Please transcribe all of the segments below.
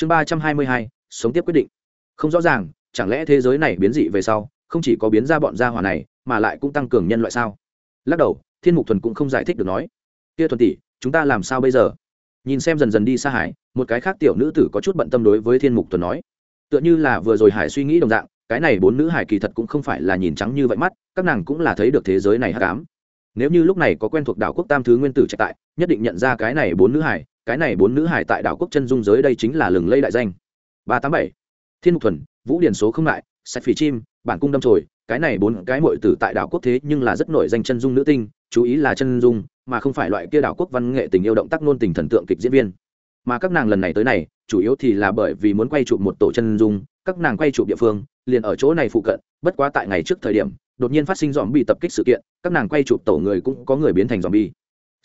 chương ba trăm hai mươi hai, sống tiếp quyết định. Không rõ ràng, chẳng lẽ thế giới này biến dị về sau, không chỉ có biến ra bọn gia hỏa này, mà lại cũng tăng cường nhân loại sao? Lắc đầu, thiên mục thuần cũng không giải thích được nói. Kia thuần tỷ, chúng ta làm sao bây giờ? Nhìn xem dần dần đi xa hải, một cái khác tiểu nữ tử có chút bận tâm đối với thiên mục thuần nói. Tựa như là vừa rồi hải suy nghĩ đồng dạng, cái này bốn nữ hải kỳ thật cũng không phải là nhìn trắng như vậy mắt, các nàng cũng là thấy được thế giới này hát cám nếu như lúc này có quen thuộc đảo quốc tam thứ nguyên tử trạch tại, nhất định nhận ra cái này bốn nữ hải cái này bốn nữ hải tại đảo quốc chân dung giới đây chính là lừng lây đại danh. Ba tám bảy, thiên mục thuần, vũ điển số không lại, sạch phỉ chim, bản cung đâm trồi, cái này bốn cái mội tử tại đảo quốc thế nhưng là rất nổi danh chân dung nữ tinh, chú ý là chân dung, mà không phải loại kia đảo quốc văn nghệ tình yêu động tác nôn tình thần tượng kịch diễn viên. Mà các nàng lần này tới này, chủ yếu thì là bởi vì muốn quay chụp một tổ chân dung, các nàng quay chụp địa phương, liền ở chỗ này phụ cận, bất quá tại ngày trước thời điểm, đột nhiên phát sinh dòm bị tập kích sự kiện, các nàng quay chụp tổ người cũng có người biến thành dòm bi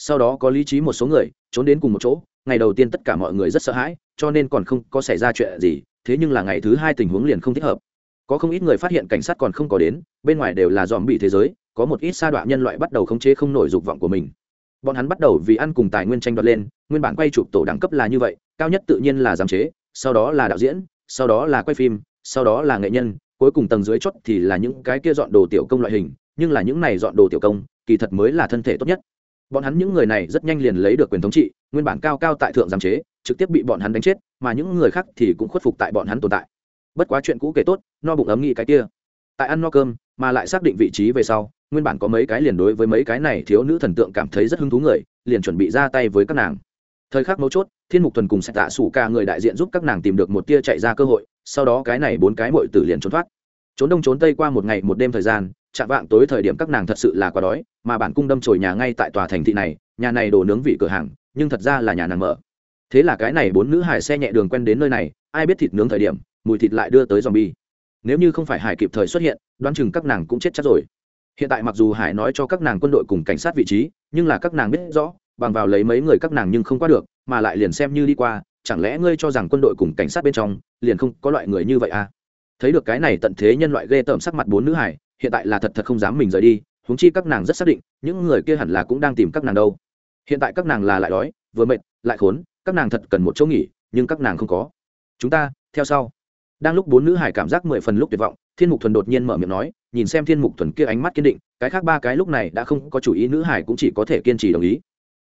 sau đó có lý trí một số người, trốn đến cùng một chỗ ngày đầu tiên tất cả mọi người rất sợ hãi, cho nên còn không có xảy ra chuyện gì, thế nhưng là ngày thứ hai tình huống liền không thích hợp. Có không ít người phát hiện cảnh sát còn không có đến, bên ngoài đều là dòm bị thế giới, có một ít sa đoạn nhân loại bắt đầu khống chế không nổi dục vọng của mình. Bọn hắn bắt đầu vì ăn cùng tài nguyên tranh đoạt lên, nguyên bản quay chụp tổ đẳng cấp là như vậy, cao nhất tự nhiên là giám chế, sau đó là đạo diễn, sau đó là quay phim, sau đó là nghệ nhân, cuối cùng tầng dưới chót thì là những cái kia dọn đồ tiểu công loại hình, nhưng là những này dọn đồ tiểu công, kỳ thật mới là thân thể tốt nhất bọn hắn những người này rất nhanh liền lấy được quyền thống trị, nguyên bản cao cao tại thượng giám chế, trực tiếp bị bọn hắn đánh chết, mà những người khác thì cũng khuất phục tại bọn hắn tồn tại. Bất quá chuyện cũ kể tốt, no bụng ấm nghĩ cái kia. Tại ăn no cơm, mà lại xác định vị trí về sau, nguyên bản có mấy cái liền đối với mấy cái này thiếu nữ thần tượng cảm thấy rất hứng thú người, liền chuẩn bị ra tay với các nàng. Thời khắc mấu chốt, thiên mục tuần cùng sẽ tạ sủ ca người đại diện giúp các nàng tìm được một tia chạy ra cơ hội, sau đó cái này bốn cái mội tử liền trốn thoát. Trốn đông trốn tây qua một ngày một đêm thời gian chạm vạng tối thời điểm các nàng thật sự là quá đói, mà bản cung đâm trồi nhà ngay tại tòa thành thị này, nhà này đồ nướng vị cửa hàng, nhưng thật ra là nhà nàng mở. Thế là cái này bốn nữ hải xe nhẹ đường quen đến nơi này, ai biết thịt nướng thời điểm, mùi thịt lại đưa tới dòm bi nếu như không phải hải kịp thời xuất hiện, đoán chừng các nàng cũng chết chắc rồi. Hiện tại mặc dù hải nói cho các nàng quân đội cùng cảnh sát vị trí, nhưng là các nàng biết rõ, bằng vào lấy mấy người các nàng nhưng không qua được, mà lại liền xem như đi qua, chẳng lẽ ngươi cho rằng quân đội cùng cảnh sát bên trong, liền không có loại người như vậy à? Thấy được cái này tận thế nhân loại ghê tởm sắc mặt bốn nữ hải hiện tại là thật thật không dám mình rời đi huống chi các nàng rất xác định những người kia hẳn là cũng đang tìm các nàng đâu. Hiện tại các nàng là lại đói vừa mệt lại khốn các nàng thật cần một chỗ nghỉ nhưng các nàng không có. Chúng ta theo sau. Đang lúc bốn nữ hải cảm giác mười phần lúc tuyệt vọng thiên mục thuần đột nhiên mở miệng nói nhìn xem thiên mục thuần kia ánh mắt kiên định cái khác ba cái lúc này đã không có chủ ý nữ hải cũng chỉ có thể kiên trì đồng ý.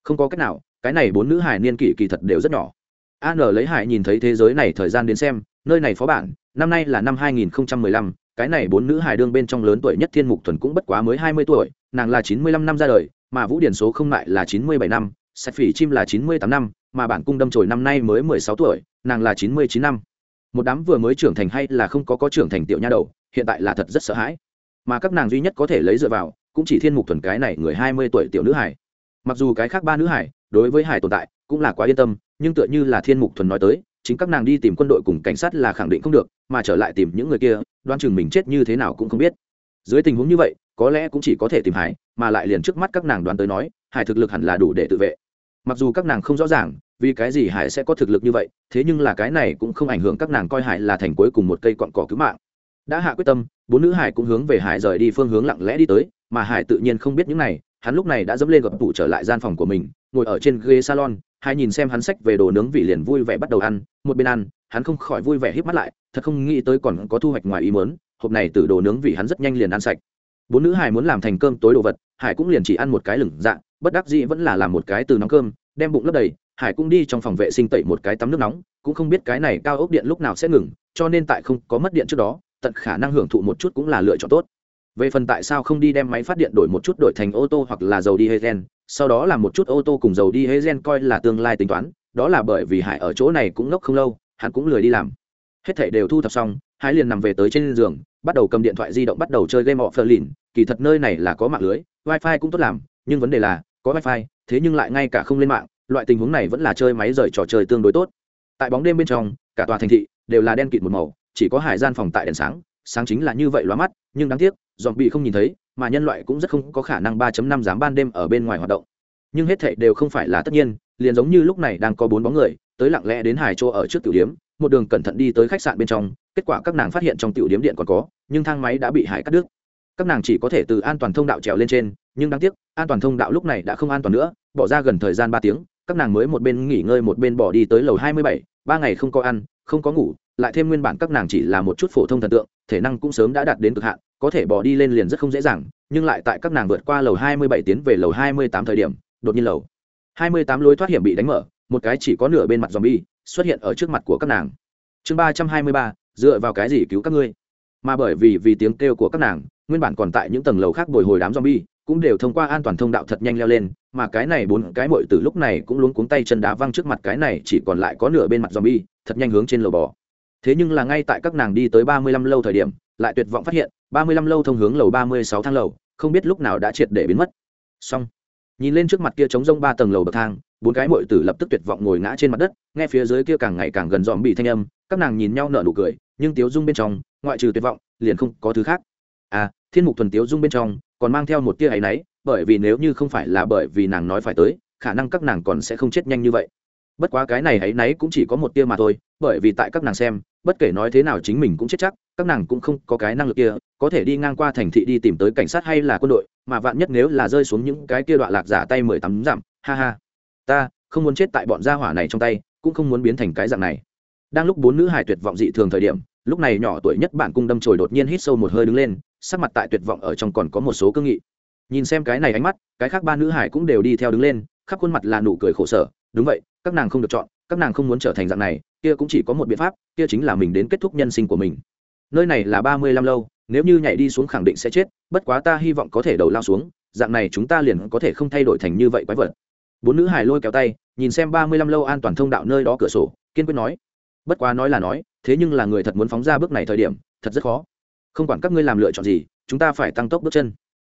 Không có cách nào cái này bốn nữ hải niên kỷ kỳ thật đều rất nhỏ. An lấy hải nhìn thấy thế giới này thời gian đến xem nơi này phó bản năm nay là năm 2015, cái này bốn nữ hài đương bên trong lớn tuổi nhất thiên mục thuần cũng bất quá mới 20 tuổi, nàng là 95 năm ra đời, mà vũ điển số không lại là 97 năm, sạch phỉ chim là 98 năm, mà bản cung đâm trồi năm nay mới 16 tuổi, nàng là 99 năm. Một đám vừa mới trưởng thành hay là không có có trưởng thành tiểu nha đầu, hiện tại là thật rất sợ hãi. Mà các nàng duy nhất có thể lấy dựa vào, cũng chỉ thiên mục thuần cái này người 20 tuổi tiểu nữ hải mặc dù cái khác ba nữ hải đối với hải tồn tại, cũng là quá yên tâm, nhưng tựa như là thiên mục thuần nói tới chính các nàng đi tìm quân đội cùng cảnh sát là khẳng định không được, mà trở lại tìm những người kia đoan chừng mình chết như thế nào cũng không biết. Dưới tình huống như vậy, có lẽ cũng chỉ có thể tìm hải, mà lại liền trước mắt các nàng đoán tới nói, hải thực lực hẳn là đủ để tự vệ. Mặc dù các nàng không rõ ràng, vì cái gì hải sẽ có thực lực như vậy, thế nhưng là cái này cũng không ảnh hưởng các nàng coi hải là thành cuối cùng một cây cọn cỏ cứu mạng. Đã hạ quyết tâm, bốn nữ hải cũng hướng về hải rời đi phương hướng lặng lẽ đi tới, mà hải tự nhiên không biết những này, hắn lúc này đã dẫm lên gập tủ trở lại gian phòng của mình, ngồi ở trên ghế salon hai nhìn xem hắn sách về đồ nướng vị liền vui vẻ bắt đầu ăn, một bên ăn, hắn không khỏi vui vẻ híp mắt lại, thật không nghĩ tới còn có thu hoạch ngoài ý mớn hộp này từ đồ nướng vị hắn rất nhanh liền ăn sạch. Bốn nữ hải muốn làm thành cơm tối đồ vật, hải cũng liền chỉ ăn một cái lửng dạng, bất đắc dĩ vẫn là làm một cái từ nóng cơm, đem bụng lấp đầy, hải cũng đi trong phòng vệ sinh tẩy một cái tắm nước nóng, cũng không biết cái này cao ốc điện lúc nào sẽ ngừng, cho nên tại không có mất điện trước đó, tận khả năng hưởng thụ một chút cũng là lựa chọn tốt. Về phần tại sao không đi đem máy phát điện đổi một chút đổi thành ô tô hoặc là dầu đi hay gen sau đó làm một chút ô tô cùng dầu đi hay gen coi là tương lai tính toán, đó là bởi vì hải ở chỗ này cũng ngốc không lâu, hắn cũng lười đi làm. Hết thảy đều thu thập xong, hải liền nằm về tới trên giường, bắt đầu cầm điện thoại di động bắt đầu chơi game họ phờ lìn kỳ thật nơi này là có mạng lưới, wifi cũng tốt làm, nhưng vấn đề là, có wifi, thế nhưng lại ngay cả không lên mạng, loại tình huống này vẫn là chơi máy rời trò chơi tương đối tốt. Tại bóng đêm bên trong, cả tòa thành thị đều là đen kịt một màu, chỉ có hải gian phòng tại đèn sáng sáng chính là như vậy lóa mắt, nhưng đáng tiếc dòm bị không nhìn thấy mà nhân loại cũng rất không có khả năng 3.5 dám ban đêm ở bên ngoài hoạt động. Nhưng hết thảy đều không phải là tất nhiên liền giống như lúc này đang có bốn bóng người tới lặng lẽ đến hải chỗ ở trước tiểu điểm, một đường cẩn thận đi tới khách sạn bên trong kết quả các nàng phát hiện trong tiểu điểm điện còn có nhưng thang máy đã bị hải cắt đứt. Các nàng chỉ có thể từ an toàn thông đạo trèo lên trên nhưng đáng tiếc an toàn thông đạo lúc này đã không an toàn nữa bỏ ra gần thời gian ba tiếng các nàng mới một bên nghỉ ngơi một bên bỏ đi tới lầu hai mươi bảy ba ngày không có ăn không có ngủ lại thêm nguyên bản các nàng chỉ là một chút phổ thông thần tượng, thể năng cũng sớm đã đạt đến cực hạn, có thể bỏ đi lên liền rất không dễ dàng, nhưng lại tại các nàng vượt qua lầu hai mươi bảy tiến về lầu hai mươi tám thời điểm, đột nhiên lầu hai mươi tám lối thoát hiểm bị đánh mở, một cái chỉ có nửa bên mặt zombie xuất hiện ở trước mặt của các nàng. Chương ba trăm hai mươi ba, dựa vào cái gì cứu các ngươi? Mà bởi vì vì tiếng kêu của các nàng, nguyên bản còn tại những tầng lầu khác bồi hồi đám zombie cũng đều thông qua an toàn thông đạo thật nhanh leo lên, mà cái này bốn cái mội từ lúc này cũng luống cuống tay chân đá văng trước mặt cái này chỉ còn lại có nửa bên mặt zombie, thật nhanh hướng trên lầu bò thế nhưng là ngay tại các nàng đi tới ba mươi lăm lâu thời điểm, lại tuyệt vọng phát hiện, ba mươi lăm lâu thông hướng lầu ba mươi sáu thang lầu, không biết lúc nào đã triệt để biến mất. Xong, nhìn lên trước mặt kia trống rông ba tầng lầu bậc thang, bốn cái mội tử lập tức tuyệt vọng ngồi ngã trên mặt đất, nghe phía dưới kia càng ngày càng gần dòm bị thanh âm, các nàng nhìn nhau nở nụ cười, nhưng tiếu dung bên trong, ngoại trừ tuyệt vọng, liền không có thứ khác. À thiên mục thuần tiếu dung bên trong, còn mang theo một tia áy náy, bởi vì nếu như không phải là bởi vì nàng nói phải tới, khả năng các nàng còn sẽ không chết nhanh như vậy bất quá cái này hãy náy cũng chỉ có một tia mà thôi, bởi vì tại các nàng xem, bất kể nói thế nào chính mình cũng chết chắc, các nàng cũng không có cái năng lực kia, có thể đi ngang qua thành thị đi tìm tới cảnh sát hay là quân đội, mà vạn nhất nếu là rơi xuống những cái kia đoạn lạc giả tay mười tắm giảm ha ha. Ta, không muốn chết tại bọn gia hỏa này trong tay, cũng không muốn biến thành cái dạng này. Đang lúc bốn nữ hài tuyệt vọng dị thường thời điểm, lúc này nhỏ tuổi nhất bạn cung đâm trồi đột nhiên hít sâu một hơi đứng lên, sắc mặt tại tuyệt vọng ở trong còn có một số cương nghị. Nhìn xem cái này ánh mắt, cái khác ba nữ hải cũng đều đi theo đứng lên, khắp khuôn mặt là nụ cười khổ sở, đúng vậy các nàng không được chọn, các nàng không muốn trở thành dạng này, kia cũng chỉ có một biện pháp, kia chính là mình đến kết thúc nhân sinh của mình. Nơi này là ba mươi lăm lâu, nếu như nhảy đi xuống khẳng định sẽ chết, bất quá ta hy vọng có thể đầu lao xuống, dạng này chúng ta liền có thể không thay đổi thành như vậy quái vật. Bốn nữ hải lôi kéo tay, nhìn xem ba mươi lăm lâu an toàn thông đạo nơi đó cửa sổ, kiên quyết nói, bất quá nói là nói, thế nhưng là người thật muốn phóng ra bước này thời điểm, thật rất khó. Không quản các ngươi làm lựa chọn gì, chúng ta phải tăng tốc bước chân.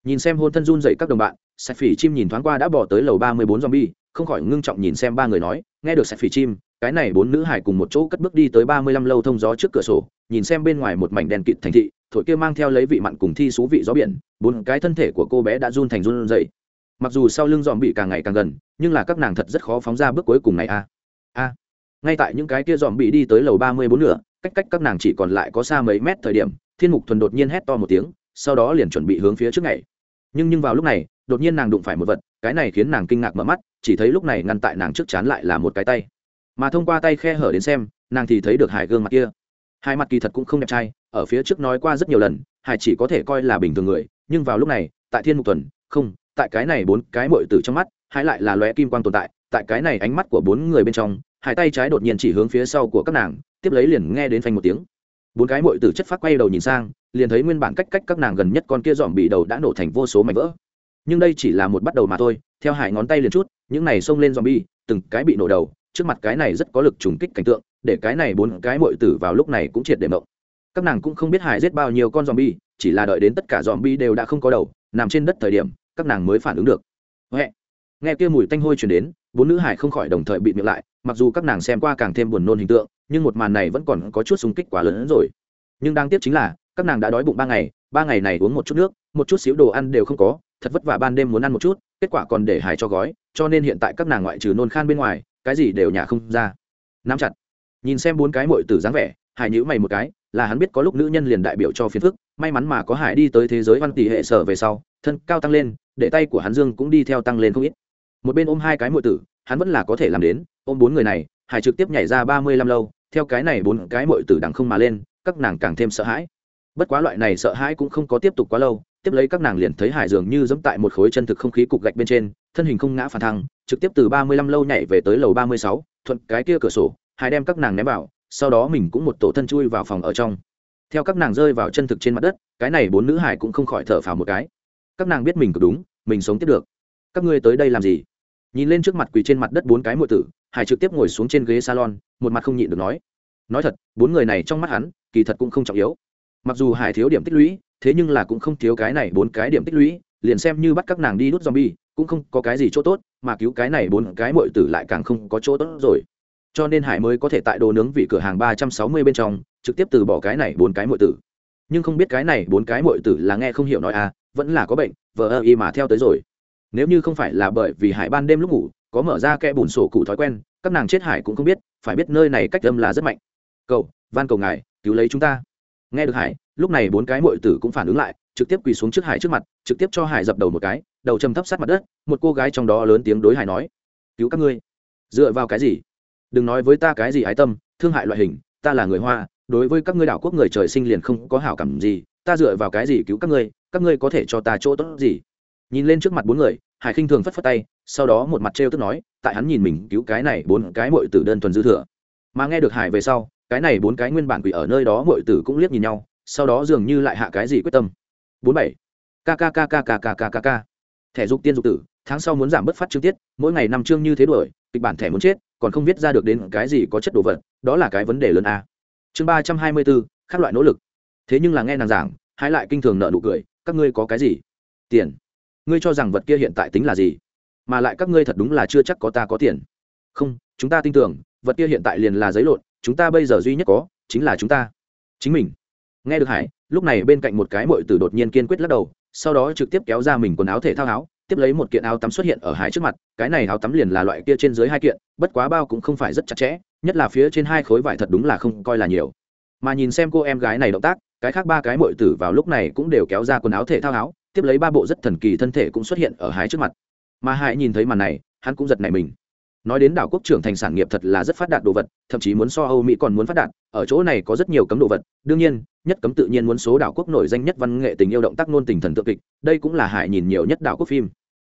Nhìn xem hôn thân run dậy các đồng bạn sạch phỉ chim nhìn thoáng qua đã bỏ tới lầu ba mươi bốn zombie không khỏi ngưng trọng nhìn xem ba người nói, nghe được sạch phỉ chim, cái này bốn nữ hải cùng một chỗ cất bước đi tới ba mươi lăm lâu thông gió trước cửa sổ, nhìn xem bên ngoài một mảnh đèn kịt thành thị, thổi kia mang theo lấy vị mặn cùng thi xú vị gió biển, bốn cái thân thể của cô bé đã run thành run dậy mặc dù sau lưng dòm bị càng ngày càng gần, nhưng là các nàng thật rất khó phóng ra bước cuối cùng này a. A. Ngay tại những cái kia dòm bị đi tới lầu ba mươi bốn nửa, cách cách các nàng chỉ còn lại có xa mấy mét thời điểm, thiên mục thuần đột nhiên hét to một tiếng, sau đó liền chuẩn bị hướng phía trước ngày nhưng nhưng vào lúc này, đột nhiên nàng đụng phải một vật cái này khiến nàng kinh ngạc mở mắt, chỉ thấy lúc này ngăn tại nàng trước chán lại là một cái tay. Mà thông qua tay khe hở đến xem, nàng thì thấy được hải gương mặt kia. Hai mặt kỳ thật cũng không đẹp trai, ở phía trước nói qua rất nhiều lần, hải chỉ có thể coi là bình thường người, nhưng vào lúc này, tại thiên mục tuần, không, tại cái này bốn cái mội tử trong mắt, hải lại là lóe kim quang tồn tại tại cái này ánh mắt của bốn người bên trong, hải tay trái đột nhiên chỉ hướng phía sau của các nàng, tiếp lấy liền nghe đến phanh một tiếng. Bốn cái mội tử chất phát quay đầu nhìn sang, liền thấy nguyên bản cách cách các nàng gần nhất con kia dòm bị đầu đã nổ thành vô số mảnh vỡ nhưng đây chỉ là một bắt đầu mà thôi, theo hải ngón tay liền chút, những này xông lên dòm bi từng cái bị nổ đầu, trước mặt cái này rất có lực trùng kích cảnh tượng, để cái này bốn cái mội tử vào lúc này cũng triệt để mộng. Các nàng cũng không biết hải giết bao nhiêu con dòm bi chỉ là đợi đến tất cả dòm bi đều đã không có đầu, nằm trên đất thời điểm, các nàng mới phản ứng được. Huệ. nghe kia mùi tanh hôi chuyển đến, bốn nữ hải không khỏi đồng thời bị miệng lại, mặc dù các nàng xem qua càng thêm buồn nôn hình tượng, nhưng một màn này vẫn còn có chút súng kích quá lớn hơn rồi. Nhưng đáng tiếc chính là, các nàng đã đói bụng ba ngày ba ngày này uống một chút nước, một chút xíu đồ ăn đều không có thật vất vả ban đêm muốn ăn một chút, kết quả còn để hải cho gói, cho nên hiện tại các nàng ngoại trừ nôn khan bên ngoài, cái gì đều nhà không ra. Nắm chặt. Nhìn xem bốn cái mội tử dáng vẻ, hải nhữ mày một cái, là hắn biết có lúc nữ nhân liền đại biểu cho phiền phức, may mắn mà có hải đi tới thế giới văn tỷ hệ sở về sau, thân cao tăng lên, để tay của hắn dương cũng đi theo tăng lên không ít. Một bên ôm hai cái mội tử, hắn vẫn là có thể làm đến, ôm bốn người này, hải trực tiếp nhảy ra ba mươi lăm lâu, theo cái này bốn cái mội tử đằng không mà lên, các nàng càng thêm sợ hãi. Bất quá loại này sợ hãi cũng không có tiếp tục quá lâu tiếp lấy các nàng liền thấy hải dường như dẫm tại một khối chân thực không khí cục gạch bên trên, thân hình không ngã phản thăng, trực tiếp từ ba mươi lăm lâu nhảy về tới lầu ba mươi sáu, thuận cái kia cửa sổ hải đem các nàng ném vào, sau đó mình cũng một tổ thân chui vào phòng ở trong. Theo các nàng rơi vào chân thực trên mặt đất, cái này bốn nữ hải cũng không khỏi thở phào một cái. Các nàng biết mình cực đúng, mình sống tiếp được. Các ngươi tới đây làm gì? Nhìn lên trước mặt quỳ trên mặt đất bốn cái muội tử, hải trực tiếp ngồi xuống trên ghế salon, một mặt không nhịn được nói. Nói thật, bốn người này trong mắt hắn, kỳ thật cũng không trọng yếu. Mặc dù hải thiếu điểm tích lũy thế nhưng là cũng không thiếu cái này bốn cái điểm tích lũy, liền xem như bắt các nàng đi đút zombie, cũng không có cái gì chỗ tốt, mà cứu cái này bốn cái muội tử lại càng không có chỗ tốt rồi. Cho nên hải mới có thể tại đồ nướng vị cửa hàng ba trăm sáu mươi bên trong, trực tiếp từ bỏ cái này bốn cái muội tử. Nhưng không biết cái này bốn cái muội tử là nghe không hiểu nói à vẫn là có bệnh vợ ơ y mà theo tới rồi. Nếu như không phải là bởi vì hải ban đêm lúc ngủ, có mở ra kẽ bùn sổ cụ thói quen, các nàng chết hải cũng không biết, phải biết nơi này cách âm là rất mạnh. Cầu, van cầu ngài, cứu lấy chúng ta. Nghe được hải lúc này bốn cái muội tử cũng phản ứng lại, trực tiếp quỳ xuống trước hải trước mặt, trực tiếp cho hải dập đầu một cái, đầu châm thấp sát mặt đất, một cô gái trong đó lớn tiếng đối hải nói, cứu các ngươi. Dựa vào cái gì? Đừng nói với ta cái gì ái tâm, thương hại loại hình, ta là người hoa, đối với các ngươi đảo quốc người trời sinh liền không có hảo cảm gì, ta dựa vào cái gì cứu các ngươi các ngươi có thể cho ta chỗ tốt gì? Nhìn lên trước mặt bốn người, hải khinh thường phất phất tay, sau đó một mặt trêu tức nói, tại hắn nhìn mình cứu cái này bốn cái mội tử đơn thuần dư thừa. Mà nghe được hải về sau, cái này bốn cái nguyên bản quỷ ở nơi đó mội tử cũng liếc nhìn nhau sau đó dường như lại hạ cái gì quyết tâm. Bốn bảy. Kkkkkkkk thẻ dục tiên dục tử, tháng sau muốn giảm bớt phát chương tiết, mỗi ngày năm chương như thế đuổi, kịch bản thẻ muốn chết, còn không viết ra được đến cái gì có chất đồ vật, đó là cái vấn đề lớn a. Chương ba trăm hai mươi bốn các loại nỗ lực. Thế nhưng là nghe nàng giảng, hái lại kinh thường nợ nụ cười, các ngươi có cái gì? Tiền. Ngươi cho rằng vật kia hiện tại tính là gì? Mà lại các ngươi thật đúng là chưa chắc có ta có tiền. Không, chúng ta tin tưởng, vật kia hiện tại liền là giấy lộn, chúng ta bây giờ duy nhất có, chính là chúng ta. Chính mình nghe được hải, lúc này bên cạnh một cái mội tử đột nhiên kiên quyết lắc đầu, sau đó trực tiếp kéo ra mình quần áo thể thao áo, tiếp lấy một kiện áo tắm xuất hiện ở hải trước mặt, cái này áo tắm liền là loại kia trên dưới hai kiện, bất quá bao cũng không phải rất chặt chẽ, nhất là phía trên hai khối vải thật đúng là không coi là nhiều. Mà nhìn xem cô em gái này động tác, cái khác ba cái mội tử vào lúc này cũng đều kéo ra quần áo thể thao áo, tiếp lấy ba bộ rất thần kỳ thân thể cũng xuất hiện ở hải trước mặt. Mà hải nhìn thấy màn này, hắn cũng giật nảy mình nói đến đảo quốc trưởng thành sản nghiệp thật là rất phát đạt đồ vật, thậm chí muốn so âu mỹ còn muốn phát đạt, ở chỗ này có rất nhiều cấm đồ vật. Đương nhiên, nhất cấm tự nhiên muốn số đảo quốc nổi danh nhất văn nghệ tình yêu động tác nôn tình thần tượng kịch, đây cũng là hải nhìn nhiều nhất đảo quốc phim.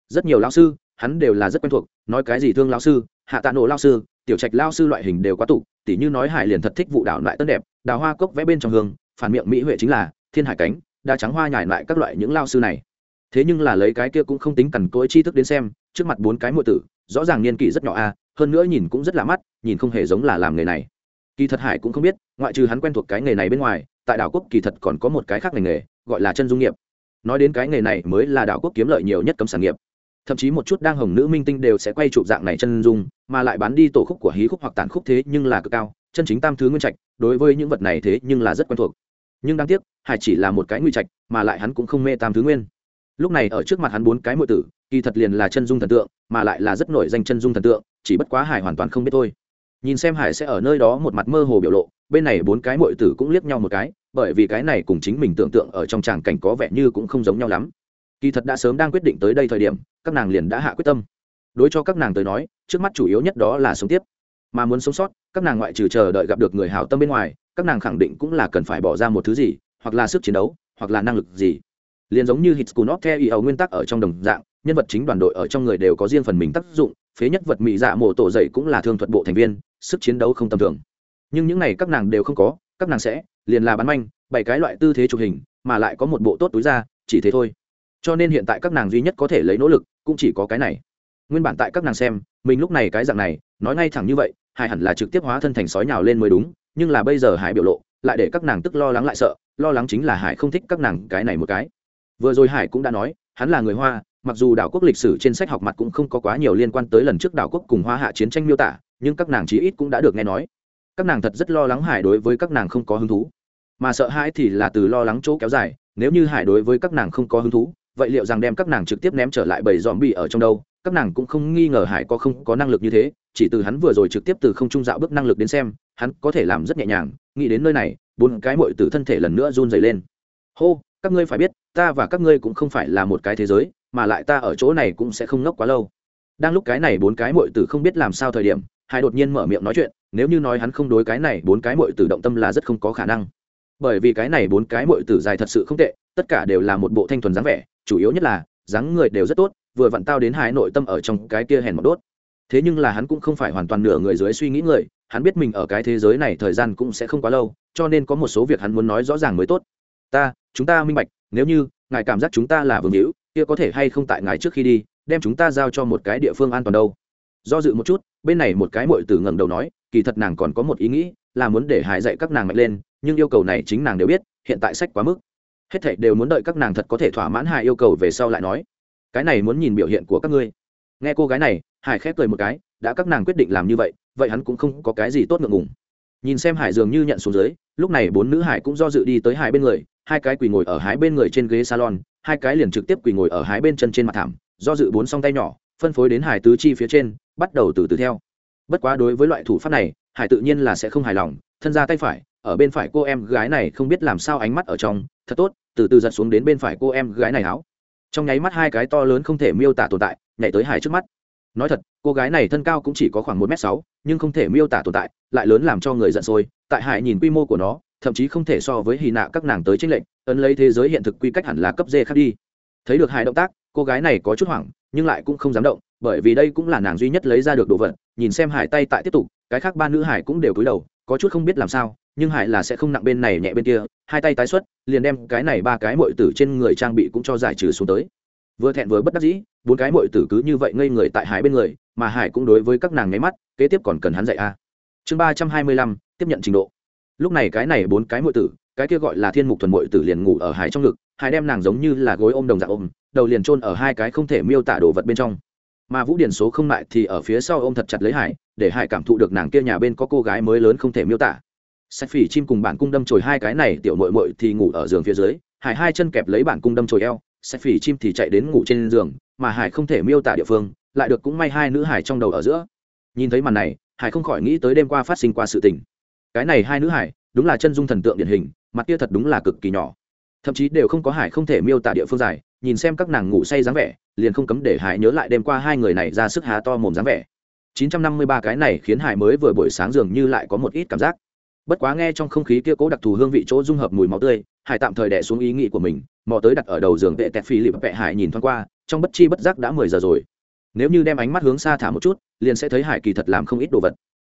Rất nhiều lao sư, hắn đều là rất quen thuộc, nói cái gì thương lao sư, hạ tạ nổ lao sư, tiểu trạch lao sư loại hình đều quá tụ, tỉ như nói hải liền thật thích vụ đảo loại tân đẹp, đào hoa cốc vẽ bên trong hương, phản miệng mỹ huệ chính là, thiên hải cánh, đa trắng hoa nhải lại các loại những lao sư này thế nhưng là lấy cái kia cũng không tính cằn cỗi tri thức đến xem, trước mặt bốn cái muội tử, rõ ràng niên kỷ rất nhỏ a, hơn nữa nhìn cũng rất lạ mắt, nhìn không hề giống là làm nghề này. Kỳ thật hải cũng không biết, ngoại trừ hắn quen thuộc cái nghề này bên ngoài, tại đảo quốc kỳ thật còn có một cái khác ngành nghề, gọi là chân dung nghiệp. Nói đến cái nghề này mới là đảo quốc kiếm lợi nhiều nhất cấm sản nghiệp. Thậm chí một chút đang hồng nữ minh tinh đều sẽ quay chụp dạng này chân dung, mà lại bán đi tổ khúc của hí khúc hoặc tàn khúc thế nhưng là cực cao, chân chính tam thứ nguyên trạch, đối với những vật này thế nhưng là rất quen thuộc. Nhưng đáng tiếc, hải chỉ là một cái nguy trạch, mà lại hắn cũng không mê tam thứ nguyên lúc này ở trước mặt hắn bốn cái mọi tử, kỳ thật liền là chân dung thần tượng, mà lại là rất nổi danh chân dung thần tượng, chỉ bất quá hải hoàn toàn không biết thôi. Nhìn xem hải sẽ ở nơi đó một mặt mơ hồ biểu lộ, bên này bốn cái mọi tử cũng liếc nhau một cái, bởi vì cái này cùng chính mình tưởng tượng ở trong tràng cảnh có vẻ như cũng không giống nhau lắm. Kỳ thật đã sớm đang quyết định tới đây thời điểm, các nàng liền đã hạ quyết tâm. Đối cho các nàng tới nói, trước mắt chủ yếu nhất đó là sống tiếp. Mà muốn sống sót, các nàng ngoại trừ chờ đợi gặp được người hảo tâm bên ngoài, các nàng khẳng định cũng là cần phải bỏ ra một thứ gì, hoặc là sức chiến đấu, hoặc là năng lực gì liền giống như hit of theo ý ấu nguyên tắc ở trong đồng dạng, nhân vật chính đoàn đội ở trong người đều có riêng phần mình tác dụng, phế nhất vật mỹ dạ mổ tổ dậy cũng là thương thuật bộ thành viên, sức chiến đấu không tầm thường. Nhưng những này các nàng đều không có, các nàng sẽ liền là bán manh bảy cái loại tư thế chụp hình, mà lại có một bộ tốt túi ra chỉ thế thôi. Cho nên hiện tại các nàng duy nhất có thể lấy nỗ lực, cũng chỉ có cái này. Nguyên bản tại các nàng xem, mình lúc này cái dạng này, nói ngay thẳng như vậy hải hẳn là trực tiếp hóa thân thành sói nhào lên mới đúng, nhưng là bây giờ hải biểu lộ, lại để các nàng tức lo lắng lại sợ, lo lắng chính là hải không thích các nàng cái này một cái vừa rồi hải cũng đã nói, hắn là người hoa, mặc dù đảo quốc lịch sử trên sách học mặt cũng không có quá nhiều liên quan tới lần trước đảo quốc cùng hoa hạ chiến tranh miêu tả, nhưng các nàng chí ít cũng đã được nghe nói. Các nàng thật rất lo lắng hải đối với các nàng không có hứng thú. Mà sợ hãi thì là từ lo lắng chỗ kéo dài, nếu như hải đối với các nàng không có hứng thú, vậy liệu rằng đem các nàng trực tiếp ném trở lại bầy dòm bị ở trong đâu? Các nàng cũng không nghi ngờ hải có không có năng lực như thế, chỉ từ hắn vừa rồi trực tiếp từ không trung dạo bước năng lực đến xem, hắn có thể làm rất nhẹ nhàng. Nghĩ đến nơi này, bốn cái mội từ thân thể lần nữa run dày lên. Hô, các ngươi phải biết ta và các ngươi cũng không phải là một cái thế giới, mà lại ta ở chỗ này cũng sẽ không ngốc quá lâu. Đang lúc cái này bốn cái mội tử không biết làm sao thời điểm hai đột nhiên mở miệng nói chuyện, nếu như nói hắn không đối cái này bốn cái mội tử động tâm là rất không có khả năng. Bởi vì cái này bốn cái mội tử dài thật sự không tệ, tất cả đều là một bộ thanh thuần dáng vẻ, chủ yếu nhất là, dáng người đều rất tốt, vừa vặn tao đến hải nội tâm ở trong cái kia hèn một đốt. Thế nhưng là hắn cũng không phải hoàn toàn nửa người dưới suy nghĩ người, hắn biết mình ở cái thế giới này thời gian cũng sẽ không quá lâu, cho nên có một số việc hắn muốn nói rõ ràng mới tốt. Ta, chúng ta minh bạch nếu như, ngài cảm giác chúng ta là vương hữu, kia có thể hay không tại ngài trước khi đi, đem chúng ta giao cho một cái địa phương an toàn đâu? Do dự một chút, bên này một cái mội tử ngẩng đầu nói, kỳ thật nàng còn có một ý nghĩ, là muốn để hải dạy các nàng mạnh lên, nhưng yêu cầu này chính nàng đều biết, hiện tại sách quá mức. Hết thảy đều muốn đợi các nàng thật có thể thỏa mãn hải yêu cầu về sau lại nói. Cái này muốn nhìn biểu hiện của các ngươi. Nghe cô gái này, hải khép cười một cái, đã các nàng quyết định làm như vậy vậy hắn cũng không có cái gì tốt ngượng ngùng nhìn xem hải dường như nhận xuống dưới, lúc này bốn nữ hải cũng do dự đi tới hải bên người, hai cái quỳ ngồi ở hái bên người trên ghế salon, hai cái liền trực tiếp quỳ ngồi ở hái bên chân trên mặt thảm, do dự bốn song tay nhỏ, phân phối đến hải tứ chi phía trên, bắt đầu từ từ theo. Bất quá đối với loại thủ pháp này, hải tự nhiên là sẽ không hài lòng, thân ra tay phải, ở bên phải cô em gái này không biết làm sao ánh mắt ở trong, thật tốt, từ từ giật xuống đến bên phải cô em gái này áo. Trong nháy mắt hai cái to lớn không thể miêu tả tồn tại, nhảy tới hải trước mắt nói thật, cô gái này thân cao cũng chỉ có khoảng một m sáu, nhưng không thể miêu tả tồn tại, lại lớn làm cho người giận sôi, tại hải nhìn quy mô của nó, thậm chí không thể so với hy nạ các nàng tới tranh lệnh ấn lấy thế giới hiện thực quy cách hẳn là cấp dê khác đi. Thấy được hải động tác, cô gái này có chút hoảng, nhưng lại cũng không dám động, bởi vì đây cũng là nàng duy nhất lấy ra được đồ vật, nhìn xem hải tay tại tiếp tục, cái khác ba nữ hải cũng đều cúi đầu, có chút không biết làm sao, nhưng hải là sẽ không nặng bên này nhẹ bên kia, hai tay tái xuất, liền đem cái này ba cái mội tử trên người trang bị cũng cho giải trừ xuống tới. Vừa thẹn vừa bất đắc dĩ bốn cái mội tử cứ như vậy ngây người tại hải bên người, mà hải cũng đối với các nàng nháy mắt, kế tiếp còn cần hắn dạy a. Chương ba trăm hai mươi lăm, tiếp nhận trình độ. Lúc này cái này bốn cái mội tử, cái kia gọi là thiên mục thuần mội tử liền ngủ ở hải trong ngực, hải đem nàng giống như là gối ôm đồng dạng ôm, đầu liền trôn ở hai cái không thể miêu tả đồ vật bên trong. Mà vũ điển số không lại thì ở phía sau ôm thật chặt lấy hải, để hải cảm thụ được nàng kia nhà bên có cô gái mới lớn không thể miêu tả. Sách phỉ chim cùng bản cung đâm trồi hai cái này tiểu mội mội thì ngủ ở giường phía dưới, hải hai chân kẹp lấy bản cung đâm trồi eo sẽ phỉ chim thì chạy đến ngủ trên giường, mà hải không thể miêu tả địa phương, lại được cũng may hai nữ hải trong đầu ở giữa. Nhìn thấy màn này, hải không khỏi nghĩ tới đêm qua phát sinh qua sự tình. Cái này hai nữ hải, đúng là chân dung thần tượng điển hình, mặt kia thật đúng là cực kỳ nhỏ. Thậm chí đều không có hải không thể miêu tả địa phương dài, nhìn xem các nàng ngủ say dáng vẻ, liền không cấm để hải nhớ lại đêm qua hai người này ra sức há to mồm dáng vẻ. 953 cái này khiến hải mới vừa buổi sáng dường như lại có một ít cảm giác. Bất quá nghe trong không khí kia cố đặc thù hương vị chỗ dung hợp mùi máu tươi hải tạm thời đẻ xuống ý nghĩ của mình, mò tới đặt ở đầu giường vệ tẹt phi lịp vệ hải nhìn thoáng qua, trong bất chi bất giác đã mười giờ rồi. Nếu như đem ánh mắt hướng xa thả một chút, liền sẽ thấy hải kỳ thật làm không ít đồ vật.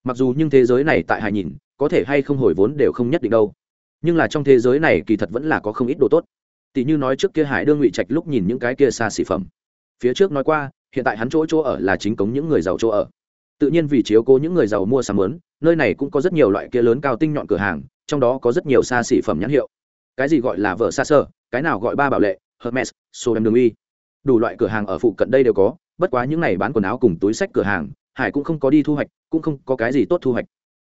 Mặc dù nhưng thế giới này tại hải nhìn, có thể hay không hồi vốn đều không nhất định đâu. Nhưng là trong thế giới này kỳ thật vẫn là có không ít đồ tốt. Tỷ như nói trước kia hải đương ngụy trạch lúc nhìn những cái kia xa xỉ phẩm. Phía trước nói qua, hiện tại hắn chỗ chỗ ở là chính cống những người giàu chỗ ở. Tự nhiên vì chiếu cố những người giàu mua sắm lớn, nơi này cũng có rất nhiều loại kia lớn cao tinh nhọn cửa hàng, trong đó có rất nhiều xa xỉ phẩm nhãn hiệu cái gì gọi là vợ xa sơ cái nào gọi ba bảo lệ, hermes sô em đường uy đủ loại cửa hàng ở phụ cận đây đều có, bất quá những này bán quần áo cùng túi sách cửa hàng, hải cũng không có đi thu hoạch, cũng không có cái gì tốt thu hoạch.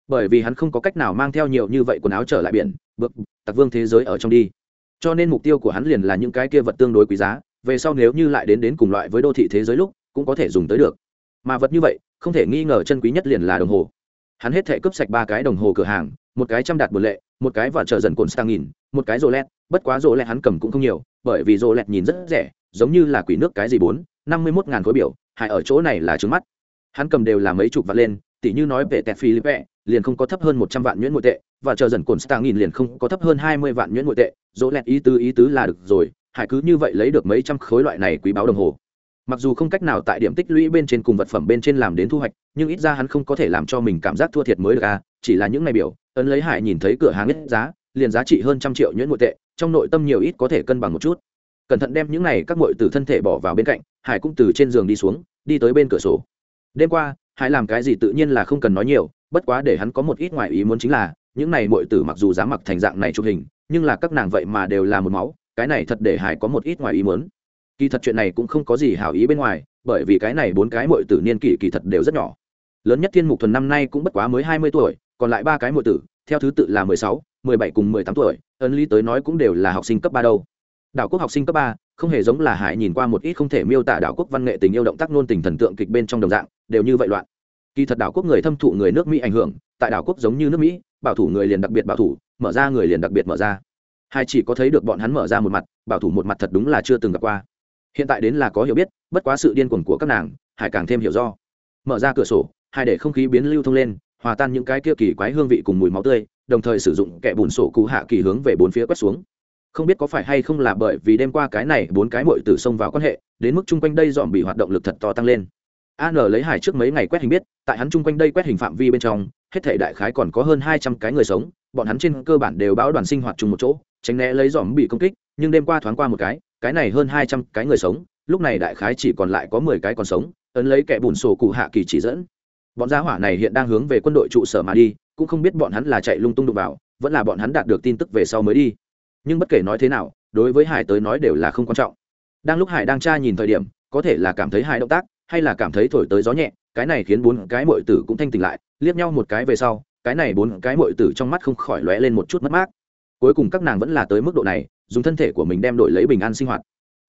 Bởi vì hắn không có cách nào mang theo nhiều như vậy quần áo trở lại biển bước tặc vương thế giới ở trong đi. Cho nên mục tiêu của hắn liền là những cái kia vật tương đối quý giá, về sau nếu như lại đến đến cùng loại với đô thị thế giới lúc, cũng có thể dùng tới được. Mà vật như vậy, không thể nghi ngờ chân quý nhất liền là đồng hồ. Hắn hết thể cướp sạch ba cái đồng hồ cửa hàng, một cái trăm đạt bột lệ, một cái và chờ dần cồn stang nghìn một cái rồ lẹt, bất quá rồ lẹt hắn cầm cũng không nhiều, bởi vì rồ lẹt nhìn rất rẻ, giống như là quỷ nước cái gì bốn, năm mươi mốt ngàn khối biểu hại ở chỗ này là trứng mắt. Hắn cầm đều là mấy chục vạn lên tỷ như nói về tẹt philippe liền không có thấp hơn một trăm vạn nhuyễn nội tệ, và chờ dần cồn stang nghìn liền không có thấp hơn hai mươi vạn nhuyễn nội tệ rồ lẹt ý tứ ý tứ là được rồi hải cứ như vậy lấy được mấy trăm khối loại này quý báo đồng hồ. Mặc dù không cách nào tại điểm tích lũy bên trên cùng vật phẩm bên trên làm đến thu hoạch, nhưng ít ra hắn không có thể làm cho mình cảm giác thua thiệt mới được à chỉ là những ngày biểu, ấn lấy hải nhìn thấy cửa hàng ít giá liền giá trị hơn trăm triệu nhuyễn nội tệ, trong nội tâm nhiều ít có thể cân bằng một chút. Cẩn thận đem những này các mội từ thân thể bỏ vào bên cạnh, hải cũng từ trên giường đi xuống, đi tới bên cửa sổ. Đêm qua, hải làm cái gì tự nhiên là không cần nói nhiều, bất quá để hắn có một ít ngoại ý muốn chính là, những này mội tử mặc dù dám mặc thành dạng này chụp hình, nhưng là các nàng vậy mà đều là một máu, cái này thật để hải có một ít ngoại ý muốn. Kỳ thật chuyện này cũng không có gì hảo ý bên ngoài, bởi vì cái này bốn cái mội tử niên kỷ kỳ thật đều rất nhỏ. Lớn nhất thiên mục thuần năm nay cũng bất quá mới hai mươi tuổi, còn lại ba cái mội tử, theo thứ tự là mười sáu mười bảy cùng mười tám tuổi ấn lý tới nói cũng đều là học sinh cấp ba đâu. Đảo quốc học sinh cấp ba, không hề giống là hải nhìn qua một ít không thể miêu tả đảo quốc văn nghệ tình yêu động tác nôn tình thần tượng kịch bên trong đồng dạng, đều như vậy loạn. Kỳ thật đảo quốc người thâm thụ người nước mỹ ảnh hưởng, tại đảo quốc giống như nước mỹ, bảo thủ người liền đặc biệt bảo thủ, mở ra người liền đặc biệt mở ra. Hai chỉ có thấy được bọn hắn mở ra một mặt, bảo thủ một mặt thật đúng là chưa từng gặp qua. Hiện tại đến là có hiểu biết, bất quá sự điên cuồng của các nàng, hải càng thêm hiểu do. Mở ra cửa sổ, hai để không khí biến lưu thông lên, hòa tan những cái kia kỳ quái hương vị cùng mùi máu tươi đồng thời sử dụng kẻ bùn sổ cụ hạ kỳ hướng về bốn phía quét xuống. Không biết có phải hay không là bởi vì đêm qua cái này bốn cái mội từ sông vào quan hệ, đến mức chung quanh đây dòm bị hoạt động lực thật to tăng lên. An lấy hải trước mấy ngày quét hình biết, tại hắn chung quanh đây quét hình phạm vi bên trong, hết thể đại khái còn có hơn hai trăm cái người sống, bọn hắn trên cơ bản đều báo đoàn sinh hoạt chung một chỗ, tránh né lấy dòm bị công kích, nhưng đêm qua thoáng qua một cái cái này hơn hai trăm cái người sống, lúc này đại khái chỉ còn lại có mười cái còn sống, ấn lấy kẻ bùn sổ cụ hạ kỳ chỉ dẫn bọn gia hỏa này hiện đang hướng về quân đội trụ sở mà đi, cũng không biết bọn hắn là chạy lung tung đụng vào, vẫn là bọn hắn đạt được tin tức về sau mới đi. Nhưng bất kể nói thế nào, đối với hải tới nói đều là không quan trọng. Đang lúc hải đang tra nhìn thời điểm, có thể là cảm thấy Hải động tác, hay là cảm thấy thổi tới gió nhẹ, cái này khiến bốn cái mội tử cũng thanh tỉnh lại, liếc nhau một cái về sau, cái này bốn cái mội tử trong mắt không khỏi lóe lên một chút mất mát. Cuối cùng các nàng vẫn là tới mức độ này, dùng thân thể của mình đem đổi lấy bình an sinh hoạt.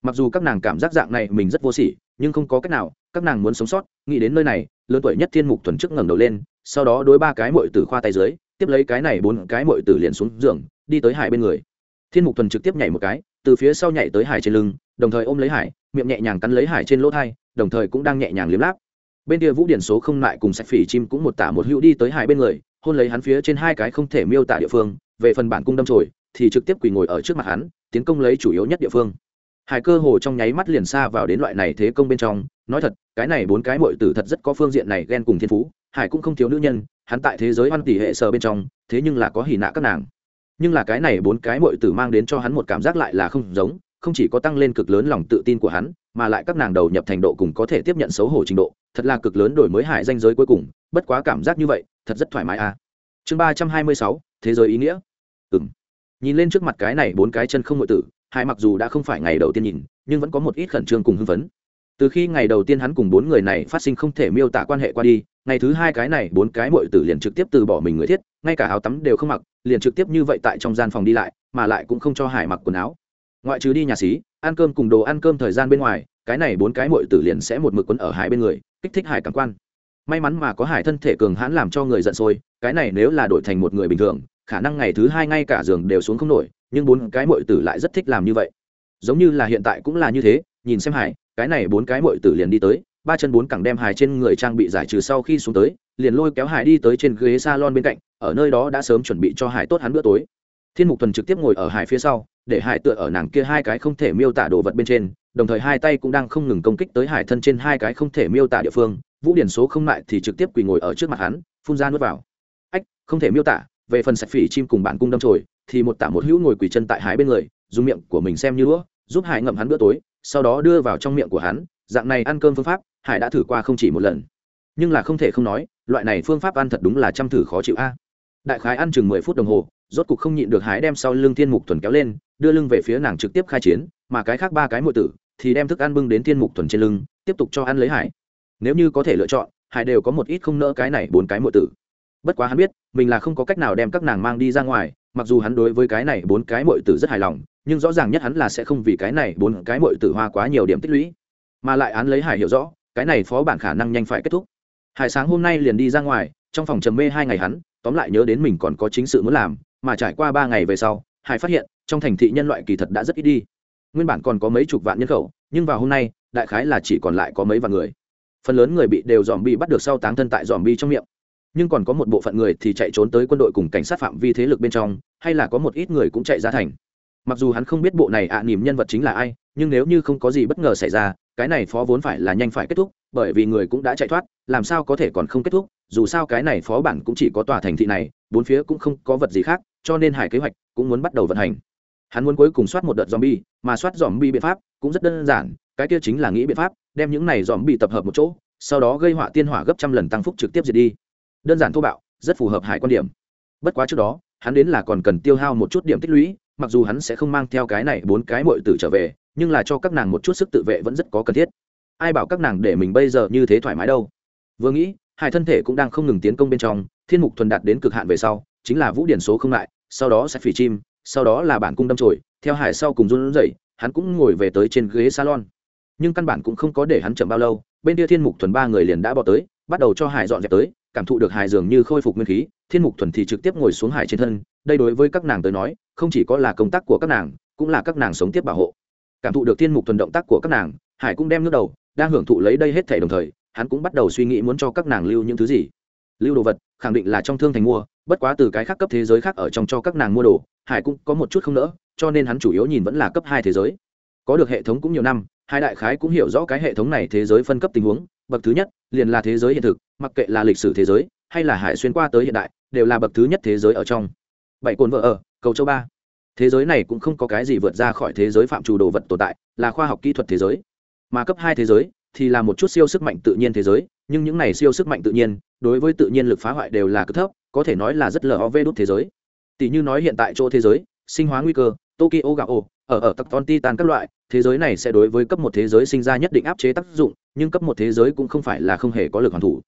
Mặc dù các nàng cảm giác dạng này mình rất vô sỉ, nhưng không có cách nào, các nàng muốn sống sót, nghĩ đến nơi này lớn tuổi nhất thiên mục thuần trước ngẩng đầu lên, sau đó đối ba cái mội tử khoa tay dưới, tiếp lấy cái này bốn cái mội tử liền xuống giường, đi tới hải bên người. Thiên mục thuần trực tiếp nhảy một cái, từ phía sau nhảy tới hải trên lưng, đồng thời ôm lấy hải, miệng nhẹ nhàng cắn lấy hải trên lỗ thai, đồng thời cũng đang nhẹ nhàng liếm láp. Bên kia vũ điển số không lại cùng sạch phỉ chim cũng một tả một hữu đi tới hải bên người, hôn lấy hắn phía trên hai cái không thể miêu tả địa phương, về phần bản cung đâm trồi thì trực tiếp quỳ ngồi ở trước mặt hắn, tiến công lấy chủ yếu nhất địa phương hải cơ hồ trong nháy mắt liền xa vào đến loại này thế công bên trong, nói thật, cái này bốn cái mội tử thật rất có phương diện này ghen cùng thiên phú, hải cũng không thiếu nữ nhân, hắn tại thế giới hoan tỷ hệ sờ bên trong, thế nhưng là có hỉ nạ các nàng. Nhưng là cái này bốn cái mội tử mang đến cho hắn một cảm giác lại là không giống, không chỉ có tăng lên cực lớn lòng tự tin của hắn, mà lại các nàng đầu nhập thành độ cùng có thể tiếp nhận xấu hổ trình độ, thật là cực lớn đổi mới hải danh giới cuối cùng, bất quá cảm giác như vậy, thật rất thoải mái à. Chương ba trăm hai mươi sáu, thế giới ý nghĩa. Ừ m nhìn lên trước mặt cái này bốn cái chân không ngội tử hải mặc dù đã không phải ngày đầu tiên nhìn, nhưng vẫn có một ít khẩn trương cùng hưng phấn. Từ khi ngày đầu tiên hắn cùng bốn người này phát sinh không thể miêu tả quan hệ qua đi, ngày thứ hai cái này bốn cái mội tử liền trực tiếp từ bỏ mình người thiết, ngay cả áo tắm đều không mặc, liền trực tiếp như vậy tại trong gian phòng đi lại, mà lại cũng không cho hải mặc quần áo. Ngoại trừ đi nhà xí, ăn cơm cùng đồ ăn cơm thời gian bên ngoài, cái này bốn cái mội tử liền sẽ một mực quấn ở hải bên người, kích thích hải cảm quan. May mắn mà có hải thân thể cường hãn làm cho người giận sôi, cái này nếu là đổi thành một người bình thường, khả năng ngày thứ hai ngay cả giường đều xuống không nổi nhưng bốn cái mội tử lại rất thích làm như vậy. Giống như là hiện tại cũng là như thế, nhìn xem hải cái này bốn cái mội tử liền đi tới, ba chân bốn cẳng đem hải trên người trang bị giải trừ sau khi xuống tới, liền lôi kéo hải đi tới trên ghế s a lon bên cạnh, ở nơi đó đã sớm chuẩn bị cho hải tốt hắn bữa tối. Thiên mục thuần trực tiếp ngồi ở hải phía sau, để hải tựa ở nàng kia hai cái không thể miêu tả đồ vật bên trên, đồng thời hai tay cũng đang không ngừng công kích tới hải thân trên hai cái không thể miêu tả địa phương, vũ điển số không lại thì trực tiếp quỳ ngồi ở trước mặt hắn, phun ra nuốt vào. Ách, không thể miêu tả, về phần sạch phỉ chim cùng bản cung đâm trồi thì một tả một hữu ngồi quỳ chân tại hải bên người, dùng miệng của mình xem như đũa, giúp hải ngậm hắn bữa tối, sau đó đưa vào trong miệng của hắn, dạng này ăn cơm phương pháp, hải đã thử qua không chỉ một lần. Nhưng là không thể không nói, loại này phương pháp ăn thật đúng là chăm thử khó chịu a. Đại khái ăn chừng mười phút đồng hồ, rốt cục không nhịn được hái đem sau lưng thiên mục thuần kéo lên, đưa lưng về phía nàng trực tiếp khai chiến, mà cái khác ba cái mượn tử thì đem thức ăn bưng đến thiên mục thuần trên lưng, tiếp tục cho ăn lấy hải. Nếu như có thể lựa chọn, hải đều có một ít không nỡ cái này bốn cái mượn tử. Bất quá hắn biết, mình là không có cách nào đem các nàng mang đi ra ngoài mặc dù hắn đối với cái này bốn cái mội tử rất hài lòng, nhưng rõ ràng nhất hắn là sẽ không vì cái này bốn cái mội tử hoa quá nhiều điểm tích lũy. Mà lại án lấy hải hiểu rõ, cái này phó bản khả năng nhanh phải kết thúc. Hải sáng hôm nay liền đi ra ngoài, trong phòng trầm mê hai ngày hắn, tóm lại nhớ đến mình còn có chính sự muốn làm, mà trải qua ba ngày về sau, hải phát hiện, trong thành thị nhân loại kỳ thật đã rất ít đi. Nguyên bản còn có mấy chục vạn nhân khẩu, nhưng vào hôm nay, đại khái là chỉ còn lại có mấy vạn người. Phần lớn người bị đều dòm bi bắt được sau táng thân tại dòm bi trong miệng nhưng còn có một bộ phận người thì chạy trốn tới quân đội cùng cảnh sát phạm vi thế lực bên trong hay là có một ít người cũng chạy ra thành. Mặc dù hắn không biết bộ này ạ à, nỉm nhân vật chính là ai nhưng nếu như không có gì bất ngờ xảy ra cái này phó vốn phải là nhanh phải kết thúc bởi vì người cũng đã chạy thoát làm sao có thể còn không kết thúc dù sao cái này phó bản cũng chỉ có tòa thành thị này bốn phía cũng không có vật gì khác cho nên hải kế hoạch cũng muốn bắt đầu vận hành. Hắn muốn cuối cùng soát một đợt zombie mà soát zombie biện pháp cũng rất đơn giản cái kia chính là nghĩ biện pháp đem những này zombie tập hợp một chỗ sau đó gây họa tiên hỏa gấp trăm lần tăng phúc trực tiếp diệt đi đơn giản thô bạo, rất phù hợp hải quan điểm. Bất quá trước đó, hắn đến là còn cần tiêu hao một chút điểm tích lũy, mặc dù hắn sẽ không mang theo cái này bốn cái mội tử trở về, nhưng là cho các nàng một chút sức tự vệ vẫn rất có cần thiết. Ai bảo các nàng để mình bây giờ như thế thoải mái đâu? Vừa nghĩ, hai thân thể cũng đang không ngừng tiến công bên trong, thiên mục thuần đạt đến cực hạn về sau, chính là vũ điển số không lại, sau đó sẽ phỉ chim, sau đó là bản cung đâm trồi theo hải sau cùng run rẩy, hắn cũng ngồi về tới trên ghế salon. Nhưng căn bản cũng không có để hắn chậm bao lâu, bên kia thiên mục thuần ba người liền đã bỏ tới bắt đầu cho hải dọn dẹp tới, cảm thụ được hải dường như khôi phục nguyên khí, thiên mục thuần thì trực tiếp ngồi xuống hải trên thân, đây đối với các nàng tới nói, không chỉ có là công tác của các nàng, cũng là các nàng sống tiếp bảo hộ. Cảm thụ được thiên mục thuần động tác của các nàng, hải cũng đem nước đầu, đang hưởng thụ lấy đây hết thể đồng thời, hắn cũng bắt đầu suy nghĩ muốn cho các nàng lưu những thứ gì. Lưu đồ vật, khẳng định là trong thương thành mua, bất quá từ cái khác cấp thế giới khác ở trong cho các nàng mua đồ, hải cũng có một chút không nỡ, cho nên hắn chủ yếu nhìn vẫn là cấp hai thế giới. Có được hệ thống cũng nhiều năm, hai đại khái cũng hiểu rõ cái hệ thống này thế giới phân cấp tình huống bậc thứ nhất liền là thế giới hiện thực, mặc kệ là lịch sử thế giới hay là hải xuyên qua tới hiện đại, đều là bậc thứ nhất thế giới ở trong. Bảy cồn vợ ở, cầu châu ba. Thế giới này cũng không có cái gì vượt ra khỏi thế giới phạm trù đồ vật tồn tại, là khoa học kỹ thuật thế giới. Mà cấp hai thế giới thì là một chút siêu sức mạnh tự nhiên thế giới, nhưng những này siêu sức mạnh tự nhiên đối với tự nhiên lực phá hoại đều là cực thấp, có thể nói là rất lờ vê đốt thế giới. Tỷ như nói hiện tại chỗ thế giới, sinh hóa nguy cơ, tokyo gạo ở ở tập ton titan các loại thế giới này sẽ đối với cấp một thế giới sinh ra nhất định áp chế tác dụng nhưng cấp một thế giới cũng không phải là không hề có lực hoàn thủ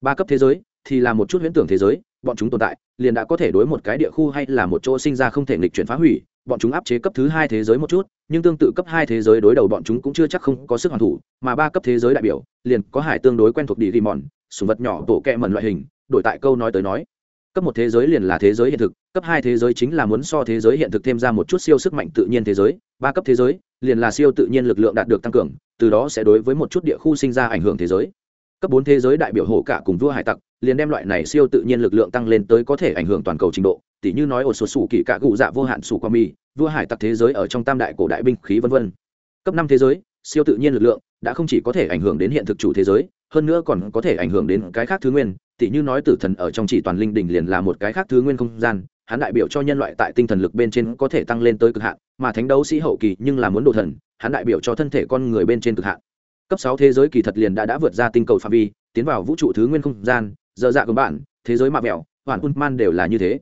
ba cấp thế giới thì là một chút huyễn tưởng thế giới bọn chúng tồn tại liền đã có thể đối một cái địa khu hay là một chỗ sinh ra không thể nghịch chuyển phá hủy bọn chúng áp chế cấp thứ hai thế giới một chút nhưng tương tự cấp hai thế giới đối đầu bọn chúng cũng chưa chắc không có sức hoàn thủ mà ba cấp thế giới đại biểu liền có hải tương đối quen thuộc đi mòn sùng vật nhỏ tổ kẹ mẩn loại hình đổi tại câu nói tới nói cấp một thế giới liền là thế giới hiện thực cấp hai thế giới chính là muốn so thế giới hiện thực thêm ra một chút siêu sức mạnh tự nhiên thế giới ba cấp thế giới liền là siêu tự nhiên lực lượng đạt được tăng cường, từ đó sẽ đối với một chút địa khu sinh ra ảnh hưởng thế giới. Cấp bốn thế giới đại biểu hổ cả cùng vua hải tặc, liền đem loại này siêu tự nhiên lực lượng tăng lên tới có thể ảnh hưởng toàn cầu trình độ, tỉ như nói ổ số sủ kỳ cả cụ dạ vô hạn sủ qua mi vua hải tặc thế giới ở trong tam đại cổ đại binh khí vân vân. Cấp năm thế giới, siêu tự nhiên lực lượng đã không chỉ có thể ảnh hưởng đến hiện thực chủ thế giới, hơn nữa còn có thể ảnh hưởng đến cái khác thứ nguyên, tỉ như nói tử thần ở trong chỉ toàn linh đỉnh liền là một cái khác thứ nguyên không gian, hắn đại biểu cho nhân loại tại tinh thần lực bên trên có thể tăng lên tới cực hạn mà thánh đấu sĩ hậu kỳ nhưng là muốn độ thần, hắn đại biểu cho thân thể con người bên trên cực hạn. Cấp sáu thế giới kỳ thật liền đã đã vượt ra tinh cầu phạm vi, tiến vào vũ trụ thứ nguyên không gian dơ dạ của bạn, thế giới mạ mẹo, hoàn man đều là như thế.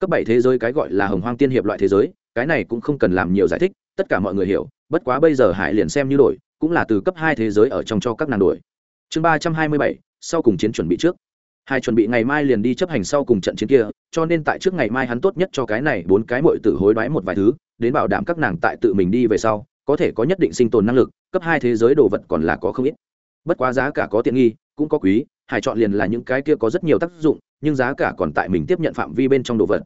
Cấp bảy thế giới cái gọi là hồng hoang tiên hiệp loại thế giới, cái này cũng không cần làm nhiều giải thích, tất cả mọi người hiểu, bất quá bây giờ hải liền xem như đổi, cũng là từ cấp hai thế giới ở trong cho các nàng đổi. Chương ba trăm hai mươi bảy, sau cùng chiến chuẩn bị trước hai chuẩn bị ngày mai liền đi chấp hành sau cùng trận chiến kia, cho nên tại trước ngày mai hắn tốt nhất cho cái này bốn cái mội tử hối đoái một vài thứ, đến bảo đảm các nàng tại tự mình đi về sau, có thể có nhất định sinh tồn năng lực, cấp hai thế giới đồ vật còn là có không ít. Bất quá giá cả có tiện nghi, cũng có quý, hải chọn liền là những cái kia có rất nhiều tác dụng, nhưng giá cả còn tại mình tiếp nhận phạm vi bên trong đồ vật.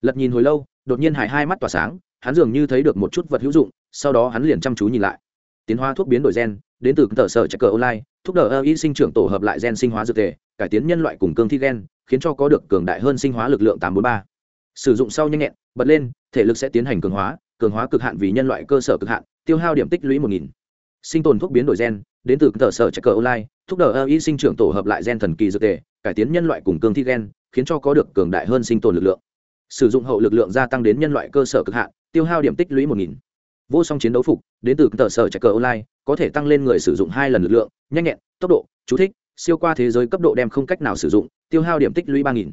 Lật nhìn hồi lâu, đột nhiên hải hai mắt tỏa sáng, hắn dường như thấy được một chút vật hữu dụng, sau đó hắn liền chăm chú nhìn lại. Tiến hóa thuốc biến đổi gen đến từ tờ sở trạch cờ online, thúc đẩy y sinh trưởng tổ hợp lại gen sinh hóa dược thể, cải tiến nhân loại cùng cương thi gen, khiến cho có được cường đại hơn sinh hóa lực lượng 843. sử dụng sau nhanh nhẹn, bật lên, thể lực sẽ tiến hành cường hóa cường hóa cực hạn vì nhân loại cơ sở cực hạn, tiêu hao điểm tích lũy 1000. sinh tồn thuốc biến đổi gen, đến từ tờ sở trạch cờ online, thúc đẩy y sinh trưởng tổ hợp lại gen thần kỳ dược thể, cải tiến nhân loại cùng cương thi gen, khiến cho có được cường đại hơn sinh tồn lực lượng sử dụng hậu lực lượng gia tăng đến nhân loại cơ sở cực hạn, tiêu hao điểm tích lũy 1000 vô song chiến đấu phục, đến từ tờ sở check cờ online, có thể tăng lên người sử dụng hai lần lực lượng, nhanh nhẹn, tốc độ, chú thích, siêu qua thế giới cấp độ đem không cách nào sử dụng, tiêu hao điểm tích lũy ba nghìn.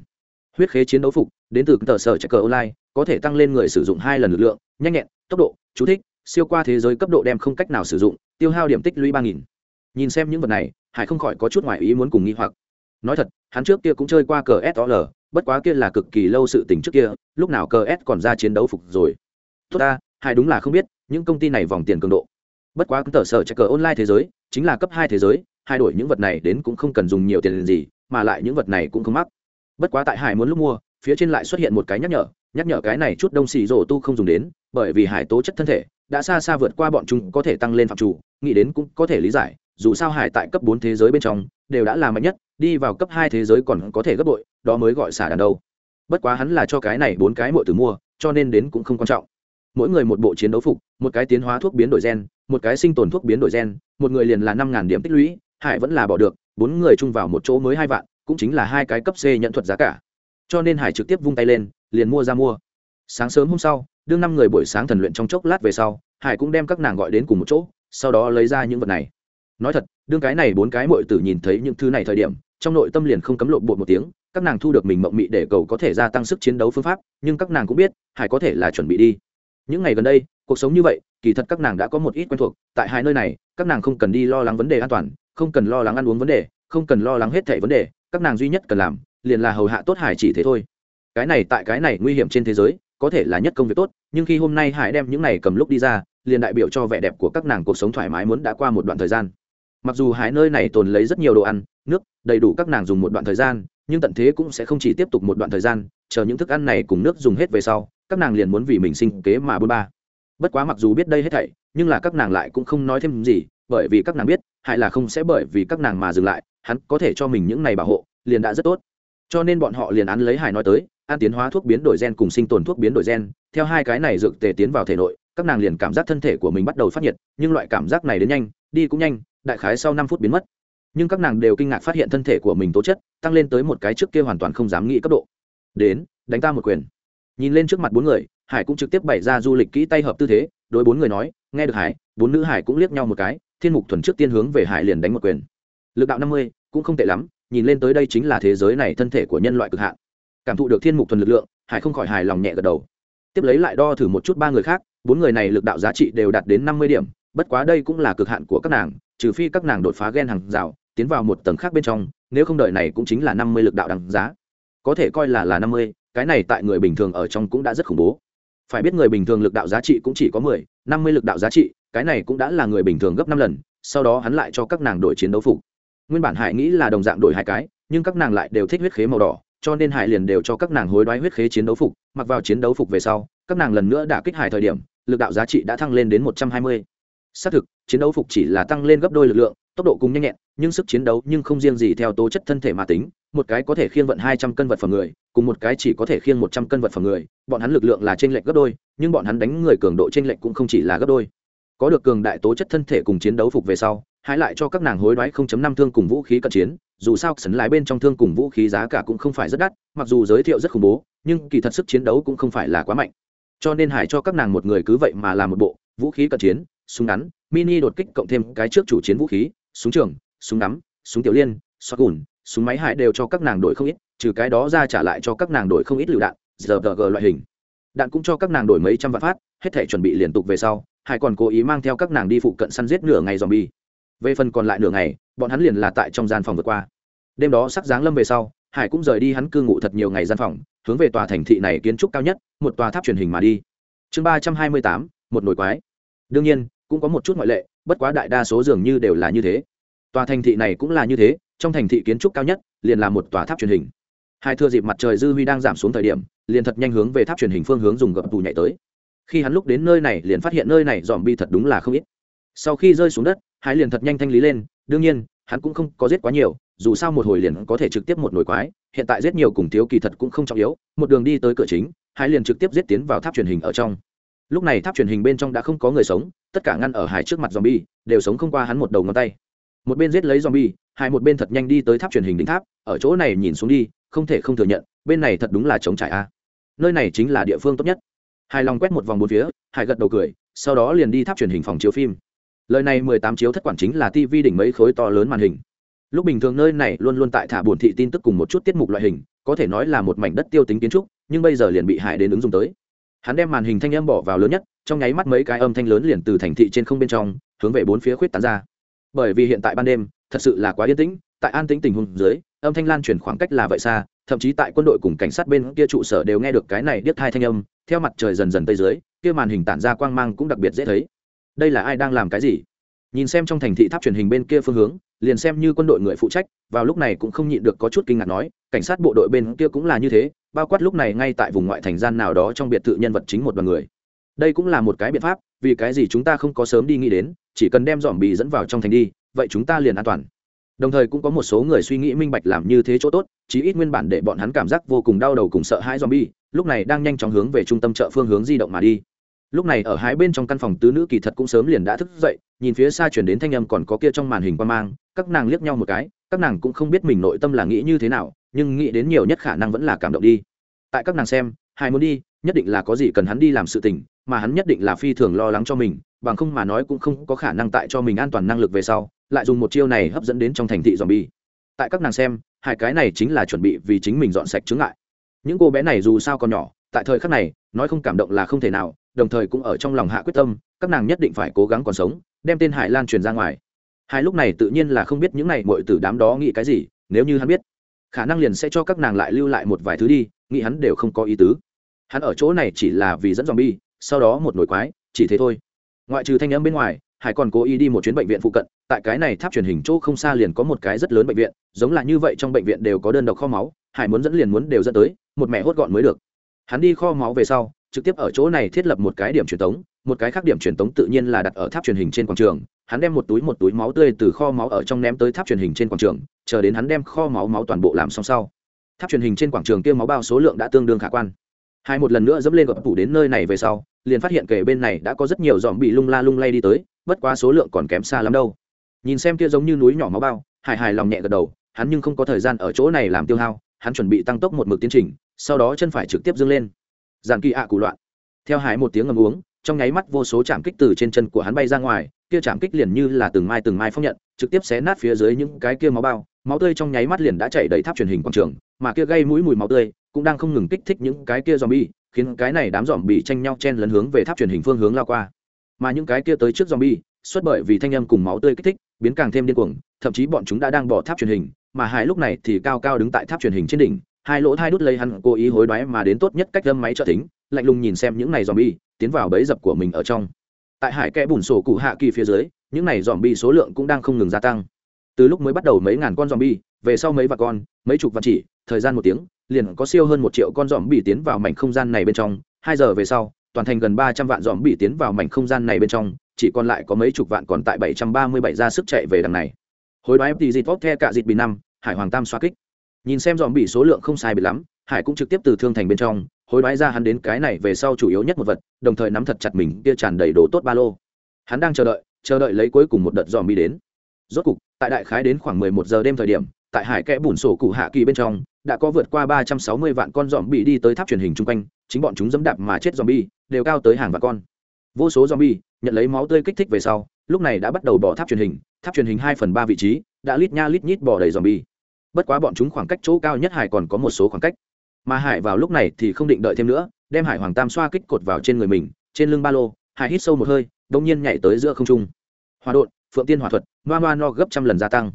Huyết khế chiến đấu phục, đến từ tờ sở check cờ online, có thể tăng lên người sử dụng hai lần lực lượng, nhanh nhẹn, tốc độ, chú thích, siêu qua thế giới cấp độ đem không cách nào sử dụng, tiêu hao điểm tích lũy ba nghìn. Nhìn xem những vật này, hải không khỏi có chút ngoài ý muốn cùng nghi hoặc. Nói thật, hắn trước kia cũng chơi qua cờ sl bất quá kia là cực kỳ lâu sự tình trước kia, lúc nào cờ s còn ra chiến đấu phục rồi. Tốt ta, hải đúng là không biết những công ty này vòng tiền cường độ. Bất quá tờ sở check cờ online thế giới, chính là cấp hai thế giới, hai đổi những vật này đến cũng không cần dùng nhiều tiền gì, mà lại những vật này cũng không mắc. Bất quá tại hải muốn lúc mua, phía trên lại xuất hiện một cái nhắc nhở nhắc nhở cái này chút đông xì rổ tu không dùng đến, bởi vì hải tố chất thân thể đã xa xa vượt qua bọn chúng có thể tăng lên phạm chủ, nghĩ đến cũng có thể lý giải, dù sao hải tại cấp bốn thế giới bên trong, đều đã là mạnh nhất, đi vào cấp hai thế giới còn có thể gấp bội đó mới gọi xả đàn đâu. Bất quá hắn là cho cái này bốn cái mỗi từ mua, cho nên đến cũng không quan trọng mỗi người một bộ chiến đấu phục, một cái tiến hóa thuốc biến đổi gen, một cái sinh tồn thuốc biến đổi gen, một người liền là năm điểm tích lũy, hải vẫn là bỏ được, bốn người chung vào một chỗ mới hai vạn, cũng chính là hai cái cấp c nhận thuật giá cả. Cho nên hải trực tiếp vung tay lên, liền mua ra mua. Sáng sớm hôm sau, đương năm người buổi sáng thần luyện trong chốc lát về sau, hải cũng đem các nàng gọi đến cùng một chỗ, sau đó lấy ra những vật này. Nói thật, đương cái này bốn cái mội tử nhìn thấy những thứ này thời điểm, trong nội tâm liền không cấm lộn bột một tiếng, các nàng thu được mình mộng mị để cầu có thể gia tăng sức chiến đấu phương pháp, nhưng các nàng cũng biết, hải có thể là chuẩn bị đi những ngày gần đây, cuộc sống như vậy, kỳ thật các nàng đã có một ít quen thuộc. Tại hai nơi này, các nàng không cần đi lo lắng vấn đề an toàn, không cần lo lắng ăn uống vấn đề, không cần lo lắng hết thảy vấn đề. Các nàng duy nhất cần làm, liền là hầu hạ tốt hải chỉ thế thôi. Cái này tại cái này nguy hiểm trên thế giới, có thể là nhất công việc tốt, nhưng khi hôm nay hải đem những này cầm lúc đi ra, liền đại biểu cho vẻ đẹp của các nàng cuộc sống thoải mái muốn đã qua một đoạn thời gian. Mặc dù hải nơi này tồn lấy rất nhiều đồ ăn, nước, đầy đủ các nàng dùng một đoạn thời gian nhưng tận thế cũng sẽ không chỉ tiếp tục một đoạn thời gian, chờ những thức ăn này cùng nước dùng hết về sau, các nàng liền muốn vì mình sinh kế mà bôn ba. Bất quá mặc dù biết đây hết thảy, nhưng là các nàng lại cũng không nói thêm gì, bởi vì các nàng biết, hại là không sẽ bởi vì các nàng mà dừng lại, hắn có thể cho mình những này bảo hộ, liền đã rất tốt. Cho nên bọn họ liền án lấy hải nói tới, an tiến hóa thuốc biến đổi gen cùng sinh tồn thuốc biến đổi gen, theo hai cái này dược tề tiến vào thể nội, các nàng liền cảm giác thân thể của mình bắt đầu phát nhiệt, nhưng loại cảm giác này đến nhanh, đi cũng nhanh, đại khái sau năm phút biến mất nhưng các nàng đều kinh ngạc phát hiện thân thể của mình tố chất tăng lên tới một cái trước kia hoàn toàn không dám nghĩ cấp độ. Đến, đánh ta một quyền. Nhìn lên trước mặt bốn người, hải cũng trực tiếp bày ra du lịch kỹ tay hợp tư thế, đối bốn người nói, nghe được hải, bốn nữ hải cũng liếc nhau một cái, thiên mục thuần trước tiên hướng về hải liền đánh một quyền. Lực đạo năm mươi, cũng không tệ lắm, nhìn lên tới đây chính là thế giới này thân thể của nhân loại cực hạn. Cảm thụ được thiên mục thuần lực lượng, hải không khỏi hài lòng nhẹ gật đầu. Tiếp lấy lại đo thử một chút ba người khác, bốn người này lực đạo giá trị đều đạt đến năm mươi điểm, bất quá đây cũng là cực hạn của các nàng, trừ phi các nàng đột phá ghen hàng rào tiến vào một tầng khác bên trong, nếu không đợi này cũng chính là năm mươi lực đạo đằng giá. Có thể coi là là năm mươi, cái này tại người bình thường ở trong cũng đã rất khủng bố. Phải biết người bình thường lực đạo giá trị cũng chỉ có mười, năm mươi lực đạo giá trị, cái này cũng đã là người bình thường gấp năm lần, sau đó hắn lại cho các nàng đổi chiến đấu phục. Nguyên bản hải nghĩ là đồng dạng đổi hai cái, nhưng các nàng lại đều thích huyết khế màu đỏ, cho nên hải liền đều cho các nàng hối đoái huyết khế chiến đấu phục, mặc vào chiến đấu phục về sau, các nàng lần nữa đã kích hải thời điểm, lực đạo giá trị đã thăng lên đến một trăm hai mươi. Xác thực, chiến đấu phục chỉ là tăng lên gấp đôi lực lượng, tốc độ cùng nhanh nhẹn nhưng sức chiến đấu nhưng không riêng gì theo tố chất thân thể mà tính, một cái có thể khiêng vận hai trăm cân vật phẩm người, cùng một cái chỉ có thể khiêng một trăm cân vật phẩm người, bọn hắn lực lượng là trên lệch gấp đôi, nhưng bọn hắn đánh người cường độ trên lệch cũng không chỉ là gấp đôi. Có được cường đại tố chất thân thể cùng chiến đấu phục về sau, hãy lại cho các nàng hối đoái 0.5 thương cùng vũ khí cận chiến, dù sao sấn lái bên trong thương cùng vũ khí giá cả cũng không phải rất đắt, mặc dù giới thiệu rất khủng bố, nhưng kỳ thật sức chiến đấu cũng không phải là quá mạnh. Cho nên hải cho các nàng một người cứ vậy mà làm một bộ vũ khí cận chiến, súng ngắn, mini đột kích cộng thêm cái trước chủ chiến vũ khí, súng trường súng nắm súng tiểu liên xoát gùn, súng máy hải đều cho các nàng đổi không ít, trừ cái đó ra trả lại cho các nàng đổi không ít lựu đạn giờ g loại hình. Đạn cũng cho các nàng đổi mấy trăm vạn phát, hết thể chuẩn bị liên tục về sau hải còn cố ý mang theo các nàng đi phụ cận săn giết nửa ngày dòm bi về phần còn lại nửa ngày, bọn hắn liền là tại trong gian phòng vượt qua. Đêm đó sắc dáng lâm về sau, hải cũng rời đi hắn cư ngụ thật nhiều ngày gian phòng, hướng về tòa thành thị này kiến trúc cao nhất, một tòa tháp truyền hình mà đi. Chương ba trăm hai mươi tám, một nồi quái. Đương nhiên, cũng có một chút ngoại lệ, bất quá đại đa số dường như đều là như thế tòa thành thị này cũng là như thế, trong thành thị kiến trúc cao nhất, liền là một tòa tháp truyền hình. Hai thưa dịp mặt trời dư huy đang giảm xuống thời điểm, liền thật nhanh hướng về tháp truyền hình phương hướng dùng gập tù nhảy tới. Khi hắn lúc đến nơi này, liền phát hiện nơi này dòm bi thật đúng là không ít. Sau khi rơi xuống đất hai liền thật nhanh thanh lý lên, đương nhiên, hắn cũng không có giết quá nhiều, dù sao một hồi liền có thể trực tiếp một nồi quái, hiện tại giết nhiều cùng thiếu kỳ thật cũng không trọng yếu, một đường đi tới cửa chính hai liền trực tiếp giết tiến vào tháp truyền hình ở trong. Lúc này tháp truyền hình bên trong đã không có người sống, tất cả ngăn ở hải trước mặt zombie đều sống không qua hắn một đầu ngón tay một bên giết lấy zombie, hai một bên thật nhanh đi tới tháp truyền hình đỉnh tháp, ở chỗ này nhìn xuống đi, không thể không thừa nhận, bên này thật đúng là chống trải a. Nơi này chính là địa phương tốt nhất. Hai lòng quét một vòng bốn phía, hải gật đầu cười, sau đó liền đi tháp truyền hình phòng chiếu phim. Lời này mười tám chiếu thất quản chính là tv đỉnh mấy khối to lớn màn hình. Lúc bình thường nơi này luôn luôn tại thả buồn thị tin tức cùng một chút tiết mục loại hình, có thể nói là một mảnh đất tiêu tính kiến trúc, nhưng bây giờ liền bị hại đến ứng dụng tới. Hắn đem màn hình thanh âm bỏ vào lớn nhất, trong nháy mắt mấy cái âm thanh lớn liền từ thành thị trên không bên trong, hướng về bốn phía khuyết tán ra bởi vì hiện tại ban đêm, thật sự là quá yên tĩnh, tại an tĩnh tình huống dưới, âm thanh lan truyền khoảng cách là vậy xa, thậm chí tại quân đội cùng cảnh sát bên kia trụ sở đều nghe được cái này điếc thai thanh âm, theo mặt trời dần dần tây dưới, kia màn hình tản ra quang mang cũng đặc biệt dễ thấy. Đây là ai đang làm cái gì? Nhìn xem trong thành thị tháp truyền hình bên kia phương hướng, liền xem như quân đội người phụ trách, vào lúc này cũng không nhịn được có chút kinh ngạc nói, cảnh sát bộ đội bên kia cũng là như thế, bao quát lúc này ngay tại vùng ngoại thành gian nào đó trong biệt thự nhân vật chính một đoàn người đây cũng là một cái biện pháp, vì cái gì chúng ta không có sớm đi nghĩ đến, chỉ cần đem dòm bì dẫn vào trong thành đi, vậy chúng ta liền an toàn. Đồng thời cũng có một số người suy nghĩ minh bạch làm như thế chỗ tốt, chí ít nguyên bản để bọn hắn cảm giác vô cùng đau đầu cùng sợ hãi zombie lúc này đang nhanh chóng hướng về trung tâm chợ phương hướng di động mà đi. Lúc này ở hai bên trong căn phòng tứ nữ kỳ thật cũng sớm liền đã thức dậy, nhìn phía xa chuyển đến thanh âm còn có kia trong màn hình qua mang, các nàng liếc nhau một cái, các nàng cũng không biết mình nội tâm là nghĩ như thế nào, nhưng nghĩ đến nhiều nhất khả năng vẫn là cảm động đi. Tại các nàng xem, hai muốn đi, nhất định là có gì cần hắn đi làm sự tình mà hắn nhất định là phi thường lo lắng cho mình, bằng không mà nói cũng không có khả năng tại cho mình an toàn năng lực về sau, lại dùng một chiêu này hấp dẫn đến trong thành thị dòm bi tại các nàng xem, hai cái này chính là chuẩn bị vì chính mình dọn sạch chứng lại những cô bé này dù sao còn nhỏ, tại thời khắc này, nói không cảm động là không thể nào, đồng thời cũng ở trong lòng hạ quyết tâm, các nàng nhất định phải cố gắng còn sống, đem tên hải lan truyền ra ngoài. Hai lúc này tự nhiên là không biết những này mọi từ đám đó nghĩ cái gì, nếu như hắn biết, khả năng liền sẽ cho các nàng lại lưu lại một vài thứ đi, nghĩ hắn đều không có ý tứ. Hắn ở chỗ này chỉ là vì dẫn dòm bi sau đó một nồi quái, chỉ thế thôi. Ngoại trừ thanh âm bên ngoài, hải còn cố ý đi một chuyến bệnh viện phụ cận, tại cái này tháp truyền hình chỗ không xa liền có một cái rất lớn bệnh viện, giống là như vậy trong bệnh viện đều có đơn độc kho máu, hải muốn dẫn liền muốn đều dẫn tới, một mẹ hốt gọn mới được. Hắn đi kho máu về sau, trực tiếp ở chỗ này thiết lập một cái điểm truyền tống, một cái khác điểm truyền tống tự nhiên là đặt ở tháp truyền hình trên quảng trường. Hắn đem một túi một túi máu tươi từ kho máu ở trong ném tới tháp truyền hình trên quảng trường, chờ đến hắn đem kho máu máu toàn bộ làm xong sau. Tháp truyền hình trên quảng trường kia máu bao số lượng đã tương đương khả quan. Hai một lần nữa dẫm lên gập phủ đến nơi này về sau liền phát hiện kể bên này đã có rất nhiều dòm bị lung la lung lay đi tới, bất quá số lượng còn kém xa lắm đâu. Nhìn xem kia giống như núi nhỏ máu bao hài hài lòng nhẹ gật đầu, hắn nhưng không có thời gian ở chỗ này làm tiêu hao, hắn chuẩn bị tăng tốc một mực tiến trình, sau đó chân phải trực tiếp dâng lên. Giàn kỳ ạ cụ loạn. Theo hải một tiếng ngầm uống, trong nháy mắt vô số chạm kích từ trên chân của hắn bay ra ngoài, kia chạm kích liền như là từng mai từng mai phong nhận, trực tiếp xé nát phía dưới những cái kia máu bao, máu tươi trong nháy mắt liền đã chảy đầy tháp truyền hình quảng trường, mà kia gây mũi mùi máu tươi cũng đang không ngừng kích thích những cái kia zombie khiến cái này đám zombie tranh nhau chen lấn hướng về tháp truyền hình phương hướng lao qua. Mà những cái kia tới trước zombie xuất bởi vì thanh âm cùng máu tươi kích thích, biến càng thêm điên cuồng, thậm chí bọn chúng đã đang bỏ tháp truyền hình, mà hai lúc này thì cao cao đứng tại tháp truyền hình trên đỉnh, hai lỗ thai đút lấy hắn cố ý hối đoái mà đến tốt nhất cách lâm máy trợ tính lạnh lùng nhìn xem những này dòm bi tiến vào bẫy dập của mình ở trong. Tại hải kẽ bùn sổ cụ hạ kỳ phía dưới, những này dòm bi số lượng cũng đang không ngừng gia tăng. Từ lúc mới bắt đầu mấy ngàn con dòm bi về sau mấy vạn con, mấy chục vạn chỉ, thời gian một tiếng, liền có siêu hơn một triệu con dòm bị tiến vào mảnh không gian này bên trong. Hai giờ về sau, toàn thành gần ba trăm vạn dòm bị tiến vào mảnh không gian này bên trong, chỉ còn lại có mấy chục vạn còn tại bảy trăm ba mươi bảy ra sức chạy về đằng này. Hồi đoái tỷ dịt vóc the cả dịp bị năm, hải hoàng tam xoa kích. Nhìn xem dòm bị số lượng không sai bị lắm, hải cũng trực tiếp từ thương thành bên trong, hối đoái ra hắn đến cái này về sau chủ yếu nhất một vật, đồng thời nắm thật chặt mình, kia tràn đầy đồ tốt ba lô. Hắn đang chờ đợi chờ đợi lấy cuối cùng một đợt dòm bị đến. Rốt cục, tại đại khái đến khoảng mười một giờ đêm thời điểm tại hải kẽ bùn sổ cụ hạ kỳ bên trong, đã có vượt qua ba trăm sáu mươi vạn con dòm bị đi tới tháp truyền hình chung quanh, chính bọn chúng dẫm đạp mà chết dòm bi đều cao tới hàng vạn con. Vô số dòm bi nhận lấy máu tươi kích thích về sau, lúc này đã bắt đầu bỏ tháp truyền hình, tháp truyền hình hai phần ba vị trí, đã lít nha lít nhít bỏ đầy dòm bi bất quá bọn chúng khoảng cách chỗ cao nhất hải còn có một số khoảng cách. Mà hải vào lúc này thì không định đợi thêm nữa, đem hải hoàng tam xoa kích cột vào trên người mình, trên lưng ba lô, hải hít sâu một hơi đông nhiên nhảy tới giữa không trung. Hòa đột, phượng tiên hỏa thuật noa noa no gấp trăm lần gia tăng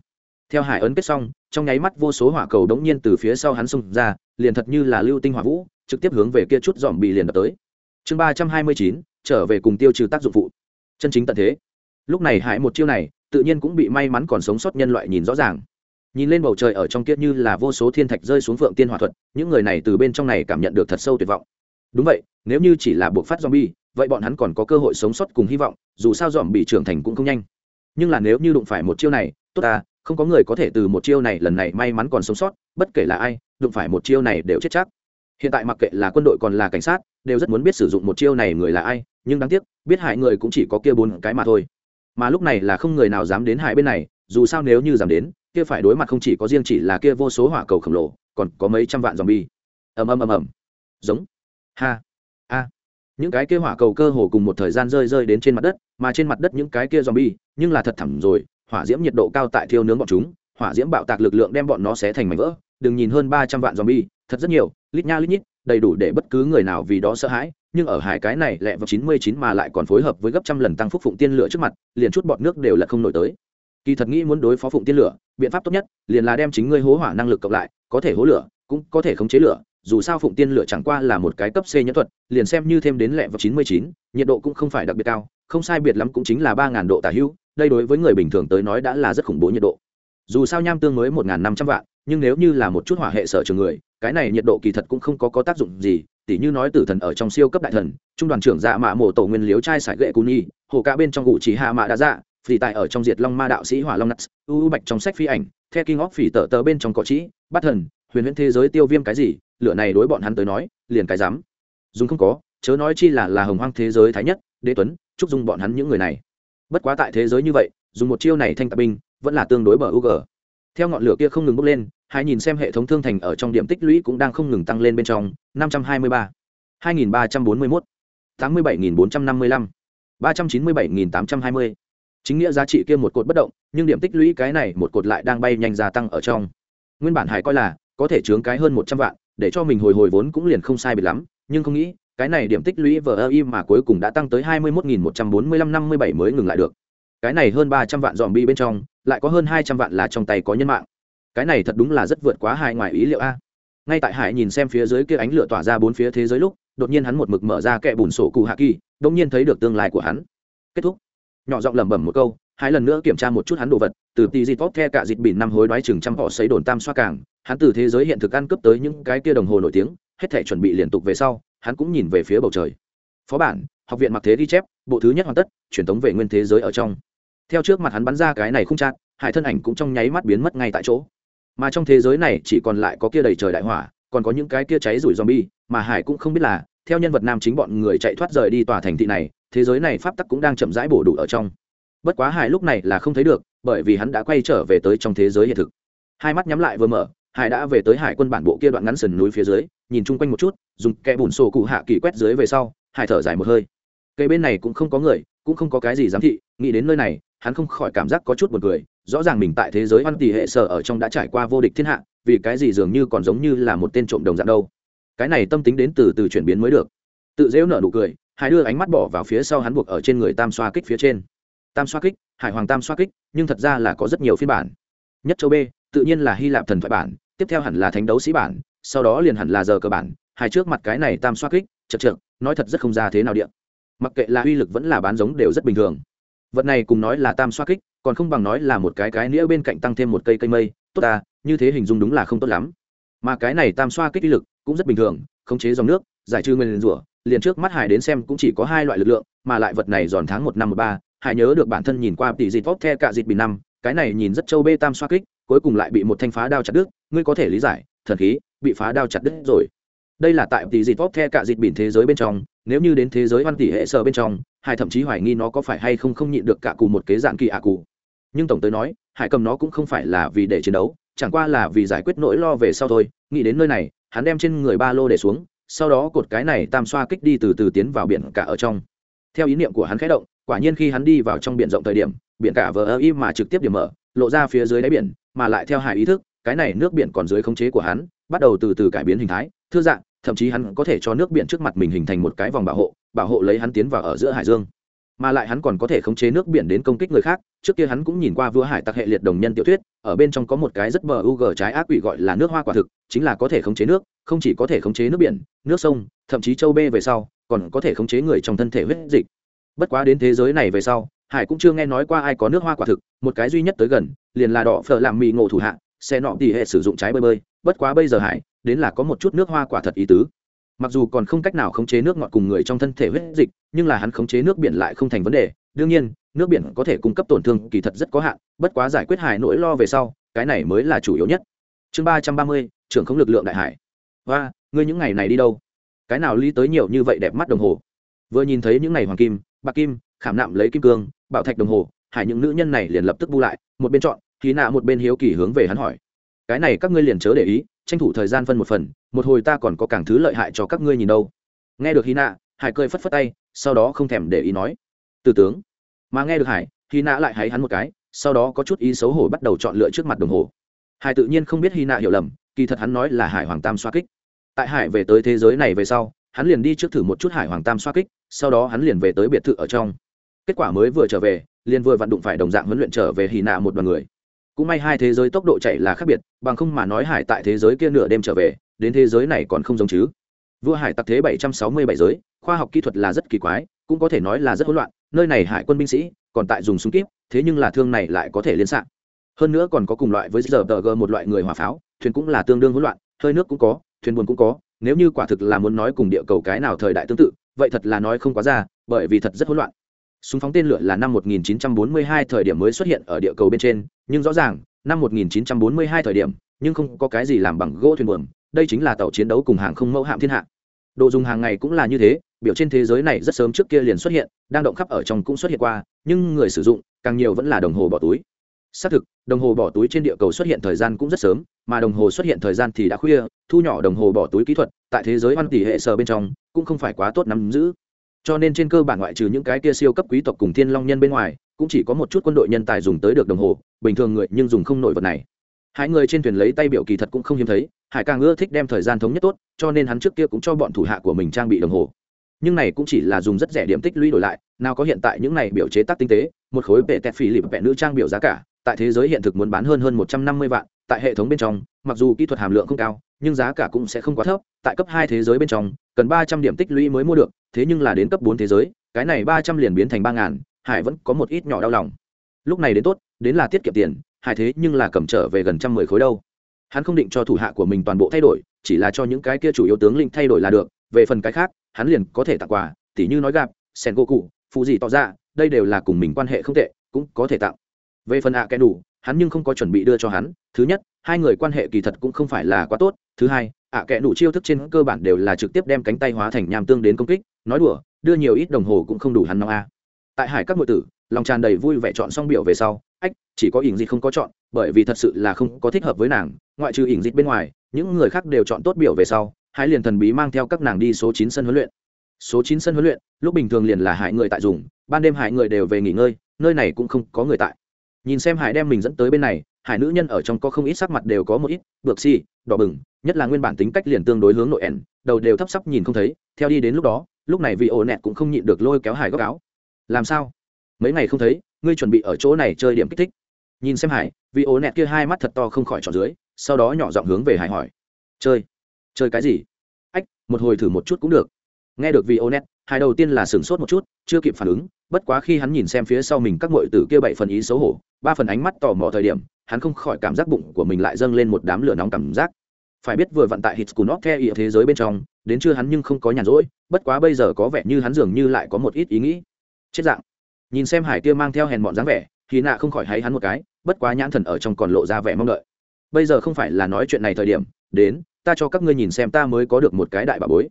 theo hải ấn kết xong, trong nháy mắt vô số hỏa cầu đống nhiên từ phía sau hắn xông ra, liền thật như là lưu tinh hỏa vũ, trực tiếp hướng về kia chút dòm bị liền đập tới. Chương ba trăm hai mươi chín, trở về cùng tiêu trừ tác dụng phụ. Chân chính tận thế. Lúc này hải một chiêu này, tự nhiên cũng bị may mắn còn sống sót nhân loại nhìn rõ ràng. Nhìn lên bầu trời ở trong kia như là vô số thiên thạch rơi xuống phượng tiên hỏa thuật, những người này từ bên trong này cảm nhận được thật sâu tuyệt vọng. Đúng vậy, nếu như chỉ là buộc phát zombie, vậy bọn hắn còn có cơ hội sống sót cùng hy vọng, dù sao dòm bị trưởng thành cũng không nhanh. Nhưng là nếu như đụng phải một chiêu này, tốt ta không có người có thể từ một chiêu này lần này may mắn còn sống sót, bất kể là ai, đụng phải một chiêu này đều chết chắc. Hiện tại mặc kệ là quân đội còn là cảnh sát, đều rất muốn biết sử dụng một chiêu này người là ai, nhưng đáng tiếc, biết hại người cũng chỉ có kia bốn cái mà thôi. Mà lúc này là không người nào dám đến hại bên này, dù sao nếu như dám đến, kia phải đối mặt không chỉ có riêng chỉ là kia vô số hỏa cầu khổng lồ, còn có mấy trăm vạn zombie. Ầm ầm ầm ầm. Giống. Ha, a. Những cái kia hỏa cầu cơ hồ cùng một thời gian rơi rơi đến trên mặt đất, mà trên mặt đất những cái kia zombie, nhưng là thật thẳm rồi hỏa diễm nhiệt độ cao tại thiêu nướng bọn chúng, hỏa diễm bạo tạc lực lượng đem bọn nó xé thành mảnh vỡ, đừng nhìn hơn ba trăm vạn zombie, thật rất nhiều, lít nha lít nhít, đầy đủ để bất cứ người nào vì đó sợ hãi, nhưng ở hải cái này lẹ vào chín mươi chín mà lại còn phối hợp với gấp trăm lần tăng phúc phụng tiên lửa trước mặt, liền chút bọt nước đều là không nổi tới. Kỳ thật nghĩ muốn đối phó phụng tiên lửa, biện pháp tốt nhất liền là đem chính ngươi hố hỏa năng lực cộng lại, có thể hố lửa, cũng có thể khống chế lửa, dù sao phụng tiên lửa chẳng qua là một cái cấp c nhẫn thuật, liền xem như thêm đến lẹ vào chín mươi chín, nhiệt độ cũng không phải đặc biệt cao, không sai biệt lắm cũng chính là ba ngàn độ tả hữu đây đối với người bình thường tới nói đã là rất khủng bố nhiệt độ. Dù sao nham tương mới một ngàn năm trăm vạn nhưng nếu như là một chút hỏa hệ sở trường người cái này nhiệt độ kỳ thật cũng không có, có tác dụng gì. Tỉ như nói tử thần ở trong siêu cấp đại thần trung đoàn trưởng dạ mạ mổ tổ nguyên liếu trai sải gậy cù nhi hồ cả bên trong ngụ chỉ hạ mạ đã dạ phỉ tại ở trong diệt long ma đạo sĩ hỏa long nuts u u bạch trong sách phi ảnh the king of phỉ tờ tờ bên trong cỏ trĩ bắt thần huyền huyễn thế giới tiêu viêm cái gì lửa này đối bọn hắn tới nói liền cái dám. Dùng không có chớ nói chi là là hồng hoang thế giới thái nhất đế tuấn chúc dung bọn hắn những người này bất quá tại thế giới như vậy, dùng một chiêu này thanh tạp binh, vẫn là tương đối bờ ug theo ngọn lửa kia không ngừng bốc lên, hãy nhìn xem hệ thống thương thành ở trong điểm tích lũy cũng đang không ngừng tăng lên bên trong, năm trăm hai mươi ba, hai nghìn ba trăm bốn mươi mốt, tám mươi bảy nghìn bốn trăm năm mươi lăm, ba trăm chín mươi bảy nghìn tám trăm hai mươi. Chính nghĩa giá trị kia một cột bất động, nhưng điểm tích lũy cái này một cột lại đang bay nhanh gia tăng ở trong. Nguyên bản hải coi là, có thể chướng cái hơn một trăm vạn, để cho mình hồi hồi vốn cũng liền không sai biệt lắm, nhưng không nghĩ cái này điểm tích lũy vờ ơ im mà cuối cùng đã tăng tới hai mươi một nghìn một trăm bốn mươi lăm năm mươi bảy mới ngừng lại được. Cái này hơn ba trăm vạn dòm bi bên trong, lại có hơn hai trăm vạn là trong tay có nhân mạng. Cái này thật đúng là rất vượt quá hai ngoài ý liệu a. Ngay tại hải nhìn xem phía dưới kia ánh lửa tỏa ra bốn phía thế giới lúc, đột nhiên hắn một mực mở ra kệ bùn sổ cụ hạ kỳ đ ỗ n g nhiên thấy được tương lai của hắn. Kết thúc. Nhỏ giọng lẩm bẩm một câu, hai lần nữa kiểm tra một chút hắn đồ vật, từ tì Di tốt the cả dịt bỉn năm hối đoái chừng trăm họ xấy đồn tam xoa càng, hắn từ thế giới hiện thực ăn cướp tới những cái kia đồng hồ nổi tiếng, hết thể chuẩn bị liên tục về sau hắn cũng nhìn về phía bầu trời. Phó bản, học viện mặc thế ghi chép, bộ thứ nhất hoàn tất, truyền thống về nguyên thế giới ở trong. Theo trước mặt hắn bắn ra cái này không chát, hải thân ảnh cũng trong nháy mắt biến mất ngay tại chỗ. Mà trong thế giới này chỉ còn lại có kia đầy trời đại hỏa, còn có những cái kia cháy rủi zombie, mà hải cũng không biết là, theo nhân vật nam chính bọn người chạy thoát rời đi tòa thành thị này, thế giới này pháp tắc cũng đang chậm rãi bổ đủ ở trong. Bất quá hải lúc này là không thấy được, bởi vì hắn đã quay trở về tới trong thế giới hiện thực. Hai mắt nhắm lại vừa mở, hải đã về tới hải quân bản bộ kia đoạn ngắn sườn núi phía dưới nhìn chung quanh một chút, dùng kẽ bùn sổ cụ hạ kỳ quét dưới về sau hải thở dài một hơi. Cây bên này cũng không có người, cũng không có cái gì giám thị, nghĩ đến nơi này, hắn không khỏi cảm giác có chút buồn cười. Rõ ràng mình tại thế giới hoan tỷ hệ sở ở trong đã trải qua vô địch thiên hạ, vì cái gì dường như còn giống như là một tên trộm đồng dạng đâu. Cái này tâm tính đến từ từ chuyển biến mới được. Tự dễu nở nụ cười, hải đưa ánh mắt bỏ vào phía sau hắn buộc ở trên người tam xoa kích phía trên. Tam xoa kích, hải hoàng tam xoa kích, nhưng thật ra là có rất nhiều phiên bản. Nhất châu b, tự nhiên là hy lạp thần thoại bản, tiếp theo hẳn là thánh đấu sĩ bản sau đó liền hẳn là giờ cơ bản, hai trước mặt cái này tam xoa kích, chật trượt nói thật rất không ra thế nào điện mặc kệ là uy lực vẫn là bán giống đều rất bình thường. Vật này cùng nói là tam xoa kích, còn không bằng nói là một cái cái nĩa bên cạnh tăng thêm một cây cây mây, tốt ta, như thế hình dung đúng là không tốt lắm. Mà cái này tam xoa kích uy lực cũng rất bình thường, khống chế dòng nước, giải trừ nguyên rủa, liền trước mắt hải đến xem cũng chỉ có hai loại lực lượng, mà lại vật này giòn tháng một năm một ba, hải nhớ được bản thân nhìn qua tỷ dịt vóc the cả dịt bình năm, cái này nhìn rất châu bê tam xoa kích, cuối cùng lại bị một thanh phá đao chặt đứt, ngươi có thể lý giải, thần khí bị phá đao chặt đứt rồi. Đây là tại tỷ dịt vóp the cả dịt biển thế giới bên trong, nếu như đến thế giới văn tỷ hệ sở bên trong, hải thậm chí hoài nghi nó có phải hay không không nhịn được cả cù một kế dạng kỳ ạ à cụ. Nhưng tổng tới nói, hải cầm nó cũng không phải là vì để chiến đấu, chẳng qua là vì giải quyết nỗi lo về sau thôi. Nghĩ đến nơi này, hắn đem trên người ba lô để xuống, sau đó cột cái này tam xoa kích đi từ từ tiến vào biển cả ở trong. Theo ý niệm của hắn khẽ động, quả nhiên khi hắn đi vào trong biển rộng thời điểm, biển cả vờ ơ im mà trực tiếp điểm mở, lộ ra phía dưới đáy biển, mà lại theo hải ý thức, cái này nước biển còn dưới khống chế của hắn bắt đầu từ từ cải biến hình thái, thưa dạng thậm chí hắn có thể cho nước biển trước mặt mình hình thành một cái vòng bảo hộ bảo hộ lấy hắn tiến vào ở giữa hải dương. Mà lại hắn còn có thể khống chế nước biển đến công kích người khác, trước kia hắn cũng nhìn qua vua hải tặc hệ liệt đồng nhân tiểu thuyết, ở bên trong có một cái rất bờ u g trái ác quỷ gọi là nước hoa quả thực, chính là có thể khống chế nước, không chỉ có thể khống chế nước biển, nước sông, thậm chí châu bê về sau, còn có thể khống chế người trong thân thể huyết dịch. Bất quá đến thế giới này về sau, hải cũng chưa nghe nói qua ai có nước hoa quả thực, một cái duy nhất tới gần, liền là đỏ phở làm mì ngộ thủ hạ xe nọ tỉ hệ sử dụng trái bơi bơi bất quá bây giờ hải, đến là có một chút nước hoa quả thật ý tứ. Mặc dù còn không cách nào khống chế nước ngọt cùng người trong thân thể huyết dịch, nhưng là hắn khống chế nước biển lại không thành vấn đề. Đương nhiên, nước biển có thể cung cấp tổn thương kỳ thật rất có hạn, bất quá giải quyết hải nỗi lo về sau, cái này mới là chủ yếu nhất. Chương ba trăm ba mươi, trưởng không lực lượng đại hải. Và ngươi những ngày này đi đâu? Cái nào ly tới nhiều như vậy đẹp mắt đồng hồ? Vừa nhìn thấy những ngày hoàng kim, bạc kim, khảm nạm lấy kim cương, bảo thạch đồng hồ, hải những nữ nhân này liền lập tức bu lại, một bên chọn khí nạ một bên hiếu kỳ hướng về hắn hỏi cái này các ngươi liền chớ để ý, tranh thủ thời gian phân một phần, một hồi ta còn có càng thứ lợi hại cho các ngươi nhìn đâu. Nghe được hy nạ hải cười phất phất tay, sau đó không thèm để ý nói, từ tướng. Mà nghe được hải hy nạ lại hãy hắn một cái, sau đó có chút ý xấu hổ bắt đầu chọn lựa trước mặt đồng hồ. Hải tự nhiên không biết hy nạ hiểu lầm, kỳ thật hắn nói là hải hoàng tam xoa kích. Tại hải về tới thế giới này về sau, hắn liền đi trước thử một chút hải hoàng tam xoa kích, sau đó hắn liền về tới biệt thự ở trong. Kết quả mới vừa trở về, liền vừa vặn đụng phải đồng dạng huấn luyện trở về hy nạ một đoàn người cũng may hai thế giới tốc độ chạy là khác biệt, bằng không mà nói hải tại thế giới kia nửa đêm trở về, đến thế giới này còn không giống chứ. Vua hải tặc thế bảy trăm sáu mươi bảy giới, khoa học kỹ thuật là rất kỳ quái, cũng có thể nói là rất hỗn loạn, nơi này hải quân binh sĩ còn tại dùng súng kíp, thế nhưng là thương này lại có thể liên xạ. Hơn nữa còn có cùng loại với giờ tờ g một loại người hỏa pháo, thuyền cũng là tương đương hỗn loạn, hơi nước cũng có, thuyền buồn cũng có, nếu như quả thực là muốn nói cùng địa cầu cái nào thời đại tương tự, vậy thật là nói không quá ra, bởi vì thật rất hỗn loạn súng phóng tên lửa là năm 1942 thời điểm mới xuất hiện ở địa cầu bên trên, nhưng rõ ràng, năm 1942 thời điểm, nhưng không có cái gì làm bằng gỗ thuyền buồm, đây chính là tàu chiến đấu cùng hàng không mẫu hạm thiên hạ. Đồ dùng hàng ngày cũng là như thế, biểu trên thế giới này rất sớm trước kia liền xuất hiện, đang động khắp ở trong cũng xuất hiện qua, nhưng người sử dụng, càng nhiều vẫn là đồng hồ bỏ túi. Xác thực, đồng hồ bỏ túi trên địa cầu xuất hiện thời gian cũng rất sớm, mà đồng hồ xuất hiện thời gian thì đã khuya, thu nhỏ đồng hồ bỏ túi kỹ thuật, tại thế giới văn tỷ hệ sở bên trong, cũng không phải quá tốt nắm giữ cho nên trên cơ bản ngoại trừ những cái kia siêu cấp quý tộc cùng thiên long nhân bên ngoài, cũng chỉ có một chút quân đội nhân tài dùng tới được đồng hồ, bình thường người nhưng dùng không nổi vật này. Hai người trên thuyền lấy tay biểu kỳ thật cũng không hiếm thấy, hải càng ưa thích đem thời gian thống nhất tốt, cho nên hắn trước kia cũng cho bọn thủ hạ của mình trang bị đồng hồ. Nhưng này cũng chỉ là dùng rất rẻ điểm tích lũy đổi lại, nào có hiện tại những này biểu chế tác tinh tế, một khối vệ tẹt phỉ lịp vẹn nữ trang biểu giá cả, tại thế giới hiện thực muốn bán hơn hơn một trăm năm mươi vạn, tại hệ thống bên trong, mặc dù kỹ thuật hàm lượng không cao, nhưng giá cả cũng sẽ không quá thấp, tại cấp hai thế giới bên trong cần ba trăm điểm tích lũy mới mua được, thế nhưng là đến cấp bốn thế giới, cái này ba trăm liền biến thành ba ngàn, hải vẫn có một ít nhỏ đau lòng. Lúc này đến tốt, đến là tiết kiệm tiền, hải thế nhưng là cầm trở về gần trăm mười khối đâu. Hắn không định cho thủ hạ của mình toàn bộ thay đổi, chỉ là cho những cái kia chủ yếu tướng linh thay đổi là được, về phần cái khác, hắn liền có thể tặng quà, tỉ như nói gặp, sen gỗ cụ phụ gì tỏ ra đây đều là cùng mình quan hệ không tệ, cũng có thể tặng. Về phần ạ à kẻ đủ hắn nhưng không có chuẩn bị đưa cho hắn, thứ nhất, hai người quan hệ kỳ thật cũng không phải là quá tốt, thứ hai ạ à đủ chiêu thức trên cơ bản đều là trực tiếp đem cánh tay hóa thành nham tương đến công kích, nói đùa, đưa nhiều ít đồng hồ cũng không đủ hắn nóng a. Tại hải các ngụy tử, lòng tràn đầy vui vẻ chọn xong biểu về sau, ách, chỉ có ỉng dịch không có chọn, bởi vì thật sự là không có thích hợp với nàng, ngoại trừ ỉng dịch bên ngoài, những người khác đều chọn tốt biểu về sau, hải liền thần bí mang theo các nàng đi số chín sân huấn luyện. Số chín sân huấn luyện, lúc bình thường liền là hải người tại dùng, ban đêm hải người đều về nghỉ ngơi, nơi này cũng không có người tại nhìn xem hải đem mình dẫn tới bên này, hải nữ nhân ở trong có không ít sắc mặt đều có một ít, bược si, đỏ bừng, nhất là nguyên bản tính cách liền tương đối hướng nội ẻn, đầu đều thấp sắp nhìn không thấy, theo đi đến lúc đó, lúc này vị ổ nẹt cũng không nhịn được lôi kéo hải góc áo. Làm sao? Mấy ngày không thấy, ngươi chuẩn bị ở chỗ này chơi điểm kích thích. Nhìn xem hải, vị ổ nẹt kia hai mắt thật to không khỏi trọn dưới, sau đó nhỏ giọng hướng về hải hỏi. Chơi? Chơi cái gì? Ách, một hồi thử một chút cũng được. Nghe được vị ổ nẹt, hải đầu tiên là sửng sốt một chút, chưa kịp phản ứng bất quá khi hắn nhìn xem phía sau mình các ngội tử kia bảy phần ý xấu hổ, ba phần ánh mắt tò mò thời điểm, hắn không khỏi cảm giác bụng của mình lại dâng lên một đám lửa nóng cảm giác. Phải biết vừa vận tại hít của nó theo ý thế giới bên trong, đến chưa hắn nhưng không có nhàn rỗi, bất quá bây giờ có vẻ như hắn dường như lại có một ít ý nghĩ. Chết dạng. Nhìn xem hải kia mang theo hèn mọn dáng vẻ thì nạ không khỏi hay hắn một cái, bất quá nhãn thần ở trong còn lộ ra vẻ mong đợi. Bây giờ không phải là nói chuyện này thời điểm, đến, ta cho các ngươi nhìn xem ta mới có được một cái đại bà bối.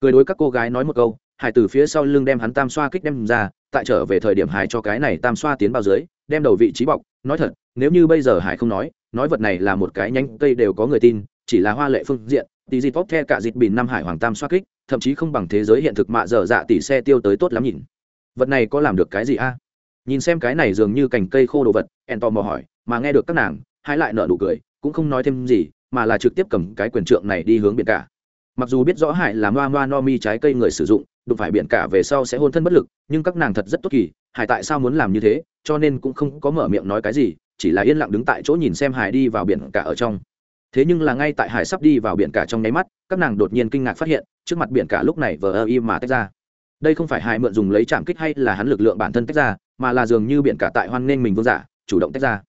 Cười đối các cô gái nói một câu, hải từ phía sau lưng đem hắn tam xoa kích đem ra tại trở về thời điểm hải cho cái này tam xoa tiến bao dưới, đem đầu vị trí bọc, nói thật, nếu như bây giờ hải không nói nói vật này là một cái nhánh cây đều có người tin, chỉ là hoa lệ phương diện tỷ dịp tốt the cả dịp bìn năm hải hoàng tam xoa kích, thậm chí không bằng thế giới hiện thực mạ dở dạ tỷ xe tiêu tới tốt lắm nhìn. Vật này có làm được cái gì a? Nhìn xem cái này dường như cành cây khô đồ vật, en tò mò hỏi, mà nghe được các nàng, hai lại nợ nụ cười, cũng không nói thêm gì, mà là trực tiếp cầm cái quyền trượng này đi hướng biển cả mặc dù biết rõ hải là moa moa no mi trái cây người sử dụng, đụng phải biển cả về sau sẽ hôn thân bất lực, nhưng các nàng thật rất tốt kỳ, hải tại sao muốn làm như thế, cho nên cũng không có mở miệng nói cái gì, chỉ là yên lặng đứng tại chỗ nhìn xem hải đi vào biển cả ở trong. Thế nhưng là ngay tại hải sắp đi vào biển cả trong nháy mắt, các nàng đột nhiên kinh ngạc phát hiện, trước mặt biển cả lúc này vờ ơ im mà tách ra. Đây không phải hải mượn dùng lấy chạm kích hay là hắn lực lượng bản thân tách ra, mà là dường như biển cả tại hoan nghênh mình vương giả, chủ động tách ra.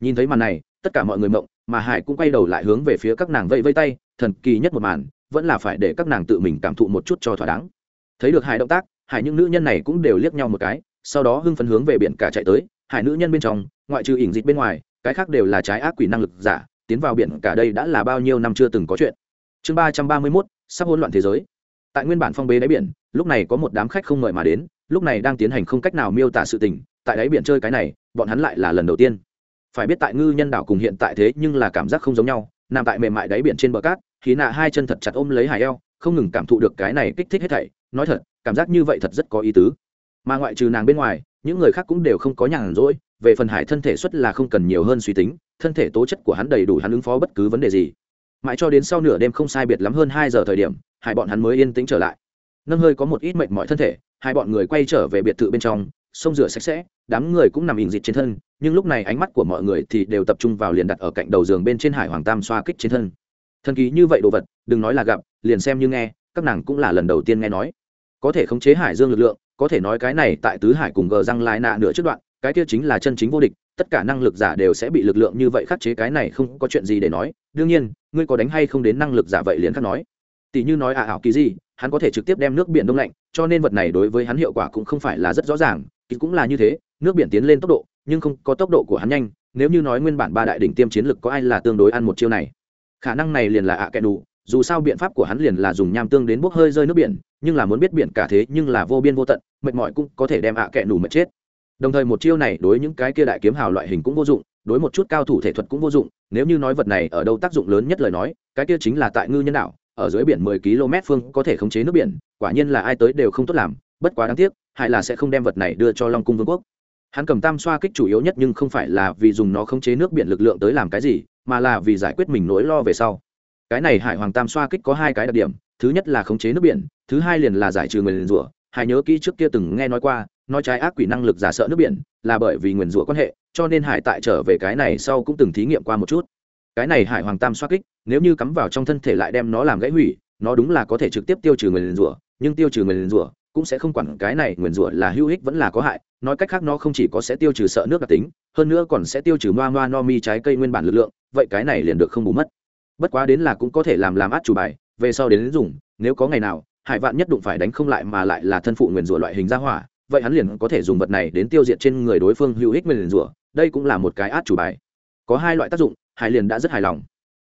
Nhìn thấy màn này, tất cả mọi người mộng, mà hải cũng quay đầu lại hướng về phía các nàng vẫy vây tay, thần kỳ nhất một màn vẫn là phải để các nàng tự mình cảm thụ một chút cho thỏa đáng. Thấy được hải động tác, hải những nữ nhân này cũng đều liếc nhau một cái, sau đó hưng phấn hướng về biển cả chạy tới. Hải nữ nhân bên trong, ngoại trừ ỉn dịch bên ngoài, cái khác đều là trái ác quỷ năng lực giả, tiến vào biển cả đây đã là bao nhiêu năm chưa từng có chuyện. Chương ba trăm ba mươi mốt, sắp hỗn loạn thế giới. Tại nguyên bản phong bế đáy biển, lúc này có một đám khách không mời mà đến, lúc này đang tiến hành không cách nào miêu tả sự tình, tại đáy biển chơi cái này, bọn hắn lại là lần đầu tiên. Phải biết tại ngư nhân đảo cùng hiện tại thế nhưng là cảm giác không giống nhau, nằm tại mềm mại đáy biển trên bờ cát khí nạ hai chân thật chặt ôm lấy hải eo, không ngừng cảm thụ được cái này kích thích hết thảy. Nói thật, cảm giác như vậy thật rất có ý tứ. Mà ngoại trừ nàng bên ngoài, những người khác cũng đều không có nhàn rỗi, về phần hải thân thể xuất là không cần nhiều hơn suy tính, thân thể tố chất của hắn đầy đủ hắn ứng phó bất cứ vấn đề gì. Mãi cho đến sau nửa đêm không sai biệt lắm hơn hai giờ thời điểm, hai bọn hắn mới yên tĩnh trở lại. Nâng hơi có một ít mệnh mọi thân thể, hai bọn người quay trở về biệt thự bên trong, sông rửa sạch sẽ, đám người cũng nằm ìn dịt trên thân, nhưng lúc này ánh mắt của mọi người thì đều tập trung vào liền đặt ở cạnh đầu giường bên trên hải hoàng tam xoa kích trên thân thần kỳ như vậy đồ vật, đừng nói là gặp, liền xem như nghe, các nàng cũng là lần đầu tiên nghe nói. Có thể khống chế hải dương lực lượng, có thể nói cái này tại tứ hải cùng gờ răng lai nạ nửa trước đoạn, cái kia chính là chân chính vô địch, tất cả năng lực giả đều sẽ bị lực lượng như vậy khắc chế, cái này không có chuyện gì để nói. Đương nhiên, ngươi có đánh hay không đến năng lực giả vậy liền khắc nói. Tỷ như nói à ảo kỳ gì, hắn có thể trực tiếp đem nước biển đông lạnh, cho nên vật này đối với hắn hiệu quả cũng không phải là rất rõ ràng, kỳ cũng là như thế, nước biển tiến lên tốc độ, nhưng không có tốc độ của hắn nhanh, nếu như nói nguyên bản ba đại đỉnh tiêm chiến lực có ai là tương đối ăn một chiêu này khả năng này liền là ạ à kẻ đủ, dù sao biện pháp của hắn liền là dùng nham tương đến bốc hơi rơi nước biển, nhưng là muốn biết biển cả thế nhưng là vô biên vô tận, mệt mỏi cũng có thể đem ạ à kẻ đủ mệt chết. Đồng thời một chiêu này đối những cái kia đại kiếm hào loại hình cũng vô dụng, đối một chút cao thủ thể thuật cũng vô dụng, nếu như nói vật này ở đâu tác dụng lớn nhất lời nói, cái kia chính là tại ngư nhân đạo ở dưới biển mười km phương có thể khống chế nước biển, quả nhiên là ai tới đều không tốt làm, bất quá đáng tiếc, hại là sẽ không đem vật này đưa cho long cung vương quốc. Hắn cầm tam xoa kích chủ yếu nhất nhưng không phải là vì dùng nó khống chế nước biển lực lượng tới làm cái gì mà là vì giải quyết mình nỗi lo về sau. Cái này hải hoàng tam xoa kích có hai cái đặc điểm, thứ nhất là khống chế nước biển, thứ hai liền là giải trừ người liền rủa. Hải nhớ kỹ trước kia từng nghe nói qua, nói trái ác quỷ năng lực giả sợ nước biển, là bởi vì nguyền rủa quan hệ, cho nên hải tại trở về cái này sau cũng từng thí nghiệm qua một chút. Cái này hải hoàng tam xoa kích, nếu như cắm vào trong thân thể lại đem nó làm gãy hủy, nó đúng là có thể trực tiếp tiêu trừ nguyền rủa, nhưng tiêu trừ nguyền rủa cũng sẽ không quản cái này nguyền rủa là hữu ích vẫn là có hại, nói cách khác nó không chỉ có sẽ tiêu trừ sợ nước đặc tính, hơn nữa còn sẽ tiêu trừ moa moa no mi trái cây nguyên bản lực lượng, vậy cái này liền được không bù mất. Bất quá đến là cũng có thể làm làm át chủ bài, về sau đến dùng, nếu có ngày nào, hải vạn nhất đụng phải đánh không lại mà lại là thân phụ nguyền rủa loại hình ra hỏa, vậy hắn liền có thể dùng vật này đến tiêu diệt trên người đối phương hữu ích nguyền rủa, đây cũng là một cái át chủ bài. Có hai loại tác dụng, hải liền đã rất hài lòng.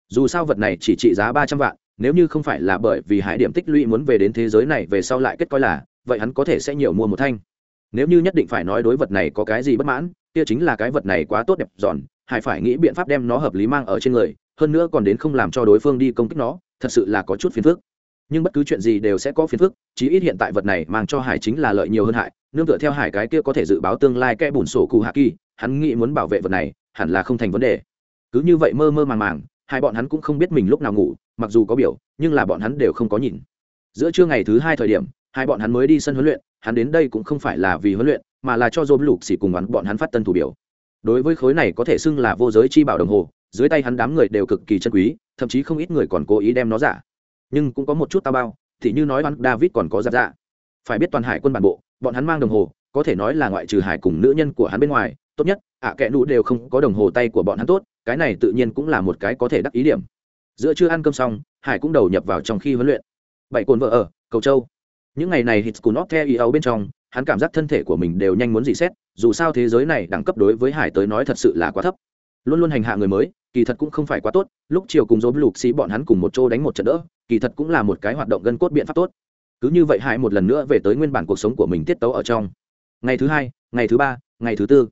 Dù sao vật này chỉ trị giá ba trăm vạn, nếu như không phải là bởi vì hải điểm tích lũy muốn về đến thế giới này về sau lại kết coi là vậy hắn có thể sẽ nhiều mua một thanh. Nếu như nhất định phải nói đối vật này có cái gì bất mãn, kia chính là cái vật này quá tốt đẹp giòn hải phải nghĩ biện pháp đem nó hợp lý mang ở trên người, hơn nữa còn đến không làm cho đối phương đi công kích nó, thật sự là có chút phiền phức. Nhưng bất cứ chuyện gì đều sẽ có phiền phức, chí ít hiện tại vật này mang cho hải chính là lợi nhiều hơn hại, nương tựa theo hải cái kia có thể dự báo tương lai kẽ bùn sổ cụ hạ kỳ, hắn nghĩ muốn bảo vệ vật này, hẳn là không thành vấn đề. Cứ như vậy mơ mơ màng màng, hai bọn hắn cũng không biết mình lúc nào ngủ, mặc dù có biểu, nhưng là bọn hắn đều không có nhìn. Giữa trưa ngày thứ hai thời điểm hai bọn hắn mới đi sân huấn luyện hắn đến đây cũng không phải là vì huấn luyện mà là cho dôm lục xỉ cùng bắn bọn hắn phát tân thủ biểu. Đối với khối này có thể xưng là vô giới chi bảo đồng hồ dưới tay hắn đám người đều cực kỳ chân quý thậm chí không ít người còn cố ý đem nó giả. Nhưng cũng có một chút tao bao thì như nói bắn david còn có giặt dạ. Phải biết toàn hải quân bản bộ bọn hắn mang đồng hồ có thể nói là ngoại trừ hải cùng nữ nhân của hắn bên ngoài tốt nhất ạ à, kẽ nụ đều không có đồng hồ tay của bọn hắn tốt cái này tự nhiên cũng là một cái có thể đắc ý điểm. Giữa chưa ăn cơm xong hải cũng đầu nhập vào trong khi huấn luyện. Bảy cồn vợ ở cầu châu những ngày này hits cùn óc theo ý ấu bên trong, hắn cảm giác thân thể của mình đều nhanh muốn dị xét, dù sao thế giới này đẳng cấp đối với hải tới nói thật sự là quá thấp. Luôn luôn hành hạ người mới, kỳ thật cũng không phải quá tốt, lúc chiều cùng dỗ lục xí bọn hắn cùng một chỗ đánh một trận đỡ, kỳ thật cũng là một cái hoạt động gân cốt biện pháp tốt. Cứ như vậy hải một lần nữa về tới nguyên bản cuộc sống của mình tiết tấu ở trong. Ngày thứ hai, ngày thứ ba, ngày thứ tư.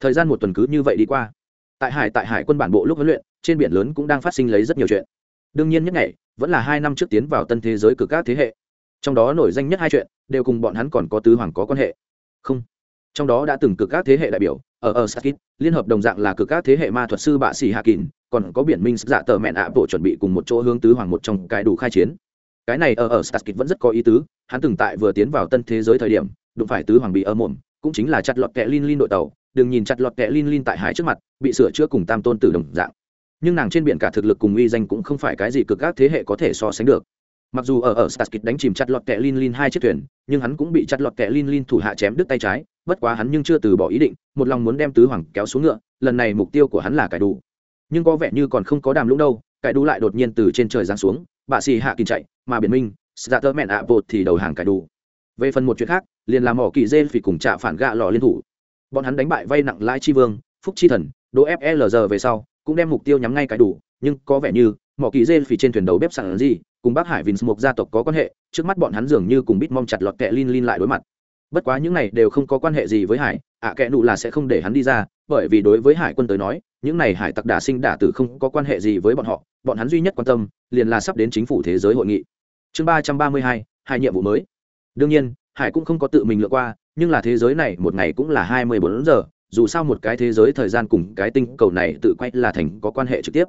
Thời gian một tuần cứ như vậy đi qua. Tại hải tại hải quân bản bộ lúc huấn luyện, trên biển lớn cũng đang phát sinh lấy rất nhiều chuyện. Đương nhiên nhất ngày, vẫn là hai năm trước tiến vào tân thế giới cực các thế hệ trong đó nổi danh nhất hai chuyện, đều cùng bọn hắn còn có tứ hoàng có quan hệ. Không. Trong đó đã từng cực các thế hệ đại biểu, ở ở sakit liên hợp đồng dạng là cực các thế hệ ma thuật sư bạ sĩ hạ kín còn có biển minh dạ tờ mẹn ạ bộ chuẩn bị cùng một chỗ hướng tứ hoàng một trong cái đủ khai chiến. Cái này ở ở sakit vẫn rất có ý tứ, hắn từng tại vừa tiến vào tân thế giới thời điểm, đụng phải tứ hoàng bị ở mồm, cũng chính là chặt lọt kẹ lin lin đội tàu, đừng nhìn chặt lọt kẹ lin lin tại hải trước mặt, bị sửa chữa cùng tam tôn tử đồng dạng. Nhưng nàng trên biển cả thực lực cùng uy danh cũng không phải cái gì cực các thế hệ có thể so sánh được mặc dù ở ở staskit đánh chìm chặt lọt kẹ lin lin hai chiếc thuyền, nhưng hắn cũng bị chặt lọt kẹ lin lin thủ hạ chém đứt tay trái, bất quá hắn nhưng chưa từ bỏ ý định, một lòng muốn đem tứ hoàng kéo xuống ngựa, lần này mục tiêu của hắn là cải đủ. Nhưng có vẻ như còn không có đàm lũng đâu, cải đủ lại đột nhiên từ trên trời giáng xuống bạ xì hạ kìm chạy, mà biển minh dạ mẹn ạ bột thì đầu hàng cải đủ. Về phần một chuyện khác, liền làm mỏ kỳ dê phỉ cùng trả phản gạ lò liên thủ. Bọn hắn đánh bại vay nặng lãi chi vương, phúc chi thần, đỗ FLR e về sau, cũng đem mục tiêu nhắm ngay cải đủ, nhưng có vẻ như mỏ kỳ dê phỉ trên thuyền đầu bếp sẵn gì cùng bác hải vins một gia tộc có quan hệ trước mắt bọn hắn dường như cùng bít mong chặt lọt kẹ lin lin lại đối mặt. Bất quá những này đều không có quan hệ gì với hải ạ à, kẽ nụ là sẽ không để hắn đi ra bởi vì đối với hải quân tới nói những này hải tặc đả sinh đả tử không có quan hệ gì với bọn họ bọn hắn duy nhất quan tâm liền là sắp đến chính phủ thế giới hội nghị. Chương ba trăm ba mươi hai hai nhiệm vụ mới. Đương nhiên hải cũng không có tự mình lựa qua nhưng là thế giới này một ngày cũng là hai mươi bốn giờ dù sao một cái thế giới thời gian cùng cái tinh cầu này tự quay là thành có quan hệ trực tiếp.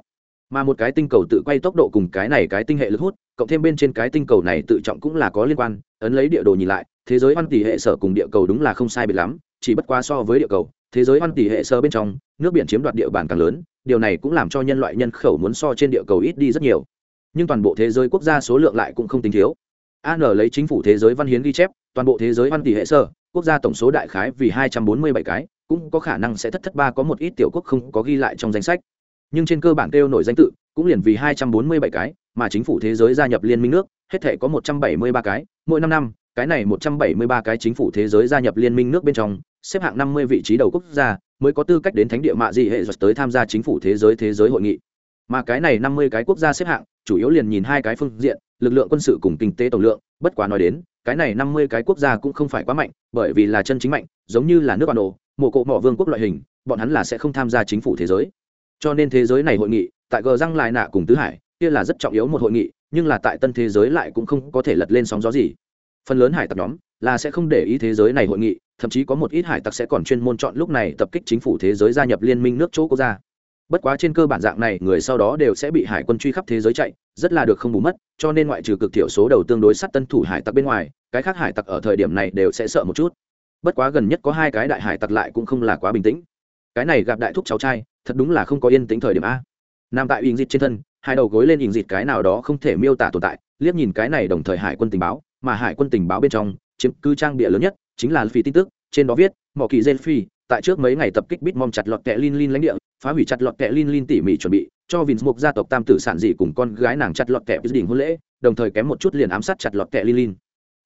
Mà một cái tinh cầu tự quay tốc độ cùng cái này cái tinh hệ lực hút cộng thêm bên trên cái tinh cầu này tự trọng cũng là có liên quan, ấn lấy địa đồ nhìn lại, thế giới văn tỷ hệ sở cùng địa cầu đúng là không sai biệt lắm, chỉ bất quá so với địa cầu, thế giới văn tỷ hệ sơ bên trong, nước biển chiếm đoạt địa bàn càng lớn, điều này cũng làm cho nhân loại nhân khẩu muốn so trên địa cầu ít đi rất nhiều. Nhưng toàn bộ thế giới quốc gia số lượng lại cũng không tính thiếu. An lấy chính phủ thế giới văn hiến ghi chép, toàn bộ thế giới văn tỷ hệ sơ quốc gia tổng số đại khái vì hai trăm bốn mươi bảy cái, cũng có khả năng sẽ thất thất ba có một ít tiểu quốc không có ghi lại trong danh sách. Nhưng trên cơ bản kêu nổi danh tự cũng liền vì hai trăm bốn mươi bảy cái, mà chính phủ thế giới gia nhập liên minh nước, hết thể có một trăm bảy mươi ba cái, mỗi năm năm, cái này một trăm bảy mươi ba cái chính phủ thế giới gia nhập liên minh nước bên trong, xếp hạng năm mươi vị trí đầu quốc gia, mới có tư cách đến thánh địa mạ dị hệ tới tham gia chính phủ thế giới thế giới hội nghị. Mà cái này năm mươi cái quốc gia xếp hạng, chủ yếu liền nhìn hai cái phương diện, lực lượng quân sự cùng kinh tế tổng lượng, bất quá nói đến, cái này năm mươi cái quốc gia cũng không phải quá mạnh, bởi vì là chân chính mạnh, giống như là nước bản đồ mộ cộ mỏ vương quốc loại hình, bọn hắn là sẽ không tham gia chính phủ thế giới. Cho nên thế giới này hội nghị tại gờ răng lại nạ cùng tứ hải, kia là rất trọng yếu một hội nghị, nhưng là tại tân thế giới lại cũng không có thể lật lên sóng gió gì. Phần lớn hải tặc nhóm là sẽ không để ý thế giới này hội nghị, thậm chí có một ít hải tặc sẽ còn chuyên môn chọn lúc này tập kích chính phủ thế giới gia nhập liên minh nước chỗ quốc gia. Bất quá trên cơ bản dạng này, người sau đó đều sẽ bị hải quân truy khắp thế giới chạy, rất là được không bù mất, cho nên ngoại trừ cực thiểu số đầu tương đối sát tân thủ hải tặc bên ngoài, cái khác hải tặc ở thời điểm này đều sẽ sợ một chút. Bất quá gần nhất có hai cái đại hải tặc lại cũng không là quá bình tĩnh. Cái này gặp đại thúc cháu trai, thật đúng là không có yên tĩnh thời điểm a nằm tại ình dịt trên thân, hai đầu gối lên ình dịt cái nào đó không thể miêu tả tồn tại, liếc nhìn cái này đồng thời hải quân tình báo, mà hải quân tình báo bên trong, chiếm cứ trang địa lớn nhất, chính là phi tin tức, trên đó viết, mỏ kỳ gen phi tại trước mấy ngày tập kích bít mong chặt lọt kẹ lin lin lãnh địa, phá hủy chặt lọt kẹ lin lin tỉ mỉ chuẩn bị, cho vinh mục gia tộc tam tử sản dị cùng con gái nàng chặt lọt kẹ đỉnh hôn lễ, đồng thời kém một chút liền ám sát chặt lọt kẹ lin lin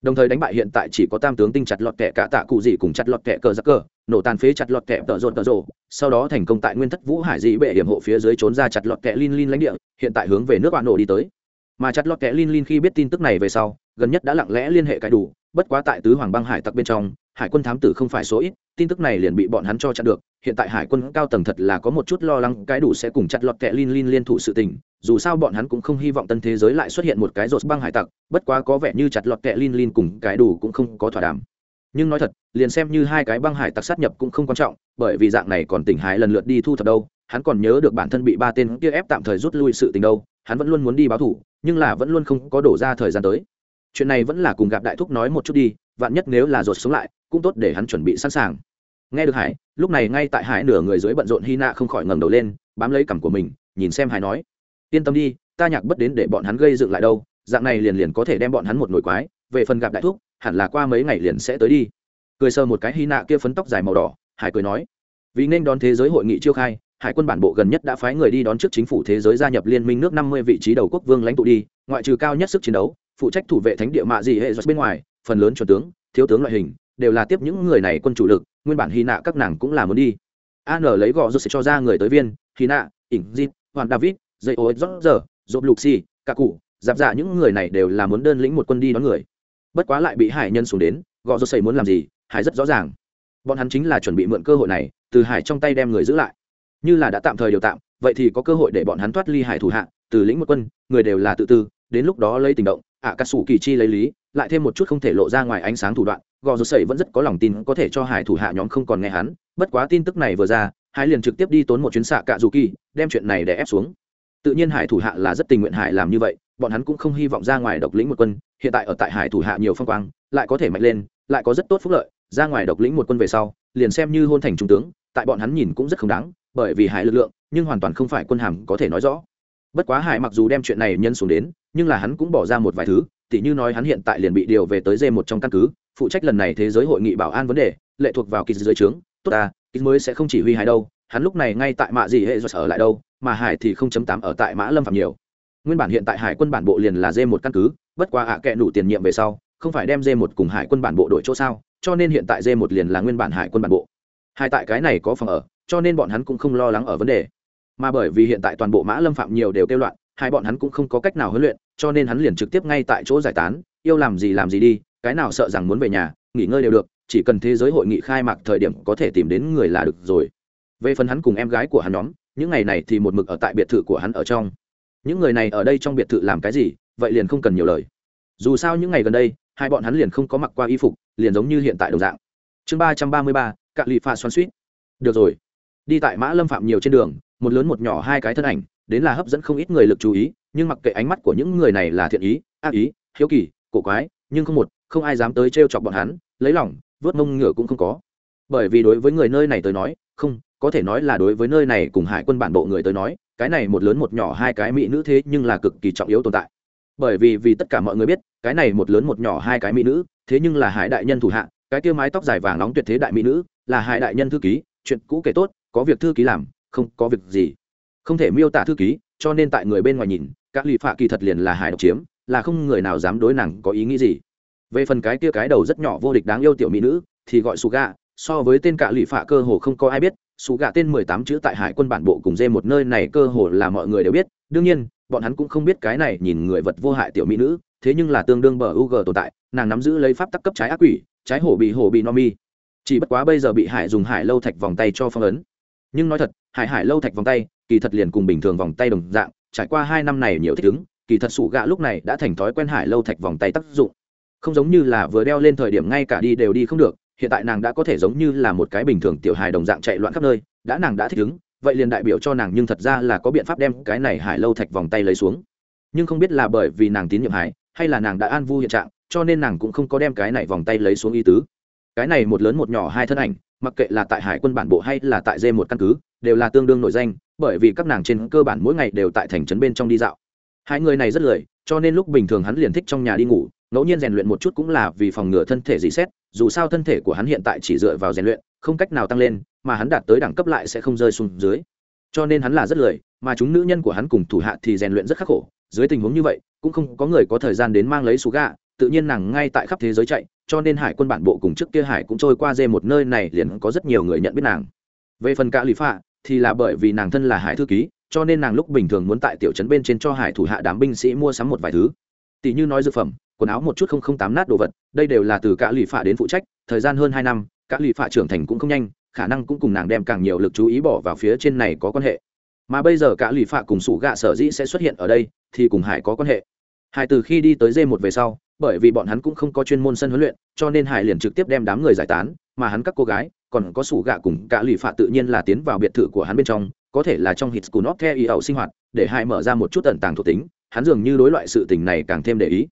đồng thời đánh bại hiện tại chỉ có tam tướng tinh chặt lọt kẻ cả tạ cụ dị cùng chặt lọt kẻ cờ giặc cờ, nổ tàn phế chặt lọt kẻ tợ rột tợ rộ. sau đó thành công tại nguyên thất vũ hải dị bệ hiểm hộ phía dưới trốn ra chặt lọt kẻ lin lin lãnh địa, hiện tại hướng về nước bạn nổ đi tới mà chặt lọt kẻ lin lin khi biết tin tức này về sau, gần nhất đã lặng lẽ liên hệ cãi đủ, bất quá tại tứ hoàng băng hải tặc bên trong, hải quân thám tử không phải số ít, tin tức này liền bị bọn hắn cho chặn được hiện tại hải quân cao tầng thật là có một chút lo lắng cái đủ sẽ cùng chặt lọt kẻ lin lin liên thủ sự tình dù sao bọn hắn cũng không hy vọng tân thế giới lại xuất hiện một cái rột băng hải tặc, bất quá có vẻ như chặt lọt kẹ lin lin cùng cái đủ cũng không có thỏa đàm. Nhưng nói thật, liền xem như hai cái băng hải tặc sát nhập cũng không quan trọng, bởi vì dạng này còn tỉnh hải lần lượt đi thu thập đâu, hắn còn nhớ được bản thân bị ba tên kia ép tạm thời rút lui sự tình đâu, hắn vẫn luôn muốn đi báo thủ, nhưng là vẫn luôn không có đổ ra thời gian tới. Chuyện này vẫn là cùng gặp đại thúc nói một chút đi, vạn nhất nếu là rột sống lại, cũng tốt để hắn chuẩn bị sẵn sàng. Nghe được hải, lúc này ngay tại hải nửa người dưới bận rộn hy nạ không khỏi ngẩng đầu lên, bám lấy cằm của mình, nhìn xem hải nói yên tâm đi ta nhạc bất đến để bọn hắn gây dựng lại đâu dạng này liền liền có thể đem bọn hắn một nồi quái về phần gặp đại thúc hẳn là qua mấy ngày liền sẽ tới đi. Cười sơ một cái hy nạ kia phấn tóc dài màu đỏ hải cười nói vì nên đón thế giới hội nghị chiêu khai hải quân bản bộ gần nhất đã phái người đi đón trước chính phủ thế giới gia nhập liên minh nước năm mươi vị trí đầu quốc vương lãnh tụ đi ngoại trừ cao nhất sức chiến đấu phụ trách thủ vệ thánh địa mạ gì hệ bên ngoài phần lớn chuẩn tướng thiếu tướng loại hình đều là tiếp những người này quân chủ lực nguyên bản hy nạ các nàng cũng là muốn đi. An lấy gò rút sẽ cho ra người tới viên hy nạ ỉnh, dịp hoàn david dây ô rót giờ dộp lục xì, cả cụ, giáp dạ những người này đều là muốn đơn lĩnh một quân đi đón người. Bất quá lại bị hải nhân xuống đến gò rột xây muốn làm gì, hải rất rõ ràng. Bọn hắn chính là chuẩn bị mượn cơ hội này, từ hải trong tay đem người giữ lại. Như là đã tạm thời điều tạm, vậy thì có cơ hội để bọn hắn thoát ly hải thủ hạ, từ lĩnh một quân, người đều là tự tư, đến lúc đó lấy tình động, ạ cà sủ kỳ chi lấy lý, lại thêm một chút không thể lộ ra ngoài ánh sáng thủ đoạn gò rột sẩy vẫn rất có lòng tin có thể cho hải thủ hạ nhóm không còn nghe hắn, bất quá tin tức này vừa ra, hải liền trực tiếp đi tốn một chuyến xạ cạ dù kỳ, đem chuyện này để ép xuống tự nhiên hải thủ hạ là rất tình nguyện hải làm như vậy, bọn hắn cũng không hy vọng ra ngoài độc lĩnh một quân, hiện tại ở tại hải thủ hạ nhiều phong quang, lại có thể mạnh lên, lại có rất tốt phúc lợi, ra ngoài độc lĩnh một quân về sau, liền xem như hôn thành trung tướng, tại bọn hắn nhìn cũng rất không đáng, bởi vì hải lực lượng, nhưng hoàn toàn không phải quân hàm có thể nói rõ. Bất quá hải mặc dù đem chuyện này nhân xuống đến, nhưng là hắn cũng bỏ ra một vài thứ, tỉ như nói hắn hiện tại liền bị điều về tới dê một trong căn cứ, phụ trách lần này thế giới hội nghị bảo an vấn đề, lệ thuộc vào kỳ dưới trướng, tốt ta kỳ mới sẽ không chỉ huy hải đâu hắn lúc này ngay tại mạ gì hệ rồi ở lại đâu, mà hải thì không chấm tám ở tại mã lâm phạm nhiều. Nguyên bản hiện tại hải quân bản bộ liền là d một căn cứ, bất quá ạ à kệ đủ tiền nhiệm về sau, không phải đem d một cùng hải quân bản bộ đổi chỗ sao, cho nên hiện tại d một liền là nguyên bản hải quân bản bộ. Hai tại cái này có phòng ở, cho nên bọn hắn cũng không lo lắng ở vấn đề. Mà bởi vì hiện tại toàn bộ mã lâm phạm nhiều đều kêu loạn, hai bọn hắn cũng không có cách nào huấn luyện, cho nên hắn liền trực tiếp ngay tại chỗ giải tán, yêu làm gì làm gì đi, cái nào sợ rằng muốn về nhà, nghỉ ngơi đều được, chỉ cần thế giới hội nghị khai mạc thời điểm có thể tìm đến người là được rồi về phần hắn cùng em gái của hắn nhóm, những ngày này thì một mực ở tại biệt thự của hắn ở trong. Những người này ở đây trong biệt thự làm cái gì, vậy liền không cần nhiều lời. Dù sao những ngày gần đây, hai bọn hắn liền không có mặc qua y phục, liền giống như hiện tại đồng dạng. Chương ba trăm ba mươi ba, cạ lụy pha xoắn suýt. Được rồi. Đi tại mã lâm phạm nhiều trên đường, một lớn một nhỏ hai cái thân ảnh, đến là hấp dẫn không ít người lực chú ý, nhưng mặc kệ ánh mắt của những người này là thiện ý, ác ý, hiếu kỳ, cổ quái, nhưng không một, không ai dám tới t chọc bọn hắn, lấy lòng, vớt mông ngựa cũng không có. Bởi vì đối với người nơi này tới nói, không có thể nói là đối với nơi này cùng hải quân bản bộ người tới nói, cái này một lớn một nhỏ hai cái mỹ nữ thế nhưng là cực kỳ trọng yếu tồn tại. Bởi vì vì tất cả mọi người biết, cái này một lớn một nhỏ hai cái mỹ nữ, thế nhưng là hải đại nhân thủ hạ, cái kia mái tóc dài vàng nóng tuyệt thế đại mỹ nữ, là hải đại nhân thư ký, chuyện cũ kể tốt, có việc thư ký làm, không có việc gì. Không thể miêu tả thư ký, cho nên tại người bên ngoài nhìn các lì phạ kỳ thật liền là hải độc chiếm, là không người nào dám đối nàng có ý nghĩ gì. Về phần cái kia cái đầu rất nhỏ vô địch đáng yêu tiểu mỹ nữ, thì gọi suga, so với tên cả lì phạ cơ hồ không có ai biết sủ gạ tên mười tám chữ tại hải quân bản bộ cùng dê một nơi này cơ hồ là mọi người đều biết. Đương nhiên, bọn hắn cũng không biết cái này nhìn người vật vô hại tiểu mỹ nữ, thế nhưng là tương đương bờ u g tồn tại, nàng nắm giữ lấy pháp tắc cấp trái ác quỷ, trái hổ bị hổ bị no mi. Chỉ bất quá bây giờ bị hải dùng hải lâu thạch vòng tay cho phong ấn. Nhưng nói thật, hải hải lâu thạch vòng tay, kỳ thật liền cùng bình thường vòng tay đồng dạng, trải qua hai năm này nhiều thích ứng, kỳ thật sủ gạ lúc này đã thành thói quen hải lâu thạch vòng tay tác dụng. Không giống như là vừa đeo lên thời điểm ngay cả đi đều đi không được hiện tại nàng đã có thể giống như là một cái bình thường tiểu hài đồng dạng chạy loạn khắp nơi, đã nàng đã thích ứng, vậy liền đại biểu cho nàng nhưng thật ra là có biện pháp đem cái này hải lâu thạch vòng tay lấy xuống. Nhưng không biết là bởi vì nàng tín nhiệm hải hay là nàng đã an vu hiện trạng, cho nên nàng cũng không có đem cái này vòng tay lấy xuống y tứ. Cái này một lớn một nhỏ hai thân ảnh, mặc kệ là tại hải quân bản bộ hay là tại dê một căn cứ, đều là tương đương nổi danh, bởi vì các nàng trên cơ bản mỗi ngày đều tại thành trấn bên trong đi dạo. Hai người này rất lười, cho nên lúc bình thường hắn liền thích trong nhà đi ngủ ngẫu nhiên rèn luyện một chút cũng là vì phòng ngừa thân thể dị xét dù sao thân thể của hắn hiện tại chỉ dựa vào rèn luyện, không cách nào tăng lên, mà hắn đạt tới đẳng cấp lại sẽ không rơi xuống dưới. Cho nên hắn là rất lười, mà chúng nữ nhân của hắn cùng thủ hạ thì rèn luyện rất khắc khổ. Dưới tình huống như vậy, cũng không có người có thời gian đến mang lấy số gà, tự nhiên nàng ngay tại khắp thế giới chạy, cho nên hải quân bản bộ cùng trước kia hải cũng trôi qua dê một nơi này liền có rất nhiều người nhận biết nàng. Về phần cả lì phạ, thì là bởi vì nàng thân là hải thư ký, cho nên nàng lúc bình thường muốn tại tiểu trấn bên trên cho hải thủ hạ đám binh sĩ mua sắm một vài thứ. Tỷ như nói dược phẩm quần áo một chút không không tám nát đồ vật, đây đều là từ cả lì phạ đến phụ trách, thời gian hơn hai năm, cả lì phạ trưởng thành cũng không nhanh, khả năng cũng cùng nàng đem càng nhiều lực chú ý bỏ vào phía trên này có quan hệ. Mà bây giờ cả lì phạ cùng sủ gạ sở dĩ sẽ xuất hiện ở đây, thì cùng hải có quan hệ. Hải từ khi đi tới d một về sau, bởi vì bọn hắn cũng không có chuyên môn sân huấn luyện, cho nên hải liền trực tiếp đem đám người giải tán, mà hắn các cô gái, còn có sủ gạ cùng cả lì phạ tự nhiên là tiến vào biệt thự của hắn bên trong, có thể là trong hít school of care y ẩu sinh hoạt, để hải mở ra một chút tận tàng thuộc tính, hắn dường như đối loại sự tình này càng thêm để ý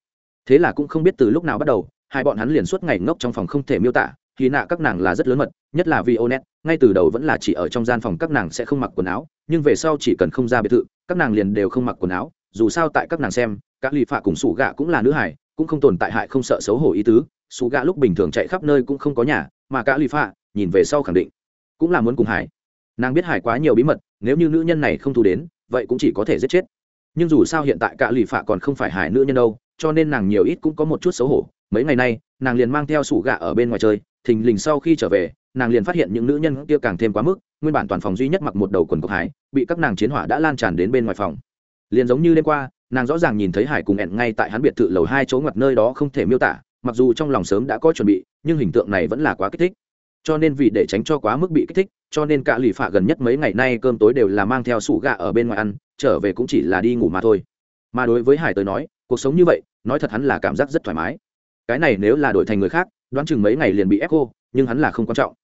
thế là cũng không biết từ lúc nào bắt đầu, hai bọn hắn liền suốt ngày ngốc trong phòng không thể miêu tả, khi nạ các nàng là rất lớn mật, nhất là vì onet, ngay từ đầu vẫn là chỉ ở trong gian phòng các nàng sẽ không mặc quần áo, nhưng về sau chỉ cần không ra biệt thự, các nàng liền đều không mặc quần áo, dù sao tại các nàng xem các lì phạ cùng sủ gạ cũng là nữ hải, cũng không tồn tại hại không sợ xấu hổ ý tứ, sủ gạ lúc bình thường chạy khắp nơi cũng không có nhà, mà cả lì phạ, nhìn về sau khẳng định cũng là muốn cùng hải. Nàng biết hải quá nhiều bí mật, nếu như nữ nhân này không thu đến, vậy cũng chỉ có thể giết chết nhưng dù sao hiện tại cả lì phạ còn không phải hải nữ nhân đâu, cho nên nàng nhiều ít cũng có một chút xấu hổ. Mấy ngày nay, nàng liền mang theo sủ gạ ở bên ngoài chơi, thình lình sau khi trở về, nàng liền phát hiện những nữ nhân kia càng thêm quá mức, nguyên bản toàn phòng duy nhất mặc một đầu quần cộc hải, bị các nàng chiến hỏa đã lan tràn đến bên ngoài phòng. Liền giống như đêm qua, nàng rõ ràng nhìn thấy hải cùng ẹn ngay tại hắn biệt thự lầu hai chỗ ngoặt nơi đó không thể miêu tả, mặc dù trong lòng sớm đã có chuẩn bị, nhưng hình tượng này vẫn là quá kích thích. Cho nên vì để tránh cho quá mức bị kích thích cho nên cả lì phạ gần nhất mấy ngày nay cơm tối đều là mang theo sủ gà ở bên ngoài ăn, trở về cũng chỉ là đi ngủ mà thôi. Mà đối với hải tới nói, cuộc sống như vậy, nói thật hắn là cảm giác rất thoải mái. Cái này nếu là đổi thành người khác, đoán chừng mấy ngày liền bị ép cô nhưng hắn là không quan trọng.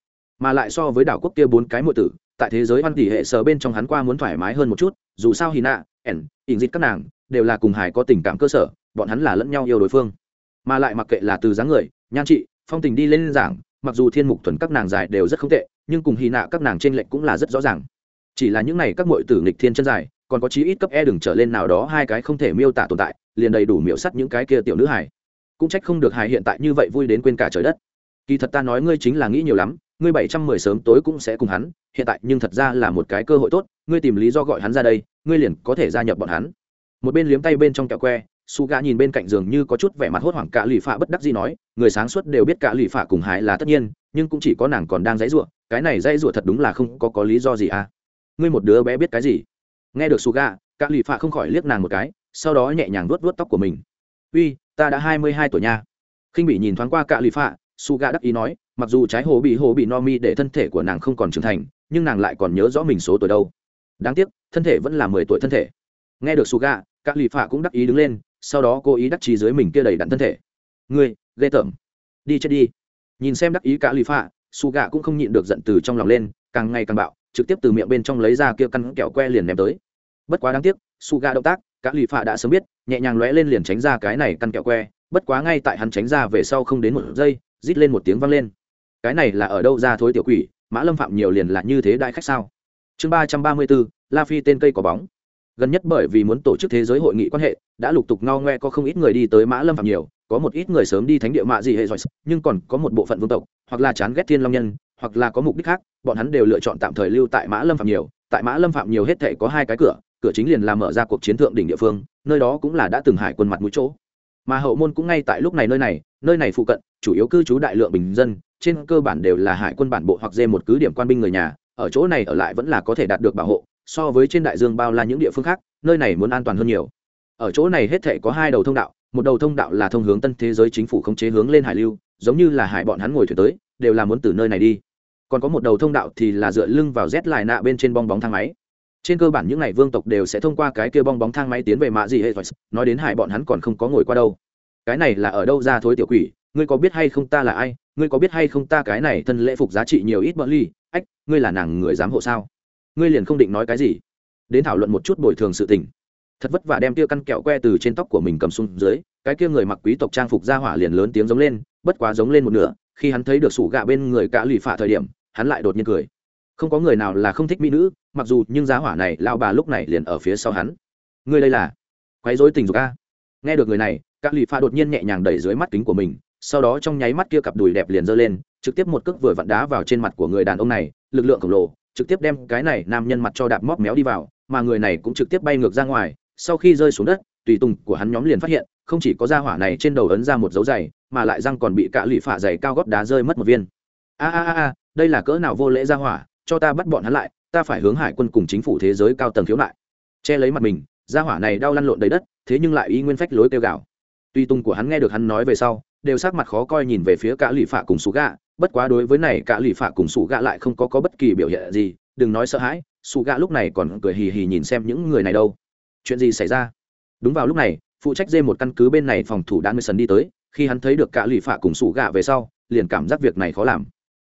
Mà lại so với đảo quốc kia bốn cái mộ tử, tại thế giới văn tỷ hệ sở bên trong hắn qua muốn thoải mái hơn một chút, dù sao hy nạ ẻn ỉn dịch các nàng, đều là cùng hải có tình cảm cơ sở, bọn hắn là lẫn nhau yêu đối phương. Mà lại mặc kệ là từ dáng người, nhan trị, phong tình đi lên giảng mặc dù thiên mục thuần các nàng dài đều rất không tệ, nhưng cùng hy nạ các nàng trên lệnh cũng là rất rõ ràng. Chỉ là những này các mội tử nghịch thiên chân dài, còn có chí ít cấp e đừng trở lên nào đó hai cái không thể miêu tả tồn tại, liền đầy đủ miễu sắt những cái kia tiểu nữ hải cũng trách không được hải hiện tại như vậy vui đến quên cả trời đất. Kỳ thật ta nói ngươi chính là nghĩ nhiều lắm, ngươi bảy trăm mười sớm tối cũng sẽ cùng hắn, hiện tại nhưng thật ra là một cái cơ hội tốt, ngươi tìm lý do gọi hắn ra đây, ngươi liền có thể gia nhập bọn hắn. Một bên liếm tay bên trong kẹo que su gà nhìn bên cạnh giường như có chút vẻ mặt hốt hoảng cả lì phạ bất đắc gì nói, người sáng suốt đều biết cả lì phạ cùng hải là tất nhiên, nhưng cũng chỉ có nàng còn đang dãy rủa, cái này dãy rủa thật đúng là không có có lý do gì à. Ngươi một đứa bé biết cái gì? Nghe được su gà cả lì phạ không khỏi liếc nàng một cái, sau đó nhẹ nhàng vuốt vuốt tóc của mình. Uy, ta đã hai mươi hai tuổi nha. Khinh bị nhìn thoáng qua cả lì phạ, su gà đắc ý nói, mặc dù trái hồ bị hồ bị no mi để thân thể của nàng không còn trưởng thành, nhưng nàng lại còn nhớ rõ mình số tuổi đâu. Đáng tiếc, thân thể vẫn là mười tuổi thân thể. Nghe được su gà các lì phạ cũng đắc ý đứng lên sau đó cố ý đắc chí dưới mình kia đầy đặn thân thể. Ngươi, ghê tởm. Đi chết đi. Nhìn xem đắc ý cả lì phạ, su gà cũng không nhịn được giận từ trong lòng lên, càng ngày càng bạo, trực tiếp từ miệng bên trong lấy ra kia căn kẹo que liền ném tới. Bất quá đáng tiếc, su gà động tác, cả lì phạ đã sớm biết, nhẹ nhàng lóe lên liền tránh ra cái này căn kẹo que, bất quá ngay tại hắn tránh ra về sau không đến một giây, rít lên một tiếng vang lên. Cái này là ở đâu ra thối tiểu quỷ, mã lâm phạm nhiều liền là như thế đại khách sao? Chương ba trăm ba mươi bốn la phi tên cây có bóng gần nhất bởi vì muốn tổ chức thế giới hội nghị quan hệ, đã lục tục ngao ngoe có không ít người đi tới mã lâm phạm nhiều, có một ít người sớm đi thánh địa mạ gì hệ giỏi, nhưng còn có một bộ phận vương tộc, hoặc là chán ghét thiên long nhân, hoặc là có mục đích khác, bọn hắn đều lựa chọn tạm thời lưu tại mã lâm phạm nhiều. Tại mã lâm phạm nhiều hết thể có hai cái cửa cửa chính liền là mở ra cuộc chiến thượng đỉnh địa phương, nơi đó cũng là đã từng hải quân mặt mũi chỗ. Mà hậu môn cũng ngay tại lúc này nơi này nơi này phụ cận, chủ yếu cư trú đại lượng bình dân, trên cơ bản đều là hải quân bản bộ hoặc dê một cứ điểm quan binh người nhà, ở chỗ này ở lại vẫn là có thể đạt được bảo hộ so với trên đại dương bao la những địa phương khác, nơi này muốn an toàn hơn nhiều. Ở chỗ này hết thể có hai đầu thông đạo, một đầu thông đạo là thông hướng tân thế giới chính phủ khống chế hướng lên hải lưu, giống như là hải bọn hắn ngồi thuyền tới, đều là muốn từ nơi này đi. Còn có một đầu thông đạo thì là dựa lưng vào rét lại nạ bên trên bong bóng thang máy. Trên cơ bản những ngày vương tộc đều sẽ thông qua cái kia bong bóng thang máy tiến về mạ gì hệ nói đến hải bọn hắn còn không có ngồi qua đâu. Cái này là ở đâu ra thối tiểu quỷ, ngươi có biết hay không ta là ai, ngươi có biết hay không ta cái này thân lễ phục giá trị nhiều ít bỡ ly ách, ngươi là nàng người giám hộ sao? Ngươi liền không định nói cái gì. Đến thảo luận một chút bồi thường sự tình. Thật vất vả đem kia căn kẹo que từ trên tóc của mình cầm xuống dưới, cái kia người mặc quý tộc trang phục ra hỏa liền lớn tiếng giống lên, bất quá giống lên một nửa, khi hắn thấy được sủ gạ bên người cả lì phả thời điểm, hắn lại đột nhiên cười. Không có người nào là không thích mỹ nữ, mặc dù nhưng giá hỏa này lao bà lúc này liền ở phía sau hắn. Ngươi đây là quấy rối tình dục a. Nghe được người này các lì pha đột nhiên nhẹ nhàng đẩy dưới mắt kính của mình, sau đó trong nháy mắt kia cặp đùi đẹp liền giơ lên, trực tiếp một cước vừa vặn đá vào trên mặt của người đàn ông này, lực lượng khổng lồ trực tiếp đem cái này nam nhân mặt cho đạp móp méo đi vào, mà người này cũng trực tiếp bay ngược ra ngoài, sau khi rơi xuống đất, tùy tùng của hắn nhóm liền phát hiện, không chỉ có da hỏa này trên đầu ấn ra một dấu giày mà lại răng còn bị cả lì phả giày cao gót đá rơi mất một viên. A a a đây là cỡ nào vô lễ ra hỏa, cho ta bắt bọn hắn lại, ta phải hướng hải quân cùng chính phủ thế giới cao tầng khiếu nại. Che lấy mặt mình ra hỏa này đau lăn lộn đầy đất, thế nhưng lại y nguyên phách lối kêu gào. Tuy tung của hắn nghe được hắn nói về sau, đều sắc mặt khó coi nhìn về phía cả lì phạ cùng sủ gạ bất quá đối với này cả lì phạ cùng sủ gạ lại không có, có bất kỳ biểu hiện gì đừng nói sợ hãi sủ gạ lúc này còn cười hì hì nhìn xem những người này đâu. Chuyện gì xảy ra? Đúng vào lúc này phụ trách dê một căn cứ bên này phòng thủ đan mười sần đi tới khi hắn thấy được cả lì phạ cùng sủ gạ về sau liền cảm giác việc này khó làm.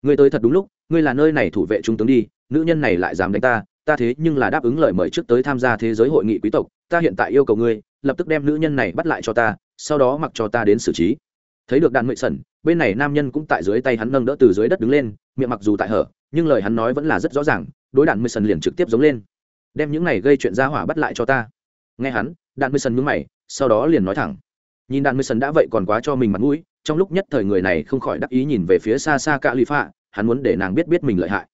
Ngươi tới thật đúng lúc ngươi là nơi này thủ vệ trung tướng đi nữ nhân này lại dám đánh ta ta thế nhưng là đáp ứng lời mời trước tới tham gia thế giới hội nghị quý tộc ta hiện tại yêu cầu ngươi lập tức đem nữ nhân này bắt lại cho ta sau đó mặc cho ta đến xử trí. Thấy được đàn mệ sẩn bên này nam nhân cũng tại dưới tay hắn nâng đỡ từ dưới đất đứng lên, miệng mặc dù tại hở, nhưng lời hắn nói vẫn là rất rõ ràng, đối đàn mười sần liền trực tiếp giống lên. Đem những này gây chuyện ra hỏa bắt lại cho ta. Nghe hắn đàn mười sần mướn mày, sau đó liền nói thẳng. Nhìn đàn mười sần đã vậy còn quá cho mình mặt mũi, trong lúc nhất thời người này không khỏi đắc ý nhìn về phía xa xa cả lì phạ hắn muốn để nàng biết biết mình lợi hại.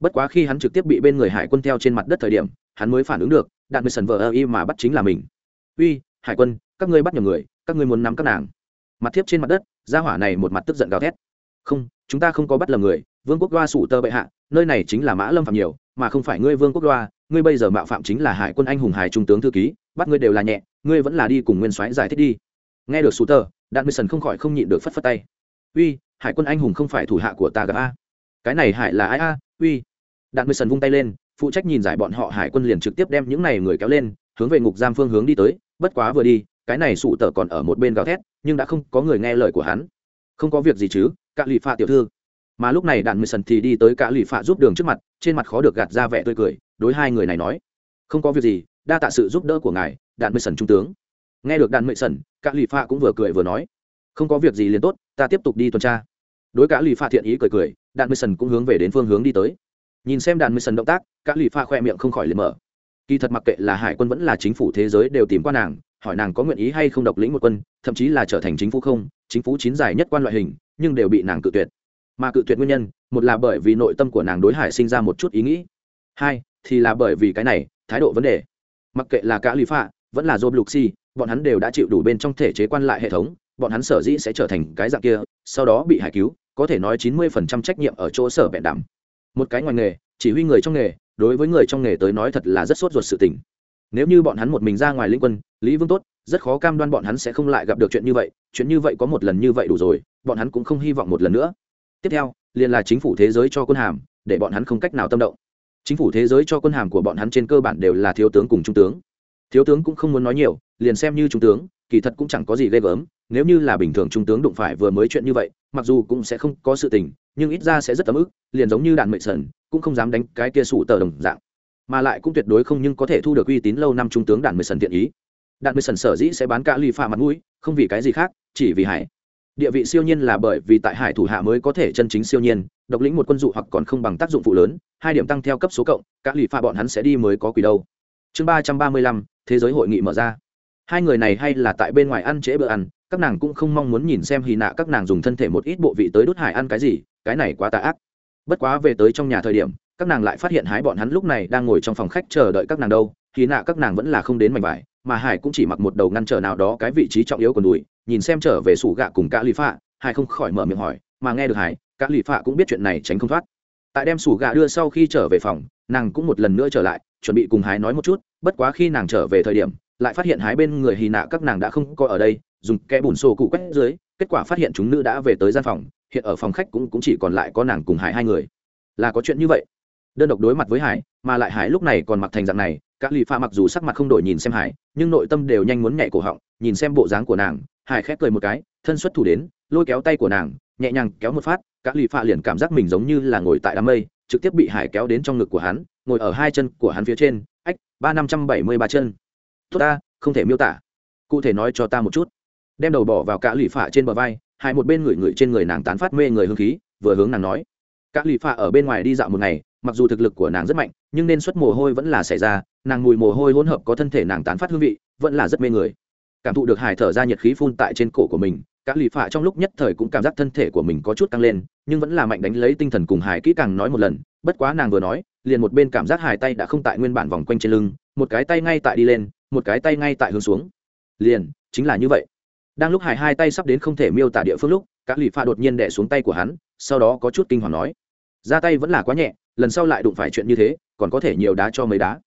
Bất quá khi hắn trực tiếp bị bên người hải quân theo trên mặt đất thời điểm, hắn mới phản ứng được, đạn mười sần vờ ơ y mà bắt chính là mình. Uy, hải quân, các ngươi bắt nhầm người, các ngươi muốn nắm các nàng mặt thiếp trên mặt đất ra hỏa này một mặt tức giận gào thét. Không, chúng ta không có bắt lầm người, vương quốc đoa sủ tơ bệ hạ, nơi này chính là mã lâm phạm nhiều, mà không phải ngươi vương quốc đoa, ngươi bây giờ mạo phạm chính là hải quân anh hùng hải trung tướng thư ký, bắt ngươi đều là nhẹ, ngươi vẫn là đi cùng nguyên soái giải thích đi. Nghe được sủ tơ, đạn mười sần không khỏi không nhịn được phất phất tay. Uy, hải quân anh hùng không phải thủ hạ của ta gặp a. Cái này hải là ai a? Uy. Đạn mười sần vung tay lên, phụ trách nhìn giải bọn họ hải quân liền trực tiếp đem những này người kéo lên, hướng về ngục giam phương hướng đi tới, bất quá vừa đi cái này sụ tờ còn ở một bên gào thét, nhưng đã không có người nghe lời của hắn. Không có việc gì chứ, cạ lì phạ tiểu thư. Mà lúc này đạn mười sần thì đi tới cạ lì phạ giúp đường trước mặt, trên mặt khó được gạt ra vẻ tươi cười, đối hai người này nói. Không có việc gì, đa tạ sự giúp đỡ của ngài, đạn mười sần trung tướng. Nghe được đạn mười sần, cạ lì phạ cũng vừa cười vừa nói. Không có việc gì liền tốt, ta tiếp tục đi tuần tra. Đối cạ lì phạ thiện ý cười cười, đạn mười sần cũng hướng về đến phương hướng đi tới. Nhìn xem đạn mười sần động tác, cạ lì phạ khoe miệng không khỏi liền mở. Kỳ thật mặc kệ là hải quân vẫn là chính phủ thế giới đều tìm qua nàng hỏi nàng có nguyện ý hay không độc lĩnh một quân, thậm chí là trở thành chính phủ không, chính phủ chín dài nhất quan loại hình, nhưng đều bị nàng cự tuyệt. Mà cự tuyệt nguyên nhân, một là bởi vì nội tâm của nàng đối hải sinh ra một chút ý nghĩ. Hai, thì là bởi vì cái này, thái độ vấn đề. Mặc kệ là cả lý phạ vẫn là job luxi, bọn hắn đều đã chịu đủ bên trong thể chế quan lại hệ thống, bọn hắn sở dĩ sẽ trở thành cái dạng kia, sau đó bị hải cứu, có thể nói chín mươi phần trăm trách nhiệm ở chỗ sở bẹn đảm một cái ngoài nghề, chỉ huy người trong nghề, đối với người trong nghề tới nói thật là rất sốt ruột sự tình. Nếu như bọn hắn một mình ra ngoài linh quân lý vương tốt, rất khó cam đoan bọn hắn sẽ không lại gặp được chuyện như vậy, chuyện như vậy có một lần như vậy đủ rồi, bọn hắn cũng không hy vọng một lần nữa. Tiếp theo, liền là chính phủ thế giới cho quân hàm, để bọn hắn không cách nào tâm động. Chính phủ thế giới cho quân hàm của bọn hắn trên cơ bản đều là thiếu tướng cùng trung tướng. Thiếu tướng cũng không muốn nói nhiều, liền xem như trung tướng, kỳ thật cũng chẳng có gì ghê gớm, nếu như là bình thường trung tướng đụng phải vừa mới chuyện như vậy, mặc dù cũng sẽ không có sự tình, nhưng ít ra sẽ rất ấm ức, liền giống như đạn mệnh sần, cũng không dám đánh cái kia sủ tờ đồng dạng. Mà lại cũng tuyệt đối không nhưng có thể thu được uy tín lâu năm trung tướng đạn mười sần thiện ý đạn mười sần sở dĩ sẽ bán cả lì pha mặt mũi, không vì cái gì khác, chỉ vì hải. Địa vị siêu nhiên là bởi vì tại hải thủ hạ mới có thể chân chính siêu nhiên, độc lĩnh một quân dụ hoặc còn không bằng tác dụng phụ lớn, hai điểm tăng theo cấp số cộng các lì pha bọn hắn sẽ đi mới có quỷ đâu. Chương ba trăm ba mươi lăm, thế giới hội nghị mở ra. Hai người này hay là tại bên ngoài ăn trễ bữa ăn, các nàng cũng không mong muốn nhìn xem hì nạ các nàng dùng thân thể một ít bộ vị tới đốt hải ăn cái gì, cái này quá tà ác. Bất quá về tới trong nhà thời điểm, các nàng lại phát hiện hái bọn hắn lúc này đang ngồi trong phòng khách chờ đợi các nàng đâu hì nạ các nàng vẫn là không đến mảnh vải mà hải cũng chỉ mặc một đầu ngăn trở nào đó cái vị trí trọng yếu còn đùi nhìn xem trở về sủ gạ cùng cả lì phạ hải không khỏi mở miệng hỏi mà nghe được hải cả lì phạ cũng biết chuyện này tránh không thoát. Tại đem sủ gạ đưa sau khi trở về phòng nàng cũng một lần nữa trở lại chuẩn bị cùng hải nói một chút bất quá khi nàng trở về thời điểm lại phát hiện hái bên người hì nạ các nàng đã không có ở đây dùng kẽ bùn xô cụ quét dưới kết quả phát hiện chúng nữ đã về tới gian phòng hiện ở phòng khách cũng, cũng chỉ còn lại có nàng cùng hải hai người. Là có chuyện như vậy. Đơn độc đối mặt với hải mà lại hải lúc này còn mặc thành dạng này các lì pha mặc dù sắc mặt không đổi nhìn xem hải, nhưng nội tâm đều nhanh muốn nhảy cổ họng, nhìn xem bộ dáng của nàng, hải khép cười một cái, thân xuất thủ đến, lôi kéo tay của nàng, nhẹ nhàng kéo một phát các lì pha liền cảm giác mình giống như là ngồi tại đám mây, trực tiếp bị hải kéo đến trong ngực của hắn, ngồi ở hai chân của hắn phía trên, ách, ba năm trăm bảy mươi ba chân. Tốt ta, không thể miêu tả. Cụ thể nói cho ta một chút. Đem đầu bỏ vào cả lì phạ trên bờ vai, Hải một bên ngửi ngửi trên người nàng tán phát mê người hương khí, vừa hướng nàng nói. Cả lì phạ ở bên ngoài đi dạo một ngày mặc dù thực lực của nàng rất mạnh, nhưng nên xuất mồ hôi vẫn là xảy ra, nàng mùi mồ hôi hỗn hợp có thân thể nàng tán phát hương vị, vẫn là rất mê người. Cảm thụ được hải thở ra nhiệt khí phun tại trên cổ của mình các lì phạ trong lúc nhất thời cũng cảm giác thân thể của mình có chút tăng lên, nhưng vẫn là mạnh đánh lấy tinh thần cùng hải kỹ càng nói một lần, bất quá nàng vừa nói, liền một bên cảm giác hải tay đã không tại nguyên bản vòng quanh trên lưng, một cái tay ngay tại đi lên, một cái tay ngay tại hướng xuống. Liền, chính là như vậy. Đang lúc hải hai tay sắp đến không thể miêu tả địa phương lúc các lì phạ đột nhiên đẻ xuống tay của hắn, sau đó có chút kinh hoàng nói, ra tay vẫn là quá nhẹ lần sau lại đụng phải chuyện như thế, còn có thể nhiều đá cho mấy đá.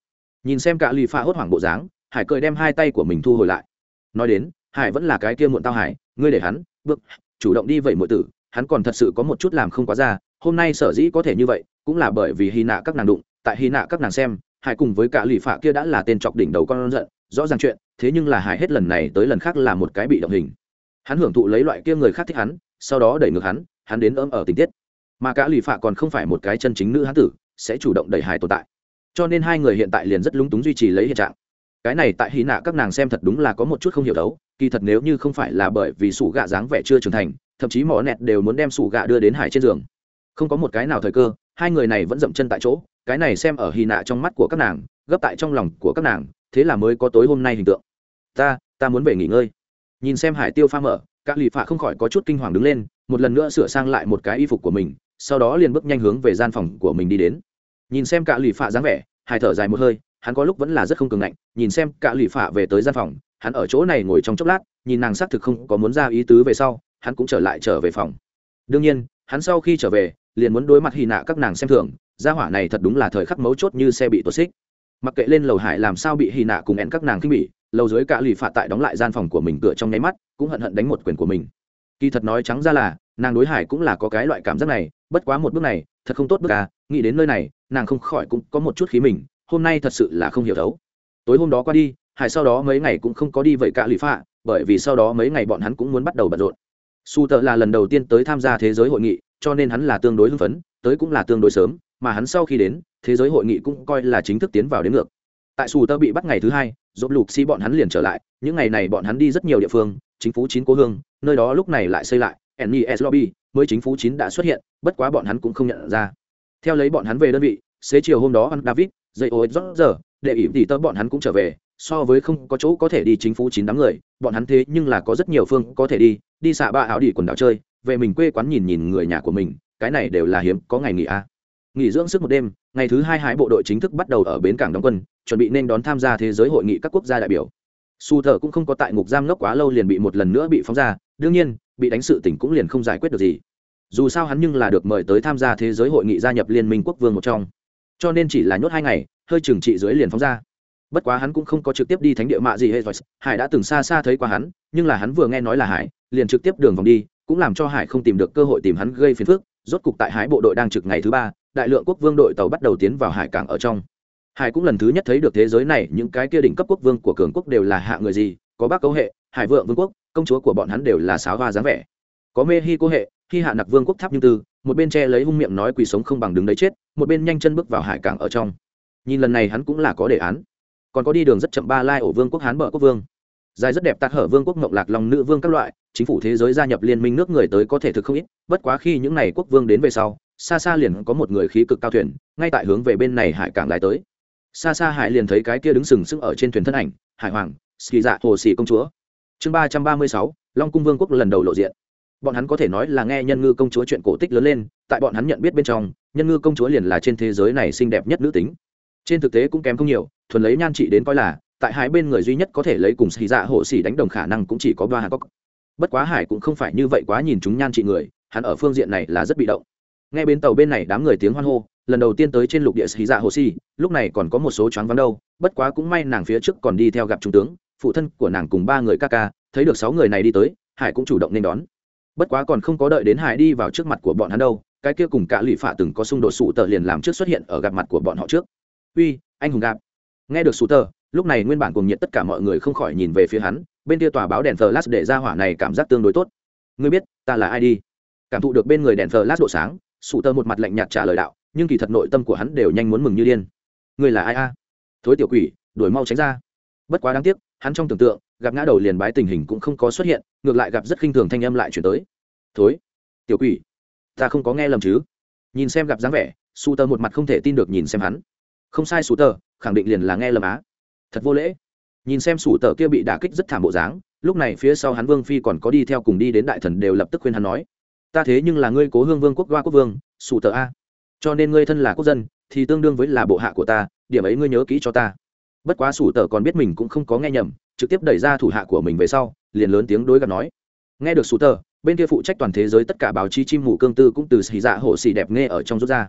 Nhìn xem cả lì pha hốt hoảng bộ dáng, hải cười đem hai tay của mình thu hồi lại. Nói đến, hải vẫn là cái kia muộn tao hải, ngươi để hắn, bước, chủ động đi vậy muội tử, hắn còn thật sự có một chút làm không quá ra, hôm nay sở dĩ có thể như vậy, cũng là bởi vì hy nạ các nàng đụng, tại hy nạ các nàng xem, hải cùng với cả lì phạ kia đã là tên chọc đỉnh đầu con giận, rõ ràng chuyện, thế nhưng là hải hết lần này tới lần khác là một cái bị động hình. Hắn hưởng thụ lấy loại kia người khác thích hắn, sau đó đẩy ngược hắn hắn đến ấm ở tình tiết mà cả lì phạ còn không phải một cái chân chính nữ hán tử, sẽ chủ động đẩy hải tồn tại. Cho nên hai người hiện tại liền rất lúng túng duy trì lấy hiện trạng. Cái này tại hy nạ các nàng xem thật đúng là có một chút không hiểu đấu, kỳ thật nếu như không phải là bởi vì sủ gạ dáng vẻ chưa trưởng thành, thậm chí mỏ nẹt đều muốn đem sủ gạ đưa đến hải trên giường. Không có một cái nào thời cơ, hai người này vẫn dậm chân tại chỗ, cái này xem ở hy nạ trong mắt của các nàng, gấp tại trong lòng của các nàng, thế là mới có tối hôm nay hình tượng. Ta ta muốn về nghỉ ngơi. Nhìn xem hải tiêu pha mở các lì phạ không khỏi có chút kinh hoàng đứng lên, một lần nữa sửa sang lại một cái y phục của mình sau đó liền bước nhanh hướng về gian phòng của mình đi đến. Nhìn xem cả lì phạ dáng vẻ hài thở dài một hơi, hắn có lúc vẫn là rất không cường ngạnh, nhìn xem cả lì phạ về tới gian phòng, hắn ở chỗ này ngồi trong chốc lát, nhìn nàng xác thực không có muốn ra ý tứ về sau, hắn cũng trở lại trở về phòng. Đương nhiên, hắn sau khi trở về, liền muốn đối mặt hy nạ các nàng xem thường, gia hỏa này thật đúng là thời khắc mấu chốt như xe bị tuột xích. Mặc kệ lên lầu hải làm sao bị hy nạ cùng én các nàng khinh bỉ lầu dưới cả lì phạ tại đóng lại gian phòng của mình cửa trong nháy mắt, cũng hận hận đánh một quyền của mình. Kỳ thật nói trắng ra là, nàng đối hải cũng là có cái loại cảm giác này bất quá một bước này, thật không tốt bước à nghĩ đến nơi này, nàng không khỏi cũng có một chút khí mình, hôm nay thật sự là không hiểu thấu. Tối hôm đó qua đi hải sau đó mấy ngày cũng không có đi vậy cả lụy phạ, bởi vì sau đó mấy ngày bọn hắn cũng muốn bắt đầu bận rộn. Su tợ là lần đầu tiên tới tham gia thế giới hội nghị, cho nên hắn là tương đối hưng phấn, tới cũng là tương đối sớm, mà hắn sau khi đến, thế giới hội nghị cũng coi là chính thức tiến vào đến ngược. Tại su tơ bị bắt ngày thứ hai dốt lục xi bọn hắn liền trở lại, những ngày này bọn hắn đi rất nhiều địa phương, chính phủ chín cố hương, nơi đó lúc này lại xây lại nes lobby, mới chính phủ chín đã xuất hiện, bất quá bọn hắn cũng không nhận ra theo lấy bọn hắn về đơn vị, xế chiều hôm đó ăn david dây ô rót giờ, để ỉm tỉ tớ bọn hắn cũng trở về, so với không có chỗ có thể đi chính phủ chín đám người, bọn hắn thế nhưng là có rất nhiều phương có thể đi đi xạ ba áo đi quần đảo chơi, về mình quê quán nhìn nhìn người nhà của mình, cái này đều là hiếm, có ngày nghỉ a à. nghỉ dưỡng sức một đêm, ngày thứ hai hải bộ đội chính thức bắt đầu ở bến cảng đóng quân, chuẩn bị nên đón tham gia thế giới hội nghị các quốc gia đại biểu su thờ cũng không có tại ngục giam ngốc quá lâu liền bị một lần nữa bị phóng ra, đương nhiên bị đánh sự tỉnh cũng liền không giải quyết được gì. Dù sao hắn nhưng là được mời tới tham gia thế giới hội nghị gia nhập liên minh quốc vương một trong. Cho nên chỉ là nhốt hai ngày, hơi trừng trị dưới liền phóng ra. Bất quá hắn cũng không có trực tiếp đi thánh địa mạ gì hết hải đã từng xa xa thấy qua hắn, nhưng là hắn vừa nghe nói là hải, liền trực tiếp đường vòng đi, cũng làm cho hải không tìm được cơ hội tìm hắn gây phiền phức. Rốt cục tại hải bộ đội đang trực ngày thứ ba, đại lượng quốc vương đội tàu bắt đầu tiến vào hải cảng ở trong. Hải cũng lần thứ nhất thấy được thế giới này, những cái kia đỉnh cấp quốc vương của cường quốc đều là hạ người gì, có bác cấu hệ, hải vượng vương quốc công chúa của bọn hắn đều là sáo hoa dáng vẻ. Có mê hi cô hệ khi hạ nặc vương quốc tháp như tư, một bên che lấy hung miệng nói quỳ sống không bằng đứng đấy chết, một bên nhanh chân bước vào hải cảng ở trong. Nhìn lần này hắn cũng là có đề án. Còn có đi đường rất chậm ba lai ổ vương quốc hán bờ quốc vương. Dài rất đẹp tạc hở vương quốc ngộng lạc lòng nữ vương các loại, chính phủ thế giới gia nhập liên minh nước người tới có thể thực không ít, bất quá khi những n à y quốc vương đến về sau, xa xa liền có một người khí cực cao thuyền, ngay tại hướng về bên này hải cảng lại tới. Xa xa hải liền thấy cái kia đứng sừng sững ở trên thuyền thân ảnh, hải hoàng, ski dạ hồ xì công chúa chương ba trăm ba mươi sáu, long cung vương quốc lần đầu lộ diện. Bọn hắn có thể nói là nghe nhân ngư công chúa chuyện cổ tích lớn lên, tại bọn hắn nhận biết bên trong, nhân ngư công chúa liền là trên thế giới này xinh đẹp nhất nữ tính. Trên thực tế cũng kém không nhiều, thuần lấy nhan trị đến coi là, tại hai bên người duy nhất có thể lấy cùng xì dạ hộ xì đánh đồng khả năng cũng chỉ có ba hàn cốc. Bất quá hải cũng không phải như vậy quá nhìn chúng nhan trị người, hắn ở phương diện này là rất bị động. Nghe bên tàu bên này đám người tiếng hoan hô, lần đầu tiên tới trên lục địa xì dạ hồ xì lúc này còn có một số choáng vắng đâu, bất quá cũng may nàng phía trước còn đi theo gặp trung tướng phụ thân của nàng cùng ba người ca ca, thấy được sáu người này đi tới, hải cũng chủ động nên đón. Bất quá còn không có đợi đến hải đi vào trước mặt của bọn hắn đâu, cái kia cùng cả lụy phạ từng có xung đột sụ tờ liền làm trước xuất hiện ở gặp mặt của bọn họ trước. Uy, anh hùng gạp. Nghe được sụ tờ, lúc này nguyên bản cùng nhiệt tất cả mọi người không khỏi nhìn về phía hắn, bên kia tòa báo đèn flash để ra hỏa này cảm giác tương đối tốt. Ngươi biết, ta là ai đi? Cảm thụ được bên người đèn flash độ sáng sụ tờ một mặt lạnh nhạt trả lời đạo, nhưng kỳ thật nội tâm của hắn đều nhanh muốn mừng như điên. Ngươi là ai a? Thối tiểu quỷ, đuổi mau tránh ra. Bất quá đáng tiếc hắn trong tưởng tượng, gặp ngã đầu liền bái tình hình cũng không có xuất hiện, ngược lại gặp rất khinh thường thanh âm lại chuyển tới. Thối, tiểu quỷ, ta không có nghe lầm chứ? Nhìn xem gặp dáng vẻ su tơ một mặt không thể tin được nhìn xem hắn. Không sai su tơ khẳng định liền là nghe lầm á. Thật vô lễ. Nhìn xem sủ tờ kia bị đả kích rất thảm bộ dáng, lúc này phía sau hắn vương phi còn có đi theo cùng đi đến đại thần đều lập tức khuyên hắn nói, ta thế nhưng là ngươi cố hương vương quốc đoa quốc vương, sủ tờ a. Cho nên ngươi thân là quốc dân, thì tương đương với là bộ hạ của ta, điểm ấy ngươi nhớ kỹ cho ta bất quá sủ tờ còn biết mình cũng không có nghe nhầm trực tiếp đẩy ra thủ hạ của mình về sau liền lớn tiếng đối gặp nói. Nghe được sủ tờ bên kia phụ trách toàn thế giới tất cả báo chí chim mù cương tư cũng từ xì dạ hộ xì đẹp nghe ở trong rút ra.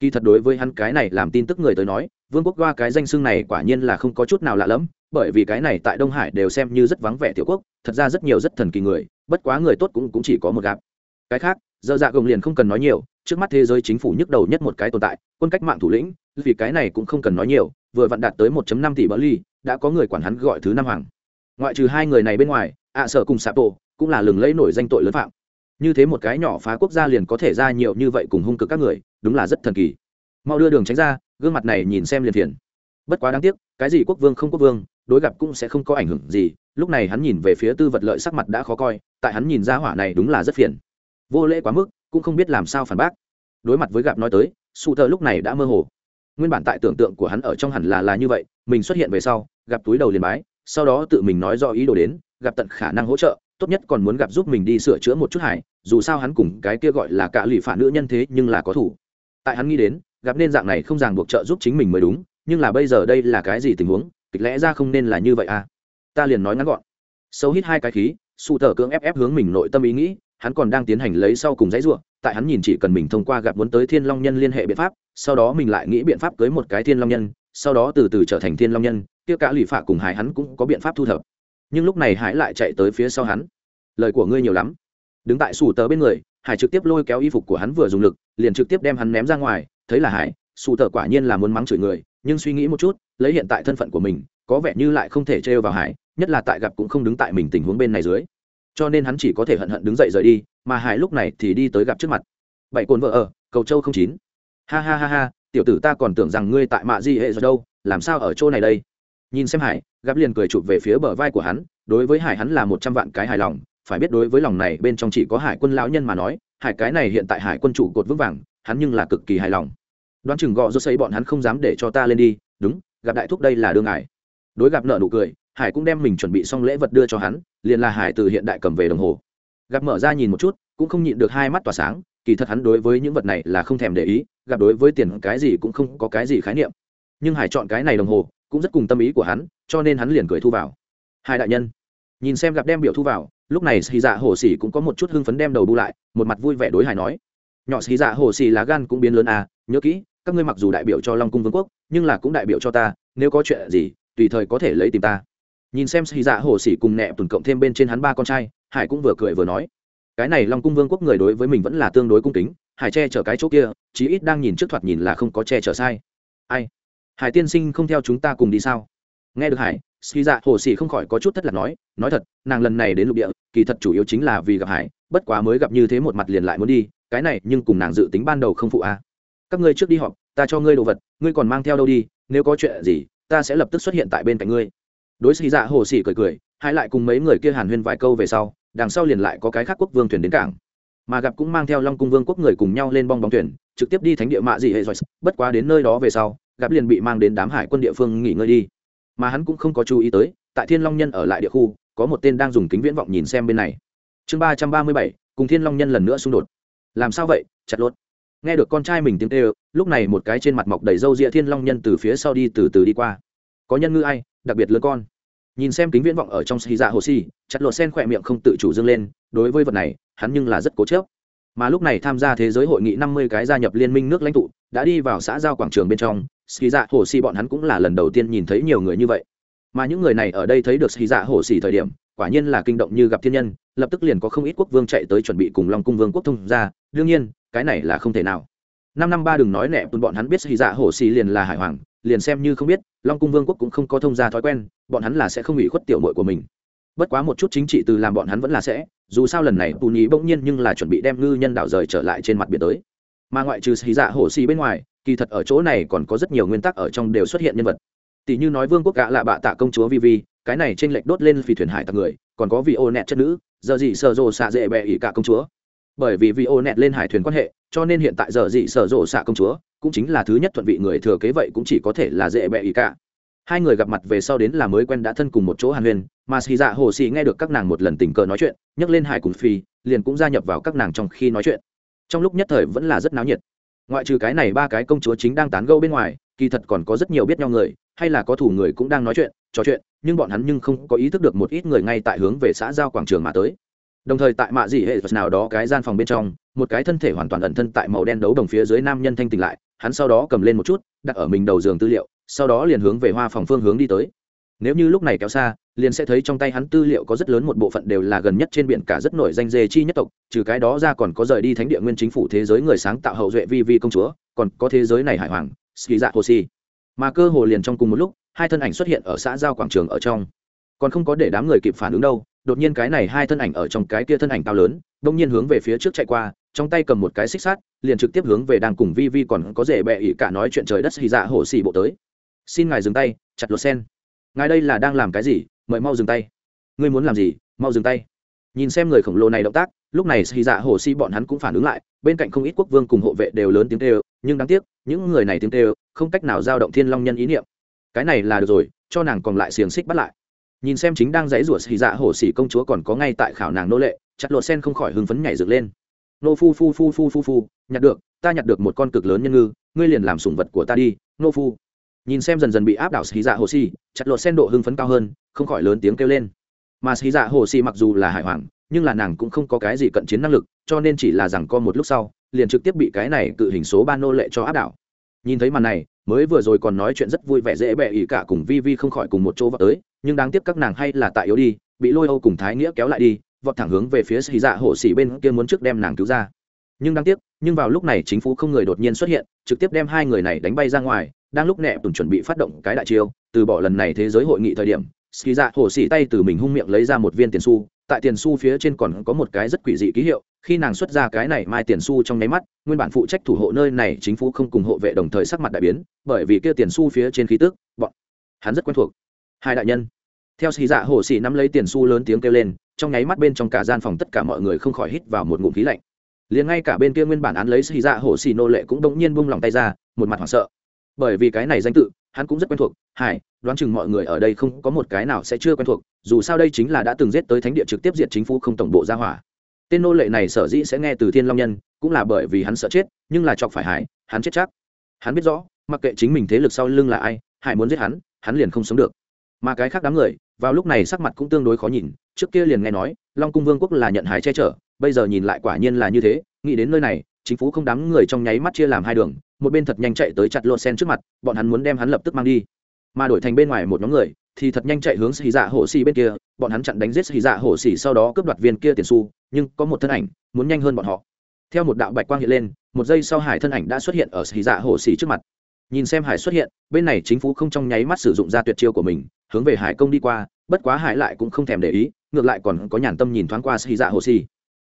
Kỳ thật đối với hắn cái này làm tin tức người tới nói vương quốc qua cái danh xưng này quả nhiên là không có chút nào lạ lẫm bởi vì cái này tại đông hải đều xem như rất vắng vẻ tiểu quốc thật ra rất nhiều rất thần kỳ người bất quá người tốt cũng, cũng chỉ có một gặp. Cái khác dơ dạ gồng liền không cần nói nhiều trước mắt thế giới chính phủ nhức đầu nhất một cái tồn tại quân cách mạng thủ lĩnh vì cái này cũng không cần nói nhiều vừa vặn đạt tới 1.5 tỷ bỡ ly đã có người quản hắn gọi thứ năm hoàng. Ngoại trừ hai người này bên ngoài, ạ sở cùng Sapo cũng là lừng lẫy nổi danh tội lớn phạm. Như thế một cái nhỏ phá quốc gia liền có thể ra nhiều như vậy cùng hung cực các người, đúng là rất thần kỳ. Mau đưa đường tránh ra, gương mặt này nhìn xem liền phiền. Bất quá đáng tiếc, cái gì quốc vương không quốc vương, đối gặp cũng sẽ không có ảnh hưởng gì, lúc này hắn nhìn về phía tư vật lợi sắc mặt đã khó coi, tại hắn nhìn ra hỏa này đúng là rất phiền. Vô lễ quá mức, cũng không biết làm sao phản bác. Đối mặt với gặp nói tới Sụ Thở lúc này đã mơ hồ nguyên bản tại tưởng tượng của hắn ở trong hẳn là là như vậy, mình xuất hiện về sau, gặp túi đầu liền bái, sau đó tự mình nói do ý đồ đến, gặp tận khả năng hỗ trợ, tốt nhất còn muốn gặp giúp mình đi sửa chữa một chút hải dù sao hắn cùng cái kia gọi là cả lụy phản nữ nhân thế nhưng là có thủ. Tại hắn nghĩ đến, gặp nên dạng này không ràng buộc trợ giúp chính mình mới đúng, nhưng là bây giờ đây là cái gì tình huống, kịch lẽ ra không nên là như vậy à? Ta liền nói ngắn gọn. Sâu hít hai cái khí, sụ thở cưỡng ép ép hướng mình nội tâm ý nghĩ hắn còn đang tiến hành lấy sau cùng dãy ruộng tại hắn nhìn chỉ cần mình thông qua gặp muốn tới thiên long nhân liên hệ biện pháp, sau đó mình lại nghĩ biện pháp cưới một cái thiên long nhân, sau đó từ từ trở thành thiên long nhân, kia cả lụy phạ cùng hải hắn cũng có biện pháp thu thập. Nhưng lúc này hải lại chạy tới phía sau hắn. Lời của ngươi nhiều lắm. Đứng tại sủ tờ bên người, hải trực tiếp lôi kéo y phục của hắn vừa dùng lực, liền trực tiếp đem hắn ném ra ngoài, thấy là hải, sủ tờ quả nhiên là muốn mắng chửi người, nhưng suy nghĩ một chút, lấy hiện tại thân phận của mình, có vẻ như lại không thể trêu vào hải, nhất là tại gặp cũng không đứng tại mình tình huống bên này dưới cho nên hắn chỉ có thể hận hận đứng dậy rời đi, mà hải lúc này thì đi tới gặp trước mặt. Bảy cồn vợ ở, cầu châu không chín. Ha ha ha ha, tiểu tử ta còn tưởng rằng ngươi tại mạ di hệ rồi đâu, làm sao ở chỗ này đây? Nhìn xem hải gặp liền cười chụp về phía bờ vai của hắn, đối với hải hắn là một trăm vạn cái hài lòng, phải biết đối với lòng này bên trong chỉ có hải quân lão nhân mà nói, hải cái này hiện tại hải quân chủ cột vững vàng, hắn nhưng là cực kỳ hài lòng. Đoán chừng gọ rốt xây bọn hắn không dám để cho ta lên đi, đúng, gặp đại thúc đây là đương ngài. Đối gặp nợ nụ cười hải cũng đem mình chuẩn bị xong lễ vật đưa cho hắn, liền là hải từ hiện đại cầm về đồng hồ. Gặp mở ra nhìn một chút, cũng không nhịn được hai mắt tỏa sáng, kỳ thật hắn đối với những vật này là không thèm để ý, gặp đối với tiền cái gì cũng không có cái gì khái niệm. Nhưng hải chọn cái này đồng hồ, cũng rất cùng tâm ý của hắn, cho nên hắn liền cười thu vào. Hai đại nhân, nhìn xem gặp đem biểu thu vào, lúc này xì dạ hồ xì cũng có một chút hưng phấn đem đầu bu lại, một mặt vui vẻ đối hải nói. Nhỏ xì dạ hồ xì lá gan cũng biến lớn à nhớ kỹ, các ngươi mặc dù đại biểu cho long cung vương quốc, nhưng là cũng đại biểu cho ta, nếu có chuyện gì, tùy thời có thể lấy tìm ta nhìn xem xì dạ hồ xỉ cùng nẹ tuần cộng thêm bên trên hắn ba con trai, hải cũng vừa cười vừa nói, cái này long cung vương quốc người đối với mình vẫn là tương đối cung kính, hải che chở cái chỗ kia, chí ít đang nhìn trước thoạt nhìn là không có che chở sai. Ai? Hải tiên sinh không theo chúng ta cùng đi sao? Nghe được hải xì dạ hồ sĩ không khỏi có chút thất lạc nói nói thật, nàng lần này đến lục địa, kỳ thật chủ yếu chính là vì gặp hải, bất quá mới gặp như thế một mặt liền lại muốn đi, cái này nhưng cùng nàng dự tính ban đầu không phụ a à. các ngươi trước đi họp, ta cho ngươi đồ vật, ngươi còn mang theo đâu đi, nếu có chuyện gì, ta sẽ lập tức xuất hiện tại bên cạnh ngươi đối xì dạ hồ xì cười cười, hai lại cùng mấy người kia hàn huyên vài câu về sau, đằng sau liền lại có cái khác quốc vương thuyền đến cảng. Mà gặp cũng mang theo long cung vương quốc người cùng nhau lên bong bóng thuyền, trực tiếp đi thánh địa mạ dị hệ rồi bất quá đến nơi đó về sau, gặp liền bị mang đến đám hải quân địa phương nghỉ ngơi đi. Mà hắn cũng không có chú ý tới, tại thiên long nhân ở lại địa khu, có một tên đang dùng kính viễn vọng nhìn xem bên này. Chương ba trăm ba mươi bảy, cùng thiên long nhân lần nữa xung đột. Làm sao vậy? Chặt lốt nghe được con trai mình tiếng kêu, lúc này một cái trên mặt mọc đầy râu ria thiên long nhân từ phía sau đi từ từ đi qua. Có nhân ngư ai, đặc biệt lớn con nhìn xem kính viễn vọng ở trong xì dạ hồ xì chặt lột sen khỏe miệng không tự chủ dâng lên, đối với vật này, hắn nhưng là rất cố chớp mà lúc này tham gia thế giới hội nghị năm mươi cái gia nhập liên minh nước lãnh tụ, đã đi vào xã giao quảng trường bên trong xì dạ hồ xì bọn hắn cũng là lần đầu tiên nhìn thấy nhiều người như vậy. Mà những người này ở đây thấy được xì dạ hồ xì thời điểm, quả nhiên là kinh động như gặp thiên nhân, lập tức liền có không ít quốc vương chạy tới chuẩn bị cùng long cung vương quốc thông ra đương nhiên, cái này là không thể nào. Năm năm ba đừng nói nẹ bọn hắn biết xì dạ hồ xì liền là hải hoàng liền xem như không biết, long cung vương quốc cũng không có thông gia thói quen, bọn hắn là sẽ không ủy khuất tiểu mội của mình. Bất quá một chút chính trị từ làm bọn hắn vẫn là sẽ, dù sao lần này bù nhì bỗng nhiên nhưng là chuẩn bị đem ngư nhân đảo rời trở lại trên mặt biển tới. Mà ngoại trừ xì dạ hổ xì bên ngoài, kỳ thật ở chỗ này còn có rất nhiều nguyên tắc ở trong đều xuất hiện nhân vật. Tỷ như nói vương quốc gã là bạ tạ công chúa vi cái này trên lệch đốt lên phi thuyền hải tặc người, còn có vị ô nẹt chất nữ, giờ gì sợ rồ xạ dễ bẹ ỉ cả công chúa. Bởi vì vị ô nẹt lên hải thuyền quan hệ, cho nên hiện tại giờ gì sợ rồ xạ công chúa cũng chính là thứ nhất thuận vị người thừa kế vậy cũng chỉ có thể là dễ bẹ ý cả. Hai người gặp mặt về sau đến là mới quen đã thân cùng một chỗ hàn huyền, mà xì dạ hồ xì nghe được các nàng một lần tình cờ nói chuyện nhắc lên hải cùng phi, liền cũng gia nhập vào các nàng trong khi nói chuyện. Trong lúc nhất thời vẫn là rất náo nhiệt. Ngoại trừ cái này ba cái công chúa chính đang tán gẫu bên ngoài, kỳ thật còn có rất nhiều biết nhau người, hay là có thủ người cũng đang nói chuyện, trò chuyện, nhưng bọn hắn nhưng không có ý thức được một ít người ngay tại hướng về xã giao quảng trường mà tới. Đồng thời tại mạ dị hệ vật nào đó cái gian phòng bên trong, một cái thân thể hoàn toàn ẩn thân tại màu đen đấu đồng phía dưới nam nhân thanh tỉnh lại hắn sau đó cầm lên một chút, đặt ở mình đầu giường tư liệu, sau đó liền hướng về hoa phòng phương hướng đi tới. Nếu như lúc này kéo xa, liền sẽ thấy trong tay hắn tư liệu có rất lớn một bộ phận đều là gần nhất trên biển cả rất nổi danh dê chi nhất tộc, trừ cái đó ra còn có rời đi thánh địa nguyên chính phủ thế giới người sáng tạo hậu duệ vi vi công chúa, còn có thế giới này hải hoàng, ski dạ hồ si. Mà cơ hồ liền trong cùng một lúc, hai thân ảnh xuất hiện ở xã giao quảng trường ở trong. Còn không có để đám người kịp phản ứng đâu, đột nhiên cái này hai thân ảnh ở trong cái kia thân ảnh cao lớn, đông nhiên hướng về phía trước chạy qua trong tay cầm một cái xích sắt, liền trực tiếp hướng về đang cùng vi vi còn có rể bẹ ỉ cả nói chuyện trời đất xì dạ hổ xì bộ tới. Xin ngài dừng tay, chặt lột sen. Ngài đây là đang làm cái gì? Mời mau dừng tay. Ngươi muốn làm gì? Mau dừng tay. Nhìn xem người khổng lồ này động tác, lúc này xì dạ hồ si bọn hắn cũng phản ứng lại, bên cạnh không ít quốc vương cùng hộ vệ đều lớn tiếng kêu, nhưng đáng tiếc, những người này tiếng kêu, không cách nào giao động thiên long nhân ý niệm. Cái này là được rồi, cho nàng còn lại xiềng xích bắt lại. Nhìn xem chính đang dãy rủa xì dạ hồ xì công chúa còn có ngay tại khảo nàng nô lệ, chặt lột sen không khỏi hưng phấn nhảy dựng lên nô phu phu phu phu phu phu, nhặt được, ta nhặt được một con cực lớn nhân ngư, ngươi liền làm sủng vật của ta đi, nô phu. Nhìn xem dần dần bị áp đảo xì dạ hồ xì chặt lột sen độ hưng phấn cao hơn, không khỏi lớn tiếng kêu lên. Mà xì dạ hồ xì mặc dù là hải hoàng, nhưng là nàng cũng không có cái gì cận chiến năng lực, cho nên chỉ là rằng co một lúc sau, liền trực tiếp bị cái này cự hình số ba nô lệ cho áp đảo. Nhìn thấy màn này, mới vừa rồi còn nói chuyện rất vui vẻ dễ bẹ ý cả cùng vi vi không khỏi cùng một chỗ vào tới, nhưng đáng tiếc các nàng hay là tại yếu đi, bị lôi âu cùng thái nghĩa kéo lại đi vọt thẳng hướng về phía xì dạ hộ xỉ bên kia muốn trước đem nàng cứu ra. Nhưng đáng tiếc, nhưng vào lúc này chính phủ không người đột nhiên xuất hiện, trực tiếp đem hai người này đánh bay ra ngoài, đang lúc nẹ tùng chuẩn bị phát động cái đại chiêu, từ bỏ lần này thế giới hội nghị thời điểm ski dạ hổ xỉ tay từ mình hung miệng lấy ra một viên tiền xu, tại tiền xu phía trên còn có một cái rất quỷ dị ký hiệu, khi nàng xuất ra cái này mai tiền xu trong nháy mắt, nguyên bản phụ trách thủ hộ nơi này chính phủ không cùng hộ vệ đồng thời sắc mặt đại biến, bởi vì kia tiền xu phía trên khí tức, bọn hắn rất quen thuộc. Hai đại nhân theo xì dạ hổ xì nắm lấy tiền xu lớn tiếng kêu lên, trong nháy mắt bên trong cả gian phòng tất cả mọi người không khỏi hít vào một ngụm khí lạnh. Liền ngay cả bên kia nguyên bản án lấy xì dạ hổ xì nô lệ cũng bỗng nhiên buông lòng tay ra, một mặt hoảng sợ. Bởi vì cái này danh tự, hắn cũng rất quen thuộc hải đoán chừng mọi người ở đây không có một cái nào sẽ chưa quen thuộc, dù sao đây chính là đã từng giết tới thánh địa trực tiếp diện chính phủ không tổng bộ ra hỏa. Tên nô lệ này sở dĩ sẽ nghe từ thiên long nhân, cũng là bởi vì hắn sợ chết, nhưng là chọc phải hải hắn chết chắc. Hắn biết rõ, mặc kệ chính mình thế lực sau lưng là ai hải muốn giết hắn hắn liền không sống được. Mà cái khác đám người vào lúc này sắc mặt cũng tương đối khó nhìn, trước kia liền nghe nói, long cung vương quốc là nhận hải che chở, bây giờ nhìn lại quả nhiên là như thế, nghĩ đến nơi này, chính phủ không đám người trong nháy mắt chia làm hai đường, một bên thật nhanh chạy tới chặt lô sen trước mặt, bọn hắn muốn đem hắn lập tức mang đi. Mà đổi thành bên ngoài một nhóm người, thì thật nhanh chạy hướng xì dạ hổ xì bên kia, bọn hắn chặn đánh giết xì dạ hổ xì sau đó cướp đoạt viên kia tiền xu, nhưng có một thân ảnh, muốn nhanh hơn bọn họ. Theo một đạo bạch quang hiện lên, một giây sau hải thân ảnh đã xuất hiện ở xì dạ hổ xì trước mặt. Nhìn xem hải xuất hiện, bên này chính phủ không trong nháy mắt sử dụng ra tuyệt chiêu của mình hướng về hải công đi qua, bất quá hải lại cũng không thèm để ý, ngược lại còn có nhàn tâm nhìn thoáng qua xì dạ hồ xì.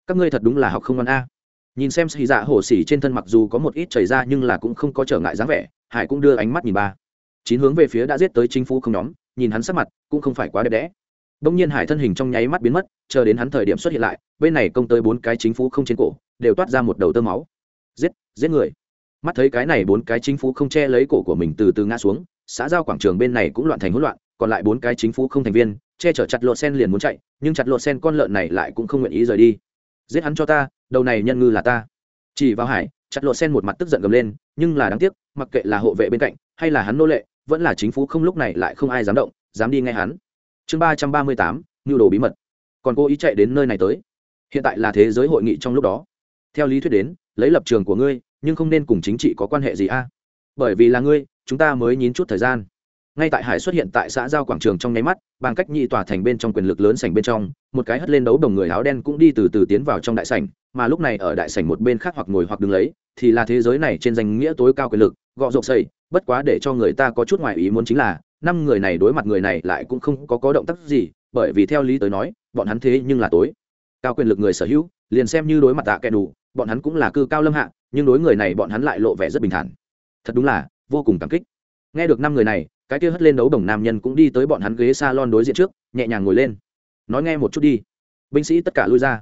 Các ngươi thật đúng là học không ngon a. Nhìn xem xì dạ hồ xì trên thân mặc dù có một ít chảy ra nhưng là cũng không có trở ngại dáng vẻ, hải cũng đưa ánh mắt nhìn ba. Chín hướng về phía đã giết tới chính phủ không nhóm, nhìn hắn sắc mặt cũng không phải quá đẹp đẽ. Đông nhiên hải thân hình trong nháy mắt biến mất, chờ đến hắn thời điểm xuất hiện lại, bên này công tới bốn cái chính phủ không trên cổ, đều toát ra một đầu tơ máu. Giết giết người. Mắt thấy cái này bốn cái chính phủ không che lấy cổ của mình từ từ ngã xuống, xã giao quảng trường bên này cũng loạn thành hỗn loạn còn lại bốn cái chính phủ không thành viên, che chở chặt lột sen liền muốn chạy, nhưng chặt lột sen con lợn này lại cũng không nguyện ý rời đi. Giết hắn cho ta, đầu này nhân ngư là ta. Chỉ vào hải, chặt lột sen một mặt tức giận gầm lên, nhưng là đáng tiếc, mặc kệ là hộ vệ bên cạnh, hay là hắn nô lệ, vẫn là chính phủ không lúc này lại không ai dám động, dám đi ngay hắn. Chương ba trăm ba mươi tám, nhu đồ bí mật. Còn cô ý chạy đến nơi này tới. Hiện tại là thế giới hội nghị trong lúc đó. Theo lý thuyết đến, lấy lập trường của ngươi, nhưng không nên cùng chính trị có quan hệ gì a. Bởi vì là ngươi, chúng ta mới nhín chút thời gian ngay tại hải xuất hiện tại xã giao quảng trường trong nháy mắt, bằng cách nhị tòa thành bên trong quyền lực lớn sảnh bên trong, một cái hất lên đấu đồng người áo đen cũng đi từ từ tiến vào trong đại sảnh, mà lúc này ở đại sảnh một bên khác hoặc ngồi hoặc đứng lấy, thì là thế giới này trên danh nghĩa tối cao quyền lực, gọ rộp xây bất quá để cho người ta có chút ngoài ý muốn chính là, năm người này đối mặt người này lại cũng không có có động tác gì, bởi vì theo lý tới nói, bọn hắn thế nhưng là tối cao quyền lực người sở hữu, liền xem như đối mặt tạ kẻ đủ bọn hắn cũng là cư cao lâm hạ, nhưng đối người này bọn hắn lại lộ vẻ rất bình thản. Thật đúng là vô cùng cảm kích nghe được năm người này, cái kia hất lên đấu đồng nam nhân cũng đi tới bọn hắn ghế s a lon đối diện trước, nhẹ nhàng ngồi lên. Nói nghe một chút đi. Binh sĩ tất cả lui ra.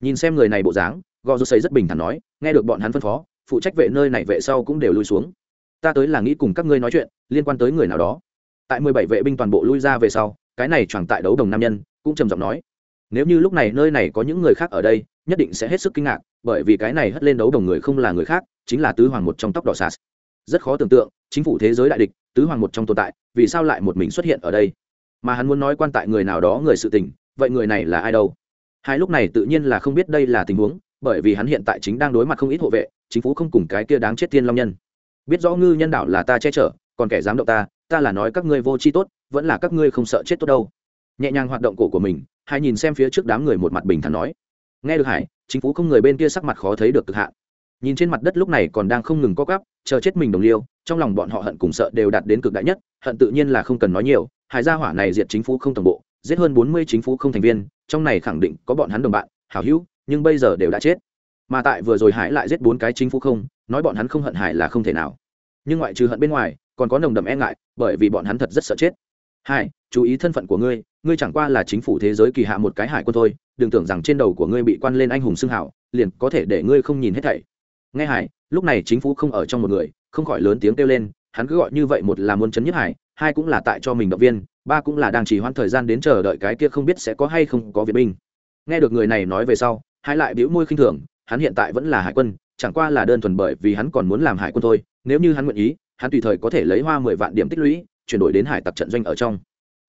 Nhìn xem người này bộ dáng, gò rô xây rất bình thản nói, nghe được bọn hắn phân phó, phụ trách vệ nơi này vệ sau cũng đều lui xuống. Ta tới là nghĩ cùng các ngươi nói chuyện, liên quan tới người nào đó. Tại mười bảy vệ binh toàn bộ lui ra về sau, cái này chẳng tại đấu đồng nam nhân, cũng trầm giọng nói. Nếu như lúc này nơi này có những người khác ở đây, nhất định sẽ hết sức kinh ngạc, bởi vì cái này hất lên đấu đồng người không là người khác, chính là tứ hoàng một trong tóc đỏ sas rất khó tưởng tượng chính phủ thế giới đại địch, tứ hoàng một trong tồn tại, vì sao lại một mình xuất hiện ở đây? Mà hắn muốn nói quan tại người nào đó người sự tình, vậy người này là ai đâu? Hai lúc này tự nhiên là không biết đây là tình huống, bởi vì hắn hiện tại chính đang đối mặt không ít hộ vệ, chính phủ không cùng cái kia đáng chết thiên long nhân. Biết rõ ngư nhân đạo là ta che chở, còn kẻ dám động ta ta là nói các ngươi vô tri tốt, vẫn là các ngươi không sợ chết tốt đâu. Nhẹ nhàng hoạt động cổ của mình, hai nhìn xem phía trước đám người một mặt bình thản nói. Nghe được hải, chính phủ không người bên kia sắc mặt khó thấy được cực hạn nhìn trên mặt đất lúc này còn đang không ngừng co cắp chờ chết mình đồng liêu, trong lòng bọn họ hận cùng sợ đều đạt đến cực đại nhất, hận tự nhiên là không cần nói nhiều hải gia hỏa này diệt chính phủ không toàn bộ, giết hơn bốn mươi chính phủ không thành viên, trong này khẳng định có bọn hắn đồng bạn, hảo hữu, nhưng bây giờ đều đã chết. Mà tại vừa rồi hải lại giết bốn cái chính phủ không, nói bọn hắn không hận hải là không thể nào. Nhưng ngoại trừ hận bên ngoài, còn có nồng đậm e ngại, bởi vì bọn hắn thật rất sợ chết. Hai chú ý thân phận của ngươi ngươi chẳng qua là chính phủ thế giới kỳ hạ một cái hải quân thôi, đừng tưởng rằng trên đầu của ngươi bị quan lên anh hùng xưng hảo, liền có thể để ngươi không nhìn hết thảy nghe hải, lúc này chính phủ không ở trong một người, không khỏi lớn tiếng kêu lên, hắn cứ gọi như vậy một là muốn chấn nhất hải, hai cũng là tại cho mình động viên, ba cũng là đang chỉ hoãn thời gian đến chờ đợi cái kia không biết sẽ có hay không có việt binh. Nghe được người này nói về sau, Hải lại bĩu môi khinh thường, hắn hiện tại vẫn là hải quân, chẳng qua là đơn thuần bởi vì hắn còn muốn làm hải quân thôi, nếu như hắn nguyện ý, hắn tùy thời có thể lấy hoa mười vạn điểm tích lũy, chuyển đổi đến hải tặc trận doanh ở trong.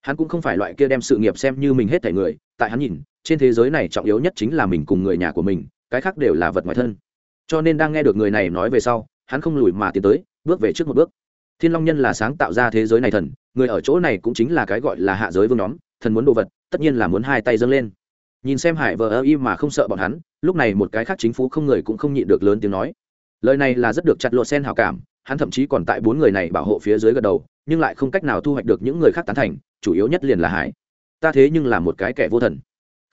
Hắn cũng không phải loại kia đem sự nghiệp xem như mình hết thảy người, tại hắn nhìn, trên thế giới này trọng yếu nhất chính là mình cùng người nhà của mình, cái khác đều là vật ngoài thân cho nên đang nghe được người này nói về sau, hắn không lùi mà tiến tới, bước về trước một bước. Thiên long nhân là sáng tạo ra thế giới này thần, người ở chỗ này cũng chính là cái gọi là hạ giới vương nhóm, thần muốn đồ vật, tất nhiên là muốn hai tay dâng lên. Nhìn xem hải vờ ơ y mà không sợ bọn hắn, lúc này một cái khác chính phủ không người cũng không nhịn được lớn tiếng nói. Lời này là rất được chặt lộ sen hào cảm, hắn thậm chí còn tại bốn người này bảo hộ phía dưới gật đầu, nhưng lại không cách nào thu hoạch được những người khác tán thành, chủ yếu nhất liền là hải. Ta thế nhưng là một cái kẻ vô thần.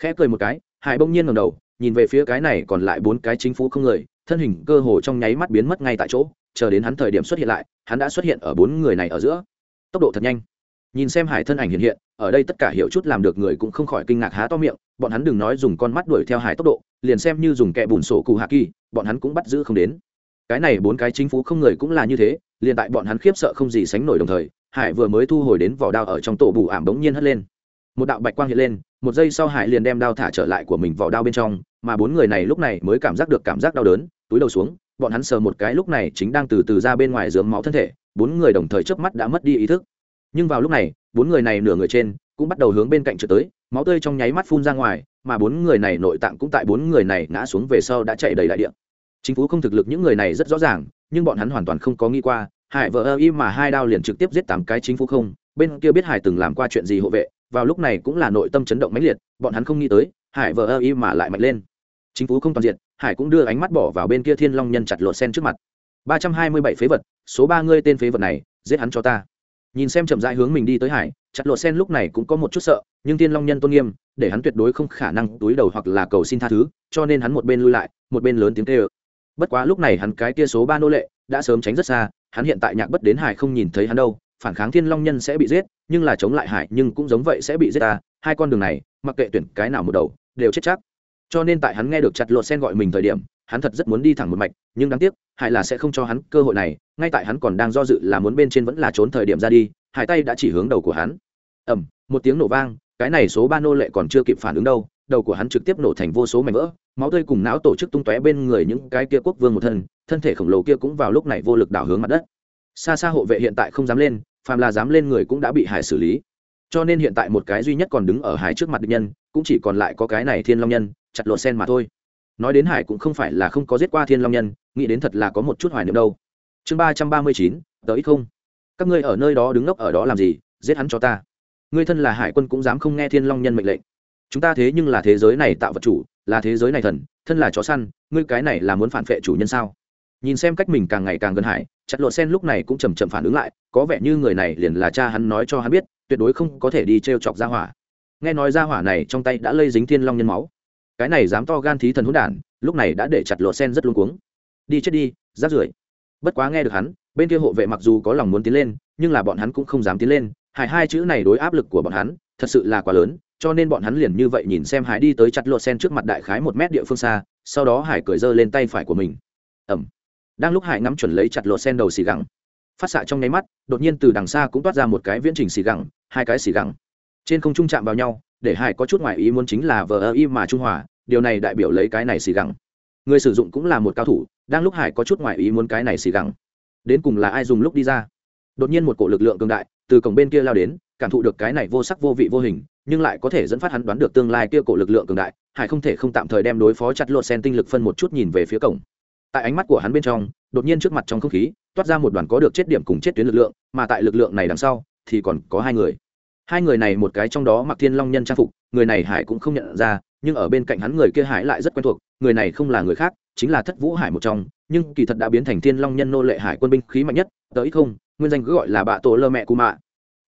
Khẽ cười một cái, hải bỗng nhiên ngầm đầu, nhìn về phía cái này còn lại bốn cái chính phủ không người thân hình cơ hồ trong nháy mắt biến mất ngay tại chỗ, chờ đến hắn thời điểm xuất hiện lại, hắn đã xuất hiện ở bốn người này ở giữa. Tốc độ thật nhanh. Nhìn xem hải thân ảnh hiện hiện, ở đây tất cả hiểu chút làm được người cũng không khỏi kinh ngạc há to miệng, bọn hắn đừng nói dùng con mắt đuổi theo hải tốc độ, liền xem như dùng kẹ bùn sổ cụ hạ kỳ, bọn hắn cũng bắt giữ không đến. Cái này bốn cái chính phủ không người cũng là như thế, liền tại bọn hắn khiếp sợ không gì sánh nổi đồng thời, hải vừa mới thu hồi đến vỏ đao ở trong tổ bù ảm bỗng nhiên hất lên. Một đạo bạch quang hiện lên, một giây sau hải liền đem đao thả trở lại của mình vỏ đao bên trong, mà bốn người này lúc này mới cảm giác được cảm giác đau đớn túi đầu xuống, bọn hắn sờ một cái lúc này chính đang từ từ ra bên ngoài dướng máu thân thể, bốn người đồng thời trước mắt đã mất đi ý thức. Nhưng vào lúc này, bốn người này nửa người trên cũng bắt đầu hướng bên cạnh trượt tới, máu tươi trong nháy mắt phun ra ngoài, mà bốn người này nội tạng cũng tại bốn người này ngã xuống về sau đã chạy đầy đại địa. Chính phủ không thực lực những người này rất rõ ràng, nhưng bọn hắn hoàn toàn không có nghĩ qua, hải vợ ơ y mà hai đao liền trực tiếp giết tám cái chính phủ không, bên kia biết hải từng làm qua chuyện gì hộ vệ, vào lúc này cũng là nội tâm chấn động mãnh liệt, bọn hắn không nghĩ tới, hải vợ ơ y mà lại mạnh lên. Chính phủ không toàn diện hải cũng đưa ánh mắt bỏ vào bên kia thiên long nhân chặt lột sen trước mặt. Ba trăm hai mươi bảy phế vật, số ba ngươi tên phế vật này, giết hắn cho ta. Nhìn xem chậm rãi hướng mình đi tới hải, chặt lột sen lúc này cũng có một chút sợ, nhưng thiên long nhân tôn nghiêm, để hắn tuyệt đối không khả năng túi đầu hoặc là cầu xin tha thứ, cho nên hắn một bên lui lại, một bên lớn tiếng tê ơ bất quá lúc này hắn cái kia số ba nô lệ, đã sớm tránh rất xa, hắn hiện tại nhạc bất đến hải không nhìn thấy hắn đâu, phản kháng thiên long nhân sẽ bị giết, nhưng là chống lại hải nhưng cũng giống vậy sẽ bị giết ta. Hai con đường này, mặc kệ tuyển cái nào một đầu, đều chết chắc cho nên tại hắn nghe được chặt lột sen gọi mình thời điểm, hắn thật rất muốn đi thẳng một mạch, nhưng đáng tiếc, hải là sẽ không cho hắn cơ hội này, ngay tại hắn còn đang do dự là muốn bên trên vẫn là trốn thời điểm ra đi, hải tay đã chỉ hướng đầu của hắn. Ẩm một tiếng nổ vang, cái này số ba nô lệ còn chưa kịp phản ứng đâu, đầu của hắn trực tiếp nổ thành vô số mảnh vỡ, máu tươi cùng não tổ chức tung tóe bên người những cái kia quốc vương một thân thân thể khổng lồ kia cũng vào lúc này vô lực đảo hướng mặt đất. Xa xa hộ vệ hiện tại không dám lên, phàm là dám lên người cũng đã bị hải xử lý. Cho nên hiện tại một cái duy nhất còn đứng ở hải trước mặt địch nhân, cũng chỉ còn lại có cái này thiên long nhân chặt lột sen mà thôi. Nói đến hải cũng không phải là không có giết qua thiên long nhân, nghĩ đến thật là có một chút hoài niệm đâu. Chương ba trăm ba mươi chín tờ ít không. Các ngươi ở nơi đó đứng ngốc ở đó làm gì, giết hắn cho ta. Ngươi thân là hải quân cũng dám không nghe thiên long nhân mệnh lệnh. Chúng ta thế nhưng là thế giới này tạo vật chủ, là thế giới này thần, thân là chó săn, ngươi cái này là muốn phản vệ chủ nhân sao? Nhìn xem cách mình càng ngày càng gần hải, chặt lộ sen lúc này cũng chầm chậm phản ứng lại, có vẻ như người này liền là cha hắn nói cho hắn biết, tuyệt đối không có thể đi t r e o chọc ra hỏa. Nghe nói ra hỏa này trong tay đã lây dính thiên long nhân máu cái này dám to gan thí thần hỗn đản, lúc này đã để chặt lộ sen rất luống cuống. Đi chết đi, rác rưởi. Bất quá nghe được hắn, bên kia hộ vệ mặc dù có lòng muốn tiến lên, nhưng là bọn hắn cũng không dám tiến lên. Hải hai chữ này đối áp lực của bọn hắn, thật sự là quá lớn, cho nên bọn hắn liền như vậy nhìn xem hải đi tới chặt lộ sen trước mặt đại khái một mét địa phương xa, sau đó hải cười giơ lên tay phải của mình. Ẩm đang lúc hải ngắm chuẩn lấy chặt lộ sen đầu xì gẳng, phát xạ trong nháy mắt, đột nhiên từ đằng xa cũng toát ra một cái viễn trình xì gẳng, hai cái xì gẳng. Trên không trung chạm vào nhau để hải có chút ngoại ý muốn chính là vờ ơ y mà trung hòa, điều này đại biểu lấy cái này xì gẳng. Người sử dụng cũng là một cao thủ, đang lúc hải có chút ngoại ý muốn cái này xì gẳng. Đến cùng là ai dùng lúc đi ra? Đột nhiên một cổ lực lượng cường đại, từ cổng bên kia lao đến, cảm thụ được cái này vô sắc vô vị vô hình, nhưng lại có thể dẫn phát hắn đoán được tương lai kia cổ lực lượng cường đại, hải không thể không tạm thời đem đối phó chặt lột sen tinh lực phân một chút nhìn về phía cổng. Tại ánh mắt của hắn bên trong, đột nhiên trước mặt trong không khí, toát ra một đoàn có được chết điểm cùng chết tuyến lực lượng, mà tại lực lượng này đằng sau, thì còn có hai người hai người này một cái trong đó mặc thiên long nhân trang phục, người này hải cũng không nhận ra, nhưng ở bên cạnh hắn người kia hải lại rất quen thuộc, người này không là người khác, chính là thất vũ hải một trong, nhưng kỳ thật đã biến thành thiên long nhân nô lệ hải quân binh khí mạnh nhất tới không, nguyên danh cứ gọi là bạ tổ lơ mẹ cù mạ.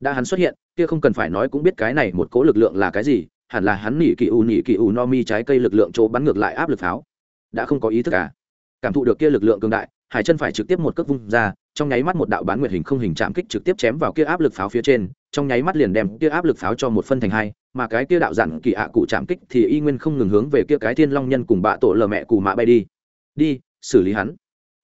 Đã hắn xuất hiện, kia không cần phải nói cũng biết cái này một cố lực lượng là cái gì, hẳn là hắn nỉ kỳ u nỉ kỳ u no mi trái cây lực lượng chỗ bắn ngược lại áp lực pháo. Đã không có ý thức cả cảm thụ được kia lực lượng cường đại, hải chân phải trực tiếp một cước vung ra trong nháy mắt một đạo bán nguyệt hình không hình chạm kích trực tiếp chém vào kia áp lực pháo phía trên, trong nháy mắt liền đem kia áp lực pháo cho một phân thành hai, mà cái kia đạo dặn kỳ ạ cụ chạm kích thì y nguyên không ngừng hướng về kia cái thiên long nhân cùng bạ tổ lờ mẹ cù mạ bay đi. Đi, xử lý hắn.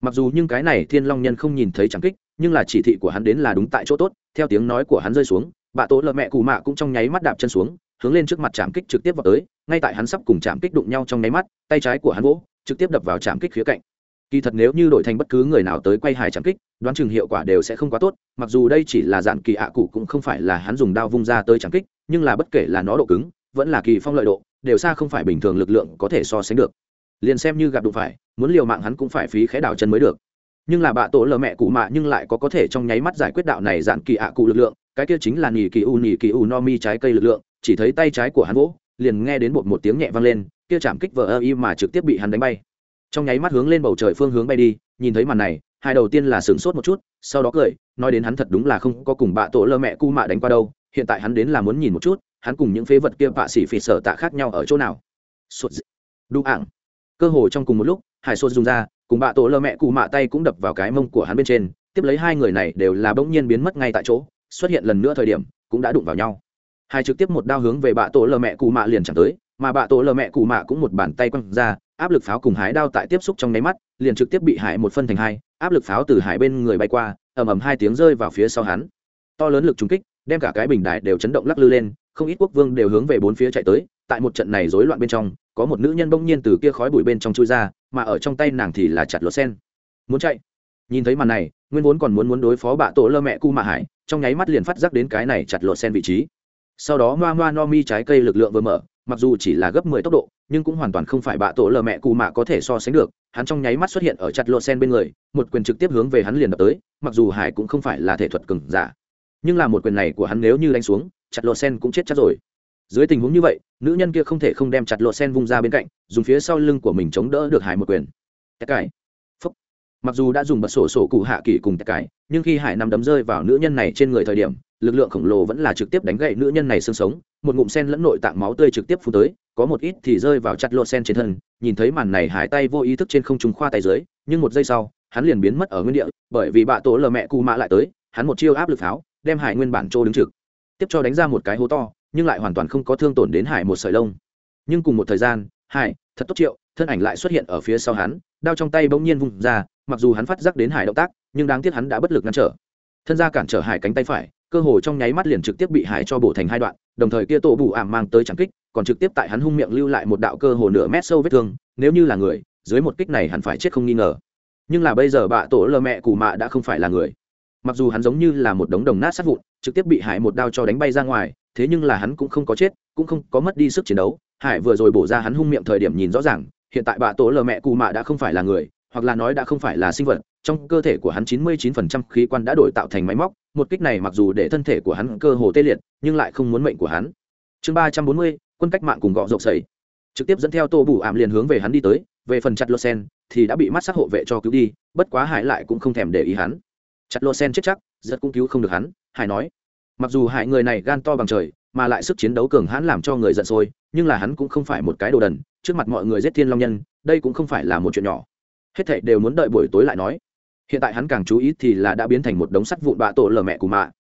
Mặc dù nhưng cái này thiên long nhân không nhìn thấy chạm kích, nhưng là chỉ thị của hắn đến là đúng tại chỗ tốt, theo tiếng nói của hắn rơi xuống, bạ tổ lờ mẹ cù mạ cũng trong nháy mắt đạp chân xuống, hướng lên trước mặt chạm kích trực tiếp vào tới, ngay tại hắn sắp cùng chạm kích đụng nhau trong nháy mắt, tay trái của hắn vỗ, trực tiếp đập vào chạm kích phía cạnh kỳ thật nếu như đổi thành bất cứ người nào tới quay hài chạm kích, đoán chừng hiệu quả đều sẽ không quá tốt, mặc dù đây chỉ là dạng kỳ ạ cụ cũng không phải là hắn dùng đao vung ra tới chạm kích, nhưng là bất kể là nó độ cứng, vẫn là kỳ phong lợi độ, đều xa không phải bình thường lực lượng có thể so sánh được. Liền xem như gặp đụng phải, muốn liều mạng hắn cũng phải phí khẽ đảo chân mới được. Nhưng là bạ tổ lờ mẹ cụ mạ nhưng lại có có thể trong nháy mắt giải quyết đạo này dạng kỳ ạ cụ lực lượng, cái kia chính là nỉ kỳ u nỉ kỳ u no mi trái cây lực lượng, chỉ thấy tay trái của hắn vỗ, liền nghe đến một một tiếng nhẹ vang lên, kia chạm kích vờ ơ y mà trực tiếp bị hắn đánh bay trong nháy mắt hướng lên bầu trời phương hướng bay đi, nhìn thấy màn này, hai đầu tiên là sửng sốt một chút, sau đó cười, nói đến hắn thật đúng là không có cùng bạ tổ lơ mẹ cu mạ đánh qua đâu, hiện tại hắn đến là muốn nhìn một chút, hắn cùng những phế vật kia bạ xỉ phỉ sở tạ khác nhau ở chỗ nào. Sốt đu ảng. Cơ hồ trong cùng một lúc, hải sốt dùng ra, cùng bạ tổ lơ mẹ cụ mạ tay cũng đập vào cái mông của hắn bên trên, tiếp lấy hai người này đều là bỗng nhiên biến mất ngay tại chỗ, xuất hiện lần nữa thời điểm, cũng đã đụng vào nhau. Hai trực tiếp một đao hướng về bạ tổ lơ mẹ cụ mạ liền chẳng tới, mà bạ tổ lơ mẹ cụ mạ cũng một bàn tay quăng ra áp lực pháo cùng hái đao tại tiếp xúc trong nháy mắt, liền trực tiếp bị hải một phân thành hai, áp lực pháo từ hải bên người bay qua, ầm ầm hai tiếng rơi vào phía sau hắn. To lớn lực trúng kích, đem cả cái bình đài đều chấn động lắc lư lên, không ít quốc vương đều hướng về bốn phía chạy tới, tại một trận này rối loạn bên trong, có một nữ nhân bỗng nhiên từ kia khói bụi bên trong chui ra, mà ở trong tay nàng thì là chặt lột sen. Muốn chạy? Nhìn thấy màn này, nguyên vốn còn muốn muốn đối phó bạ tổ lơ mẹ cu mạ hải, trong nháy mắt liền phát giác đến cái này chặt lột sen vị trí sau đó ma ma no mi trái cây lực lượng vừa mở, mặc dù chỉ là gấp mười tốc độ, nhưng cũng hoàn toàn không phải bạ tổ lờ mẹ cù mạ có thể so sánh được. Hắn trong nháy mắt xuất hiện ở chặt lộ sen bên người, một quyền trực tiếp hướng về hắn liền đập tới, mặc dù hải cũng không phải là thể thuật cừng giả. Nhưng là một quyền này của hắn nếu như đánh xuống, chặt lộ sen cũng chết chắc rồi. Dưới tình huống như vậy, nữ nhân kia không thể không đem chặt lộ sen vung ra bên cạnh, dùng phía sau lưng của mình chống đỡ được hải một quyền. Tất cải. Phúc. mặc dù đã dùng bật sổ sổ cụ hạ kỳ cùng tất cải, nhưng khi hải nằm đấm rơi vào nữ nhân này trên người thời điểm lực lượng khổng lồ vẫn là trực tiếp đánh gậy nữ nhân này xương sống, một ngụm sen lẫn nội tạng máu tươi trực tiếp phun tới, có một ít thì rơi vào chặt lột sen trên thân, nhìn thấy màn này hải tay vô ý thức trên không trung khoa tay dưới, nhưng một giây sau, hắn liền biến mất ở nguyên địa, bởi vì bạ tổ lờ mẹ cù mạ lại tới, hắn một chiêu áp lực pháo, đem hải nguyên bản trô đứng trực. Tiếp cho đánh ra một cái hố to, nhưng lại hoàn toàn không có thương tổn đến hải một sợi lông. Nhưng cùng một thời gian, hải, thật tốt triệu, thân ảnh lại xuất hiện ở phía sau hắn, đao trong tay bỗng nhiên vung ra, mặc dù hắn phát giác đến hải động tác, nhưng đáng tiếc hắn đã bất lực ngăn trở. Thân ra cản trở hải cánh tay phải cơ hồ trong nháy mắt liền trực tiếp bị hải cho bổ thành hai đoạn, đồng thời kia tổ bù ảm mang tới chẳng kích, còn trực tiếp tại hắn hung miệng lưu lại một đạo cơ hồ nửa mét sâu vết thương, nếu như là người, dưới một kích này hắn phải chết không nghi ngờ. Nhưng là bây giờ bạ tổ lơ mẹ cù mạ đã không phải là người. Mặc dù hắn giống như là một đống đồng nát sát vụn, trực tiếp bị hải một đao cho đánh bay ra ngoài, thế nhưng là hắn cũng không có chết, cũng không có mất đi sức chiến đấu. Hải vừa rồi bổ ra hắn hung miệng thời điểm nhìn rõ ràng, hiện tại bạ tổ lơ mẹ cù mạ đã không phải là người hoặc là nói đã không phải là sinh vật trong cơ thể của hắn 99% khí quan đã đổi tạo thành máy móc một kích này mặc dù để thân thể của hắn cơ hồ tê liệt nhưng lại không muốn mệnh của hắn. Chương ba trăm bốn mươi quân cách mạng cùng gọ rộng sẩy, trực tiếp dẫn theo tô bù ảm liền hướng về hắn đi tới về phần chặt lô sen thì đã bị mắt sát hộ vệ cho cứu đi bất quá hải lại cũng không thèm để ý hắn. Chặt lô sen chết chắc rất cũng cứu không được hắn hải nói. Mặc dù hải người này gan to bằng trời mà lại sức chiến đấu cường hãn làm cho người giận sôi nhưng là hắn cũng không phải một cái đồ đần trước mặt mọi người giết thiên long nhân đây cũng không phải là một chuyện nhỏ hết thảy đều muốn đợi buổi tối lại nói. Hiện tại hắn càng chú ý thì là đã biến thành một đống sắt vụn bạ tổ lờ mẹ của mạ.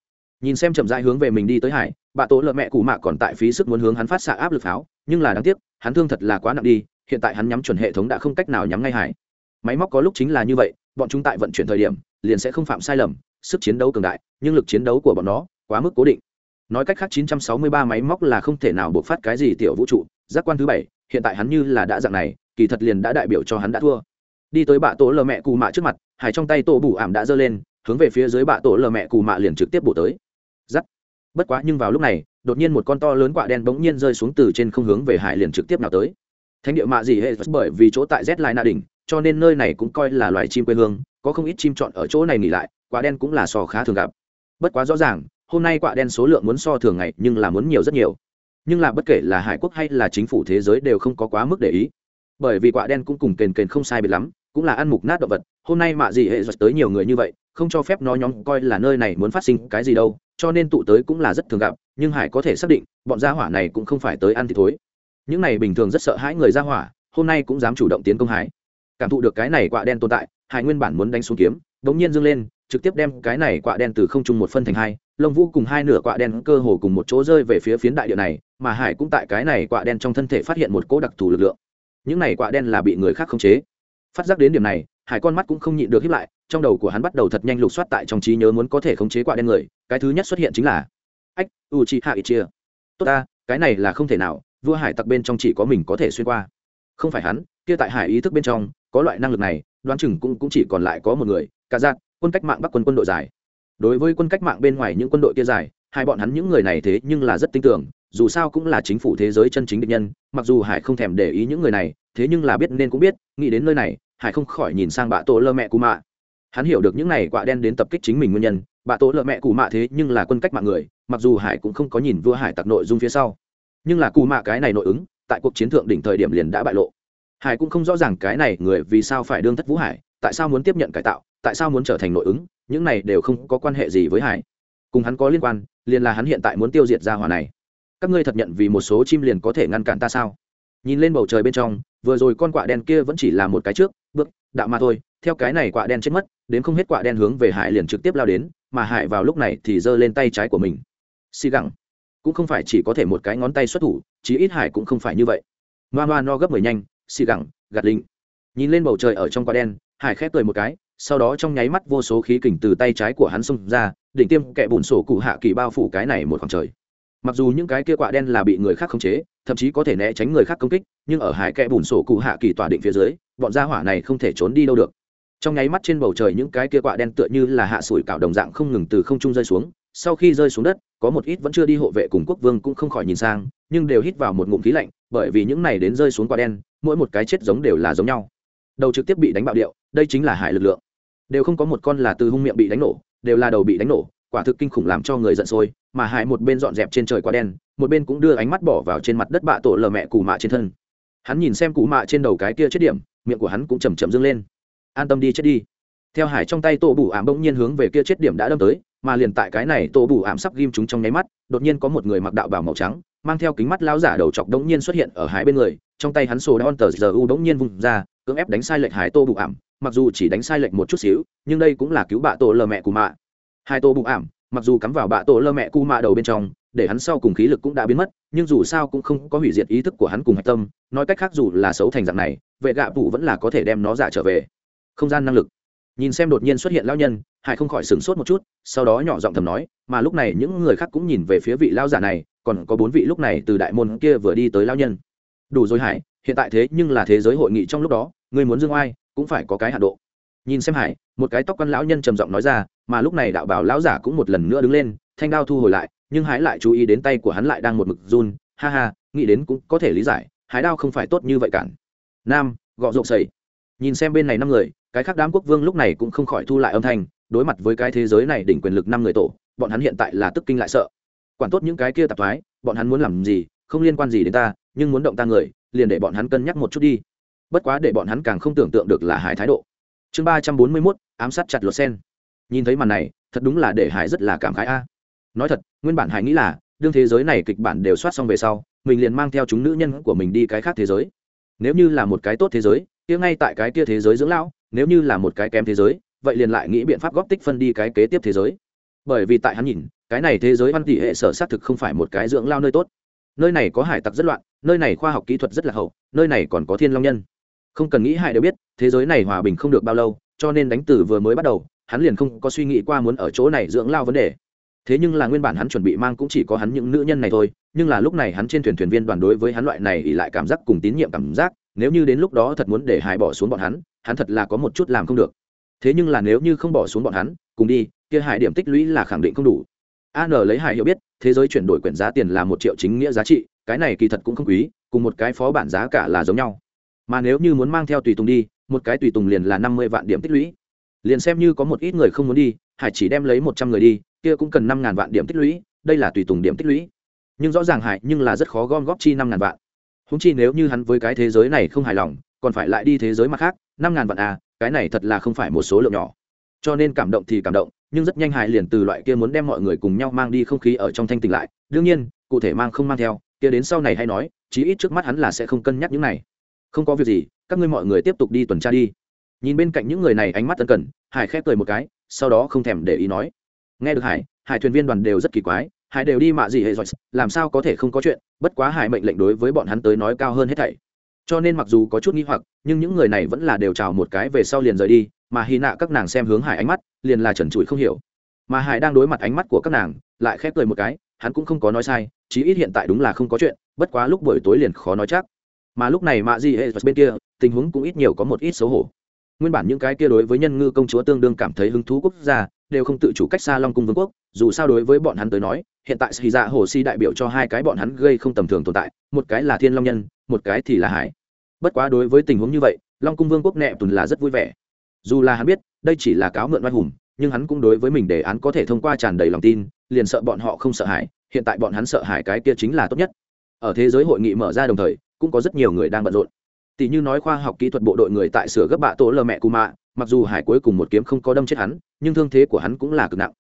Nhìn xem chậm rãi hướng về mình đi tới hải, bạ tổ lờ mẹ của mạ còn tại phí sức muốn hướng hắn phát xạ áp lực pháo, nhưng là đáng tiếc, hắn thương thật là quá nặng đi, hiện tại hắn nhắm chuẩn hệ thống đã không cách nào nhắm ngay hải. Máy móc có lúc chính là như vậy, bọn chúng tại vận chuyển thời điểm, liền sẽ không phạm sai lầm, sức chiến đấu cường đại, nhưng lực chiến đấu của bọn nó quá mức cố định. Nói cách khác 963 máy móc là không thể nào buộc phát cái gì tiểu vũ trụ, giác quan thứ bảy, hiện tại hắn như là đã dạng này, kỳ thật liền đã đại biểu cho hắn đã thua đi tới bạ tổ lờ mẹ cù mạ trước mặt, hải trong tay tổ bù ảm đã giơ lên, hướng về phía dưới bạ tổ lờ mẹ cù mạ liền trực tiếp bổ tới. Giắt. Bất quá nhưng vào lúc này, đột nhiên một con to lớn quạ đen bỗng nhiên rơi xuống từ trên không hướng về hải liền trực tiếp nào tới. Thánh địa mạ gì hệ, bởi vì chỗ tại z lại na đỉnh, cho nên nơi này cũng coi là loài chim quê hương, có không ít chim chọn ở chỗ này nghỉ lại, quạ đen cũng là sò khá thường gặp. Bất quá rõ ràng, hôm nay quạ đen số lượng muốn so thường ngày, nhưng là muốn nhiều rất nhiều. Nhưng là bất kể là hải quốc hay là chính phủ thế giới đều không có quá mức để ý bởi vì quạ đen cũng cùng kền kền không sai biệt lắm, cũng là ăn mục nát động vật, hôm nay mạ gì hệ giật tới nhiều người như vậy, không cho phép nó nhóm coi là nơi này muốn phát sinh cái gì đâu, cho nên tụ tới cũng là rất thường gặp, nhưng hải có thể xác định, bọn gia hỏa này cũng không phải tới ăn thì thối. Những này bình thường rất sợ hãi người gia hỏa, hôm nay cũng dám chủ động tiến công hải. Cảm thụ được cái này quạ đen tồn tại, hải nguyên bản muốn đánh xuống kiếm đ ỗ n g nhiên dâng lên, trực tiếp đem cái này quạ đen từ không trung một phân thành hai, lông vũ cùng hai nửa quạ đen cơ hồ cùng một chỗ rơi về phía phiến đại địa này, mà hải cũng tại cái này quạ đen trong thân thể phát hiện một cỗ đặc thù lực lượng những này quạ đen là bị người khác khống chế. Phát giác đến điểm này hải con mắt cũng không nhịn được hiếp lại trong đầu của hắn bắt đầu thật nhanh lục soát tại trong trí nhớ muốn có thể khống chế quạ đen người cái thứ nhất xuất hiện chính là ách u chi hạ ít chia tốt ta cái này là không thể nào vua hải tặc bên trong chỉ có mình có thể xuyên qua. Không phải hắn kia tại hải ý thức bên trong có loại năng lực này đoán chừng cũng, cũng chỉ còn lại có một người cả giặc quân cách mạng bắc quân quân đội dài. Đối với quân cách mạng bên ngoài những quân đội kia dài hai bọn hắn những người này thế nhưng là rất tin tưởng dù sao cũng là chính phủ thế giới chân chính địch nhân, mặc dù hải không thèm để ý những người này, thế nhưng là biết nên cũng biết, nghĩ đến nơi này, hải không khỏi nhìn sang bạ tổ lơ mẹ cù mạ. Hắn hiểu được những này quạ đen đến tập kích chính mình nguyên nhân, bạ tổ lơ mẹ cù mạ thế nhưng là quân cách mạng người, mặc dù hải cũng không có nhìn vua hải tặc nội dung phía sau. Nhưng là cù mạ cái này nội ứng, tại cuộc chiến thượng đỉnh thời điểm liền đã bại lộ. Hải cũng không rõ ràng cái này người vì sao phải đương thất vũ hải, tại sao muốn tiếp nhận cải tạo, tại sao muốn trở thành nội ứng, những này đều không có quan hệ gì với hải. Cùng hắn có liên quan, liền là hắn hiện tại muốn tiêu diệt ra hỏa này các ngươi thật nhận vì một số chim liền có thể ngăn cản ta sao? Nhìn lên bầu trời bên trong, vừa rồi con quạ đen kia vẫn chỉ là một cái trước, bước đạo mà thôi, theo cái này quạ đen chết mất, đến không hết quạ đen hướng về hải liền trực tiếp lao đến, mà hải vào lúc này thì giơ lên tay trái của mình. Xì gẳng, cũng không phải chỉ có thể một cái ngón tay xuất thủ, chí ít hải cũng không phải như vậy. Ngoa ngoa no gấp mười nhanh, xì gẳng, gạt linh. Nhìn lên bầu trời ở trong quạ đen, hải khép cười một cái, sau đó trong nháy mắt vô số khí kình từ tay trái của hắn xông ra, đỉnh tiêm kẻ bùn sổ cụ hạ kỳ bao phủ cái này một khoảng trời mặc dù những cái kia quạ đen là bị người khác khống chế, thậm chí có thể né tránh người khác công kích, nhưng ở hải kẽ bùn sổ cụ hạ kỳ tỏa định phía dưới, bọn gia hỏa này không thể trốn đi đâu được. Trong nháy mắt trên bầu trời những cái kia quạ đen tựa như là hạ sủi cảo đồng dạng không ngừng từ không trung rơi xuống, sau khi rơi xuống đất, có một ít vẫn chưa đi hộ vệ cùng quốc vương cũng không khỏi nhìn sang, nhưng đều hít vào một ngụm khí lạnh, bởi vì những này đến rơi xuống quạ đen, mỗi một cái chết giống đều là giống nhau. Đầu trực tiếp bị đánh bạo điệu, đây chính là hải lực lượng. Đều không có một con là từ hung miệng bị đánh nổ, đều là đầu bị đánh nổ quả thực kinh khủng làm cho người giận sôi, mà hải một bên dọn dẹp trên trời quá đen, một bên cũng đưa ánh mắt bỏ vào trên mặt đất bạ tổ lờ mẹ cù mạ trên thân. Hắn nhìn xem cù mạ trên đầu cái kia chết điểm, miệng của hắn cũng chầm chậm dâng lên. An tâm đi, chết đi. Theo hải trong tay tổ bù ảm bỗng nhiên hướng về kia chết điểm đã đâm tới, mà liền tại cái này tổ bù ảm sắp ghim chúng trong nháy mắt, đột nhiên có một người mặc đạo bào màu trắng, mang theo kính mắt lao giả đầu chọc đống nhiên xuất hiện ở hải bên người, trong tay hắn sổ đón tờ giờ u đống nhiên vùng ra, cưỡng ép đánh sai lệch hải tô bù ảm, mặc dù chỉ đánh sai lệch một chút xíu, nhưng đây cũng là cứu bạ tổ lờ mẹ của mạ hai tô bụng ảm, mặc dù cắm vào bạ tổ lơ mẹ cu mạ đầu bên trong, để hắn sau cùng khí lực cũng đã biến mất, nhưng dù sao cũng không có hủy diệt ý thức của hắn cùng hạch tâm, nói cách khác dù là xấu thành dạng này, vệ gạ phụ vẫn là có thể đem nó giả trở về. Không gian năng lực. Nhìn xem đột nhiên xuất hiện lao nhân, hải không khỏi sửng sốt một chút, sau đó nhỏ giọng thầm nói, mà lúc này những người khác cũng nhìn về phía vị lao giả này, còn có bốn vị lúc này từ đại môn kia vừa đi tới lao nhân. Đủ rồi hải, hiện tại thế nhưng là thế giới hội nghị trong lúc đó người muốn dương oai, cũng phải có cái hạ độ nhìn xem hải, một cái tóc quan lão nhân trầm giọng nói ra, mà lúc này đạo bảo lão giả cũng một lần nữa đứng lên, thanh đao thu hồi lại, nhưng hái lại chú ý đến tay của hắn lại đang một mực run. Ha ha, nghĩ đến cũng có thể lý giải hái đao không phải tốt như vậy cản. Nam, gọ rộng sầy nhìn xem bên này năm người, cái khác đám quốc vương lúc này cũng không khỏi thu lại âm thanh, đối mặt với cái thế giới này đỉnh quyền lực năm người tổ, bọn hắn hiện tại là tức kinh lại sợ. Quản tốt những cái kia tạp thoái, bọn hắn muốn làm gì, không liên quan gì đến ta, nhưng muốn động ta người, liền để bọn hắn cân nhắc một chút đi. Bất quá để bọn hắn càng không tưởng tượng được là hải thái độ chương ba trăm bốn mươi mốt, ám sát chặt lột sen. Nhìn thấy màn này, thật đúng là để hải rất là cảm khái a. Nói thật, nguyên bản hải nghĩ là, đương thế giới này kịch bản đều soát xong về sau, mình liền mang theo chúng nữ nhân của mình đi cái khác thế giới. Nếu như là một cái tốt thế giới, kia ngay tại cái kia thế giới dưỡng lão, nếu như là một cái kém thế giới, vậy liền lại nghĩ biện pháp góp tích phân đi cái kế tiếp thế giới. Bởi vì tại hắn nhìn, cái này thế giới văn tỷ hệ sở xác thực không phải một cái dưỡng lao nơi tốt. Nơi này có hải tặc rất loạn, nơi này khoa học kỹ thuật rất là hậu, nơi này còn có thiên long nhân không cần nghĩ hải đều biết, thế giới này hòa bình không được bao lâu, cho nên đánh từ vừa mới bắt đầu, hắn liền không có suy nghĩ qua muốn ở chỗ này dưỡng lao vấn đề. Thế nhưng là nguyên bản hắn chuẩn bị mang cũng chỉ có hắn những nữ nhân này thôi, nhưng là lúc này hắn trên thuyền thuyền viên đoàn đối với hắn loại này ỉ lại cảm giác cùng tín nhiệm cảm giác, nếu như đến lúc đó thật muốn để hải bỏ xuống bọn hắn hắn thật là có một chút làm không được. Thế nhưng là nếu như không bỏ xuống bọn hắn, cùng đi, kia hải điểm tích lũy là khẳng định không đủ. An lấy hải hiểu biết, thế giới chuyển đổi quyển giá tiền là một triệu chính nghĩa giá trị, cái này kỳ thật cũng không quý, cùng một cái phó bản giá cả là giống nhau mà nếu như muốn mang theo tùy tùng đi, một cái tùy tùng liền là năm mươi vạn điểm tích lũy. Liền xem như có một ít người không muốn đi, hải chỉ đem lấy một trăm người đi, kia cũng cần năm ngàn vạn điểm tích lũy, đây là tùy tùng điểm tích lũy. Nhưng rõ ràng hải nhưng là rất khó gom góp chi năm ngàn vạn. Húng chi nếu như hắn với cái thế giới này không hài lòng, còn phải lại đi thế giới mặt khác, năm ngàn vạn à cái này thật là không phải một số lượng nhỏ. Cho nên cảm động thì cảm động, nhưng rất nhanh hải liền từ loại kia muốn đem mọi người cùng nhau mang đi không khí ở trong thanh tình lại. Đương nhiên, cụ thể mang không mang theo, kia đến sau này hay nói, chí ít trước mắt hắn là sẽ không cân nhắc những này không có việc gì các ngươi mọi người tiếp tục đi tuần tra đi. Nhìn bên cạnh những người này ánh mắt tân cần hải khép cười một cái sau đó không thèm để ý nói. Nghe được hải hải thuyền viên đoàn đều rất kỳ quái hải đều đi mạ gì hệ giỏi, làm sao có thể không có chuyện bất quá hải mệnh lệnh đối với bọn hắn tới nói cao hơn hết thảy. Cho nên mặc dù có chút nghi hoặc nhưng những người này vẫn là đều chào một cái về sau liền rời đi mà hy nạ các nàng xem hướng hải ánh mắt liền là trần trụi không hiểu. Mà hải đang đối mặt ánh mắt của các nàng lại khép cười một cái hắn cũng không có nói sai chí ít hiện tại đúng là không có chuyện bất quá lúc buổi tối liền khó nói chắc mà lúc này mạ gì hệ bên kia, tình huống cũng ít nhiều có một ít xấu hổ. Nguyên bản những cái kia đối với nhân ngư công chúa tương đương cảm thấy hứng thú quốc gia, đều không tự chủ cách xa long cung vương quốc, dù sao đối với bọn hắn tới nói, hiện tại xì dạ hồ si đại biểu cho hai cái bọn hắn gây không tầm thường tồn tại, một cái là thiên long nhân, một cái thì là hải. Bất quá đối với tình huống như vậy, long cung vương quốc nẹ tùn là rất vui vẻ. Dù là hắn biết, đây chỉ là cáo mượn oai hùng, nhưng hắn cũng đối với mình đề án có thể thông qua tràn đầy lòng tin, liền sợ bọn họ không sợ hãi hiện tại bọn hắn sợ hãi cái kia chính là tốt nhất. Ở thế giới hội nghị mở ra đồng thời cũng có rất nhiều người đang bận rộn. Tỷ như nói khoa học kỹ thuật bộ đội người tại sửa gấp bạ tổ lờ mẹ cù mạ, mặc dù hải cuối cùng một kiếm không có đâm chết hắn, nhưng thương thế của hắn cũng là cực nặng.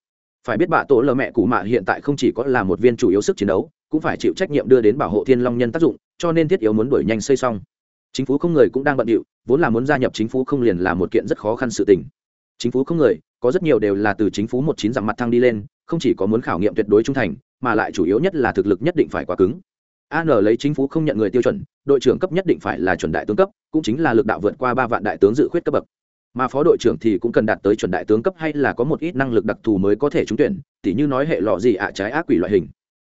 Phải biết bạ tổ lờ mẹ cù mạ hiện tại không chỉ có là một viên chủ yếu sức chiến đấu, cũng phải chịu trách nhiệm đưa đến bảo hộ thiên long nhân tác dụng, cho nên thiết yếu muốn đuổi nhanh xây xong. Chính phủ không người cũng đang bận điệu, vốn là muốn gia nhập chính phủ không liền là một kiện rất khó khăn sự tình. Chính phủ không người, có rất nhiều đều là từ chính phủ một chín dặm mặt thăng đi lên, không chỉ có muốn khảo nghiệm tuyệt đối trung thành, mà lại chủ yếu nhất là thực lực nhất định phải quá cứng an lấy chính phủ không nhận người tiêu chuẩn, đội trưởng cấp nhất định phải là chuẩn đại tướng cấp, cũng chính là lực đạo vượt qua ba vạn đại tướng dự khuyết cấp bậc. Mà phó đội trưởng thì cũng cần đạt tới chuẩn đại tướng cấp hay là có một ít năng lực đặc thù mới có thể trúng tuyển, tỉ như nói hệ lọ gì ạ, trái ác quỷ loại hình.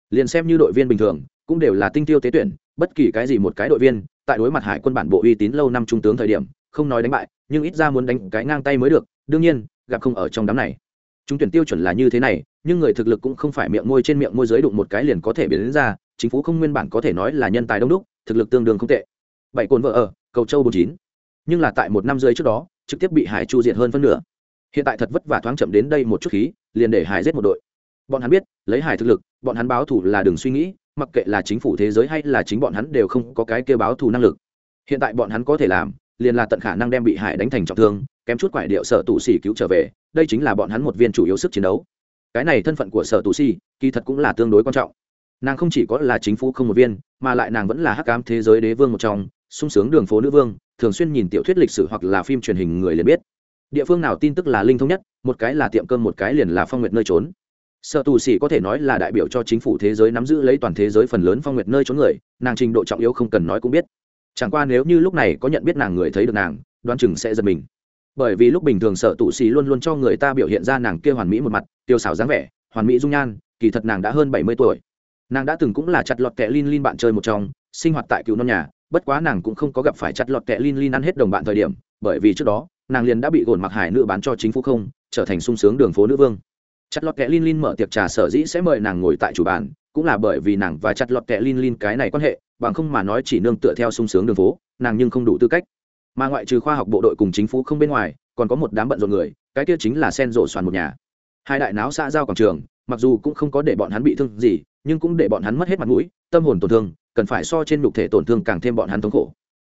Liền xem như đội viên bình thường, cũng đều là tinh tiêu tế tuyển, bất kỳ cái gì một cái đội viên, tại đối mặt hải quân bản bộ uy tín lâu năm trung tướng thời điểm, không nói đánh bại, nhưng ít ra muốn đánh cái ngang tay mới được, đương nhiên, gặp không ở trong đám này. Chúng tuyển tiêu chuẩn là như thế này, nhưng người thực lực cũng không phải miệng môi trên miệng môi giới đụng một cái liền có thể biến đến ra chính phủ không nguyên bản có thể nói là nhân tài đông đúc, thực lực tương đương không tệ. Bảy cồn vợ ở, cầu châu bốn chín. Nhưng là tại một năm rưỡi trước đó, trực tiếp bị hải chu diệt hơn phân nửa. Hiện tại thật vất vả thoáng chậm đến đây một chút khí, liền để hải giết một đội. Bọn hắn biết, lấy hải thực lực, bọn hắn báo thủ là đừng suy nghĩ, mặc kệ là chính phủ thế giới hay là chính bọn hắn đều không có cái kêu báo thù năng lực. Hiện tại bọn hắn có thể làm, liền là tận khả năng đem bị hải đánh thành trọng thương, kém chút quải điệu sở tù xì cứu trở về, đây chính là bọn hắn một viên chủ yếu sức chiến đấu. Cái này thân phận của sở tù xì kỳ thật cũng là tương đối quan trọng nàng không chỉ có là chính phủ không một viên, mà lại nàng vẫn là hắc cám thế giới đế vương một trong, sung sướng đường phố nữ vương, thường xuyên nhìn tiểu thuyết lịch sử hoặc là phim truyền hình người liền biết. Địa phương nào tin tức là linh thông nhất, một cái là tiệm cơm một cái liền là phong nguyệt nơi trốn. Sợ tù xỉ có thể nói là đại biểu cho chính phủ thế giới nắm giữ lấy toàn thế giới phần lớn phong nguyệt nơi trốn người, nàng trình độ trọng yếu không cần nói cũng biết. Chẳng qua nếu như lúc này có nhận biết nàng người thấy được nàng, đoán chừng sẽ giật mình. Bởi vì lúc bình thường sợ tù xỉ luôn luôn cho người ta biểu hiện ra nàng kia hoàn mỹ một mặt, tiêu xảo dáng vẻ, hoàn mỹ dung nhan, kỳ thật nàng đã hơn bảy mươi tuổi nàng đã từng cũng là chặt lọt kẹ lin lin bạn chơi một trong, sinh hoạt tại cựu non nhà, bất quá nàng cũng không có gặp phải chặt lọt kẹ lin lin ăn hết đồng bạn thời điểm, bởi vì trước đó, nàng liền đã bị gồn mặc hải nữ bán cho chính phủ không, trở thành sung sướng đường phố nữ vương. Chặt lọt kẹ lin lin mở tiệc trà sở dĩ sẽ mời nàng ngồi tại chủ bàn, cũng là bởi vì nàng và chặt lọt kẹ lin lin cái này quan hệ, bằng không mà nói chỉ nương tựa theo sung sướng đường phố, nàng nhưng không đủ tư cách. Mà ngoại trừ khoa học bộ đội cùng chính phủ không bên ngoài, còn có một đám bận rộn người, cái kia chính là sen rộ xoàn một nhà. Hai đại náo xã giao quảng trường, mặc dù cũng không có để bọn hắn bị thương gì nhưng cũng để bọn hắn mất hết mặt mũi, tâm hồn tổn thương, cần phải so trên nhục thể tổn thương càng thêm bọn hắn thống khổ.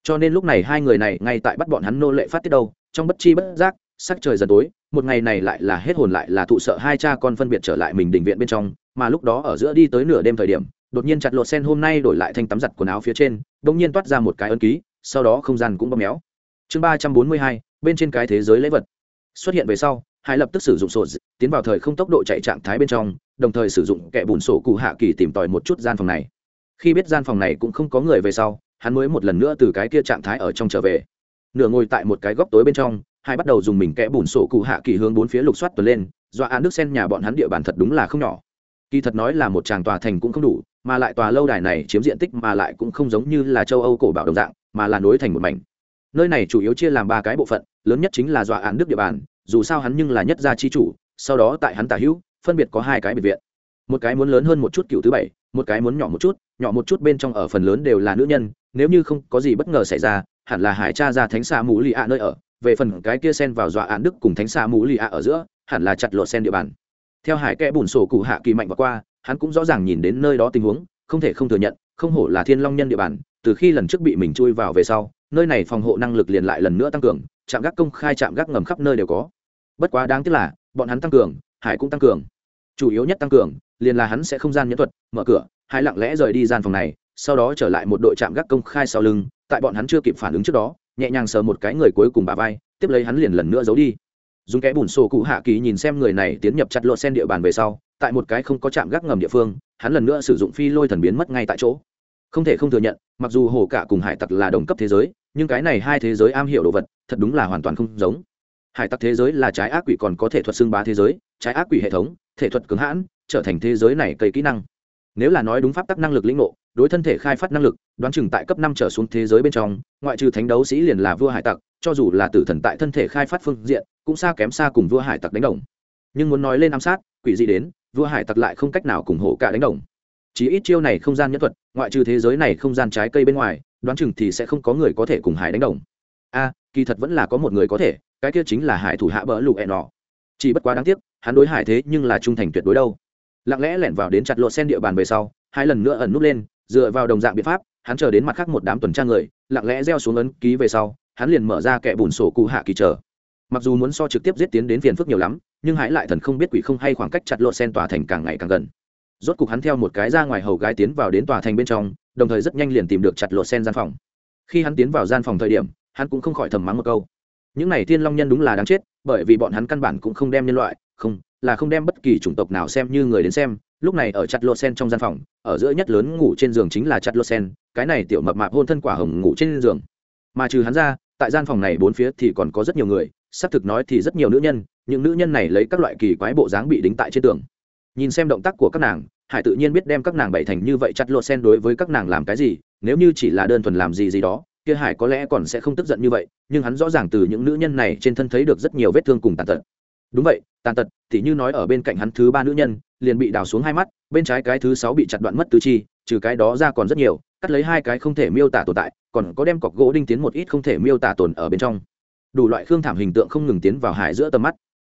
Cho nên lúc này hai người này ngay tại bắt bọn hắn nô lệ phát tiết đâu, trong bất chi bất giác, sắc trời dần tối, một ngày này lại là hết hồn lại là thụ sợ hai cha con phân biệt trở lại mình đình viện bên trong, mà lúc đó ở giữa đi tới nửa đêm thời điểm, đột nhiên chặt lột sen hôm nay đổi lại thanh tắm giặt quần áo phía trên đ ỗ n g nhiên toát ra một cái ấn ký, sau đó không gian cũng bóp méo. Chương ba trăm bốn mươi hai, bên trên cái thế giới lễ vật. Xuất hiện về sau hai lập tức sử dụng sổ tiến vào thời không tốc độ chạy trạng thái bên trong, đồng thời sử dụng kẻ bùn sổ cụ hạ kỳ tìm tòi một chút gian phòng này. Khi biết gian phòng này cũng không có người về sau, hắn mới một lần nữa từ cái kia trạng thái ở trong trở về. Nửa ngồi tại một cái góc tối bên trong, hai bắt đầu dùng mình kẽ bùn sổ cụ hạ kỳ hướng bốn phía lục soát tuần lên do án nước sen nhà bọn hắn địa bàn thật đúng là không nhỏ. Kỳ thật nói là một tràng tòa thành cũng không đủ, mà lại tòa lâu đài này chiếm diện tích mà lại cũng không giống như là châu âu cổ bảo đồng dạng, mà là nối thành một mảnh. Nơi này chủ yếu chia làm ba cái bộ phận, lớn nhất chính là dọa án đức địa bàn dù sao hắn nhưng là nhất gia chi chủ, sau đó tại hắn tả hữu, phân biệt có hai cái biệt viện. Một cái muốn lớn hơn một chút cựu thứ bảy, một cái muốn nhỏ một chút, nhỏ một chút bên trong ở phần lớn đều là nữ nhân, nếu như không có gì bất ngờ xảy ra, hẳn là hải cha ra thánh xạ mũ lì ạ nơi ở, về phần cái kia sen vào dọa án đức cùng thánh xạ mũ lì ạ ở giữa, hẳn là chặt lột sen địa bàn. Theo hải kẽ bùn sổ cụ hạ kỳ mạnh và qua, hắn cũng rõ ràng nhìn đến nơi đó tình huống, không thể không thừa nhận, không hổ là thiên long nhân địa bàn, từ khi lần trước bị mình chui vào về sau, nơi này phòng hộ năng lực liền lại lần nữa tăng cường, trạm gác công khai trạm gác ngầm khắp nơi đều có bất quá đáng tiếc là, bọn hắn tăng cường, hải cũng tăng cường. Chủ yếu nhất tăng cường, liền là hắn sẽ không gian nhẫn thuật, mở cửa, hải lặng lẽ rời đi gian phòng này, sau đó trở lại một đội trạm gác công khai sau lưng, tại bọn hắn chưa kịp phản ứng trước đó, nhẹ nhàng sờ một cái người cuối cùng bà vai, tiếp lấy hắn liền lần nữa giấu đi. Dùng cái bùn sổ cụ hạ kỳ nhìn xem người này tiến nhập chặt lộ sen địa bàn về sau, tại một cái không có chạm gác ngầm địa phương, hắn lần nữa sử dụng phi lôi thần biến mất ngay tại chỗ. Không thể không thừa nhận, mặc dù hồ cả cùng hải tặc là đồng cấp thế giới, nhưng cái này hai thế giới am hiểu đồ vật, thật đúng là hoàn toàn không giống hải tặc thế giới là trái ác quỷ còn có thể thuật xưng bá thế giới, trái ác quỷ hệ thống, thể thuật cứng hãn, trở thành thế giới này cây kỹ năng. Nếu là nói đúng pháp tắc năng lực lĩnh ngộ, đối thân thể khai phát năng lực, đoán chừng tại cấp năm trở xuống thế giới bên trong, ngoại trừ thánh đấu sĩ liền là vua hải tặc, cho dù là tử thần tại thân thể khai phát phương diện, cũng xa kém xa cùng vua hải tặc đánh đồng. Nhưng muốn nói lên ám sát, quỷ dị đến, vua hải tặc lại không cách nào cùng hổ cả đánh đồng. Chỉ ít chiêu này không gian nhất thuật, ngoại trừ thế giới này không gian trái cây bên ngoài, đoán chừng thì sẽ không có người có thể cùng hải đánh đồng a kỳ thật vẫn là có một người có thể, cái kia chính là hải thủ hạ bỡ lụ ẹ nọ chỉ bất quá đáng tiếc, hắn đối hải thế nhưng là trung thành tuyệt đối đâu. Lặng lẽ lẻn vào đến chặt lộ sen địa bàn về sau, hai lần nữa ẩn núp lên, dựa vào đồng dạng biện pháp, hắn chờ đến mặt khác một đám tuần tra người, lặng lẽ gieo xuống ấn ký về sau, hắn liền mở ra kẻ bùn sổ cụ hạ kỳ chờ. Mặc dù muốn so trực tiếp giết tiến đến phiền phức nhiều lắm, nhưng hãy lại thần không biết quỷ không hay khoảng cách chặt lộ sen tòa thành càng ngày càng gần. Rốt cục hắn theo một cái ra ngoài hầu gái tiến vào đến tòa thành bên trong, đồng thời rất nhanh liền tìm được chặt lộ sen gian phòng. Khi hắn tiến vào gian phòng thời điểm hắn cũng không khỏi thầm mắng một câu. Những này thiên long nhân đúng là đáng chết, bởi vì bọn hắn căn bản cũng không đem nhân loại, không, là không đem bất kỳ chủng tộc nào xem như người đến xem. Lúc này ở chặt lô sen trong gian phòng, ở giữa nhất lớn ngủ trên giường chính là chặt lô sen, cái này tiểu mập mạp hôn thân quả hồng ngủ trên giường. Mà trừ hắn ra, tại gian phòng này bốn phía thì còn có rất nhiều người, xác thực nói thì rất nhiều nữ nhân, những nữ nhân này lấy các loại kỳ quái bộ dáng bị đính tại trên tường. Nhìn xem động tác của các nàng, hải tự nhiên biết đem các nàng bày thành như vậy chặt lô sen đối với các nàng làm cái gì, nếu như chỉ là đơn thuần làm gì gì đó kia hải có lẽ còn sẽ không tức giận như vậy, nhưng hắn rõ ràng từ những nữ nhân này trên thân thấy được rất nhiều vết thương cùng tàn tật. Đúng vậy, tàn tật thì như nói ở bên cạnh hắn thứ ba nữ nhân, liền bị đào xuống hai mắt, bên trái cái thứ sáu bị chặt đoạn mất tứ chi, trừ cái đó ra còn rất nhiều, cắt lấy hai cái không thể miêu tả tồn tại, còn có đem cọc gỗ đinh tiến một ít không thể miêu tả tồn ở bên trong. Đủ loại khương thảm hình tượng không ngừng tiến vào hải giữa tầm mắt.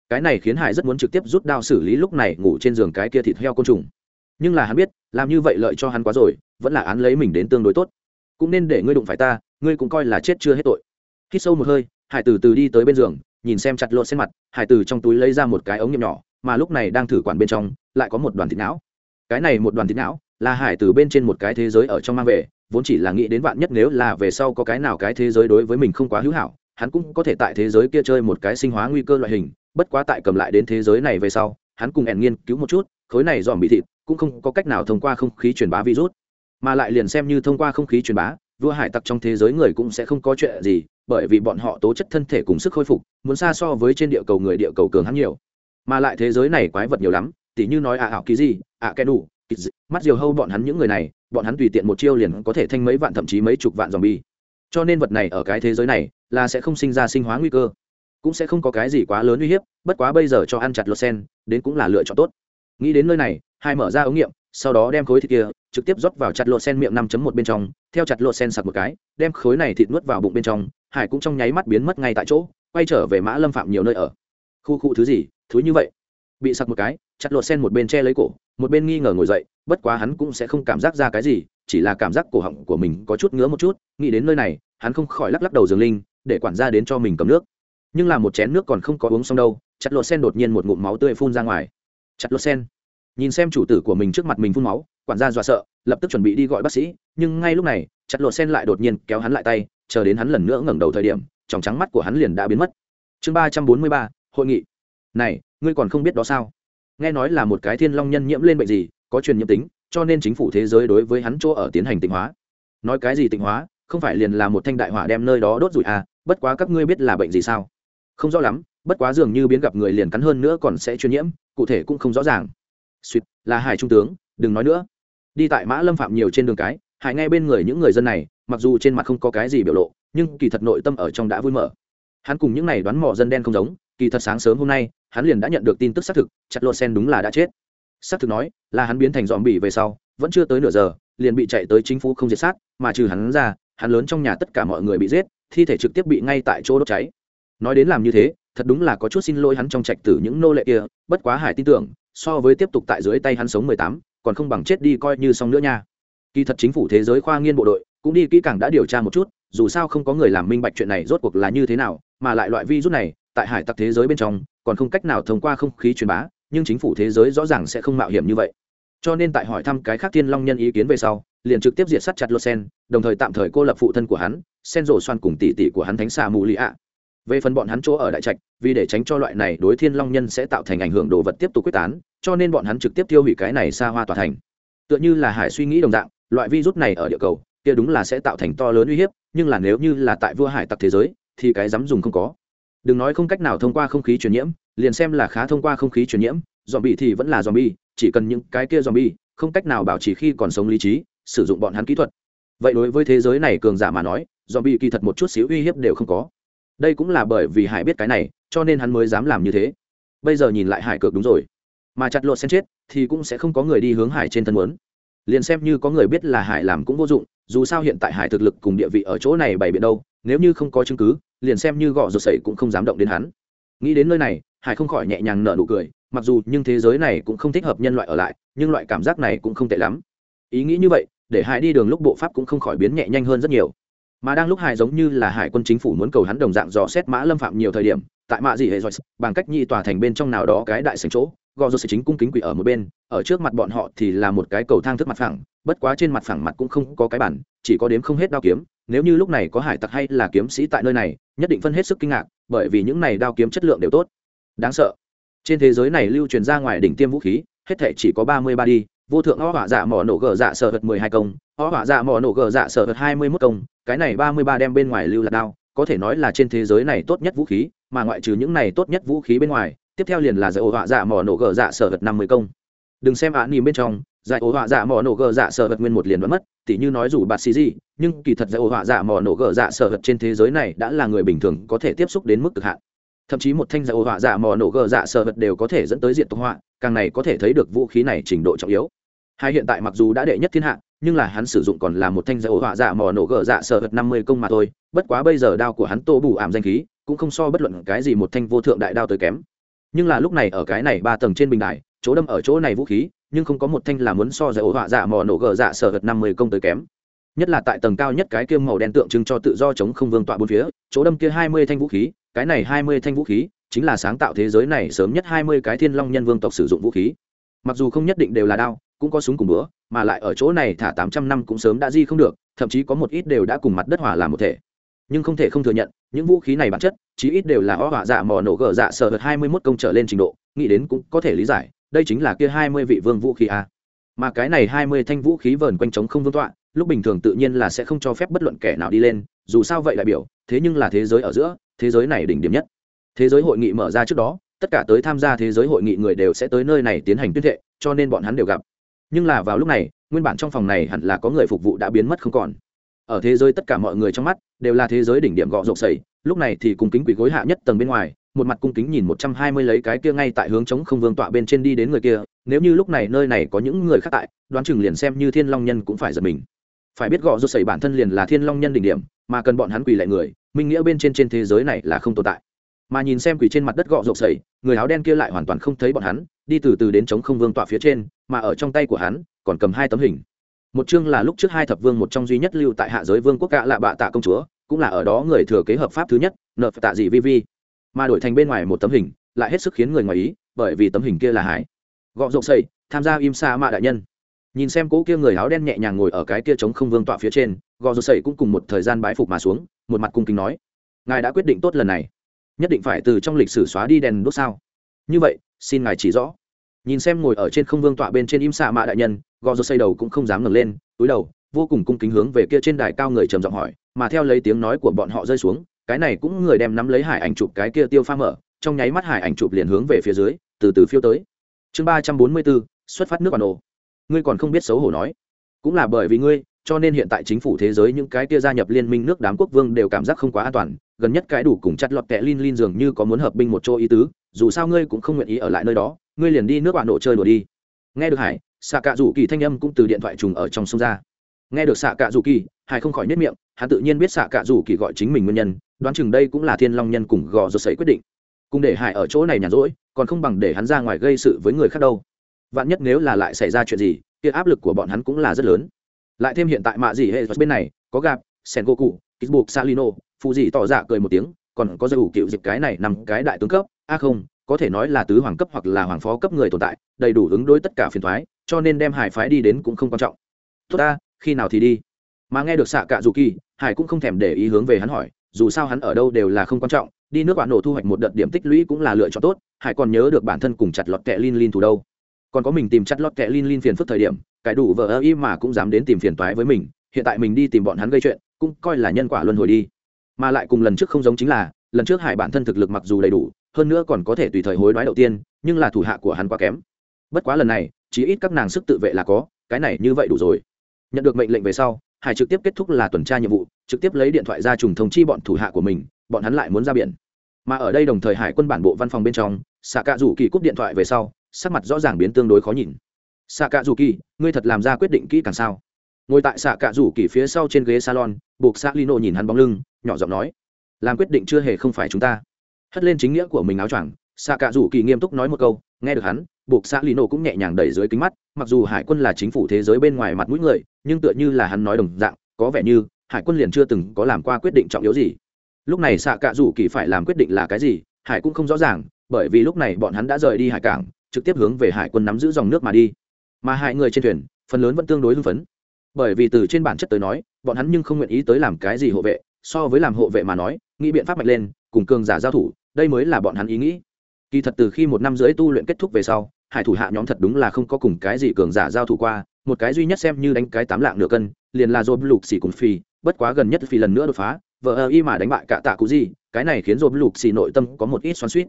Cái này khiến hải rất muốn trực tiếp rút đao xử lý lúc này ngủ trên giường cái kia thịt heo côn trùng. Nhưng là hắn biết, làm như vậy lợi cho hắn quá rồi, vẫn là án lấy mình đến tương đối tốt. Cũng nên để ngươi đụng phải ta ngươi cũng coi là chết chưa hết tội. Hít sâu một hơi, hải từ từ đi tới bên giường, nhìn xem chặt lộn xen mặt, hải từ trong túi lấy ra một cái ống nghiệm nhỏ, mà lúc này đang thử quản bên trong, lại có một đoàn thịt não. Cái này một đoàn thịt não, là hải từ bên trên một cái thế giới ở trong mang về, vốn chỉ là nghĩ đến vạn nhất nếu là về sau có cái nào cái thế giới đối với mình không quá hữu hảo, hắn cũng có thể tại thế giới kia chơi một cái sinh hóa nguy cơ loại hình, bất quá tại cầm lại đến thế giới này về sau, hắn cùng ẻn nghiên cứu một chút, khối này dòm bị thịt, cũng không có cách nào thông qua không khí truyền bá virus, mà lại liền xem như thông qua không khí truyền bá vua hải tặc trong thế giới người cũng sẽ không có chuyện gì, bởi vì bọn họ tố chất thân thể cùng sức khôi phục, muốn xa so với trên địa cầu người địa cầu cường hắn nhiều. Mà lại thế giới này quái vật nhiều lắm, tỉ như nói ạ ảo kỳ gì ạ kẻ đủ mắt diều hâu bọn hắn những người này, bọn hắn tùy tiện một chiêu liền có thể thanh mấy vạn thậm chí mấy chục vạn dòng bi cho nên vật này ở cái thế giới này là sẽ không sinh ra sinh hóa nguy cơ, cũng sẽ không có cái gì quá lớn uy hiếp, bất quá bây giờ cho ăn chặt lột sen, đến cũng là lựa chọn tốt. Nghĩ đến nơi này, hai mở ra ống nghiệm sau đó đem khối thịt kia trực tiếp rót vào chặt lột sen miệng năm một bên trong, theo chặt lột sen sặc một cái, đem khối này thịt nuốt vào bụng bên trong, hải cũng trong nháy mắt biến mất ngay tại chỗ, quay trở về mã lâm phạm nhiều nơi ở. Khu khu thứ gì thứ như vậy. Bị sặc một cái, chặt lột sen một bên che lấy cổ, một bên nghi ngờ ngồi dậy, bất quá hắn cũng sẽ không cảm giác ra cái gì, chỉ là cảm giác cổ họng của mình có chút ngứa một chút, nghĩ đến nơi này, hắn không khỏi lắc lắc đầu giường linh, để quản gia đến cho mình cầm nước. Nhưng là một chén nước còn không có uống xong đâu, chặt lột sen đột nhiên một ngụm máu tươi phun ra ngoài. Chặt lột sen nhìn xem chủ tử của mình trước mặt mình phun máu, quản gia dọa sợ, lập tức chuẩn bị đi gọi bác sĩ, nhưng ngay lúc này, chặt lột sen lại đột nhiên kéo hắn lại tay, chờ đến hắn lần nữa ngẩng đầu thời điểm tròng trắng mắt của hắn liền đã biến mất. Chương ba trăm bốn mươi ba, hội nghị. Này, ngươi còn không biết đó sao? Nghe nói là một cái thiên long nhân nhiễm lên bệnh gì, có truyền nhiễm tính, cho nên chính phủ thế giới đối với hắn chỗ ở tiến hành tịnh hóa. Nói cái gì tịnh hóa, không phải liền là một thanh đại hỏa đem nơi đó đốt rủi à bất quá các ngươi biết là bệnh gì sao? Không rõ lắm, bất quá dường như biến gặp người liền cắn hơn nữa còn sẽ truyền nhiễm, cụ thể cũng không rõ ràng suýt là hải trung tướng, đừng nói nữa. Đi tại mã lâm phạm nhiều trên đường cái, hải ngay bên người những người dân này, mặc dù trên mặt không có cái gì biểu lộ, nhưng kỳ thật nội tâm ở trong đã vui mở. Hắn cùng những này đoán mỏ dân đen không giống, kỳ thật sáng sớm hôm nay, hắn liền đã nhận được tin tức xác thực, chặt lô sen đúng là đã chết. Xác thực nói, là hắn biến thành dòm bỉ về sau, vẫn chưa tới nửa giờ, liền bị chạy tới chính phủ không diệt sát, mà trừ hắn ra, hắn lớn trong nhà tất cả mọi người bị giết, thi thể trực tiếp bị ngay tại chỗ đốt cháy. Nói đến làm như thế, thật đúng là có chút xin lỗi hắn trong trạch tử những nô lệ kia, bất quá hải tin tưởng so với tiếp tục tại dưới tay hắn sống mười tám, còn không bằng chết đi coi như xong nữa nha. Kỳ thật chính phủ thế giới khoa nghiên bộ đội, cũng đi kỹ càng đã điều tra một chút, dù sao không có người làm minh bạch chuyện này rốt cuộc là như thế nào, mà lại loại virus này, tại hải tặc thế giới bên trong, còn không cách nào thông qua không khí truyền bá, nhưng chính phủ thế giới rõ ràng sẽ không mạo hiểm như vậy. Cho nên tại hỏi thăm cái khác thiên long nhân ý kiến về sau, liền trực tiếp diệt sát chặt lô sen đồng thời tạm thời cô lập phụ thân của hắn sen rổ xoan cùng tỷ tỷ của hắn thánh xà mù lì ạ về phần bọn hắn chỗ ở đại trạch, vì để tránh cho loại này đối thiên long nhân sẽ tạo thành ảnh hưởng đồ vật tiếp tục quyết tán, cho nên bọn hắn trực tiếp tiêu hủy cái này xa hoa tòa thành. Tựa như là hải suy nghĩ đồng dạng, loại virus này ở địa cầu, kia đúng là sẽ tạo thành to lớn uy hiếp, nhưng là nếu như là tại vua hải tặc thế giới, thì cái dám dùng không có. Đừng nói không cách nào thông qua không khí truyền nhiễm, liền xem là khá thông qua không khí truyền nhiễm dòm bị thì vẫn là dòm bi chỉ cần những cái kia dòm bi không cách nào bảo trì khi còn sống lý trí, sử dụng bọn hắn kỹ thuật. Vậy đối với thế giới này cường giả mà nói dòm bị kỳ thật một chút xíu uy hiếp đều không có đây cũng là bởi vì hải biết cái này, cho nên hắn mới dám làm như thế. Bây giờ nhìn lại hải cược đúng rồi. Mà chặt lột sen chết, thì cũng sẽ không có người đi hướng hải trên thân muốn. Liền xem như có người biết là hải làm cũng vô dụng, dù sao hiện tại hải thực lực cùng địa vị ở chỗ này bày biện đâu, nếu như không có chứng cứ, liền xem như gọ rột sậy cũng không dám động đến hắn. Nghĩ đến nơi này, hải không khỏi nhẹ nhàng nở nụ cười, mặc dù nhưng thế giới này cũng không thích hợp nhân loại ở lại, nhưng loại cảm giác này cũng không tệ lắm. Ý nghĩ như vậy, để hải đi đường lúc bộ pháp cũng không khỏi biến nhẹ nhanh hơn rất nhiều mà đang lúc hải giống như là hải quân chính phủ muốn cầu hắn đồng dạng dò xét mã lâm phạm nhiều thời điểm, tại mạ dị hệ rồi bằng cách nhị tòa thành bên trong nào đó cái đại sành chỗ, gò rột chính cung kính quỷ ở một bên, ở trước mặt bọn họ thì là một cái cầu thang thức mặt phẳng, bất quá trên mặt phẳng mặt cũng không có cái bản chỉ có đếm không hết đao kiếm. Nếu như lúc này có hải tặc hay là kiếm sĩ tại nơi này, nhất định phân hết sức kinh ngạc, bởi vì những này đao kiếm chất lượng đều tốt. Đáng sợ. Trên thế giới này lưu truyền ra ngoài đỉnh tiêm vũ khí, hết thể chỉ có ba mươi ba đi vô thượng o hỏa dạ mỏ nổ gờ dạ sợ hật mười hai công, o hỏa dạ mỏ nổ gờ dạ sợ hật hai mươi mốt công, cái này ba mươi ba đem bên ngoài lưu là đao, có thể nói là trên thế giới này tốt nhất vũ khí, mà ngoại trừ những này tốt nhất vũ khí bên ngoài, tiếp theo liền là giải ổ hỏa dạ mỏ nổ gờ dạ sở vật năm mươi công. Đừng xem ạ nỉm bên trong, giải ổ hỏa dạ mỏ nổ gờ dạ sở vật nguyên một liền vẫn mất, tỉ như nói dù bạt xì gì nhưng kỳ thật giải ổ hỏa dạ mỏ nổ gờ dạ sở vật trên thế giới này đã là người bình thường có thể tiếp xúc đến mức cực hạn. Thậm chí một thanh giải ổ hỏa dạ mỏ nổ gờ dạ sở vật đều có thể dẫn tới diện tộc họa, càng này có thể thấy được vũ khí này trình độ trọng yếu hai hiện tại mặc dù đã đệ nhất thiên hạ, nhưng là hắn sử dụng còn là một thanh giải họa dạ mỏ nổ gờ dạ sở vật năm mươi công mà thôi. Bất quá bây giờ đao của hắn tô bù ảm danh khí, cũng không so bất luận cái gì một thanh vô thượng đại đao tới kém. Nhưng là lúc này ở cái này ba tầng trên bình đài, chỗ đâm ở chỗ này vũ khí, nhưng không có một thanh là muốn so giải họa dạ mò nổ gờ dạ sở hật năm mươi công tới kém. Nhất là tại tầng cao nhất cái kia màu đen tượng trưng cho tự do chống không vương tọa bốn phía, chỗ đâm kia hai mươi thanh vũ khí, cái này hai mươi thanh vũ khí, chính là sáng tạo thế giới này sớm nhất hai mươi cái thiên long nhân vương tộc sử dụng vũ khí. Mặc dù không nhất định đều là đao cũng có súng cùng bữa mà lại ở chỗ này thả tám trăm năm cũng sớm đã di không được, thậm chí có một ít đều đã cùng mặt đất hỏa làm một thể. Nhưng không thể không thừa nhận, những vũ khí này bản chất, chí ít đều là o hỏa dạ mò nổ gờ dạ sở hật hai mươi mốt công trở lên trình độ, nghĩ đến cũng có thể lý giải, đây chính là kia hai mươi vị vương vũ khí a. Mà cái này hai mươi thanh vũ khí vờn quanh trống không vương tọa, lúc bình thường tự nhiên là sẽ không cho phép bất luận kẻ nào đi lên, dù sao vậy đại biểu, thế nhưng là thế giới ở giữa, thế giới này đỉnh điểm nhất. Thế giới hội nghị mở ra trước đó, tất cả tới tham gia thế giới hội nghị người đều sẽ tới nơi này tiến hành tuyên thệ, cho nên bọn hắn đều gặp nhưng là vào lúc này, nguyên bản trong phòng này hẳn là có người phục vụ đã biến mất không còn. Ở thế giới tất cả mọi người trong mắt, đều là thế giới đỉnh điểm gọ rộp sầy. Lúc này thì cung kính quỷ gối hạ nhất tầng bên ngoài, một mặt cung kính nhìn một trăm hai mươi lấy cái kia ngay tại hướng chống không vương tọa bên trên đi đến người kia. Nếu như lúc này nơi này có những người khác tại, đoán chừng liền xem như thiên long nhân cũng phải giật mình. Phải biết gọ rộp sầy bản thân liền là thiên long nhân đỉnh điểm, mà cần bọn hắn quỳ lại người, minh nghĩa bên trên trên thế giới này là không tồn tại. Mà nhìn xem quỳ trên mặt đất gọ rộp sầy, người áo đen kia lại hoàn toàn không thấy bọn hắn đi từ từ đến chống không vương tọa phía trên, mà ở trong tay của hắn, còn cầm hai tấm hình. Một chương là lúc trước hai thập vương một trong duy nhất lưu tại hạ giới vương quốc cạ là bạ tạ công chúa, cũng là ở đó người thừa kế hợp pháp thứ nhất, nợ tạ dị vi vi. Mà đổi thành bên ngoài một tấm hình, lại hết sức khiến người ngoài ý, bởi vì tấm hình kia là hải gọ rộng xây tham gia im sa mạ đại nhân. Nhìn xem cỗ kia người áo đen nhẹ nhàng ngồi ở cái kia trống không vương tọa phía trên gò rột sậy cũng cùng một thời gian bái phục mà xuống, một mặt cung kính nói, ngài đã quyết định tốt lần này. Nhất định phải từ trong lịch sử xóa đi đèn đốt sao? Như vậy, xin ngài chỉ rõ nhìn xem ngồi ở trên không vương tọa bên trên im xạ mạ đại nhân, gò rột xây đầu cũng không dám ngẩng lên, túi đầu, vô cùng cung kính hướng về kia trên đài cao người trầm giọng hỏi, mà theo lấy tiếng nói của bọn họ rơi xuống, cái này cũng người đem nắm lấy hải ảnh chụp cái kia tiêu pha mở, trong nháy mắt hải ảnh chụp liền hướng về phía dưới, từ từ phiêu tới. Chương ba trăm bốn mươi bốn, xuất phát nước bản đồ ngươi còn không biết xấu hổ nói. Cũng là bởi vì ngươi, cho nên hiện tại chính phủ thế giới những cái kia gia nhập liên minh nước đám quốc vương đều cảm giác không quá an toàn, gần nhất cái đủ cùng chặt lọt kẹ lin lin dường như có muốn hợp binh một chỗ ý tứ, dù sao ngươi cũng không nguyện ý ở lại nơi đó ngươi liền đi nước bạn nổ chơi đùa đi. Nghe được hải xạ cạ rủ kỳ thanh âm cũng từ điện thoại trùng ở trong sông ra. Nghe được xạ cạ rủ kỳ hải không khỏi nếp miệng, hắn tự nhiên biết xạ cạ rủ kỳ gọi chính mình nguyên nhân, đoán chừng đây cũng là thiên long nhân cùng gò rột sấy quyết định. Cùng để hải ở chỗ này nhàn rỗi, còn không bằng để hắn ra ngoài gây sự với người khác đâu. Vạn nhất nếu là lại xảy ra chuyện gì, kia áp lực của bọn hắn cũng là rất lớn. Lại thêm hiện tại mạ gì hệ bên này, có gặp sen goku kizbuk, salino phụ dị tỏ dạ cười một tiếng, còn có dây ủ cựu dịch cái này nằm cái đại tướng cấp. A không có thể nói là tứ hoàng cấp hoặc là hoàng phó cấp người tồn tại, đầy đủ ứng đối tất cả phiền thoái cho nên đem hải phái đi đến cũng không quan trọng. Tốt ta, khi nào thì đi? Mà nghe được xạ cạ dù kỳ, hải cũng không thèm để ý hướng về hắn hỏi, dù sao hắn ở đâu đều là không quan trọng, đi nước bạn nổ thu hoạch một đợt điểm tích lũy cũng là lựa chọn tốt, hải còn nhớ được bản thân cùng chặt lọt kẹ lin lin thủ đâu. Còn có mình tìm chặt lọt kẹ lin lin phiền phức thời điểm, cái đủ vợ ơ y mà cũng dám đến tìm phiền toái với mình, hiện tại mình đi tìm bọn hắn gây chuyện, cũng coi là nhân quả luân hồi đi. Mà lại cùng lần trước không giống chính là, lần trước hải bản thân thực lực mặc dù đầy đủ hơn nữa còn có thể tùy thời hối đoái đầu tiên, nhưng là thủ hạ của hắn quá kém. Bất quá lần này, chí ít các nàng sức tự vệ là có, cái này như vậy đủ rồi. Nhận được mệnh lệnh về sau, hải trực tiếp kết thúc là tuần tra nhiệm vụ, trực tiếp lấy điện thoại ra trùng thông chi bọn thủ hạ của mình, bọn hắn lại muốn ra biển. Mà ở đây đồng thời hải quân bản bộ văn phòng bên trong xạ cạ rủ kỳ cúp điện thoại về sau, sắc mặt rõ ràng biến tương đối khó nhìn. Xạ cạ rủ kỳ ngươi thật làm ra quyết định kỹ càng sao? Ngồi tại xạ cạ rủ kỳ phía sau trên ghế salon, buộc xạ lino nhìn hắn bóng lưng, nhỏ giọng nói, làm quyết định chưa hề không phải chúng ta hất lên chính nghĩa của mình áo choàng xạ cạ rủ kỳ nghiêm túc nói một câu, nghe được hắn, buộc xạ lino cũng nhẹ nhàng đẩy dưới kính mắt, mặc dù hải quân là chính phủ thế giới bên ngoài mặt mũi người, nhưng tựa như là hắn nói đồng dạng, có vẻ như hải quân liền chưa từng có làm qua quyết định trọng yếu gì. Lúc này xạ cạ rủ kỳ phải làm quyết định là cái gì, hải cũng không rõ ràng, bởi vì lúc này bọn hắn đã rời đi hải cảng, trực tiếp hướng về hải quân nắm giữ dòng nước mà đi. Mà hai người trên thuyền, phần lớn vẫn tương đối hưng phấn. Bởi vì từ trên bản chất tới nói, bọn hắn nhưng không nguyện ý tới làm cái gì hộ vệ, so với làm hộ vệ mà nói, nghĩ biện pháp mạnh lên, cùng cường giả giao thủ đây mới là bọn hắn ý nghĩ. Kỳ thật từ khi một năm rưỡi tu luyện kết thúc về sau, hải thủ hạ nhóm thật đúng là không có cùng cái gì cường giả giao thủ qua, một cái duy nhất xem như đánh cái tám lạng nửa cân, liền là dồn lục xỉ cùng phi, bất quá gần nhất phi lần nữa đột phá vợ ơ y mà đánh bại cả tạ cụ gì cái này khiến dồn lục xỉ nội tâm có một ít xoắn suýt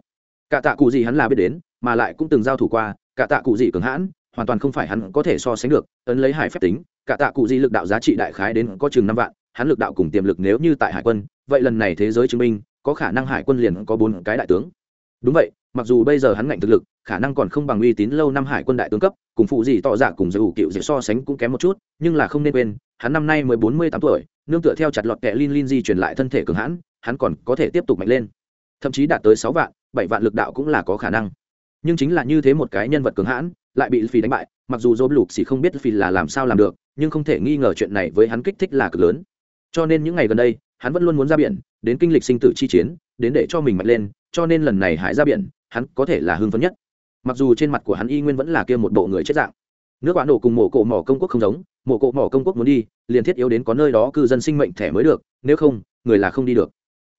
cả tạ cụ gì hắn là biết đến, mà lại cũng từng giao thủ qua cả tạ cụ gì cường hãn, hoàn toàn không phải hắn có thể so sánh được, ấn lấy hải phép tính cả tạ cụ gì lực đạo giá trị đại khái đến có chừng năm vạn, hắn lực đạo cùng tiềm lực nếu như tại hải quân, vậy lần này thế giới chứng minh có khả năng hải quân liền có bốn cái đại tướng. Đúng vậy, mặc dù bây giờ hắn ngạnh thực lực, khả năng còn không bằng uy tín lâu năm hải quân đại tướng cấp, cùng phụ gì tỏ dạ cùng dù cựu dễ so sánh cũng kém một chút, nhưng là không nên quên, hắn năm nay mới bốn mươi tám tuổi, nương tựa theo chặt lọt kẹ linh linh di truyền lại thân thể cường hãn, hắn còn có thể tiếp tục mạnh lên. Thậm chí đạt tới sáu vạn, bảy vạn lực đạo cũng là có khả năng. Nhưng chính là như thế một cái nhân vật cường hãn, lại bị phi đánh bại, mặc dù dỗ lục xì không biết phi là làm sao làm được, nhưng không thể nghi ngờ chuyện này với hắn kích thích là cực lớn. Cho nên những ngày gần đây hắn vẫn luôn muốn ra biển, đến kinh lịch sinh tử chi chiến, đến để cho mình mạnh lên, cho nên lần này hải ra biển, hắn có thể là hưng phấn nhất. Mặc dù trên mặt của hắn y nguyên vẫn là kia một bộ người chết dạng. Nước bạn đổ cùng mổ cổ mỏ công quốc không giống mổ cổ mỏ công quốc muốn đi, liền thiết yếu đến có nơi đó cư dân sinh mệnh thẻ mới được, nếu không, người là không đi được.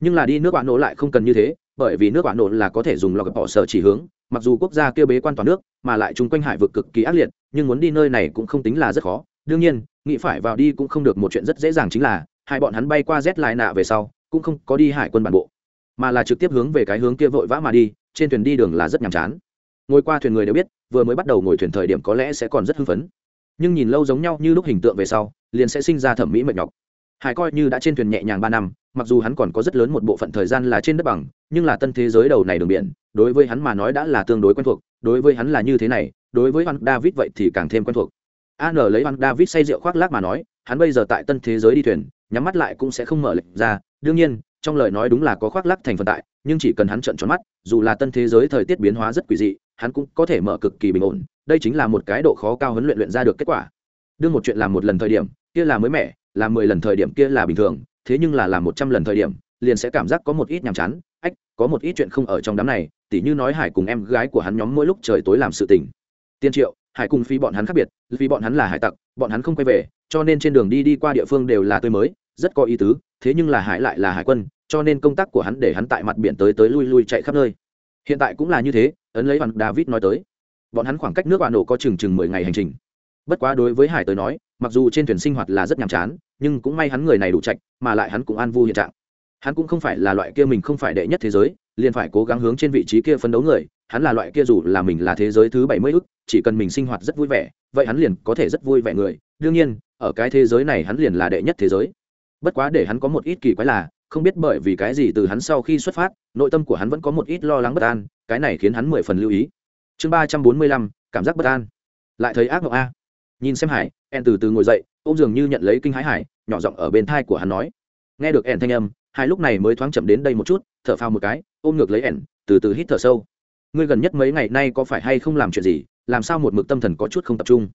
Nhưng là đi nước bạn nổ lại không cần như thế, bởi vì nước bạn nổ là có thể dùng lọc bỏ sở chỉ hướng, mặc dù quốc gia kia bế quan toàn nước, mà lại chung quanh hải vực cực kỳ ác liệt, nhưng muốn đi nơi này cũng không tính là rất khó. Đương nhiên, nghĩ phải vào đi cũng không được một chuyện rất dễ dàng chính là hai bọn hắn bay qua z lại nạ về sau, cũng không có đi hải quân bản bộ, mà là trực tiếp hướng về cái hướng kia vội vã mà đi, trên thuyền đi đường là rất nhàm chán. Ngồi qua thuyền người đều biết, vừa mới bắt đầu ngồi thuyền thời điểm có lẽ sẽ còn rất hưng phấn. Nhưng nhìn lâu giống nhau như lúc hình tượng về sau, liền sẽ sinh ra thẩm mỹ mệt nhọc. Hải coi như đã trên thuyền nhẹ nhàng ba năm, mặc dù hắn còn có rất lớn một bộ phận thời gian là trên đất bằng, nhưng là tân thế giới đầu này đường biển, đối với hắn mà nói đã là tương đối quen thuộc, đối với hắn là như thế này, đối với hắn david vậy thì càng thêm quen thuộc. An lấy hắn david say rượu khoác lác mà nói hắn bây giờ tại tân thế giới đi thuyền, nhắm mắt lại cũng sẽ không mở lệnh ra. Đương nhiên, trong lời nói đúng là có khoác lác thành phần tại, nhưng chỉ cần hắn trợn tròn mắt, dù là tân thế giới thời tiết biến hóa rất quỷ dị, hắn cũng có thể mở cực kỳ bình ổn. Đây chính là một cái độ khó cao huấn luyện luyện ra được kết quả. Đương một chuyện làm một lần thời điểm, kia là mới mẻ làm mười lần thời điểm kia là bình thường, thế nhưng là làm một trăm lần thời điểm, liền sẽ cảm giác có một ít nhàm chán. Ách, có một ít chuyện không ở trong đám này, tỉ như nói hải cùng em gái của hắn nhóm mỗi lúc trời tối làm sự tình. Tiên triệu, hải cùng phi bọn hắn khác biệt vì bọn hắn là hải tặc, bọn hắn không quay về cho nên trên đường đi đi qua địa phương đều là tươi mới, rất có ý tứ, thế nhưng là hải lại là hải quân, cho nên công tác của hắn để hắn tại mặt biển tới tới lui lui chạy khắp nơi. Hiện tại cũng là như thế, ấn lấy hoàn david nói tới. Bọn hắn khoảng cách nước bạn nổ có chừng chừng mười ngày hành trình. Bất quá đối với hải tới nói, mặc dù trên thuyền sinh hoạt là rất nhàm chán, nhưng cũng may hắn người này đủ trạch, mà lại hắn cũng an vui hiện trạng. Hắn cũng không phải là loại kia mình không phải đệ nhất thế giới, liền phải cố gắng hướng trên vị trí kia phấn đấu người, hắn là loại kia dù là mình là thế giới thứ bảy mươi ức chỉ cần mình sinh hoạt rất vui vẻ, vậy hắn liền có thể rất vui vẻ người. Đương nhiên, ở cái thế giới này hắn liền là đệ nhất thế giới. Bất quá để hắn có một ít kỳ quái là, không biết bởi vì cái gì từ hắn sau khi xuất phát, nội tâm của hắn vẫn có một ít lo lắng bất an, cái này khiến hắn mười phần lưu ý. Chương ba trăm bốn mươi lăm, cảm giác bất an. Lại thấy ác mộng a. Nhìn xem hải, en từ từ ngồi dậy ô m dường như nhận lấy kinh hãi hải, nhỏ giọng ở bên thai của hắn nói. Nghe được ẻn thanh âm hai lúc này mới thoáng chậm đến đây một chút, thở phao một cái, ôm ngược lấy ẻn từ từ hít thở sâu. Ngươi gần nhất mấy ngày nay có phải hay không làm chuyện gì? Làm sao một mực tâm thần có chút không tập trung?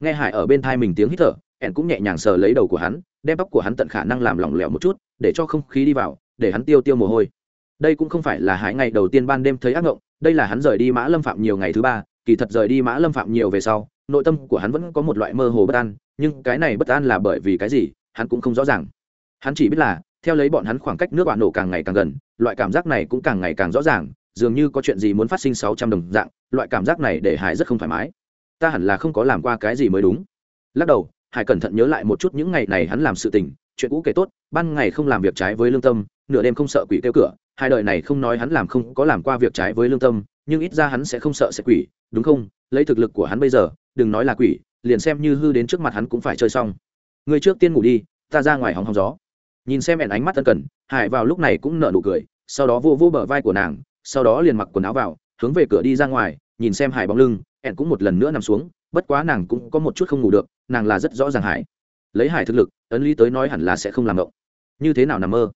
Nghe hải ở bên thai mình tiếng hít thở, ẻn cũng nhẹ nhàng sờ lấy đầu của hắn, đem tóc của hắn tận khả năng làm lỏng lẻo một chút, để cho không khí đi vào, để hắn tiêu tiêu mồ hôi. Đây cũng không phải là hải ngày đầu tiên ban đêm thấy ác ngộng, đây là hắn rời đi mã lâm phạm nhiều ngày thứ ba, kỳ thật rời đi mã lâm phạm nhiều về sau, nội tâm của hắn vẫn có một loại mơ hồ bất an, nhưng cái này bất an là bởi vì cái gì, hắn cũng không rõ ràng. Hắn chỉ biết là, theo lấy bọn hắn khoảng cách nước bạn nổ càng ngày càng gần, loại cảm giác này cũng càng ngày càng rõ ràng dường như có chuyện gì muốn phát sinh sáu trăm đồng dạng, loại cảm giác này để hải rất không thoải mái. Ta hẳn là không có làm qua cái gì mới đúng. Lắc đầu, hải cẩn thận nhớ lại một chút những ngày này hắn làm sự tình, chuyện cũ kể tốt, ban ngày không làm việc trái với lương tâm, nửa đêm không sợ quỷ kêu cửa, hai đời này không nói hắn làm không có làm qua việc trái với lương tâm, nhưng ít ra hắn sẽ không sợ sẽ quỷ, đúng không? Lấy thực lực của hắn bây giờ, đừng nói là quỷ, liền xem như hư đến trước mặt hắn cũng phải chơi xong. Người trước tiên ngủ đi, ta ra ngoài hóng hóng gió. Nhìn xem ẹn ánh mắt tân cần, hải vào lúc này cũng nở nụ cười, sau đó vô vô bờ vai của nàng sau đó liền mặc quần áo vào, hướng về cửa đi ra ngoài, nhìn xem hải bóng lưng, ẹn cũng một lần nữa nằm xuống, bất quá nàng cũng có một chút không ngủ được, nàng là rất rõ ràng hải. Lấy hải thực lực, ấn lý tới nói hẳn là sẽ không làm động như thế nào nằm mơ?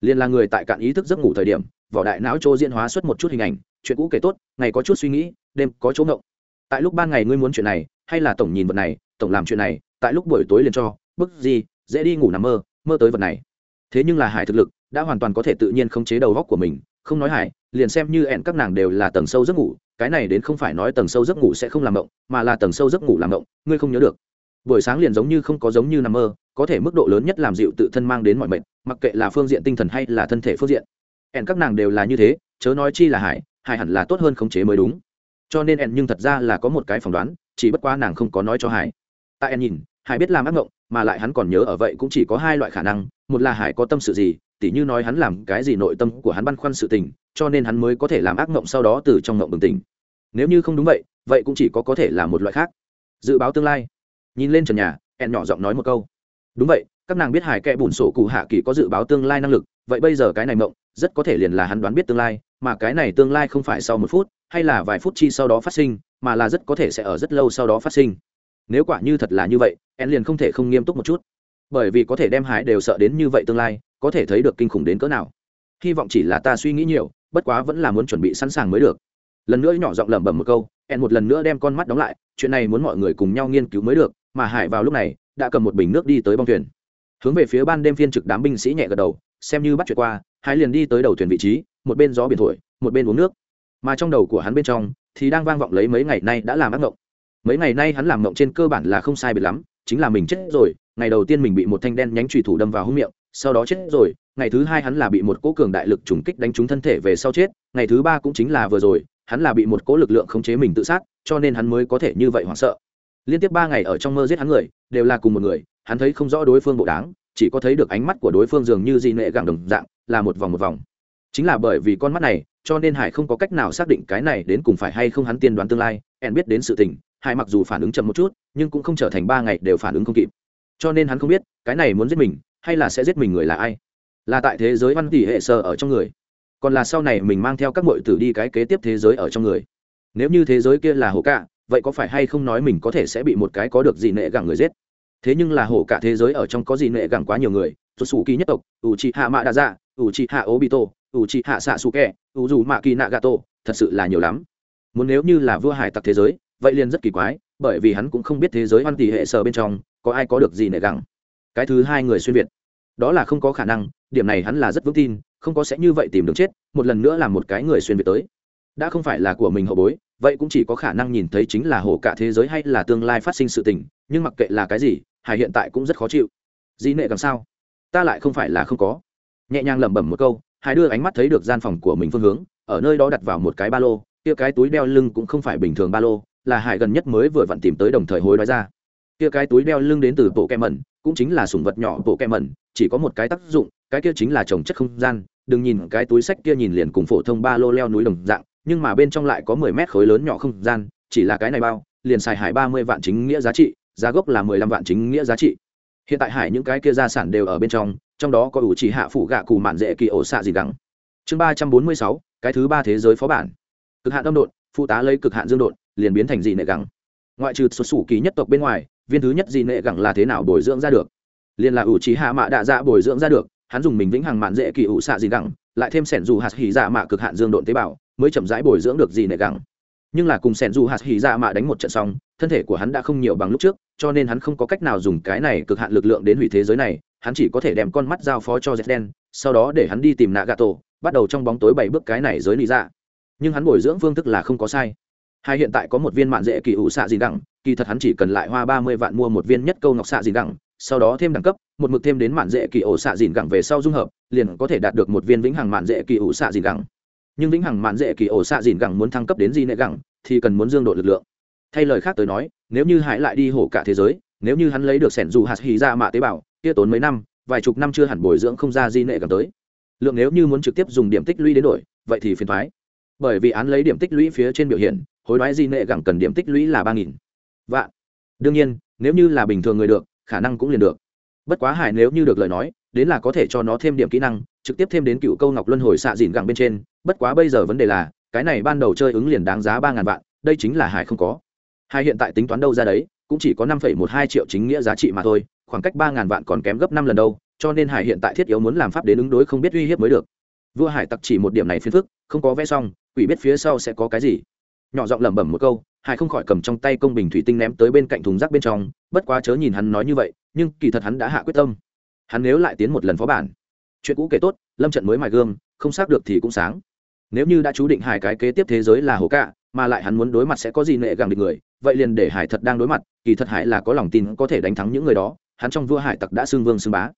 Liền là người tại cạn ý thức giấc ngủ thời điểm, vỏ đại não chỗ diễn hóa xuất một chút hình ảnh, chuyện cũ kể tốt, ngày có chút suy nghĩ, đêm có chỗ ngộng. Tại lúc ban ngày ngươi muốn chuyện này, hay là tổng nhìn vật này, tổng làm chuyện này, tại lúc buổi tối liền cho, bức gì, dễ đi ngủ nằm mơ mơ tới vật này. Thế nhưng là hải thực lực, đã hoàn toàn có thể tự nhiên khống chế đầu góc của mình không nói hải liền xem như ẹn các nàng đều là tầng sâu giấc ngủ, cái này đến không phải nói tầng sâu giấc ngủ sẽ không làm động mà là tầng sâu giấc ngủ làm động ngươi không nhớ được. Buổi sáng liền giống như không có giống như nằm mơ, có thể mức độ lớn nhất làm dịu tự thân mang đến mọi mệnh, mặc kệ là phương diện tinh thần hay là thân thể phương diện. Ẹn các nàng đều là như thế, chớ nói chi là hải hải hẳn là tốt hơn khống chế mới đúng. Cho nên ẹn nhưng thật ra là có một cái phỏng đoán, chỉ bất quá nàng không có nói cho hải tại ẹn nhìn hải biết làm ác mộng, mà lại hắn còn nhớ ở vậy cũng chỉ có hai loại khả năng, một là hải có tâm sự gì tỉ như nói hắn làm cái gì nội tâm của hắn băn khoăn sự tình, cho nên hắn mới có thể làm ác mộng sau đó từ trong mộng bừng tỉnh. Nếu như không đúng vậy vậy cũng chỉ có có thể là một loại khác. Dự báo tương lai. Nhìn lên trần nhà, ẹn nhỏ giọng nói một câu. Đúng vậy, các nàng biết hải kẽ bùn sổ cụ hạ kỳ có dự báo tương lai năng lực, vậy bây giờ cái này mộng, rất có thể liền là hắn đoán biết tương lai, mà cái này tương lai không phải sau một phút, hay là vài phút chi sau đó phát sinh, mà là rất có thể sẽ ở rất lâu sau đó phát sinh. Nếu quả như thật là như vậy en liền không thể không nghiêm túc một chút. Bởi vì có thể đem hải đều sợ đến như vậy tương lai có thể thấy được kinh khủng đến cỡ nào. Hy vọng chỉ là ta suy nghĩ nhiều, bất quá vẫn là muốn chuẩn bị sẵn sàng mới được. Lần nữa nhỏ giọng lẩm bẩm một câu en một lần nữa đem con mắt đóng lại, chuyện này muốn mọi người cùng nhau nghiên cứu mới được, mà hải vào lúc này, đã cầm một bình nước đi tới bong thuyền. Hướng về phía ban đêm phiên trực đám binh sĩ nhẹ gật đầu, xem như bắt chuyện qua hải liền đi tới đầu thuyền vị trí, một bên gió biển thổi, một bên uống nước. Mà trong đầu của hắn bên trong, thì đang vang vọng lấy mấy ngày nay đã làm ác mộng. Mấy ngày nay hắn làm mộng trên cơ bản là không sai biệt lắm, chính là mình chết rồi, ngày đầu tiên mình bị một thanh đen nhánh trùy thủ đâm vào hông miệng sau đó chết rồi, ngày thứ hai hắn là bị một cỗ cường đại lực trùng kích đánh trúng thân thể về sau chết, ngày thứ ba cũng chính là vừa rồi, hắn là bị một cỗ lực lượng khống chế mình tự sát, cho nên hắn mới có thể như vậy hoảng sợ. Liên tiếp ba ngày ở trong mơ giết hắn người, đều là cùng một người, hắn thấy không rõ đối phương bộ đáng chỉ có thấy được ánh mắt của đối phương dường như di nệ gẳng đồng dạng, là một vòng một vòng. Chính là bởi vì con mắt này, cho nên hải không có cách nào xác định cái này đến cùng phải hay không hắn tiên đoán tương lai ẻn biết đến sự tình, hải mặc dù phản ứng chậm một chút, nhưng cũng không trở thành ba ngày đều phản ứng không kịp. Cho nên hắn không biết, cái này muốn giết mình hay là sẽ giết mình người là ai? Là tại thế giới văn tỷ hệ sơ ở trong người. Còn là sau này mình mang theo các mọi tử đi cái kế tiếp thế giới ở trong người. Nếu như thế giới kia là hổ cạ vậy có phải hay không nói mình có thể sẽ bị một cái có được gì nệ gẳng người giết? Thế nhưng là hổ cả thế giới ở trong có gì nệ gẳng quá nhiều người xuất xù kỳ nhất tộc ủ trị hạ mạ đa dạ ủ trị hạ obito ủ trị hạ xạ xù kẹ ủ dù mạ kỳ nạ gà tô thật sự là nhiều lắm. Muốn nếu như là vua hải tặc thế giới, vậy liền rất kỳ quái, bởi vì hắn cũng không biết thế giới hoan tỷ hệ sở bên trong có ai có được gì nệ gẳng cái thứ hai người xuyên việt. Đó là không có khả năng, điểm này hắn là rất vững tin, không có sẽ như vậy tìm đường chết, một lần nữa là một cái người xuyên việt tới. Đã không phải là của mình hậu bối, vậy cũng chỉ có khả năng nhìn thấy chính là hổ cả thế giới hay là tương lai phát sinh sự tình, nhưng mặc kệ là cái gì, hải hiện tại cũng rất khó chịu. Di nệ làm sao? Ta lại không phải là không có. Nhẹ nhàng lẩm bẩm một câu, hải đưa ánh mắt thấy được gian phòng của mình phương hướng, ở nơi đó đặt vào một cái ba lô, kia cái túi đeo lưng cũng không phải bình thường ba lô, là hải gần nhất mới vừa vặn tìm tới đồng thời hối đoái ra kia cái túi đeo lưng đến từ bộ kem mẩn cũng chính là sủng vật nhỏ bộ kem mẩn chỉ có một cái tác dụng, cái kia chính là trồng chất không gian. Đừng nhìn cái túi sách kia nhìn liền cùng phổ thông ba lô leo núi đồng dạng, nhưng mà bên trong lại có mười mét khối lớn nhỏ không gian, chỉ là cái này bao, liền xài hải ba mươi vạn chính nghĩa giá trị, giá gốc là mười lăm vạn chính nghĩa giá trị. Hiện tại hải những cái kia gia sản đều ở bên trong trong đó có ủ chỉ hạ phụ gạ cù mạn dễ kỳ ổ xạ gì gắng chương ba trăm bốn mươi sáu, cái thứ ba thế giới phó bản. Cực hạn âm độn, phụ tá lấy cực hạn dương độn, liền biến thành dị nệ gắng ngoại trừ xuất xù kỳ nhất tộc bên ngoài viên thứ nhất gì nệ gẳng là thế nào bồi dưỡng ra được? Liền là ủ trí hạ mạ đạ dạ bồi dưỡng ra được hắn dùng mình vĩnh hằng mạn dễ kỳ ủ xạ gì gẳng, lại thêm sẻn dù hạt hỉ dạ mạ cực hạn dương độn tế bào mới chậm rãi bồi dưỡng được gì nệ gẳng. nhưng là cùng sẻn dù hạt hỉ dạ mạ đánh một trận xong thân thể của hắn đã không nhiều bằng lúc trước cho nên hắn không có cách nào dùng cái này cực hạn lực lượng đến hủy thế giới này hắn chỉ có thể đem con mắt giao phó cho dệt đen sau đó để hắn đi tìm nạ gà tổ bắt đầu trong bóng tối bảy bước cái này giới lý ra dạ. nhưng hắn bồi dưỡng phương thức là không có sai hai hiện tại có một viên mạn dễ kỳ ủ xạ gì đẳng, kỳ thật hắn chỉ cần lại hoa ba mươi vạn mua một viên nhất câu ngọc xạ gì đẳng, sau đó thêm đẳng cấp, một mực thêm đến mạn dễ kỳ ủ xạ dìn gẳng về sau dung hợp, liền có thể đạt được một viên vĩnh hằng mạn dễ kỳ ủ xạ dìn gẳng nhưng vĩnh hằng mạn dễ kỳ ổ xạ dìn gẳng muốn thăng cấp đến gì nệ gẳng thì cần muốn dương độ lực lượng. Thay lời khác tới nói, nếu như hải lại đi hổ cả thế giới, nếu như hắn lấy được sẻn dù hạt hì ra mạ tế bào, kia tốn mấy năm, vài chục năm chưa hẳn bồi dưỡng không ra di nệ gẳng tới. Lượng nếu như muốn trực tiếp dùng điểm tích lũy đến đổi, vậy thì phiền thoái. Bởi vì án lấy điểm tích lũy phía trên biểu hiện hối đoái di nệ gẳng cần điểm tích lũy là ba nghìn. Vạn. Đương nhiên, nếu như là bình thường người được, khả năng cũng liền được. Bất quá hải nếu như được lời nói, đến là có thể cho nó thêm điểm kỹ năng, trực tiếp thêm đến cựu câu ngọc luân hồi xạ dìn gẳng bên trên. Bất quá bây giờ vấn đề là, cái này ban đầu chơi ứng liền đáng giá ba ngàn vạn, đây chính là hải không có. Hải hiện tại tính toán đâu ra đấy, cũng chỉ có năm phẩy một hai triệu chính nghĩa giá trị mà thôi, khoảng cách ba ngàn vạn còn kém gấp năm lần đâu, cho nên hải hiện tại thiết yếu muốn làm pháp đến ứng đối không biết uy hiếp mới được. Vua hải tặc chỉ một điểm này phiền phức, không có vẽ xong, quỷ biết phía sau sẽ có cái gì nhỏ giọng lẩm bẩm một câu hải không khỏi cầm trong tay công bình thủy tinh ném tới bên cạnh thùng rác bên trong, bất quá chớ nhìn hắn nói như vậy, nhưng kỳ thật hắn đã hạ quyết tâm. Hắn nếu lại tiến một lần phó bản, chuyện cũ kể tốt, lâm trận mới mài gương không xác được thì cũng sáng. Nếu như đã chú định hải cái kế tiếp thế giới là hồ cạ, mà lại hắn muốn đối mặt sẽ có gì nệ gàng được người, vậy liền để hải thật đang đối mặt, kỳ thật hải là có lòng tin có thể đánh thắng những người đó, hắn trong vua hải tặc đã xưng vương xưng bá.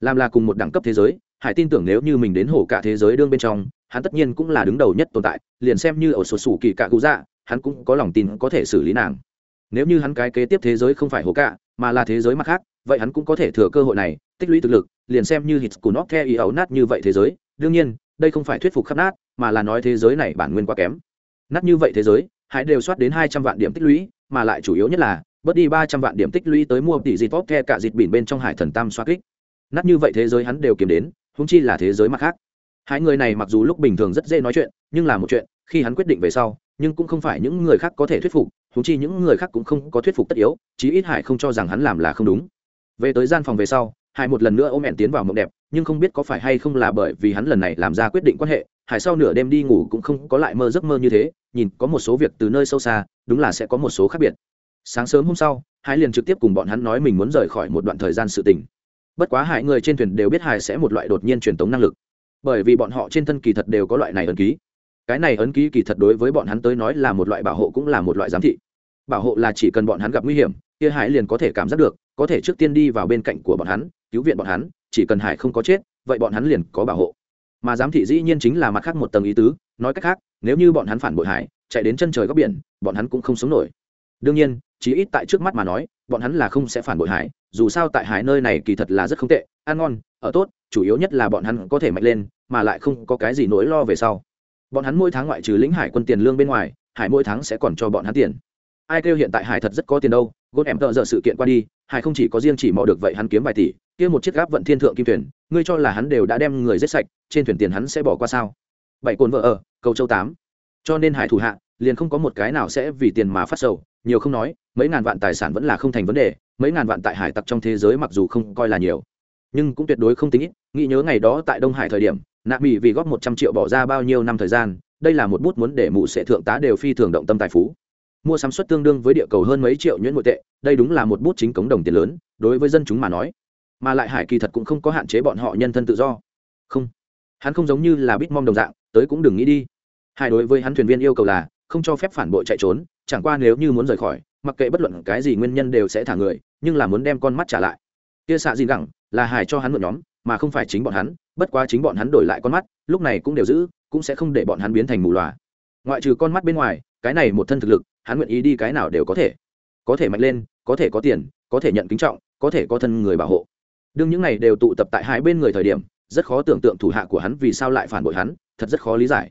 Làm là cùng một đẳng cấp thế giới hải tin tưởng nếu như mình đến hổ cả thế giới đương bên trong hắn tất nhiên cũng là đứng đầu nhất tồn tại liền xem như ở sổ sủ kỳ cạ cụ dạ hắn cũng có lòng tin có thể xử lý nàng. Nếu như hắn cái kế tiếp thế giới không phải hổ cả, mà là thế giới mặt khác vậy hắn cũng có thể thừa cơ hội này tích lũy thực lực liền xem như hít của nó theo ý ấu nát như vậy thế giới. Đương nhiên đây không phải thuyết phục khắp nát mà là nói thế giới này bản nguyên quá kém. Nát như vậy thế giới hãy đều soát đến hai trăm vạn điểm tích lũy mà lại chủ yếu nhất là bớt đi ba trăm vạn điểm tích lũy tới mua tỷ dịp tốt the cả dịp bỉn bên trong hải thần tam xoa kích. Nát như vậy thế giới hắn đều kiếm đến húng chi là thế giới mặt khác. Hai người này mặc dù lúc bình thường rất dễ nói chuyện, nhưng là một chuyện, khi hắn quyết định về sau, nhưng cũng không phải những người khác có thể thuyết phục húng chi những người khác cũng không có thuyết phục tất yếu, chí ít hải không cho rằng hắn làm là không đúng. Về tới gian phòng về sau, hải một lần nữa ôm ẹn tiến vào mộng đẹp, nhưng không biết có phải hay không là bởi vì hắn lần này làm ra quyết định quan hệ, hải sau nửa đêm đi ngủ cũng không có lại mơ giấc mơ như thế, nhìn có một số việc từ nơi sâu xa, đúng là sẽ có một số khác biệt. Sáng sớm hôm sau, hải liền trực tiếp cùng bọn hắn nói mình muốn rời khỏi một đoạn thời gian sự tình bất quá hải người trên thuyền đều biết hải sẽ một loại đột nhiên truyền tống năng lực. Bởi vì bọn họ trên thân kỳ thật đều có loại này ấn ký. Cái này ấn ký kỳ thật đối với bọn hắn tới nói là một loại bảo hộ cũng là một loại giám thị. Bảo hộ là chỉ cần bọn hắn gặp nguy hiểm, kia hải liền có thể cảm giác được, có thể trước tiên đi vào bên cạnh của bọn hắn, cứu viện bọn hắn, chỉ cần hải không có chết, vậy bọn hắn liền có bảo hộ. Mà giám thị dĩ nhiên chính là mặt khác một tầng ý tứ, nói cách khác, nếu như bọn hắn phản bội hải, chạy đến chân trời góc biển, bọn hắn cũng không sống nổi đương nhiên, chí ít tại trước mắt mà nói, bọn hắn là không sẽ phản bội hải, dù sao tại hải nơi này kỳ thật là rất không tệ, ăn ngon, ở tốt, chủ yếu nhất là bọn hắn có thể mạnh lên, mà lại không có cái gì nỗi lo về sau. Bọn hắn mỗi tháng ngoại trừ lĩnh hải quân tiền lương bên ngoài, hải mỗi tháng sẽ còn cho bọn hắn tiền. Ai kêu hiện tại hải thật rất có tiền đâu gôn em tợ dở sự kiện qua đi, hải không chỉ có riêng chỉ mò được vậy hắn kiếm vài tỷ, kia một chiếc gáp vận thiên thượng kim thuyền, ngươi cho là hắn đều đã đem người giết sạch, trên thuyền tiền hắn sẽ bỏ qua sao? Bảy cồn vợ ở, cầu châu tám. Cho nên hải thủ hạ, liền không có một cái nào sẽ vì tiền mà phát sầu nhiều không nói, mấy ngàn vạn tài sản vẫn là không thành vấn đề, mấy ngàn vạn tại hải tặc trong thế giới mặc dù không coi là nhiều, nhưng cũng tuyệt đối không tính ít. Nghĩ nhớ ngày đó tại đông hải thời điểm, nạ mỹ vì góp một trăm triệu bỏ ra bao nhiêu năm thời gian, đây là một bút muốn để mụ sẽ thượng tá đều phi thường động tâm tài phú. Mua sắm suất tương đương với địa cầu hơn mấy triệu nhuyễn nội tệ, đây đúng là một bút chính cống đồng tiền lớn, đối với dân chúng mà nói. Mà lại hải kỳ thật cũng không có hạn chế bọn họ nhân thân tự do. Không, hắn không giống như là bít mong đồng dạng, tới cũng đừng nghĩ đi. Hải đối với hắn thuyền viên yêu cầu là không cho phép phản bội chạy trốn, chẳng qua nếu như muốn rời khỏi, mặc kệ bất luận cái gì nguyên nhân đều sẽ thả người, nhưng là muốn đem con mắt trả lại. Kia xạ gì gẳng, là hải cho hắn một nhóm, mà không phải chính bọn hắn, bất quá chính bọn hắn đổi lại con mắt, lúc này cũng đều giữ, cũng sẽ không để bọn hắn biến thành mù loà. Ngoại trừ con mắt bên ngoài, cái này một thân thực lực, hắn nguyện ý đi cái nào đều có thể. Có thể mạnh lên, có thể có tiền, có thể nhận kính trọng, có thể có thân người bảo hộ. Đương những này đều tụ tập tại hai bên người thời điểm, rất khó tưởng tượng thủ hạ của hắn vì sao lại phản bội hắn, thật rất khó lý giải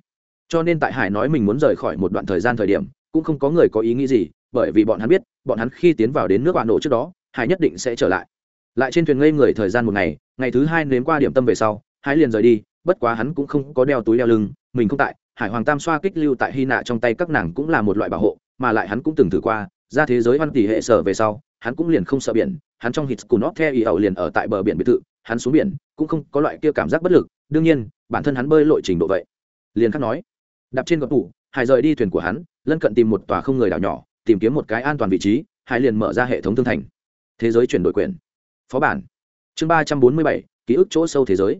cho nên tại hải nói mình muốn rời khỏi một đoạn thời gian thời điểm, cũng không có người có ý nghĩ gì, bởi vì bọn hắn biết, bọn hắn khi tiến vào đến nước bạn nổ trước đó, hải nhất định sẽ trở lại. Lại trên thuyền ngây người thời gian một ngày ngày thứ hai nếm qua điểm tâm về sau, hải liền rời đi, bất quá hắn cũng không có đeo túi đeo lưng, mình không tại, hải hoàng tam xoa kích lưu tại hy nạ trong tay các nàng cũng là một loại bảo hộ, mà lại hắn cũng từng thử qua, ra thế giới văn tỷ hệ sở về sau, hắn cũng liền không sợ biển, hắn trong hít cùn nót theo ý ẩu liền ở tại bờ biển biệt thự, hắn xuống biển, cũng không có loại kia cảm giác bất lực, đương nhiên, bản thân hắn bơi lội trình độ vậy. Liền khắc nói đạp trên gọt tủ, hải rời đi thuyền của hắn, lân cận tìm một tòa không người đảo nhỏ, tìm kiếm một cái an toàn vị trí, hải liền mở ra hệ thống thương thành. Thế giới chuyển đổi quyền. Phó bản. Chương ba trăm bốn mươi bảy, ký ức chỗ sâu thế giới.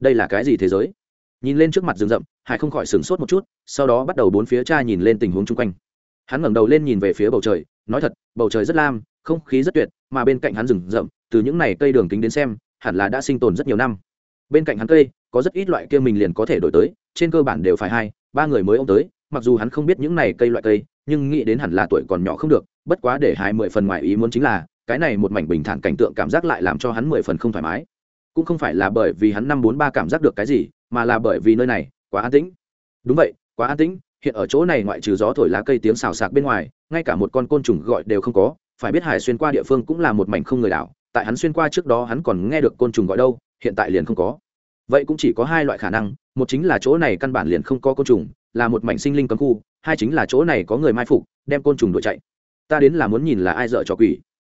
Đây là cái gì thế giới? Nhìn lên trước mặt rừng rậm, hải không khỏi sửng sốt một chút, sau đó bắt đầu bốn phía cha nhìn lên tình huống chung quanh. Hắn ngẩng đầu lên nhìn về phía bầu trời, nói thật, bầu trời rất lam, không khí rất tuyệt, mà bên cạnh hắn rừng rậm, từ những này cây đường kính đến xem, hẳn là đã sinh tồn rất nhiều năm bên cạnh hắn cây, có rất ít loại kia mình liền có thể đổi tới, trên cơ bản đều phải hai, ba người mới ô m tới, mặc dù hắn không biết những này cây loại cây, nhưng nghĩ đến hẳn là tuổi còn nhỏ không được, bất quá để hai mười phần ngoài ý muốn chính là, cái này một mảnh bình thản cảnh tượng cảm giác lại làm cho hắn mười phần không thoải mái. Cũng không phải là bởi vì hắn năm bốn ba cảm giác được cái gì, mà là bởi vì nơi này quá an tĩnh. Đúng vậy, quá an tĩnh, hiện ở chỗ này ngoại trừ gió thổi lá cây tiếng xào xạc bên ngoài, ngay cả một con côn trùng gọi đều không có, phải biết hải xuyên qua địa phương cũng là một mảnh không người đảo, tại hắn xuyên qua trước đó hắn còn nghe được côn trùng gọi đâu hiện tại liền không có. Vậy cũng chỉ có hai loại khả năng, một chính là chỗ này căn bản liền không có côn trùng, là một mảnh sinh linh cấm khu, hai chính là chỗ này có người mai phục, đem côn trùng đuổi chạy. Ta đến là muốn nhìn là ai dợ cho quỷ.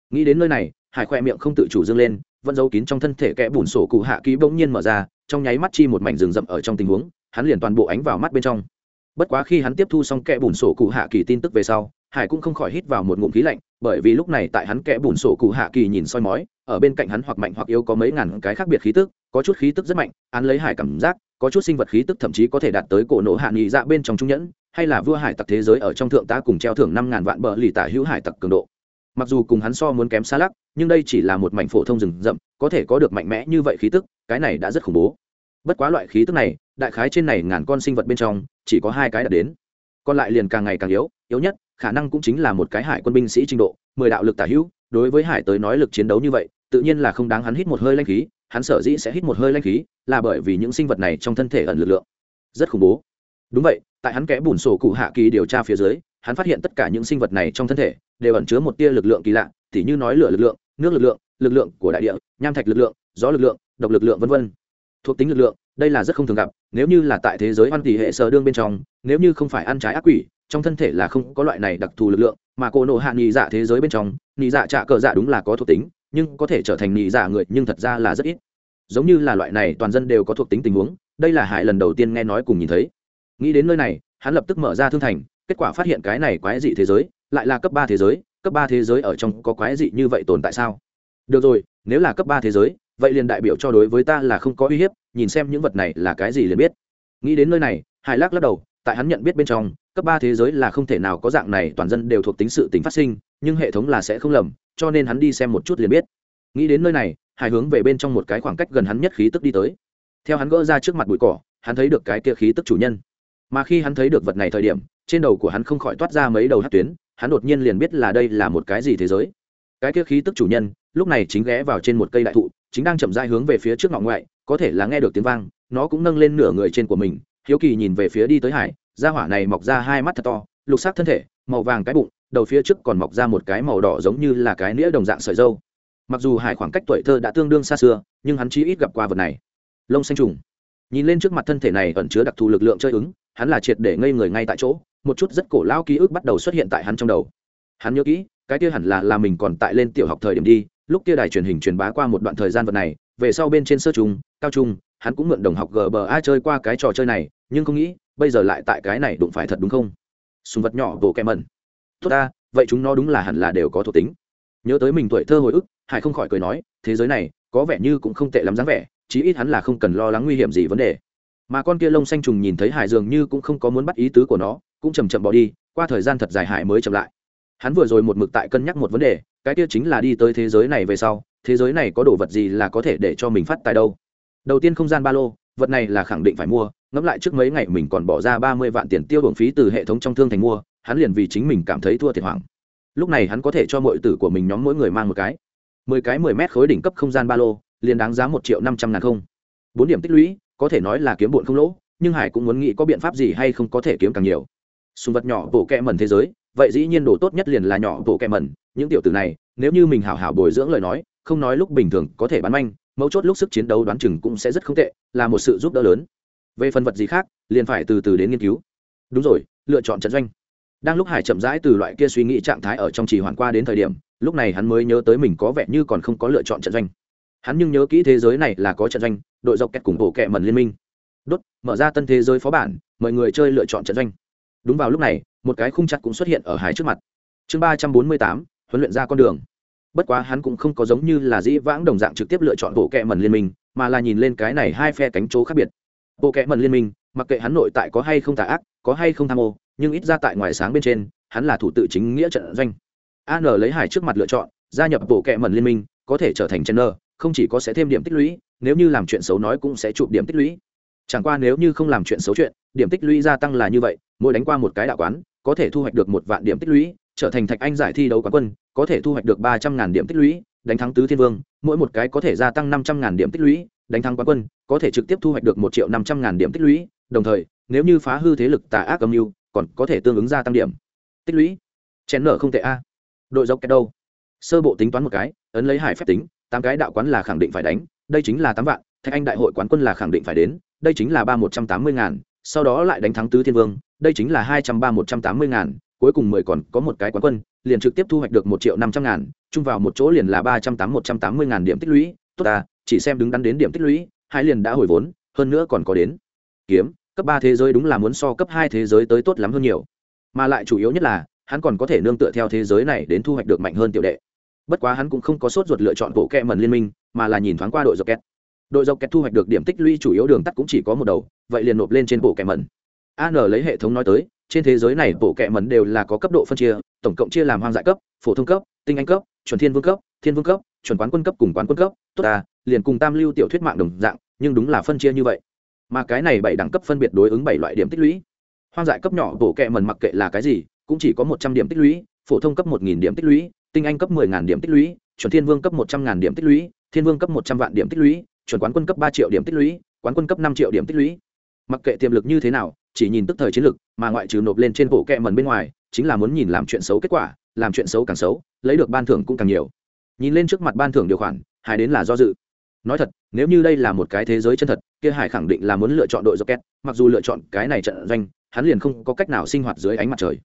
Nghĩ đến nơi này, hải khoe miệng không tự chủ dâng lên, vẫn giấu kín trong thân thể kẽ bùn sổ cụ hạ ký bỗng nhiên mở ra, trong nháy mắt chi một mảnh rừng rậm ở trong tình huống, hắn liền toàn bộ ánh vào mắt bên trong. Bất quá khi hắn tiếp thu xong kẽ bùn sổ cụ hạ kỳ tin tức về sau, hải cũng không khỏi hít vào một ngụm khí lạnh bởi vì lúc này tại hắn kẽ bùn sổ cụ hạ kỳ nhìn soi mói, ở bên cạnh hắn hoặc mạnh hoặc yếu có mấy ngàn cái khác biệt khí tức, có chút khí tức rất mạnh hắn lấy hải cảm giác, có chút sinh vật khí tức thậm chí có thể đạt tới cổ nổ hạ nghị dạ bên trong trung nhẫn, hay là vua hải tặc thế giới ở trong thượng tá cùng treo thưởng năm ngàn vạn bờ lì tả hữu hải tặc cường độ. Mặc dù cùng hắn so muốn kém xa lắc, nhưng đây chỉ là một mảnh phổ thông rừng rậm, có thể có được mạnh mẽ như vậy khí tức, cái này đã rất khủng bố. Bất quá loại khí tức này, đại khái trên này ngàn con sinh vật bên trong, chỉ có hai cái đạt đến. Còn lại liền càng ngày càng yếu yếu nhất khả năng cũng chính là một cái hải quân binh sĩ trình độ, mười đạo lực tả hữu, đối với hải tới nói lực chiến đấu như vậy, tự nhiên là không đáng hắn hít một hơi lanh khí, hắn sở dĩ sẽ hít một hơi lanh khí, là bởi vì những sinh vật này trong thân thể ẩn lực lượng rất khủng bố. Đúng vậy, tại hắn kẽ bùn sổ cụ hạ kỳ điều tra phía dưới, hắn phát hiện tất cả những sinh vật này trong thân thể đều ẩn chứa một tia lực lượng kỳ lạ, tỉ như nói lửa lực lượng, nước lực lượng lực lượng của đại địa, nham thạch lực lượng, gió lực lượng, độc lực lượng v v thuộc tính lực lượng đây là rất không thường gặp, nếu như là tại thế giới hoan tỷ hệ sở đương bên trong, nếu như không phải ăn trái ác quỷ, trong thân thể là không có loại này đặc thù lực lượng, mà cô nộ hạ nghỉ dạ thế giới bên trong nghỉ dạ trạ cờ dạ đúng là có thuộc tính, nhưng có thể trở thành nghỉ dạ người, nhưng thật ra là rất ít. Giống như là loại này, toàn dân đều có thuộc tính tình huống, đây là hải lần đầu tiên nghe nói cùng nhìn thấy. Nghĩ đến nơi này, hắn lập tức mở ra thương thành, kết quả phát hiện cái này quái dị thế giới, lại là cấp ba thế giới, cấp ba thế giới ở trong có quái dị như vậy tồn tại sao? Được rồi, nếu là cấp ba thế giới, vậy liền đại biểu cho đối với ta là không có uy hiếp nhìn xem những vật này là cái gì liền biết. Nghĩ đến nơi này, hải lắc lắc đầu, tại hắn nhận biết bên trong, cấp ba thế giới là không thể nào có dạng này, toàn dân đều thuộc tính sự tính phát sinh, nhưng hệ thống là sẽ không lầm, cho nên hắn đi xem một chút liền biết. Nghĩ đến nơi này, hải hướng về bên trong một cái khoảng cách gần hắn nhất khí tức đi tới. Theo hắn gỡ ra trước mặt bụi cỏ, hắn thấy được cái kia khí tức chủ nhân. Mà khi hắn thấy được vật này thời điểm, trên đầu của hắn không khỏi toát ra mấy đầu hát tuyến, hắn đột nhiên liền biết là đây là một cái gì thế giới. Cái kia khí tức chủ nhân, lúc này chính ghé vào trên một cây đại thụ chính đang chậm rãi hướng về phía trước ngọn ngoại, có thể là nghe được tiếng vang, nó cũng nâng lên nửa người trên của mình, hiếu kỳ nhìn về phía đi tới hải da hỏa này mọc ra hai mắt thật to, lục sắc thân thể, màu vàng cái bụng, đầu phía trước còn mọc ra một cái màu đỏ giống như là cái nĩa đồng dạng sợi dâu. Mặc dù hải khoảng cách tuổi thơ đã tương đương xa xưa, nhưng hắn chí ít gặp qua vật này. Lông xanh trùng. Nhìn lên trước mặt thân thể này ẩn chứa đặc thù lực lượng chơi ứng, hắn là triệt để ngây người ngay tại chỗ, một chút rất cổ lao ký ức bắt đầu xuất hiện tại hắn trong đầu. Hắn nhớ kỹ, cái kia hẳn là là mình còn tại lên tiểu học thời điểm đi lúc kia đài truyền hình truyền bá qua một đoạn thời gian vật này, về sau bên trên sơ trung cao trung hắn cũng mượn đồng học gba chơi qua cái trò chơi này, nhưng không nghĩ, bây giờ lại tại cái này đụng phải thật đúng không? Sùng vật nhỏ bộ kẹ mẩn. Tốt ta, vậy chúng nó đúng là hẳn là đều có thuộc tính. Nhớ tới mình tuổi thơ hồi ức, hải không khỏi cười nói, thế giới này, có vẻ như cũng không tệ lắm dáng vẻ, chí ít hắn là không cần lo lắng nguy hiểm gì vấn đề. Mà con kia lông xanh trùng nhìn thấy hải dường như cũng không có muốn bắt ý tứ của nó, cũng chầm chậm bỏ đi, qua thời gian thật dài hải mới chậm lại. Hắn vừa rồi một mực tại cân nhắc một vấn đề cái kia chính là đi tới thế giới này về sau, thế giới này có đồ vật gì là có thể để cho mình phát tài đâu? Đầu tiên không gian ba lô, vật này là khẳng định phải mua, ngẫm lại trước mấy ngày mình còn bỏ ra ba mươi vạn tiền tiêu bổng phí từ hệ thống trong thương thành mua, hắn liền vì chính mình cảm thấy thua thiệt hoảng. Lúc này hắn có thể cho mọi tử của mình nhóm mỗi người mang một cái. Mười cái mười mét khối đỉnh cấp không gian ba lô, liền đáng giá một triệu năm trăm ngàn không. Bốn điểm tích lũy, có thể nói là kiếm bụn không lỗ, nhưng hải cũng muốn nghĩ có biện pháp gì hay không có thể kiếm càng nhiều. Sùng vật nhỏ bộ kẹ mẩn thế giới, vậy dĩ nhiên đồ tốt nhất liền là nhỏ bộ kẹ mẩn những tiểu tử này, nếu như mình hảo hảo bồi dưỡng lời nói, không nói lúc bình thường có thể bán manh, mấu chốt lúc sức chiến đấu đoán chừng cũng sẽ rất không tệ, là một sự giúp đỡ lớn. Về phần vật gì khác, liền phải từ từ đến nghiên cứu. Đúng rồi, lựa chọn trận doanh. Đang lúc hải chậm rãi từ loại kia suy nghĩ trạng thái ở trong trì hoàn qua đến thời điểm, lúc này hắn mới nhớ tới mình có vẻ như còn không có lựa chọn trận doanh. Hắn nhưng nhớ kỹ thế giới này là có trận doanh, đội dọc kẹt cùng bộ kẹ mần liên minh. Đốt, mở ra tân thế giới phó bản, mời người chơi lựa chọn trận doanh. Đúng vào lúc này, một cái khung chặt cũng xuất hiện ở hải trước mặt. Chương ba trăm bốn mươi tám huấn luyện ra con đường. Bất quá hắn cũng không có giống như là dĩ vãng đồng dạng trực tiếp lựa chọn bộ kệ mần liên minh mà là nhìn lên cái này hai phe cánh chỗ khác biệt. Bộ kệ mần liên minh mặc kệ hắn nội tại có hay không tà ác có hay không tham ô nhưng ít ra tại ngoài sáng bên trên hắn là thủ tự chính nghĩa trận doanh. An lấy hải trước mặt lựa chọn gia nhập bộ kệ mần liên minh có thể trở thành trainer, không chỉ có sẽ thêm điểm tích lũy nếu như làm chuyện xấu nói cũng sẽ chụp điểm tích lũy. Chẳng qua nếu như không làm chuyện xấu chuyện điểm tích lũy gia tăng là như vậy mỗi đánh qua một cái đạo quán có thể thu hoạch được một vạn điểm tích lũy trở thành thạch anh giải thi đấu quán quân, có thể thu hoạch được ba trăm ngàn điểm tích lũy, đánh thắng tứ thiên vương, mỗi một cái có thể gia tăng năm trăm ngàn điểm tích lũy, đánh thắng quán quân, có thể trực tiếp thu hoạch được một triệu năm trăm ngàn điểm tích lũy, đồng thời, nếu như phá hư thế lực tà ác âm mưu, còn có thể tương ứng gia tăng điểm tích lũy. Chén nở không tệ a. À. Đội dốc cái đâu? Sơ bộ tính toán một cái, ấn lấy hải phép tính, tám cái đạo quán là khẳng định phải đánh, đây chính là tám vạn, thạch anh đại hội quán quân là khẳng định phải đến, đây chính là ba một trăm tám mươi ngàn, sau đó lại đánh thắng tứ thiên vương, đây chính là hai trăm ba một trăm tám mươi ngàn cuối cùng mười còn có một cái quán quân, liền trực tiếp thu hoạch được một triệu năm trăm ngàn, chung vào một chỗ liền là ba trăm tám một trăm tám mươi ngàn điểm tích lũy. Tốt ta, chỉ xem đứng đắn đến điểm tích lũy, hai liền đã hồi vốn, hơn nữa còn có đến. Kiếm, cấp ba thế giới đúng là muốn so cấp hai thế giới tới tốt lắm hơn nhiều. Mà lại chủ yếu nhất là, hắn còn có thể nương tựa theo thế giới này đến thu hoạch được mạnh hơn tiểu đệ. Bất quá hắn cũng không có sốt ruột lựa chọn bộ kẹ mần liên minh, mà là nhìn thoáng qua đội dọc kẹt. Đội dọc kẹt thu hoạch được điểm tích lũy chủ yếu đường tắt cũng chỉ có một đầu, vậy liền nộp lên trên bộ kẹ mần an lấy hệ thống nói tới trên thế giới này bộ kệ mần đều là có cấp độ phân chia, tổng cộng chia làm hoang dại cấp, phổ thông cấp, tinh anh cấp, chuẩn thiên vương cấp, thiên vương cấp, chuẩn quán quân cấp cùng quán quân cấp, tốt à liền cùng tam lưu tiểu thuyết mạng đồng dạng, nhưng đúng là phân chia như vậy. Mà cái này bảy đẳng cấp phân biệt đối ứng bảy loại điểm tích lũy. Hoang dại cấp nhỏ bộ kệ mần mặc kệ là cái gì, cũng chỉ có một trăm điểm tích lũy, phổ thông cấp một nghìn điểm tích lũy, tinh anh cấp mười ngàn điểm tích lũy, chuẩn thiên vương cấp một trăm ngàn điểm tích lũy, thiên vương cấp một trăm vạn điểm tích lũy, chuẩn quán quân cấp ba triệu điểm tích lũy, quán quân cấp năm triệu điểm tích lũy. Mặc kệ tiềm lực như thế nào chỉ nhìn tức thời chiến lực mà ngoại trừ nộp lên trên bộ kẹ mần bên ngoài, chính là muốn nhìn làm chuyện xấu kết quả, làm chuyện xấu càng xấu, lấy được ban thưởng cũng càng nhiều. Nhìn lên trước mặt ban thưởng điều khoản, hải đến là do dự. Nói thật, nếu như đây là một cái thế giới chân thật, kia hải khẳng định là muốn lựa chọn đội rocket, mặc dù lựa chọn cái này trận doanh, hắn liền không có cách nào sinh hoạt dưới ánh mặt trời.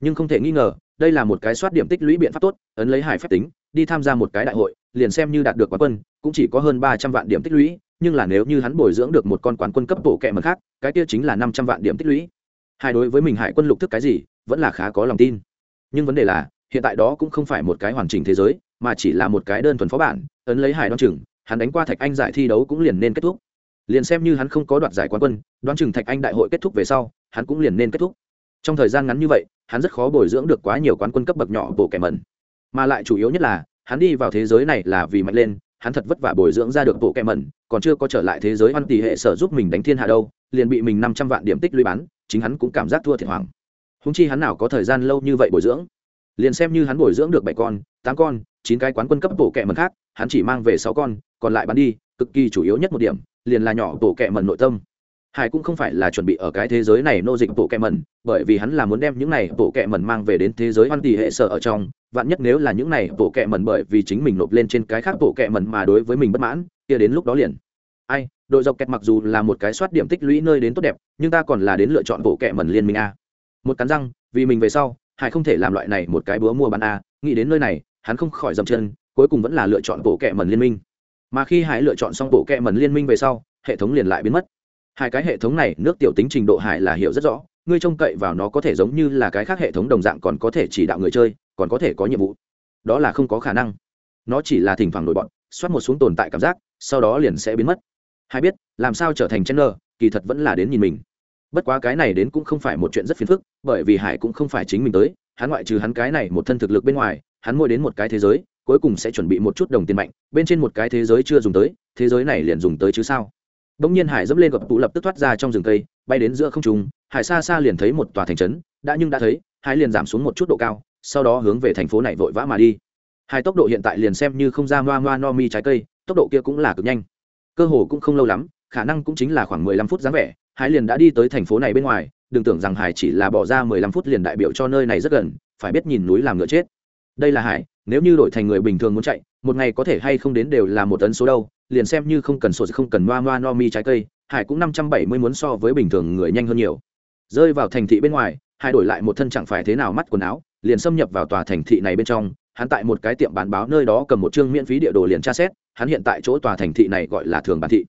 Nhưng không thể nghi ngờ, đây là một cái soát điểm tích lũy biện pháp tốt, ấn lấy hải phép tính, đi tham gia một cái đại hội, liền xem như đạt được quán quân, cũng chỉ có hơn ba trăm vạn điểm tích lũy nhưng là nếu như hắn bồi dưỡng được một con quán quân cấp bộ kệ mật khác, cái kia chính là năm trăm vạn điểm tích lũy. Hai đối với mình hải quân lục thức cái gì, vẫn là khá có lòng tin. Nhưng vấn đề là, hiện tại đó cũng không phải một cái hoàn chỉnh thế giới, mà chỉ là một cái đơn thuần phó bản, ấn lấy hải đoan chừng, hắn đánh qua thạch anh giải thi đấu cũng liền nên kết thúc. Liền xem như hắn không có đoạt giải quán quân, đoán chừng thạch anh đại hội kết thúc về sau, hắn cũng liền nên kết thúc. Trong thời gian ngắn như vậy, hắn rất khó bồi dưỡng được quá nhiều quán quân cấp bậc nhỏ bộ kẻ mẩn. Mà lại chủ yếu nhất là, hắn đi vào thế giới này là vì mạnh lên hắn thật vất vả bồi dưỡng ra được bộ kẹ mẩn, còn chưa có trở lại thế giới Hoan tỷ hệ sở giúp mình đánh thiên hạ đâu, liền bị mình năm trăm vạn điểm tích lũy bán, chính hắn cũng cảm giác thua thiệt hoàng húng chi hắn nào có thời gian lâu như vậy bồi dưỡng? Liền xem như hắn bồi dưỡng được bảy con, tám con, chín cái quán quân cấp bộ kẹ mần khác, hắn chỉ mang về sáu con, còn lại bán đi, cực kỳ chủ yếu nhất một điểm, liền là nhỏ bộ kẹ mần nội tâm. Hải cũng không phải là chuẩn bị ở cái thế giới này nô dịch bộ kẹ mần bởi vì hắn là muốn đem những này bộ kẹ mần mang về đến thế giới hoan tỷ hệ sở ở trong vạn nhất nếu là những này, bộ kệ mẩn bởi vì chính mình nộp lên trên cái khác bộ kệ mẩn mà đối với mình bất mãn, kia đến lúc đó liền. Ai, đội dọc kẹt mặc dù là một cái soát điểm tích lũy nơi đến tốt đẹp, nhưng ta còn là đến lựa chọn bộ kệ mẩn liên minh a. Một cắn răng, vì mình về sau, hải không thể làm loại này một cái búa mua bán a, nghĩ đến nơi này, hắn không khỏi dậm chân, cuối cùng vẫn là lựa chọn bộ kệ mẩn liên minh. Mà khi hải lựa chọn xong bộ kệ mẩn liên minh về sau, hệ thống liền lại biến mất. Hai cái hệ thống này, nước tiểu tính trình độ hải là hiểu rất rõ, ngươi trông cậy vào nó có thể giống như là cái khác hệ thống đồng dạng còn có thể chỉ đạo người chơi còn có thể có nhiệm vụ. Đó là không có khả năng. Nó chỉ là thỉnh thoảng nổi bọn, xoát một xuống tồn tại cảm giác, sau đó liền sẽ biến mất. Hay biết, làm sao trở thành chen nơ kỳ thật vẫn là đến nhìn mình. Bất quá cái này đến cũng không phải một chuyện rất phiền phức, bởi vì hải cũng không phải chính mình tới, hắn ngoại trừ hắn cái này một thân thực lực bên ngoài, hắn mua đến một cái thế giới, cuối cùng sẽ chuẩn bị một chút đồng tiền mạnh, bên trên một cái thế giới chưa dùng tới, thế giới này liền dùng tới chứ sao? Bỗng nhiên hải dẫm lên gập tụ lập tức thoát ra trong rừng cây, bay đến giữa không trung, hải xa xa liền thấy một tòa thành trấn, đã nhưng đã thấy, hải liền giảm xuống một chút độ cao sau đó hướng về thành phố này vội vã mà đi. Hai tốc độ hiện tại liền xem như không ra ngoa ngoa no mi trái cây, tốc độ kia cũng là cực nhanh. Cơ hồ cũng không lâu lắm, khả năng cũng chính là khoảng mười lăm phút dáng vẻ, hải liền đã đi tới thành phố này bên ngoài, đừng tưởng rằng hải chỉ là bỏ ra mười lăm phút liền đại biểu cho nơi này rất gần, phải biết nhìn núi làm ngựa chết. Đây là hải, nếu như đổi thành người bình thường muốn chạy, một ngày có thể hay không đến đều là một tấn số đâu, liền xem như không cần sổ không cần noa noa no mi trái cây, hải cũng năm trăm bảy mươi muốn so với bình thường người nhanh hơn nhiều. Rơi vào thành thị bên ngoài hai đổi lại một thân chẳng phải thế nào mắt quần áo, liền xâm nhập vào tòa thành thị này bên trong, hắn tại một cái tiệm bán báo nơi đó cầm một chương miễn phí địa đồ liền tra xét, hắn hiện tại chỗ tòa thành thị này gọi là thường bản thị.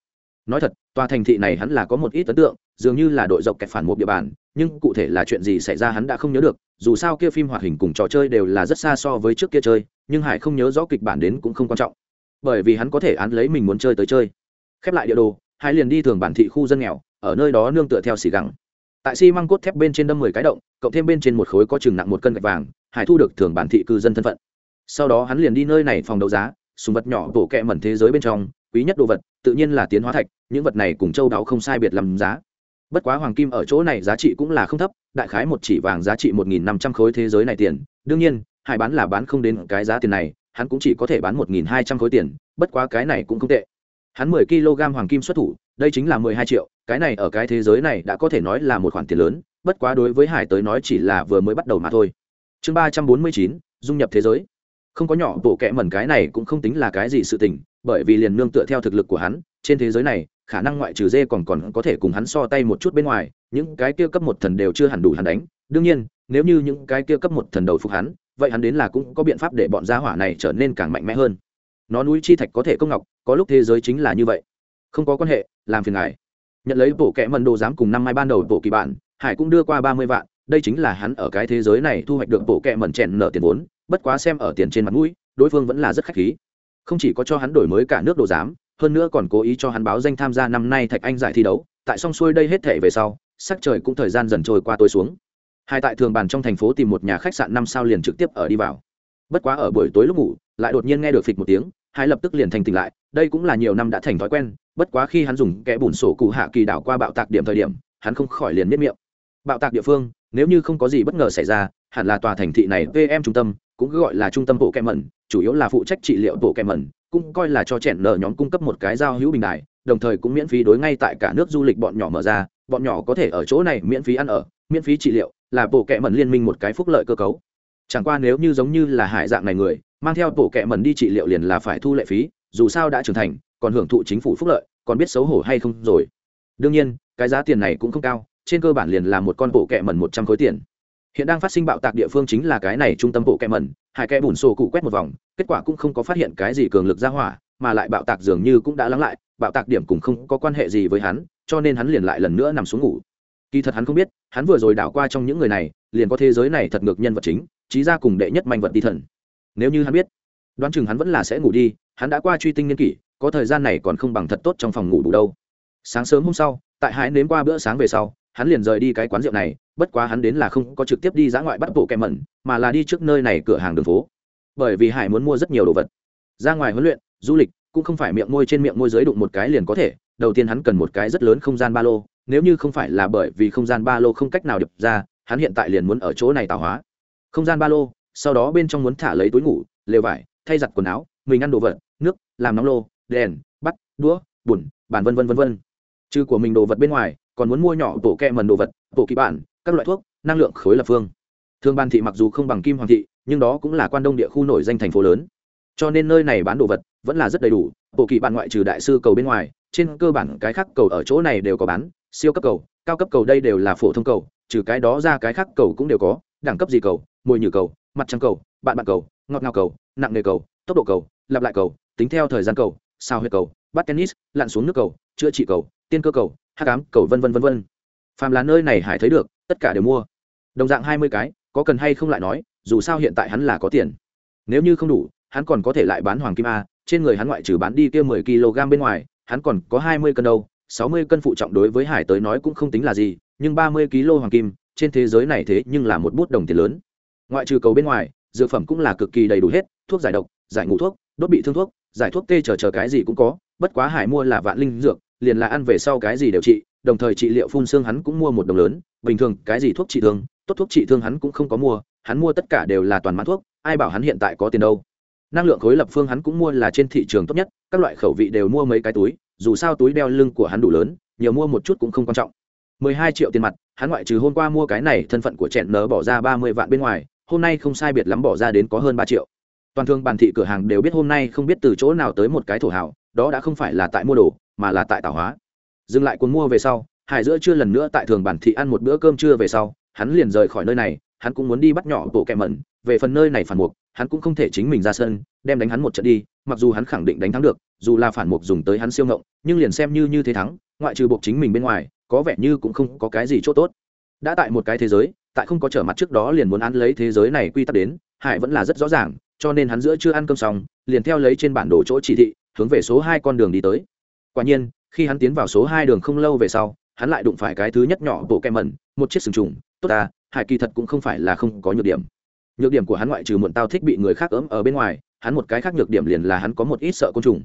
Nói thật, tòa thành thị này hắn là có một ít ấn tượng, dường như là đội dọc kẹt phản một địa bàn, nhưng cụ thể là chuyện gì xảy ra hắn đã không nhớ được, dù sao kia phim hoạt hình cùng trò chơi đều là rất xa so với trước kia chơi, nhưng hải không nhớ rõ kịch bản đến cũng không quan trọng. Bởi vì hắn có thể án lấy mình muốn chơi tới chơi. Khép lại địa đồ hải liền đi thường bản thị khu dân nghèo, ở nơi đó nương tựa theo xì gẳng tại xi、si、măng cốt thép bên trên đâm mười cái động, cộng thêm bên trên một khối có chừng nặng một cân gạch vàng, hải thu được thường bản thị cư dân thân phận. Sau đó hắn liền đi nơi này phòng đấu giá, sùng vật nhỏ bổ kẹ mẩn thế giới bên trong, quý nhất đồ vật, tự nhiên là tiến hóa thạch, những vật này cùng châu đáo không sai biệt làm giá. Bất quá hoàng kim ở chỗ này giá trị cũng là không thấp, đại khái một chỉ vàng giá trị một nghìn năm trăm khối thế giới này tiền. Đương nhiên, hải bán là bán không đến cái giá tiền này, hắn cũng chỉ có thể bán một nghìn hai trăm khối tiền, bất quá cái này cũng không tệ. Hắn mười kg hoàng kim xuất thủ đây chính là mười hai triệu, cái này ở cái thế giới này đã có thể nói là một khoản tiền lớn, bất quá đối với hải tới nói chỉ là vừa mới bắt đầu mà thôi. Chương ba trăm bốn mươi chín, dung nhập thế giới. Không có nhỏ, bộ kẹ mẩn cái này cũng không tính là cái gì sự tình, bởi vì liền nương tựa theo thực lực của hắn, trên thế giới này, khả năng ngoại trừ dê còn còn có thể cùng hắn so tay một chút bên ngoài, những cái kia cấp một thần đều chưa hẳn đủ hắn đánh. Đương nhiên, nếu như những cái kia cấp một thần đầu phục hắn, vậy hắn đến là cũng có biện pháp để bọn gia hỏa này trở nên càng mạnh mẽ hơn. Nó núi chi thạch có thể công ngọc, có lúc thế giới chính là như vậy. Không có quan hệ làm phiền ngài. Nhận lấy bộ kẽ mần đồ giám cùng năm mai ban đầu bộ kỳ bản, hải cũng đưa qua ba mươi vạn, đây chính là hắn ở cái thế giới này thu hoạch được bộ kẹ mần chèn nợ tiền vốn, bất quá xem ở tiền trên mặt mũi, đối phương vẫn là rất khách khí. Không chỉ có cho hắn đổi mới cả nước đồ giám, hơn nữa còn cố ý cho hắn báo danh tham gia năm nay thạch anh giải thi đấu, tại xong xuôi đây hết thể về sau, sắc trời cũng thời gian dần trôi qua tối xuống. Hai tại thường bàn trong thành phố tìm một nhà khách sạn năm sao liền trực tiếp ở đi vào. Bất quá ở buổi tối lúc ngủ, lại đột nhiên nghe được phịch một tiếng hai lập tức liền thành tỉnh lại, đây cũng là nhiều năm đã thành thói quen, bất quá khi hắn dùng kẽ bùn sổ cụ hạ kỳ đảo qua bạo tạc điểm thời điểm, hắn không khỏi liền miết miệng. Bạo tạc địa phương, nếu như không có gì bất ngờ xảy ra, hẳn là tòa thành thị này pm trung tâm, cũng gọi là trung tâm bộ kẹ mẩn, chủ yếu là phụ trách trị liệu bộ kẹ mẩn, cũng coi là cho chèn nở nhóm cung cấp một cái giao hữu bình đài, đồng thời cũng miễn phí đối ngay tại cả nước du lịch bọn nhỏ mở ra, bọn nhỏ có thể ở chỗ này miễn phí ăn ở, miễn phí trị liệu, là bộ kẹ mẩn liên minh một cái phúc lợi cơ cấu chẳng qua nếu như giống như là hải dạng này người, mang theo bộ kệ mẩn đi trị liệu liền là phải thu lệ phí, dù sao đã trưởng thành, còn hưởng thụ chính phủ phúc lợi, còn biết xấu hổ hay không rồi. Đương nhiên, cái giá tiền này cũng không cao, trên cơ bản liền là một con bộ kệ mẩn một trăm khối tiền. Hiện đang phát sinh bạo tạc địa phương chính là cái này trung tâm bộ kẹ mẩn, hai kẽ bùn sổ cụ quét một vòng, kết quả cũng không có phát hiện cái gì cường lực ra hỏa, mà lại bạo tạc dường như cũng đã lắng lại, bạo tạc điểm cũng không có quan hệ gì với hắn, cho nên hắn liền lại lần nữa nằm xuống ngủ. Kỳ thật hắn không biết, hắn vừa rồi đảo qua trong những người này, liền có thế giới này thật ngược nhân vật chính trí ra cùng đệ nhất manh vật đi thần. Nếu như hắn biết, đoán chừng hắn vẫn là sẽ ngủ đi, hắn đã qua truy tinh niên kỷ, có thời gian này còn không bằng thật tốt trong phòng ngủ đủ đâu. Sáng sớm hôm sau, tại hải nếm qua bữa sáng về sau, hắn liền rời đi cái quán rượu này, bất quá hắn đến là không có trực tiếp đi dã ngoại bắt bộ kẹ mẩn, mà là đi trước nơi này cửa hàng đường phố. Bởi vì hải muốn mua rất nhiều đồ vật. Ra ngoài huấn luyện, du lịch, cũng không phải miệng môi trên miệng môi dưới đụng một cái liền có thể, đầu tiên hắn cần một cái rất lớn không gian ba lô, nếu như không phải là bởi vì không gian ba lô không cách nào đập ra, hắn hiện tại liền muốn ở chỗ này tạo hóa không gian ba lô, sau đó bên trong muốn thả lấy túi ngủ, lều vải, thay giặt quần áo, mình ăn đồ vật, nước, làm nóng lô, đèn, bắt, đũa, bùn, bàn vân vân vân vân. Trừ của mình đồ vật bên ngoài, còn muốn mua nhỏ bộ kẹ mần đồ vật bộ kỹ bản, các loại thuốc, năng lượng khối lập phương. Thương ban thị mặc dù không bằng kim hoàng thị, nhưng đó cũng là quan đông địa khu nổi danh thành phố lớn. Cho nên nơi này bán đồ vật vẫn là rất đầy đủ bộ kỳ bản ngoại trừ đại sư cầu bên ngoài, trên cơ bản cái khác cầu ở chỗ này đều có bán, siêu cấp cầu, cao cấp cầu đây đều là phổ thông cầu, trừ cái đó ra cái khác cầu cũng đều có, đẳng cấp gì cầu mồi nhử cầu, mặt trăng cầu, bạn bạn cầu, ngọt ngào cầu, nặng nề cầu, tốc độ cầu, lặp lại cầu, tính theo thời gian cầu sao huyết cầu, bắt tennis, lặn xuống nước cầu, chữa trị cầu, tiên cơ cầu, hát cám cầu, vân vân vân vân. Phàm là nơi này hải thấy được, tất cả đều mua. Đồng dạng hai mươi cái, có cần hay không lại nói, dù sao hiện tại hắn là có tiền. Nếu như không đủ, hắn còn có thể lại bán hoàng kim a, trên người hắn ngoại trừ bán đi kia mười kg bên ngoài, hắn còn có hai mươi cân đâu, sáu mươi cân phụ trọng đối với hải tới nói cũng không tính là gì, nhưng ba mươi kg hoàng kim, trên thế giới này thế nhưng là một bút đồng tiền lớn ngoại trừ cầu bên ngoài, dược phẩm cũng là cực kỳ đầy đủ hết, thuốc giải độc, giải ngủ thuốc, đốt bị thương thuốc, giải thuốc tê chờ chờ cái gì cũng có, bất quá hải mua là vạn linh dược, liền là ăn về sau cái gì đều trị, đồng thời trị liệu phun xương hắn cũng mua một đồng lớn, bình thường cái gì thuốc trị thương, tốt thuốc trị thương hắn cũng không có mua, hắn mua tất cả đều là toàn mãn thuốc, ai bảo hắn hiện tại có tiền đâu. Năng lượng khối lập phương hắn cũng mua là trên thị trường tốt nhất, các loại khẩu vị đều mua mấy cái túi, dù sao túi đeo lưng của hắn đủ lớn, nhiều mua một chút cũng không quan trọng. Mười hai triệu tiền mặt, hắn ngoại trừ hôm qua mua cái này thân phận của chẹn nớ bỏ ra ba mươi vạn bên ngoài hôm nay không sai biệt lắm bỏ ra đến có hơn ba triệu. Toàn thương bản thị cửa hàng đều biết hôm nay không biết từ chỗ nào tới một cái thổ hào, đó đã không phải là tại mua đồ mà là tại tạo hóa. Dừng lại cuốn mua về sau hải giữa chưa lần nữa tại thường bản thị ăn một bữa cơm trưa về sau hắn liền rời khỏi nơi này hắn cũng muốn đi bắt nhỏ bộ kẹ mẩn. Về phần nơi này phản mục hắn cũng không thể chính mình ra sân đem đánh hắn một trận đi mặc dù hắn khẳng định đánh thắng được dù là phản mục dùng tới hắn siêu ngộng nhưng liền xem như như thế thắng ngoại trừ buộc chính mình bên ngoài có vẻ như cũng không có cái gì chỗ tốt. Đã tại một cái thế giới tại không có trở mặt trước đó liền muốn ăn lấy thế giới này quy tắc đến, hải vẫn là rất rõ ràng, cho nên hắn giữa chưa ăn cơm xong, liền theo lấy trên bản đồ chỗ chỉ thị, hướng về số hai con đường đi tới. Quả nhiên, khi hắn tiến vào số hai đường không lâu về sau, hắn lại đụng phải cái thứ nhất nhỏ bộ kem mẩn, một chiếc sừng trùng. Tốt ta, hải kỳ thật cũng không phải là không có nhược điểm. Nhược điểm của hắn ngoại trừ muộn tao thích bị người khác ấm ở bên ngoài, hắn một cái khác nhược điểm liền là hắn có một ít sợ côn trùng.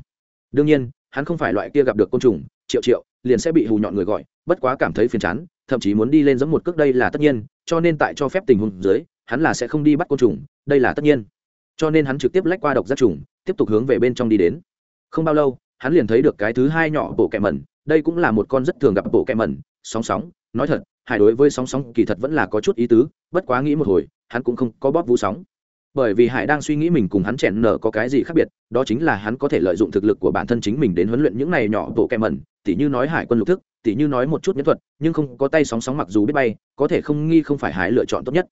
Đương nhiên, hắn không phải loại kia gặp được côn trùng, triệu triệu, liền sẽ bị hù nhọn người gọi, bất quá cảm thấy phiền chán thậm chí muốn đi lên giống một cước đây là tất nhiên, cho nên tại cho phép tình huống dưới, hắn là sẽ không đi bắt côn trùng, đây là tất nhiên. Cho nên hắn trực tiếp lách qua độc giác trùng, tiếp tục hướng về bên trong đi đến. Không bao lâu, hắn liền thấy được cái thứ hai nhỏ bộ kẹ mẩn, đây cũng là một con rất thường gặp bộ kẹ mẩn, sóng sóng, nói thật hải đối với sóng sóng kỳ thật vẫn là có chút ý tứ, bất quá nghĩ một hồi, hắn cũng không có bóp vũ sóng. Bởi vì hải đang suy nghĩ mình cùng hắn chèn nở có cái gì khác biệt, đó chính là hắn có thể lợi dụng thực lực của bản thân chính mình đến huấn luyện những này nhỏ bộ kẹm mẩn, tỉ như nói hải quân lục thức tỉ như nói một chút nhân thuật, nhưng không có tay sóng sóng mặc dù biết bay, có thể không nghi không phải hải lựa chọn tốt nhất.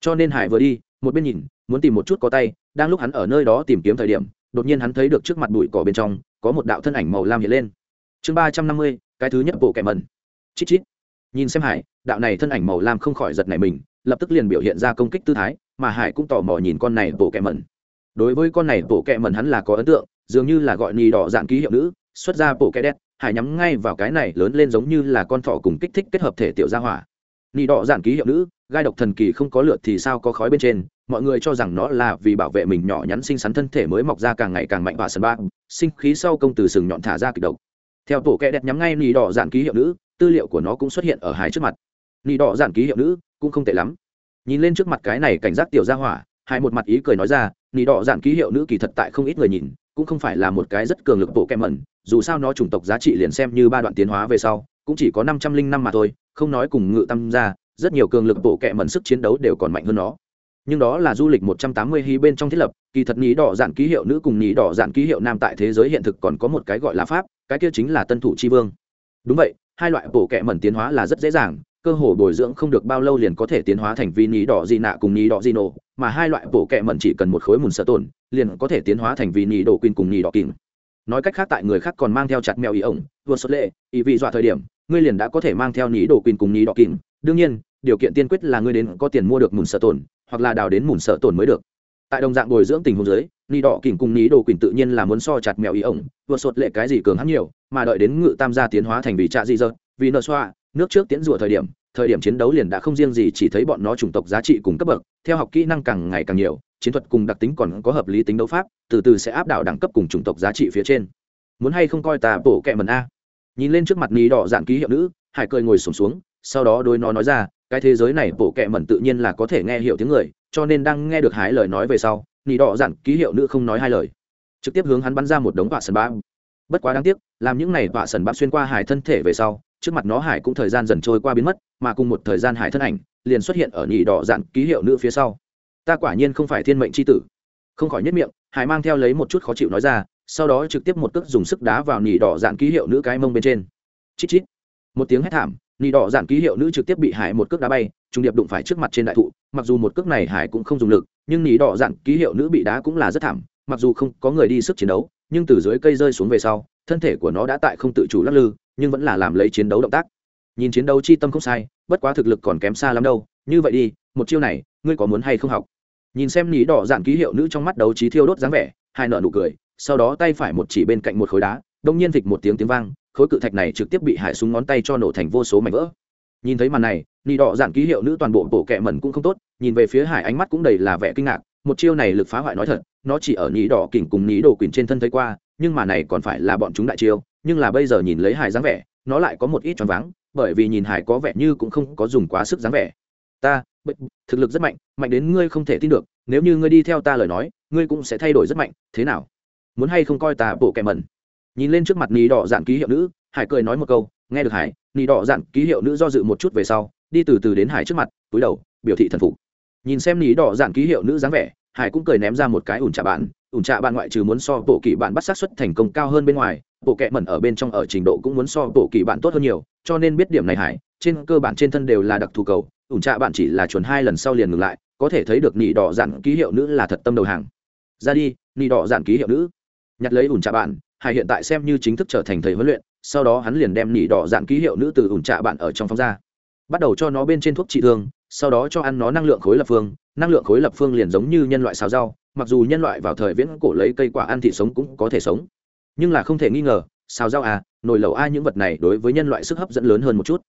Cho nên hải vừa đi, một bên nhìn, muốn tìm một chút có tay, đang lúc hắn ở nơi đó tìm kiếm thời điểm, đột nhiên hắn thấy được trước mặt bụi cỏ bên trong, có một đạo thân ảnh màu lam hiện lên. Chương ba trăm năm mươi, cái thứ nhất bộ kẻ mẩn. Chít chít. Nhìn xem hải, đạo này thân ảnh màu lam không khỏi giật này mình, lập tức liền biểu hiện ra công kích tư thái, mà hải cũng tò mò nhìn con này bộ kẻ mẩn. Đối với con này bộ kẻ mẩn hắn là có ấn tượng, dường như là gọi nì đỏ dạng ký hiệu nữ, xuất ra bộ kẻ đét hải nhắm ngay vào cái này lớn lên giống như là con thỏ cùng kích thích kết hợp thể tiểu gia hỏa. Nị đỏ giản ký hiệu nữ, gai độc thần kỳ không có lượt thì sao có khói bên trên, mọi người cho rằng nó là vì bảo vệ mình nhỏ nhắn xinh xắn thân thể mới mọc ra càng ngày càng mạnh và sân ba sinh khí sau công từ sừng nhọn thả ra kịch độc. Theo tổ kẽ đẹp nhắm ngay nị đỏ giản ký hiệu nữ, tư liệu của nó cũng xuất hiện ở hải trước mặt. Nị đỏ giản ký hiệu nữ, cũng không tệ lắm. Nhìn lên trước mặt cái này cảnh giác tiểu gia hỏa hai một mặt ý cười nói ra, nị đỏ giản ký hiệu nữ kỳ thật tại không ít người nhìn cũng không phải là một cái rất cường lực bộ kem mẩn, dù sao nó chủng tộc giá trị liền xem như ba đoạn tiến hóa về sau, cũng chỉ có năm trăm linh năm mà thôi, không nói cùng ngự tâm ra rất nhiều cường lực bộ kẹ mẩn sức chiến đấu đều còn mạnh hơn nó. Nhưng đó là du lịch một trăm tám mươi hy bên trong thiết lập, kỳ thật nhí đỏ dạn ký hiệu nữ cùng nhí đỏ dạn ký hiệu nam tại thế giới hiện thực còn có một cái gọi là pháp, cái kia chính là tân thủ tri vương. Đúng vậy, hai loại bộ kẹ mẩn tiến hóa là rất dễ dàng cơ hồ bồi dưỡng không được bao lâu liền có thể tiến hóa thành vi ní đỏ di nạ cùng ní đỏ di nổ, mà hai loại bộ kẹ mẩn chỉ cần một khối mùn sợ tổn, liền có thể tiến hóa thành vi ní đổ quyên cùng ní đỏ kín nói cách khác tại người khác còn mang theo chặt mèo ý ổng, vừa xuất lệ, ý vị dọa thời điểm, ngươi liền đã có thể mang theo ní đổ quyên cùng ní đỏ kín đương nhiên, điều kiện tiên quyết là ngươi đến có tiền mua được mùn sợ tổn, hoặc là đào đến mùn sợ tổn mới được. Tại đồng dạng bồi dưỡng tình huống giới ni đỏ kỉnh cùng ní đồ quỳnh tự nhiên là muốn so chặt mèo ý ổng, vừa sột lệ cái gì cường hắn nhiều, mà đợi đến ngự tam gia tiến hóa thành vì trạ di dơ vì nợ xoa nước trước tiến rùa thời điểm thời điểm chiến đấu liền đã không riêng gì chỉ thấy bọn nó chủng tộc giá trị cùng cấp bậc theo học kỹ năng càng ngày càng nhiều chiến thuật cùng đặc tính còn có hợp lý tính đấu pháp từ từ sẽ áp đảo đẳng cấp cùng chủng tộc giá trị phía trên. Muốn hay không coi tà bổ kẹ mần a. Nhìn lên trước mặt ní đỏ dạng ký hiệu nữ hải cười ngồi sùng xuống, xuống sau đó đôi nó nói ra cái thế giới này bổ kẹ mẩn tự nhiên là có thể nghe hiểu tiếng người cho nên đang nghe được hải lời nói về sau ní đỏ dạng ký hiệu nữ không nói hai lời. Trực tiếp hướng hắn bắn ra một đống vạ sần bám bất quá đáng tiếc làm những này vạ sần bám xuyên qua hải thân thể về sau trước mặt nó hải cũng thời gian dần trôi qua biến mất, mà cùng một thời gian hải thân ảnh liền xuất hiện ở nhì đỏ dạn ký hiệu nữ phía sau. Ta quả nhiên không phải thiên mệnh c h i tử. Không khỏi nhất miệng, hải mang theo lấy một chút khó chịu nói ra, sau đó trực tiếp một cước dùng sức đá vào nhì đỏ dạn ký hiệu nữ cái mông bên trên. Chít chít. Một tiếng hét thảm nhì đỏ dạn ký hiệu nữ trực tiếp bị hải một cước đá bay trung điệp đụng phải trước mặt trên đại thụ, mặc dù một cước này hải cũng không dùng lực, nhưng nhì đỏ dạn ký hiệu nữ bị đá cũng là rất thảm, mặc dù không có người đi sức chiến đấu, nhưng từ dưới cây rơi xuống về sau thân thể của nó đã tại không tự chủ lắc lư, nhưng vẫn là làm lấy chiến đấu động tác. Nhìn chiến đấu chi tâm không sai, bất quá thực lực còn kém xa lắm đâu. Như vậy đi, một chiêu này, ngươi có muốn hay không học? Nhìn xem nhí đỏ dạn ký hiệu nữ trong mắt đấu trí thiêu đốt dáng vẻ, hai nợ nụ cười, sau đó tay phải một chỉ bên cạnh một khối đá, đông nhiên thịch một tiếng tiếng vang, khối cự thạch này trực tiếp bị hải súng ngón tay cho nổ thành vô số mảnh vỡ. Nhìn thấy màn này, nhí đỏ dạn ký hiệu nữ toàn bộ bộ kẹ mẩn cũng không tốt, nhìn về phía hải ánh mắt cũng đầy là vẻ kinh ngạc, một chiêu này lực phá hoại nói thật, nó chỉ ở nhí đỏ kỉnh cùng nhí đồ quỳnh trên thân thấy qua nhưng mà này còn phải là bọn chúng đại chiêu, nhưng là bây giờ nhìn lấy hải dáng vẻ, nó lại có một ít choáng váng, bởi vì nhìn hải có vẻ như cũng không có dùng quá sức dáng vẻ. Ta thực lực rất mạnh mạnh đến ngươi không thể tin được, nếu như ngươi đi theo ta lời nói, ngươi cũng sẽ thay đổi rất mạnh, thế nào? Muốn hay không coi ta bộ kẻ mẩn? Nhìn lên trước mặt nì đỏ dạn ký hiệu nữ, hải cười nói một câu, nghe được hải, nì đỏ dạn ký hiệu nữ do dự một chút về sau, đi từ từ đến hải trước mặt, túi đầu, biểu thị thần phục. Nhìn xem nì đỏ dạn ký hiệu nữ dáng vẻ hải cũng cười ném ra một cái ủn trà bạn. Ủn trà bạn ngoại trừ muốn so bộ kỳ bạn bắt sát xuất thành công cao hơn bên ngoài, bộ kệ mẩn ở bên trong ở trình độ cũng muốn so bộ kỳ bạn tốt hơn nhiều, cho nên biết điểm này hải, trên cơ bản trên thân đều là đặc thù cầu. Ủn trà bạn chỉ là chuẩn hai lần sau liền ngừng lại, có thể thấy được nị đỏ dạn ký hiệu nữ là thật tâm đầu hàng. Ra đi nị đỏ dạn ký hiệu nữ. Nhặt lấy ủn trà bạn, hải hiện tại xem như chính thức trở thành thầy huấn luyện, sau đó hắn liền đem nị đỏ dạn ký hiệu nữ từ ủn trà bạn ở trong phòng ra. Bắt đầu cho nó bên trên thuốc trị thương, sau đó cho ăn nó năng lượng khối lập phương năng lượng khối lập phương liền giống như nhân loại xào rau, mặc dù nhân loại vào thời viễn cổ lấy cây quả ăn thị sống cũng có thể sống. Nhưng là không thể nghi ngờ, xào rau à nồi lẩu a những vật này đối với nhân loại sức hấp dẫn lớn hơn một chút.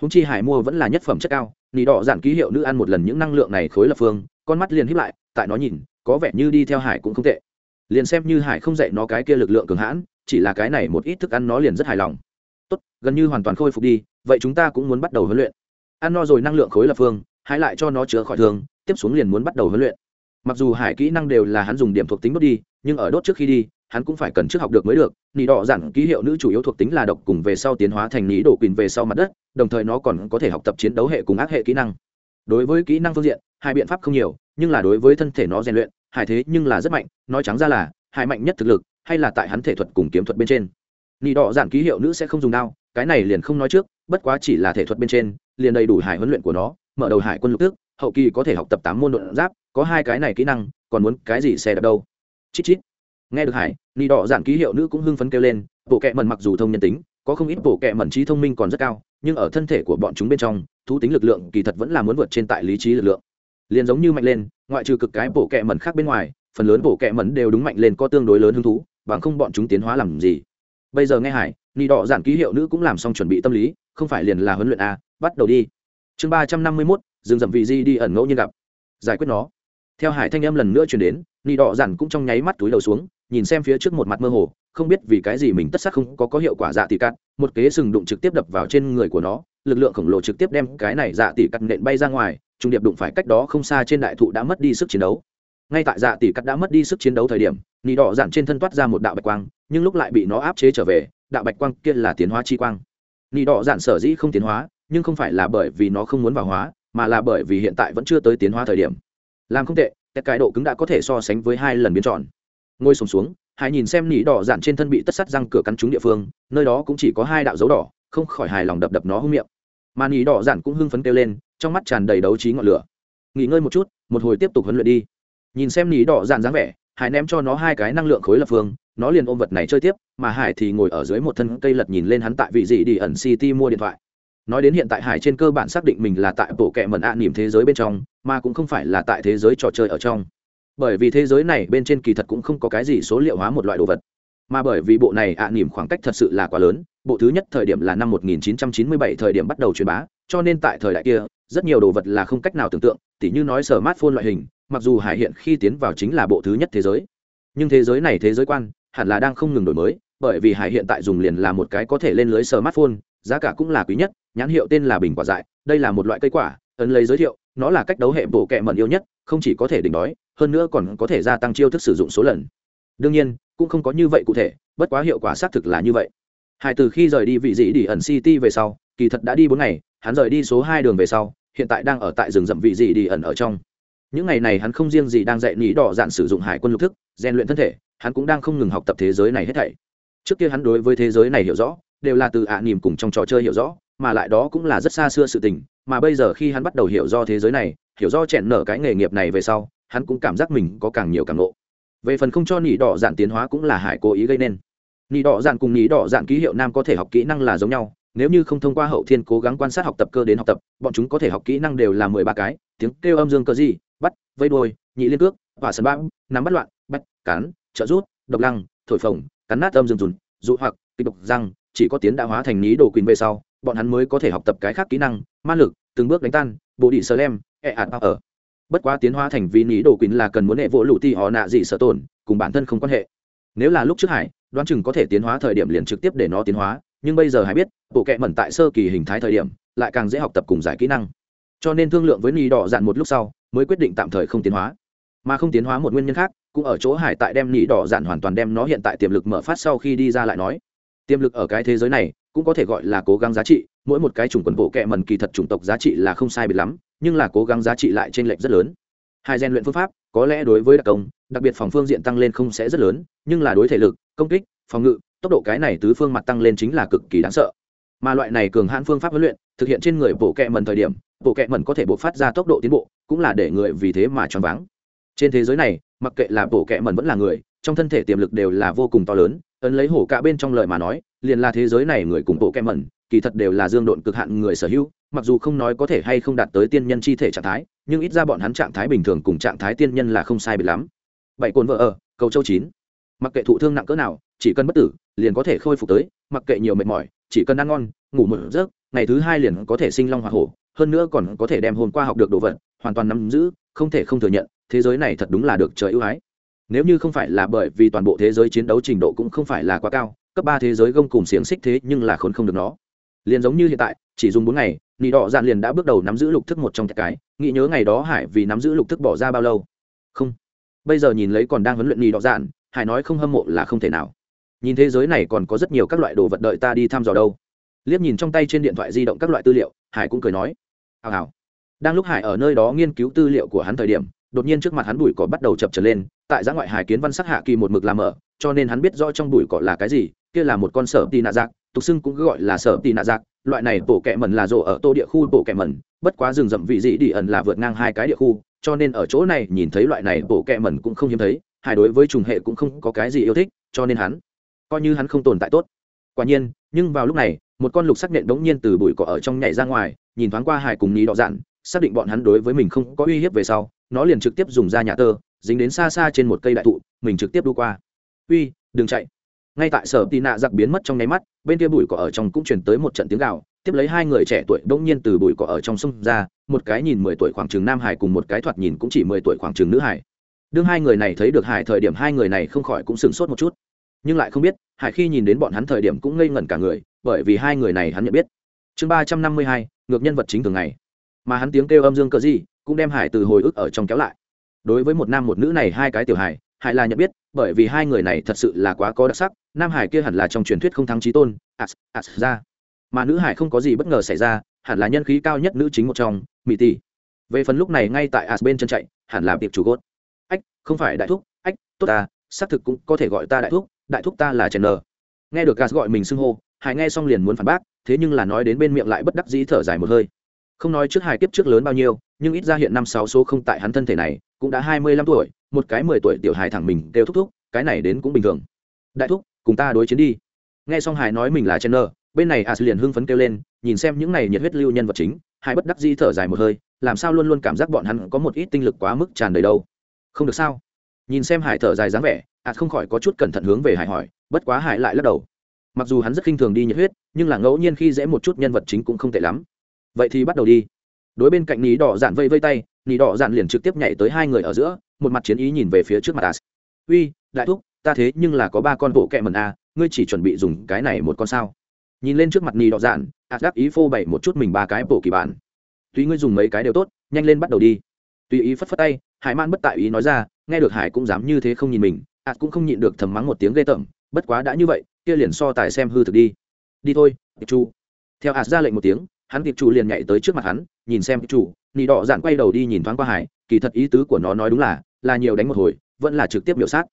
Húng chi hải mua vẫn là nhất phẩm chất cao nỉ đỏ giản ký hiệu nữ ăn một lần những năng lượng này khối lập phương, con mắt liền hiếp lại, tại nó nhìn, có vẻ như đi theo hải cũng không tệ. Liền xem như hải không dạy nó cái kia lực lượng cường hãn, chỉ là cái này một ít thức ăn nó liền rất hài lòng. Tốt, gần như hoàn toàn khôi phục đi, vậy chúng ta cũng muốn bắt đầu huấn luyện. Ăn no rồi năng lượng khối lập phương hãy lại cho nó chữa khỏi thương tiếp xuống liền muốn bắt đầu huấn luyện. Mặc dù hải kỹ năng đều là hắn dùng điểm thuộc tính đốt đi, nhưng ở đốt trước khi đi, hắn cũng phải cần trước học được mới được. Nỉ đỏ giản ký hiệu nữ chủ yếu thuộc tính là độc cùng về sau tiến hóa thành nỉ đổ quỳnh về sau mặt đất, đồng thời nó còn có thể học tập chiến đấu hệ cùng ác hệ kỹ năng. Đối với kỹ năng phương diện, hai biện pháp không nhiều, nhưng là đối với thân thể nó rèn luyện hải thế nhưng là rất mạnh, nói trắng ra là hải mạnh nhất thực lực, hay là tại hắn thể thuật cùng kiếm thuật bên trên. Nỉ đỏ giản ký hiệu nữ sẽ không dùng đao, cái này liền không nói trước, bất quá chỉ là thể thuật bên trên, liền đầy đủ hải huấn luyện của nó, mở đầu hải quân lục tức hậu kỳ có thể học tập tám môn đột giáp, có hai cái này kỹ năng, còn muốn cái gì xe đạp đâu? Chít chít. Nghe được hải, ni đỏ giản ký hiệu nữ cũng hưng phấn kêu lên, bộ kệ mẩn mặc dù thông nhân tính, có không ít bộ kệ mẩn trí thông minh còn rất cao, nhưng ở thân thể của bọn chúng bên trong, thú tính lực lượng kỳ thật vẫn là muốn vượt trên tại lý trí lực lượng. Liền giống như mạnh lên, ngoại trừ cực cái bộ kệ mẩn khác bên ngoài, phần lớn bộ kệ mẩn đều đúng mạnh lên có tương đối lớn hứng thú, bằng không bọn chúng tiến hóa làm gì? Bây giờ nghe hải, ni đỏ giản ký hiệu nữ cũng làm xong chuẩn bị tâm lý, không phải liền là huấn luyện a, bắt đầu đi. Chương ba trăm năm mươi mốt dừng dậm vị di đi ẩn ngẫu nhiên gặp. Giải quyết nó. Theo hải thanh âm lần nữa chuyển đến, nị đỏ dặn cũng trong nháy mắt túi đầu xuống, nhìn xem phía trước một mặt mơ hồ, không biết vì cái gì mình tất sắc không có có hiệu quả dạ tỷ cắt, một kế sừng đụng trực tiếp đập vào trên người của nó, lực lượng khổng lồ trực tiếp đem cái này dạ tỷ cắt nện bay ra ngoài, trung điệp đụng phải cách đó không xa trên đại thụ đã mất đi sức chiến đấu. Ngay tại dạ tỷ cắt đã mất đi sức chiến đấu thời điểm, nị đỏ dặn trên thân toát ra một đạo bạch quang, nhưng lúc lại bị nó áp chế trở về, đạo bạch quang kia là tiến hóa chi quang. Nị đỏ dặn sở dĩ không tiến hóa, nhưng không phải là bởi vì nó không muốn vào hóa mà là bởi vì hiện tại vẫn chưa tới tiến hóa thời điểm. Làm không tệ tất cái độ cứng đã có thể so sánh với hai lần biến tròn ngồi sùng xuống, xuống hải nhìn xem nỉ đỏ dạn trên thân bị tất sắt răng cửa cắn trúng địa phương nơi đó cũng chỉ có hai đạo dấu đỏ không khỏi hài lòng đập đập nó hưng miệng. Mà nỉ đỏ dạn cũng hưng phấn kêu lên trong mắt tràn đầy đấu trí ngọn lửa. Nghỉ ngơi một chút một hồi tiếp tục huấn luyện đi. Nhìn xem nỉ đỏ dạn dáng vẻ hải ném cho nó hai cái năng lượng khối lập phương nó liền ôm vật này chơi tiếp mà hải thì ngồi ở dưới một thân cây lật nhìn lên hắn tại vị gì đi ẩn city mua điện thoại nói đến hiện tại hải trên cơ bản xác định mình là tại bộ kệ mẩn ạ à nỉm thế giới bên trong, mà cũng không phải là tại thế giới trò chơi ở trong. Bởi vì thế giới này bên trên kỳ thật cũng không có cái gì số liệu hóa một loại đồ vật. Mà bởi vì bộ này ạ à nỉm khoảng cách thật sự là quá lớn, bộ thứ nhất thời điểm là năm 1997 thời điểm bắt đầu truyền bá, cho nên tại thời đại kia, rất nhiều đồ vật là không cách nào tưởng tượng, tỉ như nói sở smartphone loại hình, mặc dù hải hiện khi tiến vào chính là bộ thứ nhất thế giới. Nhưng thế giới này thế giới quan, hẳn là đang không ngừng đổi mới, bởi vì hải hiện tại dùng liền là một cái có thể lên lưới smartphone, giá cả cũng là quý nhất nhãn hiệu tên là bình quả dại, đây là một loại cây quả, ấn lấy giới thiệu, nó là cách đấu hệ bộ kệ mận yêu nhất, không chỉ có thể đỉnh đói, hơn nữa còn có thể gia tăng chiêu thức sử dụng số lần. Đương nhiên, cũng không có như vậy cụ thể, bất quá hiệu quả xác thực là như vậy. Hải từ khi rời đi vị dị đi ẩn city về sau, kỳ thật đã đi bốn ngày, hắn rời đi số hai đường về sau, hiện tại đang ở tại rừng rậm vị dị đi ẩn ở trong. Những ngày này hắn không riêng gì đang dạy nỉ đỏ dạn sử dụng hải quân lục thức, rèn luyện thân thể, hắn cũng đang không ngừng học tập thế giới này hết thảy. Trước kia hắn đối với thế giới này hiểu rõ, đều là từ ạ à cùng trong trò chơi hiểu rõ mà lại đó cũng là rất xa xưa sự tình, mà bây giờ khi hắn bắt đầu hiểu do thế giới này, hiểu do chẹn nở cái nghề nghiệp này về sau, hắn cũng cảm giác mình có càng nhiều càng ngộ. Về phần không cho nỉ đỏ dạn tiến hóa cũng là hải cố ý gây nên. Nỉ đỏ dạn cùng nỉ đỏ dạn ký hiệu nam có thể học kỹ năng là giống nhau, nếu như không thông qua hậu thiên cố gắng quan sát học tập cơ đến học tập, bọn chúng có thể học kỹ năng đều là mười ba cái, tiếng kêu âm dương cơ gì bắt, vây đôi nhị liên cước và sân băng, nắm bắt loạn bắt cắn trợ rút, độc lăng, thổi phồng, cắn nát âm dương dùn, dụ hoặc, kịch độc răng, chỉ có tiến đã hóa thành ní đồ quỳnh về sau bọn hắn mới có thể học tập cái khác kỹ năng, ma lực, từng bước đánh tan bộ đi sơ lem e ạt ở bất quá tiến hóa thành vì ní đồ quỳnh là cần muốn hệ vỗ lụ ti họ nạ gì sợ tổn, cùng bản thân không quan hệ. Nếu là lúc trước hải, đoán chừng có thể tiến hóa thời điểm liền trực tiếp để nó tiến hóa, nhưng bây giờ hải biết, bộ kệ mẩn tại sơ kỳ hình thái thời điểm, lại càng dễ học tập cùng giải kỹ năng. Cho nên thương lượng với ní đỏ dạn một lúc sau, mới quyết định tạm thời không tiến hóa. Mà không tiến hóa một nguyên nhân khác, cũng ở chỗ hải tại đem nỉ đỏ dạn hoàn toàn đem nó hiện tại tiềm lực mở phát sau khi đi ra lại nói. Tiềm lực ở cái thế giới này cũng có thể gọi là cố gắng giá trị, mỗi một cái chủng quần bộ kệ mần kỳ thật chủng tộc giá trị là không sai biệt lắm, nhưng là cố gắng giá trị lại trên lệch rất lớn. Hai gen luyện phương pháp, có lẽ đối với đặc công, đặc biệt phòng phương diện tăng lên không sẽ rất lớn, nhưng là đối thể lực, công kích, phòng ngự, tốc độ cái này tứ phương mặt tăng lên chính là cực kỳ đáng sợ. Mà loại này cường hãn phương pháp huấn luyện, thực hiện trên người bộ kệ mần thời điểm, bộ kệ mần có thể bộc phát ra tốc độ tiến bộ, cũng là để người vì thế mà choáng váng. Trên thế giới này, mặc kệ là bộ kệ mần vẫn là người, trong thân thể tiềm lực đều là vô cùng to lớn, ấn lấy hổ cả bên trong lời mà nói liền là thế giới này người cùng bộ kem mẩn, kỳ thật đều là dương độn cực hạn người sở hữu, mặc dù không nói có thể hay không đạt tới tiên nhân chi thể trạng thái, nhưng ít ra bọn hắn trạng thái bình thường cùng trạng thái tiên nhân là không sai biệt lắm. Bảy cồn vợ ở cầu châu chín. Mặc kệ thụ thương nặng cỡ nào, chỉ cần bất tử, liền có thể khôi phục tới, mặc kệ nhiều mệt mỏi, chỉ cần ăn ngon, ngủ một giấc, ngày thứ hai liền có thể sinh long hoa hổ, hơn nữa còn có thể đem hôm qua học được đồ vật, hoàn toàn nắm giữ, không thể không thừa nhận, thế giới này thật đúng là được trời ưu ái. Nếu như không phải là bởi vì toàn bộ thế giới chiến đấu trình độ cũng không phải là quá cao cấp ba thế giới gông cùng xiềng xích thế nhưng là khốn không được nó. Liền giống như hiện tại, chỉ dùng bốn ngày, nị đỏ dạn liền đã bước đầu nắm giữ lục thức một trong cái, nghĩ nhớ ngày đó hải vì nắm giữ lục thức bỏ ra bao lâu. Không. Bây giờ nhìn lấy còn đang huấn luyện nị đỏ dạn, hải nói không hâm mộ là không thể nào. Nhìn thế giới này còn có rất nhiều các loại đồ vật đợi ta đi thăm dò đâu. Liếc nhìn trong tay trên điện thoại di động các loại tư liệu, hải cũng cười nói. Hào hào. Đang lúc hải ở nơi đó nghiên cứu tư liệu của hắn thời điểm, đột nhiên trước mặt hắn bụi cỏ bắt đầu chập trở lên, tại giã ngoại hải kiến văn sắc hạ kỳ một mực làm ở cho nên hắn biết rõ trong bụi cỏ là cái gì kia là một con sở tì nạ giặc tục xưng cũng gọi là sở tì nạ giặc loại này bộ kẹ mẩn là rộ ở tô địa khu bộ kẹ mẩn, bất quá rừng rậm vị dị đi ẩn là vượt ngang hai cái địa khu, cho nên ở chỗ này nhìn thấy loại này bộ kẹ mẩn cũng không hiếm thấy hải đối với trùng hệ cũng không có cái gì yêu thích, cho nên hắn coi như hắn không tồn tại tốt. Quả nhiên, nhưng vào lúc này, một con lục sắc nện đống nhiên từ bụi cỏ ở trong nhảy ra ngoài, nhìn thoáng qua hải cùng ní đỏ dạn, xác định bọn hắn đối với mình không có uy hiếp về sau, nó liền trực tiếp dùng ra nhà tơ, dính đến xa xa trên một cây đại thụ, mình trực tiếp đu qua. Uy, đừng chạy ngay tại sở tị nạ giặc biến mất trong nháy mắt, bên kia bụi cỏ ở trong cũng chuyển tới một trận tiếng gạo tiếp lấy hai người trẻ tuổi đông nhiên từ bụi cỏ ở trong sông ra, một cái nhìn mười tuổi khoảng chừng nam hải cùng một cái thoạt nhìn cũng chỉ mười tuổi khoảng chừng nữ hải. Đương hai người này thấy được hải thời điểm hai người này không khỏi cũng sửng sốt một chút. Nhưng lại không biết, hải khi nhìn đến bọn hắn thời điểm cũng ngây ngẩn cả người, bởi vì hai người này hắn nhận biết. Chương ba trăm năm mươi hai, ngược nhân vật chính thường ngày. Mà hắn tiếng kêu âm dương cờ gì, cũng đem hải từ hồi ức ở trong kéo lại. Đối với một nam một nữ này hai cái tiểu hải hải là nhận biết, bởi vì hai người này thật sự là quá có đặc sắc, nam hải kia hẳn là trong truyền thuyết không thắng trí tôn as as ra. Mà nữ hải không có gì bất ngờ xảy ra, hẳn là nhân khí cao nhất nữ chính một trong mỹ tỷ. Về phần lúc này ngay tại as bên chân chạy, hẳn là tiệp chủ gốt. Ách, không phải đại thúc, ách, tốt ta, xác thực cũng có thể gọi ta đại thúc đại thúc ta là trần nờ. Nghe được gas gọi mình xưng hô, hải nghe xong liền muốn phản bác, thế nhưng là nói đến bên miệng lại bất đắc dĩ thở dài một hơi. Không nói trước Hải kiếp trước lớn bao nhiêu, nhưng ít ra hiện năm sáu số không tại hắn thân thể này, cũng đã hai mươi lăm tuổi một cái mười tuổi tiểu hài thẳng mình kêu thúc thúc, cái này đến cũng bình thường. Đại thúc, cùng ta đối chiến đi. Nghe xong hải nói mình là chen nơ bên này as liền hưng phấn kêu lên, nhìn xem những này nhiệt huyết lưu nhân vật chính hải bất đắc dĩ thở dài một hơi, làm sao luôn luôn cảm giác bọn hắn có một ít tinh lực quá mức tràn đầy đâu. Không được sao? Nhìn xem hải thở dài dáng vẻ as không khỏi có chút cẩn thận hướng về hải hỏi, bất quá hải lại lắc đầu. Mặc dù hắn rất khinh thường đi nhiệt huyết, nhưng là ngẫu nhiên khi dễ một chút nhân vật chính cũng không tệ lắm. Vậy thì bắt đầu đi đối bên cạnh ní đỏ dạn vây vây tay ní đỏ dạn liền trực tiếp nhảy tới hai người ở giữa, một mặt chiến ý nhìn về phía trước mặt as uy, đại thúc, ta thế nhưng là có ba con bộ kẹ mần a, ngươi chỉ chuẩn bị dùng cái này một con sao? Nhìn lên trước mặt ní đỏ dạn as đáp ý phô bày một chút mình ba cái bộ kỳ bản. Tuy ngươi dùng mấy cái đều tốt, nhanh lên bắt đầu đi. Tùy ý phất phất tay, hải man bất tại ý nói ra, nghe được hải cũng dám như thế không nhìn mình as cũng không nhịn được thầm mắng một tiếng ghê tởm, bất quá đã như vậy, kia liền so tài xem hư thực đi. Đi thôi, tiệp chu. Theo as ra lệnh một tiếng, hắn tiệp chủ liền nhảy tới trước mặt hắn nhìn xem chủ nị đỏ dạn quay đầu đi nhìn thoáng qua hải, kỳ thật ý tứ của nó nói đúng là là nhiều đánh một hồi, vẫn là trực tiếp biểu sát.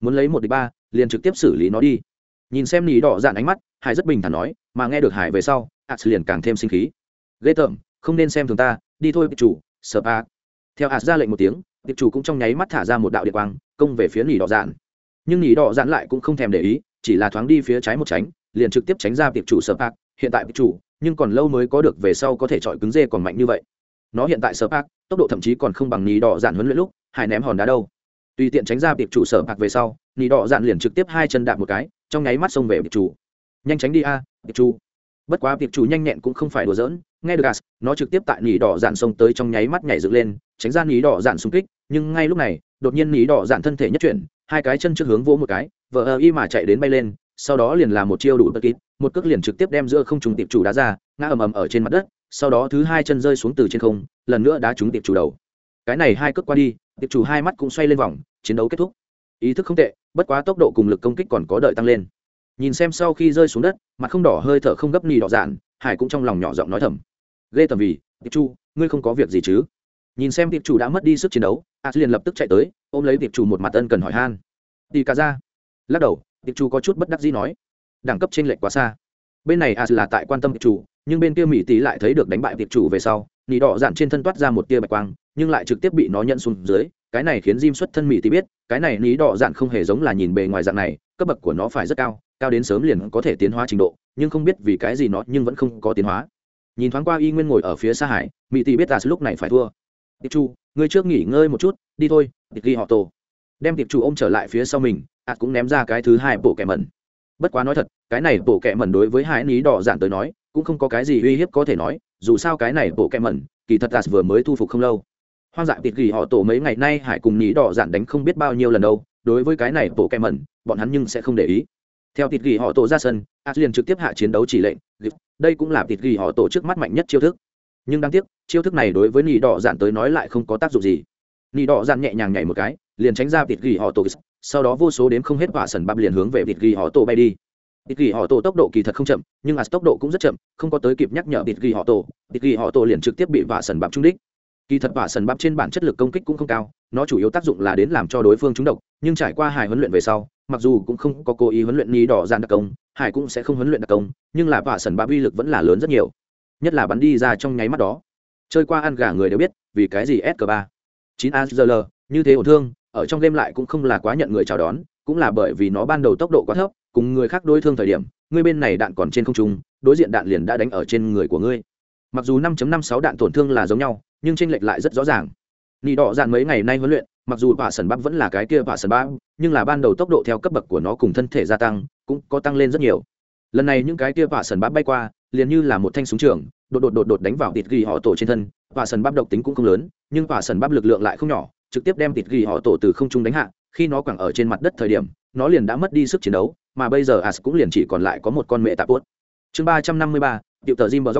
Muốn lấy một địch ba, liền trực tiếp xử lý nó đi. Nhìn xem nị đỏ dạn ánh mắt, hải rất bình thản nói, mà nghe được hải về sau as liền càng thêm sinh khí. Ghê tởm, không nên xem thường ta, đi thôi chủ, sợ ba theo as ra lệnh một tiếng tiệp chủ cũng trong nháy mắt thả ra một đạo điện quang, công về phía nỉ đỏ dạn nhưng nỉ đỏ dạn lại cũng không thèm để ý, chỉ là thoáng đi phía trái một tránh, liền trực tiếp tránh ra tiệp chủ sợ bạc. Hiện tại tiệp chủ nhưng còn lâu mới có được về sau có thể chọi cứng dê còn mạnh như vậy. Nó hiện tại sở park tốc độ thậm chí còn không bằng nỉ đỏ dạn huấn luyện lúc hải ném hòn đá đâu. Tùy tiện tránh ra tiệp chủ sở park về sau nỉ đỏ dạn liền trực tiếp hai chân đạp một cái, trong nháy mắt xông về tiệp chủ. Nhanh tránh đi a tiệp chủ. Bất quá tiệp chủ nhanh nhẹn cũng không phải đùa giỡn, nghe được gas, nó trực tiếp tại nỉ đỏ dạn xông tới trong nháy mắt nhảy dựng lên, tránh ra nỉ đỏ dạn xung kích, nhưng ngay lúc này, đột nhiên nỉ đỏ dạn thân thể nhất chuyển, hai cái chân trước hướng vỗ một cái vợ ơ y mà chạy đến bay lên, sau đó liền làm một chiêu đủ bất kít một cước liền trực tiếp đem giữa không trùng tiệp chủ đá ra, ngã ầm ầm ở trên mặt đất, sau đó thứ hai chân rơi xuống từ trên không, lần nữa đá trúng tiệp chủ đầu. Cái này hai cước qua đi, tiệp chủ hai mắt cũng xoay lên vòng, chiến đấu kết thúc. Ý thức không tệ, bất quá tốc độ cùng lực công kích còn có đợi tăng lên. Nhìn xem sau khi rơi xuống đất, mặt không đỏ hơi thở không gấp nì đỏ dạn, hải cũng trong lòng nhỏ giọng nói thầm. Ghê tầm vì, tiệp chu ngươi không có việc gì chứ? Nhìn xem tiệp chủ đã mất đi sức chiến đấu a liền lập tức chạy tới, ôm lấy tiệp chủ một mặt ân cần hỏi han. Đi cả ra lắc đầu, tiệp chủ có chút bất đắc dĩ nói đẳng cấp trên lệch quá xa. Bên này as là tại quan tâm tiệp chủ, nhưng bên kia mỹ tỷ lại thấy được đánh bại tiệp chủ về sau, nỉ đỏ dạn trên thân toát ra một tia bạch quang, nhưng lại trực tiếp bị nó nhận xuống dưới, cái này khiến Jim xuất thân mỹ tỷ biết, cái này nỉ đỏ dạn không hề giống là nhìn bề ngoài dạng này, cấp bậc của nó phải rất cao cao đến sớm liền có thể tiến hóa trình độ, nhưng không biết vì cái gì nó nhưng vẫn không có tiến hóa. Nhìn thoáng qua y nguyên ngồi ở phía xa hải, mỹ tỷ biết là lúc này phải thua. Tiệp chủ, ngươi trước nghỉ ngơi một chút, đi thôi tiệp ghi họ tổ. Đem tiệp chủ ôm trở lại phía sau mình ạt cũng ném ra cái thứ hai bộ kẻ mẩn bất quá nói thật, cái này bộ kệ mẩn đối với hai ní đỏ dạn tới nói, cũng không có cái gì uy hiếp có thể nói, dù sao cái này bộ kệ mẩn, kỳ thật tạt vừa mới thu phục không lâu. Hoang dại tịt gỉ họ tổ mấy ngày nay hải cùng ní đỏ dạn đánh không biết bao nhiêu lần đâu, đối với cái này bộ kệ mẩn, bọn hắn nhưng sẽ không để ý. Theo tịt gỉ họ tổ ra sân ạt liền trực tiếp hạ chiến đấu chỉ lệnh đây cũng là tịt gỉ họ tổ trước mắt mạnh nhất chiêu thức. Nhưng đáng tiếc, chiêu thức này đối với nị đỏ dạn tới nói lại không có tác dụng gì. Nị đỏ dạn nhẹ nhàng nhảy một cái, liền tránh ra tịt gỉ họ tổ sau đó vô số đếm không hết quả sần bắp liền hướng về vịt ghi họ tổ bay đi. Vịt ghi họ tổ tốc độ kỳ thật không chậm, nhưng as tốc độ cũng rất chậm, không có tới kịp nhắc nhở vịt ghi họ tổ. Vịt ghi họ tổ liền trực tiếp bị quả sần bắp trung đích. Kỳ thật quả sần bắp trên bản chất lực công kích cũng không cao, nó chủ yếu tác dụng là đến làm cho đối phương trúng độc, nhưng trải qua hải huấn luyện về sau, mặc dù cũng không có cố ý huấn luyện ni đỏ gian đặc công hải cũng sẽ không huấn luyện đặc công, nhưng là vạ sần bắp uy lực vẫn là lớn rất nhiều, nhất là bắn đi ra trong nháy mắt đó. Chơi qua ăn gà người đều biết vì cái gì s ba. Chín a như thế ổn thương ở trong game lại cũng không là quá nhận người chào đón, cũng là bởi vì nó ban đầu tốc độ quá thấp, cùng người khác đối thương thời điểm, ngươi bên này đạn còn trên không trung, đối diện đạn liền đã đánh ở trên người của ngươi. Mặc dù 5.56 đạn tổn thương là giống nhau, nhưng chênh lệch lại rất rõ ràng. Nị đỏ dạn mấy ngày nay huấn luyện, mặc dù vả sần bắp vẫn là cái kia vả sần bắp, nhưng là ban đầu tốc độ theo cấp bậc của nó cùng thân thể gia tăng, cũng có tăng lên rất nhiều. Lần này những cái kia vả sần bắp bay qua, liền như là một thanh súng trường, đột đột đột đột đánh vào thịt ghi họ tổ trên thân. Vả sần bắp độc tính cũng không lớn, nhưng vả sần bắp lực lượng lại không nhỏ trực tiếp đem tịt ghi họ tổ từ không trung đánh hạ, khi nó quẳng ở trên mặt đất thời điểm, nó liền đã mất đi sức chiến đấu, mà bây giờ as cũng liền chỉ còn lại có một con mẹ tạp bốt chương ba trăm năm mươi ba tiệu tờ jim bờ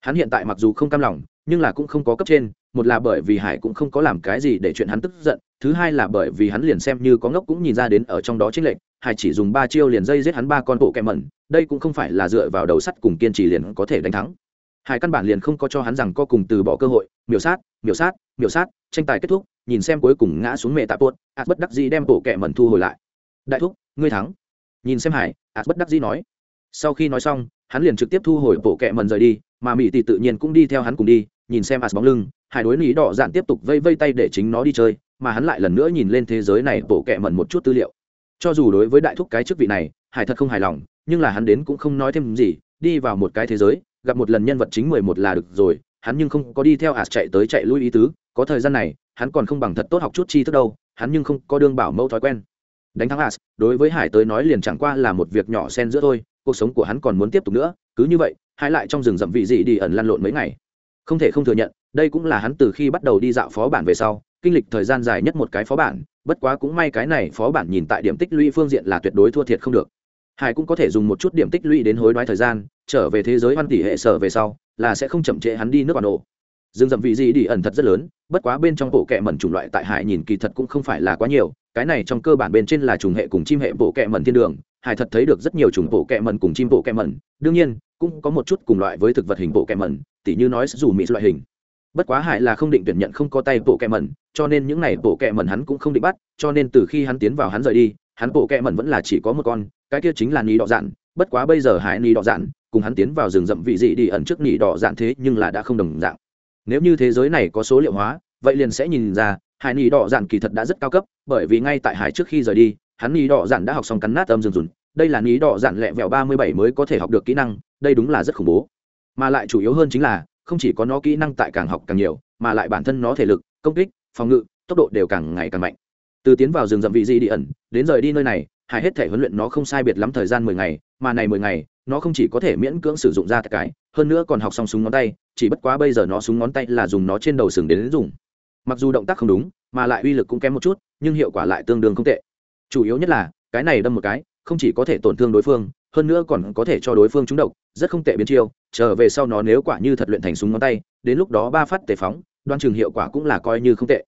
hắn hiện tại mặc dù không cam lòng, nhưng là cũng không có cấp trên, một là bởi vì hải cũng không có làm cái gì để chuyện hắn tức giận, thứ hai là bởi vì hắn liền xem như có ngốc cũng nhìn ra đến ở trong đó chính lệnh hải chỉ dùng ba chiêu liền dây giết hắn ba con bộ kẹ mẩn, đây cũng không phải là dựa vào đầu sắt cùng kiên trì liền có thể đánh thắng hải căn bản liền không có cho hắn rằng co cùng từ bỏ cơ hội, miểu sát miểu sát miểu sát, tranh tài kết thúc, nhìn xem cuối cùng ngã xuống mẹ tạ tuột ạt bất đắc dĩ đem bộ kẹ mẩn thu hồi lại. Đại thúc, ngươi thắng. Nhìn xem hải ạt bất đắc dĩ nói. Sau khi nói xong, hắn liền trực tiếp thu hồi bộ kẹ mẩn rời đi, mà mỹ tỷ tự nhiên cũng đi theo hắn cùng đi, nhìn xem ạt bóng lưng, hải đối lý đỏ dạn tiếp tục vây vây tay để chính nó đi chơi, mà hắn lại lần nữa nhìn lên thế giới này bộ kẹ mẩn một chút tư liệu. Cho dù đối với đại thúc cái chức vị này, hải thật không hài lòng, nhưng là hắn đến cũng không nói thêm gì, đi vào một cái thế giới gặp một lần nhân vật chính mười một là được rồi, hắn nhưng không có đi theo ạt chạy tới chạy lui ý tứ, có thời gian này, hắn còn không bằng thật tốt học chút chi thức đâu, hắn nhưng không có đương bảo mẫu thói quen đánh thắng Ars. đối với hải tới nói liền chẳng qua là một việc nhỏ xen giữa thôi, cuộc sống của hắn còn muốn tiếp tục nữa, cứ như vậy, hai lại trong rừng rậm vị dị đi ẩn lăn lộn mấy ngày không thể không thừa nhận, đây cũng là hắn từ khi bắt đầu đi dạo phó bản về sau, kinh lịch thời gian dài nhất một cái phó bản, bất quá cũng may cái này phó bản nhìn tại điểm tích lũy phương diện là tuyệt đối thua thiệt không được hải cũng có thể dùng một chút điểm tích lũy đến hối đoái thời gian, trở về thế giới văn tỷ hệ sở về sau, là sẽ không chậm trễ hắn đi nước bản đồ rừng rậm vị gì đi ẩn thật rất lớn, bất quá bên trong bộ kẹ mẩn chủng loại tại hải nhìn kỳ thật cũng không phải là quá nhiều, cái này trong cơ bản bên trên là trùng hệ cùng chim hệ bộ kẹ mẩn thiên đường, hải thật thấy được rất nhiều chủng bộ kẹ mẩn cùng chim bộ kẹ mẩn, đương nhiên, cũng có một chút cùng loại với thực vật hình bộ kẹ mẩn, tỉ như nói dù mỹ loại hình. Bất quá hải là không định tuyển nhận không có tay bộ kẹ mẩn, cho nên những này bộ kẹ mẩn hắn cũng không định bắt, cho nên từ khi hắn tiến vào hắn rời đi, hắn bộ kẹ mẩn vẫn là chỉ có một con cái kia chính là ní đỏ dạn, bất quá bây giờ hải ní đỏ dạn, cùng hắn tiến vào rừng rậm vị dị đi ẩn trước ní đỏ dạn thế nhưng là đã không đồng dạng. Nếu như thế giới này có số liệu hóa, vậy liền sẽ nhìn ra hải nỉ đỏ dạn kỳ thật đã rất cao cấp, bởi vì ngay tại hải trước khi rời đi, hắn nỉ đỏ dạn đã học xong cắn nát âm rừng rùn đây là nỉ đỏ dạn lẹ vẹo ba mươi bảy mới có thể học được kỹ năng, đây đúng là rất khủng bố. Mà lại chủ yếu hơn chính là, không chỉ có nó kỹ năng tại càng học càng nhiều, mà lại bản thân nó thể lực, công kích, phòng ngự, tốc độ đều càng ngày càng mạnh. Từ tiến vào rừng rậm vị di đi ẩn, đến rời đi nơi này hải hết thể huấn luyện nó không sai biệt lắm thời gian mười ngày, mà này mười ngày, nó không chỉ có thể miễn cưỡng sử dụng ra cái hơn nữa còn học xong súng ngón tay, chỉ bất quá bây giờ nó súng ngón tay là dùng nó trên đầu sừng đến dùng. Mặc dù động tác không đúng, mà lại uy lực cũng kém một chút, nhưng hiệu quả lại tương đương không tệ. Chủ yếu nhất là, cái này đâm một cái, không chỉ có thể tổn thương đối phương, hơn nữa còn có thể cho đối phương trúng độc, rất không tệ biến chiêu, trở về sau nó nếu quả như thật luyện thành súng ngón tay, đến lúc đó ba phát tề phóng, đoan chừng hiệu quả cũng là coi như không tệ.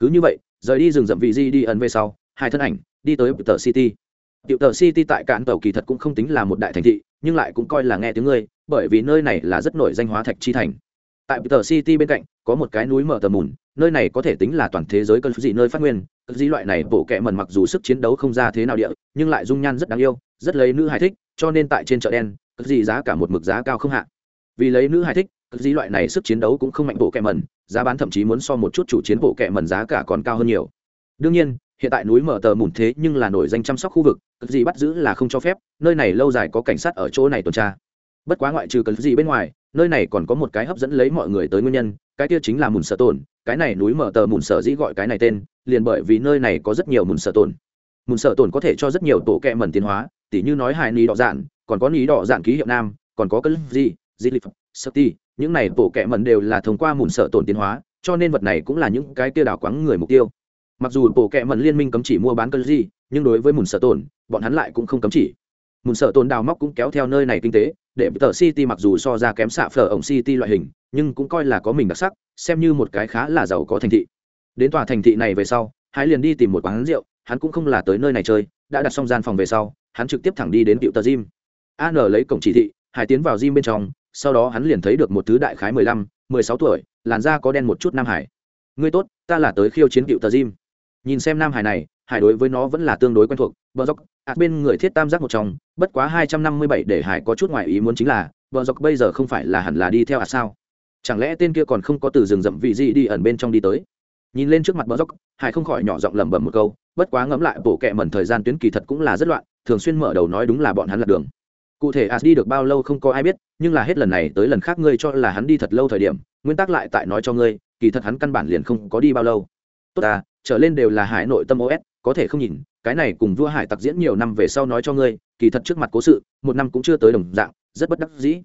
Cứ như vậy, rời đi rừng rậm vị di đi ẩn về sau, hai thân ảnh, đi tới tờ city. Tiểu tờ City tại cạn tàu kỳ thật cũng không tính là một đại thành thị, nhưng lại cũng coi là nghe tiếng người, bởi vì nơi này là rất nổi danh hóa thạch chi thành. Tại tờ City bên cạnh, có một cái núi mở tờ mùn, nơi này có thể tính là toàn thế giới cơn dị nơi phát nguyên. Cơn dị loại này bộ kệ mần mặc dù sức chiến đấu không ra thế nào địa, nhưng lại dung nhan rất đáng yêu, rất lấy nữ hài thích, cho nên tại trên chợ đen, cơn dị giá cả một mực giá cao không hạ. Vì lấy nữ hài thích, cơn dị loại này sức chiến đấu cũng không mạnh bộ kệ mần, giá bán thậm chí muốn so một chút chủ chiến bộ kệ mần giá cả còn cao hơn nhiều. Đương nhiên, hiện tại núi mở tờ mùn thế nhưng là nổi danh chăm sóc khu vực cất gì bắt giữ là không cho phép, nơi này lâu dài có cảnh sát ở chỗ này tuần tra. Bất quá ngoại trừ cất gì bên ngoài, nơi này còn có một cái hấp dẫn lấy mọi người tới nguyên nhân, cái kia chính là mùn sở tồn, cái này núi mở tờ mùn sở dĩ gọi cái này tên, liền bởi vì nơi này có rất nhiều mùn sở tồn. Mùn sở tồn có thể cho rất nhiều tổ kẹ mẩn tiến hóa, tỉ như nói hài ní đỏ dạn còn có ní đỏ dạn ký hiệu nam, còn có cất gì di lip sơ ti, những này tổ kẹ mẩn đều là thông qua mùn sở tồn tiến hóa, cho nên vật này cũng là những cái kia đảo quáng người mục tiêu mặc dù bộ kệ mần liên minh cấm chỉ mua bán cơ gì, nhưng đối với mùn sở tồn, bọn hắn lại cũng không cấm chỉ. Mùn sở tồn đào móc cũng kéo theo nơi này kinh tế, để tờ city mặc dù so ra kém xạ phở ổng city loại hình, nhưng cũng coi là có mình đặc sắc, xem như một cái khá là giàu có thành thị. Đến tòa thành thị này về sau hãy liền đi tìm một quán rượu, hắn cũng không là tới nơi này chơi, đã đặt xong gian phòng về sau, hắn trực tiếp thẳng đi đến cựu tờ gym. An lấy cổng chỉ thị, hải tiến vào gym bên trong, sau đó hắn liền thấy được một thứ đại khái mười lăm, mười sáu tuổi, làn da có đen một chút nam hải. Ngươi tốt, ta là tới khiêu chiến cựu tờ Jim nhìn xem nam hải này, hải đối với nó vẫn là tương đối quen thuộc, bờ dốc ạ à, bên người thiết tam giác một trong, bất quá hai trăm năm mươi bảy để hải có chút ngoài ý muốn chính là, bờ dốc bây giờ không phải là hẳn là đi theo ạ sao? Chẳng lẽ tên kia còn không có từ rừng rậm vị gì đi ẩn bên trong đi tới? Nhìn lên trước mặt bờ dốc hải không khỏi nhỏ giọng lẩm bẩm một câu, bất quá ngẫm lại bộ kệ mẩn thời gian tuyến kỳ thật cũng là rất loạn, thường xuyên mở đầu nói đúng là bọn hắn lật đường. Cụ thể as đi được bao lâu không có ai biết, nhưng là hết lần này tới lần khác ngươi cho là hắn đi thật lâu thời điểm, nguyên tắc lại tại nói cho ngươi, kỳ thật hắn căn bản liền không có đi bao lâu. Tốt ta trở lên đều là hải nội tâm os có thể không nhìn cái này cùng vua hải tặc diễn nhiều năm về sau nói cho ngươi kỳ thật trước mặt cố sự một năm cũng chưa tới đồng dạng rất bất đắc dĩ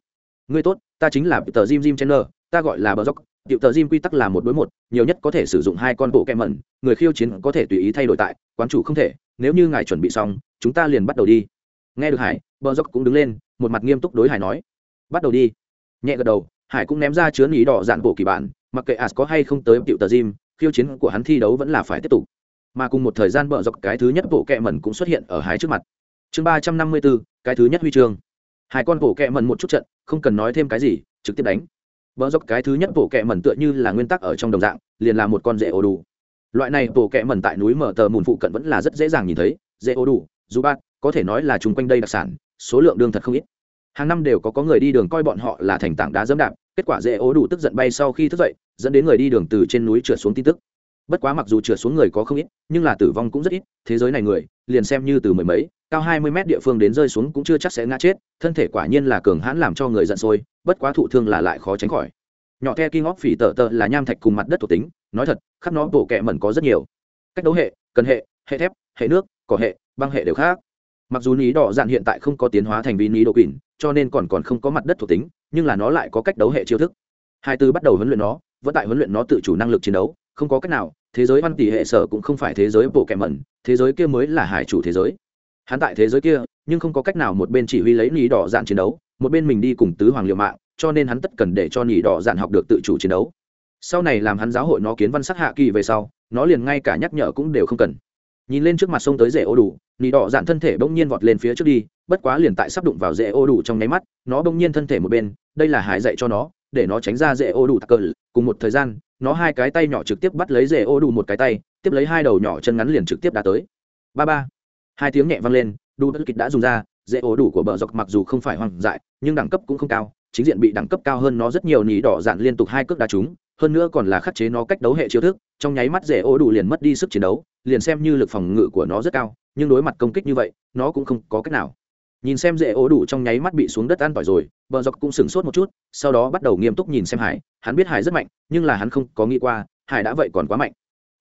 ngươi tốt ta chính là tờ jim jim channel ta gọi là bờ dốc Tiểu tờ Jim quy tắc là một đối một, nhiều nhất có thể sử dụng hai con bộ kẹ mẩn, người khiêu chiến có thể tùy ý thay đổi tại, quán chủ không thể, nếu như ngài chuẩn bị xong, chúng ta liền bắt đầu đi. Nghe được Hải, Bờ Dốc cũng đứng lên, một mặt nghiêm túc đối Hải nói, bắt đầu đi. Nhẹ gật đầu, Hải cũng ném ra chứa ý đỏ dạn bộ kỳ bản, mặc kệ As có hay không tới Tiểu tờ Jim, khiêu chiến của hắn thi đấu vẫn là phải tiếp tục. Mà cùng một thời gian Bờ dọc cái thứ nhất bộ kẹ mẩn cũng xuất hiện ở hái trước mặt. Chương ba trăm năm mươi bốn, cái thứ nhất huy chương. Hai con bộ kẹ mẩn một chút trận, không cần nói thêm cái gì, trực tiếp đánh vợ dọc cái thứ nhất bộ kẹ mẩn tựa như là nguyên tắc ở trong đồng dạng liền là một con rễ ô đủ loại này bộ kẹ mẩn tại núi mở tờ mùn phụ cận vẫn là rất dễ dàng nhìn thấy rễ ô đủ dù bát có thể nói là chung quanh đây đặc sản số lượng đương thật không ít hàng năm đều có có người đi đường coi bọn họ là thành tảng đá dẫm đạp kết quả dễ ố đủ tức giận bay sau khi thức dậy, dẫn đến người đi đường từ trên núi trượt xuống tin tức. Bất quá mặc dù trượt xuống người có không ít, nhưng là tử vong cũng rất ít, thế giới này người, liền xem như từ mười mấy, cao hai mươi mét địa phương đến rơi xuống cũng chưa chắc sẽ ngã chết, thân thể quả nhiên là cường hãn làm cho người giận sôi, bất quá thụ thương là lại khó tránh khỏi. Nhỏ the kinh of phỉ tờ tờ là nham thạch cùng mặt đất thuộc tính, nói thật, khắp nó bộ kẹ mẩn có rất nhiều. Cách đấu hệ, cần hệ hệ thép, hệ nước, cỏ hệ, băng hệ đều khác mặc dù ní đỏ dạn hiện tại không có tiến hóa thành vi ní độ quỳnh, cho nên còn còn không có mặt đất thuộc tính, nhưng là nó lại có cách đấu hệ chiêu thức. Hai tư bắt đầu huấn luyện nó, vẫn tại huấn luyện nó tự chủ năng lực chiến đấu, không có cách nào, thế giới văn tỷ hệ sở cũng không phải thế giới bộ kẹ mẩn, thế giới kia mới là hải chủ thế giới. Hắn tại thế giới kia, nhưng không có cách nào một bên chỉ huy lấy ní đỏ dạn chiến đấu, một bên mình đi cùng tứ hoàng liệu mạng, cho nên hắn tất cần để cho nhị đỏ dạn học được tự chủ chiến đấu. Sau này làm hắn giáo hội nó kiến văn sắc hạ kỳ về sau, nó liền ngay cả nhắc nhở cũng đều không cần. Nhìn lên trước mặt sông tới rễ ô đủ nỉ đỏ dạn thân thể bỗng nhiên vọt lên phía trước đi bất quá liền tại sắp đụng vào dễ ô đủ trong nháy mắt nó bỗng nhiên thân thể một bên đây là hải dạy cho nó để nó tránh ra dễ ô đủ tắc cờ. Cùng một thời gian nó hai cái tay nhỏ trực tiếp bắt lấy dễ ô đủ một cái tay tiếp lấy hai đầu nhỏ chân ngắn liền trực tiếp đá tới. Ba ba. Hai tiếng nhẹ vang lên đủ đất kịch đã dùng ra dễ ô đủ của bờ dọc mặc dù không phải hoang dại nhưng đẳng cấp cũng không cao chính diện bị đẳng cấp cao hơn nó rất nhiều nỉ đỏ dạn liên tục hai cước đá chúng, hơn nữa còn là khắc chế nó cách đấu hệ chiêu thức trong nháy mắt rể ô đủ liền mất đi sức chiến đấu liền xem như lực phòng ngự của nó rất cao nhưng đối mặt công kích như vậy, nó cũng không có cách nào. Nhìn xem rễ ố đủ trong nháy mắt bị xuống đất an tỏi rồi bờ dọc cũng sửng sốt một chút, sau đó bắt đầu nghiêm túc nhìn xem hải. Hắn biết hải rất mạnh, nhưng là hắn không có nghĩ qua, hải đã vậy còn quá mạnh.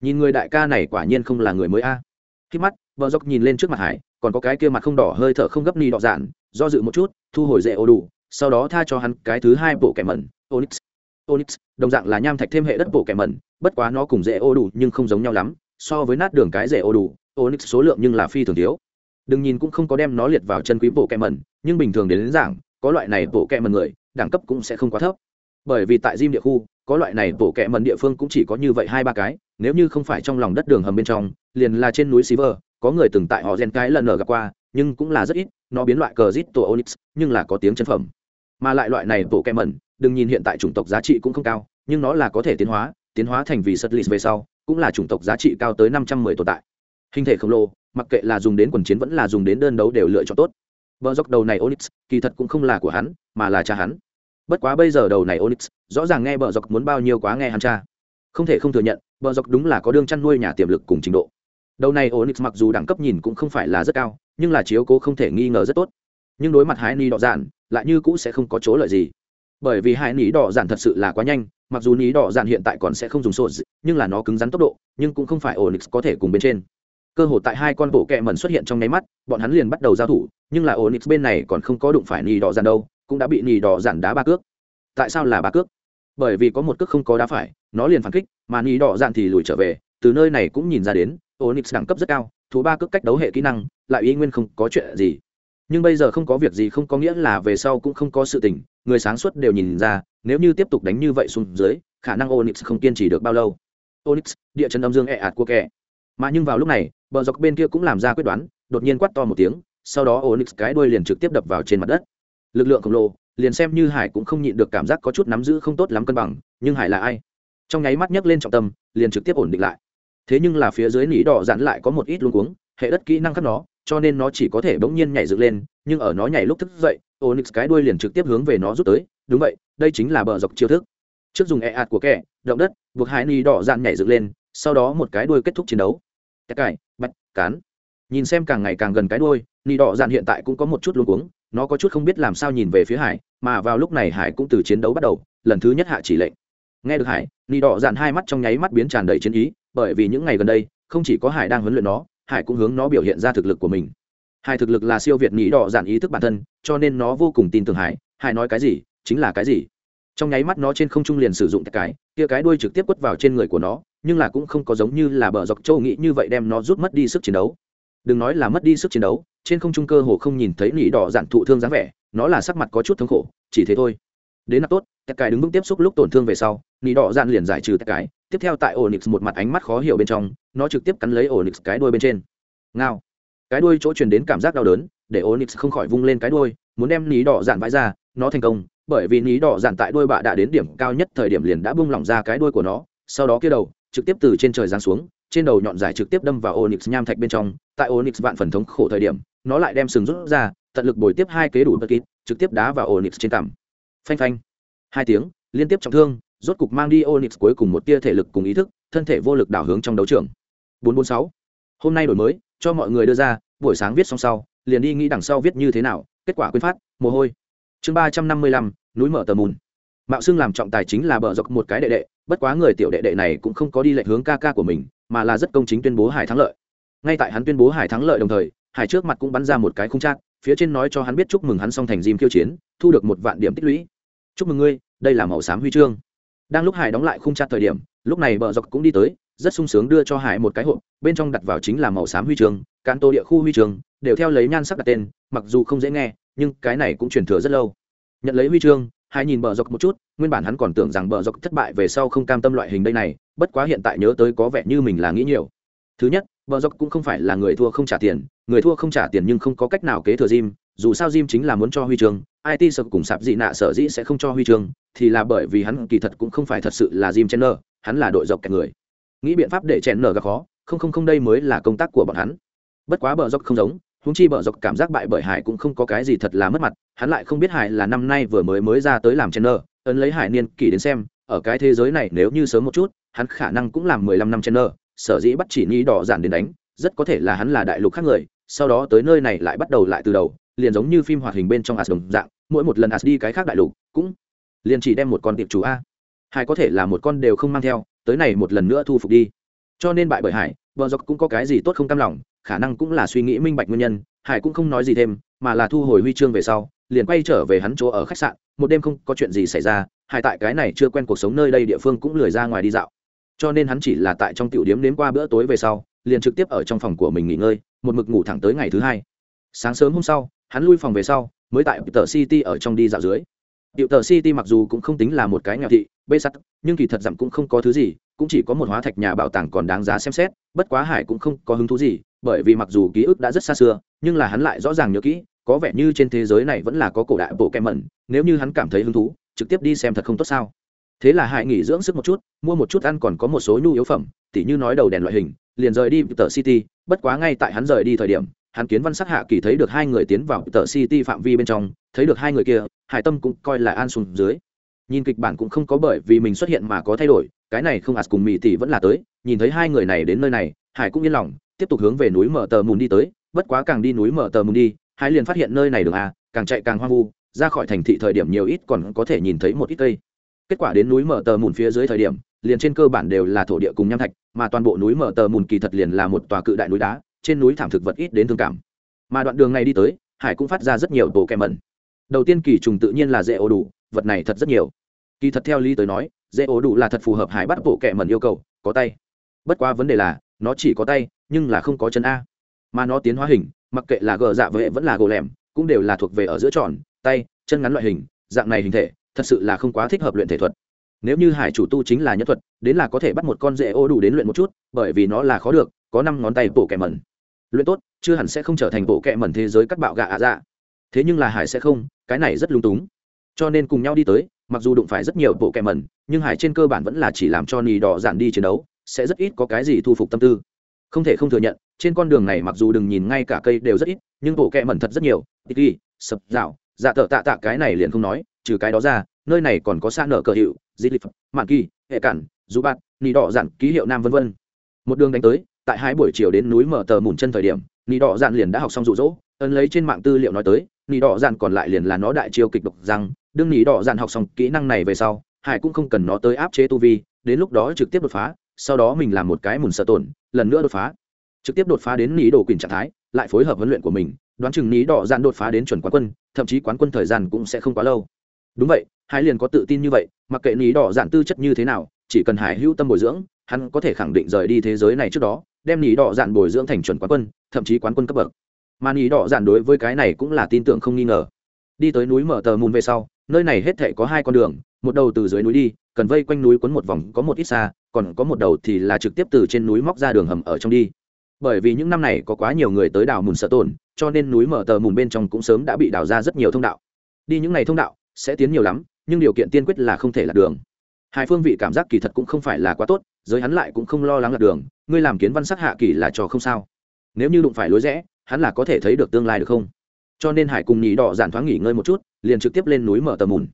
Nhìn người đại ca này quả nhiên không là người mới a. À. khi mắt bờ dọc nhìn lên trước mặt hải, còn có cái kia mặt không đỏ hơi thở không gấp ni đỏ dạn, do dự một chút, thu hồi rễ ố đủ, sau đó tha cho hắn cái thứ hai bộ kẻ mẩn, onyx. Onyx, đồng dạng là nham thạch thêm hệ đất bộ kẻ mẩn, bất quá nó cùng dễ ô đủ nhưng không giống nhau lắm, so với nát đường cái dễ ô đủ onyx số lượng nhưng là phi thường thiếu. Đừng nhìn cũng không có đem nó liệt vào chân quý bộ kẹ mẩn nhưng bình thường đến, đến giảng có loại này bộ kẹ mẩn người đẳng cấp cũng sẽ không quá thấp. Bởi vì tại diêm địa khu có loại này bộ kẹ mẩn địa phương cũng chỉ có như vậy hai ba cái nếu như không phải trong lòng đất đường hầm bên trong liền là trên núi Silver, có người từng tại họ gen cái lần ở gặp qua nhưng cũng là rất ít nó biến loại cờ zit tổ onyx nhưng là có tiếng chân phẩm. Mà lại loại này bộ kem mẩn đừng nhìn hiện tại chủng tộc giá trị cũng không cao nhưng nó là có thể tiến hóa tiến hóa thành vì Sutlis về sau cũng là chủng tộc giá trị cao tới năm trăm mười tồn tại hình thể khổng lồ, mặc kệ là dùng đến quần chiến vẫn là dùng đến đơn đấu đều lựa chọn tốt. Vợ dốc đầu này onyx, kỳ thật cũng không là của hắn, mà là cha hắn. Bất quá bây giờ đầu này onyx, rõ ràng nghe bờ dọc muốn bao nhiêu quá nghe hắn cha. Không thể không thừa nhận, bờ dọc đúng là có đương chăn nuôi nhà tiềm lực cùng trình độ. Đầu này onyx mặc dù đẳng cấp nhìn cũng không phải là rất cao, nhưng là chiếu cố không thể nghi ngờ rất tốt. Nhưng đối mặt hai ni đỏ dạn lại như cũ sẽ không có chỗ lợi gì. Bởi vì hai ní đỏ dạn thật sự là quá nhanh, mặc dù ní đỏ dạn hiện tại còn sẽ không dùng sốt nhưng là nó cứng rắn tốc độ, nhưng cũng không phải onyx có thể cùng bên trên cơ hội tại hai con bộ kẹ mẩn xuất hiện trong nháy mắt, bọn hắn liền bắt đầu giao thủ, nhưng là onyx bên này còn không có đụng phải Nì đỏ dạn đâu, cũng đã bị Nì đỏ dạn đá ba cước. Tại sao là ba cước? Bởi vì có một cước không có đá phải, nó liền phản kích, mà Nì đỏ dạn thì lùi trở về, từ nơi này cũng nhìn ra đến, onyx đẳng cấp rất cao, thú ba cước cách đấu hệ kỹ năng, lại y nguyên không có chuyện gì. Nhưng bây giờ không có việc gì không có nghĩa là về sau cũng không có sự tình, người sáng suốt đều nhìn ra, nếu như tiếp tục đánh như vậy xuống dưới, khả năng onyx không kiên trì được bao lâu. Onyx, địa chân âm dương ẹ ạt của kẻ mà nhưng vào lúc này, bờ dọc bên kia cũng làm ra quyết đoán, đột nhiên quát to một tiếng, sau đó onyx cái đuôi liền trực tiếp đập vào trên mặt đất. Lực lượng khổng lồ, liền xem như hải cũng không nhịn được cảm giác có chút nắm giữ không tốt lắm cân bằng, nhưng hải là ai? Trong nháy mắt nhấc lên trọng tâm, liền trực tiếp ổn định lại. Thế nhưng là phía dưới nỉ đỏ dạn lại có một ít luống cuống, hệ đất kỹ năng khắc nó, cho nên nó chỉ có thể bỗng nhiên nhảy dựng lên, nhưng ở nó nhảy lúc thức dậy, onyx cái đuôi liền trực tiếp hướng về nó rút tới. Đúng vậy, đây chính là bờ dọc chiêu thức. Trước dùng e ạt của kẻ, động đất, buộc Hải nỉ đỏ dạn nhảy dựng lên, sau đó một cái đuôi kết thúc chiến đấu tất cải bạch, cán. Nhìn xem càng ngày càng gần cái đuôi nỉ đỏ dạn hiện tại cũng có một chút luống cuống, nó có chút không biết làm sao nhìn về phía hải, mà vào lúc này hải cũng từ chiến đấu bắt đầu, lần thứ nhất hạ chỉ lệnh. Nghe được hải nỉ đỏ dạn hai mắt trong nháy mắt biến tràn đầy chiến ý, bởi vì những ngày gần đây, không chỉ có hải đang huấn luyện nó, hải cũng hướng nó biểu hiện ra thực lực của mình. Hải thực lực là siêu việt nỉ đỏ dạn ý thức bản thân, cho nên nó vô cùng tin tưởng hải. Hải nói cái gì, chính là cái gì. Trong nháy mắt nó trên không trung liền sử dụng cái, kia cái đuôi trực tiếp quất vào trên người của nó nhưng là cũng không có giống như là bờ dọc châu nghĩ như vậy đem nó rút mất đi sức chiến đấu. Đừng nói là mất đi sức chiến đấu, trên không trung cơ hồ không nhìn thấy nỉ đỏ dạn thụ thương dáng vẻ, nó là sắc mặt có chút thống khổ, chỉ thế thôi. Đến là tốt tất cái đứng vững tiếp xúc lúc tổn thương về sau, nỉ đỏ dạn liền giải trừ tất cái tiếp theo tại onyx một mặt ánh mắt khó hiểu bên trong, nó trực tiếp cắn lấy onyx cái đuôi bên trên. Ngao. Cái đuôi chỗ truyền đến cảm giác đau đớn, để onyx không khỏi vung lên cái đuôi, muốn đem nỉ đỏ dạn vãi ra, nó thành công, bởi vì nỉ đỏ dạn tại đuôi bạ đã đến điểm cao nhất thời điểm liền đã bung lỏng ra cái đuôi của nó, sau đó kia đầu trực tiếp từ trên trời giáng xuống, trên đầu nhọn dài trực tiếp đâm vào onyx nham thạch bên trong. Tại onyx vạn phần thống khổ thời điểm, nó lại đem sừng rút ra, tận lực bồi tiếp hai kế đủ bất kín trực tiếp đá vào onyx trên cằm. Phanh phanh. Hai tiếng, liên tiếp trọng thương, rốt cục mang đi onyx cuối cùng một tia thể lực cùng ý thức, thân thể vô lực đảo hướng trong đấu trường. 446. hôm nay đổi mới, cho mọi người đưa ra, buổi sáng viết xong sau, liền đi nghĩ đằng sau viết như thế nào, kết quả quyên phát, mồ hôi. Chương ba trăm năm mươi lăm, núi mở tờ mùn mạo xưng làm trọng tài chính là bờ dọc một cái đệ đệ, bất quá người tiểu đệ đệ này cũng không có đi lệch hướng ca ca của mình, mà là rất công chính tuyên bố hải thắng lợi. Ngay tại hắn tuyên bố hải thắng lợi đồng thời, hải trước mặt cũng bắn ra một cái khung trác phía trên nói cho hắn biết chúc mừng hắn xong thành diêm khiêu chiến, thu được một vạn điểm tích lũy. Chúc mừng ngươi, đây là màu xám huy chương. Đang lúc hải đóng lại khung trác thời điểm, lúc này bờ dọc cũng đi tới, rất sung sướng đưa cho hải một cái hộp, bên trong đặt vào chính là màu xám huy chương cán tô địa khu huy chương, đều theo lấy nhan sắc đặt tên, mặc dù không dễ nghe, nhưng cái này cũng truyền thừa rất lâu. Nhận lấy huy chương hai nhìn bờ dọc một chút nguyên bản hắn còn tưởng rằng bờ dọc thất bại về sau không cam tâm loại hình đây này bất quá hiện tại nhớ tới có vẻ như mình là nghĩ nhiều thứ nhất bờ dọc cũng không phải là người thua không trả tiền người thua không trả tiền nhưng không có cách nào kế thừa Jim, dù sao Jim chính là muốn cho huy chương, IT sợ cùng sạp dị nạ sở dĩ sẽ không cho huy chương, thì là bởi vì hắn kỳ thật cũng không phải thật sự là Jim Chandler, hắn là đội dọc kẻ người. Nghĩ biện pháp để Chandler gặp khó, không không không đây mới là công tác của bọn hắn. Bất quá bờ dọc không giống, huống chi bờ dọc cảm giác bại bởi Hải cũng không có cái gì thật là mất mặt, hắn lại không biết Hải là năm nay vừa mới mới ra tới làm Chandler, ấn lấy Hải niên kỳ đến xem, ở cái thế giới này nếu như sớm một chút, hắn khả năng cũng làm mười lăm năm Chandler, sở dĩ bắt chỉ ni đỏ giản đến đánh, rất có thể là hắn là đại lục khác người, sau đó tới nơi này lại bắt đầu lại từ đầu liền giống như phim hoạt hình bên trong as đồng dạng mỗi một lần as đi cái khác đại lục cũng liền chỉ đem một con tiệp chủ a. Hải có thể là một con đều không mang theo tới này một lần nữa thu phục đi. Cho nên bại bởi hải vợ dọc cũng có cái gì tốt không cam lòng khả năng cũng là suy nghĩ minh bạch nguyên nhân hải cũng không nói gì thêm mà là thu hồi huy chương về sau liền quay trở về hắn chỗ ở khách sạn một đêm không có chuyện gì xảy ra hải tại cái này chưa quen cuộc sống nơi đây địa phương cũng lười ra ngoài đi dạo. Cho nên hắn chỉ là tại trong tiểu điếm đến qua bữa tối về sau liền trực tiếp ở trong phòng của mình nghỉ ngơi một mực ngủ thẳng tới ngày thứ hai. Sáng sớm hôm sau hắn lui phòng về sau mới tại tờ city ở trong đi dạo dưới. Điệu tờ City mặc dù cũng không tính là một cái nghèo thị, bê sắt, nhưng kỳ thật dặm cũng không có thứ gì, cũng chỉ có một hóa thạch nhà bảo tàng còn đáng giá xem xét, bất quá Hải cũng không có hứng thú gì, bởi vì mặc dù ký ức đã rất xa xưa, nhưng là hắn lại rõ ràng nhớ kỹ, có vẻ như trên thế giới này vẫn là có cổ đại bộ kem mẩn, nếu như hắn cảm thấy hứng thú, trực tiếp đi xem thật không tốt sao. Thế là Hải nghỉ dưỡng sức một chút, mua một chút ăn còn có một số nhu yếu phẩm, tỉ như nói đầu đèn loại hình, liền rời đi tờ City, bất quá ngay tại hắn rời đi thời điểm, hắn kiến văn sắc hạ kỳ thấy được hai người tiến vào tờ city phạm vi bên trong thấy được hai người kia hải tâm cũng coi là an xuống dưới nhìn kịch bản cũng không có bởi vì mình xuất hiện mà có thay đổi cái này không ạt cùng mỹ tỷ vẫn là tới nhìn thấy hai người này đến nơi này hải cũng yên lòng tiếp tục hướng về núi mở tờ mùn đi tới, bất quá càng đi núi mở tờ mùn đi hải liền phát hiện nơi này đường a càng chạy càng hoang vu, ra khỏi thành thị thời điểm nhiều ít còn có thể nhìn thấy một ít cây. Kết quả đến núi mở tờ mùn phía dưới thời điểm, liền trên cơ bản đều là thổ địa cùng nham thạch, mà toàn bộ núi mở tờ mùn kỳ thật liền là một tòa cự đại núi đá, trên núi thảm thực vật ít đến thương cảm. Mà đoạn đường này đi tới, hải cũng phát ra rất nhiều tổ kẹ mẩn. Đầu tiên kỳ trùng tự nhiên là dễ ổ đủ, vật này thật rất nhiều. Kỳ thật theo lý tới nói, dễ ổ đủ là thật phù hợp hải bắt bộ kẹ mẩn yêu cầu, có tay. Bất quá vấn đề là, nó chỉ có tay nhưng là không có chân a. Mà nó tiến hóa hình, mặc kệ là gờ dạ vệ vẫn là gỗ lẻm, cũng đều là thuộc về ở giữa tròn, tay, chân ngắn loại hình, dạng này hình thể, thật sự là không quá thích hợp luyện thể thuật. Nếu như hải chủ tu chính là nhân thuật, đến là có thể bắt một con rễ ô đủ đến luyện một chút, bởi vì nó là khó được, có năm ngón tay bộ kẹ mẩn. Luyện tốt, chưa hẳn sẽ không trở thành bộ kẹ mẩn thế giới cắt bạo gạ ạ dạ. Thế nhưng là hải sẽ không, cái này rất lung túng. Cho nên cùng nhau đi tới, mặc dù đụng phải rất nhiều bộ kẹ mẩn, nhưng hải trên cơ bản vẫn là chỉ làm cho nì đỏ giản đi chiến đấu, sẽ rất ít có cái gì thu phục tâm tư không thể không thừa nhận, trên con đường này mặc dù đừng nhìn ngay cả cây đều rất ít, nhưng bộ kẹ mẩn thật rất nhiều. Ít đi sập dạo dạ tợ tạ tạ cái này liền không nói, trừ cái đó ra, nơi này còn có xa nở cờ hiệu, di lịch mạn kỳ, hệ cản dù bạn nỉ đỏ dặn ký hiệu nam vân vân. Một đường đánh tới, tại hai buổi chiều đến núi mở tờ mùn chân thời điểm nỉ đỏ dặn liền đã học xong rụ rỗ ấn lấy trên mạng tư liệu nói tới nỉ đỏ dặn còn lại liền là nó đại chiêu kịch độc rằng đương nỉ đỏ dặn học xong kỹ năng này về sau, hải cũng không cần nó tới áp chế tu vi, đến lúc đó trực tiếp đột phá sau đó mình làm một cái mùn sợ tổn, lần nữa đột phá. Trực tiếp đột phá đến nỉ đồ quyền trạng thái, lại phối hợp huấn luyện của mình, đoán chừng nỉ đỏ dạn đột phá đến chuẩn quán quân, thậm chí quán quân thời gian cũng sẽ không quá lâu. Đúng vậy, hải liền có tự tin như vậy, mặc kệ nỉ đỏ dạn tư chất như thế nào, chỉ cần hải hữu tâm bồi dưỡng, hắn có thể khẳng định rời đi thế giới này trước đó, đem nỉ đỏ dạn bồi dưỡng thành chuẩn quán quân, thậm chí quán quân cấp bậc. Mà nỉ đỏ dạn đối với cái này cũng là tin tưởng không nghi ngờ. Đi tới núi mở tờ mùn về sau, nơi này hết thể có hai con đường, một đầu từ dưới núi đi, cần vây quanh núi quấn một vòng có một ít xa còn có một đầu thì là trực tiếp từ trên núi móc ra đường hầm ở trong đi. Bởi vì những năm này có quá nhiều người tới đào mùn sợ tổn cho nên núi mở tờ mùn bên trong cũng sớm đã bị đào ra rất nhiều thông đạo. Đi những ngày thông đạo sẽ tiến nhiều lắm, nhưng điều kiện tiên quyết là không thể là đường. Hai phương vị cảm giác kỳ thật cũng không phải là quá tốt, giới hắn lại cũng không lo lắng lạc đường, ngươi làm kiến văn sắc hạ kỳ là trò không sao. Nếu như đụng phải lối rẽ, hắn là có thể thấy được tương lai được không? Cho nên hải cùng nhì đỏ giản thoáng nghỉ ngơi một chút, liền trực tiếp lên núi mở tờ mùn.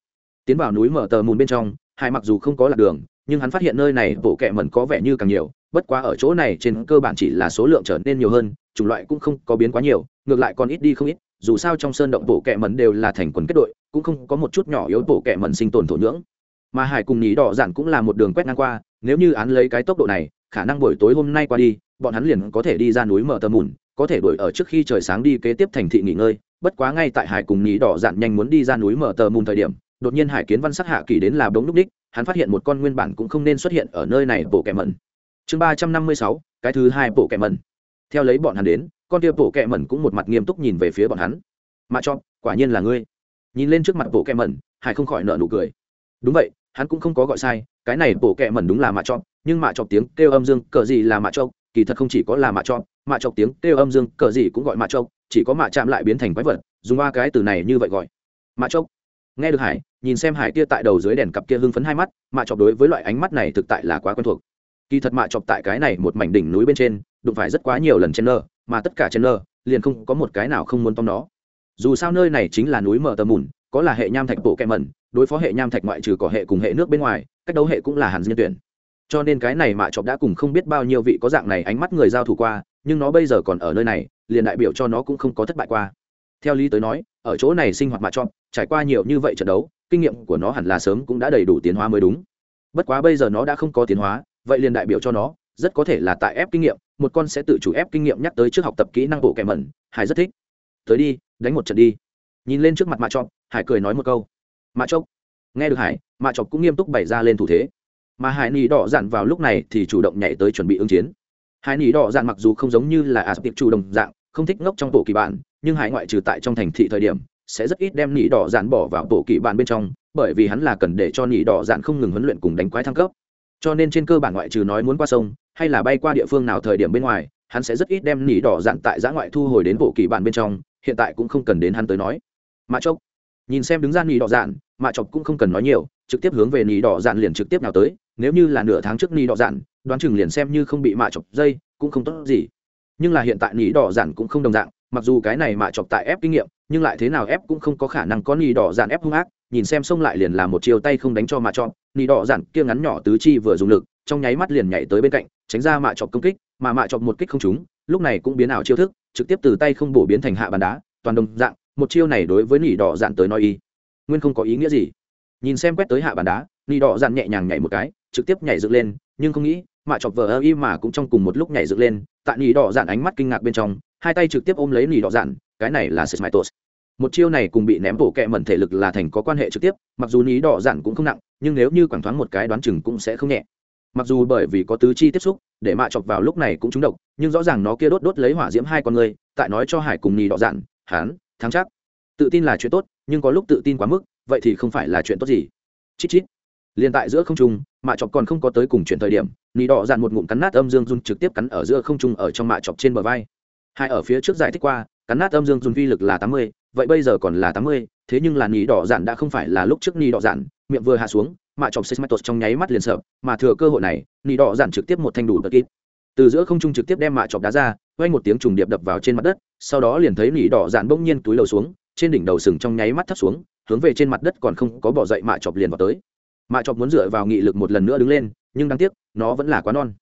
Tiến vào núi mở tờ mùn bên trong, hải mặc dù không có lạc đường nhưng hắn phát hiện nơi này bộ kệ mẩn có vẻ như càng nhiều, bất quá ở chỗ này trên cơ bản chỉ là số lượng trở nên nhiều hơn, chủng loại cũng không có biến quá nhiều, ngược lại còn ít đi không ít, dù sao trong sơn động bộ kệ mẩn đều là thành quần kết đội, cũng không có một chút nhỏ yếu bộ kệ mẩn sinh tồn thổ nhưỡng. Mà hải cùng nhì đỏ giản cũng là một đường quét ngang qua, nếu như án lấy cái tốc độ này, khả năng buổi tối hôm nay qua đi, bọn hắn liền có thể đi ra núi mở tờ mùn, có thể đuổi ở trước khi trời sáng đi kế tiếp thành thị nghỉ ngơi, bất quá ngay tại hải cùng nhì đỏ dạn nhanh muốn đi ra núi mở tờ mùn thời điểm, đột nhiên hải kiến văn sắc hạ kỳ đến là bỗng núp đích hắn phát hiện một con nguyên bản cũng không nên xuất hiện ở nơi này bộ kẻ mẩn. Chương ba trăm năm mươi sáu, cái thứ hai bộ kẻ mẩn. Theo lấy bọn hắn đến, con kia bộ kẻ mẩn cũng một mặt nghiêm túc nhìn về phía bọn hắn. Mà cho quả nhiên là ngươi. Nhìn lên trước mặt bộ kẻ mẩn, hải không khỏi nợ nụ cười. Đúng vậy, hắn cũng không có gọi sai, cái này bộ kẻ mẩn đúng là mạ cho nhưng mạ chọc tiếng kêu âm dương cờ gì là mạ chọc kỳ thật không chỉ có là mạ chọc mạ chọc tiếng kêu âm dương cờ gì cũng gọi mạ chọc chỉ có mạ chạm lại biến thành quái vật, dùng ba cái từ này như vậy gọi. Mạ chọc nghe được hải, nhìn xem hải kia tại đầu dưới đèn cặp kia hưng phấn hai mắt, mạ chọc đối với loại ánh mắt này thực tại là quá quen thuộc. Kỳ thật mạ chọc tại cái này một mảnh đỉnh núi bên trên, đụng phải rất quá nhiều lần chen nơ mà tất cả chen nơ liền không có một cái nào không muốn tóm nó. Dù sao nơi này chính là núi mở tờ mùn, có là hệ nham thạch bộ kẹ mẩn, đối phó hệ nham thạch ngoại trừ có hệ cùng hệ nước bên ngoài, cách đấu hệ cũng là hàn diên tuyển. Cho nên cái này mạ chọc đã cùng không biết bao nhiêu vị có dạng này ánh mắt người giao thủ qua, nhưng nó bây giờ còn ở nơi này, liền đại biểu cho nó cũng không có thất bại qua. Theo lý tới nói, ở chỗ này sinh hoạt mạ chọc trải qua nhiều như vậy trận đấu, kinh nghiệm của nó hẳn là sớm cũng đã đầy đủ tiến hóa mới đúng. Bất quá bây giờ nó đã không có tiến hóa, vậy liền đại biểu cho nó rất có thể là tại ép kinh nghiệm, một con sẽ tự chủ ép kinh nghiệm nhắc tới trước học tập kỹ năng bộ kẻ mẩn, hải rất thích. Tới đi, đánh một trận đi. Nhìn lên trước mặt mạ chọc, hải cười nói một câu. Mạ chọc. Nghe được hải, mạ chọc cũng nghiêm túc bày ra lên thủ thế. Mà hải nỉ đỏ dạn vào lúc này thì chủ động nhảy tới chuẩn bị ứng chiến. Hải nỉ đỏ dạn mặc dù không giống như là ả chủ động dạng, không thích ngốc trong bộ kỳ bản, nhưng hải ngoại trừ tại trong thành thị thời điểm sẽ rất ít đem nỉ đỏ dạn bỏ vào bộ kỳ bản bên trong, bởi vì hắn là cần để cho nỉ đỏ dạn không ngừng huấn luyện cùng đánh quái thăng cấp. Cho nên trên cơ bản ngoại trừ nói muốn qua sông, hay là bay qua địa phương nào thời điểm bên ngoài, hắn sẽ rất ít đem nỉ đỏ dạn tại giã ngoại thu hồi đến bộ kỳ bản bên trong, hiện tại cũng không cần đến hắn tới nói. Mạ chốc, nhìn xem đứng ra nỉ đỏ dạn, mạ chọc cũng không cần nói nhiều, trực tiếp hướng về nỉ đỏ dạn liền trực tiếp nào tới, nếu như là nửa tháng trước nỉ đỏ dạn, đoán chừng liền xem như không bị mạ chọc dây, cũng không tốt gì. Nhưng là hiện tại nỉ đỏ dạn cũng không đồng dạng, mặc dù cái này mạ chọc tại ép kinh nghiệm nhưng lại thế nào ép cũng không có khả năng có nỉ đỏ dạn ép hung ác, nhìn xem xông lại liền là một chiều tay không đánh cho mạ trọn nỉ đỏ dạn kia ngắn nhỏ tứ chi vừa dùng lực, trong nháy mắt liền nhảy tới bên cạnh, tránh ra mạ chọc công kích, mà mạ chọc một kích không trúng, lúc này cũng biến ảo chiêu thức, trực tiếp từ tay không bổ biến thành hạ bàn đá, toàn đồng dạng, một chiêu này đối với nỉ đỏ dạn tới nói y, nguyên không có ý nghĩa gì. Nhìn xem quét tới hạ bàn đá nỉ đỏ dạn nhẹ nhàng nhảy một cái, trực tiếp nhảy dựng lên, nhưng không nghĩ, mạ chọc vờ ơ y mà cũng trong cùng một lúc nhảy dựng lên, tại nỉ đỏ dạn ánh mắt kinh ngạc bên trong, hai tay trực tiếp ôm lấy nỉ đỏ dạn cái này là sệt maitos một chiêu này cùng bị ném bổ kẹ mẩn thể lực là thành có quan hệ trực tiếp, mặc dù ní đỏ dạn cũng không nặng, nhưng nếu như quảng thoáng một cái đoán chừng cũng sẽ không nhẹ. Mặc dù bởi vì có tứ chi tiếp xúc, để mạ chọc vào lúc này cũng trúng độc, nhưng rõ ràng nó kia đốt đốt lấy hỏa diễm hai con người, tại nói cho hải cùng ní đỏ dạn hán, thắng chắc. Tự tin là chuyện tốt, nhưng có lúc tự tin quá mức, vậy thì không phải là chuyện tốt gì. Chít chít. Liền tại giữa không trung, mạ chọc còn không có tới cùng chuyện thời điểm, ní đỏ dạn một ngụm cắn nát âm dương run trực tiếp cắn ở giữa không trung ở trong mạ chọc trên bờ vai. Hai ở phía trước giải thích qua cắn nát âm dương dùng vi lực là tám mươi, vậy bây giờ còn là tám mươi, thế nhưng là nỉ đỏ dạn đã không phải là lúc trước nỉ đỏ dạn, miệng vừa hạ xuống mạ chọc xếp mắt trong nháy mắt liền sợ, mà thừa cơ hội này, nỉ đỏ dạn trực tiếp một thanh đủ tật kít từ giữa không trung trực tiếp đem mạ chọc đá ra, quay một tiếng trùng điệp đập vào trên mặt đất, sau đó liền thấy nỉ đỏ dạn bỗng nhiên túi lầu xuống, trên đỉnh đầu sừng trong nháy mắt thấp xuống, hướng về trên mặt đất còn không có bỏ dậy mạ chọc liền vào tới. Mạ chọc muốn dựa vào nghị lực một lần nữa đứng lên, nhưng đáng tiếc, nó vẫn là quá non.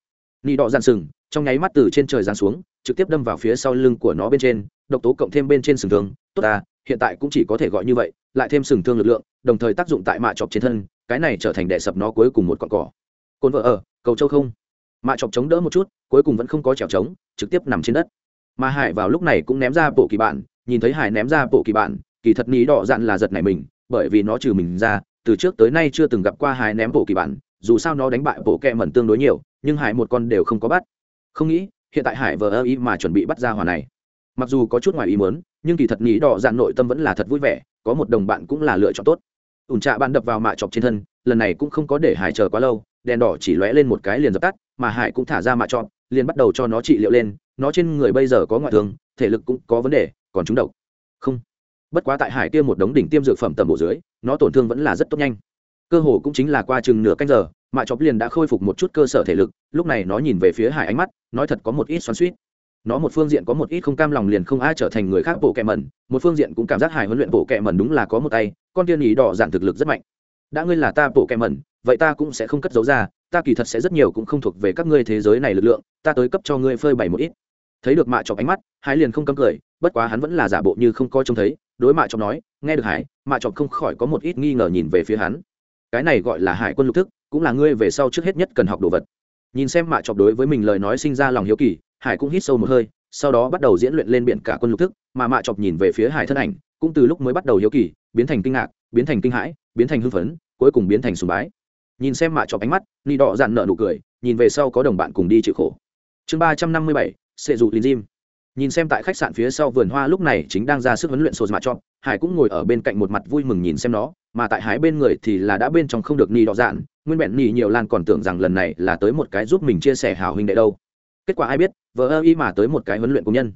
Nỉ đỏ dạn sừng, trong nháy mắt từ trên trời giáng xuống, trực tiếp đâm vào phía sau lưng của nó bên trên độc tố cộng thêm bên trên sừng thương, tốt ta, hiện tại cũng chỉ có thể gọi như vậy, lại thêm sừng thương lực lượng, đồng thời tác dụng tại mạ chọc trên thân, cái này trở thành đẻ sập nó cuối cùng một con cỏ. Cồn vợ ở, cầu châu không? Mạ chọc chống đỡ một chút, cuối cùng vẫn không có trèo trống trực tiếp nằm trên đất. Mà hải vào lúc này cũng ném ra bộ kỳ bản nhìn thấy hải ném ra bộ kỳ bản kỳ thật ní đỏ dạn là giật này mình, bởi vì nó trừ mình ra, từ trước tới nay chưa từng gặp qua hải ném bộ kỳ bản dù sao nó đánh bại bộ kẹ mẩn tương đối nhiều, nhưng hải một con đều không có bắt. Không nghĩ, hiện tại hải vờ ơ ý mà chuẩn bị bắt ra hòa này mặc dù có chút ngoài ý muốn, nhưng kỳ thật nghĩ đỏ dạn nội tâm vẫn là thật vui vẻ, có một đồng bạn cũng là lựa chọn tốt. Ủn trạ bạn đập vào mạ chọc trên thân, lần này cũng không có để hải chờ quá lâu, đèn đỏ chỉ lóe lên một cái liền dập tắt, mà hải cũng thả ra mạ chọn liền bắt đầu cho nó trị liệu lên, nó trên người bây giờ có ngoại thương, thể lực cũng có vấn đề, còn chúng độc. Không. Bất quá tại hải tiêm một đống đỉnh tiêm dược phẩm tầm bộ dưới, nó tổn thương vẫn là rất tốt nhanh. Cơ hồ cũng chính là qua chừng nửa canh giờ, mạ chọc liền đã khôi phục một chút cơ sở thể lực, lúc này nó nhìn về phía hải ánh mắt, nói thật có một ít xoắn suýt nó một phương diện có một ít không cam lòng liền không ai trở thành người khác bộ kẹ mẩn, một phương diện cũng cảm giác hài huấn luyện bộ kẹ mẩn đúng là có một tay, con tiên ý đỏ dạn thực lực rất mạnh. Đã ngươi là ta bộ kẹ mẩn, vậy ta cũng sẽ không cất giấu ra, ta kỳ thật sẽ rất nhiều cũng không thuộc về các ngươi thế giới này lực lượng, ta tới cấp cho ngươi phơi bày một ít. Thấy được mạ chọc ánh mắt, hải liền không cấm cười, bất quá hắn vẫn là giả bộ như không coi trông thấy, đối mạ chọc nói, nghe được hải, mạ chọc không khỏi có một ít nghi ngờ nhìn về phía hắn. Cái này gọi là hải quân lục thức, cũng là ngươi về sau trước hết nhất cần học đồ vật. Nhìn xem mạ chọc đối với mình lời nói sinh ra lòng hiếu kỳ hải cũng hít sâu một hơi, sau đó bắt đầu diễn luyện lên biển cả quân lục thức, mà mạ chọc nhìn về phía hải thân ảnh, cũng từ lúc mới bắt đầu hiếu kỳ, biến thành kinh ngạc, biến thành kinh hãi, biến thành hưng phấn, cuối cùng biến thành sùng bái. Nhìn xem mạ chọc ánh mắt, ni đỏ dạn nợ nụ cười, nhìn về sau có đồng bạn cùng đi chịu khổ. Chương ba trăm năm mươi bảy, sệ dù lin jim. Nhìn xem tại khách sạn phía sau vườn hoa lúc này chính đang ra sức huấn luyện sô mạ chọc, hải cũng ngồi ở bên cạnh một mặt vui mừng nhìn xem nó, mà tại hải bên người thì là đã bên trong không được ni đỏ dạn nguyên bẹn ni nhiều lan còn tưởng rằng lần này là tới một cái giúp mình chia sẻ hào huynh đệ đâu. Kết quả ai biết vờ ơ y mà tới một cái huấn luyện công nhân.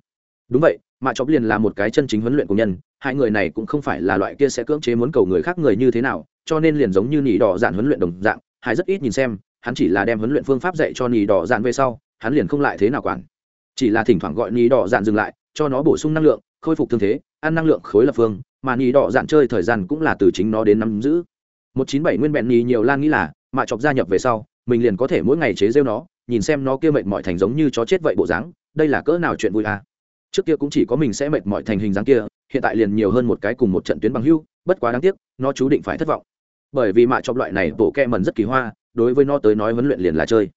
Đúng vậy mạ chọc liền là một cái chân chính huấn luyện công nhân, hai người này cũng không phải là loại kia sẽ cưỡng chế muốn cầu người khác người như thế nào, cho nên liền giống như nỉ đỏ dạn huấn luyện đồng dạng hải rất ít nhìn xem, hắn chỉ là đem huấn luyện phương pháp dạy cho nỉ đỏ dạn về sau, hắn liền không lại thế nào quản. Chỉ là thỉnh thoảng gọi nỉ đỏ dạn dừng lại, cho nó bổ sung năng lượng, khôi phục thương thế, ăn năng lượng khối lập phương, mà nỉ đỏ dạn chơi thời gian cũng là từ chính nó đến nắm giữ. Một chín bảy nguyên bẹn nỉ nhiều lan nghĩ là mạ chọc gia nhập về sau, mình liền có thể mỗi ngày chế rêu nó nhìn xem nó kia mệt mỏi thành giống như chó chết vậy bộ dáng, đây là cỡ nào chuyện vui à? Trước kia cũng chỉ có mình sẽ mệt mỏi thành hình dáng kia, hiện tại liền nhiều hơn một cái cùng một trận tuyến bằng hưu, bất quá đáng tiếc, nó chú định phải thất vọng. Bởi vì mạ chọc loại này bộ ke mần rất kỳ hoa, đối với nó tới nói huấn luyện liền là chơi.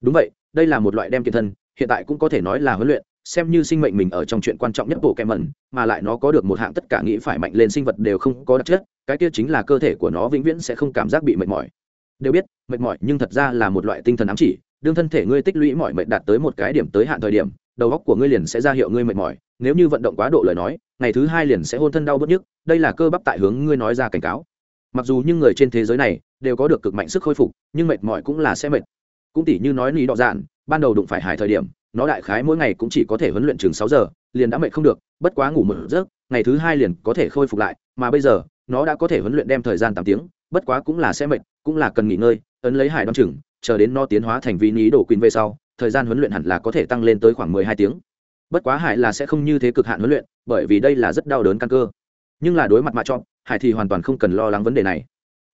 Đúng vậy, đây là một loại đem kiên thân, hiện tại cũng có thể nói là huấn luyện, xem như sinh mệnh mình ở trong chuyện quan trọng nhất bộ kẹm mần mà lại nó có được một hạng tất cả nghĩ phải mạnh lên sinh vật đều không có đặc chất, cái kia chính là cơ thể của nó vĩnh viễn sẽ không cảm giác bị mệt mỏi. Đều biết, mệt mỏi nhưng thật ra là một loại tinh thần ám chỉ đương thân thể ngươi tích lũy mọi mệt đạt tới một cái điểm tới hạn thời điểm, đầu óc của ngươi liền sẽ ra hiệu ngươi mệt mỏi, nếu như vận động quá độ lời nói, ngày thứ hai liền sẽ hôn thân đau bớt nhức, đây là cơ bắp tại hướng ngươi nói ra cảnh cáo. Mặc dù những người trên thế giới này đều có được cực mạnh sức khôi phục, nhưng mệt mỏi cũng là sẽ mệt. Cũng tỉ như nói lý đọ dạn, ban đầu đụng phải hải thời điểm, nó đại khái mỗi ngày cũng chỉ có thể huấn luyện chừng sáu giờ, liền đã mệt không được, bất quá ngủ một giấc, ngày thứ hai liền có thể khôi phục lại, mà bây giờ, nó đã có thể huấn luyện đem thời gian tám tiếng, bất quá cũng là sẽ mệt, cũng là cần nghỉ ngơi, ấn lấy hải đ o chừng chờ đến nó tiến hóa thành vi ní đổ quỳnh về sau, thời gian huấn luyện hẳn là có thể tăng lên tới khoảng mười hai tiếng. Bất quá hải là sẽ không như thế cực hạn huấn luyện, bởi vì đây là rất đau đớn căn cơ. Nhưng là đối mặt mạ chọn hải thì hoàn toàn không cần lo lắng vấn đề này.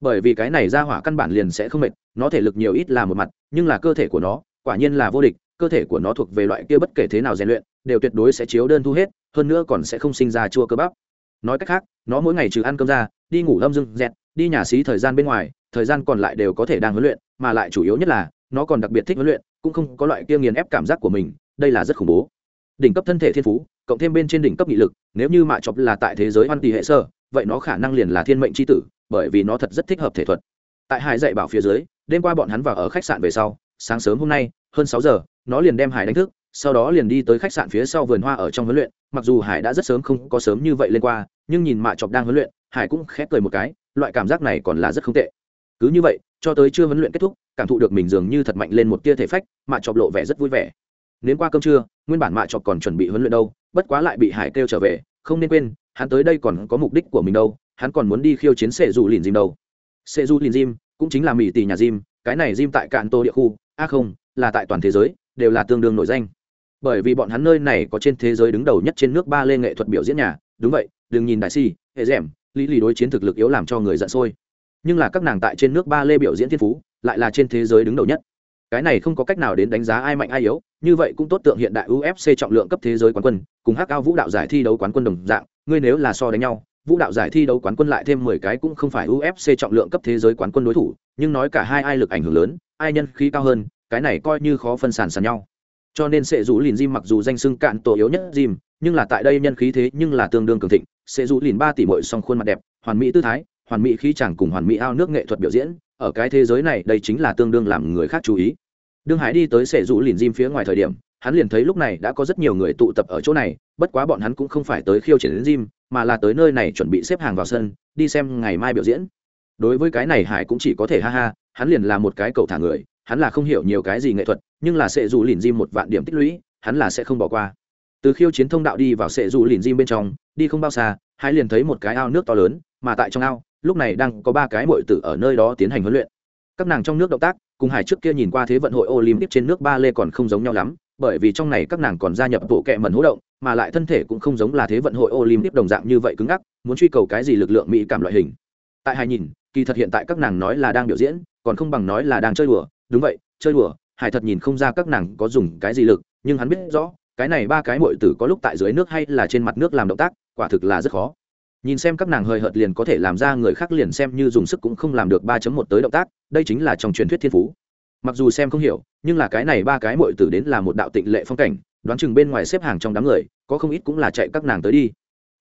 Bởi vì cái này ra hỏa căn bản liền sẽ không mệt, nó thể lực nhiều ít là một mặt, nhưng là cơ thể của nó, quả nhiên là vô địch, cơ thể của nó thuộc về loại kia bất kể thế nào rèn luyện, đều tuyệt đối sẽ chiếu đơn thu hết, hơn nữa còn sẽ không sinh ra chua cơ bắp. Nói cách khác, nó mỗi ngày trừ ăn cơm ra, đi ngủ lâm dưng dẹt đi nhà xí thời gian bên ngoài, thời gian còn lại đều có thể đang huấn luyện, mà lại chủ yếu nhất là, nó còn đặc biệt thích huấn luyện, cũng không có loại kia nghiền ép cảm giác của mình, đây là rất khủng bố. Đỉnh cấp thân thể thiên phú, cộng thêm bên trên đỉnh cấp nghị lực, nếu như mạ chọc là tại thế giới hoan tỷ hệ sơ, vậy nó khả năng liền là thiên mệnh c h i tử, bởi vì nó thật rất thích hợp thể thuật. Tại hải dạy bảo phía dưới, đêm qua bọn hắn vào ở khách sạn về sau, sáng sớm hôm nay, hơn sáu giờ, nó liền đem hải đánh thức, sau đó liền đi tới khách sạn phía sau vườn hoa ở trong huấn luyện, mặc dù hải đã rất sớm không có sớm như vậy lên qua, nhưng nhìn mạ chọc đang huấn luyện, hải cũng khép cười một cái loại cảm giác này còn là rất không tệ. Cứ như vậy, cho tới chưa huấn luyện kết thúc, cảm thụ được mình dường như thật mạnh lên một tia thể phách, mạ chọc lộ vẻ rất vui vẻ. Nếu qua cơm trưa, nguyên bản mạ chọc còn chuẩn bị huấn luyện đâu, bất quá lại bị hải kêu trở về, không nên quên, hắn tới đây còn có mục đích của mình đâu, hắn còn muốn đi khiêu chiến sệ dù lìn dìm đâu. Sệ Dù lìn dìm cũng chính là mỹ tỷ nhà dìm cái này dìm tại cạn tô địa khu a không, là tại toàn thế giới, đều là tương đương nổi danh. Bởi vì bọn hắn nơi này có trên thế giới đứng đầu nhất trên nước ba lê nghệ thuật biểu diễn nhà, đúng vậy, đừng nhìn đại si hệ rẻm lý lì đối chiến thực lực yếu làm cho người giận sôi. Nhưng là các nàng tại trên nước ba lê biểu diễn thiên phú lại là trên thế giới đứng đầu nhất. Cái này không có cách nào đến đánh giá ai mạnh ai yếu như vậy cũng tốt tượng hiện đại ufc trọng lượng cấp thế giới quán quân cùng hắc cao vũ đạo giải thi đấu quán quân đồng dạng ngươi nếu là so đánh nhau vũ đạo giải thi đấu quán quân lại thêm mười cái cũng không phải ufc trọng lượng cấp thế giới quán quân đối thủ nhưng nói cả hai ai lực ảnh hưởng lớn ai nhân khí cao hơn cái này coi như khó phân sản sàn nhau. Cho nên sẽ rủ lìn Jim mặc dù danh xưng cạn tổ yếu nhất Jim, nhưng là tại đây nhân khí thế nhưng là tương đương cường thịnh sẽ rủ lìn ba tỷ mội song khuôn mặt đẹp hoàn mỹ tư thái hoàn mỹ khí chẳng cùng hoàn mỹ ao nước nghệ thuật biểu diễn ở cái thế giới này đây chính là tương đương làm người khác chú ý. Đương hải đi tới sẽ rủ lìn Jim phía ngoài thời điểm hắn liền thấy lúc này đã có rất nhiều người tụ tập ở chỗ này bất quá bọn hắn cũng không phải tới khiêu chiến đến Jim, mà là tới nơi này chuẩn bị xếp hàng vào sân đi xem ngày mai biểu diễn. Đối với cái này hải cũng chỉ có thể ha ha hắn liền là một cái cầu thả người hắn là không hiểu nhiều cái gì nghệ thuật nhưng là sẽ dù lìn Jim một vạn điểm tích lũy hắn là sẽ không bỏ qua từ khiêu chiến thông đạo đi vào sệ dù lìn diêm bên trong, đi không bao xa hải liền thấy một cái ao nước to lớn, mà tại trong ao, lúc này đang có ba cái mội tử ở nơi đó tiến hành huấn luyện. Các nàng trong nước động tác, cùng hải trước kia nhìn qua thế vận hội olympic trên nước ba lê còn không giống nhau lắm, bởi vì trong này các nàng còn gia nhập bộ kệ mẩn hỗ động, mà lại thân thể cũng không giống là thế vận hội olympic đồng dạng như vậy cứng ngắc, muốn truy cầu cái gì lực lượng mỹ cảm loại hình. Tại hải nhìn, kỳ thật hiện tại các nàng nói là đang biểu diễn, còn không bằng nói là đang chơi đùa. Đúng vậy, chơi đùa, hải thật nhìn không ra các nàng có dùng cái gì lực, nhưng hắn biết rõ cái này ba cái mội tử có lúc tại dưới nước hay là trên mặt nước làm động tác, quả thực là rất khó. Nhìn xem các nàng hơi hợt liền có thể làm ra người khác liền xem như dùng sức cũng không làm được ba một tới động tác, đây chính là trong truyền thuyết thiên phú. Mặc dù xem không hiểu, nhưng là cái này ba cái mội tử đến là một đạo tịnh lệ phong cảnh, đoán chừng bên ngoài xếp hàng trong đám người, có không ít cũng là chạy các nàng tới đi.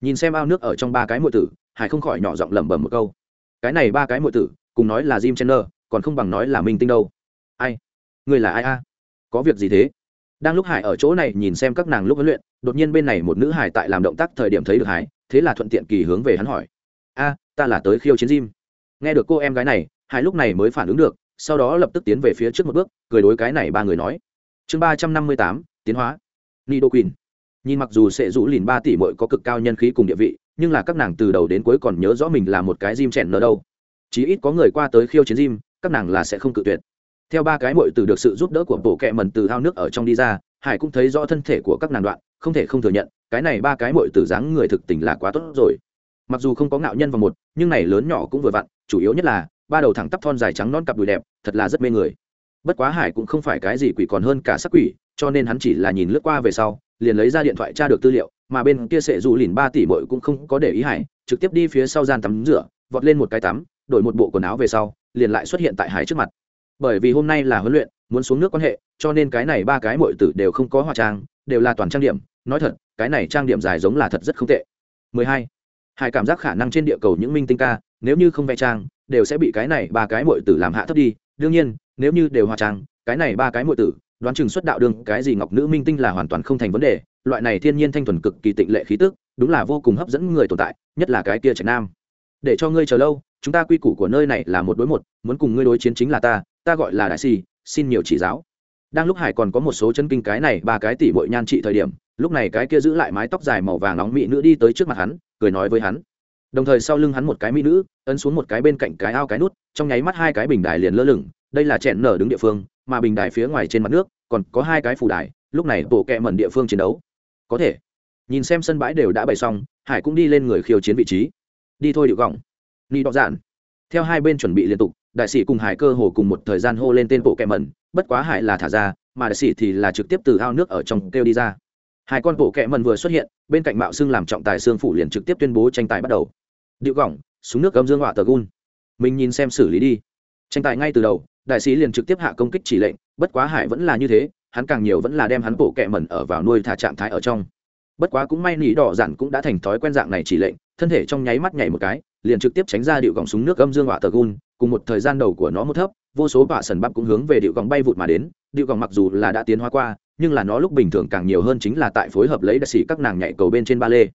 Nhìn xem ao nước ở trong ba cái mội tử, hải không khỏi nhỏ giọng lẩm bẩm một câu. Cái này ba cái mội tử, cùng nói là jim chenner còn không bằng nói là minh tinh đâu. Ai? Người là ai a? Có việc gì thế? Đang lúc hải ở chỗ này nhìn xem các nàng lúc huấn luyện, đột nhiên bên này một nữ hải tại làm động tác thời điểm thấy được hải, thế là thuận tiện kỳ hướng về hắn hỏi. A, ta là tới khiêu chiến gym nghe được cô em gái này, hải lúc này mới phản ứng được, sau đó lập tức tiến về phía trước một bước, cười đối cái này ba người nói. Chương ba trăm năm mươi tám, tiến hóa. Nido queen. Nhìn mặc dù sẽ rũ lìn ba tỷ mội có cực cao nhân khí cùng địa vị, nhưng là các nàng từ đầu đến cuối còn nhớ rõ mình là một cái Jim chèn nở đâu. Chí ít có người qua tới khiêu chiến gym các nàng là sẽ không cự tuyệt theo ba cái mội từ được sự giúp đỡ của bộ kẹ mần từ ao nước ở trong đi ra, hải cũng thấy rõ thân thể của các nàng đoạn, không thể không thừa nhận, cái này ba cái mội từ dáng người thực tình là quá tốt rồi. Mặc dù không có ngạo nhân vào một, nhưng này lớn nhỏ cũng vừa vặn, chủ yếu nhất là, ba đầu thẳng tắp thon dài trắng non cặp đùi đẹp, thật là rất mê người. Bất quá hải cũng không phải cái gì quỷ còn hơn cả sắc quỷ, cho nên hắn chỉ là nhìn lướt qua về sau, liền lấy ra điện thoại tra được tư liệu, mà bên kia sệ dù lìn ba tỷ bội cũng không có để ý hải, trực tiếp đi phía sau gian tắm rửa, vọt lên một cái tắm, đổi một bộ quần áo về sau, liền lại xuất hiện tại hải trước mặt bởi vì hôm nay là huấn luyện, muốn xuống nước quan hệ, cho nên cái này ba cái mọi tử đều không có hóa trang, đều là toàn trang điểm. Nói thật, cái này trang điểm dài giống là thật rất không tệ. 12. hai. Cảm giác khả năng trên địa cầu những minh tinh ca, nếu như không vẽ trang, đều sẽ bị cái này ba cái mọi tử làm hạ thấp đi. Đương nhiên, nếu như đều hóa trang, cái này ba cái mọi tử, đoán chừng xuất đạo đương cái gì ngọc nữ minh tinh là hoàn toàn không thành vấn đề. Loại này thiên nhiên thanh thuần cực kỳ tịnh lệ khí tức, đúng là vô cùng hấp dẫn người tồn tại, nhất là cái kia trạch nam. Để cho ngươi chờ lâu, chúng ta quy củ của nơi này là một đối một, muốn cùng ngươi đối chiến chính là ta ta gọi là đại si xin nhiều chỉ giáo. Đang lúc hải còn có một số chân kinh cái này, ba cái tỷ bội nhan trị thời điểm, lúc này cái kia giữ lại mái tóc dài màu vàng nóng mỹ nữ đi tới trước mặt hắn, cười nói với hắn. Đồng thời sau lưng hắn một cái mỹ nữ, ấn xuống một cái bên cạnh cái ao cái nút, trong nháy mắt hai cái bình đài liền lơ lửng, đây là chẹn nở đứng địa phương, mà bình đài phía ngoài trên mặt nước, còn có hai cái phù đài, lúc này bộ kẹ mẩn địa phương chiến đấu. Có thể. Nhìn xem sân bãi đều đã bày xong, hải cũng đi lên người khiêu chiến vị trí. Đi thôi điệu gọng. Ni đọ dạn theo hai bên chuẩn bị liên tục đại sĩ cùng hải cơ hồ cùng một thời gian hô lên tên bộ kẹ mẩn, bất quá hải là thả ra, mà đại sĩ thì là trực tiếp từ ao nước ở trong kêu đi ra. Hai con bộ kẹ mẩn vừa xuất hiện, bên cạnh mạo xưng làm trọng tài xương phủ liền trực tiếp tuyên bố tranh tài bắt đầu. Điệu gỏng súng nước gấm dương họa tờ gun mình nhìn xem xử lý đi. Tranh tài ngay từ đầu, đại sĩ liền trực tiếp hạ công kích chỉ lệnh, bất quá hải vẫn là như thế, hắn càng nhiều vẫn là đem hắn bộ kẹ mẩn ở vào nuôi thả trạng thái ở trong. Bất quá cũng may nỉ đỏ dặn cũng đã thành thói quen dạng này chỉ lệnh, thân thể trong nháy mắt nhảy một cái, liền trực tiếp tránh ra điệu gọng súng nước âm dương họa tờ gun cùng một thời gian đầu của nó một thấp, vô số bạ sần bắp cũng hướng về điệu gọng bay vụt mà đến. Điệu gọng mặc dù là đã tiến hóa qua, nhưng là nó lúc bình thường càng nhiều hơn chính là tại phối hợp lấy đại sĩ các nàng nhảy cầu bên trên ba lê.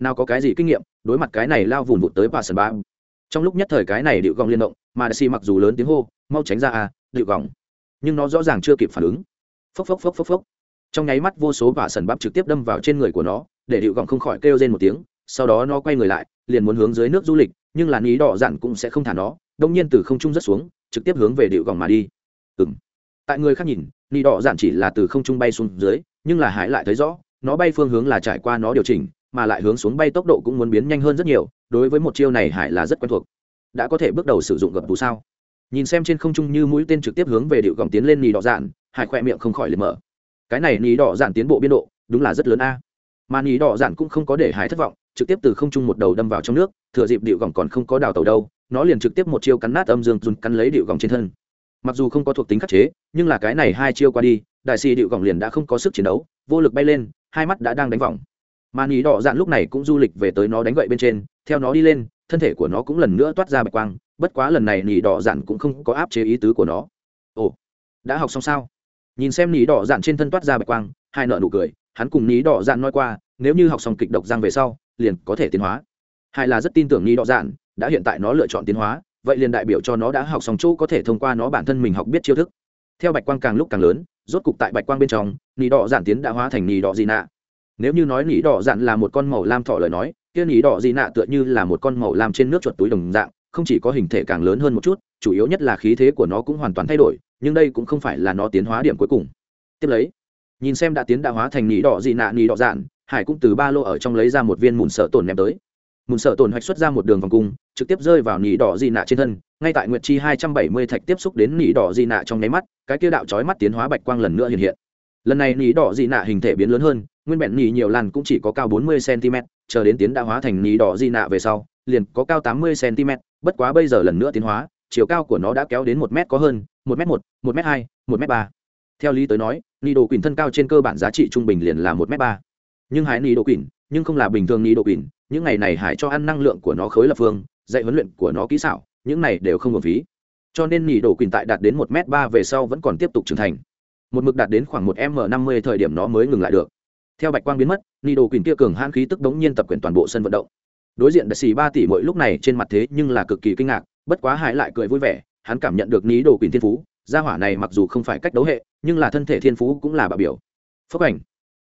Nào có cái gì kinh nghiệm, đối mặt cái này lao vùn vụt tới bạ sần bắp. Trong lúc nhất thời cái này điệu gọng liên động, mà đại sĩ mặc dù lớn tiếng hô, mau tránh ra à điệu gọng. Nhưng nó rõ ràng chưa kịp phản ứng. Phốc phốc phốc phốc phốc. Trong nháy mắt vô số bạ sần bắp trực tiếp đâm vào trên người của nó, để điệu gọng không khỏi kêu lên một tiếng. Sau đó nó quay người lại, liền muốn hướng dưới nước du lịch, nhưng là ní đỏ dặn cũng sẽ không thả nó đông nhiên từ không trung rất xuống, trực tiếp hướng về điệu gòng mà đi. Ừ m tại người khác nhìn nị đỏ dạn chỉ là từ không trung bay xuống dưới, nhưng là hải lại thấy rõ, nó bay phương hướng là trải qua nó điều chỉnh, mà lại hướng xuống bay tốc độ cũng muốn biến nhanh hơn rất nhiều, đối với một chiêu này hải là rất quen thuộc. Đã có thể bước đầu sử dụng gập tù sao? Nhìn xem trên không trung như mũi tên trực tiếp hướng về điệu gòng tiến lên nị đỏ dạn hải khoe miệng không khỏi liệt mở. Cái này nị đỏ dạn tiến bộ biên độ, đúng là rất lớn a. Mà nị đỏ dạn cũng không có để hải thất vọng, trực tiếp từ không trung một đầu đâm vào trong nước, thừa dịp điệu gòng còn không có đào tàu đâu nó liền trực tiếp một chiêu cắn nát âm dương dùng cắn lấy điệu gòng trên thân. Mặc dù không có thuộc tính khắc chế, nhưng là cái này hai chiêu qua đi, đại sĩ điệu gòng liền đã không có sức chiến đấu, vô lực bay lên, hai mắt đã đang đánh vòng. Mà nỉ đỏ dạn lúc này cũng du lịch về tới nó đánh gậy bên trên, theo nó đi lên, thân thể của nó cũng lần nữa toát ra bạch quang, bất quá lần này nỉ đỏ dạn cũng không có áp chế ý tứ của nó. Ồ, đã học xong sao? Nhìn xem nỉ đỏ dạn trên thân toát ra bạch quang, hai nợ nụ cười, hắn cùng nỉ đỏ dạn nói qua, nếu như học xong kịch độc giang về sau, liền có thể tiến hóa. Hai là rất tin tưởng nỉ đỏ dạn đã hiện tại nó lựa chọn tiến hóa, vậy liền đại biểu cho nó đã học xong chỗ có thể thông qua nó bản thân mình học biết chiêu thức. Theo bạch quang càng lúc càng lớn, rốt cục tại bạch quang bên trong, nỉ đỏ giản tiến đã hóa thành nỉ đỏ dị nạ. Nếu như nói nỉ đỏ giản là một con màu lam thọ lời nói, kia nỉ đỏ dị nạ tựa như là một con màu lam trên nước chuột túi đồng dạng, không chỉ có hình thể càng lớn hơn một chút, chủ yếu nhất là khí thế của nó cũng hoàn toàn thay đổi, nhưng đây cũng không phải là nó tiến hóa điểm cuối cùng. Tiếp lấy, nhìn xem đã tiến đã hóa thành nỉ đỏ dị nạ nỉ đỏ giản, hải cũng từ ba lô ở trong lấy ra một viên mùn sợ tổn ném tới mùn sợ tổn hoạch xuất ra một đường vòng cung, trực tiếp rơi vào nỉ đỏ di nạ trên thân, ngay tại nguyệt chi hai trăm bảy mươi thạch tiếp xúc đến nỉ đỏ di nạ trong nháy mắt, cái kia đạo chói mắt tiến hóa bạch quang lần nữa hiện hiện. Lần này nỉ đỏ di nạ hình thể biến lớn hơn, nguyên bản nỉ nhiều lần cũng chỉ có cao 40 cm chờ đến tiến đã hóa thành nỉ đỏ di nạ về sau, liền có cao 80 cm bất quá bây giờ lần nữa tiến hóa, chiều cao của nó đã kéo đến một m có hơn, một m một một m hai, một m ba. Theo lý tới nói, nỉ đồ quỳnh thân cao trên cơ bản giá trị trung bình liền là một m ba. Nhưng hải nỉ đồ quỳnh, nhưng không là bình thường nỉ đồ quỳnh những ngày này hải cho ăn năng lượng của nó khối lập phương, dạy huấn luyện của nó kỹ xảo, những này đều không hợp phí. Cho nên nỉ đổ quỳnh tại đạt đến một m ba về sau vẫn còn tiếp tục trưởng thành. Một mực đạt đến khoảng một m năm mươi thời điểm nó mới ngừng lại được. Theo bạch quang biến mất nỉ đổ quỳnh kia cường hãn khí tức đống nhiên tập quyền toàn bộ sân vận động. Đối diện đại sĩ ba tỷ mỗi lúc này trên mặt thế nhưng là cực kỳ kinh ngạc, bất quá hải lại cười vui vẻ, hắn cảm nhận được nỉ đổ quỳnh thiên phú, gia hỏa này mặc dù không phải cách đấu hệ, nhưng là thân thể thiên phú cũng là bạo biểu. Phấp ảnh.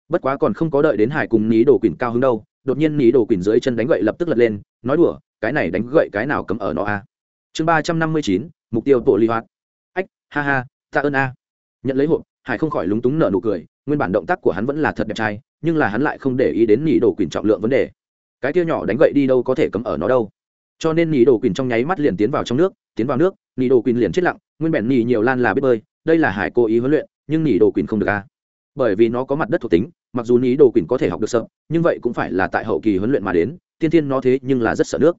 Bất quá còn không có đợi đến hải cùng nỉ đổ quỳnh cao hứng đâu đột nhiên nỉ đồ quỳnh dưới chân đánh gậy lập tức lật lên, nói đùa, cái này đánh gậy cái nào cấm ở nó a? Chương ba trăm năm mươi chín, mục tiêu bộ ly hoạt. Ách, ha ha, tạ ơn a. Nhận lấy hộp, hải không khỏi lúng túng nở nụ cười, nguyên bản động tác của hắn vẫn là thật đẹp trai, nhưng là hắn lại không để ý đến nỉ đồ quỳnh trọng lượng vấn đề. Cái kia nhỏ đánh gậy đi đâu có thể cấm ở nó đâu. Cho nên nỉ đồ quỳnh trong nháy mắt liền tiến vào trong nước, tiến vào nước, nỉ đồ quỳnh liền chết lặng, nguyên bản nỉ nhiều lan là biết bơi, đây là hải cố ý huấn luyện, nhưng nỉ đồ quỳnh không được a. Bởi vì nó có mặt đất thuộc tính mặc dù ní đồ quỷ có thể học được sợ, nhưng vậy cũng phải là tại hậu kỳ huấn luyện mà đến, tiên tiên nó thế nhưng là rất sợ nước.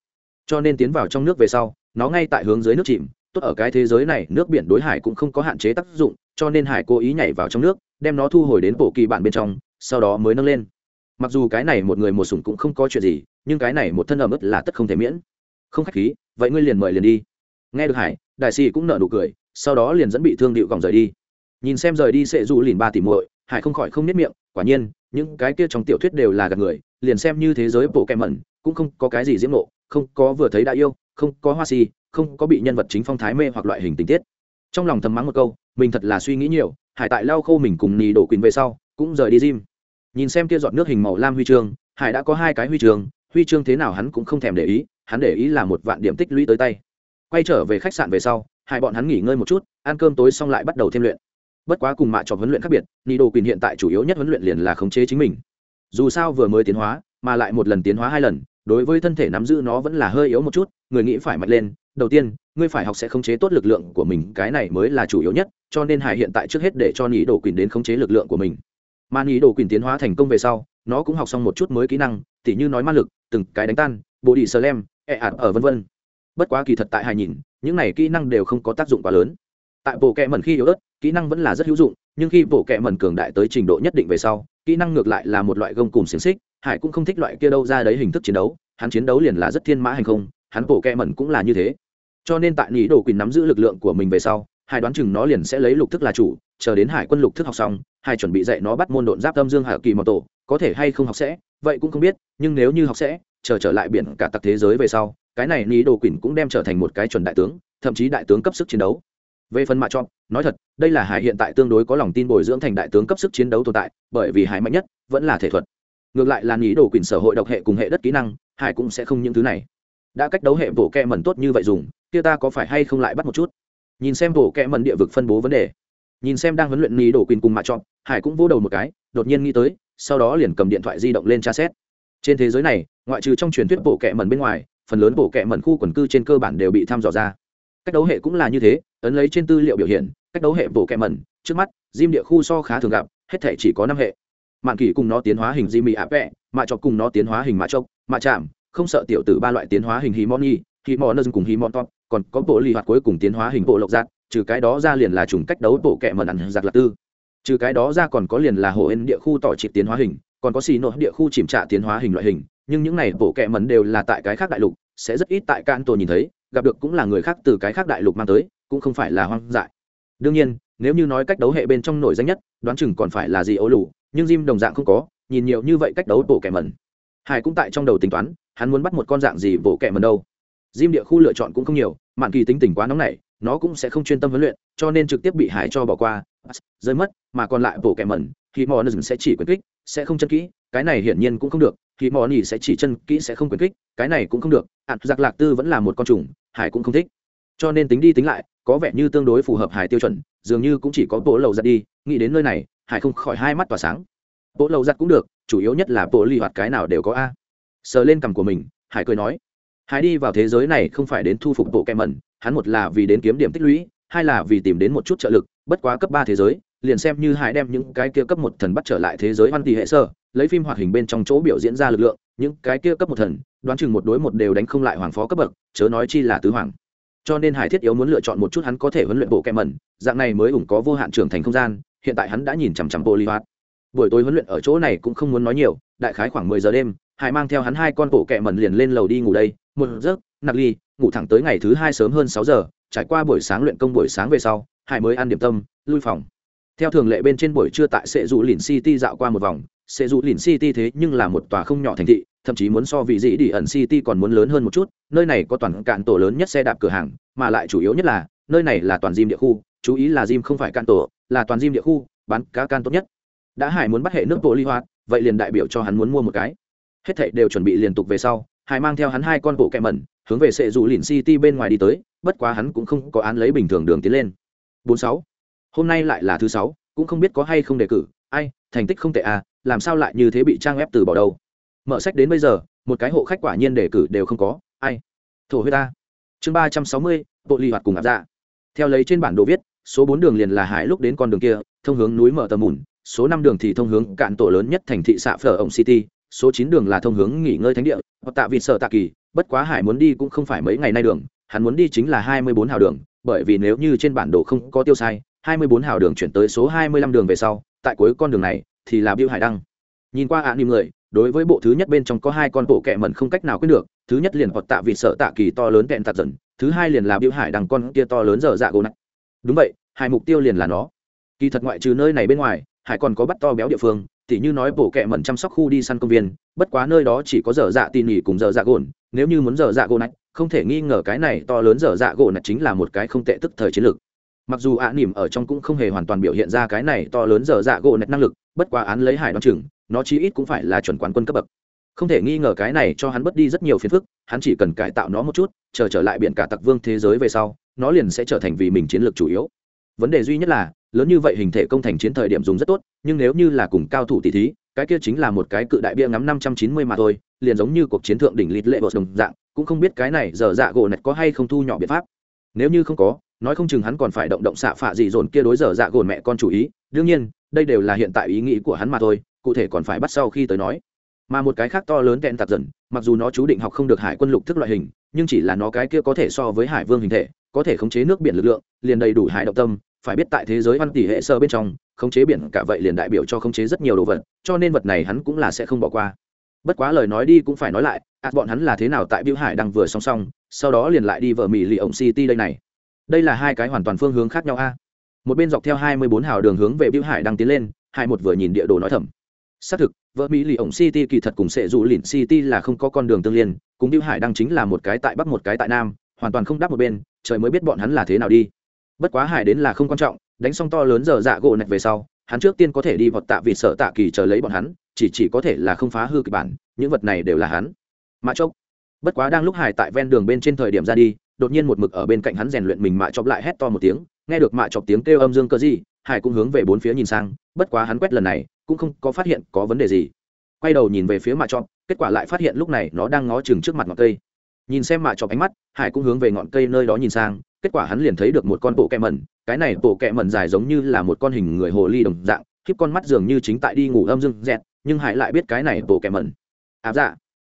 Cho nên tiến vào trong nước về sau, nó ngay tại hướng dưới nước chìm, tốt ở cái thế giới này, nước biển đối hải cũng không có hạn chế tác dụng, cho nên hải cố ý nhảy vào trong nước, đem nó thu hồi đến bộ kỳ bản bên trong, sau đó mới nâng lên. Mặc dù cái này một người một sủng cũng không có chuyện gì, nhưng cái này một thân ẩm ướt là tất không thể miễn. Không khách khí, vậy ngươi liền mời liền đi. Nghe được hải, đại sĩ cũng nở nụ cười, sau đó liền dẫn bị thương điệu gòng rời đi. Nhìn xem rời đi sẽ dù lìn ba tỷ muội, hải không khỏi không nếp miệng quả nhiên, những cái kia trong tiểu thuyết đều là gạt người, liền xem như thế giới bộ kẹ mẩn, cũng không có cái gì diễm nộ không có vừa thấy đã yêu, không có hoa si, không có bị nhân vật chính phong thái mê hoặc loại hình tình tiết. Trong lòng thầm mắng một câu, mình thật là suy nghĩ nhiều, hải tại lau khô mình cùng nì đổ quyền về sau, cũng rời đi gym. Nhìn xem kia giọt nước hình màu lam huy chương, hải đã có hai cái huy chương huy chương thế nào hắn cũng không thèm để ý, hắn để ý là một vạn điểm tích lũy tới tay. Quay trở về khách sạn về sau hai bọn hắn nghỉ ngơi một chút, ăn cơm tối xong lại bắt đầu thêm luyện bất quá cùng mạ trò huấn luyện khác biệt nị đồ quyền hiện tại chủ yếu nhất huấn luyện liền là khống chế chính mình. Dù sao vừa mới tiến hóa, mà lại một lần tiến hóa hai lần, đối với thân thể nắm giữ nó vẫn là hơi yếu một chút, người nghĩ phải mạnh lên. Đầu tiên, ngươi phải học sẽ khống chế tốt lực lượng của mình, cái này mới là chủ yếu nhất, cho nên hải hiện tại trước hết để cho nỉ đồ quyền đến khống chế lực lượng của mình. Mà nỉ đồ quyền tiến hóa thành công về sau, nó cũng học xong một chút mới kỹ năng, tỉ như nói ma lực, từng cái đánh tan bộ đi sơ lem e ạt ở vân vân. Bất quá kỳ thật tại hải nhìn, những này kỹ năng đều không có tác dụng quá lớn tại bộ kệ mẩn khi yếu ớt, kỹ năng vẫn là rất hữu dụng, nhưng khi bộ kệ mẩn cường đại tới trình độ nhất định về sau, kỹ năng ngược lại là một loại gông cùng xiềng xích, hải cũng không thích loại kia đâu ra đấy hình thức chiến đấu, hắn chiến đấu liền là rất thiên mã hành không, hắn bộ kệ mẩn cũng là như thế. Cho nên tại nỉ đồ quyền nắm giữ lực lượng của mình về sau, hải đoán chừng nó liền sẽ lấy lục thức là chủ, chờ đến hải quân lục thức học xong, hải chuẩn bị dạy nó bắt môn độn giáp tâm dương hải kỳ một tổ, có thể hay không học sẽ, vậy cũng không biết, nhưng nếu như học sẽ, chờ trở lại biển cả tặc thế giới về sau, cái này nỉ đồ quyền cũng đem trở thành một cái chuẩn đại tướng, thậm chí đại tướng cấp sức chiến đấu về phần mạ chọn, nói thật, đây là hải hiện tại tương đối có lòng tin bồi dưỡng thành đại tướng cấp sức chiến đấu tồn tại, bởi vì hải mạnh nhất, vẫn là thể thuật. Ngược lại là nỉ đồ quyền sở hội độc hệ cùng hệ đất kỹ năng, hải cũng sẽ không những thứ này. Đã cách đấu hệ bổ kẹ mẩn tốt như vậy dùng, kia ta có phải hay không lại bắt một chút? Nhìn xem bộ kẹ mần địa vực phân bố vấn đề. Nhìn xem đang huấn luyện ní đổ quyền cùng mạ chọn, hải cũng vỗ đầu một cái, đột nhiên nghĩ tới, sau đó liền cầm điện thoại di động lên tra xét. Trên thế giới này, ngoại trừ trong truyền thuyết bộ kẹ mần bên ngoài, phần lớn bộ kẹ mần khu quần cư trên cơ bản đều bị thăm dò ra cách đấu hệ cũng là như thế, ấn lấy trên tư liệu biểu hiện, cách đấu hệ bộ kẹ mần trước mắt diêm địa khu so khá thường gặp, hết thể chỉ có năm hệ mạn kỳ cùng nó tiến hóa hình di mị ạ vẹ, mạ chọc cùng nó tiến hóa hình mạ chọc mạ chạm, không sợ tiểu tử ba loại tiến hóa hình hí món nhi hí món nơ cùng hí món top còn có bộ lì hoạt cuối cùng tiến hóa hình bộ lộc giạt. trừ cái đó ra liền là chủng cách đấu bộ kẹ mần ăn giặc lạc tư trừ cái đó ra còn có liền là hồ ên địa khu tỏ trị tiến hóa hình, còn có xì nội địa khu chìm trạ tiến hóa hình loại hình, nhưng những này bộ kẹ mần đều là tại cái khác đại lục, sẽ rất ít tại can tổ nhìn thấy gặp được cũng là người khác từ cái khác đại lục mang tới, cũng không phải là hoang dại. Đương nhiên, nếu như nói cách đấu hệ bên trong nổi danh nhất, đoán chừng còn phải là gì ấu lù, nhưng Jim đồng dạng không có, nhìn nhiều như vậy cách đấu bộ kẻ mần hải cũng tại trong đầu tính toán, hắn muốn bắt một con dạng gì bộ kẻ mần đâu. Jim địa khu lựa chọn cũng không nhiều, mạn kỳ tính tình quá nóng nảy, nó cũng sẽ không chuyên tâm huấn luyện, cho nên trực tiếp bị hải cho bỏ qua. Rơi mất, mà còn lại bộ kẻ mẩn thì mò nơ sẽ chỉ quyền kích, sẽ không chân kỹ, cái này hiển nhiên cũng không được thì mò nỉ sẽ chỉ chân kỹ sẽ không quyền kích, cái này cũng không được. Ạn giặc lạc tư vẫn là một con trùng hải cũng không thích. Cho nên tính đi tính lại, có vẻ như tương đối phù hợp hải tiêu chuẩn, dường như cũng chỉ có bộ lầu giặt đi, nghĩ đến nơi này, hải không khỏi hai mắt tỏa sáng. Bộ lầu giặt cũng được, chủ yếu nhất là bộ ly hoạt cái nào đều có a. Sờ lên cằm của mình, hải cười nói, hải đi vào thế giới này không phải đến thu phục bộ kem mẩn, hắn một là vì đến kiếm điểm tích lũy, hai là vì tìm đến một chút trợ lực, bất quá cấp ba thế giới, liền xem như hải đem những cái kia cấp một thần bắt trở lại thế giới văn tỷ hệ sơ lấy phim hoạt hình bên trong chỗ biểu diễn ra lực lượng những cái kia cấp một thần, đoán chừng một đối một đều đánh không lại hoàng phó cấp bậc, chớ nói chi là tứ hoàng. Cho nên hải thiết yếu muốn lựa chọn một chút hắn có thể huấn luyện bộ kẹ mẩn, dạng này mới ủng có vô hạn trưởng thành không gian, hiện tại hắn đã nhìn chằm chằm bộ ly hoạt buổi tối huấn luyện ở chỗ này cũng không muốn nói nhiều, đại khái khoảng mười giờ đêm, hải mang theo hắn hai con bộ kẹ mẩn liền lên lầu đi ngủ đây, một giấc nặc ly, ngủ thẳng tới ngày thứ hai sớm hơn sáu giờ, trải qua buổi sáng luyện công buổi sáng về sau, hải mới ăn điểm tâm, lui phòng. Theo thường lệ bên trên buổi trưa tại sệ dụ lìn city dạo qua một vòng sẽ dụ lìn city thế nhưng là một tòa không nhỏ thành thị, thậm chí muốn so vị dĩ đi ẩn city còn muốn lớn hơn một chút, nơi này có toàn cạn tổ lớn nhất xe đạp cửa hàng, mà lại chủ yếu nhất là, nơi này là toàn diêm địa khu, chú ý là diêm không phải cạn tổ, là toàn diêm địa khu, bán cá can tốt nhất. Đã hải muốn bắt hệ nước bộ ly hoạt vậy liền đại biểu cho hắn muốn mua một cái. Hết thảy đều chuẩn bị liên tục về sau, hải mang theo hắn hai con bộ kẹ mẩn, hướng về sệ dụ lìn city bên ngoài đi tới, bất quá hắn cũng không có án lấy bình thường đường tiến lên. Bốn sáu, hôm nay lại là thứ sáu, cũng không biết có hay không đề cử ai, thành tích không tệ à làm sao lại như thế bị trang ép từ bỏ đâu? Mở sách đến bây giờ, một cái hộ khách quả nhiên đề cử đều không có, ai? Thổ huyết ta. Chương ba trăm sáu mươi, bộ ly hoạt cùng áp dạ. Theo lấy trên bản đồ viết, số bốn đường liền là hải lúc đến con đường kia, thông hướng núi mở tờ mùn, số năm đường thì thông hướng cạn tổ lớn nhất thành thị xã phở ổng city, số chín đường là thông hướng nghỉ ngơi thánh địa, hoặc tạ vịt sợ tạ kỳ, bất quá hải muốn đi cũng không phải mấy ngày nay đường, hắn muốn đi chính là hai mươi bốn hào đường, bởi vì nếu như trên bản đồ không có tiêu sai, hai mươi bốn hào đường chuyển tới số hai mươi lăm đường về sau tại cuối con đường này thì là biêu hải đăng. Nhìn qua ạ à, người đối với bộ thứ nhất bên trong có hai con bộ kẹ mẩn không cách nào quyết được thứ nhất liền hoặc tạ vì sợ tạ kỳ to lớn kẹn tạt dần thứ hai liền là biêu hải đăng con kia to lớn dở dạ gỗ nặng đúng vậy hai mục tiêu liền là nó. Kỳ thật ngoại trừ nơi này bên ngoài hải còn có bắt to béo địa phương tỉ như nói bộ kẹ mẩn chăm sóc khu đi săn công viên bất quá nơi đó chỉ có dở dạ tỉ nỉ cùng dở dạ gồn nếu như muốn dở dạ gỗ nặng không thể nghi ngờ cái này to lớn dở dạ gỗ nặng chính là một cái không tệ tức thời chiến lược mặc dù ạ nỉm ở trong cũng không hề hoàn toàn biểu hiện ra cái này to lớn dở dạ gỗ nạch năng lực, bất quá án lấy hải đoán chừng, nó chí ít cũng phải là chuẩn quán quân cấp bậc. Không thể nghi ngờ cái này cho hắn bất đi rất nhiều phiền phức, hắn chỉ cần cải tạo nó một chút, chờ trở lại biển cả tặc vương thế giới về sau, nó liền sẽ trở thành vì mình chiến lược chủ yếu. Vấn đề duy nhất là, lớn như vậy hình thể công thành chiến thời điểm dùng rất tốt, nhưng nếu như là cùng cao thủ tỷ thí, cái kia chính là một cái cự đại bia ngắm năm trăm chín mươi mà thôi, liền giống như cuộc chiến thượng đỉnh lịt lệ bột đồng dạng, cũng không biết cái này giờ dạ gỗ nạch có hay không thu nhỏ biện pháp. Nếu như không có nói không chừng hắn còn phải động động xạ phạ gì dồn kia đối giờ dạ gồn mẹ con chủ ý. Đương nhiên, đây đều là hiện tại ý nghĩ của hắn mà thôi, cụ thể còn phải bắt sau khi tới nói. Mà một cái khác to lớn tẹn tạt dần, mặc dù nó chú định học không được hải quân lục thức loại hình, nhưng chỉ là nó cái kia có thể so với hải vương hình thể, có thể khống chế nước biển lực lượng, liền đầy đủ hải động tâm. Phải biết tại thế giới văn tỷ hệ sơ bên trong, khống chế biển cả vậy liền đại biểu cho khống chế rất nhiều đồ vật, cho nên vật này hắn cũng là sẽ không bỏ qua. Bất quá lời nói đi cũng phải nói lại ạt bọn hắn là thế nào tại biêu hải đang vừa song song, sau đó liền lại đi vợ mỹ lì ổng city đây này đây là hai cái hoàn toàn phương hướng khác nhau a. Một bên dọc theo hai mươi bốn hào đường hướng về Biểu hải đang tiến lên, hai một vừa nhìn địa đồ nói thầm. Xác thực, vợ mỹ lì ổng city kỳ thật cùng sệ dù lìn city là không có con đường tương liên, cùng Biểu hải đang chính là một cái tại bắc một cái tại nam, hoàn toàn không đáp một bên, trời mới biết bọn hắn là thế nào đi. Bất quá hải đến là không quan trọng, đánh xong to lớn giờ dạ gỗ nạch về sau, hắn trước tiên có thể đi vọt tạ vì sợ tạ kỳ chờ lấy bọn hắn, chỉ chỉ có thể là không phá hư kịch bản, những vật này đều là hắn. Mã chốc. Bất quá đang lúc hải tại ven đường bên trên thời điểm ra đi đột nhiên một mực ở bên cạnh hắn rèn luyện mình mạ chọc lại hét to một tiếng, nghe được mạ chọc tiếng kêu âm dương cơ gì hải cũng hướng về bốn phía nhìn sang, bất quá hắn quét lần này, cũng không có phát hiện có vấn đề gì. Quay đầu nhìn về phía mạ chọc, kết quả lại phát hiện lúc này nó đang ngó chừng trước mặt ngọn cây. Nhìn xem mạ chọc ánh mắt, hải cũng hướng về ngọn cây nơi đó nhìn sang, kết quả hắn liền thấy được một con bộ kẹ mẩn cái này bộ kẹ mẩn dài giống như là một con hình người hồ ly đồng dạng, khiếp con mắt dường như chính tại đi ngủ âm dương dẹt, nhưng hải lại biết cái này bộ kẹ mẩn áp à dạ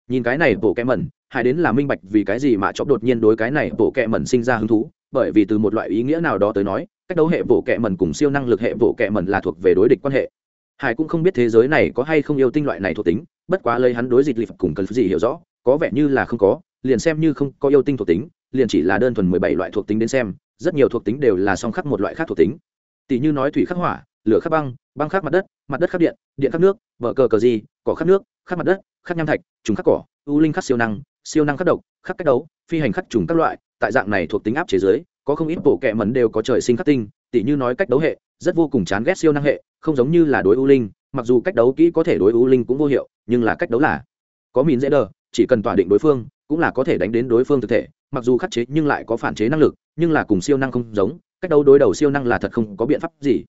nhìn cái này bộ kẹ mẩn hải đến là minh bạch vì cái gì mà chọc đột nhiên đối cái này bộ kệ mẩn sinh ra hứng thú, bởi vì từ một loại ý nghĩa nào đó tới nói, cách đấu hệ bộ kệ mẩn cùng siêu năng lực hệ bộ kệ mẩn là thuộc về đối địch quan hệ. Hải cũng không biết thế giới này có hay không yêu tinh loại này thuộc tính, bất quá lấy hắn đối dịch lịch cùng cần gì hiểu rõ, có vẻ như là không có, liền xem như không có yêu tinh thuộc tính, liền chỉ là đơn thuần mười bảy loại thuộc tính đến xem, rất nhiều thuộc tính đều là song khắc một loại khác thuộc tính. Tỷ như nói thủy khắc hỏa, lửa khắc băng băng khắc mặt đất mặt đất khắc điện điện khắc nước vợ cờ cờ gì, cỏ khắc nước, khắc mặt đất, khắc nham thạch, trùng khắc cỏ, u linh khắc siêu năng siêu năng khắc độc, khắc cách đấu, phi hành khắc trùng các loại, tại dạng này thuộc tính áp chế giới có không ít bộ kệ mẩn đều có trời sinh khắc tinh tỷ như nói cách đấu hệ, rất vô cùng chán ghét siêu năng hệ, không giống như là đối u linh, mặc dù cách đấu kỹ có thể đối u linh cũng vô hiệu, nhưng là cách đấu là có mìn dễ đờ, chỉ cần tỏa định đối phương, cũng là có thể đánh đến đối phương thực thể, mặc dù khắc chế nhưng lại có phản chế năng lực, nhưng là cùng siêu năng không giống, cách đấu đối đầu siêu năng là thật không có biện pháp gì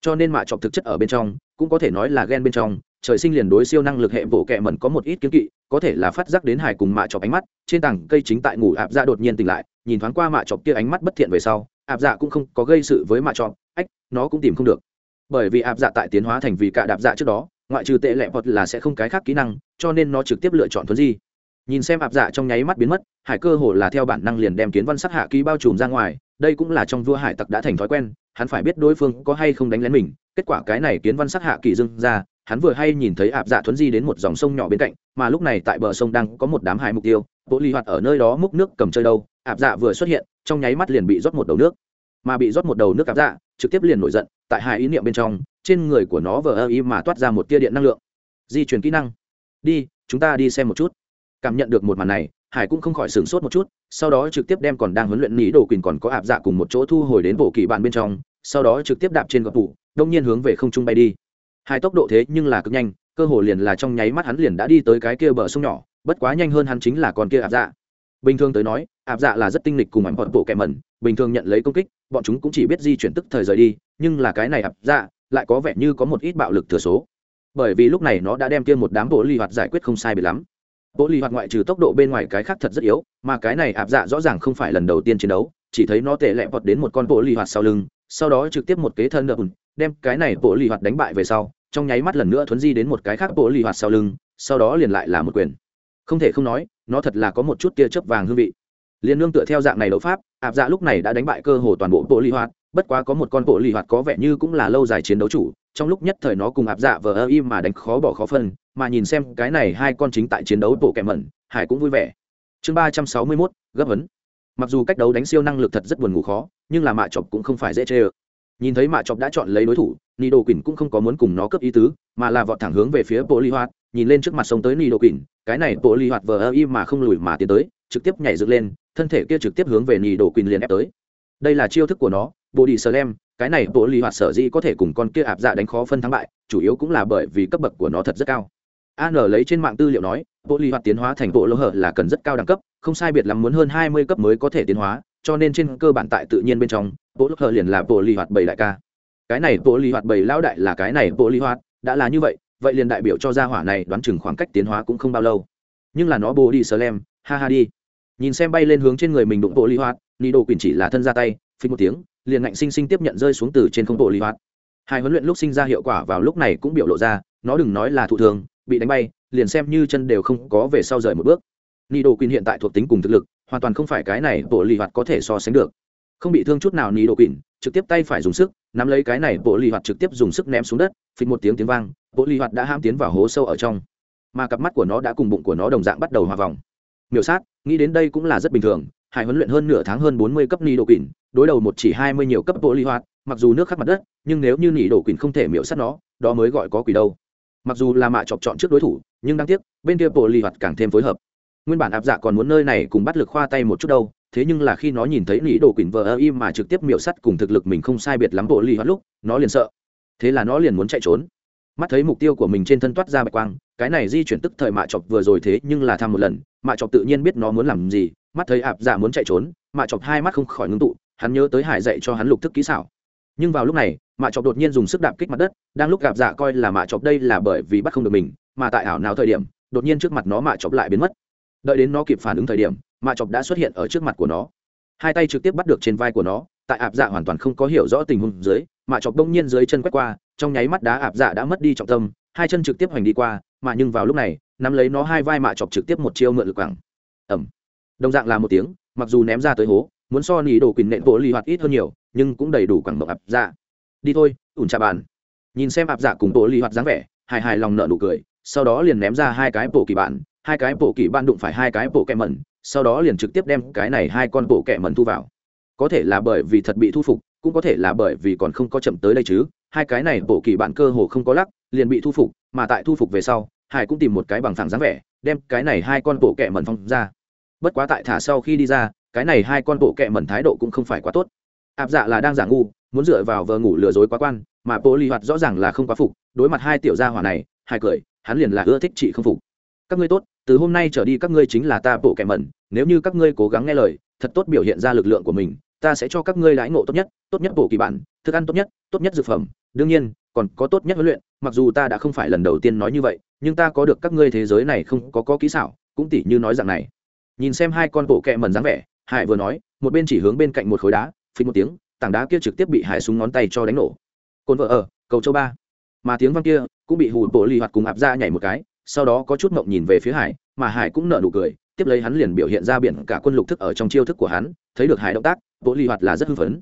cho nên mạ chọc thực chất ở bên trong, cũng có thể nói là ghen bên trong, trời sinh liền đối siêu năng lực hệ bộ kệ mẩn có một ít kiến kỵ, có thể là phát giác đến hải cùng mạ chọc ánh mắt, trên tảng cây chính tại ngủ, ạp dạ đột nhiên tỉnh lại, nhìn thoáng qua mạ chọc kia ánh mắt bất thiện về sau, ạp dạ cũng không có gây sự với mạ chọc, ách, nó cũng tìm không được. Bởi vì ạp dạ tại tiến hóa thành vì cả đạp dạ trước đó, ngoại trừ tệ lệ hoặc là sẽ không cái khác kỹ năng, cho nên nó trực tiếp lựa chọn thuấn di nhìn xem ạp dạ trong nháy mắt biến mất, hải cơ hồ là theo bản năng liền đem kiến văn sắc hạ ký bao trùm ra ngoài, đây cũng là trong vua hải tặc đã thành thói quen, hắn phải biết đối phương có hay không đánh lén mình. Kết quả cái này kiến văn sắc hạ kỳ dưng ra, hắn vừa hay nhìn thấy ạp dạ thuấn di đến một dòng sông nhỏ bên cạnh, mà lúc này tại bờ sông đang có một đám hải mục tiêu bộ ly hoạt ở nơi đó múc nước cầm chơi đâu, ạp dạ vừa xuất hiện, trong nháy mắt liền bị rót một đầu nước. Mà bị rót một đầu nước ạp dạ trực tiếp liền nổi giận, tại hai ý niệm bên trong, trên người của nó vờ ơ ý mà toát ra một tia điện năng lượng. Di chuyển kỹ năng. Đi, chúng ta đi xem một chút cảm nhận được một màn này, hải cũng không khỏi sửng sốt một chút, sau đó trực tiếp đem còn đang huấn luyện nỉ đồ quỳnh còn có ạp dạ cùng một chỗ thu hồi đến bộ kỳ bạn bên trong, sau đó trực tiếp đạp trên gọc tủ, đông nhiên hướng về không trung bay đi. Hai tốc độ thế nhưng là cực nhanh, cơ hồ liền là trong nháy mắt hắn liền đã đi tới cái kia bờ sông nhỏ, bất quá nhanh hơn hắn chính là con kia ạp dạ. Bình thường tới nói, ạp dạ là rất tinh lịch cùng ảnh bọn bộ kẻ mẩn, bình thường nhận lấy công kích, bọn chúng cũng chỉ biết di chuyển tức thời rời đi, nhưng là cái này ạp dạ lại có vẻ như có một ít bạo lực thừa số. Bởi vì lúc này nó đã đem kia một đám bộ ly hoạt giải quyết không sai biệt lắm bộ ly hoạt ngoại trừ tốc độ bên ngoài cái khác thật rất yếu, mà cái này ạp dạ rõ ràng không phải lần đầu tiên chiến đấu, chỉ thấy nó tệ lẹ vọt đến một con bộ ly hoạt sau lưng, sau đó trực tiếp một kế thân nợ đem cái này bộ ly hoạt đánh bại về sau, trong nháy mắt lần nữa thuấn di đến một cái khác bộ ly hoạt sau lưng, sau đó liền lại là một quyền. Không thể không nói, nó thật là có một chút tia chớp vàng hương vị. Liên nương tựa theo dạng này đấu pháp áp dạ lúc này đã đánh bại cơ hồ toàn bộ bộ ly hoạt bất quá có một con bộ lì hoạt có vẻ như cũng là lâu dài chiến đấu chủ, trong lúc nhất thời nó cùng áp dạ vờ ơ im mà đánh khó bỏ khó phân, mà nhìn xem cái này hai con chính tại chiến đấu bộ kẹm mẩn, hải cũng vui vẻ. Chương ba trăm sáu mươi mốt, gấp vấn mặc dù cách đấu đánh siêu năng lực thật rất buồn ngủ khó, nhưng là mạ chọc cũng không phải dễ chê ơ. Nhìn thấy mạ chọc đã chọn lấy đối thủ ni đồ quỳnh cũng không có muốn cùng nó cướp ý tứ, mà là vọt thẳng hướng về phía bộ ly hoạt, nhìn lên trước mặt sông tới ni đồ quỳnh, cái này bộ ly hoạt vờ ơ im mà không lùi mà tiến tới, trực tiếp nhảy dựng lên, thân thể kia trực tiếp hướng về ni đồ quỳnh liền ép tới. Đây là chiêu thức của nó bộ đi sờ lem, cái này bộ ly hoạt sở dĩ có thể cùng con kia ạp dạ đánh khó phân thắng bại, chủ yếu cũng là bởi vì cấp bậc của nó thật rất cao. An lấy trên mạng tư liệu nói, bộ ly hoạt tiến hóa thành bộ lỗ hở là cần rất cao đẳng cấp, không sai biệt lắm muốn hơn hai mươi cấp mới có thể tiến hóa, cho nên trên cơ bản tại tự nhiên bên trong, bộ lỗ hở liền là bộ ly hoạt bảy đại ca. Cái này bộ ly hoạt bảy lão đại là cái này bộ ly hoạt, đã là như vậy vậy liền đại biểu cho gia hỏa này đoán chừng khoảng cách tiến hóa cũng không bao lâu. Nhưng là nó bồ đi sờ lem, ha ha đi. Nhìn xem bay lên hướng trên người mình đụng bộ ly hoạt ni đồ quyền chỉ là thân ra tay phí một tiếng, liền ngạnh sinh sinh tiếp nhận rơi xuống từ trên không bộ lý hoạt. Hai huấn luyện lúc sinh ra hiệu quả vào lúc này cũng biểu lộ ra, nó đừng nói là thụ thường, bị đánh bay, liền xem như chân đều không có về sau rời một bước. Ni đồ quyền hiện tại thuộc tính cùng thực lực, hoàn toàn không phải cái này bộ lý hoạt có thể so sánh được. Không bị thương chút nào ni đồ quyền trực tiếp tay phải dùng sức, nắm lấy cái này bộ lý hoạt trực tiếp dùng sức ném xuống đất, phình một tiếng tiếng vang, bộ lý hoạt đã ham tiến vào hố sâu ở trong. Mà cặp mắt của nó đã cùng bụng của nó đồng dạng bắt đầu hòa vòng. Miểu sát, nghĩ đến đây cũng là rất bình thường hải huấn luyện hơn nửa tháng hơn bốn mươi cấp ni đồ quỷ đối đầu một chỉ hai mươi nhiều cấp bộ ly hoạt, mặc dù nước khắp mặt đất, nhưng nếu như nỉ đổ quỷ không thể miểu sát nó, đó mới gọi có quỷ đâu. Mặc dù là mạ chọc chọn trước đối thủ, nhưng đáng tiếc, bên kia bộ ly hoạt càng thêm phối hợp. Nguyên bản áp dạ còn muốn nơi này cùng bắt lực khoa tay một chút đâu, thế nhưng là khi nó nhìn thấy nỉ đổ quỷ vờ ơ im mà trực tiếp miểu sắt cùng thực lực mình không sai biệt lắm bộ ly hoạt lúc, nó liền sợ. Thế là nó liền muốn chạy trốn. Mắt thấy mục tiêu của mình trên thân toát ra bạch quang, cái này di chuyển tức thời mạ chọc vừa rồi thế nhưng là tham một lần, mạ chọc tự nhiên biết nó muốn làm gì, mắt thấy ạp dạ muốn chạy trốn, mạ chọc hai mắt không khỏi ngưng tụ hắn nhớ tới hải dạy cho hắn lục thức kỹ xảo. Nhưng vào lúc này, mạ chọc đột nhiên dùng sức đạp kích mặt đất, đang lúc gặp dạ coi là mạ chọc đây là bởi vì bắt không được mình, mà tại ảo nào thời điểm, đột nhiên trước mặt nó mạ chọc lại biến mất. Đợi đến nó kịp phản ứng thời điểm, mạ chọc đã xuất hiện ở trước mặt của nó. Hai tay trực tiếp bắt được trên vai của nó, tại ạp dạ hoàn toàn không có hiểu rõ tình huống dưới, mạ chọc đông nhiên dưới chân quét qua, trong nháy mắt đá ạp dạ đã mất đi trọng tâm, hai chân trực tiếp hoành đi qua, mà nhưng vào lúc này, nắm lấy nó hai vai mạ chọc trực tiếp một chiêu mượn lực quẳng. Ẩm đồng dạng là một tiếng, mặc dù ném ra tới hố muốn so nỉ đồ quỳnh nện bộ lì hoạt ít hơn nhiều, nhưng cũng đầy đủ quảng mộng ạp dạ. Đi thôi, ủn trà bàn. Nhìn xem ạp dạ cùng bộ lì hoạt dáng vẻ, hài hài lòng nợ nụ cười, sau đó liền ném ra hai cái bộ kỳ bạn hai cái bộ kỳ bạn đụng phải hai cái bộ kẹ mẩn, sau đó liền trực tiếp đem cái này hai con bộ kẹ mẩn thu vào. Có thể là bởi vì thật bị thu phục, cũng có thể là bởi vì còn không có chậm tới đây chứ. Hai cái này bộ kỳ bạn cơ hồ không có lắc, liền bị thu phục, mà tại thu phục về sau, hải cũng tìm một cái bằng phẳng dáng vẻ, đem cái này hai con bộ kẹ mẩn phong ra. Bất quá tại thả sau khi đi ra cái này hai con bộ kệ mẩn thái độ cũng không phải quá tốt. Áp dạ là đang giả ngu, muốn dựa vào vờ ngủ lừa dối quá quan, mà bộ ly hoạt rõ ràng là không quá phục, đối mặt hai tiểu gia hỏa này, hai cười, hắn liền là ưa thích chị không phục. Các ngươi tốt, từ hôm nay trở đi các ngươi chính là ta bộ kệ mẩn, nếu như các ngươi cố gắng nghe lời, thật tốt biểu hiện ra lực lượng của mình, ta sẽ cho các ngươi đãi ngộ tốt nhất tốt nhất bộ kỳ bản, thức ăn tốt nhất tốt nhất dược phẩm. Đương nhiên, còn có tốt nhất huấn luyện, mặc dù ta đã không phải lần đầu tiên nói như vậy, nhưng ta có được các ngươi thế giới này không có có kỹ xảo, cũng tỉ như nói rằng này. Nhìn xem hai con bộ kệ mẩn dáng vẻ hải vừa nói, một bên chỉ hướng bên cạnh một khối đá, phí một tiếng, tảng đá kia trực tiếp bị hải súng ngón tay cho đánh nổ. Cồn vợ ở, cầu châu ba. Mà tiếng vang kia cũng bị hù bộ lì hoạt cùng áp ra nhảy một cái, sau đó có chút mộng nhìn về phía hải, mà hải cũng nở nụ cười, tiếp lấy hắn liền biểu hiện ra biển cả quân lục thức ở trong chiêu thức của hắn, thấy được hải động tác, bộ lì hoạt là rất hưng phấn.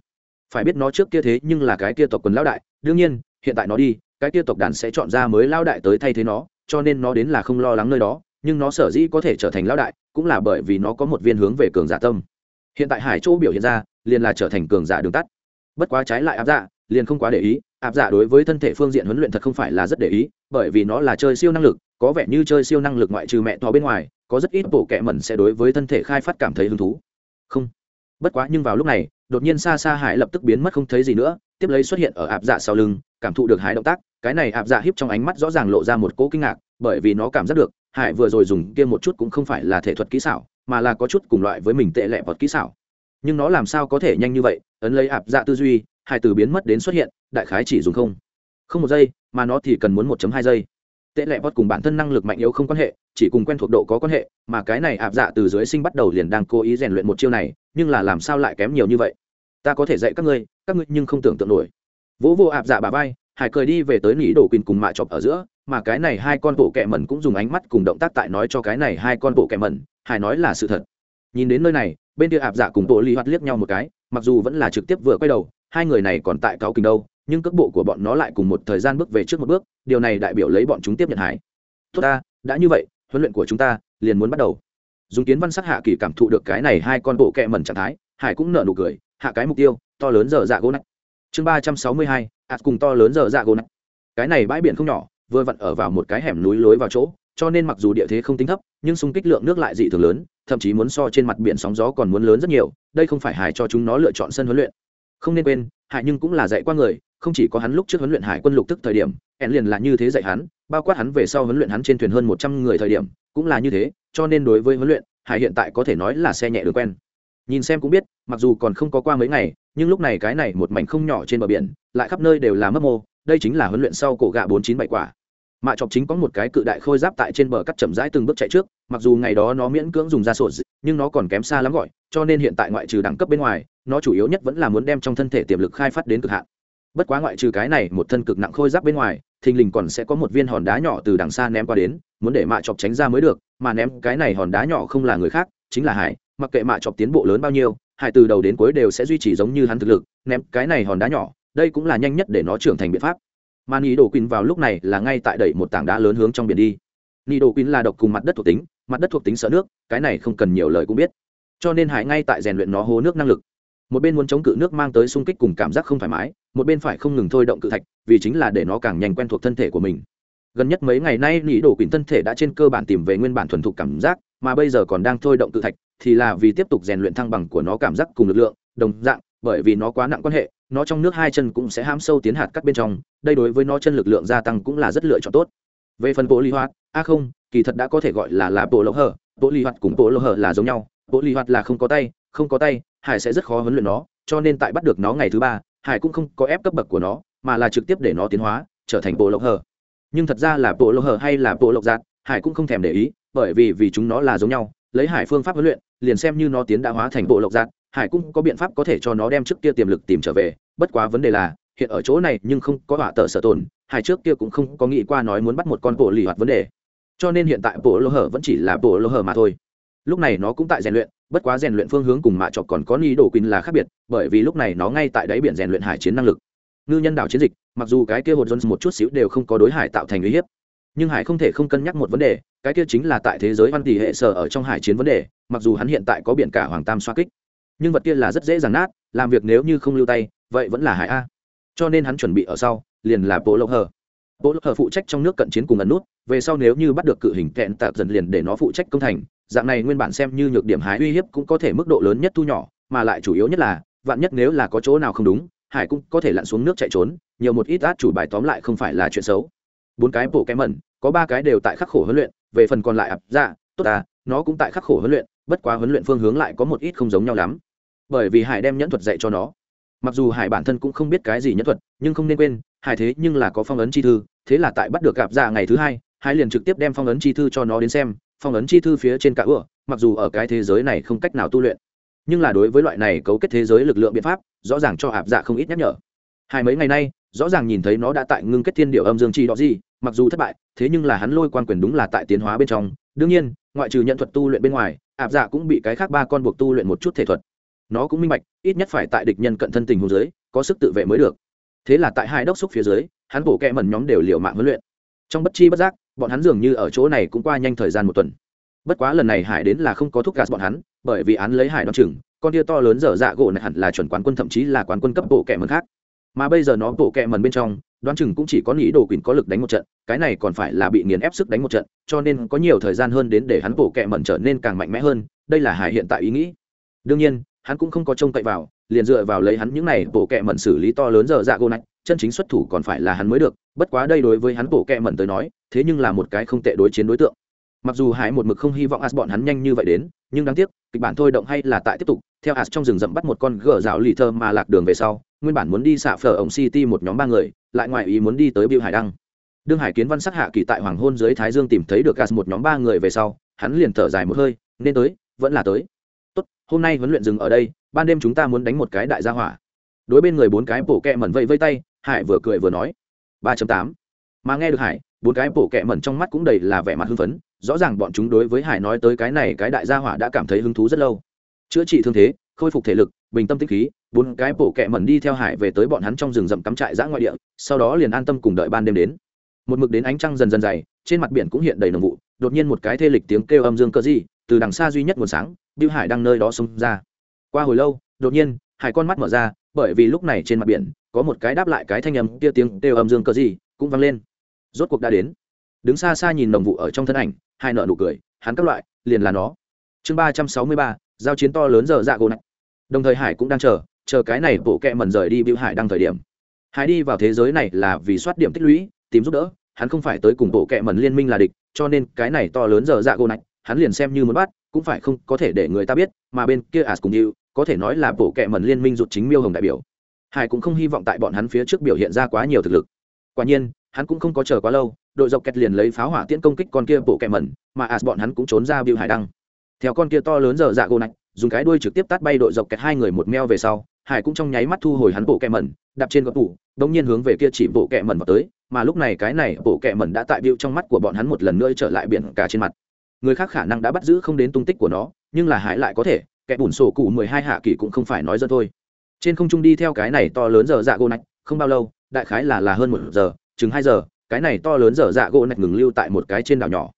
Phải biết nó trước kia thế nhưng là cái kia tộc quần lão đại, đương nhiên, hiện tại nó đi, cái kia tộc đàn sẽ chọn ra mới lão đại tới thay thế nó, cho nên nó đến là không lo lắng nơi đó, nhưng nó sở dĩ có thể trở thành lão đại, cũng là bởi vì nó có một viên hướng về cường giả tâm hiện tại hải Châu biểu hiện ra, liền là trở thành cường giả đường tắt. Bất quá trái lại áp dạ liền không quá để ý. Áp dạ đối với thân thể phương diện huấn luyện thật không phải là rất để ý, bởi vì nó là chơi siêu năng lực, có vẻ như chơi siêu năng lực ngoại trừ mẹ thỏ bên ngoài, có rất ít bộ kẹ mẩn sẽ đối với thân thể khai phát cảm thấy hứng thú. Không. Bất quá nhưng vào lúc này, đột nhiên xa xa hải lập tức biến mất không thấy gì nữa, tiếp lấy xuất hiện ở áp dạ sau lưng, cảm thụ được hải động tác. Cái này áp dạ hiếp trong ánh mắt rõ ràng lộ ra một cỗ kinh ngạc, bởi vì nó cảm giác được, hải vừa rồi dùng kia một chút cũng không phải là thể thuật kỹ xảo mà là có chút cùng loại với mình tệ lẹ vọt kỹ xảo. Nhưng nó làm sao có thể nhanh như vậy? Ấn lấy ạp dạ tư duy, hai từ biến mất đến xuất hiện, đại khái chỉ dùng không. Không một giây, mà nó thì cần muốn một hai giây. Tệ lẹ bot cùng bản thân năng lực mạnh yếu không quan hệ, chỉ cùng quen thuộc độ có quan hệ, mà cái này ạp dạ từ dưới sinh bắt đầu liền đang cố ý rèn luyện một chiêu này, nhưng là làm sao lại kém nhiều như vậy? Ta có thể dạy các ngươi các ngươi nhưng không tưởng tượng nổi. Vỗ vô ạp dạ bà vai, hải cười đi về tới nỉ đổ quỳnh cùng mạ chọc ở giữa, mà cái này hai con bộ kẹ mẩn cũng dùng ánh mắt cùng động tác tại nói cho cái này hai con bộ kẹ mẩn hải nói là sự thật. Nhìn đến nơi này, bên kia ạp dạ cùng bộ ly hoạt liếc nhau một cái, mặc dù vẫn là trực tiếp vừa quay đầu, hai người này còn tại cáo kình đâu, nhưng cước bộ của bọn nó lại cùng một thời gian bước về trước một bước, điều này đại biểu lấy bọn chúng tiếp nhận hải tốt ta, đã như vậy, huấn luyện của chúng ta liền muốn bắt đầu. Dùng kiến văn sắc hạ kỳ cảm thụ được cái này hai con bộ kẹ mẩn trạng thái, hải cũng nở nụ cười, hạ cái mục tiêu, to lớn dở dạ gỗ nách chương ba trăm sáu mươi hai ạt cùng to lớn dở dạ gỗ nách cái này bãi biển không nhỏ, vừa vặn ở vào một cái hẻm núi lối vào chỗ cho nên mặc dù địa thế không tính thấp, nhưng xung kích lượng nước lại dị thường lớn, thậm chí muốn so trên mặt biển sóng gió còn muốn lớn rất nhiều, đây không phải hải cho chúng nó lựa chọn sân huấn luyện. Không nên quên, hải nhưng cũng là dạy qua người, không chỉ có hắn lúc trước huấn luyện hải quân lục tức thời điểm, hẹn liền là như thế dạy hắn, bao quát hắn về sau huấn luyện hắn trên thuyền hơn một trăm người thời điểm, cũng là như thế, cho nên đối với huấn luyện, hải hiện tại có thể nói là xe nhẹ đường quen. Nhìn xem cũng biết, mặc dù còn không có qua mấy ngày, nhưng lúc này cái này một mảnh không nhỏ trên bờ biển, lại khắp nơi đều là mấp mô, đây chính là huấn luyện sau cổ gạ bốn chín bảy quả mạ chọc chính có một cái cự đại khôi giáp tại trên bờ cắt chậm rãi từng bước chạy trước, mặc dù ngày đó nó miễn cưỡng dùng ra sổ nhưng nó còn kém xa lắm gọi, cho nên hiện tại ngoại trừ đẳng cấp bên ngoài, nó chủ yếu nhất vẫn là muốn đem trong thân thể tiềm lực khai phát đến cực hạn. Bất quá ngoại trừ cái này một thân cực nặng khôi giáp bên ngoài, thình lình còn sẽ có một viên hòn đá nhỏ từ đằng xa ném qua đến, muốn để mạ chọc tránh ra mới được, mà ném cái này hòn đá nhỏ không là người khác, chính là hải. Mặc kệ mạ chọc tiến bộ lớn bao nhiêu, hải từ đầu đến cuối đều sẽ duy trì giống như hắn thực lực, ném cái này hòn đá nhỏ, đây cũng là nhanh nhất để nó trưởng thành biện pháp mà nị đổ quỳnh vào lúc này là ngay tại đẩy một tảng đá lớn hướng trong biển đi. Nỉ đổ quỳnh là độc cùng mặt đất thuộc tính, mặt đất thuộc tính sợ nước, cái này không cần nhiều lời cũng biết. Cho nên hải ngay tại rèn luyện nó hố nước năng lực. Một bên muốn chống cự nước mang tới sung kích cùng cảm giác không thoải mái, một bên phải không ngừng thôi động cự thạch, vì chính là để nó càng nhanh quen thuộc thân thể của mình. Gần nhất mấy ngày nay nỉ đổ quỳnh thân thể đã trên cơ bản tìm về nguyên bản thuần thục cảm giác, mà bây giờ còn đang thôi động cự thạch, thì là vì tiếp tục rèn luyện thăng bằng của nó cảm giác cùng lực lượng, đồng dạng bởi vì nó quá nặng quan hệ, nó trong nước hai chân cũng sẽ ham sâu tiến hạt cắt bên trong, đây đối với nó chân lực lượng gia tăng cũng là rất lựa chọn tốt về phần bộ ly hoạt a không, kỳ thật đã có thể gọi là là bộ lỗ hở, bộ ly hoạt cùng bộ lỗ hở là giống nhau, bộ ly hoạt là không có tay, không có tay, hải sẽ rất khó huấn luyện nó, cho nên tại bắt được nó ngày thứ ba, hải cũng không có ép cấp bậc của nó, mà là trực tiếp để nó tiến hóa, trở thành bộ lỗ hở. nhưng thật ra là bộ lỗ hở hay là bộ lộc giạt, hải cũng không thèm để ý, bởi vì vì chúng nó là giống nhau, lấy hải phương pháp huấn luyện, liền xem như nó tiến đã hóa thành bộ lộc giạt hải cũng có biện pháp có thể cho nó đem trước kia tiềm lực tìm trở về, bất quá vấn đề là, hiện ở chỗ này nhưng không có họa tờ sở tồn, hải trước kia cũng không có nghĩ qua nói muốn bắt một con bộ lì hoạt vấn đề. Cho nên hiện tại bộ lô hở vẫn chỉ là bộ lô hở mà thôi. Lúc này nó cũng tại rèn luyện, bất quá rèn luyện phương hướng cùng mạ trọc còn có ni đồ quỳnh là khác biệt, bởi vì lúc này nó ngay tại đáy biển rèn luyện hải chiến năng lực. Ngư nhân đảo chiến dịch, mặc dù cái kia hột jones một chút xíu đều không có đối hải tạo thành uy hiếp, nhưng hải không thể không cân nhắc một vấn đề, cái kia chính là tại thế giới văn tỷ hệ sở ở trong hải chiến vấn đề, mặc dù hắn hiện tại có biển cả hoàng tam xoa kích nhưng vật kia là rất dễ dàng nát, làm việc nếu như không lưu tay, vậy vẫn là hải a. Cho nên hắn chuẩn bị ở sau, liền là bộ lộc hờ. Bộ lộc hờ phụ trách trong nước cận chiến cùng ẩn nút, về sau nếu như bắt được cự hình kẹn tạc dần liền để nó phụ trách công thành, dạng này nguyên bản xem như nhược điểm hải uy hiếp cũng có thể mức độ lớn nhất thu nhỏ, mà lại chủ yếu nhất là, vạn nhất nếu là có chỗ nào không đúng, hải cũng có thể lặn xuống nước chạy trốn, nhiều một ít át chủ bài tóm lại không phải là chuyện xấu. Bốn cái bộ kém mẩn, có ba cái đều tại khắc khổ huấn luyện, về phần còn lại ập ra tốt à nó cũng tại khắc khổ huấn luyện, bất quá huấn luyện phương hướng lại có một ít không giống nhau lắm bởi vì hải đem nhẫn thuật dạy cho nó. Mặc dù hải bản thân cũng không biết cái gì nhẫn thuật, nhưng không nên quên, hải thế nhưng là có phong ấn chi thư, thế là tại bắt được gặp ra ngày thứ hai, hải liền trực tiếp đem phong ấn chi thư cho nó đến xem, phong ấn chi thư phía trên cả ửa mặc dù ở cái thế giới này không cách nào tu luyện, nhưng là đối với loại này cấu kết thế giới lực lượng biện pháp, rõ ràng cho ạp dạ không ít nhắc nhở. Hai mấy ngày nay, rõ ràng nhìn thấy nó đã tại ngưng kết thiên điệu âm dương chi đó gì, mặc dù thất bại, thế nhưng là hắn lôi quan quyền đúng là tại tiến hóa bên trong. Đương nhiên, ngoại trừ nhận thuật tu luyện bên ngoài ạp dạ cũng bị cái khác ba con buộc tu luyện một chút thể thuật nó cũng minh bạch, ít nhất phải tại địch nhân cận thân tình hồ dưới, có sức tự vệ mới được. Thế là tại hai đốc xúc phía dưới, hắn bổ kẹ mẩn nhóm đều liều mạng huấn luyện. Trong bất chi bất giác, bọn hắn dường như ở chỗ này cũng qua nhanh thời gian một tuần. Bất quá lần này hải đến là không có thuốc gạt bọn hắn, bởi vì án lấy hải đ o chừng, con tia to lớn dở dạ gỗ này hẳn là chuẩn quán quân thậm chí là quán quân cấp bộ kẹ mần khác. Mà bây giờ nó bộ kẹ mần bên trong, đoán chừng cũng chỉ có nghĩ đồ quyền có lực đánh một trận, cái này còn phải là bị nghiền ép sức đánh một trận, cho nên có nhiều thời gian hơn đến để hắn bộ kẹ mần trở nên càng mạnh mẽ hơn, đây là hải hiện tại ý nghĩ. Đương nhiên hắn cũng không có trông cậy vào, liền dựa vào lấy hắn những này bộ kệ mần xử lý to lớn giờ dạ gỗ nạch, chân chính xuất thủ còn phải là hắn mới được, bất quá đây đối với hắn bộ kệ mần tới nói, thế nhưng là một cái không tệ đối chiến đối tượng. Mặc dù hải một mực không hy vọng as bọn hắn nhanh như vậy đến, nhưng đáng tiếc, kịch bản thôi động hay là tại tiếp tục, theo as trong rừng rậm bắt một con gờ rào lì thơ mà lạc đường về sau, nguyên bản muốn đi xạ phở ổng city một nhóm ba người, lại ngoài ý muốn đi tới biêu hải đăng. Đương hải kiến văn sắc hạ kỳ tại hoàng hôn dưới thái dương tìm thấy được as một nhóm ba người về sau, hắn liền thở dài một hơi, nên tới, vẫn là tới tốt, hôm nay huấn luyện dừng ở đây, ban đêm chúng ta muốn đánh một cái đại gia hỏa. Đối bên người bốn cái bổ kẹ mẩn vây vây tay, hải vừa cười vừa nói, ba tám. Mà nghe được hải, bốn cái bổ kẹ mẩn trong mắt cũng đầy là vẻ mặt hưng phấn, rõ ràng bọn chúng đối với hải nói tới cái này cái đại gia hỏa đã cảm thấy hứng thú rất lâu. Chữa trị thương thế, khôi phục thể lực, bình tâm tích khí, bốn cái bổ kẹ mẩn đi theo hải về tới bọn hắn trong rừng rậm cắm trại giã ngoại địa, sau đó liền an tâm cùng đợi ban đêm đến. Một mực đến ánh trăng dần dần dày, trên mặt biển cũng hiện đầy nồng vụ, đột nhiên một cái thê lịch tiếng kêu âm dương cơ di từ đằng xa duy nhất nguồn sáng biêu hải đang nơi đó xông ra. Qua hồi lâu, đột nhiên, hải con mắt mở ra, bởi vì lúc này trên mặt biển, có một cái đáp lại cái thanh âm, kia tiếng kêu âm dương cờ gì, cũng vang lên. Rốt cuộc đã đến. Đứng xa xa nhìn đồng vụ ở trong thân ảnh hai nợ nụ cười, hắn các loại, liền là nó. Chương ba trăm sáu mươi ba, giao chiến to lớn giờ dạ gỗ nặng đồng thời hải cũng đang chờ chờ cái này bộ kẹ mần rời đi bưu hải đang thời điểm. Hải đi vào thế giới này là vì soát điểm tích lũy, tìm giúp đỡ, hắn không phải tới cùng bộ kẹ mần liên minh là địch, cho nên cái này to lớn giờ dạ gỗ này hắn liền xem như muốn bắt, cũng phải không có thể để người ta biết, mà bên kia as cùng như có thể nói là bộ kệ mẩn liên minh rụt chính miêu hồng đại biểu. Hải cũng không hy vọng tại bọn hắn phía trước biểu hiện ra quá nhiều thực lực. Quả nhiên, hắn cũng không có chờ quá lâu, đội dọc kẹt liền lấy pháo hỏa tiễn công kích con kia bộ kẹ mẩn, mà as bọn hắn cũng trốn ra biểu hải đăng. Theo con kia to lớn dở dạ gồ nạch, dùng cái đuôi trực tiếp tát bay đội dọc kẹt hai người một meo về sau, hải cũng trong nháy mắt thu hồi hắn bộ kẹ mẩn, đạp trên góc tủ, đống nhiên hướng về kia chỉ bộ kẹ mẩn vào tới, mà lúc này cái này bộ kẹ mẩn đã tại biểu trong mắt của bọn hắn một lần nữa trở lại biển cả trên mặt người khác khả năng đã bắt giữ không đến tung tích của nó, nhưng là hải lại có thể, kẻ bùn sổ cụ mười hai hạ kỳ cũng không phải nói dân thôi. Trên không trung đi theo cái này to lớn giờ dạ gỗ nạch, không bao lâu, đại khái là là hơn một giờ, chừng hai giờ, cái này to lớn giờ dạ gỗ nạch ngừng lưu tại một cái trên đảo nhỏ.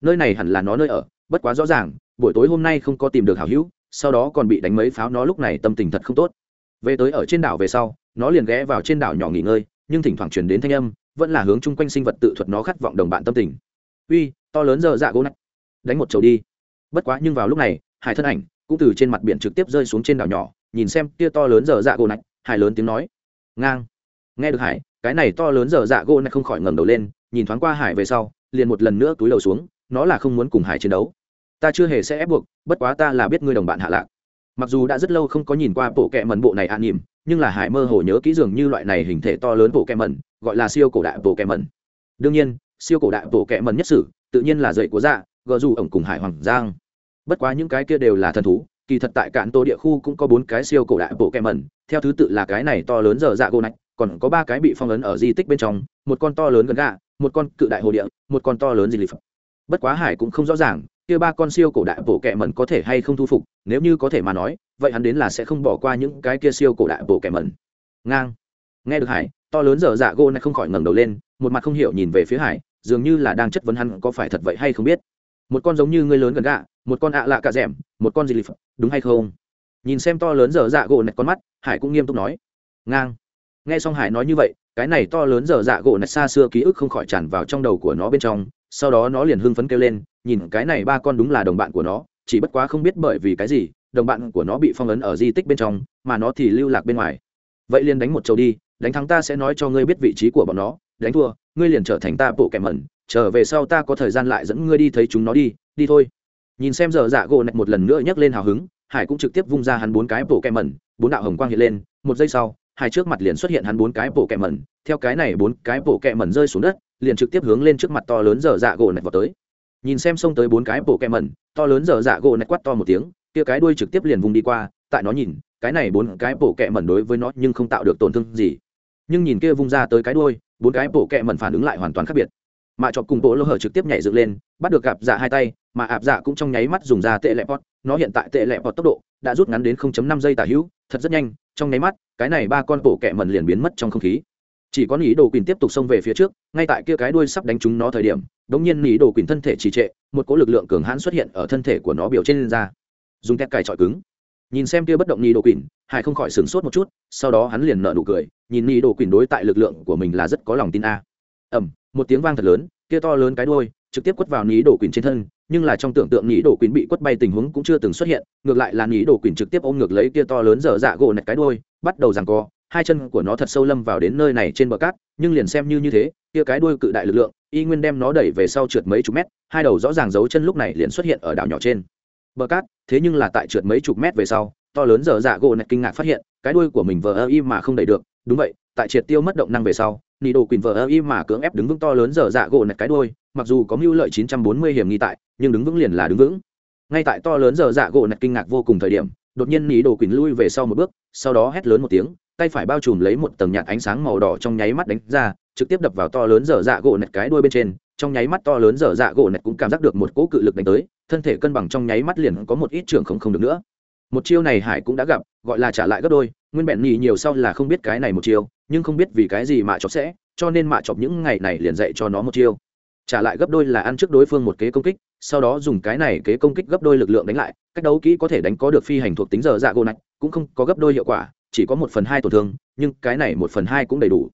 Nơi này hẳn là nó nơi ở, bất quá rõ ràng, buổi tối hôm nay không có tìm được hảo hữu, sau đó còn bị đánh mấy pháo nó lúc này tâm tình thật không tốt. Về tới ở trên đảo về sau, nó liền ghé vào trên đảo nhỏ nghỉ ngơi, nhưng thỉnh thoảng truyền đến thanh âm, vẫn là hướng chung quanh sinh vật tự thuật nó khát vọng đồng bạn tâm tình. Uy, to lớn giờ dạ gỗ nạch đánh một chầu đi. Bất quá nhưng vào lúc này, hải thân ảnh cũng từ trên mặt biển trực tiếp rơi xuống trên đảo nhỏ, nhìn xem kia to lớn dở dạ gỗ nạch, hải lớn tiếng nói, ngang. Nghe được hải, cái này to lớn dở dạ gỗ này không khỏi ngẩng đầu lên, nhìn thoáng qua hải về sau, liền một lần nữa túi đầu xuống, nó là không muốn cùng hải chiến đấu. Ta chưa hề sẽ ép buộc, bất quá ta là biết ngươi đồng bạn hạ lạc. Mặc dù đã rất lâu không có nhìn qua bộ kẹ mần bộ này an nhìm nhưng là hải mơ hồ nhớ kỹ dường như loại này hình thể to lớn bộ kẹ mần gọi là siêu cổ đại bộ kẹ mần đương nhiên, siêu cổ đại bộ kẹ mần nhất sử, tự nhiên là dậy của dạ gờ dù ổng cùng hải hoàng giang. Bất quá những cái kia đều là thần thú kỳ thật tại cạn tô địa khu cũng có bốn cái siêu cổ đại bộ kẹ mẩn, theo thứ tự là cái này to lớn giờ dạ gô nạch còn có ba cái bị phong ấn ở di tích bên trong một con to lớn gần gà một con cự đại hồ địa một con to lớn di lịch bất quá hải cũng không rõ ràng kia ba con siêu cổ đại bộ kẹ mẩn có thể hay không thu phục nếu như có thể mà nói vậy hắn đến là sẽ không bỏ qua những cái kia siêu cổ đại bộ kẹ mẩn. Ngang. Nghe được hải to lớn dở dạ gỗ này không khỏi ngẩng đầu lên một mặt không hiểu nhìn về phía hải dường như là đang chất vấn hắn có phải thật vậy hay không biết một con giống như ngươi lớn gần gạ, một con ạ lạ cà rẻm, một con gì lì đúng hay không? Nhìn xem to lớn dở dạ gỗ nạch con mắt, hải cũng nghiêm túc nói. Ngang. Nghe xong hải nói như vậy, cái này to lớn dở dạ gỗ này xa xưa ký ức không khỏi tràn vào trong đầu của nó bên trong, sau đó nó liền hưng phấn kêu lên, nhìn cái này ba con đúng là đồng bạn của nó, chỉ bất quá không biết bởi vì cái gì, đồng bạn của nó bị phong ấn ở di tích bên trong, mà nó thì lưu lạc bên ngoài. Vậy liền đánh một trầu đi, đánh thắng ta sẽ nói cho ngươi biết vị trí của bọn nó, đánh thua, ngươi liền trở thành ta bộ kẻ mẩn trở về sau ta có thời gian lại dẫn ngươi đi thấy chúng nó đi đi thôi. Nhìn xem giờ dạ gỗ nạch một lần nữa nhấc lên hào hứng, hải cũng trực tiếp vung ra hắn bốn cái bộ kẹ mẩn, bốn đạo hồng quang hiện lên, một giây sau hai trước mặt liền xuất hiện hắn bốn cái bộ kẹ mẩn, theo cái này bốn cái bộ kẹ mẩn rơi xuống đất, liền trực tiếp hướng lên trước mặt to lớn dở dạ gỗ nạch vào tới. Nhìn xem xông tới bốn cái bộ kẹ mẩn, to lớn dở dạ gỗ nạch quát to một tiếng, kia cái đuôi trực tiếp liền vùng đi qua, tại nó nhìn, cái này bốn cái bộ kẹ mẩn đối với nó nhưng không tạo được tổn thương gì. Nhưng nhìn kia vung ra tới cái đuôi, bốn cái bộ kẹ mẩn phản ứng lại hoàn toàn khác biệt mạ chọc cùng bộ lô hở trực tiếp nhảy dựng lên, bắt được gặp dạ hai tay, mà ạp dạ cũng trong nháy mắt dùng ra tệ lẹ pot nó hiện tại tệ lẹ pot tốc độ đã rút ngắn đến 0.5 giây tả hữu, thật rất nhanh. Trong nháy mắt, cái này ba con bộ kẹ mẩn liền biến mất trong không khí. Chỉ có nỉ đồ quỳnh tiếp tục xông về phía trước, ngay tại kia cái đuôi sắp đánh trúng nó thời điểm, đống nhiên nỉ đồ quỳnh thân thể trì trệ, một cỗ lực lượng cường hãn xuất hiện ở thân thể của nó biểu trên ra. Dùng tép cài trọi cứng. Nhìn xem kia bất động nỉ đồ quỳnh, hải không khỏi sửng sốt một chút, sau đó hắn liền nở nụ cười, nhìn nỉ đồ quỳnh đối tại lực lượng của mình là rất có lòng tin a. Ẩm một tiếng vang thật lớn, kia to lớn cái đuôi, trực tiếp quất vào nỉ đổ quỳnh trên thân, nhưng là trong tưởng tượng nỉ đổ quỳnh bị quất bay tình huống cũng chưa từng xuất hiện, ngược lại là nỉ đổ quỳnh trực tiếp ôm ngược lấy kia to lớn dở dạ gỗ nạch cái đuôi, bắt đầu giằng co, hai chân của nó thật sâu lâm vào đến nơi này trên bờ cát, nhưng liền xem như như thế, kia cái đuôi cự đại lực lượng, y nguyên đem nó đẩy về sau trượt mấy chục mét, hai đầu rõ ràng dấu chân lúc này liền xuất hiện ở đảo nhỏ trên bờ cát, thế nhưng là tại trượt mấy chục mét về sau, to lớn dở dạ gỗ nạch kinh ngạc phát hiện, cái đuôi của mình vờ ơ y mà không đẩy được, đúng vậy tại triệt tiêu mất động năng về sau, nị đồ quỳnh vờ ơ y mà cưỡng ép đứng vững to lớn dở dạ gỗ nạch cái đuôi, mặc dù có mưu lợi 940 hiểm nghi tại, nhưng đứng vững liền là đứng vững. Ngay tại to lớn dở dạ gỗ nạch kinh ngạc vô cùng thời điểm, đột nhiên nị đồ quỳnh lui về sau một bước, sau đó hét lớn một tiếng, tay phải bao trùm lấy một tầng nhạt ánh sáng màu đỏ trong nháy mắt đánh ra, trực tiếp đập vào to lớn dở dạ gỗ nạch cái đuôi bên trên, trong nháy mắt to lớn dở dạ gỗ nạch cũng cảm giác được một cỗ cự lực đánh tới, thân thể cân bằng trong nháy mắt liền có một ít trưởng không không được nữa. Một chiêu này hải cũng đã gặp, gọi là trả lại gấp đôi nguyên bẹn nhì nhiều sau là không biết cái này một chiêu, nhưng không biết vì cái gì mạ chọc sẽ, cho nên mạ chọc những ngày này liền dạy cho nó một chiêu. Trả lại gấp đôi là ăn trước đối phương một kế công kích, sau đó dùng cái này kế công kích gấp đôi lực lượng đánh lại, cách đấu kỹ có thể đánh có được phi hành thuộc tính giờ dạ gỗ nạch, cũng không có gấp đôi hiệu quả, chỉ có một phần hai tổn thương, nhưng cái này một phần hai cũng đầy đủ.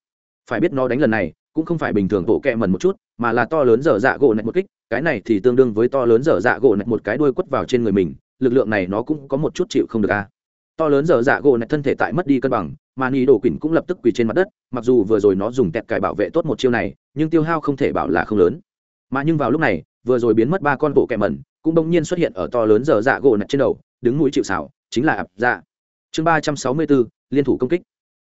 Phải biết nó đánh lần này, cũng không phải bình thường bộ kẹ mần một chút, mà là to lớn dở dạ gỗ nạch một kích, cái này thì tương đương với to lớn dở dạ gỗ nạch một cái đuôi quất vào trên người mình, lực lượng này nó cũng có một chút chịu không được a to lớn dở dạ gỗ nạch thân thể tại mất đi cân bằng, mà ni đồ quỳnh cũng lập tức quỳ trên mặt đất, mặc dù vừa rồi nó dùng tẹt cài bảo vệ tốt một chiêu này, nhưng tiêu hao không thể bảo là không lớn. Mà nhưng vào lúc này, vừa rồi biến mất ba con bộ kẹ mẩn, cũng bỗng nhiên xuất hiện ở to lớn dở dạ gỗ nạch trên đầu, đứng mũi chịu xảo chính là ạp dạ. Chương ba trăm sáu mươi bốn, liên thủ công kích.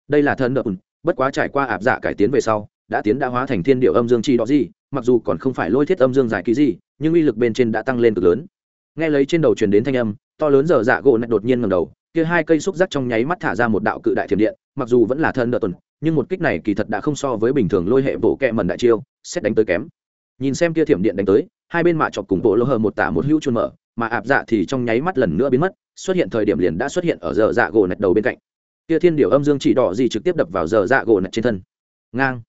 Đây là thân đợt bất quá trải qua ạp dạ cải tiến về sau, đã tiến đã hóa thành thiên điệu âm dương chi đó gì, mặc dù còn không phải lôi thiết âm dương giải ký gì, nhưng uy lực bên trên đã tăng lên cực lớn. Nghe lấy trên đầu truyền đến thanh âm, to lớn dở dạ gỗ nạch đột nhiên ngầm đầu kia hai cây xúc giác trong nháy mắt thả ra một đạo cự đại thiểm điện, mặc dù vẫn là thân đợt tuần, nhưng một kích này kỳ thật đã không so với bình thường lôi hệ bộ kẹ mẩn đại chiêu, xét đánh tới kém. Nhìn xem kia thiểm điện đánh tới, hai bên mạ chọc cùng bộ lô hờ một tả một hữu chuôn mở, mà ạp dạ thì trong nháy mắt lần nữa biến mất, xuất hiện thời điểm liền đã xuất hiện ở giờ dạ gỗ nạch đầu bên cạnh. Kia thiên điểu âm dương chỉ đỏ gì trực tiếp đập vào giờ dạ gỗ nạch trên thân. Ngang.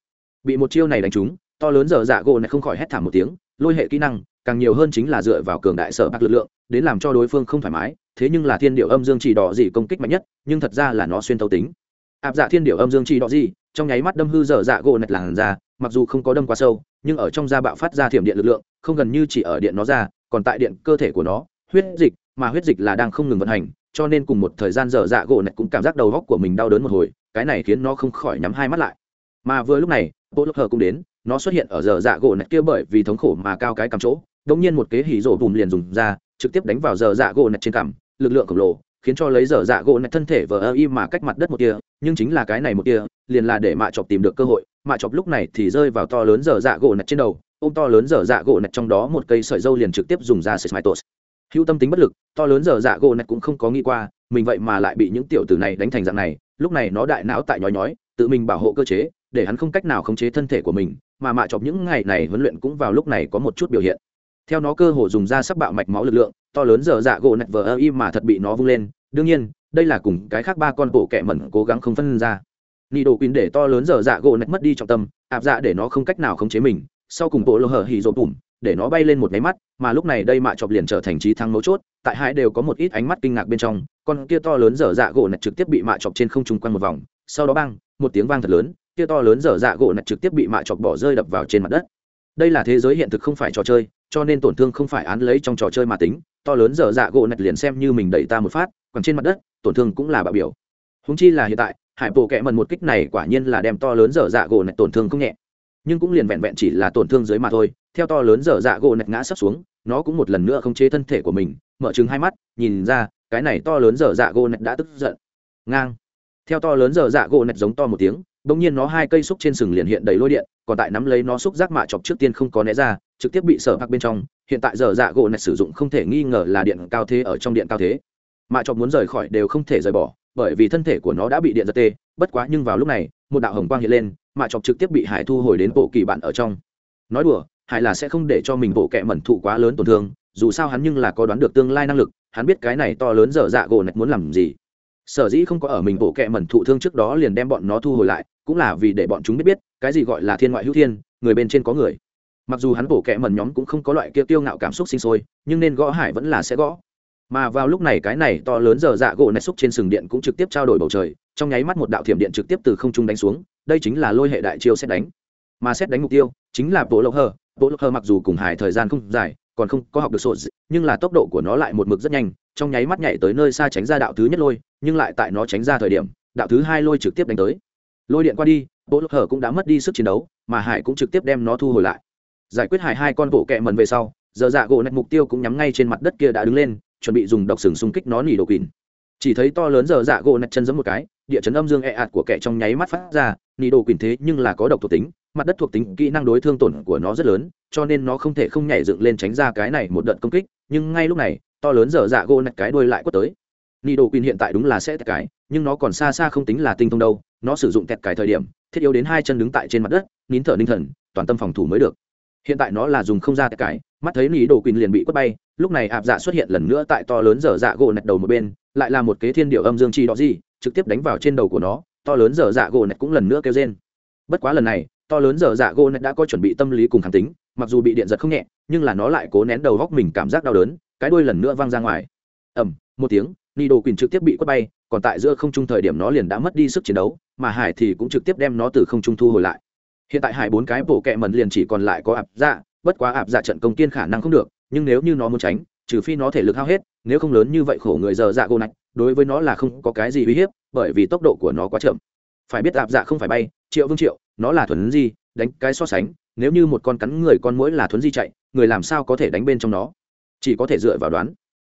Bị một chiêu này đánh trúng, to lớn giờ dạ gỗ nạch không khỏi hét thảm một tiếng, lôi hệ kỹ năng càng nhiều hơn chính là dựa vào cường đại sở bạc lực lượng, đến làm cho đối phương không thoải mái thế nhưng là thiên điệu âm dương chỉ đỏ gì công kích mạnh nhất, nhưng thật ra là nó xuyên thấu tính. Áp dạ thiên điệu âm dương chỉ đỏ gì, trong nháy mắt đâm hư dở dạ gỗ nạch làn ra mặc dù không có đâm quá sâu, nhưng ở trong da bạo phát ra thiểm điện lực lượng, không gần như chỉ ở điện nó ra, còn tại điện cơ thể của nó. Huyết dịch, mà huyết dịch là đang không ngừng vận hành, cho nên cùng một thời gian dở dạ gỗ nạch cũng cảm giác đầu góc của mình đau đớn một hồi, cái này khiến nó không khỏi nhắm hai mắt lại. Mà vừa lúc này bộ lúc hờ cũng đến, nó xuất hiện ở dở dạ gỗ nạch kia bởi vì thống khổ mà cao cái cằm chỗ đống nhiên một kế hỉ rổ bùm liền dùng ra, trực tiếp đánh vào dở dạ gỗ nạch trên cằm lực lượng khổng lồ, khiến cho lấy dở dạ gỗ nạch thân thể vờ ơ y mà cách mặt đất một tia nhưng chính là cái này một tia liền là để mạ chọc tìm được cơ hội. Mạ chọc lúc này thì rơi vào to lớn dở dạ gỗ nạch trên đầu, ôm to lớn dở dạ gỗ nạch trong đó một cây sợi dâu liền trực tiếp dùng ra sợi smite hữu tâm tính bất lực, to lớn dở dạ gỗ nạch cũng không có nghĩ qua, mình vậy mà lại bị những tiểu tử này đánh thành dạng này. Lúc này nó đại não tại nhói nhói, tự mình bảo hộ cơ chế, để hắn không cách nào khống chế thân thể của mình, mà mạ chọc những ngày này huấn luyện cũng vào lúc này có một chút biểu hiện. Theo nó cơ hồ dùng ra sắc bạo mạch máu lực lượng to lớn dở dạ gỗ nạch vờ ơ y mà thật bị nó vung lên. Đương nhiên, đây là cùng cái khác ba con bộ kẻ mẩn cố gắng không phân ra. Nị đồ quỳnh để to lớn dở dạ gỗ nạch mất đi trọng tâm áp dạ để nó không cách nào khống chế mình. Sau cùng bộ lô hở hì rộp bùm để nó bay lên một máy mắt, mà lúc này đây mạ chọc liền trở thành trí thắng mấu chốt. Tại hai đều có một ít ánh mắt kinh ngạc bên trong, con kia to lớn dở dạ gỗ nạch trực tiếp bị mạ chọc trên không trung quanh một vòng. Sau đó băng một tiếng vang thật lớn, kia to lớn dở dạ gỗ nạch trực tiếp bị mạ chọc bỏ rơi đập vào trên mặt đất. Đây là thế giới hiện thực không phải trò chơi cho nên tổn thương không phải án lấy trong trò chơi mà tính, to lớn dở dạ gỗ nạch liền xem như mình đẩy ta một phát còn trên mặt đất, tổn thương cũng là bạo biểu. Húng chi là hiện tại, hải bộ kẹ mần một kích này quả nhiên là đem to lớn dở dạ gỗ nạch tổn thương không nhẹ. Nhưng cũng liền vẹn vẹn chỉ là tổn thương dưới mà thôi, theo to lớn dở dạ gỗ nạch ngã sấp xuống, nó cũng một lần nữa không chế thân thể của mình, mở chừng hai mắt, nhìn ra, cái này to lớn dở dạ gỗ nạch đã tức giận. Ngang. Theo to lớn dở dạ gỗ nạch giống to một tiếng bỗng nhiên nó hai cây xúc trên sừng liền hiện đầy lôi điện, còn tại nắm lấy nó xúc giác mạ chọc trước tiên không có né ra, trực tiếp bị sở hạc bên trong. Hiện tại dở dạ gỗ nạch sử dụng không thể nghi ngờ là điện cao thế ở trong điện cao thế. Mạ chọc muốn rời khỏi đều không thể rời bỏ, bởi vì thân thể của nó đã bị điện giật tê. Bất quá nhưng vào lúc này, một đạo hồng quang hiện lên, mạ chọc trực tiếp bị hải thu hồi đến bộ kỳ bạn ở trong. Nói đùa, hải là sẽ không để cho mình bộ kẹ mẩn thụ quá lớn tổn thương, dù sao hắn nhưng là có đoán được tương lai năng lực, hắn biết cái này to lớn dở dạ gỗ nạch muốn làm gì sở dĩ không có ở mình bộ kệ mẩn thụ thương trước đó liền đem bọn nó thu hồi lại, cũng là vì để bọn chúng biết biết, cái gì gọi là thiên ngoại hữu thiên, người bên trên có người. Mặc dù hắn bộ kệ mẩn nhóm cũng không có loại kia tiêu ngạo cảm xúc sinh sôi, nhưng nên gõ hải vẫn là sẽ gõ. Mà vào lúc này cái này to lớn giờ dạ gỗ này xúc trên sừng điện cũng trực tiếp trao đổi bầu trời, trong nháy mắt một đạo thiểm điện trực tiếp từ không trung đánh xuống, đây chính là lôi hệ đại chiêu xét đánh. Mà xét đánh mục tiêu chính là bộ lộc hờ. Bộ lộc hờ mặc dù cùng hải thời gian không dài còn không có học được sổ nhưng là tốc độ của nó lại một mực rất nhanh, trong nháy mắt nhảy tới nơi xa tránh ra đạo thứ nhất lôi, nhưng lại tại nó tránh ra thời điểm, đạo thứ hai lôi trực tiếp đánh tới. Lôi điện qua đi bộ lộc hở cũng đã mất đi sức chiến đấu, mà hải cũng trực tiếp đem nó thu hồi lại. Giải quyết hải hai con bộ kẹ mần về sau, giờ dạ gỗ nạch mục tiêu cũng nhắm ngay trên mặt đất kia đã đứng lên, chuẩn bị dùng độc sừng xung kích nó nỉ đồ quỳn chỉ thấy to lớn giờ dạ gỗ nạch chân giấm một cái, địa chấn âm dương e ạt của kẻ trong nháy mắt phát ra, nỉ đồ quỳn thế nhưng là có độc thuộc tính mặt đất thuộc tính kỹ năng đối thương tổn của nó rất lớn, cho nên nó không thể không nhảy dựng lên tránh ra cái này một đợt công kích, nhưng ngay lúc này, to lớn dở dạ gỗ nạch cái đuôi lại quất tới. Nỉ đồ Quyền hiện tại đúng là sẽ tẹt cái, nhưng nó còn xa xa không tính là tinh thông đâu, nó sử dụng tẹt cái thời điểm, thiết yếu đến hai chân đứng tại trên mặt đất, nín thở ninh thần, toàn tâm phòng thủ mới được. Hiện tại nó là dùng không ra tẹt cái, mắt thấy nỉ đồ Quyền liền bị quất bay, lúc này ạp dạ xuất hiện lần nữa tại to lớn dở dạ gỗ nạch đầu một bên, lại là một kế thiên điệu âm dương chi đó gì, trực tiếp đánh vào trên đầu của nó, to lớn dở dạ gỗ nạch cũng lần nữa kêu trên bất quá lần này to lớn giờ dạ gỗ nạch đã có chuẩn bị tâm lý cùng kháng tính, mặc dù bị điện giật không nhẹ, nhưng là nó lại cố nén đầu góc mình cảm giác đau đớn, cái đuôi lần nữa văng ra ngoài. Ẩm một tiếng ni đồ quỳnh trực tiếp bị quất bay, còn tại giữa không trung thời điểm nó liền đã mất đi sức chiến đấu, mà hải thì cũng trực tiếp đem nó từ không trung thu hồi lại. Hiện tại hải bốn cái bổ kẹ mần liền chỉ còn lại có ạp dạ bất quá ạp dạ trận công kiên khả năng không được, nhưng nếu như nó muốn tránh, trừ phi nó thể lực hao hết, nếu không lớn như vậy khổ người giờ dạ gỗ nạch đối với nó là không có cái gì uy hiếp, bởi vì tốc độ của nó quá chậm phải biết ạp dạ không phải bay triệu vương triệu nó là thuần di đánh cái so sánh nếu như một con cắn người con mũi là thuấn di chạy người làm sao có thể đánh bên trong nó? Chỉ có thể dựa vào đoán.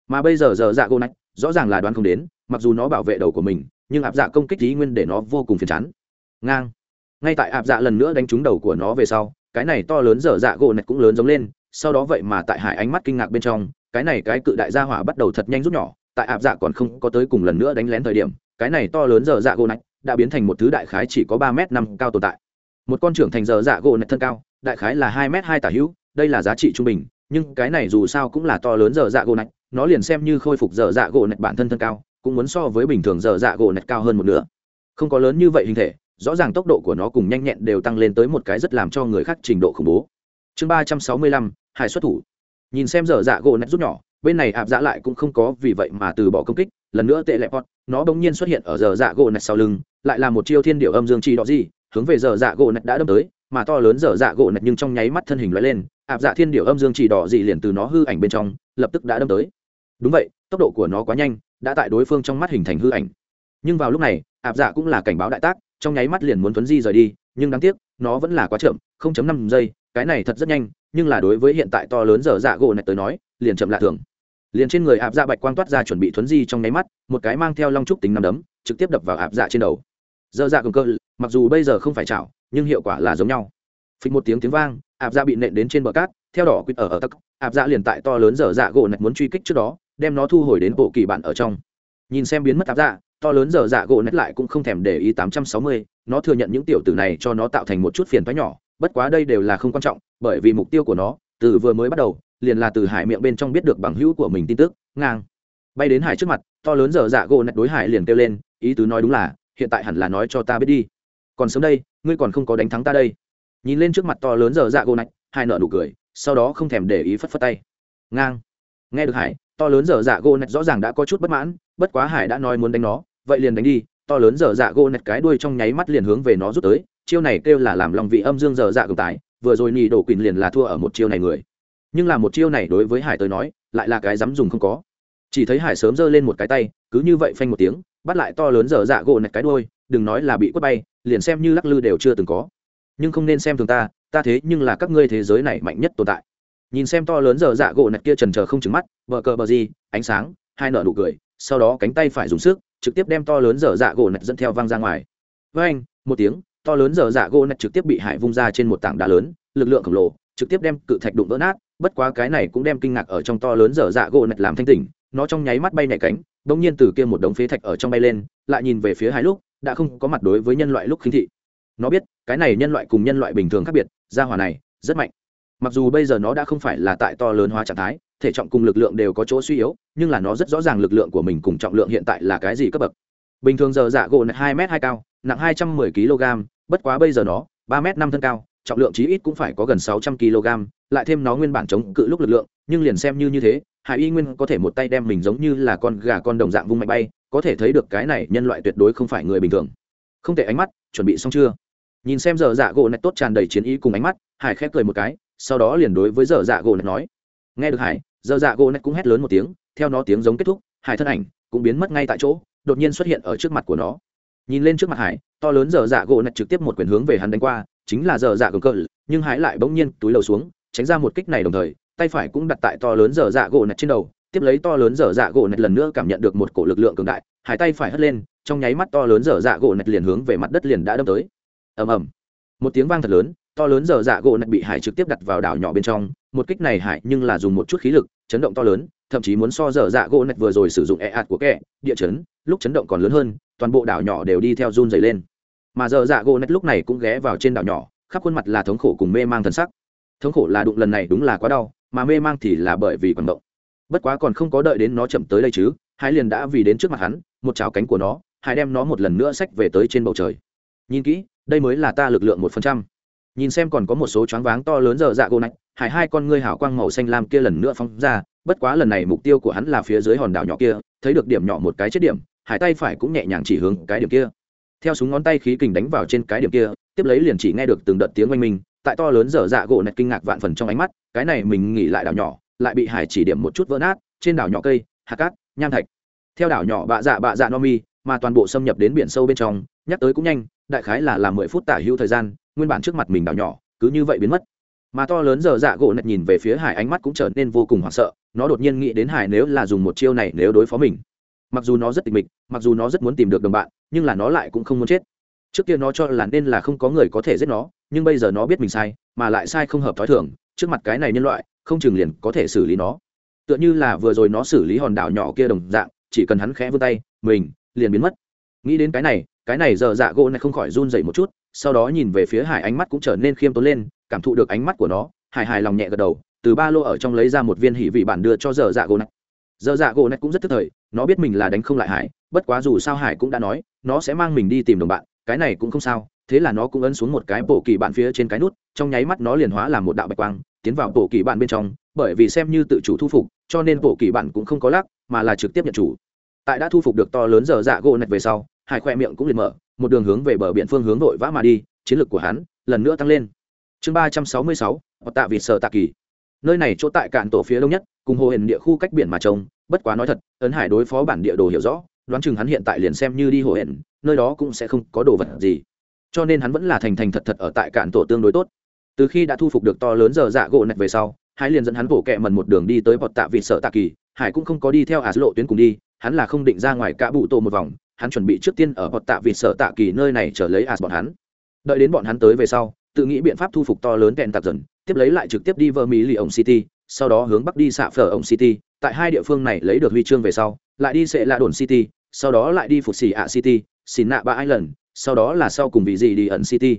Mà bây giờ giờ dạ gô nách, rõ ràng là đoán không đến mặc dù nó bảo vệ đầu của mình nhưng áp dạ công kích lý nguyên để nó vô cùng phiền chán. Ngang. Ngay tại áp dạ lần nữa đánh trúng đầu của nó về sau cái này to lớn dở dạ gỗ này cũng lớn giống lên sau đó vậy mà tại hải ánh mắt kinh ngạc bên trong cái này cái cự đại gia hỏa bắt đầu thật nhanh rút nhỏ tại áp dạ còn không có tới cùng lần nữa đánh lén thời điểm cái này to lớn dở dạ gỗ này đã biến thành một thứ đại khái chỉ có ba m năm cao tồn tại. Một con trưởng thành dở dạ gỗ nạch thân cao, đại khái là hai m hai tả hữu, đây là giá trị trung bình, nhưng cái này dù sao cũng là to lớn dở dạ gỗ nạch nó liền xem như khôi phục dở dạ gỗ nạch bản thân thân cao, cũng muốn so với bình thường dở dạ gỗ nạch cao hơn một nửa. Không có lớn như vậy hình thể, rõ ràng tốc độ của nó cùng nhanh nhẹn đều tăng lên tới một cái rất làm cho người khác trình độ khủng bố. Chương ba trăm sáu mươi lăm, hải xuất thủ. Nhìn xem dở dạ gỗ nét rút nhỏ, bên này áp dạ lại cũng không có vì vậy mà từ bỏ công kích lần nữa tệ lẹ pot nó bỗng nhiên xuất hiện ở giờ dạ gỗ nạch sau lưng, lại là một chiêu thiên điệu âm dương chi đó gì, hướng về giờ dạ gỗ nạch đã đâm tới, mà to lớn giờ dạ gỗ nạch nhưng trong nháy mắt thân hình lóe lên áp dạ thiên điệu âm dương chỉ đỏ dị liền từ nó hư ảnh bên trong, lập tức đã đâm tới. Đúng vậy, tốc độ của nó quá nhanh, đã tại đối phương trong mắt hình thành hư ảnh. Nhưng vào lúc này áp dạ cũng là cảnh báo đại tác, trong nháy mắt liền muốn tuấn di rời đi, nhưng đáng tiếc, nó vẫn là quá chậm 0.5 giây, cái này thật rất nhanh, nhưng là đối với hiện tại to lớn giờ dạ gỗ này tới nói, liền chậm lạ thường liền trên người áp dạ bạch quang toát ra chuẩn bị thuấn di trong nháy mắt, một cái mang theo long trúc tính nằm đấm, trực tiếp đập vào áp dạ trên đầu. Dơ dạ cầm cơ, mặc dù bây giờ không phải chảo, nhưng hiệu quả là giống nhau. Phịch một tiếng tiếng vang áp dạ bị nện đến trên bờ cát, theo đỏ quýt ở ở tắc áp dạ liền tại to lớn dở dạ gỗ nạch muốn truy kích trước đó, đem nó thu hồi đến bộ kỳ bạn ở trong. Nhìn xem biến mất áp dạ to lớn dở dạ gỗ nạch lại cũng không thèm để ý tám trăm sáu mươi, nó thừa nhận những tiểu tử này cho nó tạo thành một chút phiền toái nhỏ, bất quá đây đều là không quan trọng, bởi vì mục tiêu của nó, từ vừa mới bắt đầu liền là từ hải miệng bên trong biết được bằng hữu của mình tin tức, ngang. Bay đến hải trước mặt, to lớn dở dạ gỗ nạch đối hải liền kêu lên, ý tứ nói đúng là, hiện tại hẳn là nói cho ta biết đi. Còn sớm đây, ngươi còn không có đánh thắng ta đây. Nhìn lên trước mặt to lớn dở dạ gỗ nạch hải nợ nụ cười, sau đó không thèm để ý phất phất tay. Ngang. Nghe được hải, to lớn dở dạ gỗ nạch rõ ràng đã có chút bất mãn, bất quá hải đã nói muốn đánh nó, vậy liền đánh đi. To lớn dở dạ gỗ nạch cái đuôi trong nháy mắt liền hướng về nó rút tới, chiêu này kêu là làm lòng vị âm dương dở dạ cường tài vừa rồi nhì đổ quỳnh liền là thua ở một chiêu này người nhưng là một chiêu này đối với hải tới nói, lại là cái dám dùng không có. Chỉ thấy hải sớm giơ lên một cái tay, cứ như vậy phanh một tiếng, bắt lại to lớn dở dạ gỗ nạch cái đuôi, đừng nói là bị quất bay, liền xem như lắc lư đều chưa từng có. Nhưng không nên xem thường ta ta thế nhưng là các ngươi thế giới này mạnh nhất tồn tại. Nhìn xem to lớn dở dạ gỗ nạch kia trần trờ không trứng mắt vợ cờ bờ gì, ánh sáng, hai nở nụ cười, sau đó cánh tay phải dùng sức, trực tiếp đem to lớn dở dạ gỗ nạch dẫn theo văng ra ngoài. Với anh một tiếng, to lớn dở dạ gỗ nạch trực tiếp bị hải vung ra trên một tảng đá lớn, lực lượng khổng lồ, trực tiếp đem cự thạch đụng vỡ nát bất quá cái này cũng đem kinh ngạc ở trong to lớn dở dạ gỗ nạch làm thanh tỉnh, nó trong nháy mắt bay nhảy cánh bỗng nhiên từ kia một đống phế thạch ở trong bay lên, lại nhìn về phía hai lúc, đã không có mặt đối với nhân loại lúc khinh thị. Nó biết, cái này nhân loại cùng nhân loại bình thường khác biệt, gia hỏa này, rất mạnh. Mặc dù bây giờ nó đã không phải là tại to lớn hóa trạng thái, thể trọng cùng lực lượng đều có chỗ suy yếu, nhưng là nó rất rõ ràng lực lượng của mình cùng trọng lượng hiện tại là cái gì cấp bậc. Bình thường giờ dạ gỗ nạch hai m hai cao, nặng hai trăm mười kg bất quá bây giờ nó, ba m năm thân cao trọng lượng chí ít cũng phải có gần sáu trăm kg, lại thêm nó nguyên bản chống cự lúc lực lượng, nhưng liền xem như như thế, hải y nguyên có thể một tay đem mình giống như là con gà con đồng dạng vung mạnh bay, có thể thấy được cái này nhân loại tuyệt đối không phải người bình thường. Không thể ánh mắt, chuẩn bị xong chưa? Nhìn xem giờ dạ gỗ này tốt tràn đầy chiến ý cùng ánh mắt, hải khép cười một cái, sau đó liền đối với giờ dạ gỗ này nói. Nghe được hải, giờ dạ gỗ này cũng hét lớn một tiếng, theo nó tiếng giống kết thúc, hải thân ảnh cũng biến mất ngay tại chỗ, đột nhiên xuất hiện ở trước mặt của nó. Nhìn lên trước mặt hải, to lớn giờ dạ gỗ này trực tiếp một quyền hướng về hắn đánh qua chính là giờ dạ gồng cơ, nhưng hải lại bỗng nhiên túi đầu xuống, tránh ra một kích này đồng thời, tay phải cũng đặt tại to lớn giờ dạ gỗ nạch trên đầu, tiếp lấy to lớn dở dạ gỗ nạch lần nữa cảm nhận được một cổ lực lượng cường đại, hai tay phải hất lên, trong nháy mắt to lớn dở dạ gỗ nạch liền hướng về mặt đất liền đã đâm tới. Ầm ầm. Một tiếng vang thật lớn, to lớn dở dạ gỗ nạch bị hải trực tiếp đặt vào đảo nhỏ bên trong, một kích này hải nhưng là dùng một chút khí lực, chấn động to lớn, thậm chí muốn so dở dạ gỗ nạch vừa rồi sử dụng e ạt của kẻ, địa chấn, lúc chấn động còn lớn hơn, toàn bộ đảo nhỏ đều đi theo run dày lên mà giờ dạ gỗ nách lúc này cũng ghé vào trên đảo nhỏ khắp khuôn mặt là thống khổ cùng mê mang thân sắc. Thống khổ là đụng lần này đúng là quá đau mà mê mang thì là bởi vì quần động. Bất quá còn không có đợi đến nó chậm tới đây chứ hai liền đã vì đến trước mặt hắn một chảo cánh của nó hai đem nó một lần nữa xách về tới trên bầu trời. Nhìn kỹ đây mới là ta lực lượng một phần trăm. Nhìn xem còn có một số choáng váng to lớn giờ dạ gỗ nách, hải hai con ngươi hảo quang màu xanh lam kia lần nữa phóng ra bất quá lần này mục tiêu của hắn là phía dưới hòn đảo nhỏ kia thấy được điểm nhỏ một cái chết điểm hải tay phải cũng nhẹ nhàng chỉ hướng cái điểm kia theo súng ngón tay khí kình đánh vào trên cái điểm kia, tiếp lấy liền chỉ nghe được từng đợt tiếng oanh minh, tại to lớn dở dạ gỗ nạch kinh ngạc vạn phần trong ánh mắt, cái này mình nghỉ lại đảo nhỏ, lại bị hải chỉ điểm một chút vỡ nát, trên đảo nhỏ cây hạt cát, nham thạch. Theo đảo nhỏ bạ dạ bạ dạ no mi, mà toàn bộ xâm nhập đến biển sâu bên trong, nhắc tới cũng nhanh, đại khái là làm mười phút tả hữu thời gian, nguyên bản trước mặt mình đảo nhỏ, cứ như vậy biến mất. Mà to lớn giờ dạ gỗ nạch nhìn về phía hải ánh mắt cũng trở nên vô cùng hoảng sợ, nó đột nhiên nghĩ đến hải nếu là dùng một chiêu này nếu đối phó mình mặc dù nó rất tịch mịch, mặc dù nó rất muốn tìm được đồng bạn, nhưng là nó lại cũng không muốn chết. Trước kia nó cho là nên là không có người có thể giết nó, nhưng bây giờ nó biết mình sai, mà lại sai không hợp t h ó i thường, trước mặt cái này nhân loại, không chừng liền có thể xử lý nó. Tựa như là vừa rồi nó xử lý hòn đảo nhỏ kia đồng dạng, chỉ cần hắn khẽ vươn tay, mình liền biến mất. Nghĩ đến cái này cái này giờ dạ gỗ này không khỏi run dậy một chút, sau đó nhìn về phía hải ánh mắt cũng trở nên khiêm tốn lên, cảm thụ được ánh mắt của nó, hải hài lòng nhẹ gật đầu, từ ba lô ở trong lấy ra một viên hỉ vị bản đưa cho giờ dạ gỗ này giờ dạ gỗ này cũng rất tức thời, nó biết mình là đánh không lại hải, bất quá dù sao hải cũng đã nói, nó sẽ mang mình đi tìm đồng bạn, cái này cũng không sao, thế là nó cũng ấn xuống một cái bộ kỳ bạn phía trên cái nút, trong nháy mắt nó liền hóa làm một đạo bạch quang, tiến vào bộ kỳ bạn bên trong, bởi vì xem như tự chủ thu phục, cho nên bộ kỳ bạn cũng không có lắc, mà là trực tiếp nhận chủ. Tại đã thu phục được to lớn giờ dạ gỗ nạch về sau, hải khoe miệng cũng liền mở, một đường hướng về bờ biển phương hướng vội vã mà đi, chiến lược của hắn lần nữa tăng lên. Chương ba trăm sáu mươi sáu tạ vịt sở tạ kỳ nơi này chỗ tại cạn tổ phía đông nhất, cùng hồ hển địa khu cách biển mà trông, bất quá nói thật, ấn hải đối phó bản địa đồ hiểu rõ, đoán chừng hắn hiện tại liền xem như đi hồ hển nơi đó cũng sẽ không có đồ vật gì. Cho nên hắn vẫn là thành thành thật thật ở tại cạn tổ tương đối tốt. Từ khi đã thu phục được to lớn giờ dạ gỗ nạch về sau, hải liền dẫn hắn bổ kẹ mần một đường đi tới bọt tạ vịt sợ tạ kỳ, hải cũng không có đi theo ả lộ tuyến cùng đi, hắn là không định ra ngoài cả bụ tổ một vòng, hắn chuẩn bị trước tiên ở bọt tạ vịt sở tạ kỳ nơi này trở lấy át bọn hắn. Đợi đến bọn hắn tới về sau, tự nghĩ biện pháp thu phục to lớn kẹn tạc dần tiếp lấy lại trực tiếp đi vơ mỹ lì ổng city sau đó hướng bắc đi xạ phở ổng city tại hai địa phương này lấy được huy chương về sau lại đi sẽ là đồn city sau đó lại đi phục xỉ ạ city xin nạ ba island sau đó là sau cùng vị gì đi ẩn city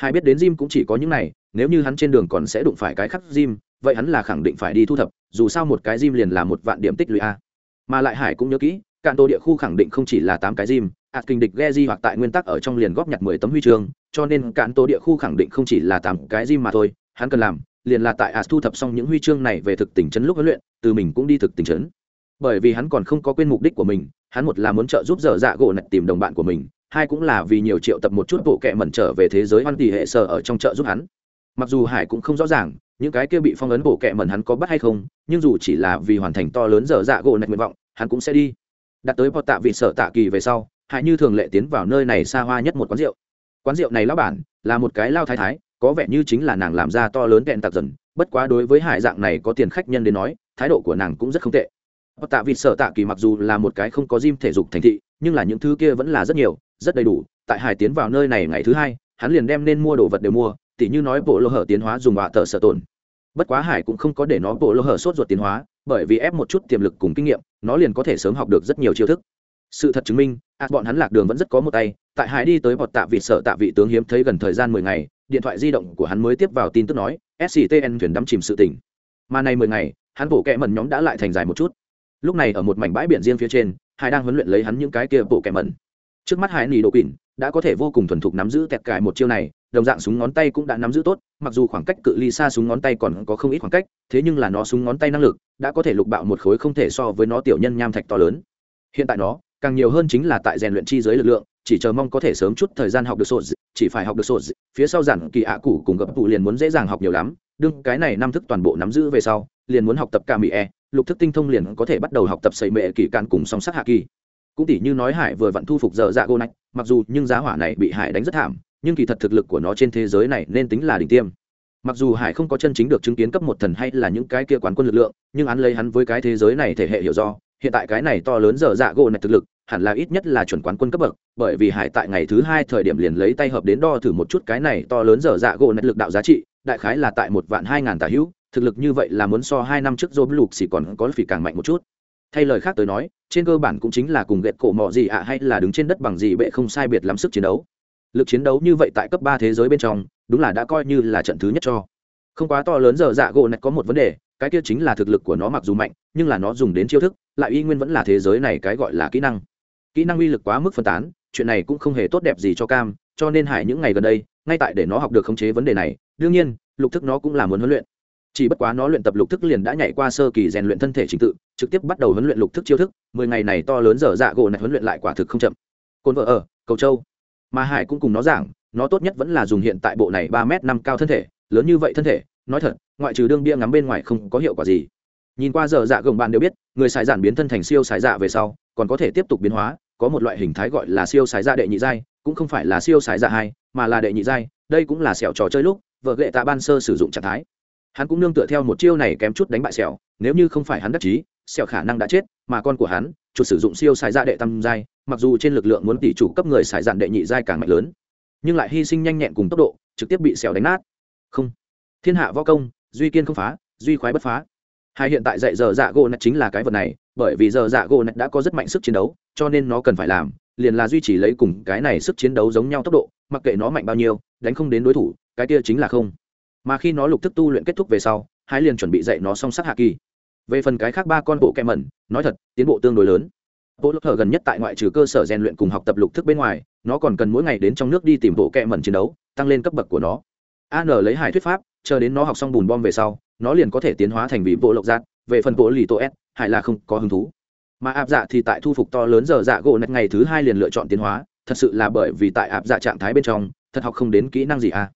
hai biết đến Jim cũng chỉ có những này, nếu như hắn trên đường còn sẽ đụng phải cái khắc Jim, vậy hắn là khẳng định phải đi thu thập, dù sao một cái Jim liền là một vạn điểm tích lũy a. Mà lại Hải cũng nhớ kỹ, cạn tô địa khu khẳng định không chỉ là tám cái Jim, ạt kinh địch Geji hoặc tại nguyên tắc ở trong liền góp nhặt mười tấm huy chương, cho nên cạn tô địa khu khẳng định không chỉ là tám cái Jim mà thôi, hắn cần làm, liền là tại ạt thu thập xong những huy chương này về thực tình trấn lúc huấn luyện, từ mình cũng đi thực tình trấn. Bởi vì hắn còn không có quên mục đích của mình, hắn một là muốn trợ giúp dở dạ gỗ nạch tìm đồng bạn của mình, hai cũng là vì nhiều triệu tập một chút bộ kệ mẩn trở về thế giới hoan tỷ hệ sở ở trong chợ giúp hắn. Mặc dù hải cũng không rõ ràng những cái kia bị phong ấn bộ kệ mẩn hắn có bắt hay không nhưng dù chỉ là vì hoàn thành to lớn dở dạ gỗ nạch nguyện vọng hắn cũng sẽ đi. Đặt tới bọt tạ vị sở tạ kỳ về sau hải như thường lệ tiến vào nơi này xa hoa nhất một quán rượu. Quán rượu này lão bản là một cái lao thái thái có vẻ như chính là nàng làm ra to lớn kẹn tạc dần, bất quá đối với hải dạng này có tiền khách nhân đến nói, thái độ của nàng cũng rất không tệ. Bọt tạ vị sở tạ kỳ mặc dù là một cái không có gym thể dục thành thị, nhưng là những thứ kia vẫn là rất nhiều, rất đầy đủ. Tại hải tiến vào nơi này ngày thứ hai, hắn liền đem nên mua đồ vật đều mua, tỉ như nói bộ lô hở tiến hóa dùng họa tờ sợ tổn. Bất quá hải cũng không có để nó bộ lô hở sốt ruột tiến hóa, bởi vì ép một chút tiềm lực cùng kinh nghiệm, nó liền có thể sớm học được rất nhiều chiêu thức. Sự thật chứng minh ạt bọn hắn lạc đường vẫn rất có một tay. Tại hải đi tới bọt tạ vị sở tạ vị tướng hiếm thấy gần thời gian mười ngày điện thoại di động của hắn mới tiếp vào tin tức nói sctn thuyền đắm chìm sự tỉnh mà nay mười ngày, hắn bổ kẹ mẩn nhóm đã lại thành dài một chút. Lúc này ở một mảnh bãi biển riêng phía trên, hải đang huấn luyện lấy hắn những cái kia bộ kẹ mẩn. Trước mắt hải nỉ độ quỳnh đã có thể vô cùng thuần thục nắm giữ tẹt cài một chiêu này, đồng dạng súng ngón tay cũng đã nắm giữ tốt, mặc dù khoảng cách cự ly xa súng ngón tay còn có không ít khoảng cách, thế nhưng là nó súng ngón tay năng lực đã có thể lục bạo một khối không thể so với nó tiểu nhân nham thạch to lớn. Hiện tại nó càng nhiều hơn chính là tại rèn luyện chi giới lực lượng chỉ chờ mong có thể sớm chút thời gian học được sột chỉ phải học được sột phía sau giản kỳ ạ à cụ cùng gập cụ liền muốn dễ dàng học nhiều lắm. Đương cái này năm thức toàn bộ nắm giữ về sau, liền muốn học tập ca mỹ e. Lục thức tinh thông liền có thể bắt đầu học tập xây mệ kỳ can cùng song sắc hạ kỳ. Cũng tỷ như nói hải vừa vặn thu phục giờ dạ gô nạch mặc dù nhưng giá hỏa này bị hải đánh rất thảm, nhưng kỳ thật thực lực của nó trên thế giới này nên tính là đỉnh tiêm. Mặc dù hải không có chân chính được chứng kiến cấp một thần hay là những cái kia quán quân lực lượng, nhưng án lấy hắn với cái thế giới này thể hệ hiểu do, hiện tại cái này to lớn giờ dạ gỗ này thực lực hẳn là ít nhất là chuẩn quán quân cấp bậc, bởi vì hải tại ngày thứ hai thời điểm liền lấy tay hợp đến đo thử một chút cái này to lớn dở dạ gỗ nét lực đạo giá trị, đại khái là tại một vạn hai ngàn tà hữu, thực lực như vậy là muốn so hai năm trước dôm lục xỉ còn có phỉ càng mạnh một chút. Thay lời khác tới nói, trên cơ bản cũng chính là cùng ghẹt cổ mọ gì ạ hay là đứng trên đất bằng gì bệ không sai biệt lắm sức chiến đấu. Lực chiến đấu như vậy tại cấp ba thế giới bên trong, đúng là đã coi như là trận thứ nhất cho. Không quá to lớn giờ dạ gỗ này có một vấn đề, cái kia chính là thực lực của nó mặc dù mạnh, nhưng là nó dùng đến chiêu thức, lại y nguyên vẫn là thế giới này cái gọi là kỹ năng kỹ năng uy lực quá mức phân tán, chuyện này cũng không hề tốt đẹp gì cho cam, cho nên hải những ngày gần đây, ngay tại để nó học được khống chế vấn đề này, đương nhiên, lục thức nó cũng là muốn huấn luyện. Chỉ bất quá nó luyện tập lục thức liền đã nhảy qua sơ kỳ rèn luyện thân thể trình tự, trực tiếp bắt đầu huấn luyện lục thức chiêu thức, mười ngày này to lớn dở dạ gỗ này huấn luyện lại quả thực không chậm. Cồn vợ ở, cầu châu. Mà hải cũng cùng nó giảng, nó tốt nhất vẫn là dùng hiện tại bộ này ba m năm cao thân thể, lớn như vậy thân thể, nói thật, ngoại trừ đương bia ngắm bên ngoài không có hiệu quả gì. Nhìn qua dở dạ gồng bạn đều biết, người xài giản biến thân thành siêu xài dạ về sau còn có thể tiếp tục biến hóa, có một loại hình thái gọi là siêu xài ra đệ nhị giai, cũng không phải là siêu xài ra hai, mà là đệ nhị giai, đây cũng là sẹo trò chơi lúc, vợ ghệ tạ ban sơ sử dụng trạng thái. Hắn cũng nương tựa theo một chiêu này kém chút đánh bại sẹo, nếu như không phải hắn đắc chí, sẹo khả năng đã chết, mà con của hắn chuột sử dụng siêu xài ra đệ tam giai, mặc dù trên lực lượng muốn tỷ chủ cấp người xài dạn đệ nhị giai càng mạnh lớn, nhưng lại hy sinh nhanh nhẹn cùng tốc độ, trực tiếp bị sẹo đánh nát. Không. Thiên hạ võ công, duy kiên không phá, duy khoái bất phá hai hiện tại dạy giờ dạ gỗ nạch chính là cái vật này, bởi vì giờ dạ gỗ nạch đã có rất mạnh sức chiến đấu, cho nên nó cần phải làm, liền là duy trì lấy cùng cái này sức chiến đấu giống nhau tốc độ, mặc kệ nó mạnh bao nhiêu, đánh không đến đối thủ, cái kia chính là không. Mà khi nó lục thức tu luyện kết thúc về sau, hai liền chuẩn bị dạy nó song sắc hạ kỳ. Về phần cái khác ba con bộ kẹ mẩn, nói thật, tiến bộ tương đối lớn. Bộ lục thở gần nhất tại ngoại trừ cơ sở rèn luyện cùng học tập lục thức bên ngoài, nó còn cần mỗi ngày đến trong nước đi tìm bộ kẹ mẩn chiến đấu, tăng lên cấp bậc của nó. An lấy hải thuyết pháp, chờ đến nó học xong bùn bom về sau nó liền có thể tiến hóa thành vị bộ lộc giác về phần bộ lì tổ s hải là không có hứng thú. Mà áp dạ thì tại thu phục to lớn giờ dạ gỗ nạch ngày thứ hai liền lựa chọn tiến hóa thật sự là bởi vì tại áp dạ trạng thái bên trong thật học không đến kỹ năng gì à.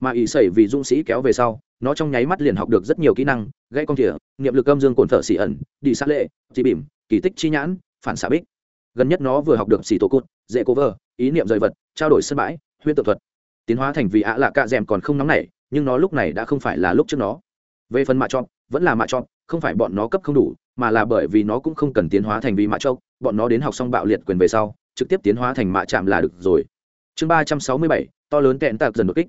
Mà ỷ sẩy vì dũng sĩ kéo về sau nó trong nháy mắt liền học được rất nhiều kỹ năng gây con thỉa niệm lực âm dương cồn thợ xỉ ẩn đi sát lệ chỉ bỉm, kỳ tích chi nhãn phản xạ bích. Gần nhất nó vừa học được xỉ tổ cút dễ cố vơ ý niệm rời vật trao đổi sân bãi huyết tự thuật. Tiến hóa thành vì ạ lạ cạ rèm còn không nóng nảy nhưng nó lúc này đã không phải là lúc trước nó về phần mạ chọn vẫn là mạ chọn không phải bọn nó cấp không đủ, mà là bởi vì nó cũng không cần tiến hóa thành vi mạ châu bọn nó đến học xong bạo liệt quyền về sau, trực tiếp tiến hóa thành mạ chạm là được rồi. Chương ba trăm sáu mươi bảy, to lớn kẹn tạc dần đột kích.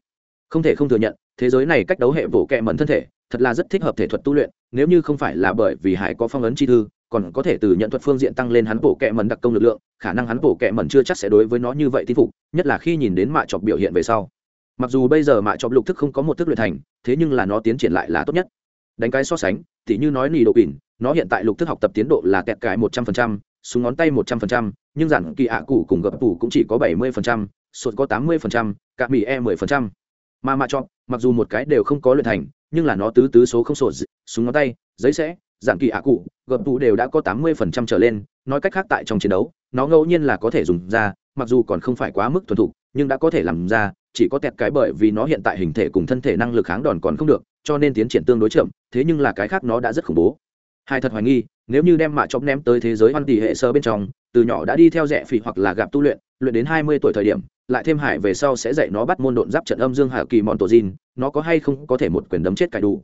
Không thể không thừa nhận, thế giới này cách đấu hệ vỗ kẹ mẩn thân thể, thật là rất thích hợp thể thuật tu luyện, nếu như không phải là bởi vì hải có phong ấn chi thư, còn có thể từ nhận thuật phương diện tăng lên hắn bổ kẹ mẩn đặc công lực lượng, khả năng hắn bổ kẹ mẩn chưa chắc sẽ đối với nó như vậy tin phục, nhất là khi nhìn đến mạ chọc biểu hiện về sau mặc dù bây giờ mạ chọc lục thức không có một thức luyện thành, thế nhưng là nó tiến triển lại là tốt nhất. Đánh cái so sánh thì như nói nỉ độ kỳn nó hiện tại lục thức học tập tiến độ là kẹt cải một trăm phần trăm súng ngón tay một trăm phần trăm, nhưng giản kỳ ạ cụ cùng gập tủ cũng chỉ có bảy mươi phần trăm, sụt có tám mươi phần trăm, cả mỹ e mười phần trăm. Mà mạ chọc mặc dù một cái đều không có luyện thành, nhưng là nó tứ tứ số không sụt súng ngón tay, giấy sẽ giản kỳ ạ cụ, gập tủ đều đã có tám mươi phần trăm trở lên, nói cách khác tại trong chiến đấu, nó ngẫu nhiên là có thể dùng ra, mặc dù còn không phải quá mức thuần thục, nhưng đã có thể làm ra chỉ có tẹt cái bởi vì nó hiện tại hình thể cùng thân thể năng lực kháng đòn còn không được, cho nên tiến triển tương đối chậm, thế nhưng là cái khác nó đã rất khủng bố. Hai thật hoài nghi, nếu như đem mạ chóp ném tới thế giới hoan tỷ hệ sơ bên trong, từ nhỏ đã đi theo rẻ phỉ hoặc là gặp tu luyện luyện đến hai mươi tuổi thời điểm, lại thêm hải về sau sẽ dạy nó bắt môn độn giáp trận âm dương hà kỳ mòn tổ dìn, nó có hay không có thể một quyền đấm chết cải đủ.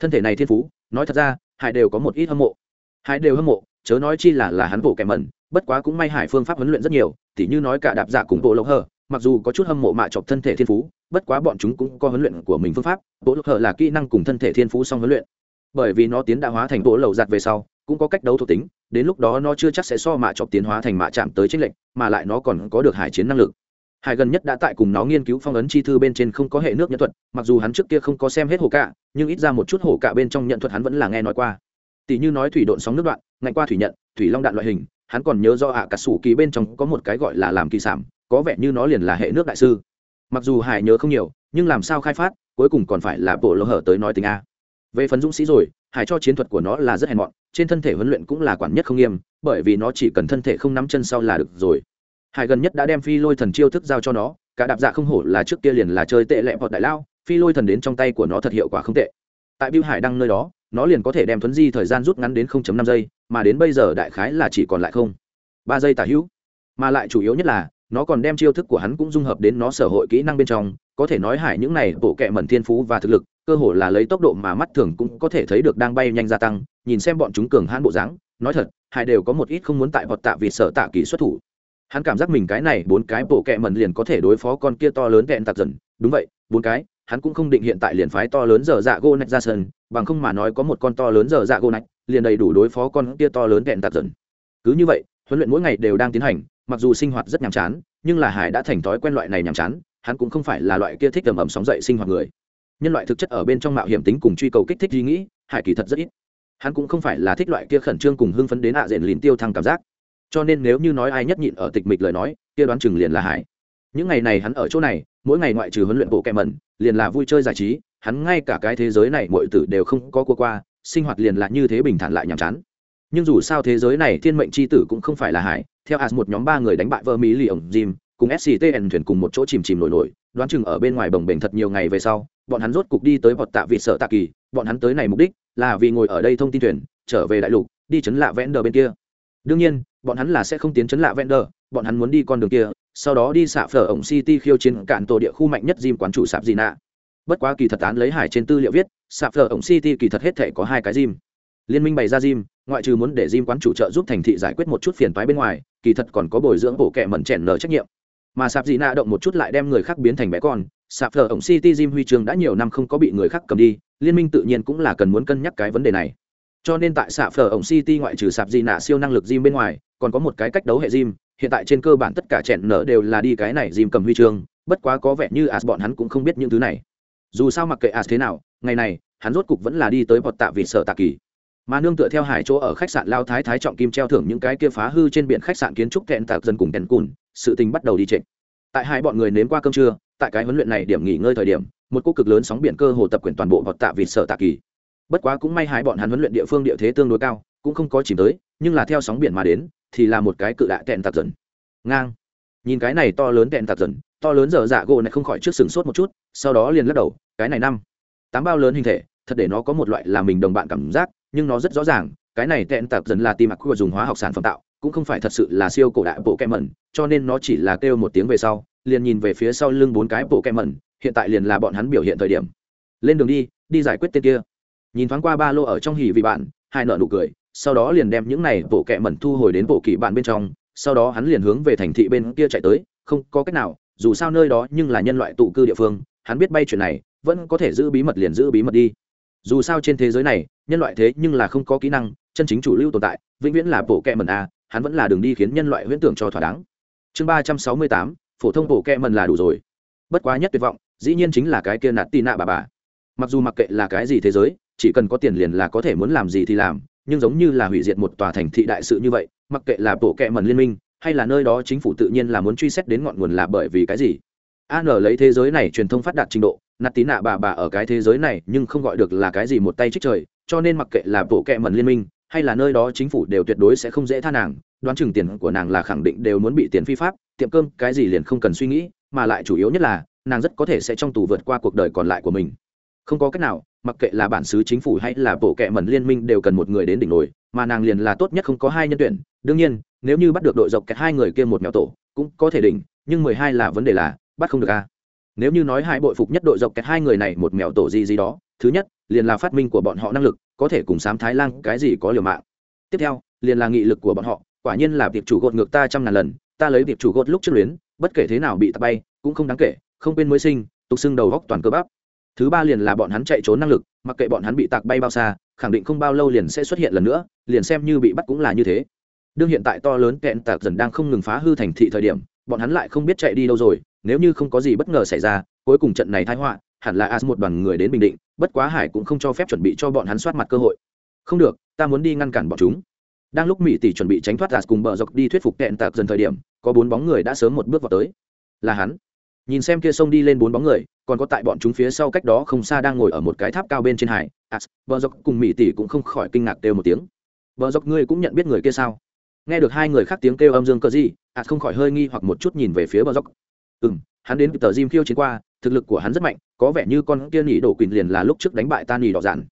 Thân thể này thiên phú, nói thật ra, hải đều có một ít hâm mộ. Hải đều hâm mộ, chớ nói chi là là hắn bộ kẻ mẩn, bất quá cũng may hải phương pháp huấn luyện rất nhiều, tỉ như nói cả đạp giả cùng bộ lộc hờ mặc dù có chút hâm mộ mạ chọc thân thể thiên phú, bất quá bọn chúng cũng có huấn luyện của mình phương pháp bộ lộc hở là kỹ năng cùng thân thể thiên phú song huấn luyện. Bởi vì nó tiến đã hóa thành bộ lầu giặt về sau, cũng có cách đấu thuộc tính, đến lúc đó nó chưa chắc sẽ so mạ chọc tiến hóa thành mạ chạm tới tranh lệnh mà lại nó còn có được hải chiến năng lực. Hải gần nhất đã tại cùng nó nghiên cứu phong ấn chi thư bên trên không có hệ nước nhân thuật, mặc dù hắn trước kia không có xem hết hồ cạ, nhưng ít ra một chút hồ cạ bên trong nhận thuật hắn vẫn là nghe nói qua. Tỷ như nói thủy độn sóng nước đoạn, ngạnh qua thủy nhận, thủy long đạn loại hình, hắn còn nhớ do ạ à cả sủ kỳ bên trong có một cái gọi là làm kỳ sản có vẻ như nó liền là hệ nước đại sư. Mặc dù hải nhớ không nhiều, nhưng làm sao khai phát, cuối cùng còn phải là bộ lỗ hở tới nói tình a. Về phần dũng sĩ rồi, hải cho chiến thuật của nó là rất hèn mọn, trên thân thể huấn luyện cũng là quản nhất không nghiêm, bởi vì nó chỉ cần thân thể không nắm chân sau là được rồi. Hải gần nhất đã đem phi lôi thần chiêu thức giao cho nó, cả đạp dạ không hổ là trước kia liền là chơi tệ lẹ vọt đại lao, phi lôi thần đến trong tay của nó thật hiệu quả không tệ. Tại biêu hải đăng nơi đó, nó liền có thể đem thuấn di thời gian rút ngắn đến 0.5 giây, mà đến bây giờ đại khái là chỉ còn lại không. Ba giây tả hữu. Mà lại chủ yếu nhất là nó còn đem chiêu thức của hắn cũng dung hợp đến nó sở hội kỹ năng bên trong, có thể nói hải những này bộ kệ mẩn thiên phú và thực lực, cơ hồ là lấy tốc độ mà mắt thường cũng có thể thấy được đang bay nhanh gia tăng, nhìn xem bọn chúng cường hãn bộ dáng, nói thật, hải đều có một ít không muốn tại bọt tạ vì sở tạ kỳ xuất thủ. Hắn cảm giác mình cái này bốn cái bộ kệ mẩn liền có thể đối phó con kia to lớn vẹn tạc dần, đúng vậy, bốn cái, hắn cũng không định hiện tại liền phái to lớn dở dạ gô nạch ra sân, bằng không mà nói có một con to lớn dở dạ gô nạch, liền đầy đủ đối phó con kia to lớn vẹn tạc dần. Cứ như vậy, huấn luyện mỗi ngày đều đang tiến hành mặc dù sinh hoạt rất nhàm chán, nhưng là hải đã thành thói quen loại này nhàm chán, hắn cũng không phải là loại kia thích ầm ầm sóng dậy sinh hoạt người. Nhân loại thực chất ở bên trong mạo hiểm tính cùng truy cầu kích thích suy nghĩ, hải kỳ thật rất ít. Hắn cũng không phải là thích loại kia khẩn trương cùng hưng phấn đến ạ à diện lìn tiêu thăng cảm giác. Cho nên nếu như nói ai nhất nhịn ở tịch mịch lời nói, kia đoán chừng liền là hải. Những ngày này hắn ở chỗ này, mỗi ngày ngoại trừ huấn luyện bộ kẹ mẩn, liền là vui chơi giải trí, hắn ngay cả cái thế giới này mọi tử đều không có qua qua, sinh hoạt liền là như thế bình thản lại nhàm chán. Nhưng dù sao thế giới này thiên mệnh c h i tử cũng không phải là hải theo as một nhóm ba người đánh bại vơ mỹ lì ổng jim, cùng sctn thuyền cùng một chỗ chìm chìm nổi nổi, đoán chừng ở bên ngoài bồng bềnh thật nhiều ngày về sau, bọn hắn rốt cục đi tới bọt tạ vị sợ tạ kỳ, bọn hắn tới này mục đích là vì ngồi ở đây thông tin thuyền, trở về đại lục, đi chấn lạ vẽn đờ bên kia. Đương nhiên, bọn hắn là sẽ không tiến chấn lạ vẽn đờ bọn hắn muốn đi con đường kia, sau đó đi xạ phở ổng city khiêu chiến cạn tổ địa khu mạnh nhất Jim quán chủ sạp gì nạ. Bất quá kỳ thật án lấy hải trên tư liệu viết, xạ phở ổng city kỳ thật hết thể có hai cái Jim. Liên minh bày ra Jim ngoại trừ muốn để Jim quán chủ trợ giúp thành thị giải quyết một chút phiền toái bên ngoài, kỳ thật còn có bồi dưỡng bổ kệ mẩn chèn nở trách nhiệm. Mà sạp dị Na động một chút lại đem người khác biến thành bé con. Sạp phở ổng city Jim huy chương đã nhiều năm không có bị người khác cầm đi, liên minh tự nhiên cũng là cần muốn cân nhắc cái vấn đề này. Cho nên tại sạp phở ổng city ngoại trừ sạp dị Na siêu năng lực Jim bên ngoài, còn có một cái cách đấu hệ Jim. Hiện tại trên cơ bản tất cả chèn nở đều là đi cái này Jim cầm huy chương, bất quá có vẻ như as bọn hắn cũng không biết những thứ này. Dù sao mặc kệ as thế nào, ngày này, hắn rốt cục vẫn là đi tới bọt tạ vì sợ tạ kỳ mà nương tựa theo hải chỗ ở khách sạn lao thái thái trọng kim treo thưởng những cái kia phá hư trên biển khách sạn kiến trúc thẹn tạc dân cùng kèn cùn, sự tình bắt đầu đi trịnh tại hai bọn người nếm qua cơm trưa, tại cái huấn luyện này điểm nghỉ ngơi thời điểm, một cô cực lớn sóng biển cơ hồ tập quyền toàn bộ bọt tạ vịt sợ tạ kỳ. Bất quá cũng may hai bọn hắn huấn luyện địa phương địa thế tương đối cao, cũng không có chìm tới, nhưng là theo sóng biển mà đến, thì là một cái cự đại tẹn tạc dần. Ngang. Nhìn cái này to lớn tẹn tạc dần, to lớn dở dạ gỗ này không khỏi trước sừng sốt một chút, sau đó liền lắc đầu, cái này năm. Tám bao lớn hình thể, thật để nó có một loại là mình đồng bạn cảm giác nhưng nó rất rõ ràng, cái này tẹn tạt dần là tim mặc của dùng hóa học sản phẩm tạo, cũng không phải thật sự là siêu cổ đại bộ kẹm mẩn cho nên nó chỉ là kêu một tiếng về sau, liền nhìn về phía sau lưng bốn cái bộ kẹm mẩn hiện tại liền là bọn hắn biểu hiện thời điểm. Lên đường đi đi giải quyết tên kia. Nhìn thoáng qua ba lô ở trong hỉ vị bạn, hai nợ nụ cười, sau đó liền đem những này bộ kẹ mẩn thu hồi đến bộ kỳ bạn bên trong, sau đó hắn liền hướng về thành thị bên kia chạy tới, không có cách nào, dù sao nơi đó nhưng là nhân loại tụ cư địa phương, hắn biết bay chuyện này, vẫn có thể giữ bí mật liền giữ bí mật đi. Dù sao trên thế giới này nhân loại thế nhưng là không có kỹ năng, chân chính chủ lưu tồn tại, vĩnh viễn là bộ kẹ mần a à, hắn vẫn là đường đi khiến nhân loại huyễn tưởng cho thỏa đáng. Chương ba trăm sáu mươi tám, phổ thông bộ kẹ mần là đủ rồi. Bất quá nhất tuyệt vọng, dĩ nhiên chính là cái kia nạt tì nạ bà bà. Mặc dù mặc kệ là cái gì thế giới, chỉ cần có tiền liền là có thể muốn làm gì thì làm, nhưng giống như là hủy diệt một tòa thành thị đại sự như vậy, mặc kệ là bộ kẹ mần liên minh, hay là nơi đó chính phủ tự nhiên là muốn truy xét đến ngọn nguồn là bởi vì cái gì. An lấy thế giới này truyền thông phát đạt trình độ, nạt tí nạ bà bà ở cái thế giới này nhưng không gọi được là cái gì một tay trích trời cho nên mặc kệ là bộ kệ mẩn liên minh, hay là nơi đó chính phủ đều tuyệt đối sẽ không dễ tha nàng, đoán chừng tiền của nàng là khẳng định đều muốn bị tiền phi pháp, tiệm cơm cái gì liền không cần suy nghĩ, mà lại chủ yếu nhất là, nàng rất có thể sẽ trong tù vượt qua cuộc đời còn lại của mình. Không có cách nào, mặc kệ là bản xứ chính phủ hay là bộ kệ mẩn liên minh đều cần một người đến đỉnh nổi, mà nàng liền là tốt nhất không có hai nhân tuyển. Đương nhiên, nếu như bắt được đội dọc kẹt hai người kia một mèo tổ, cũng có thể đỉnh, nhưng mười hai là vấn đề là bắt không được a. Nếu như nói hai bội phục nhất đội dọc kẹt hai người này một mèo tổ gì gì đó thứ nhất, liền là phát minh của bọn họ năng lực, có thể cùng sám thái lan cái gì có liều mạng. Tiếp theo, liền là nghị lực của bọn họ, quả nhiên là việc chủ gột ngược ta trăm ngàn lần, ta lấy việc chủ gột lúc trước luyến, bất kể thế nào bị tạt bay, cũng không đáng kể, không quên mới sinh, tục xưng đầu góc toàn cơ bắp. Thứ ba liền là bọn hắn chạy trốn năng lực, mặc kệ bọn hắn bị tạc bay bao xa, khẳng định không bao lâu liền sẽ xuất hiện lần nữa, liền xem như bị bắt cũng là như thế. Đương hiện tại to lớn kẹn tạc dần đang không ngừng phá hư thành thị thời điểm, bọn hắn lại không biết chạy đi đâu rồi, nếu như không có gì bất ngờ xảy ra, cuối cùng trận này thái họa, hẳn là as một đoàn người đến bình định bất quá hải cũng không cho phép chuẩn bị cho bọn hắn soát mặt cơ hội. Không được, ta muốn đi ngăn cản bọn chúng. Đang lúc mỹ tỷ chuẩn bị tránh thoát as cùng bờ dọc đi thuyết phục kẹn tạc dần thời điểm, có bốn bóng người đã sớm một bước vào tới. Là hắn. Nhìn xem kia sông đi lên bốn bóng người, còn có tại bọn chúng phía sau cách đó không xa đang ngồi ở một cái tháp cao bên trên hải as bờ dọc cùng mỹ tỷ cũng không khỏi kinh ngạc kêu một tiếng. Bờ dọc ngươi cũng nhận biết người kia sao? Nghe được hai người khác tiếng kêu âm dương cơ gì as không khỏi hơi nghi hoặc một chút nhìn về phía bờ dọc. Ừ m hắn đến tờ Jim khiêu chiến qua thực lực của hắn rất mạnh có vẻ như con kia nhị đổ quỳnh liền là lúc trước đánh bại ta nhị đỏ giản.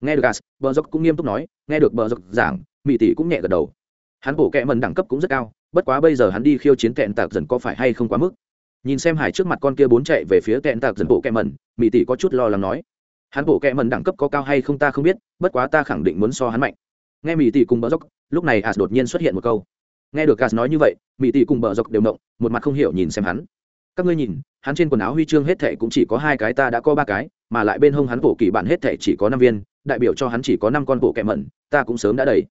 Nghe được Gas, bờ dốc cũng nghiêm túc nói nghe được bờ dốc giảng mỹ tỷ cũng nhẹ gật đầu. Hắn bổ kẹ mần đẳng cấp cũng rất cao bất quá bây giờ hắn đi khiêu chiến kẹn tạc dần có phải hay không quá mức? Nhìn xem hải trước mặt con kia bốn chạy về phía kẹn tạc dần bộ kẹ mần mỹ tỷ có chút lo lắng nói hắn bộ kẹ mần đẳng cấp có cao hay không ta không biết bất quá ta khẳng định muốn so hắn mạnh. Nghe mỹ tỷ cùng bờ dốc lúc này as đột nhiên xuất hiện một câu. Nghe được as nói như vậy mỹ tỷ cùng bờ dốc đều động một mặt không hiểu nhìn xem hắn các ngươi nhìn, hắn trên quần áo huy chương hết thệ cũng chỉ có hai cái, ta đã có ba cái, mà lại bên hông hắn bộ kỳ bản hết thệ chỉ có năm viên, đại biểu cho hắn chỉ có năm con bộ kẹ mẩn, ta cũng sớm đã đầy.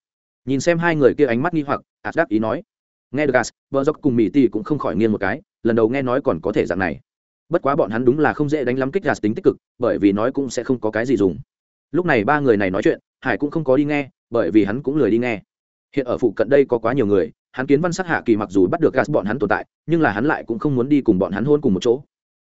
Nhìn xem hai người kia ánh mắt nghi hoặc ạt đắc ý nói, nghe được gas vợ dốc cùng mỹ tỷ cũng không khỏi nghiêng một cái, lần đầu nghe nói còn có thể dạng này. Bất quá bọn hắn đúng là không dễ đánh lắm kích gas tính tích cực, bởi vì nói cũng sẽ không có cái gì dùng. Lúc này ba người này nói chuyện, hải cũng không có đi nghe, bởi vì hắn cũng lười đi nghe. Hiện ở phụ cận đây có quá nhiều người hắn kiến văn sát hạ kỳ mặc dù bắt được gas bọn hắn tồn tại, nhưng là hắn lại cũng không muốn đi cùng bọn hắn hôn cùng một chỗ.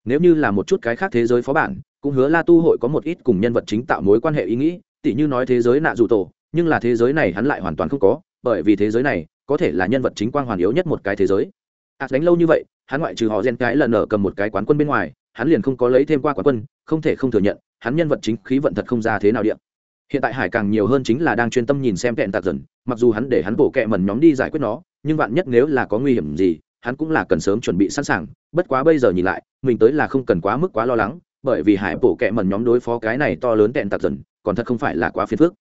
Nếu như là một chút cái khác thế giới phó bản, cũng hứa la tu hội có một ít cùng nhân vật chính tạo mối quan hệ ý nghĩ, tỉ như nói thế giới nạ dù tổ, nhưng là thế giới này hắn lại hoàn toàn không có, bởi vì thế giới này có thể là nhân vật chính quang hoàn yếu nhất một cái thế giới. Ạt đánh lâu như vậy, hắn ngoại trừ họ gen cái lần nở cầm một cái quán quân bên ngoài, hắn liền không có lấy thêm qua quán quân, không thể không thừa nhận, hắn nhân vật chính khí vận thật không ra thế nào điện hiện tại hải càng nhiều hơn chính là đang chuyên tâm nhìn xem kẹn tạc dần, mặc dù hắn để hắn bổ kẹ mẩn nhóm đi giải quyết nó nhưng vạn nhất nếu là có nguy hiểm gì, hắn cũng là cần sớm chuẩn bị sẵn sàng. Bất quá bây giờ nhìn lại, mình tới là không cần quá mức quá lo lắng, bởi vì hải bổ kẹ mần nhóm đối phó cái này to lớn tẹn tạc dần, còn thật không phải là quá phiền phức.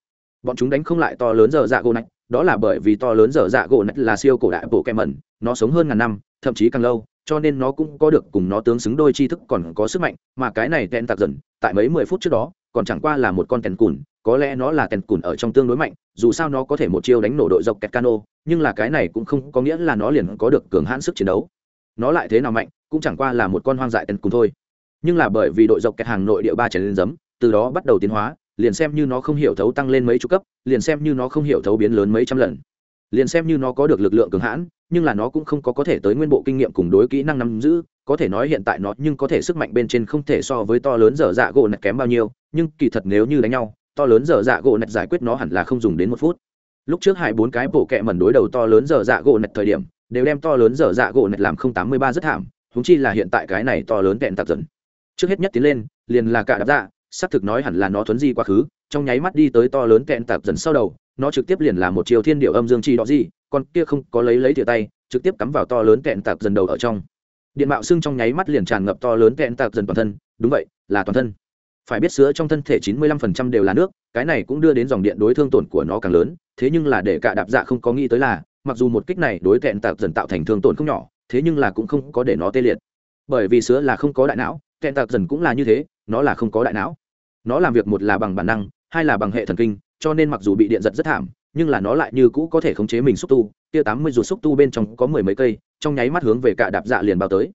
Bọn chúng đánh không lại to lớn dở dạ gỗ này đó là bởi vì to lớn dở dạ gỗ này là siêu cổ đại bổ kẹ mần nó sống hơn ngàn năm, thậm chí càng lâu, cho nên nó cũng có được cùng nó tướng xứng đôi tri thức còn có sức mạnh, mà cái này tẹn tạc dần, tại mấy mười phút trước đó, còn chẳng qua là một con tèn cùn có lẽ nó là tèn cùn ở trong tương đối mạnh, dù sao nó có thể một chiêu đánh nổ đội dọc kẹt cano, nhưng là cái này cũng không có nghĩa là nó liền có được cường hãn sức chiến đấu. Nó lại thế nào mạnh, cũng chẳng qua là một con hoang dại tèn cùn thôi. Nhưng là bởi vì đội dọc kẹt hàng nội địa ba trở lên giấm, từ đó bắt đầu tiến hóa, liền xem như nó không hiểu thấu tăng lên mấy chục cấp, liền xem như nó không hiểu thấu biến lớn mấy trăm lần. Liền xem như nó có được lực lượng cường hãn, nhưng là nó cũng không có có thể tới nguyên bộ kinh nghiệm cùng đối kỹ năng nắm giữ, có thể nói hiện tại nó nhưng có thể sức mạnh bên trên không thể so với to lớn dở dạ gỗ nạch kém bao nhiêu, nhưng kỳ thật nếu như đánh nhau to lớn dở dạ gỗ nạch giải quyết nó hẳn là không dùng đến một phút. Lúc trước hai bốn cái bộ kẹ mẩn đối đầu to lớn dở dạ gỗ nạch thời điểm, đều đem to lớn dở dạ gỗ nạch làm không tám mươi ba rất thảm húng chi là hiện tại cái này to lớn kẹn tạp dần. Trước hết nhất tiến lên, liền là cả đạp dạ xác thực nói hẳn là nó thuấn di quá khứ, trong nháy mắt đi tới to lớn kẹn tạp dần sau đầu, nó trực tiếp liền là một chiều thiên điệu âm dương chi đó gì còn kia không có lấy lấy tỉa tay, trực tiếp cắm vào to lớn kẹn tạp dần đầu ở trong. Điện mạo xưng trong nháy mắt liền tràn ngập to lớn kẹn tạp dần toàn thân, đúng vậy, là toàn thân phải biết sữa trong thân thể 95% đều là nước, cái này cũng đưa đến dòng điện đối thương tổn của nó càng lớn, thế nhưng là để cả đạp dạ không có nghĩ tới là, mặc dù một kích này đối tẹn tạc dần tạo thành thương tổn không nhỏ, thế nhưng là cũng không có để nó tê liệt. Bởi vì sữa là không có đại não tẹn tạc dần cũng là như thế, nó là không có đại não. Nó làm việc một là bằng bản năng, hai là bằng hệ thần kinh, cho nên mặc dù bị điện giật rất thảm, nhưng là nó lại như cũ có thể khống chế mình xúc tu, kia tám mươi ruột xúc tu bên trong có mười mấy cây, trong nháy mắt hướng về cả đạp dạ liền bao tới.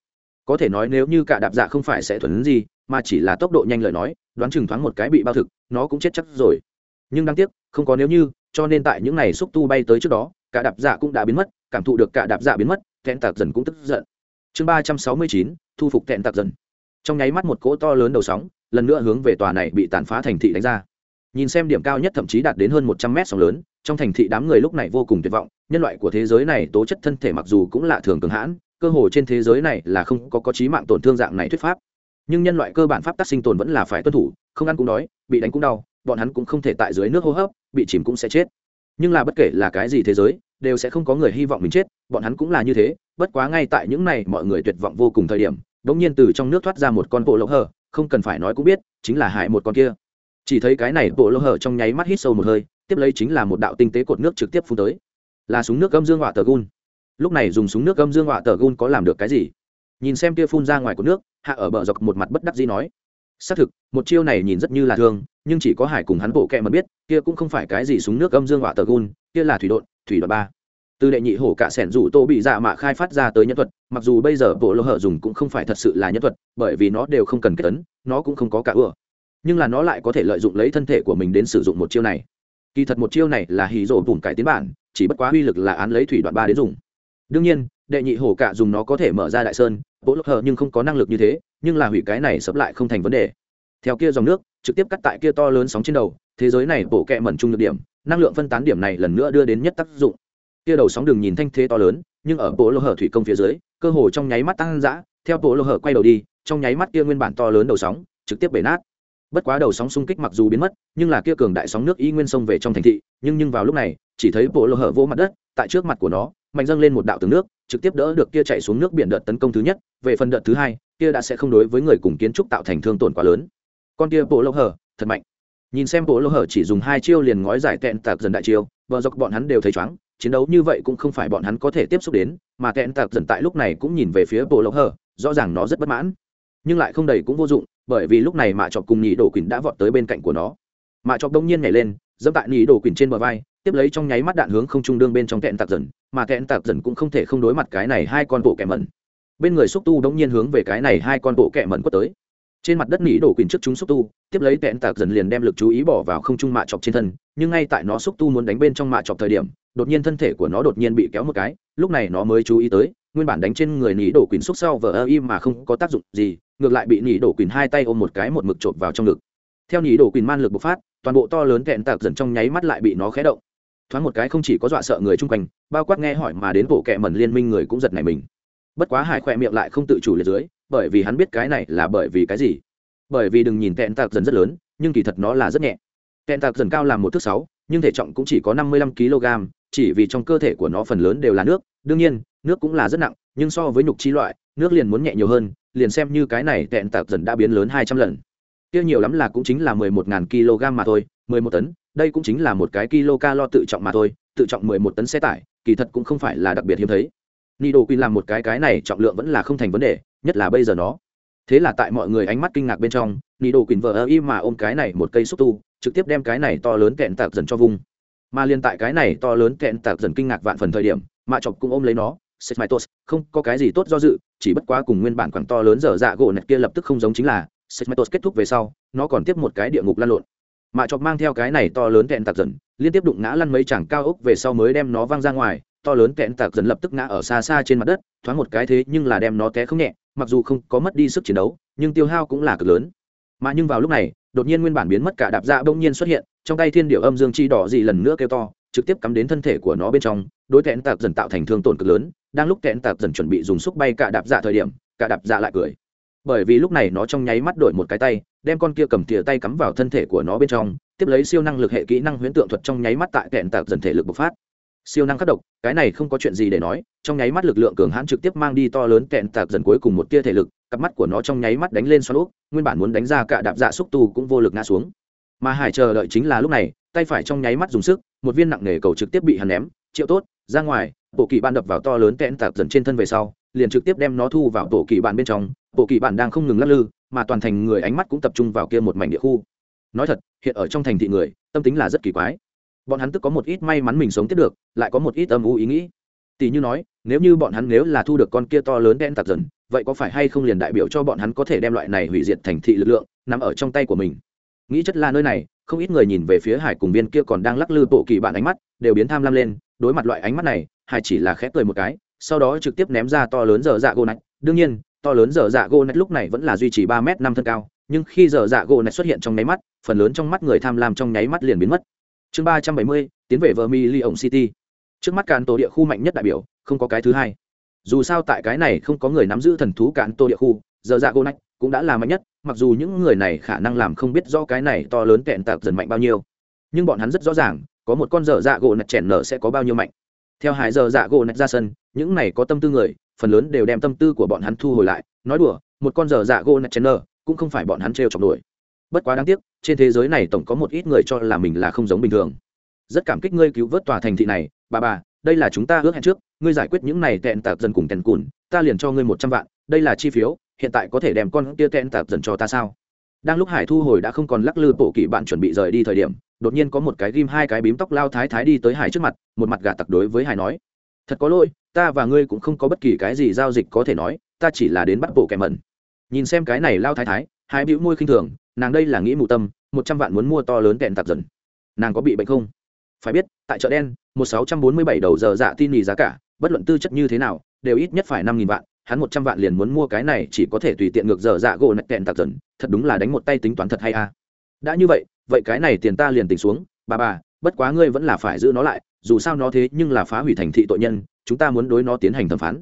Có thể nói nếu như cả đạp dạ không phải sẽ thuần gì mà chỉ là tốc độ nhanh lời nói, đoán chừng thoáng một cái bị bao thực, nó cũng chết chắc rồi. Nhưng đáng tiếc, không có nếu như, cho nên tại những ngày xúc tu bay tới trước đó, cả đạp dạ cũng đã biến mất, cảm thụ được cả đạp dạ biến mất, thẹn tạc dần cũng tức giận. Chương ba trăm sáu mươi chín, thu phục thẹn tạc dần. Trong nháy mắt một cỗ to lớn đầu sóng, lần nữa hướng về tòa này bị tàn phá thành thị đánh ra. Nhìn xem điểm cao nhất thậm chí đạt đến hơn một trăm mét sóng lớn, trong thành thị đám người lúc này vô cùng tuyệt vọng, nhân loại của thế giới này tố chất thân thể mặc dù cũng lạ thường cường hãn, cơ hồ trên thế giới này là không có có trí mạng tổn thương dạng này thuyết pháp nhưng nhân loại cơ bản pháp tắc sinh tồn vẫn là phải tuân thủ, không ăn cũng đói, bị đánh cũng đau, bọn hắn cũng không thể tại dưới nước hô hấp, bị chìm cũng sẽ chết. Nhưng là bất kể là cái gì thế giới, đều sẽ không có người hy vọng mình chết, bọn hắn cũng là như thế, bất quá ngay tại những này mọi người tuyệt vọng vô cùng thời điểm đ ỗ n g nhiên từ trong nước thoát ra một con bộ lỗ hở không cần phải nói cũng biết, chính là hại một con kia. Chỉ thấy cái này bộ lỗ hở trong nháy mắt hít sâu một hơi, tiếp lấy chính là một đạo tinh tế cột nước trực tiếp phun tới. Là súng nước gâm dương họa tờ gun lúc này dùng súng nước gâm dương họa tờ gun có làm được cái gì? Nhìn xem kia phun ra ngoài cột nước hạ ở bờ dọc một mặt bất đắc dĩ nói, xác thực, một chiêu này nhìn rất như là thương nhưng chỉ có hải cùng hắn bộ kẹ mà biết, kia cũng không phải cái gì súng nước âm dương họa tờ gun kia là thủy đột thủy đột ba. Từ đệ nhị hổ cả sẻn rủ tô bị dạ mạ khai phát ra tới nhân thuật, mặc dù bây giờ bộ lô hở dùng cũng không phải thật sự là nhân thuật, bởi vì nó đều không cần kết tấn nó cũng không có cả ưa. Nhưng là nó lại có thể lợi dụng lấy thân thể của mình đến sử dụng một chiêu này. Kỳ thật một chiêu này là hì rổ vùng cải tiến bản, chỉ bất quá uy lực là án lấy thủy đoạn ba đến dùng. Đương nhiên đệ nhị hổ cả dùng nó có thể mở ra đại sơn bộ lộc hở nhưng không có năng lực như thế, nhưng là hủy cái này sập lại không thành vấn đề. Theo kia dòng nước, trực tiếp cắt tại kia to lớn sóng trên đầu, thế giới này bộ kẹ mẩn trung được điểm, năng lượng phân tán điểm này lần nữa đưa đến nhất tác dụng. Kia đầu sóng đường nhìn thanh thế to lớn, nhưng ở bộ lộc hở thủy công phía dưới, cơ hồ trong nháy mắt tăng dã, theo bộ lộc hở quay đầu đi, trong nháy mắt kia nguyên bản to lớn đầu sóng, trực tiếp bể nát. Bất quá đầu sóng xung kích mặc dù biến mất, nhưng là kia cường đại sóng nước y nguyên sông về trong thành thị, nhưng nhưng vào lúc này chỉ thấy bộ lô hở vô mặt đất, tại trước mặt của nó, mạnh dâng lên một đạo tường nước, trực tiếp đỡ được kia chạy xuống nước biển đợt tấn công thứ nhất, về phần đợt thứ hai, kia đã sẽ không đối với người cùng kiến trúc tạo thành thương tổn quá lớn. Con kia bộ lô hở, thật mạnh. Nhìn xem bộ lô hở chỉ dùng hai chiêu liền ngói giải tẹn tạc dần đại chiêu, vợ dọc bọn hắn đều thấy chóng chiến đấu như vậy cũng không phải bọn hắn có thể tiếp xúc đến, mà tẹn tạc dần tại lúc này cũng nhìn về phía bộ lô hở, rõ ràng nó rất bất mãn. Nhưng lại không đầy cũng vô dụng, bởi vì lúc này mạ chọc cùng nhị đổ quỳnh đã vọt tới bên cạnh của nó. Mạ chọc đông nhiên nhảy lên dẫm tại nhị đổ quỳnh trên bờ vai tiếp lấy trong nháy mắt đạn hướng không trung đương bên trong kẹn tạc dần, mà kẹn tạc dần cũng không thể không đối mặt cái này hai con bộ kẻ mẩn. Bên người xúc tu đống nhiên hướng về cái này hai con bộ kẻ mẩn quất tới. Trên mặt đất nỉ đổ quyền trước chúng xúc tu, tiếp lấy kẹn tạc dần liền đem lực chú ý bỏ vào không trung mạ chọc trên thân, nhưng ngay tại nó xúc tu muốn đánh bên trong mạ chọc thời điểm, đột nhiên thân thể của nó đột nhiên bị kéo một cái, lúc này nó mới chú ý tới, nguyên bản đánh trên người nỉ đổ quyền xúc sau vờ ơ im mà không có tác dụng gì, ngược lại bị nỉ đổ quyền hai tay ôm một cái một mực trộn vào trong ngực. Theo nỉ đổ quyền man lực bộc phát, toàn bộ to lớn kẹn tạc dần trong nháy mắt lại bị nó khé động thoáng một cái không chỉ có dọa sợ người chung quanh, bao quát nghe hỏi mà đến bộ kệ mẩn liên minh người cũng giật này mình. Bất quá hải khỏe miệng lại không tự chủ liệt dưới, bởi vì hắn biết cái này là bởi vì cái gì. Bởi vì đừng nhìn kẹn tạc dần rất lớn, nhưng kỳ thật nó là rất nhẹ. Kẹn tạc dần cao là một thước sáu, nhưng thể trọng cũng chỉ có năm mươi lăm kg chỉ vì trong cơ thể của nó phần lớn đều là nước. Đương nhiên, nước cũng là rất nặng, nhưng so với nhục chi loại, nước liền muốn nhẹ nhiều hơn, liền xem như cái này kẹn tạc dần đã biến lớn hai trăm lần. Kia nhiều lắm là cũng chính là mười một ngàn kg mà thôi, mười một tấn đây cũng chính là một cái kilo calo tự trọng mà thôi tự trọng mười một tấn xe tải kỳ thật cũng không phải là đặc biệt hiếm thấy. Ni đồ quy làm một cái cái này trọng lượng vẫn là không thành vấn đề nhất là bây giờ nó. Thế là tại mọi người ánh mắt kinh ngạc bên trong ni đồ quỳnh vờ ơ y mà ôm cái này một cây xúc tu trực tiếp đem cái này to lớn kẹn tạc dần cho vùng mà liên tại cái này to lớn kẹn tạc dần kinh ngạc vạn phần thời điểm mạ chọc cũng ôm lấy nó Sechmaitos, không có cái gì tốt do dự, chỉ bất quá cùng nguyên bản quảng to lớn dở dạ gỗ nẹt kia lập tức không giống chính là, Sechmaitos kết thúc về sau, nó còn tiếp một cái địa ngục lan lộn. Mạ chọc mang theo cái này to lớn kẹn tạc dần, liên tiếp đụng ngã lăn mấy chảng cao ốc về sau mới đem nó văng ra ngoài, to lớn kẹn tạc dần lập tức ngã ở xa xa trên mặt đất, thoáng một cái thế nhưng là đem nó té không nhẹ, mặc dù không có mất đi sức chiến đấu nhưng tiêu hao cũng là cực lớn. Mà nhưng vào lúc này đột nhiên nguyên bản biến mất cả đạp dạ bỗng nhiên xuất hiện trong tay thiên điệu âm dương chi đỏ dị lần nữa kêu to trực tiếp cắm đến thân thể của nó bên trong đối kẹn tạc dần tạo thành thương tổn cực lớn đang lúc kẹn tạc dần chuẩn bị dùng xúc bay cả đạp dạ thời điểm cả đạp dạ lại cười. Bởi vì lúc này nó trong nháy mắt đổi một cái tay đem con kia cầm tỉa tay cắm vào thân thể của nó bên trong, tiếp lấy siêu năng lực hệ kỹ năng huyễn tượng thuật trong nháy mắt tại kẹn tạc dần thể lực bộc phát. Siêu năng khắc độc, cái này không có chuyện gì để nói, trong nháy mắt lực lượng cường hãn trực tiếp mang đi to lớn kẹn tạc dần cuối cùng một tia thể lực, cặp mắt của nó trong nháy mắt đánh lên xoắn úp, nguyên bản muốn đánh ra cả đạp dạ xúc tu cũng vô lực ngã xuống. Mà hải chờ đợi chính là lúc này, tay phải trong nháy mắt dùng sức, một viên nặng nề cầu trực tiếp bị hắn ném, triệu tốt, ra ngoài, bộ kỳ bạn đập vào to lớn kẽn tạc dần trên thân về sau, liền trực tiếp đem nó thu vào bộ kỳ bạn bên trong, bộ kỳ bạn đang không ngừng lắc lư mà toàn thành người ánh mắt cũng tập trung vào kia một mảnh địa khu. Nói thật, hiện ở trong thành thị người, tâm tính là rất kỳ quái. Bọn hắn tức có một ít may mắn mình sống tiếp được, lại có một ít âm u ý nghĩ. Tỷ như nói, nếu như bọn hắn nếu là thu được con kia to lớn đen tạp dần, vậy có phải hay không liền đại biểu cho bọn hắn có thể đem loại này hủy diệt thành thị lực lượng nằm ở trong tay của mình? Nghĩ chất là nơi này, không ít người nhìn về phía hải cùng viên kia còn đang lắc lư bộ kỳ bạn ánh mắt, đều biến tham lam lên, đối mặt loại ánh mắt này, hải chỉ là khép cười một cái, sau đó trực tiếp ném ra to lớn dở dạ gô nạch đương nhiên to lớn dở dạ gỗ nạch lúc này vẫn là duy trì ba m năm thân cao, nhưng khi dở dạ gỗ nạch xuất hiện trong nháy mắt, phần lớn trong mắt người tham lam trong nháy mắt liền biến mất. Chương ba trăm bảy mươi, tiến về vợ mi li ổng city. Trước mắt cạn tổ địa khu mạnh nhất đại biểu, không có cái thứ hai. Dù sao tại cái này không có người nắm giữ thần thú cạn tổ địa khu, dở dạ gỗ nạch cũng đã là mạnh nhất, mặc dù những người này khả năng làm không biết do cái này to lớn kẹn tạc dần mạnh bao nhiêu. Nhưng bọn hắn rất rõ ràng, có một con dở dạ gỗ nạch chèn nở sẽ có bao nhiêu mạnh. Theo hải dở dạ gỗ nạch ra sân, những này có tâm tư người phần lớn đều đem tâm tư của bọn hắn thu hồi lại, nói đùa, một con dở dạ gỗ nạch chen nở cũng không phải bọn hắn trêu chọc đuổi. Bất quá đáng tiếc, trên thế giới này tổng có một ít người cho là mình là không giống bình thường. Rất cảm kích ngươi cứu vớt tòa thành thị này, bà bà, đây là chúng ta ước hẹn trước, ngươi giải quyết những này tẹn tạp dần cùng tèn cùn, ta liền cho ngươi một trăm vạn, đây là chi phiếu, hiện tại có thể đem con kia tẹn tạp dần cho ta sao? Đang lúc hải thu hồi đã không còn lắc lư bộ kỷ bạn chuẩn bị rời đi thời điểm, đột nhiên có một cái ghim hai cái bím tóc lao thái thái đi tới hải trước mặt, một mặt gà tặc đối với hải nói, thật có lỗi ta và ngươi cũng không có bất kỳ cái gì giao dịch có thể nói, ta chỉ là đến bắt bộ kẻ mẩn. Nhìn xem cái này lao thái thái, hai bĩu môi khinh thường, nàng đây là nghĩ mù tâm, một trăm vạn muốn mua to lớn kẹn tạp dần. Nàng có bị bệnh không? Phải biết, tại chợ đen, một sáu trăm bốn mươi bảy đầu giờ dạ tin nhì giá cả, bất luận tư chất như thế nào, đều ít nhất phải năm nghìn vạn, hắn một trăm vạn liền muốn mua cái này chỉ có thể tùy tiện ngược giờ dạ gỗ nạch kẹn tạp dần, thật đúng là đánh một tay tính toán thật hay a. Đã như vậy vậy cái này tiền ta liền tỉnh xuống, bà bà, bất quá ngươi vẫn là phải giữ nó lại dù sao nó thế nhưng là phá hủy thành thị tội nhân, chúng ta muốn đối nó tiến hành thẩm phán.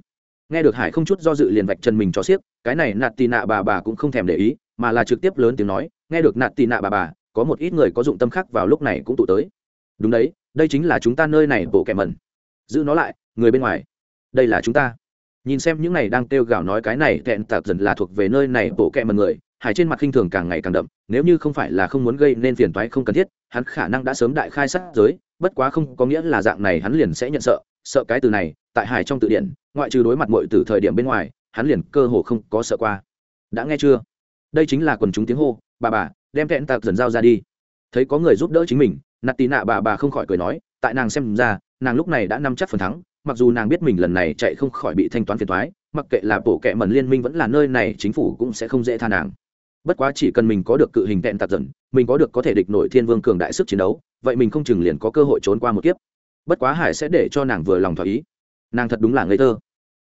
Nghe được hải không chút do dự liền vạch chân mình cho xiếc, cái này nạt tì nạ bà bà cũng không thèm để ý, mà là trực tiếp lớn tiếng nói, nghe được nạt tì nạ bà bà, có một ít người có dụng tâm khác vào lúc này cũng tụ tới. Đúng đấy, đây chính là chúng ta nơi này, bộ kẻ mẩn. Giữ nó lại, người bên ngoài. Đây là chúng ta. Nhìn xem những này đang kêu gào nói cái này, thẹn tạp dần là thuộc về nơi này, bộ kẹ mần người hải trên mặt khinh thường càng ngày càng đậm, nếu như không phải là không muốn gây nên phiền toái không cần thiết, hắn khả năng đã sớm đại khai sát giới, bất quá không có nghĩa là dạng này hắn liền sẽ nhận sợ sợ cái từ này, tại hải trong tự điển, ngoại trừ đối mặt mọi từ thời điểm bên ngoài, hắn liền cơ hồ không có sợ qua. Đã nghe chưa? Đây chính là quần chúng tiếng hô, bà bà, đem thẹn tạc dần dao ra đi. Thấy có người giúp đỡ chính mình, nạt tì nạ bà bà không khỏi cười nói, tại nàng xem ra, nàng lúc này đã nắm chắc phần thắng, mặc dù nàng biết mình lần này chạy không khỏi bị thanh toán phiền thoái mặc kệ là bộ kệ mẩn liên minh vẫn là nơi này, chính phủ cũng sẽ không dễ tha nàng bất quá chỉ cần mình có được cự hình tẹn tạp dần, mình có được có thể địch nổi thiên vương cường đại sức chiến đấu, vậy mình không chừng liền có cơ hội trốn qua một kiếp. Bất quá hải sẽ để cho nàng vừa lòng thỏa ý. Nàng thật đúng là ngây thơ.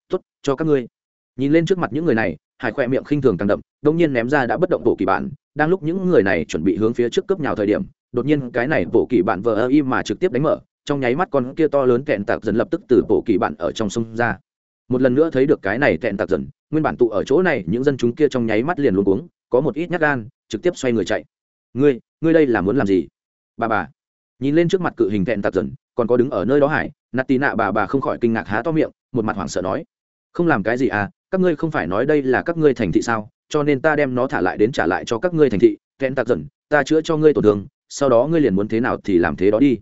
Tốt, cho các ngươi. Nhìn lên trước mặt những người này, hải khoe miệng khinh thường càng đậm đông nhiên ném ra đã bất động bộ kỳ bản đang lúc những người này chuẩn bị hướng phía trước cướp nhào thời điểm, đột nhiên cái này bộ kỳ bản vờ ơ y mà trực tiếp đánh mở, trong nháy mắt con kia to lớn tẹn tạc dần lập tức từ bộ kỳ bản ở trong sông ra. Một lần nữa thấy được cái này tẹn tạc dần, nguyên bản tụ ở chỗ này, những dân chúng kia trong nháy mắt liền luôn cuống có một ít nhát gan, trực tiếp xoay người chạy. Ngươi ngươi đây là muốn làm gì? Bà bà. Nhìn lên trước mặt cự hình thẹn tạc dần, còn có đứng ở nơi đó hải nạt tì nạ bà bà không khỏi kinh ngạc há to miệng, một mặt hoảng sợ nói, không làm cái gì à các ngươi không phải nói đây là các ngươi thành thị sao, cho nên ta đem nó thả lại đến trả lại cho các ngươi thành thị, thẹn tạc dần, ta chữa cho ngươi tổn thương, sau đó ngươi liền muốn thế nào thì làm thế đó đi.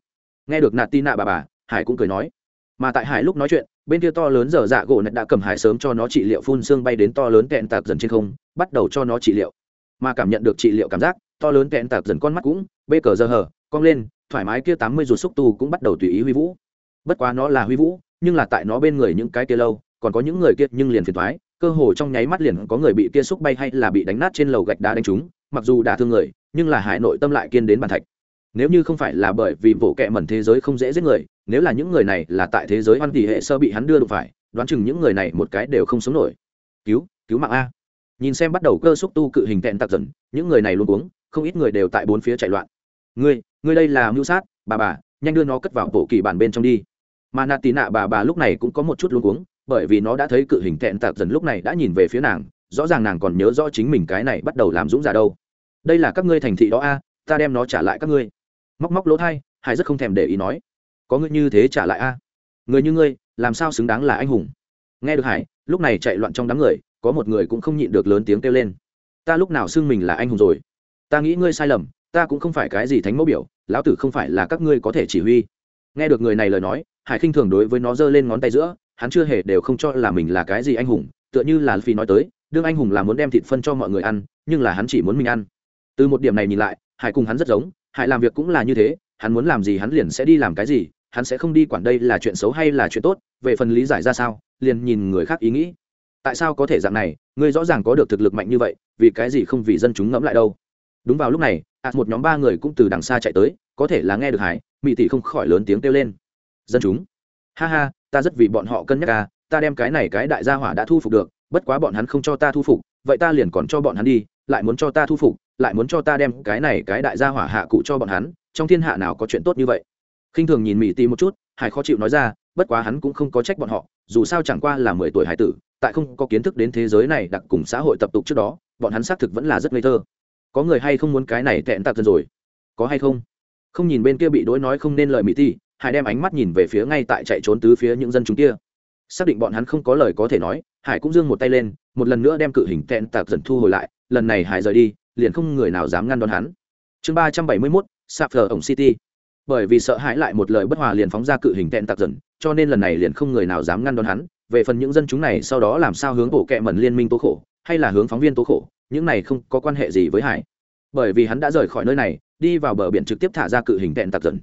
Nghe được nạt tì nạ bà bà, hải cũng cười nói, mà tại hải lúc nói chuyện, bên kia to lớn dở dạ gỗ nạch đã cầm hải sớm cho nó trị liệu phun xương bay đến to lớn kẹn tạc dần trên không bắt đầu cho nó trị liệu. Mà cảm nhận được trị liệu cảm giác, to lớn kẹn tạc dần con mắt cũng, bê cờ giờ hở, cong lên, thoải mái kia tám mươi ruột xúc tu cũng bắt đầu tùy ý huy vũ. Bất quá nó là huy vũ, nhưng là tại nó bên người những cái kia lâu, còn có những người kia nhưng liền phiền thoái, cơ hồ trong nháy mắt liền có người bị kia xúc bay hay là bị đánh nát trên lầu gạch đá đánh trúng, mặc dù đã thương người, nhưng là hải nội tâm lại kiên đến bàn thạch. Nếu như không phải là bởi vì vỗ kệ mẩn thế giới không dễ giết người, nếu là những người này là tại thế giới hoan tỷ hệ sơ bị hắn đưa được phải, đoán chừng những người này một cái đều không sống nổi. Cứu cứu mạng a nhìn xem bắt đầu cơ xúc tu cự hình tẹn tặc dần, những người này luôn uống không ít người đều tại bốn phía chạy loạn. Ngươi ngươi đây là mưu sát, bà bà, nhanh đưa nó cất vào bộ kỳ bản bên trong đi. Mà nạt tì nạ bà bà lúc này cũng có một chút luôn uống bởi vì nó đã thấy cự hình tẹn tặc dần lúc này đã nhìn về phía nàng, rõ ràng nàng còn nhớ rõ chính mình cái này bắt đầu làm dũng giả đâu. Đây là các ngươi thành thị đó a, ta đem nó trả lại các ngươi. Móc móc lỗ thai, hải rất không thèm để ý nói. Có ngươi như thế trả lại a? Người như ngươi, làm sao xứng đáng là anh hùng? Nghe được hải, lúc này chạy loạn trong đám người có một người cũng không nhịn được lớn tiếng kêu lên. Ta lúc nào xưng mình là anh hùng rồi? Ta nghĩ ngươi sai lầm, ta cũng không phải cái gì thánh mẫu biểu, lão tử không phải là các ngươi có thể chỉ huy. Nghe được người này lời nói, hải khinh thường đối với nó giơ lên ngón tay giữa, hắn chưa hề đều không cho là mình là cái gì anh hùng, tựa như là phi nói tới, đương anh hùng là muốn đem thịt phân cho mọi người ăn, nhưng là hắn chỉ muốn mình ăn. Từ một điểm này nhìn lại, hải cùng hắn rất giống, hải làm việc cũng là như thế, hắn muốn làm gì hắn liền sẽ đi làm cái gì, hắn sẽ không đi quản đây là chuyện xấu hay là chuyện tốt, về phần lý giải ra sao, liền nhìn người khác ý nghĩ tại sao có thể dạng này ngươi rõ ràng có được thực lực mạnh như vậy vì cái gì không vì dân chúng ngẫm lại đâu? Đúng vào lúc này ạt một nhóm ba người cũng từ đằng xa chạy tới có thể là nghe được hải mỹ tỷ không khỏi lớn tiếng kêu lên. Dân chúng. Ha ha ta rất vì bọn họ cân nhắc ca à, ta đem cái này cái đại gia hỏa đã thu phục được bất quá bọn hắn không cho ta thu phục vậy ta liền còn cho bọn hắn đi lại muốn cho ta thu phục lại muốn cho ta đem cái này cái đại gia hỏa hạ cụ cho bọn hắn trong thiên hạ nào có chuyện tốt như vậy? Khinh thường nhìn mỹ tỷ một chút hải khó chịu nói ra bất quá hắn cũng không có trách bọn họ dù sao chẳng qua là mười tuổi hải tử tại không có kiến thức đến thế giới này đặc cùng xã hội tập tục trước đó, bọn hắn xác thực vẫn là rất ngây thơ. Có người hay không muốn cái này tẹn tạc dần rồi? Có hay không? Không nhìn bên kia bị đối nói không nên lời mỹ ti, hải đem ánh mắt nhìn về phía ngay tại chạy trốn tứ phía những dân chúng kia. Xác định bọn hắn không có lời có thể nói, hải cũng giương một tay lên, một lần nữa đem cự hình tẹn tạc dần thu hồi lại, lần này hải rời đi, liền không người nào dám ngăn đón hắn. Chương ba trăm bảy mươi mốt, sạp thờ ổng city. Bởi vì sợ hãi lại một lời bất hòa liền phóng ra cự hình tẹn tạc dần, cho nên lần này liền không người nào dám ngăn đón hắn về phần những dân chúng này sau đó làm sao hướng bộ kệ mẩn liên minh tố khổ, hay là hướng phóng viên tố khổ, những này không có quan hệ gì với hải. Bởi vì hắn đã rời khỏi nơi này, đi vào bờ biển trực tiếp thả ra cự hình tẹn tạc dần.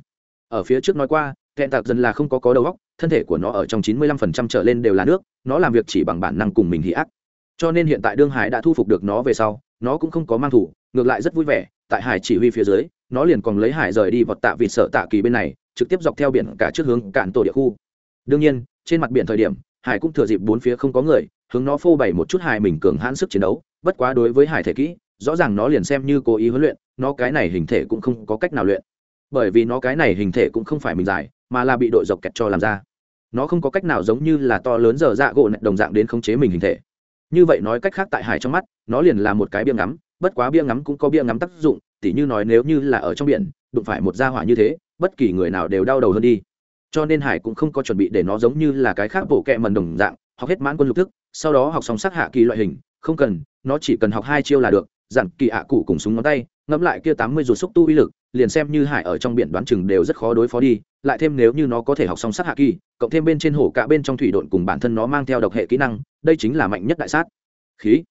Ở phía trước nói qua, tẹn tạc dần là không có có đầu óc, thân thể của nó ở trong chín mươi lăm phần trăm trở lên đều là nước, nó làm việc chỉ bằng bản năng cùng mình hỉ ác. Cho nên hiện tại đương hải đã thu phục được nó về sau, nó cũng không có mang thủ, ngược lại rất vui vẻ, tại hải chỉ huy phía dưới, nó liền còn lấy hải rời đi vọt tạ vịt sợ tạ kỳ bên này, trực tiếp dọc theo biển cả trước hướng cạn tổ địa khu. Đương nhiên, trên mặt biển thời điểm hải cũng thừa dịp bốn phía không có người, hướng nó phô bày một chút hải mình cường hãn sức chiến đấu, bất quá đối với hải thể kỹ, rõ ràng nó liền xem như cố ý huấn luyện, nó cái này hình thể cũng không có cách nào luyện. Bởi vì nó cái này hình thể cũng không phải mình dài, mà là bị đội dọc kẹt cho làm ra. Nó không có cách nào giống như là to lớn giờ dạ gỗ đồng dạng đến khống chế mình hình thể. Như vậy nói cách khác tại hải trong mắt, nó liền là một cái bia ngắm, bất quá bia ngắm cũng có bia ngắm tác dụng, tỉ như nói nếu như là ở trong biển, đụng phải một gia hỏa như thế, bất kỳ người nào đều đau đầu hơn đi cho nên hải cũng không có chuẩn bị để nó giống như là cái khác bổ kẹ mần đồng dạng, học hết mãn quân lục thức, sau đó học song sắc hạ kỳ loại hình, không cần, nó chỉ cần học hai chiêu là được, dặn kỳ ạ cụ cùng súng ngón tay, ngẫm lại kia tám mươi ruột xúc tu uy lực, liền xem như hải ở trong biển đoán chừng đều rất khó đối phó đi, lại thêm nếu như nó có thể học song sát hạ kỳ, cộng thêm bên trên hổ cả bên trong thủy độn cùng bản thân nó mang theo độc hệ kỹ năng, đây chính là mạnh nhất đại sát. Khí.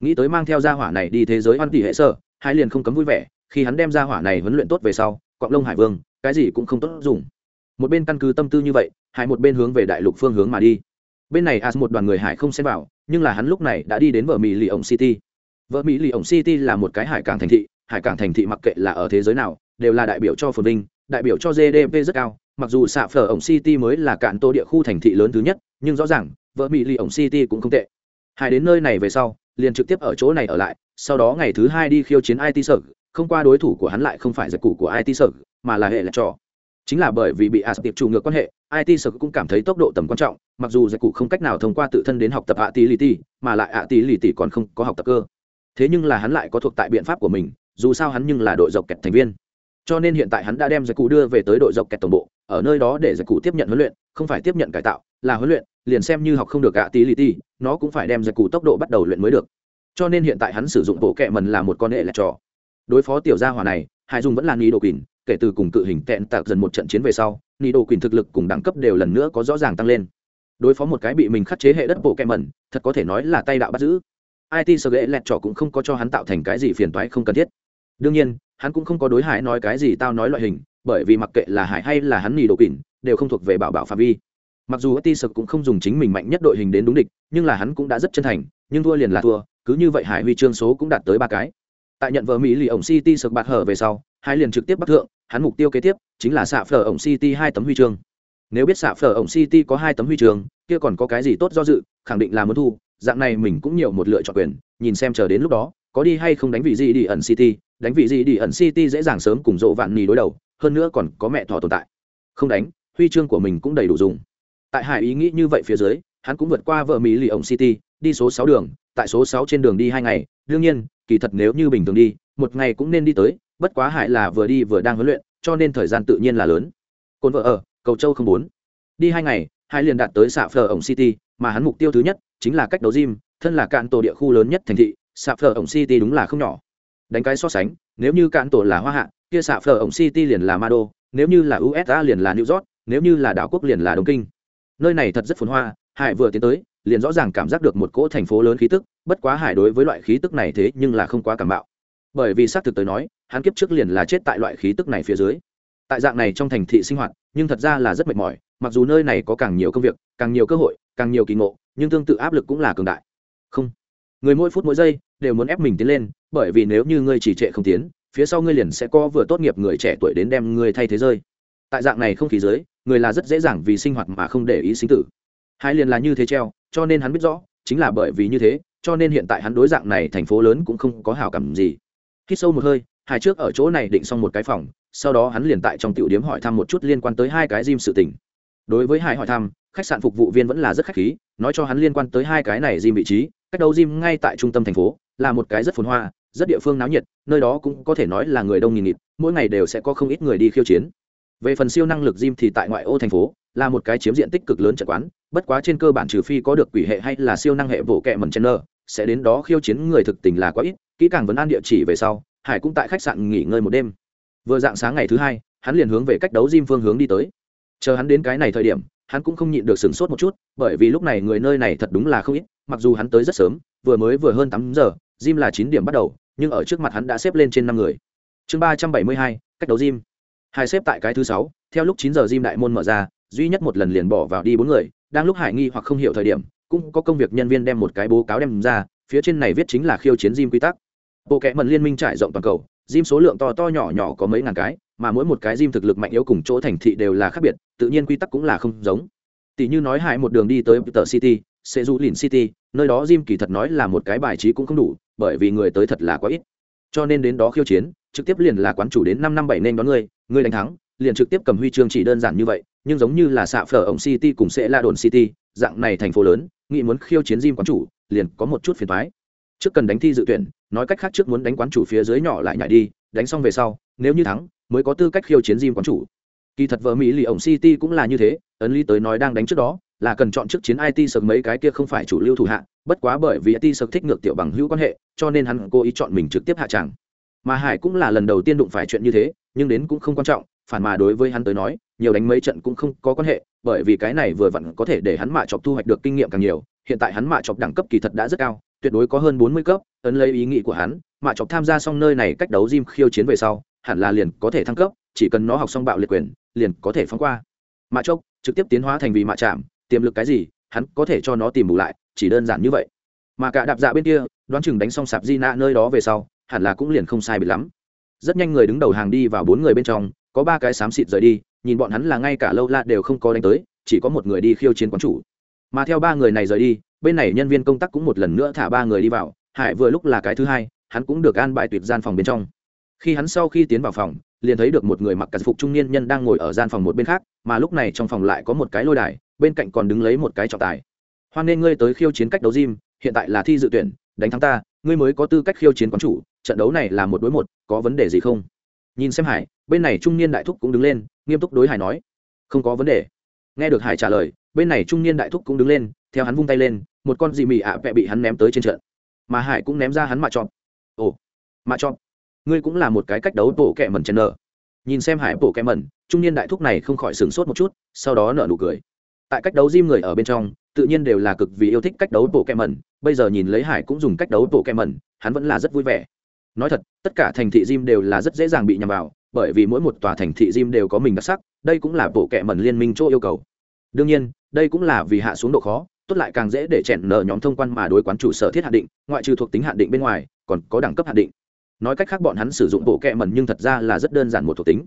Nghĩ tới mang theo gia hỏa này đi thế giới hoan tỷ hệ sơ, Hải liền không cấm vui vẻ, khi hắn đem gia hỏa này huấn luyện tốt về sau cọng lông hải vương, cái gì cũng không tốt dùng một bên căn cứ tâm tư như vậy hải một bên hướng về đại lục phương hướng mà đi. Bên này as một đoàn người hải không xem vào, nhưng là hắn lúc này đã đi đến vợ mỹ lì ổng city. Vợ mỹ lì ổng city là một cái hải cảng thành thị, hải cảng thành thị mặc kệ là ở thế giới nào, đều là đại biểu cho phồn vinh, đại biểu cho gdp rất cao, mặc dù xạ phở ổng city mới là cạn tô địa khu thành thị lớn thứ nhất, nhưng rõ ràng vợ mỹ lì ổng city cũng không tệ. Hải đến nơi này về sau, liền trực tiếp ở chỗ này ở lại, sau đó ngày thứ hai đi khiêu chiến it sở không qua đối thủ của hắn lại không phải giật cụ của it sở mà là hệ là trò chính là bởi vì bị A tiệp chủ ngược quan hệ it sở cũng cảm thấy tốc độ tầm quan trọng mặc dù giải cụ không cách nào thông qua tự thân đến học tập ạ tỷ lì tỷ mà lại ạ tỷ lì tỷ còn không có học tập cơ. Thế nhưng là hắn lại có thuộc tại biện pháp của mình dù sao hắn nhưng là đội dọc kẹt thành viên. Cho nên hiện tại hắn đã đem giải cụ đưa về tới đội dọc kẹt tổng bộ ở nơi đó để giải cụ tiếp nhận huấn luyện không phải tiếp nhận cải tạo là huấn luyện liền xem như học không được A tí lì Tì, nó cũng phải đem giải cụ tốc độ bắt đầu luyện mới được. Cho nên hiện tại hắn sử dụng bộ kẹ mần là một con hệ là trò. Đối phó tiểu gia hỏa này hải dung vẫn là nghi đồ quỳnh kể từ cùng cự hình tẹn tạc dần một trận chiến về sau nị đồ Quyền thực lực cùng đẳng cấp đều lần nữa có rõ ràng tăng lên. Đối phó một cái bị mình khắc chế hệ đất bộ kẹ mẩn, thật có thể nói là tay đạo bắt giữ. It sơ ghệ lẹt trò cũng không có cho hắn tạo thành cái gì phiền toái không cần thiết. Đương nhiên hắn cũng không có đối hải nói cái gì tao nói loại hình bởi vì mặc kệ là hải hay là hắn nỉ đồ Quyền, đều không thuộc về bảo bảo phạm vi. Mặc dù ti sực cũng không dùng chính mình mạnh nhất đội hình đến đúng địch nhưng là hắn cũng đã rất chân thành nhưng thua liền là thua cứ như vậy hải huy chương số cũng đạt tới ba cái. Tại nhận vợ mỹ lì ổng city sực bạt hở về sau hai liền trực tiếp bắt thượng, hắn mục tiêu kế tiếp chính là xạ phở ổng city hai tấm huy chương. Nếu biết xạ phở ổng city có hai tấm huy chương, kia còn có cái gì tốt do dự, khẳng định là muốn thu, dạng này mình cũng nhiều một lựa chọn quyền, nhìn xem chờ đến lúc đó, có đi hay không đánh vị gì đi ẩn city, đánh vị gì đi ẩn city dễ dàng sớm cùng rộ vạn nì đối đầu, hơn nữa còn có mẹ thỏ tồn tại. Không đánh, huy chương của mình cũng đầy đủ dùng. Tại hải ý nghĩ như vậy phía dưới, hắn cũng vượt qua vợ mỹ lì ổng city, đi số sáu đường, tại số sáu trên đường đi hai ngày, đương nhiên, kỳ thật nếu như bình thường đi, một ngày cũng nên đi tới bất quá hải là vừa đi vừa đang huấn luyện, cho nên thời gian tự nhiên là lớn. Cồn vợ ở, cầu châu không bốn đi hai ngày hai liền đạt tới xạ phờ ổng city, mà hắn mục tiêu thứ nhất chính là cách đấu gym, thân là cạn tổ địa khu lớn nhất thành thị xạ phờ ổng city đúng là không nhỏ. Đánh cái so sánh, nếu như cạn tổ là hoa hạ, kia xạ phờ ổng city liền là ma đô nếu như là usa liền là new york, nếu như là đảo quốc liền là đông kinh. Nơi này thật rất phồn hoa, hải vừa tiến tới, liền rõ ràng cảm giác được một cỗ thành phố lớn khí tức, bất quá hải đối với loại khí tức này thế nhưng là không quá cảm bạo. Bởi vì xác thực tới nói hắn kiếp trước liền là chết tại loại khí tức này phía dưới. Tại dạng này trong thành thị sinh hoạt, nhưng thật ra là rất mệt mỏi, mặc dù nơi này có càng nhiều công việc, càng nhiều cơ hội, càng nhiều kỳ ngộ, nhưng tương tự áp lực cũng là cường đại. Không. Người mỗi phút mỗi giây đều muốn ép mình tiến lên, bởi vì nếu như ngươi chỉ trệ không tiến, phía sau ngươi liền sẽ có vừa tốt nghiệp người trẻ tuổi đến đem ngươi thay thế rơi. Tại dạng này không khí dưới, người là rất dễ dàng vì sinh hoạt mà không để ý sinh tử. Hai liền là như thế treo, cho nên hắn biết rõ, chính là bởi vì như thế, cho nên hiện tại hắn đối dạng này thành phố lớn cũng không có hào cảm gì. Khi sâu một hơi hai trước ở chỗ này định xong một cái phòng, sau đó hắn liền tại trong tiểu điếm hỏi thăm một chút liên quan tới hai cái gym sự tình. Đối với hai hỏi thăm, khách sạn phục vụ viên vẫn là rất khách khí, nói cho hắn liên quan tới hai cái này gym vị trí, cách đấu gym ngay tại trung tâm thành phố, là một cái rất phồn hoa, rất địa phương náo nhiệt, nơi đó cũng có thể nói là người đông nghìn nghịt, mỗi ngày đều sẽ có không ít người đi khiêu chiến. Về phần siêu năng lực gym thì tại ngoại ô thành phố, là một cái chiếm diện tích cực lớn trận quán, bất quá trên cơ bản trừ phi có được quỷ hệ hay là siêu năng hệ vỗ kẹ mần chen nơ sẽ đến đó khiêu chiến người thực tình là quá ít, kỹ càng vấn an địa chỉ về sau hải cũng tại khách sạn nghỉ ngơi một đêm. Vừa dạng sáng ngày thứ hai, hắn liền hướng về cách đấu diêm phương hướng đi tới. Chờ hắn đến cái này thời điểm, hắn cũng không nhịn được sửng sốt một chút, bởi vì lúc này người nơi này thật đúng là không ít, mặc dù hắn tới rất sớm, vừa mới vừa hơn tám giờ diêm là chín điểm bắt đầu, nhưng ở trước mặt hắn đã xếp lên trên năm người. Chương ba trăm bảy mươi hai, cách đấu diêm hải xếp tại cái thứ sáu, theo lúc chín giờ diêm đại môn mở ra, duy nhất một lần liền bỏ vào đi bốn người, đang lúc hải nghi hoặc không hiểu thời điểm, cũng có công việc nhân viên đem một cái bố cáo đem ra, phía trên này viết chính là khiêu chiến diêm quy tắc bộ kẽ mần liên minh trải rộng toàn cầu gym số lượng to to nhỏ nhỏ có mấy ngàn cái mà mỗi một cái gym thực lực mạnh yếu cùng chỗ thành thị đều là khác biệt tự nhiên quy tắc cũng là không giống tỷ như nói hại một đường đi tới tờ City, sẽ du lìn City, nơi đó gym kỳ thật nói là một cái bài trí cũng không đủ, bởi vì người tới thật là quá ít. Cho nên đến đó khiêu chiến, trực tiếp liền là quán chủ đến năm năm bảy nên đón người, người đánh thắng, liền trực tiếp cầm huy chương chỉ đơn giản như vậy, nhưng giống như là xạ phở ổng City cùng sẽ là đồn City, dạng này thành phố lớn, nghĩ muốn khiêu chiến gym quán chủ, liền có một chút phiền toái. Trước cần đánh thi dự tuyển, nói cách khác trước muốn đánh quán chủ phía dưới nhỏ lại nhảy đi, đánh xong về sau, nếu như thắng, mới có tư cách khiêu chiến gym quán chủ. Kỳ thật vợ Mỹ lì ổng City cũng là như thế, ấn lý tới nói đang đánh trước đó, là cần chọn trước chiến IT sực mấy cái kia không phải chủ lưu thủ hạ, bất quá bởi vì IT sực thích ngược tiểu bằng hữu quan hệ, cho nên hắn cố ý chọn mình trực tiếp hạ tràng. Mà Hải cũng là lần đầu tiên đụng phải chuyện như thế, nhưng đến cũng không quan trọng, phản mà đối với hắn tới nói, nhiều đánh mấy trận cũng không có quan hệ, bởi vì cái này vừa vặn có thể để hắn mạ chọc thu hoạch được kinh nghiệm càng nhiều, hiện tại hắn mạ chọc đẳng cấp kỳ thật đã rất cao, tuyệt đối có hơn bốn mươi cấp, ấn lấy ý nghĩ của hắn, mạ chọc tham gia xong nơi này cách đấu gym khiêu chiến về sau, hẳn là liền có thể thăng cấp, chỉ cần nó học xong bạo liệt quyền, liền có thể phóng qua. Mạ chọc trực tiếp tiến hóa thành vì mạ chạm, tiềm lực cái gì, hắn có thể cho nó tìm bù lại, chỉ đơn giản như vậy. Mà cả đạp dạ bên kia, đoán chừng đánh xong sạp Gina nơi đó về sau, hẳn là cũng liền không sai biệt lắm. Rất nhanh người đứng đầu hàng đi vào bốn người bên trong, có ba cái xám xịt rời đi, nhìn bọn hắn là ngay cả lâu la đều không có đánh tới, chỉ có một người đi khiêu chiến quán chủ. Mà theo ba người này rời đi, bên này nhân viên công tác cũng một lần nữa thả ba người đi vào, Hải vừa lúc là cái thứ hai, hắn cũng được an bài tuyệt gian phòng bên trong. Khi hắn sau khi tiến vào phòng, liền thấy được một người mặc cả phục trung niên nhân đang ngồi ở gian phòng một bên khác, mà lúc này trong phòng lại có một cái lôi đài, bên cạnh còn đứng lấy một cái trọng tài. Hoan nên ngươi tới khiêu chiến cách đấu gym, hiện tại là thi dự tuyển, đánh thắng ta, ngươi mới có tư cách khiêu chiến quán chủ, trận đấu này là một đối một, có vấn đề gì không? Nhìn xem Hải, bên này trung niên đại thúc cũng đứng lên, nghiêm túc đối Hải nói, không có vấn đề. Nghe được Hải trả lời, bên này trung niên đại thúc cũng đứng lên, theo hắn vung tay lên, một con dị mị ạ vẹ bị hắn ném tới trên trận, mà Hải cũng ném ra hắn mạ chọn. Ồ, mạ chọn, ngươi cũng là một cái cách đấu bộ kẹ mẩn chen nở nhìn xem hải bộ kẹ mẩn trung niên đại thúc này không khỏi sửng sốt một chút sau đó nở nụ cười. Tại cách đấu diêm người ở bên trong tự nhiên đều là cực vì yêu thích cách đấu bộ kẹ mẩn bây giờ nhìn lấy hải cũng dùng cách đấu bộ kẹ mẩn hắn vẫn là rất vui vẻ. Nói thật tất cả thành thị diêm đều là rất dễ dàng bị nhầm vào bởi vì mỗi một tòa thành thị diêm đều có mình đặc sắc đây cũng là bộ kẹ mẩn liên minh chỗ yêu cầu đương nhiên, đây cũng là vì hạ xuống độ khó, tốt lại càng dễ để chèn nở nhóm thông quan mà đối quán chủ sở thiết hạn định, ngoại trừ thuộc tính hạn định bên ngoài, còn có đẳng cấp hạn định. Nói cách khác bọn hắn sử dụng bộ kẹ mẩn nhưng thật ra là rất đơn giản một thuộc tính.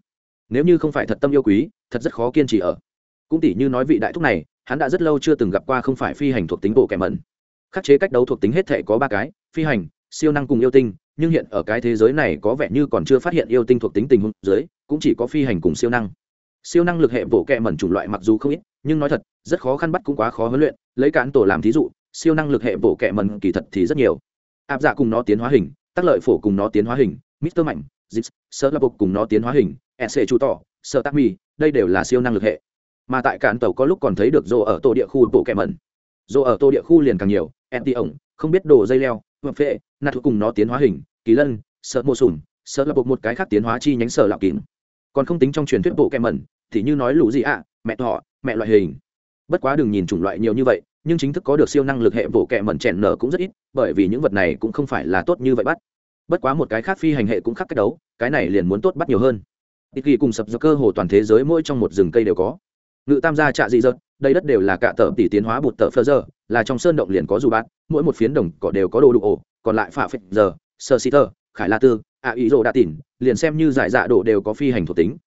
Nếu như không phải thật tâm yêu quý, thật rất khó kiên trì ở. Cũng tỷ như nói vị đại thúc này, hắn đã rất lâu chưa từng gặp qua không phải phi hành thuộc tính bộ kẹ mẩn. Khắc chế cách đấu thuộc tính hết thể có ba cái, phi hành, siêu năng cùng yêu tinh, nhưng hiện ở cái thế giới này có vẻ như còn chưa phát hiện yêu tinh thuộc tính tình huống dưới, cũng chỉ có phi hành cùng siêu năng siêu năng lực hệ bộ kẹ mẩn chủng loại mặc dù không ít, nhưng nói thật, rất khó khăn bắt cũng quá khó huấn luyện, lấy cán tổ làm thí dụ, siêu năng lực hệ bộ kẹ mẩn kỳ thật thì rất nhiều. Áp giả cùng nó tiến hóa hình, tác lợi phổ cùng nó tiến hóa hình, mister mạnh zips sơ la cùng nó tiến hóa hình sc chủ tỏ sơ tác mi đây đều là siêu năng lực hệ. Mà tại cản tàu có lúc còn thấy được rô ở tổ địa khu bộ kẹ mẩn. Rô ở tổ địa khu liền càng nhiều em tỉ ổng, không biết đồ dây leo vập phệ nạt thuộc cùng nó tiến hóa hình, kỳ lân sợ mô sùm sợ lập buộc một cái khác tiến hóa chi nhánh sở lạo kín còn không tính trong truyền thuyết bộ kẹ mẩn thì như nói lũ gì ạ, mẹ thọ, mẹ loại hình. Bất quá đừng nhìn chủng loại nhiều như vậy, nhưng chính thức có được siêu năng lực hệ bộ kẹ mẩn chèn nở cũng rất ít, bởi vì những vật này cũng không phải là tốt như vậy bắt. Bất quá một cái khác phi hành hệ cũng khác cách đấu, cái này liền muốn tốt bắt nhiều hơn. Ít kỳ cùng sập do cơ hồ toàn thế giới mỗi trong một rừng cây đều có. Ngự tam gia trạ dị dợt đây đất đều là cả tờ tỷ tiến hóa bụt tờ phơ giờ, là trong sơn động liền có dù bát, mỗi một phiến đồng cỏ đều có đồ đủ ổ, còn lại phạ phệ giờ, sơ xí tơ khải la tư ạ ý rô đa tỉn, liền xem như giải dạ đồ đều có phi hành thuộc tính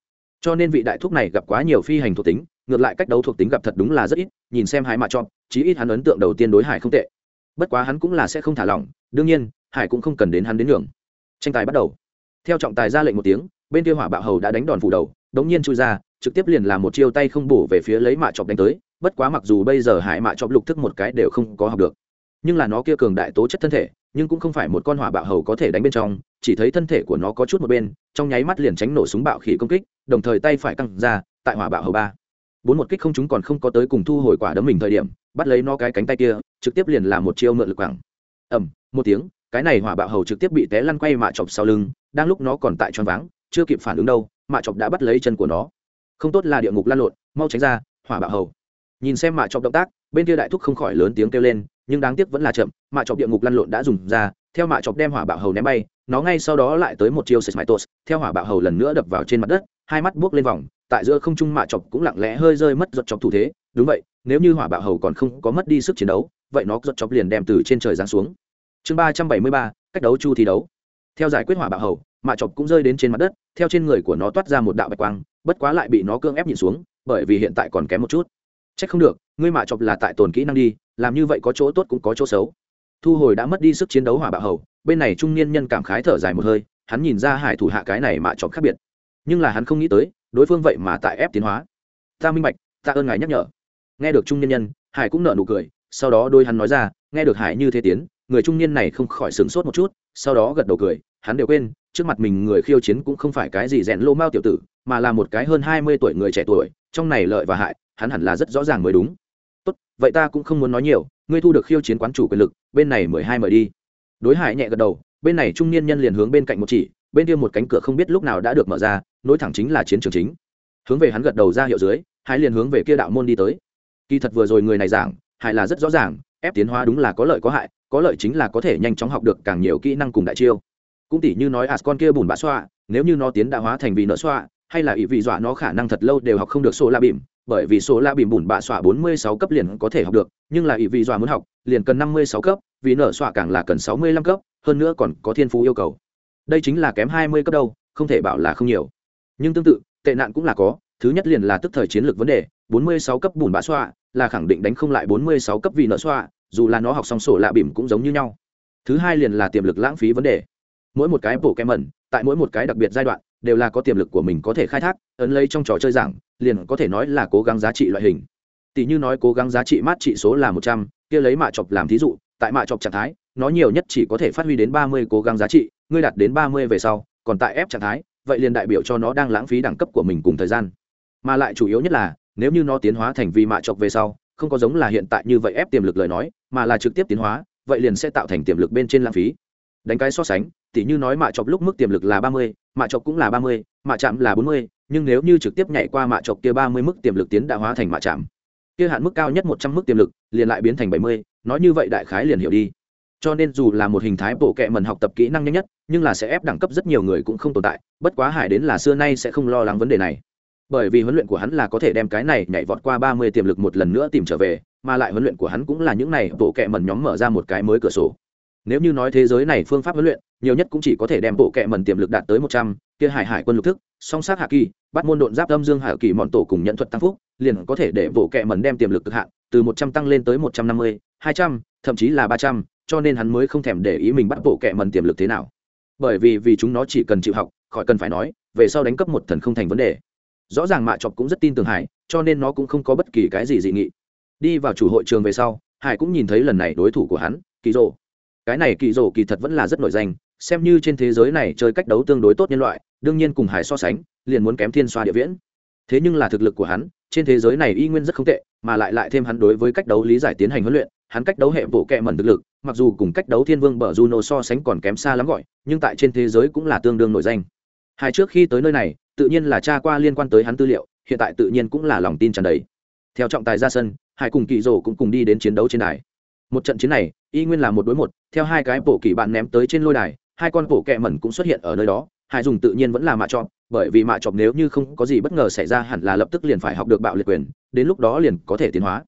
cho nên vị đại thúc này gặp quá nhiều phi hành thuộc tính, ngược lại cách đấu thuộc tính gặp thật đúng là rất ít, nhìn xem hải mạ chọn, chí ít hắn ấn tượng đầu tiên đối hải không tệ. Bất quá hắn cũng là sẽ không thả lỏng, đương nhiên, hải cũng không cần đến hắn đến đường tranh tài bắt đầu. Theo trọng tài ra lệnh một tiếng, bên kia hỏa bạo hầu đã đánh đòn phủ đầu, đống nhiên chui ra, trực tiếp liền làm một chiêu tay không bổ về phía lấy mạ chọc đánh tới, bất quá mặc dù bây giờ hải mạ chọc lục thức một cái đều không có học được, nhưng là nó kia cường đại tố chất thân thể nhưng cũng không phải một con hỏa bạo hầu có thể đánh bên trong, chỉ thấy thân thể của nó có chút một bên, trong nháy mắt liền tránh nổ súng bạo khỉ công kích, đồng thời tay phải căng ra, tại hỏa bạo hầu ba. Bốn một kích không chúng còn không có tới cùng thu hồi quả đấm mình thời điểm, bắt lấy nó cái cánh tay kia, trực tiếp liền làm một chiêu mượn lực quẳng ẩm một tiếng, cái này hỏa bạo hầu trực tiếp bị té lăn quay mạ chọc sau lưng, đang lúc nó còn tại choáng váng, chưa kịp phản ứng đâu, mạ chọc đã bắt lấy chân của nó. Không tốt là địa ngục lan lộn, mau tránh ra, hỏa bạo hầu. Nhìn xem mạ chọc động tác, bên kia đại thúc không khỏi lớn tiếng kêu lên nhưng đáng tiếc vẫn là chậm, mạ chọc địa ngục lăn lộn đã dùng ra, theo mạ chọc đem hỏa bạo hầu ném bay, nó ngay sau đó lại tới một chiêu sesmitos theo hỏa bạo hầu lần nữa đập vào trên mặt đất, hai mắt buốc lên vòng, tại giữa không trung mạ chọc cũng lặng lẽ hơi rơi mất giật chọc thủ thế, đúng vậy, nếu như hỏa bạo hầu còn không có mất đi sức chiến đấu, vậy nó giật chọc liền đem từ trên trời giáng xuống. Chương ba trăm bảy mươi ba, cách đấu chu thi đấu. Theo giải quyết hỏa bạo hầu, mạ chọc cũng rơi đến trên mặt đất, theo trên người của nó toát ra một đạo bạch quang, bất quá lại bị nó cưỡng ép nhịn xuống, bởi vì hiện tại còn kém một chút chắc không được, ngươi mạ chọc là tại tồn kỹ năng đi, làm như vậy có chỗ tốt cũng có chỗ xấu. Thu hồi đã mất đi sức chiến đấu hỏa bạo hầu, bên này trung niên nhân cảm khái thở dài một hơi, hắn nhìn ra hải thủ hạ cái này mạ chọc khác biệt. Nhưng là hắn không nghĩ tới, đối phương vậy mà tại ép tiến hóa. Ta minh bạch, ta ơn ngài nhắc nhở. Nghe được trung niên nhân, hải cũng nở nụ cười, sau đó đôi hắn nói ra, nghe được hải như thế tiến, người trung niên này không khỏi sửng sốt một chút, sau đó gật đầu cười, hắn đều quên, trước mặt mình người khiêu chiến cũng không phải cái gì rèn lô mao tiểu tử, mà là một cái hơn hai mươi tuổi người trẻ tuổi, trong này lợi và hại hắn hẳn là rất rõ ràng mới đúng. Tốt, vậy ta cũng không muốn nói nhiều, ngươi thu được khiêu chiến quán chủ quyền lực, bên này mười hai mời đi. Đối hải nhẹ gật đầu, bên này trung niên nhân liền hướng bên cạnh một chỉ, bên kia một cánh cửa không biết lúc nào đã được mở ra, nối thẳng chính là chiến trường chính. Hướng về hắn gật đầu ra hiệu dưới, hải liền hướng về kia đạo môn đi tới. Kỳ thật vừa rồi người này giảng, hải là rất rõ ràng, ép tiến hóa đúng là có lợi có hại, có lợi chính là có thể nhanh chóng học được càng nhiều kỹ năng cùng đại chiêu. Cũng tỉ như nói ạt con kia bùn bã xoa, nếu như nó tiến đã hóa thành vị nợ xoa, hay là ý vị dọa nó khả năng thật lâu đều học không được số la bìm bởi vì số la bìm bùn bạ xoa bốn mươi sáu cấp liền có thể học được, nhưng là ỷ vị dọa muốn học, liền cần năm mươi sáu cấp, vì nợ xoa càng là cần sáu mươi lăm cấp, hơn nữa còn có thiên phú yêu cầu. Đây chính là kém hai mươi cấp đâu, không thể bảo là không nhiều. Nhưng tương tự, tệ nạn cũng là có, thứ nhất liền là tức thời chiến lược vấn đề, bốn mươi sáu cấp bùn bạ xoa là khẳng định đánh không lại bốn mươi sáu cấp vì nợ xoa dù là nó học xong sổ lạ bìm cũng giống như nhau. Thứ hai liền là tiềm lực lãng phí vấn đề. Mỗi một cái bộ kem mẩn tại mỗi một cái đặc biệt giai đoạn, đều là có tiềm lực của mình có thể khai thác, ấn lấy trong trò chơi giảng liền có thể nói là cố gắng giá trị loại hình. Tỷ như nói cố gắng giá trị mát trị số là một trăm, kia lấy mạ chọc làm thí dụ, tại mạ chọc trạng thái, nó nhiều nhất chỉ có thể phát huy đến ba mươi cố gắng giá trị, ngươi đạt đến ba mươi về sau, còn tại ép trạng thái, vậy liền đại biểu cho nó đang lãng phí đẳng cấp của mình cùng thời gian. Mà lại chủ yếu nhất là, nếu như nó tiến hóa thành vi mạ chọc về sau, không có giống là hiện tại như vậy ép tiềm lực lời nói, mà là trực tiếp tiến hóa, vậy liền sẽ tạo thành tiềm lực bên trên lãng phí đánh cái so sánh, tỉ như nói mạ chọc lúc mức tiềm lực là ba mươi, mạ chọc cũng là ba mươi, mạ chạm là bốn mươi, nhưng nếu như trực tiếp nhảy qua mạ chọc kia ba mươi mức tiềm lực tiến đã hóa thành mạ chạm. Kia hạn mức cao nhất một trăm mức tiềm lực, liền lại biến thành bảy mươi, nói như vậy đại khái liền hiểu đi. Cho nên dù là một hình thái bộ kệ mần học tập kỹ năng nhanh nhất, nhưng là sẽ ép đẳng cấp rất nhiều người cũng không tồn tại, bất quá hải đến là xưa nay sẽ không lo lắng vấn đề này. Bởi vì huấn luyện của hắn là có thể đem cái này nhảy vọt qua ba mươi tiềm lực một lần nữa tìm trở về, mà lại huấn luyện của hắn cũng là những này bộ kệ mần nhóm mở ra một cái mới cửa sổ nếu như nói thế giới này phương pháp huấn luyện, nhiều nhất cũng chỉ có thể đem bộ kệ mần tiềm lực đạt tới một trăm, kia hải hải quân lục thức, song sát hạ kỳ, bắt môn độn giáp âm dương hạ kỳ mọn tổ cùng nhận thuật tăng phúc, liền có thể để bộ kệ mần đem tiềm lực cực hạn từ một trăm tăng lên tới một trăm năm mươi, hai trăm, thậm chí là ba trăm, cho nên hắn mới không thèm để ý mình bắt bộ kệ mần tiềm lực thế nào. Bởi vì vì chúng nó chỉ cần chịu học, khỏi cần phải nói, về sau đánh cấp một thần không thành vấn đề. Rõ ràng mạ chọc cũng rất tin tưởng hải, cho nên nó cũng không có bất kỳ cái gì dị nghị. Đi vào chủ hội trường về sau, hải cũng nhìn thấy lần này đối thủ của hắn kỳ rồ cái này kỳ rổ kỳ thật vẫn là rất nổi danh, xem như trên thế giới này chơi cách đấu tương đối tốt nhân loại, đương nhiên cùng hải so sánh, liền muốn kém thiên xoa địa viễn. Thế nhưng là thực lực của hắn, trên thế giới này y nguyên rất không tệ, mà lại lại thêm hắn đối với cách đấu lý giải tiến hành huấn luyện, hắn cách đấu hệ bộ kệ mẩn thực lực, mặc dù cùng cách đấu thiên vương bờ juno so sánh còn kém xa lắm gọi, nhưng tại trên thế giới cũng là tương đương nổi danh. Hai trước khi tới nơi này, tự nhiên là tra qua liên quan tới hắn tư liệu, hiện tại tự nhiên cũng là lòng tin tràn đầy. Theo trọng tài ra sân hải cùng kỳ rổ cũng cùng đi đến chiến đấu trên đài một trận chiến này, y nguyên là một đối một, theo hai cái bộ kỳ bạn ném tới trên lôi đài, hai con bộ kẹ mẩn cũng xuất hiện ở nơi đó hải dùng tự nhiên vẫn là mạ chọn bởi vì mạ chọn nếu như không có gì bất ngờ xảy ra hẳn là lập tức liền phải học được bạo liệt quyền, đến lúc đó liền có thể tiến hóa.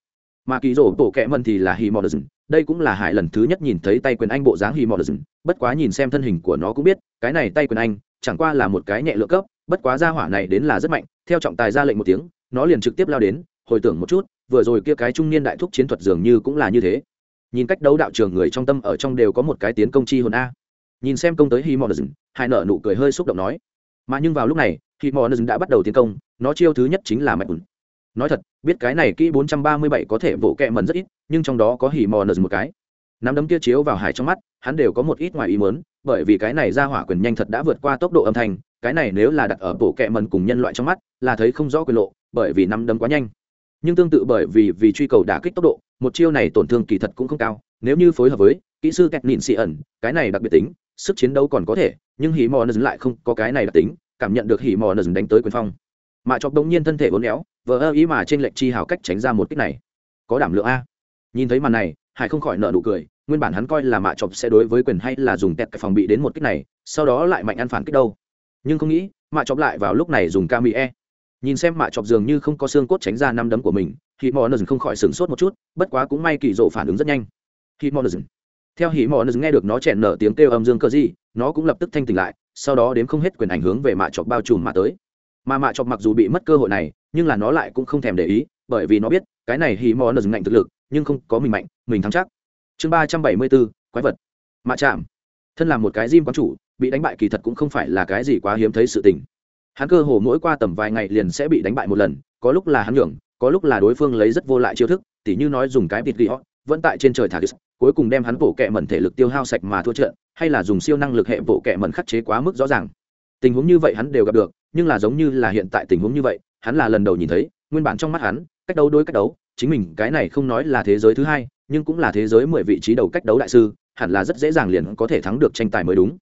Mà kỳ rổ bộ kẹ mẩn thì là hi mordern đây cũng là hải lần thứ nhất nhìn thấy tay quyền anh bộ dáng hi mordern bất quá nhìn xem thân hình của nó cũng biết, cái này tay quyền anh, chẳng qua là một cái nhẹ lượng cấp, bất quá ra hỏa này đến là rất mạnh, theo trọng tài ra lệnh một tiếng, nó liền trực tiếp lao đến, hồi tưởng một chút, vừa rồi kia cái trung niên đại thúc chiến thuật dường như cũng là như thế nhìn cách đấu đạo trường người trong tâm ở trong đều có một cái tiến công chi hồn a. Nhìn xem công tới hi hai nợ nụ cười hơi xúc động nói. Mà nhưng vào lúc này hi đã bắt đầu tiến công, nó chiêu thứ nhất chính là mẹ bùn nói thật, biết cái này kỹ 437 có thể vỗ kẹ mần rất ít, nhưng trong đó có hi một cái. Nắm đấm kia chiếu vào hải trong mắt, hắn đều có một ít ngoài ý muốn, bởi vì cái này ra hỏa quyền nhanh thật đã vượt qua tốc độ âm thanh, cái này nếu là đặt ở bộ kẹ mần cùng nhân loại trong mắt, là thấy không rõ quyền lộ, bởi vì nắm đấm quá nhanh. Nhưng tương tự bởi vì vì truy cầu đả kích tốc độ một chiêu này tổn thương kỳ thật cũng không cao, nếu như phối hợp với kỹ sư kẹt nịn xị ẩn, cái này đặc biệt tính, sức chiến đấu còn có thể, nhưng hỉ mò nờ lại không có cái này đặc tính, cảm nhận được hỉ mò nờ đánh tới quyền phong. Mà chọc đống nhiên thân thể uốn éo, vờ ơ ý mà trên lệnh chi hào cách tránh ra một kích này. Có đảm lượng a. Nhìn thấy màn này, hải không khỏi nợ nụ cười, nguyên bản hắn coi là mạ chọc sẽ đối với quyền hay là dùng tẹt cái phòng bị đến một kích này, sau đó lại mạnh ăn phản kích đâu. Nhưng không nghĩ, mạ chọc lại vào lúc này dùng cami e. Nhìn xem mạ chọc dường như không có xương cốt tránh ra năm đấm của mình hì mò nờ không khỏi sửng sốt một chút, bất quá cũng may kỳ rộ phản ứng rất nhanh. Hì mò nờ theo hì mò nờ nghe được nó chèn nở tiếng kêu âm dương cơ gì nó cũng lập tức thanh tỉnh lại, sau đó đếm không hết quyền ảnh hướng về mạ chọc bao trùm mà tới. Mà mạ chọc mặc dù bị mất cơ hội này, nhưng là nó lại cũng không thèm để ý, bởi vì nó biết, cái này hì mò nờ ngạnh thực lực, nhưng không có mình mạnh, mình thắng chắc. Chương ba trăm bảy mươi bốn, quái vật. Mạ chạm. Thân là một cái diêm quán chủ, bị đánh bại kỳ thật cũng không phải là cái gì quá hiếm thấy sự tình. Hắn cơ hồ mỗi qua tầm vài ngày liền sẽ bị đánh bại một lần, có lúc là hắn nhường có lúc là đối phương lấy rất vô lại chiêu thức, tỉ như nói dùng cái vịt ghi họ vẫn tại trên trời thả ghis cuối cùng đem hắn bổ kẹ mẩn thể lực tiêu hao sạch mà thua trận, hay là dùng siêu năng lực hệ bổ kẹ mẩn khắc chế quá mức rõ ràng. Tình huống như vậy hắn đều gặp được, nhưng là giống như là hiện tại tình huống như vậy, hắn là lần đầu nhìn thấy, nguyên bản trong mắt hắn, cách đấu đối cách đấu, chính mình cái này không nói là thế giới thứ hai, nhưng cũng là thế giới mười vị trí đầu cách đấu đại sư, hẳn là rất dễ dàng liền có thể thắng được tranh tài mới đúng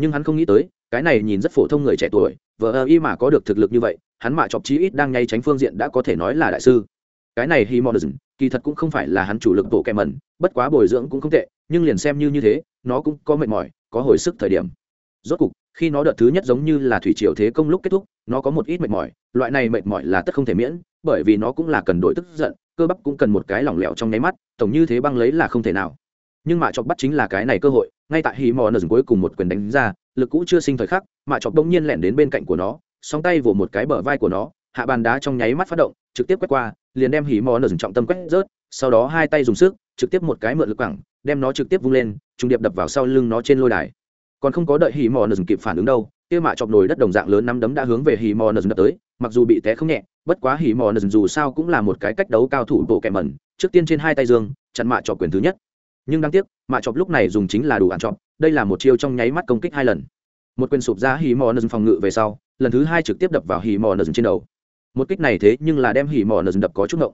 nhưng hắn không nghĩ tới, cái này nhìn rất phổ thông người trẻ tuổi vợ ơ y mà có được thực lực như vậy, hắn mạ chọc chí ít đang nhay tránh phương diện đã có thể nói là đại sư. Cái này hi mòn kỳ thật cũng không phải là hắn chủ lực bộ kẹ mẩn, bất quá bồi dưỡng cũng không tệ, nhưng liền xem như như thế, nó cũng có mệt mỏi, có hồi sức thời điểm. Rốt cục, khi nó đợt thứ nhất giống như là thủy triều thế công lúc kết thúc, nó có một ít mệt mỏi, loại này mệt mỏi là tất không thể miễn, bởi vì nó cũng là cần đổi tức giận, cơ bắp cũng cần một cái lỏng lẻo trong nháy mắt, tổng như thế băng lấy là không thể nào. Nhưng mạ chọc bắt chính là cái này cơ hội ngay tại hì mò nờ cuối cùng một quyền đánh ra, lực cũ chưa sinh thời khắc mạ chọc đông nhiên lẻn đến bên cạnh của nó, song tay vỗ một cái bờ vai của nó, hạ bàn đá trong nháy mắt phát động, trực tiếp quét qua, liền đem hì mò nờ trọng tâm quét rớt, sau đó hai tay dùng sức, trực tiếp một cái mượn lực quẳng, đem nó trực tiếp vung lên, trung điệp đập vào sau lưng nó trên lôi đài. Còn không có đợi hì mò nờ kịp phản ứng đâu, kia mạ chọc nồi đất đồng dạng lớn năm đấm đã hướng về hì mò nờ đập tới, mặc dù bị té không nhẹ, bất quá hì mò nờ dù sao cũng là một cái cách đấu cao thủ bộ kẻ mẩn, trước tiên trên hai tay dương, chặn mạ chọc quyền thứ nhất nhưng đáng tiếc mạ chọc lúc này dùng chính là đủ ăn chọc đây là một chiêu trong nháy mắt công kích hai lần. Một quyền sụp ra hì mò nờ phòng ngự về sau, lần thứ hai trực tiếp đập vào hì mò nờ trên đầu. Một kích này thế nhưng là đem hì mò nờ đập có chút ngộng.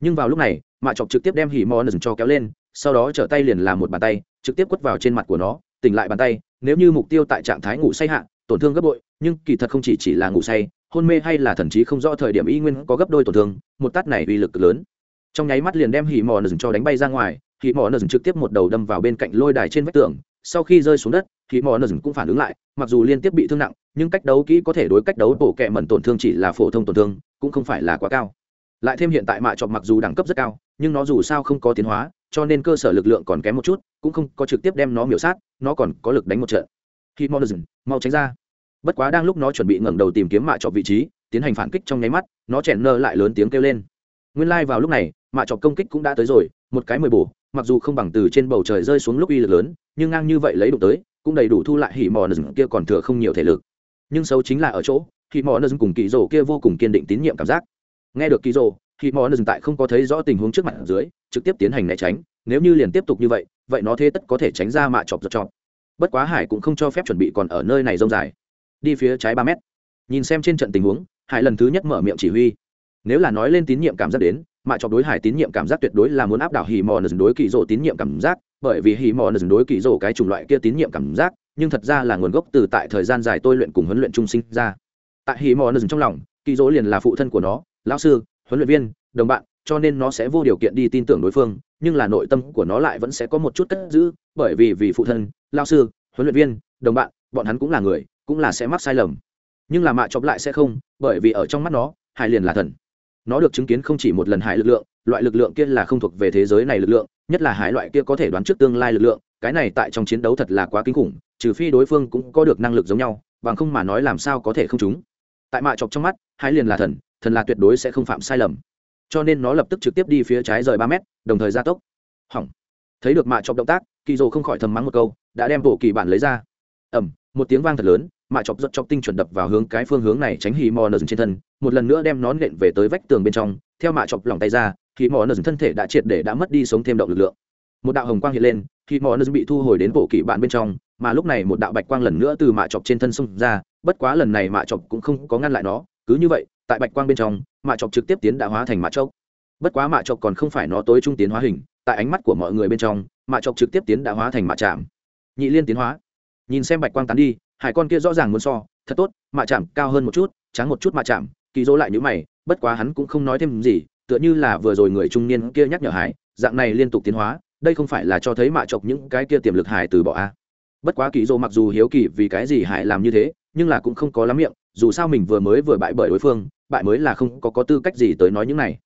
Nhưng vào lúc này mạ chọc trực tiếp đem hì mò nờ cho kéo lên, sau đó trở tay liền làm một bàn tay, trực tiếp quất vào trên mặt của nó, tỉnh lại bàn tay, nếu như mục tiêu tại trạng thái ngủ say hạ, tổn thương gấp bội, nhưng kỳ thật không chỉ chỉ là ngủ say, hôn mê hay là thần trí không rõ thời điểm y nguyên có gấp đôi tổn thương, một tát này uy lực lớn. Trong nháy mắt liền đem hì mò nờ cho đánh bay ra ngoài thì mỏ nờ trực tiếp một đầu đâm vào bên cạnh lôi đài trên vách tường. Sau khi rơi xuống đất, thì mỏ nờ cũng phản ứng lại, mặc dù liên tiếp bị thương nặng, nhưng cách đấu kỹ có thể đối cách đấu bổ kẹ mẩn tổn thương chỉ là phổ thông tổn thương, cũng không phải là quá cao. Lại thêm hiện tại mạ chọc mặc dù đẳng cấp rất cao, nhưng nó dù sao không có tiến hóa, cho nên cơ sở lực lượng còn kém một chút, cũng không có trực tiếp đem nó miểu sát, nó còn có lực đánh một trận. Khi dừng, mau tránh ra. Bất quá đang lúc nó chuẩn bị ngẩng đầu tìm kiếm mạ chọc vị trí, tiến hành phản kích trong nháy mắt, nó chèn nơ lại lớn tiếng kêu lên. Nguyên lai、like、vào lúc này, mạ chọc công kích cũng đã tới rồi một cái mười bổ, mặc dù không bằng từ trên bầu trời rơi xuống lúc uy lực lớn, nhưng ngang như vậy lấy đụng tới, cũng đầy đủ thu lại hỉ mò nâng kia còn thừa không nhiều thể lực. Nhưng xấu chính là ở chỗ, hỉ mò nâng cùng kỳ rồ kia vô cùng kiên định tín nhiệm cảm giác. Nghe được kỳ rồ, hỉ mò nâng tại không có thấy rõ tình huống trước mặt ở dưới, trực tiếp tiến hành né tránh, nếu như liền tiếp tục như vậy vậy nó thế tất có thể tránh ra mạ chọc giật chọc bất quá hải cũng không cho phép chuẩn bị còn ở nơi này rông dài. Đi phía trái ba mét. Nhìn xem trên trận tình huống, hải lần thứ nhất mở miệng chỉ huy. Nếu là nói lên tín nhiệm cảm giác đến mạ chọc đối hải tín nhiệm cảm giác tuyệt đối là muốn áp đảo hì mò nờ đối kỳ rỗ tín nhiệm cảm giác, bởi vì hì mò nờ đối kỳ rỗ cái chủng loại kia tín nhiệm cảm giác, nhưng thật ra là nguồn gốc từ tại thời gian dài tôi luyện cùng huấn luyện trung sinh ra. Tại hì mò nờ trong lòng, kỳ rỗ liền là phụ thân của nó, lão sư, huấn luyện viên, đồng bạn, cho nên nó sẽ vô điều kiện đi tin tưởng đối phương, nhưng là nội tâm của nó lại vẫn sẽ có một chút cất giữ, bởi vì vì phụ thân lao sư, huấn luyện viên, đồng bạn, bọn hắn cũng là người, cũng là sẽ mắc sai lầm. Nhưng là mạ chọc lại sẽ không, bởi vì ở trong mắt nó, hải liền là thần nó được chứng kiến không chỉ một lần hải lực lượng, loại lực lượng kia là không thuộc về thế giới này lực lượng, nhất là hải loại kia có thể đoán trước tương lai lực lượng, cái này tại trong chiến đấu thật là quá kinh khủng, trừ phi đối phương cũng có được năng lực giống nhau, bằng không mà nói làm sao có thể không chúng tại mạ chọc trong mắt hải liền là thần thần là tuyệt đối sẽ không phạm sai lầm. Cho nên nó lập tức trực tiếp đi phía trái rời ba mét, đồng thời gia tốc. Hỏng. Thấy được mạ chọc động tác kỳ dồ không khỏi thầm mắng một câu, đã đem bộ kỳ bản lấy ra. Ẩm một tiếng vang thật lớn mạ chọc giật chọc tinh chuẩn đập vào hướng cái phương hướng này tránh hì mò nờ trên thân, một lần nữa đem nón nện về tới vách tường bên trong, theo mạ chọc lòng tay ra hì mò nờ thân thể đã triệt để đã mất đi sống thêm động lực lượng. Một đạo hồng quang hiện lên hì mò nờ bị thu hồi đến bộ kỷ bản bên trong, mà lúc này một đạo bạch quang lần nữa từ mạ chọc trên thân xông ra, bất quá lần này mạ chọc cũng không có ngăn lại nó, cứ như vậy, tại bạch quang bên trong mạ chọc trực tiếp tiến đã hóa thành mạ chốc bất quá mạ chọc còn không phải nó tối trung tiến hóa hình, tại ánh mắt của mọi người bên trong mạ chọc trực tiếp tiến đã hóa thành mạ chạm. Nhị liên tiến hóa. Nhìn xem bạch quang tán đi hải con kia rõ ràng muốn so thật tốt mạ chạm cao hơn một chút trắng một chút mạ chạm kỳ dỗ lại nhữ mày bất quá hắn cũng không nói thêm gì tựa như là vừa rồi người trung niên kia nhắc nhở hải dạng này liên tục tiến hóa đây không phải là cho thấy mạ chọc những cái kia tiềm lực hải từ bỏ a. Bất quá kỳ dỗ mặc dù hiếu kỳ vì cái gì hải làm như thế nhưng là cũng không có lắm miệng dù sao mình vừa mới vừa bại bởi đối phương bại mới là không có, có tư cách gì tới nói những này.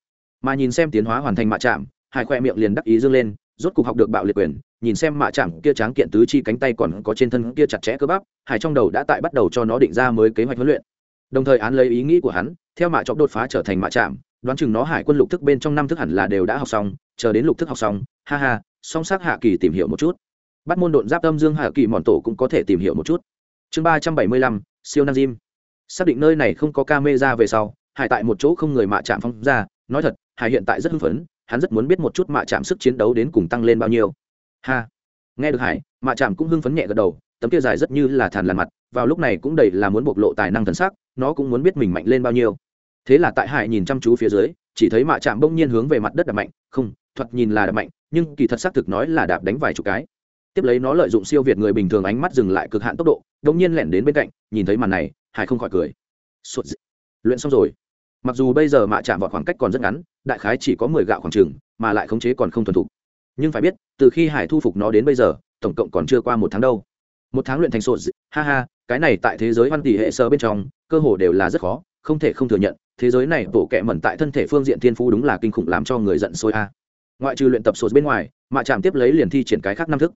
Mà nhìn xem tiến hóa hoàn thành mạ chạm hải khoe miệng liền đắc ý dương lên rốt cục học được bạo liệt quyền nhìn xem mạ chạm kia tráng kiện tứ chi cánh tay còn có trên thân kia chặt chẽ cơ bắp, hải trong đầu đã tại bắt đầu cho nó định ra mới kế hoạch huấn luyện. Đồng thời án lấy ý nghĩ của hắn, theo mạ chọc đột phá trở thành mạ chạm, đoán chừng nó hải quân lục thức bên trong năm thức hẳn là đều đã học xong, chờ đến lục thức học xong, ha ha, song sắc hạ kỳ tìm hiểu một chút. Bắt môn độn giáp âm dương hạ kỳ mòn tổ cũng có thể tìm hiểu một chút. Chương ba trăm bảy mươi lăm, siêu nam diêm xác định nơi này không có ca mê ra về sau, hải tại một chỗ không người mạ chạm phong ra, nói thật, hải hiện tại rất hưng phấn, hắn rất muốn biết một chút mạ chạm sức chiến đấu đến cùng tăng lên bao nhiêu ha. Nghe được hải mạ chạm cũng hưng phấn nhẹ gật đầu tấm kia dài rất như là thàn làn mặt vào lúc này cũng đầy là muốn bộc lộ tài năng thần sắc nó cũng muốn biết mình mạnh lên bao nhiêu. Thế là tại hải nhìn chăm chú phía dưới chỉ thấy mạ chạm bỗng nhiên hướng về mặt đất đập mạnh không thuật nhìn là đập mạnh nhưng kỳ thật xác thực nói là đạp đánh vài chục cái. Tiếp lấy nó lợi dụng siêu việt người bình thường ánh mắt dừng lại cực hạn tốc độ đống nhiên lẻn đến bên cạnh nhìn thấy màn này hải không khỏi cười. Sụt dị. luyện xong rồi. Mặc dù bây giờ mạ chạm vọt khoảng cách còn rất ngắn đại khái chỉ có mười gạo khoảng trường, mà lại khống chế còn không thuần thục nhưng phải biết, từ khi hải thu phục nó đến bây giờ, tổng cộng còn chưa qua một tháng đâu. Một tháng luyện thành sổ ha ha, cái này tại thế giới văn tỷ hệ sơ bên trong, cơ hồ đều là rất khó, không thể không thừa nhận, thế giới này tổ kẹ mẩn tại thân thể phương diện thiên phú đúng là kinh khủng làm cho người giận sôi a. Ngoại trừ luyện tập sổ bên ngoài mạ chạm tiếp lấy liền thi triển cái khác năm thức.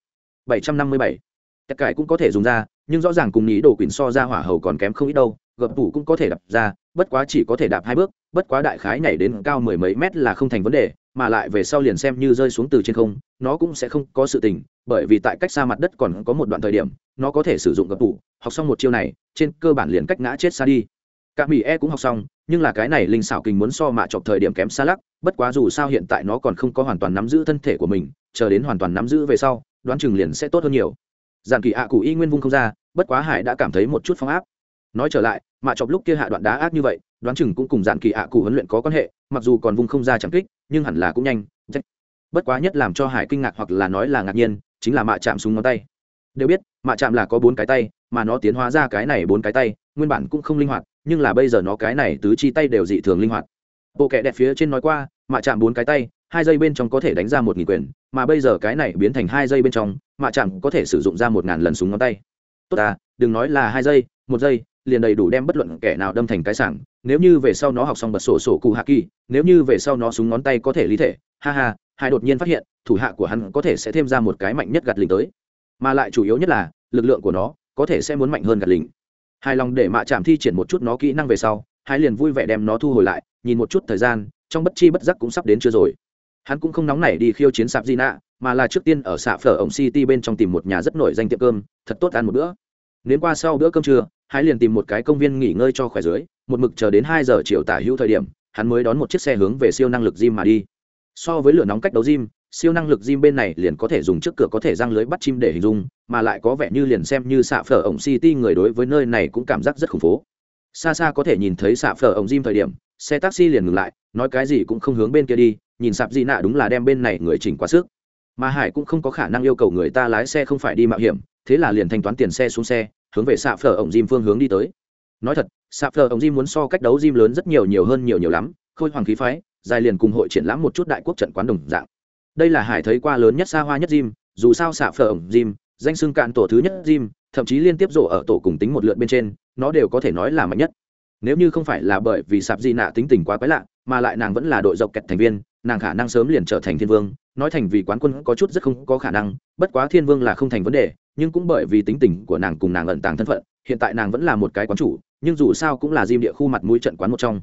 Bảy trăm năm mươi bảy. Tất cải cũng có thể dùng ra, nhưng rõ ràng cùng nghĩ đồ quỳnh so ra hỏa hầu còn kém không ít đâu gập tủ cũng có thể đạp ra, bất quá chỉ có thể đạp hai bước, bất quá đại khái nhảy đến cao mười mấy mét là không thành vấn đề mà lại về sau liền xem như rơi xuống từ trên không, nó cũng sẽ không có sự tình, bởi vì tại cách xa mặt đất còn có một đoạn thời điểm, nó có thể sử dụng gập tủ, học xong một chiêu này, trên cơ bản liền cách ngã chết xa đi. Cả mỹ e cũng học xong, nhưng là cái này linh xảo kình muốn so mạ chọc thời điểm kém xa lắc, bất quá dù sao hiện tại nó còn không có hoàn toàn nắm giữ thân thể của mình, chờ đến hoàn toàn nắm giữ về sau, đoán chừng liền sẽ tốt hơn nhiều. Giàn kỳ ạ cụ y nguyên vung không ra, bất quá hải đã cảm thấy một chút phong áp. Nói trở lại mạ chọc lúc kia hạ đoạn đá ác như vậy, đoán chừng cũng cùng dạn kỳ ạ cụ huấn luyện có quan hệ, mặc dù còn vung không ra chẳng kích, nhưng hẳn là cũng nhanh bất quá nhất làm cho hải kinh ngạc hoặc là nói là ngạc nhiên, chính là mạ chạm súng ngón tay. Đều biết, mạ chạm là có bốn cái tay, mà nó tiến hóa ra cái này bốn cái tay, nguyên bản cũng không linh hoạt, nhưng là bây giờ nó cái này tứ chi tay đều dị thường linh hoạt. Bộ kệ đẹp phía trên nói qua, mạ chạm bốn cái tay, hai dây bên trong có thể đánh ra một nghìn quyền, mà bây giờ cái này biến thành hai dây bên trong, mạ chạm có thể sử dụng ra một ngàn lần súng ngón tay. Tốt à đừng nói là hai giây, một giây liền đầy đủ đem bất luận kẻ nào đâm thành cái sảng, nếu như về sau nó học xong bật sổ sổ cụ hạ kỳ, nếu như về sau nó súng ngón tay có thể lý thể, ha ha, hai đột nhiên phát hiện, thủ hạ của hắn có thể sẽ thêm ra một cái mạnh nhất gạt lính tới. Mà lại chủ yếu nhất là, lực lượng của nó có thể sẽ muốn mạnh hơn gạt lính hài lòng để mạ chạm thi triển một chút nó kỹ năng về sau, hai liền vui vẻ đem nó thu hồi lại, nhìn một chút thời gian, trong bất chi bất giác cũng sắp đến chưa rồi. Hắn cũng không nóng nảy đi khiêu chiến sạp di nạ mà là trước tiên ở xạ phở ổng city bên trong tìm một nhà rất nổi danh tiệm cơm, thật tốt ăn một bữa đến qua sau bữa cơm trưa, Hải liền tìm một cái công viên nghỉ ngơi cho khỏe dưới, một mực chờ đến hai giờ chiều tả hữu thời điểm, hắn mới đón một chiếc xe hướng về siêu năng lực gym mà đi. So với lửa nóng cách đấu gym, siêu năng lực gym bên này liền có thể dùng trước cửa có thể răng lưới bắt chim để hình dung, mà lại có vẻ như liền xem như xạ phở ổng city người đối với nơi này cũng cảm giác rất khủng phố. Xa xa có thể nhìn thấy xạ phở ổng gym thời điểm, xe taxi liền ngừng lại, nói cái gì cũng không hướng bên kia đi, nhìn sạp gì nạ đúng là đem bên này người chỉnh quá sức. Mà hải cũng không có khả năng yêu cầu người ta lái xe không phải đi mạo hiểm, thế là liền thanh toán tiền xe xuống xe hướng về xạ phở ổng diêm phương hướng đi tới. Nói thật, xạ phở ổng diêm muốn so cách đấu diêm lớn rất nhiều nhiều hơn nhiều nhiều lắm, khôi hoàng khí phái, dài liền cùng hội triển lãm một chút đại quốc trận quán đồng dạng. Đây là hải thấy qua lớn nhất xa hoa nhất diêm dù sao xạ phở ổng diêm danh xưng cạn tổ thứ nhất diêm thậm chí liên tiếp rổ ở tổ cùng tính một lượt bên trên, nó đều có thể nói là mạnh nhất. Nếu như không phải là bởi vì sạp di nạ tính tình quá quái lạ, mà lại nàng vẫn là đội dọc kẹt thành viên, nàng khả năng sớm liền trở thành thiên vương, nói thành vì quán quân có chút rất không có khả năng, bất quá thiên vương là không thành vấn đề nhưng cũng bởi vì tính tình của nàng cùng nàng ẩn tàng thân phận, hiện tại nàng vẫn là một cái quán chủ, nhưng dù sao cũng là diêm địa khu mặt mũi trận quán một trong.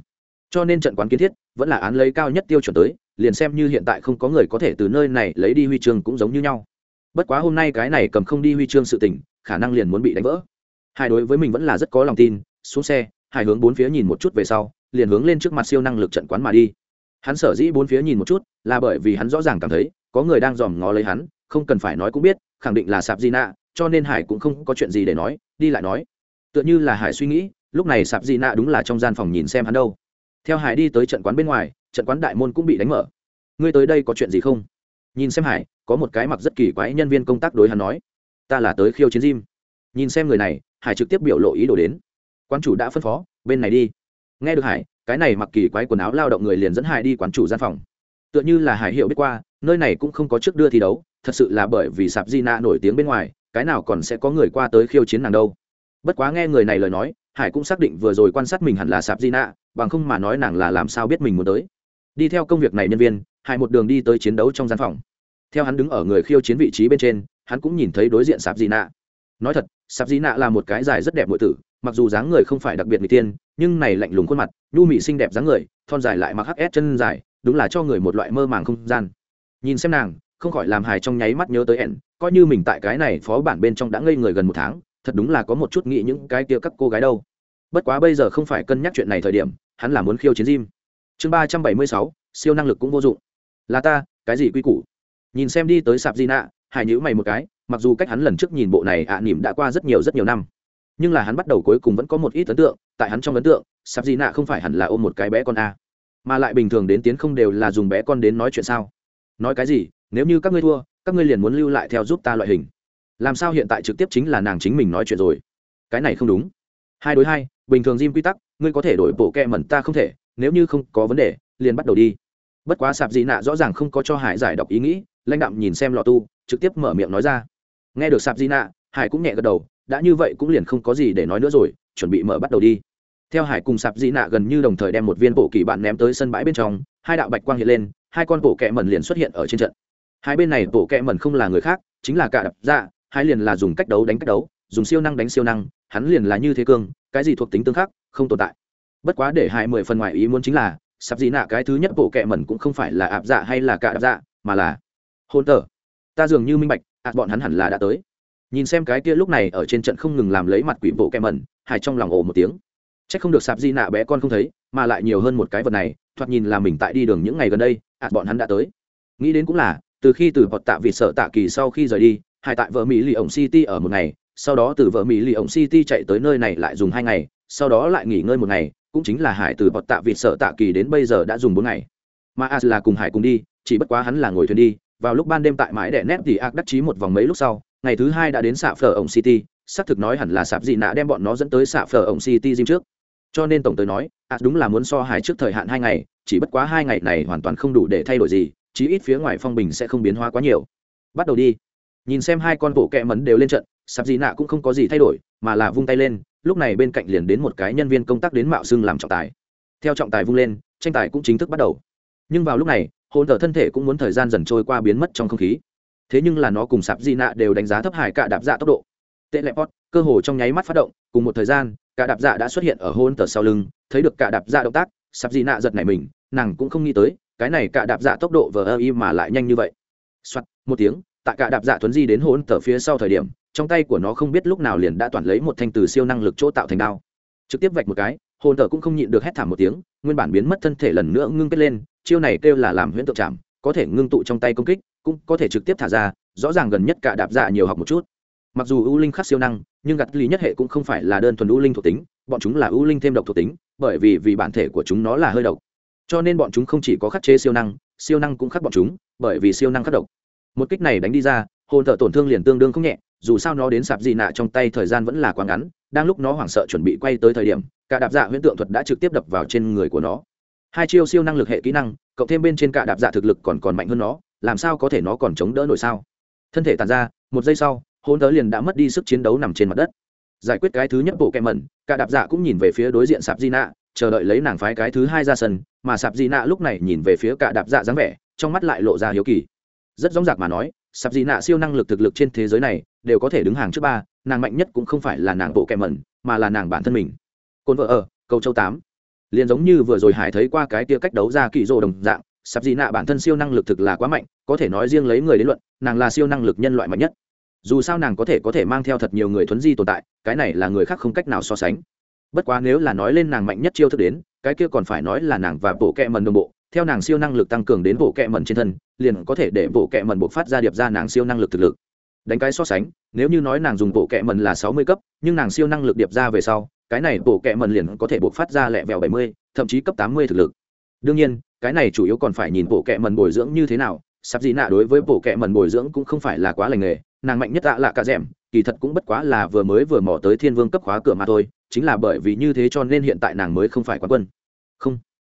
Cho nên trận quán kiến thiết vẫn là án lấy cao nhất tiêu chuẩn tới, liền xem như hiện tại không có người có thể từ nơi này lấy đi huy chương cũng giống như nhau. Bất quá hôm nay cái này cầm không đi huy chương sự tỉnh khả năng liền muốn bị đánh vỡ. Hai đối với mình vẫn là rất có lòng tin, xuống xe, hai hướng bốn phía nhìn một chút về sau, liền hướng lên trước mặt siêu năng lực trận quán mà đi. Hắn sở dĩ bốn phía nhìn một chút, là bởi vì hắn rõ ràng cảm thấy, có người đang dòm ngó lấy hắn, không cần phải nói cũng biết, khẳng định là sạp di nạ cho nên hải cũng không có chuyện gì để nói, đi lại nói. Tựa như là hải suy nghĩ, lúc này sạp di nạ đúng là trong gian phòng nhìn xem hắn đâu. Theo hải đi tới trận quán bên ngoài, trận quán đại môn cũng bị đánh mở. Ngươi tới đây có chuyện gì không? Nhìn xem hải, có một cái mặc rất kỳ quái nhân viên công tác đối hắn nói. Ta là tới khiêu chiến diêm nhìn xem người này, hải trực tiếp biểu lộ ý đồ đến. Quan chủ đã phân phó, bên này đi. Nghe được hải, cái này mặc kỳ quái quần áo lao động người liền dẫn hải đi quán chủ gian phòng. Tựa như là hải hiểu biết qua, nơi này cũng không có trước đưa thi đấu, thật sự là bởi vì sạp di nạ nổi tiếng bên ngoài cái nào còn sẽ có người qua tới khiêu chiến nàng đâu. Bất quá nghe người này lời nói, hải cũng xác định vừa rồi quan sát mình hẳn là sạp di nạ bằng không mà nói nàng là làm sao biết mình muốn tới. Đi theo công việc này nhân viên, hải một đường đi tới chiến đấu trong gian phòng. Theo hắn đứng ở người khiêu chiến vị trí bên trên, hắn cũng nhìn thấy đối diện sạp di nạ nói thật, sạp di nạ là một cái dài rất đẹp nội tử, mặc dù dáng người không phải đặc biệt người tiên, nhưng này lạnh lùng khuôn mặt, nhu mị xinh đẹp dáng người, thon dài lại mặc hắc ép chân dài, đúng là cho người một loại mơ màng không gian. Nhìn xem nàng không khỏi làm hài trong nháy mắt nhớ tới ẻn coi như mình tại cái này phó bản bên trong đã ngây người gần một tháng thật đúng là có một chút nghĩ những cái kia các cô gái đâu. Bất quá bây giờ không phải cân nhắc chuyện này thời điểm hắn là muốn khiêu chiến diêm chương ba trăm bảy mươi sáu siêu năng lực cũng vô dụng. Là ta cái gì quy củ? Nhìn xem đi tới sạp di nạ hải nhữ mày một cái mặc dù cách hắn lần trước nhìn bộ này ạ à, nỉm đã qua rất nhiều rất nhiều năm nhưng là hắn bắt đầu cuối cùng vẫn có một ít ấn tượng tại hắn trong ấn tượng sạp di nạ không phải hẳn là ôm một cái bé con a mà lại bình thường đến tiến không đều là dùng bé con đến nói chuyện sao? Nói cái gì? Nếu như các ngươi thua, các ngươi liền muốn lưu lại theo giúp ta loại hình. Làm sao hiện tại trực tiếp chính là nàng chính mình nói chuyện rồi? Cái này không đúng. Hai đối hai, bình thường diêm quy tắc, ngươi có thể đổi bộ kẹ mẩn ta không thể, nếu như không có vấn đề, liền bắt đầu đi. Bất quá sạp dị nạ rõ ràng không có cho hải giải đọc ý nghĩ, lãnh đạm nhìn xem lò tu, trực tiếp mở miệng nói ra. Nghe được sạp dị nạ, hải cũng nhẹ gật đầu, đã như vậy cũng liền không có gì để nói nữa rồi, chuẩn bị mở bắt đầu đi. Theo hải cùng sạp dị nạ gần như đồng thời đem một viên bộ kỳ bạn ném tới sân bãi bên trong, hai đạo bạch quang hiện lên, hai con bộ kẹ mẩn liền xuất hiện ở trên trận hai bên này bộ kẹ mẩn không là người khác, chính là cả đập dạ hai liền là dùng cách đấu đánh cách đấu, dùng siêu năng đánh siêu năng, hắn liền là như thế cương, cái gì thuộc tính tương khắc, không tồn tại. Bất quá để hai mười phần ngoài ý muốn chính là, sắp gì nạ cái thứ nhất bộ kẹ mẩn cũng không phải là ạp dạ hay là cả đạp dạ mà là hôn tờ. Ta dường như minh bạch ạt bọn hắn hẳn là đã tới. Nhìn xem cái kia lúc này ở trên trận không ngừng làm lấy mặt quỷ bộ kẹ mẩn hải trong lòng ồ một tiếng. C h ắ c không được sạp di nạ bé con không thấy, mà lại nhiều hơn một cái vật này, thoạt nhìn là mình tại đi đường những ngày gần đây ạt bọn hắn đã tới. Nghĩ đến cũng là từ khi từ bọt tạ vịt sợ tạ kỳ sau khi rời đi hải tại vợ mỹ lì ổng city ở một ngày, sau đó từ vợ mỹ lì ổng city chạy tới nơi này lại dùng hai ngày, sau đó lại nghỉ ngơi một ngày, cũng chính là hải từ bọt tạ vịt sợ tạ kỳ đến bây giờ đã dùng bốn ngày. Mà as là cùng hải cùng đi, chỉ bất quá hắn là ngồi thuyền đi, vào lúc ban đêm tại mãi đẻ nét thì ác đắc chí một vòng mấy lúc sau, ngày thứ hai đã đến xạ phở ổng city, xác thực nói hẳn là sạp dị nạ đem bọn nó dẫn tới xạ phở ổng city gym trước. Cho nên tổng tới nói ạt đúng là muốn so Hải trước thời hạn hai ngày, chỉ bất quá hai ngày này hoàn toàn không đủ để thay đổi gì chí ít phía ngoài phong bình sẽ không biến hóa quá nhiều. Bắt đầu đi. Nhìn xem hai con bộ kẹ mấn đều lên trận, sạp dị nạ cũng không có gì thay đổi, mà là vung tay lên, lúc này bên cạnh liền đến một cái nhân viên công tác đến mạo xưng làm trọng tài. Theo trọng tài vung lên, tranh tài cũng chính thức bắt đầu. Nhưng vào lúc này hồn thở thân thể cũng muốn thời gian dần trôi qua biến mất trong không khí. Thế nhưng là nó cùng sạp di nạ đều đánh giá thấp hải cả đạp dạ tốc độ. Tệ lệ pot, cơ hồ trong nháy mắt phát động, cùng một thời gian cả đạp dạ đã xuất hiện ở hôn tờ sau lưng, thấy được cả đạp dạ động tác, sạp di nạ giật nảy mình, nàng cũng không nghĩ tới cái này cả đạp dạ tốc độ vờ ơ y mà lại nhanh như vậy. Soạt, một tiếng, tại cả đạp dạ tuấn di đến hỗn tờ phía sau thời điểm, trong tay của nó không biết lúc nào liền đã toàn lấy một thanh từ siêu năng lực chỗ tạo thành đao. Trực tiếp vạch một cái hồn tờ cũng không nhịn được hét thảm một tiếng, nguyên bản biến mất thân thể lần nữa ngưng kết lên, chiêu này kêu là làm huyễn tượng chạm, có thể ngưng tụ trong tay công kích, cũng có thể trực tiếp thả ra, rõ ràng gần nhất cả đạp dạ nhiều học một chút. Mặc dù ưu linh khắc siêu năng, nhưng gặt lý nhất hệ cũng không phải là đơn thuần ưu linh thuộc tính, bọn chúng là ưu linh thêm độc thuộc tính, bởi vì vì bản thể của chúng nó là hơi độc cho nên bọn chúng không chỉ có khắc chế siêu năng siêu năng cũng khắc bọn chúng, bởi vì siêu năng khắc độc. Một kích này đánh đi ra, hồn thợ tổn thương liền tương đương không nhẹ, dù sao nó đến sạp dị nạ trong tay thời gian vẫn là quá ngắn, đang lúc nó hoảng sợ chuẩn bị quay tới thời điểm, cả đạp dạ huyễn tượng thuật đã trực tiếp đập vào trên người của nó. Hai chiêu siêu năng lực hệ kỹ năng, cộng thêm bên trên cả đạp dạ thực lực còn còn mạnh hơn nó, làm sao có thể nó còn chống đỡ nổi sao? Thân thể tàn ra, một giây sau hôn tớ liền đã mất đi sức chiến đấu nằm trên mặt đất. Giải quyết cái thứ nhất bộ kẹ mẩn, cả đạp dạ cũng nhìn về phía đối diện sạp di nạ, chờ đợi lấy nàng phái cái thứ hai ra sân mà sạp di nạ lúc này nhìn về phía cả đạp dạ dáng vẻ, trong mắt lại lộ ra hiếu kỳ. Rất rõ rạc mà nói, sạp di nạ siêu năng lực thực lực trên thế giới này đều có thể đứng hàng trước ba, nàng mạnh nhất cũng không phải là nàng bộ kẹ mẩn, mà là nàng bản thân mình. Cồn vợ ở, cầu châu tám. Liền giống như vừa rồi hải thấy qua cái tia cách đấu ra kỳ rô đồng dạng, sạp dị nạ bản thân siêu năng lực thực là quá mạnh, có thể nói riêng lấy người đến luận, nàng là siêu năng lực nhân loại mạnh nhất. Dù sao nàng có thể có thể mang theo thật nhiều người thuấn di tồn tại, cái này là người khác không cách nào so sánh bất quá nếu là nói lên nàng mạnh nhất chiêu thức đến, cái kia còn phải nói là nàng và bộ kẹ mần đồng bộ. Theo nàng siêu năng lực tăng cường đến bộ kẹ mần trên thân, liền có thể để bộ kẹ mần buộc phát ra điệp ra nàng siêu năng lực thực lực. Đánh cái so sánh, nếu như nói nàng dùng bộ kẹ mần là sáu mươi cấp, nhưng nàng siêu năng lực điệp ra về sau, cái này bộ kẹ mần liền có thể buộc phát ra lẹ vẹo bảy mươi, thậm chí cấp tám mươi thực lực. Đương nhiên, cái này chủ yếu còn phải nhìn bộ kẹ mần bồi dưỡng như thế nào sắp gì nạ đối với bộ kệ mần bồi dưỡng cũng không phải là quá lành nghề, nàng mạnh nhất ạ là cả rẻm kỳ thật cũng bất quá là vừa mới vừa mò tới thiên vương cấp khóa cửa mà thôi, chính là bởi vì như thế cho nên hiện tại nàng mới không phải quán quân. Không.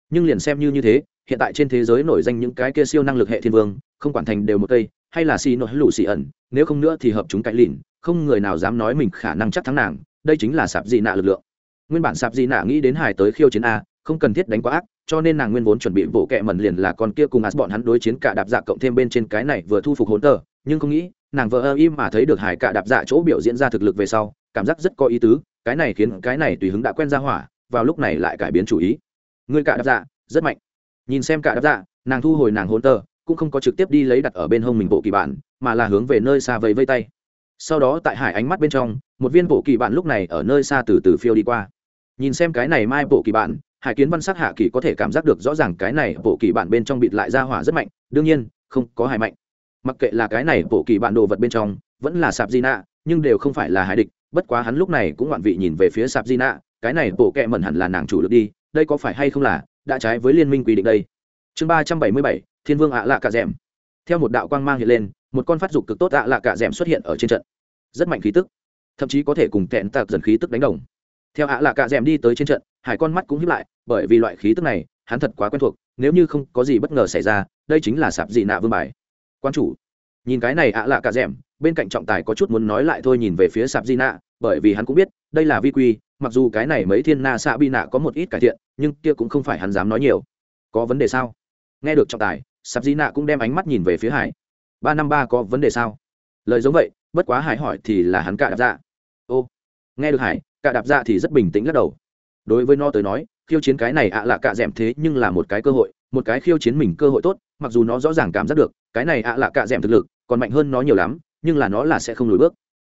Nhưng liền xem như như thế, hiện tại trên thế giới nổi danh những cái kia siêu năng lực hệ thiên vương, không quản thành đều một cây, hay là xì nội lũ xì ẩn, nếu không nữa thì hợp chúng cãi lìn không người nào dám nói mình khả năng chắc thắng nàng, đây chính là sạp dị nạ lực lượng. Nguyên bản sạp dị nạ nghĩ đến hải tới khiêu chiến a, không cần thiết đánh quá ác cho nên nàng nguyên vốn chuẩn bị bộ kệ mẩn liền là con kia cùng as bọn hắn đối chiến cả đạp dạ cộng thêm bên trên cái này vừa thu phục hỗn tờ, nhưng không nghĩ, nàng vợ ơ im mà thấy được hải cả đạp dạ chỗ biểu diễn ra thực lực về sau, cảm giác rất có ý tứ, cái này khiến cái này tùy hứng đã quen ra hỏa, vào lúc này lại cải biến chủ ý. Người cả đạp dạ rất mạnh. Nhìn xem cả đạp dạ nàng thu hồi nàng hỗn tờ, cũng không có trực tiếp đi lấy đặt ở bên hông mình bộ kỳ bản, mà là hướng về nơi xa vẫy vây tay. Sau đó tại hải ánh mắt bên trong, một viên bộ kỳ bản lúc này ở nơi xa từ từ phiêu đi qua. Nhìn xem cái này mai bộ kỳ bản hải kiến văn sắc hạ kỳ có thể cảm giác được rõ ràng cái này bộ kỳ bản bên trong bịt lại ra hỏa rất mạnh, đương nhiên, không có hải mạnh. Mặc kệ là cái này bộ kỳ bản đồ vật bên trong, vẫn là sạp di nạ nhưng đều không phải là hải địch, bất quá hắn lúc này cũng ngoạn vị nhìn về phía sạp di nạ cái này bộ kẹ mẩn hẳn là nàng chủ lực đi, đây có phải hay không là, đã trái với liên minh quy định đây. Chương ba trăm bảy mươi bảy, thiên vương ạ lạ cạ d theo một đạo quang mang hiện lên, một con phát dục cực tốt ạ lạ cạ d xuất hiện ở trên trận. Rất mạnh khí tức, thậm chí có thể cùng tẹn tạc dần khí tức đánh đồng. Theo ạ lạ cạ d đi tới trên trận hải con mắt cũng hiếp lại, bởi vì loại khí tức này, hắn thật quá quen thuộc, nếu như không có gì bất ngờ xảy ra, đây chính là sạp dị nạ vương bài. Quan chủ, nhìn cái này ạ lạ cả d bên cạnh trọng tài có chút muốn nói lại thôi nhìn về phía sạp di nạ, bởi vì hắn cũng biết, đây là vi quy, mặc dù cái này mấy thiên na xạ bi nạ có một ít cải thiện, nhưng kia cũng không phải hắn dám nói nhiều. Có vấn đề sao? Nghe được trọng tài, sạp di nạ cũng đem ánh mắt nhìn về phía hải. Ba năm ba có vấn đề sao? Lời giống vậy, bất quá hải hỏi thì là hắn cạ đạp dạ. Ô, nghe được hải, cạ đạp dạ thì rất bình tĩnh lắc đầu đối với nó tới nói, khiêu chiến cái này ạ à là cạ d ẻ m thế nhưng là một cái cơ hội, một cái khiêu chiến mình cơ hội tốt, mặc dù nó rõ ràng cảm giác được, cái này ạ à là cạ d ẻ m thực lực còn mạnh hơn nó nhiều lắm, nhưng là nó là sẽ không lùi bước.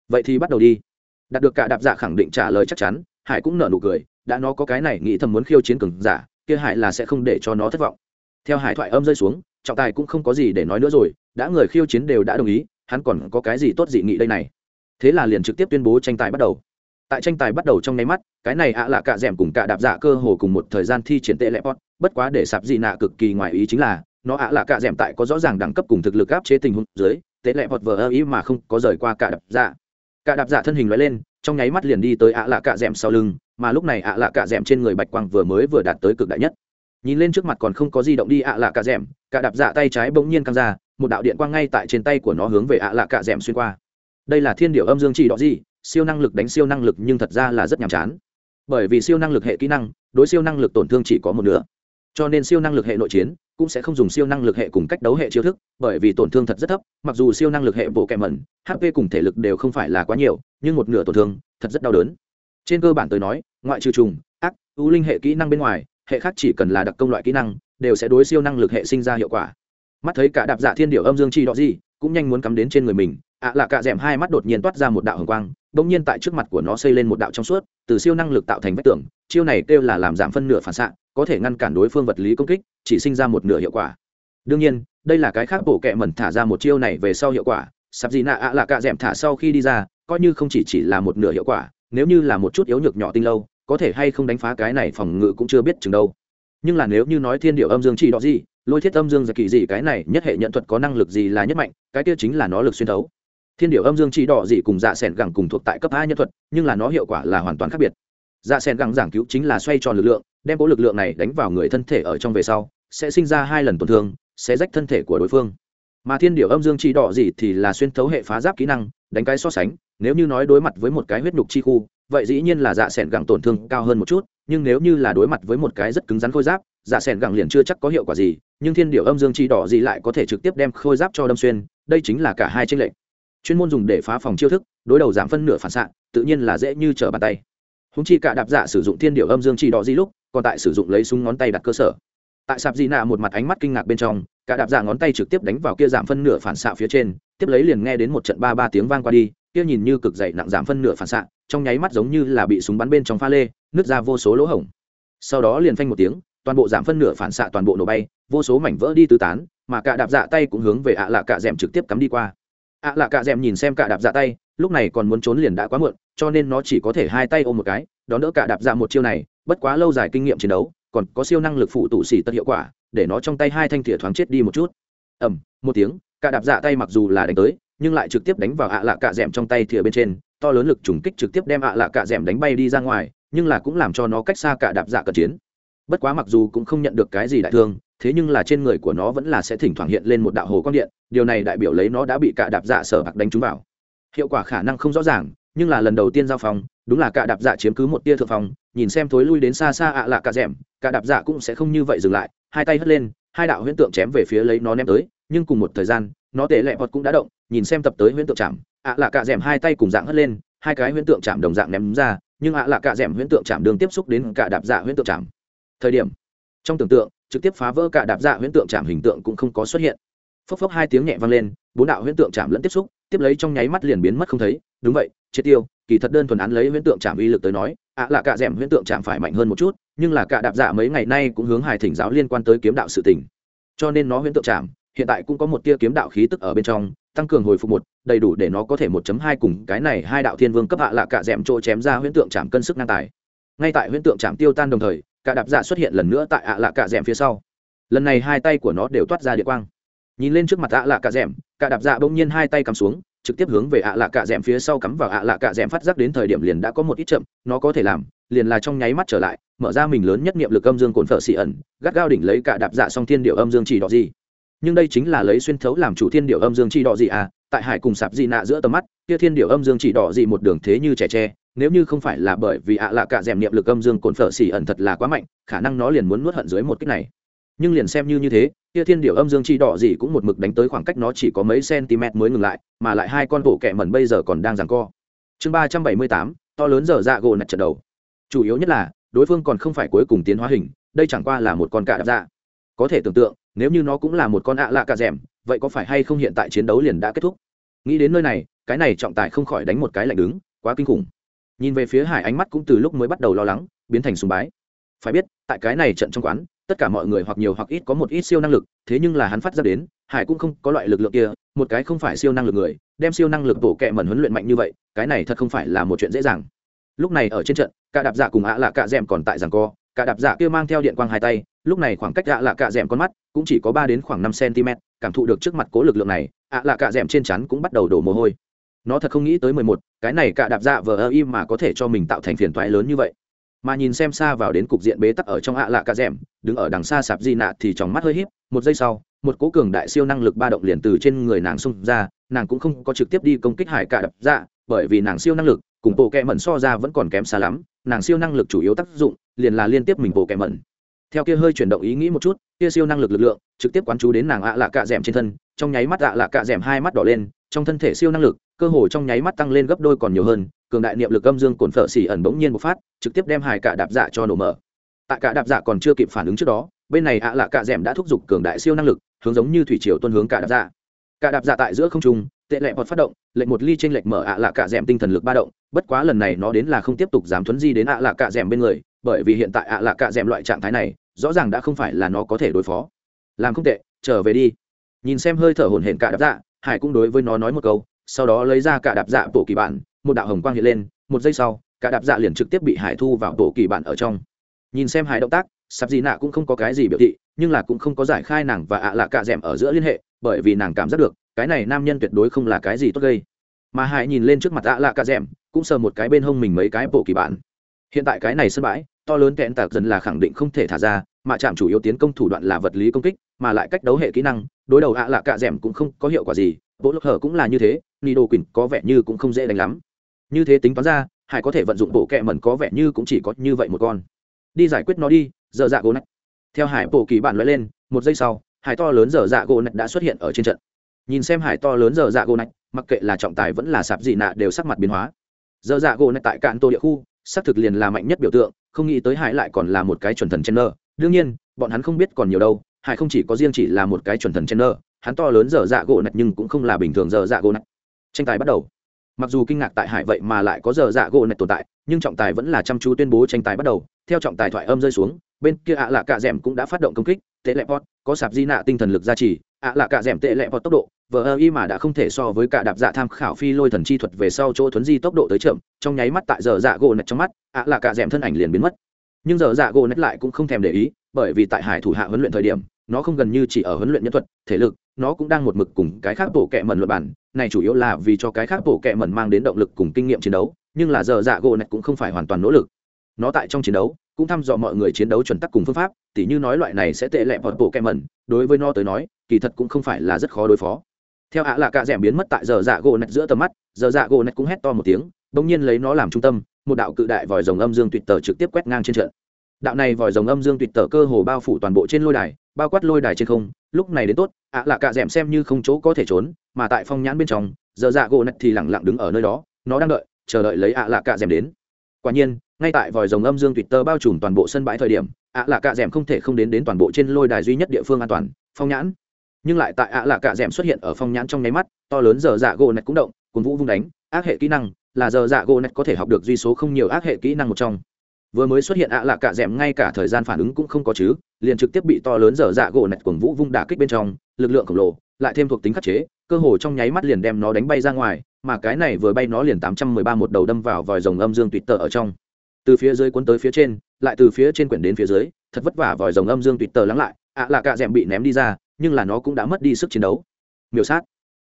Vậy thì bắt đầu đi. Đạt được cả đạp giả khẳng định trả lời chắc chắn, hải cũng nở nụ cười, đã nó có cái này nghĩ thầm muốn khiêu chiến cường giả, kia hải là sẽ không để cho nó thất vọng. Theo hải thoại âm rơi xuống, trọng tài cũng không có gì để nói nữa rồi, đã người khiêu chiến đều đã đồng ý, hắn còn có cái gì tốt dị nghị đây này? Thế là liền trực tiếp tuyên bố tranh tài bắt đầu tại tranh tài bắt đầu trong nháy mắt, cái này ạ là cả rèm cùng cả đạp dạ cơ hồ cùng một thời gian thi triển tệ lệ pot, bất quá để sạp dị nạ cực kỳ ngoài ý chính là, nó ạ là cả rèm tại có rõ ràng đẳng cấp cùng thực lực áp chế tình huống dưới, tệ lệ pot vờ ơ ý mà không có rời qua cả đạp dạ cả đạp dạ thân hình loại lên, trong nháy mắt liền đi tới ạ là cả rèm sau lưng, mà lúc này ạ là cả rèm trên người bạch quang vừa mới vừa đạt tới cực đại nhất. Nhìn lên trước mặt còn không có di động đi ạ là cả rèm, cả đạp dạ tay trái bỗng nhiên căng ra, một đạo điện quang ngay tại trên tay của nó hướng về ạ là cả rèm xuyên qua. Đây là thiên điệu âm dương chỉ đỏ gì? Siêu năng lực đánh siêu năng lực nhưng thật ra là rất nhàm chán. Bởi vì siêu năng lực hệ kỹ năng, đối siêu năng lực tổn thương chỉ có một nửa. Cho nên siêu năng lực hệ nội chiến cũng sẽ không dùng siêu năng lực hệ cùng cách đấu hệ chiêu thức, bởi vì tổn thương thật rất thấp, mặc dù siêu năng lực hệ bộ kèm mẩn hp cùng thể lực đều không phải là quá nhiều, nhưng một nửa tổn thương thật rất đau đớn. Trên cơ bản tôi nói, ngoại trừ trùng, ác ưu linh hệ kỹ năng bên ngoài, hệ khác chỉ cần là đặc công loại kỹ năng, đều sẽ đối siêu năng lực hệ sinh ra hiệu quả. Mắt thấy cả đạp giả thiên điệu âm dương chi đó gì, cũng nhanh muốn cắm đến trên người mình ạ là cả rèm hai mắt đột nhiên toát ra một đạo hồng quang bỗng nhiên tại trước mặt của nó xây lên một đạo trong suốt, từ siêu năng lực tạo thành vách tường, chiêu này kêu là làm giảm phân nửa phản xạ, có thể ngăn cản đối phương vật lý công kích, chỉ sinh ra một nửa hiệu quả. Đương nhiên, đây là cái khác bổ kẹ mẩn thả ra một chiêu này về sau hiệu quả sắp gì nạ ạ là cả rèm thả sau khi đi ra, coi như không chỉ chỉ là một nửa hiệu quả, nếu như là một chút yếu nhược nhỏ tinh lâu, có thể hay không đánh phá cái này phòng ngự cũng chưa biết chừng đâu. Nhưng là nếu như nói thiên điệu âm dương chỉ đó gì, lôi thiết âm dương giật kỳ gì, cái này nhất hệ nhận thuật có năng lực gì là nhất mạnh, cái kia chính là nó lực xuyên thấu thiên điệu âm dương chỉ đỏ Dị cùng dạ s ẻ n gẳng cùng thuộc tại cấp a nhân thuật, nhưng là nó hiệu quả là hoàn toàn khác biệt. Dạ s ẻ n gẳng giảng cứu chính là xoay tròn lực lượng, đem cố lực lượng này đánh vào người thân thể ở trong về sau, sẽ sinh ra hai lần tổn thương, sẽ rách thân thể của đối phương. Mà thiên điệu âm dương chỉ đỏ Dị thì là xuyên thấu hệ phá giáp kỹ năng, đánh cái so sánh, nếu như nói đối mặt với một cái huyết nhục chi khu, vậy dĩ nhiên là dạ s ẻ n gẳng tổn thương cao hơn một chút, nhưng nếu như là đối mặt với một cái rất cứng rắn khôi giáp dạ s ẻ n gẳng liền chưa chắc có hiệu quả gì, nhưng thiên điệu âm dương chi đỏ gì lại có thể trực tiếp đem khôi giáp cho đâm xuyên, đây chính là cả hai tranh lệch chuyên môn dùng để phá phòng chiêu thức, đối đầu giảm phân nửa phản xạ, tự nhiên là dễ như trở bàn tay. Húng chi cả đạp giả sử dụng thiên điệu âm dương chi đỏ di lúc, còn tại sử dụng lấy súng ngón tay đặt cơ sở. Tại sạp di nạ một mặt ánh mắt kinh ngạc bên trong, cả đạp giả ngón tay trực tiếp đánh vào kia giảm phân nửa phản xạ phía trên, tiếp lấy liền nghe đến một trận ba ba tiếng vang qua đi, kia nhìn như cực dày nặng giảm phân nửa phản xạ, trong nháy mắt giống như là bị súng bắn bên trong pha lê, nứt ra vô số lỗ hổng. Sau đó liền phanh một tiếng, toàn bộ giảm phân nửa phản xạ toàn bộ nổ bay, vô số mảnh vỡ đi tứ tán, mà cả đạp dạ tay cũng hướng về ạ à lạ cạ d trực tiếp cắm đi qua ạ à lạ cạ d nhìn xem cả đạp dạ tay, lúc này còn muốn trốn liền đã quá muộn, cho nên nó chỉ có thể hai tay ôm một cái, đón đỡ cả đạp dạ một chiêu này, bất quá lâu dài kinh nghiệm chiến đấu, còn có siêu năng lực phụ tụ xỉ tật hiệu quả, để nó trong tay hai thanh thìa thoáng chết đi một chút. Ẩm một tiếng cả đạp dạ tay mặc dù là đánh tới, nhưng lại trực tiếp đánh vào ạ lạ cạ d trong tay thìa bên trên, to lớn lực trùng kích trực tiếp đem ạ lạ cạ d đánh bay đi ra ngoài, nhưng là cũng làm cho nó cách xa cả đạp dạ cận chiến. Bất quá mặc dù cũng không nhận được cái gì đại thương thế nhưng là trên người của nó vẫn là sẽ thỉnh thoảng hiện lên một đạo hồ quang điện, điều này đại biểu lấy nó đã bị cả đạp dạ sở bạc đánh trúng vào. Hiệu quả khả năng không rõ ràng, nhưng là lần đầu tiên giao phòng đúng là cả đạp dạ chiếm cứ một tia thượng phòng nhìn xem thối lui đến xa xa ạ lạ cả rẻm cả đạp dạ cũng sẽ không như vậy dừng lại, hai tay hất lên, hai đạo huyễn tượng chém về phía lấy nó ném tới, nhưng cùng một thời gian, nó tệ lẹ bọt cũng đã động, nhìn xem tập tới huyễn tượng chạm, ạ lạ cả rẻm hai tay cùng dạng hất lên, hai cái huyễn tượng chạm đồng dạng ném ra, nhưng ạ lạ cả rẻm huyễn tượng chạm đường tiếp xúc đến cả đạp dạ huyễn tượng chạm. Thời điểm, trong tưởng tượng trực tiếp phá vỡ cả đạp dạ huyễn tượng chạm hình tượng cũng không có xuất hiện. Phốc phốc hai tiếng nhẹ vang lên, bốn đạo huyễn tượng chạm lẫn tiếp xúc, tiếp lấy trong nháy mắt liền biến mất không thấy. Đúng vậy, triệt tiêu, kỳ thật đơn thuần án lấy huyễn tượng chạm uy lực tới nói, ạ là cả rèm huyễn tượng chạm phải mạnh hơn một chút, nhưng là cả đạp dạ mấy ngày nay cũng hướng hài thỉnh giáo liên quan tới kiếm đạo sự tình. Cho nên nó huyễn tượng chạm hiện tại cũng có một tia kiếm đạo khí tức ở bên trong, tăng cường hồi phục một, đầy đủ để nó có thể một chấm hai cùng cái này hai đạo thiên vương cấp hạ là cả rèm chỗ chém ra huyễn tượng chạm cân sức ngang tài. Ngay tại huyễn tượng chạm tiêu tan đồng thời cả đạp dạ xuất hiện lần nữa tại ạ à lạ cả m phía sau. Lần này hai tay của nó đều toát ra địa quang. Nhìn lên trước mặt ạ lạ cả m cả đạp dạ bỗng nhiên hai tay cắm xuống, trực tiếp hướng về ạ lạ cả m phía sau cắm vào ạ lạ cả m phát giác đến thời điểm liền đã có một ít chậm, nó có thể làm, liền là trong nháy mắt trở lại, mở ra mình lớn nhất niệm lực âm dương cồn phở xị ẩn, gắt gao đỉnh lấy cả đạp dạ song thiên điệu âm dương chỉ đỏ gì. Nhưng đây chính là lấy xuyên thấu làm chủ thiên điệu âm dương chỉ đỏ gì à tại hải cùng sạp dị nạ giữa tầm mắt, kia thiên điệu âm dương chỉ đỏ gì một đường thế như trẻ tre nếu như không phải là bởi vì ạ lạ cả m niệm lực âm dương cồn phở xỉ ẩn thật là quá mạnh, khả năng nó liền muốn nuốt hận dưới một cách này. Nhưng liền xem như như thế tia thiên điệu âm dương chi đỏ gì cũng một mực đánh tới khoảng cách nó chỉ có mấy cm mới ngừng lại, mà lại hai con bộ kẹ mẩn bây giờ còn đang giằng co. Chương ba trăm bảy mươi tám, to lớn dở dạ gỗ nạch trận đầu. Chủ yếu nhất là, đối phương còn không phải cuối cùng tiến hóa hình, đây chẳng qua là một con cạ đạp dạ. Có thể tưởng tượng, nếu như nó cũng là một con ạ lạ cạ rèm, vậy có phải hay không hiện tại chiến đấu liền đã kết thúc? Nghĩ đến nơi này, cái này trọng tài không khỏi đánh một cái lạnh đứng, quá kinh khủng nhìn về phía hải ánh mắt cũng từ lúc mới bắt đầu lo lắng, biến thành sùng bái. Phải biết, tại cái này trận trong quán, tất cả mọi người hoặc nhiều hoặc ít có một ít siêu năng lực, thế nhưng là hắn phát ra đến, hải cũng không có loại lực lượng kia, một cái không phải siêu năng lực người, đem siêu năng lực bổ kẹ mẩn huấn luyện mạnh như vậy, cái này thật không phải là một chuyện dễ dàng. Lúc này ở trên trận, cả đạp dạ cùng ạ là cạ d còn tại rằng co, cả đạp dạ kia mang theo điện quang hai tay, lúc này khoảng cách ạ là cạ d con mắt cũng chỉ có ba đến khoảng năm cm cảm thụ được trước mặt cố lực lượng này, ạ là cạ d trên chắn cũng bắt đầu đổ mồ hôi nó thật không nghĩ tới mười một, cái này cả đạp dạ vờ ơ im mà có thể cho mình tạo thành phiền toái lớn như vậy. Mà nhìn xem xa vào đến cục diện bế tắc ở trong ạ lạ cả rèm, đứng ở đằng xa sạp di nạ thì trong mắt hơi híp, một giây sau, một cố cường đại siêu năng lực ba động liền từ trên người nàng xung ra, nàng cũng không có trực tiếp đi công kích hải cả đập dạ bởi vì nàng siêu năng lực cùng bộ kẹ mẩn so ra vẫn còn kém xa lắm, nàng siêu năng lực chủ yếu tác dụng liền là liên tiếp mình bộ kẹ mẩn. Theo kia hơi chuyển động ý nghĩ một chút, kia siêu năng lực lực lượng trực tiếp quán chú đến nàng ạ lạ cạ d trên thân, trong nháy mắt ạ lạ cạ d hai mắt đỏ lên trong thân thể siêu năng lực, cơ hồ trong nháy mắt tăng lên gấp đôi còn nhiều hơn, cường đại niệm lực âm dương cồn phở xỉ ẩn bỗng nhiên một phát, trực tiếp đem hải cả đạp dạ cho nổ mở. Tại cả đạp dạ còn chưa kịp phản ứng trước đó, bên này ạ lạ cạ d đã thúc giục cường đại siêu năng lực, hướng giống như thủy triều tuân hướng cả đạp dạ. Cả đạp dạ tại giữa không trung, tệ lệ bọt phát động, lệnh một ly trên lệch mở ạ lạ cạ d tinh thần lực ba động, bất quá lần này nó đến là không tiếp tục dám thuấn di đến ạ lạ cạ d bên người, bởi vì hiện tại ạ lạ cạ d loại trạng thái này, rõ ràng đã không phải là nó có thể đối phó. Làm không tệ, trở về đi. Nhìn xem hơi thở hổn hển cả đạp dạ hải cũng đối với nó nói một câu, sau đó lấy ra cả đạp dạ tổ kỳ bản một đạo hồng quang hiện lên, một giây sau, cả đạp dạ liền trực tiếp bị hải thu vào tổ kỳ bản ở trong. Nhìn xem hải động tác, sạp gì nạ cũng không có cái gì biểu thị, nhưng là cũng không có giải khai nàng và ạ lạ cạ d ở giữa liên hệ, bởi vì nàng cảm giác được, cái này nam nhân tuyệt đối không là cái gì tốt gây. Mà hải nhìn lên trước mặt ạ lạ cạ d cũng sờ một cái bên hông mình mấy cái bộ kỳ bản hiện tại cái này sân bãi to lớn kẹn tạc dần là khẳng định không thể thả ra, mà chạm chủ yếu tiến công thủ đoạn là vật lý công kích, mà lại cách đấu hệ kỹ năng, đối đầu ạ lạ cạ d cũng không có hiệu quả gì, bộ lục hở cũng là như thế ni đồ quỳnh có vẻ như cũng không dễ đánh lắm. Như thế tính toán ra, hải có thể vận dụng bộ kẹ mẩn có vẻ như cũng chỉ có như vậy một con. Đi giải quyết nó đi dở dạ gỗ nạch theo hải bộ kỳ bản loại lên, một giây sau, hải to lớn dở dạ gỗ nạch đã xuất hiện ở trên trận. Nhìn xem hải to lớn dở dạ gỗ nạch mặc kệ là trọng tài vẫn là sạp dị nạ đều sắc mặt biến hóa. Dở dạ gỗ nạch tại cạn tô địa khu xác thực liền là mạnh nhất biểu tượng, không nghĩ tới hải lại còn là một cái chuẩn thần chen nơ đương nhiên, bọn hắn không biết còn nhiều đâu, hải không chỉ có riêng chỉ là một cái chuẩn thần chen nơ hắn to lớn dở dạ gỗ nạch nhưng cũng không là bình thường dở dạ gỗ nạch. Tranh tài bắt đầu. Mặc dù kinh ngạc tại hải vậy mà lại có dở dạ gỗ nạch tồn tại, nhưng trọng tài vẫn là chăm chú tuyên bố tranh tài bắt đầu. Theo trọng tài thoại âm rơi xuống, bên kia ạ lạ cạ d cũng đã phát động công kích, tệ lệ pot, có sạp di nạ tinh thần lực gia trì, ạ lạ cạ d tệ lệ pot tốc độ vờ ơ y mà đã không thể so với cả đạp dạ tham khảo phi lôi thần chi thuật về sau chỗ thuấn di tốc độ tới chậm, trong nháy mắt tại giờ dạ gỗ nạch trong mắt, ạ là cả d thân ảnh liền biến mất. Nhưng giờ dạ gỗ nạch lại cũng không thèm để ý, bởi vì tại hải thủ hạ huấn luyện thời điểm, nó không gần như chỉ ở huấn luyện nhân thuật, thể lực, nó cũng đang một mực cùng cái khác bộ kệ mẩn luật bản này chủ yếu là vì cho cái khác bộ kệ mẩn mang đến động lực cùng kinh nghiệm chiến đấu, nhưng là giờ dạ gỗ nạch cũng không phải hoàn toàn nỗ lực. Nó tại trong chiến đấu, cũng thăm dò mọi người chiến đấu chuẩn tắc cùng phương pháp, tỉ như nói loại này sẽ tệ lẹ vọt bộ kẹ mẩn, đối với nó tới nói, kỳ thật cũng không phải là rất khó đối phó theo ạ là cạ rẻm biến mất tại giờ dạ gỗ nạch giữa tầm mắt, giờ dạ gỗ nạch cũng hét to một tiếng, bỗng nhiên lấy nó làm trung tâm, một đạo cự đại vòi rồng âm dương tuyệt tờ trực tiếp quét ngang trên trận. Đạo này vòi rồng âm dương tuyệt tờ cơ hồ bao phủ toàn bộ trên lôi đài, bao quát lôi đài trên không, lúc này đến tốt, ạ lạ cạ rẻm xem như không chỗ có thể trốn, mà tại phong nhãn bên trong, giờ dạ gỗ nạch thì lẳng lặng đứng ở nơi đó, nó đang đợi, chờ đợi lấy ạ lạ cạ rẻm đến. Quả nhiên, ngay tại vòi rồng âm dương tuyệt tơ bao trùm toàn bộ sân bãi thời điểm, ạ là cạ rèm không thể không đến đến toàn bộ trên lôi đài duy nhất địa phương an toàn, phong nhãn nhưng lại tại ạ là cạ rẻm xuất hiện ở phong nhãn trong nháy mắt, to lớn giờ dạ gỗ nạch cũng động cuốn vũ vung đánh, ác hệ kỹ năng, là giờ dạ gỗ nạch có thể học được duy số không nhiều ác hệ kỹ năng một trong. Vừa mới xuất hiện ạ là cạ rẻm ngay cả thời gian phản ứng cũng không có chứ, liền trực tiếp bị to lớn dở dạ gỗ nạch cuồng vũ vung đả kích bên trong, lực lượng khổng lồ, lại thêm thuộc tính khắc chế, cơ hồ trong nháy mắt liền đem nó đánh bay ra ngoài, mà cái này vừa bay nó liền tám trăm mười ba một đầu đâm vào vòi rồng âm dương tuyệt tờ ở trong. Từ phía dưới cuốn tới phía trên, lại từ phía trên quyển đến phía dưới, thật vất vả vòi rồng âm dương tuyệt tờ lắng lại, ạ là cạ rẻm bị ném đi ra nhưng là nó cũng đã mất đi sức chiến đấu. Miểu sát.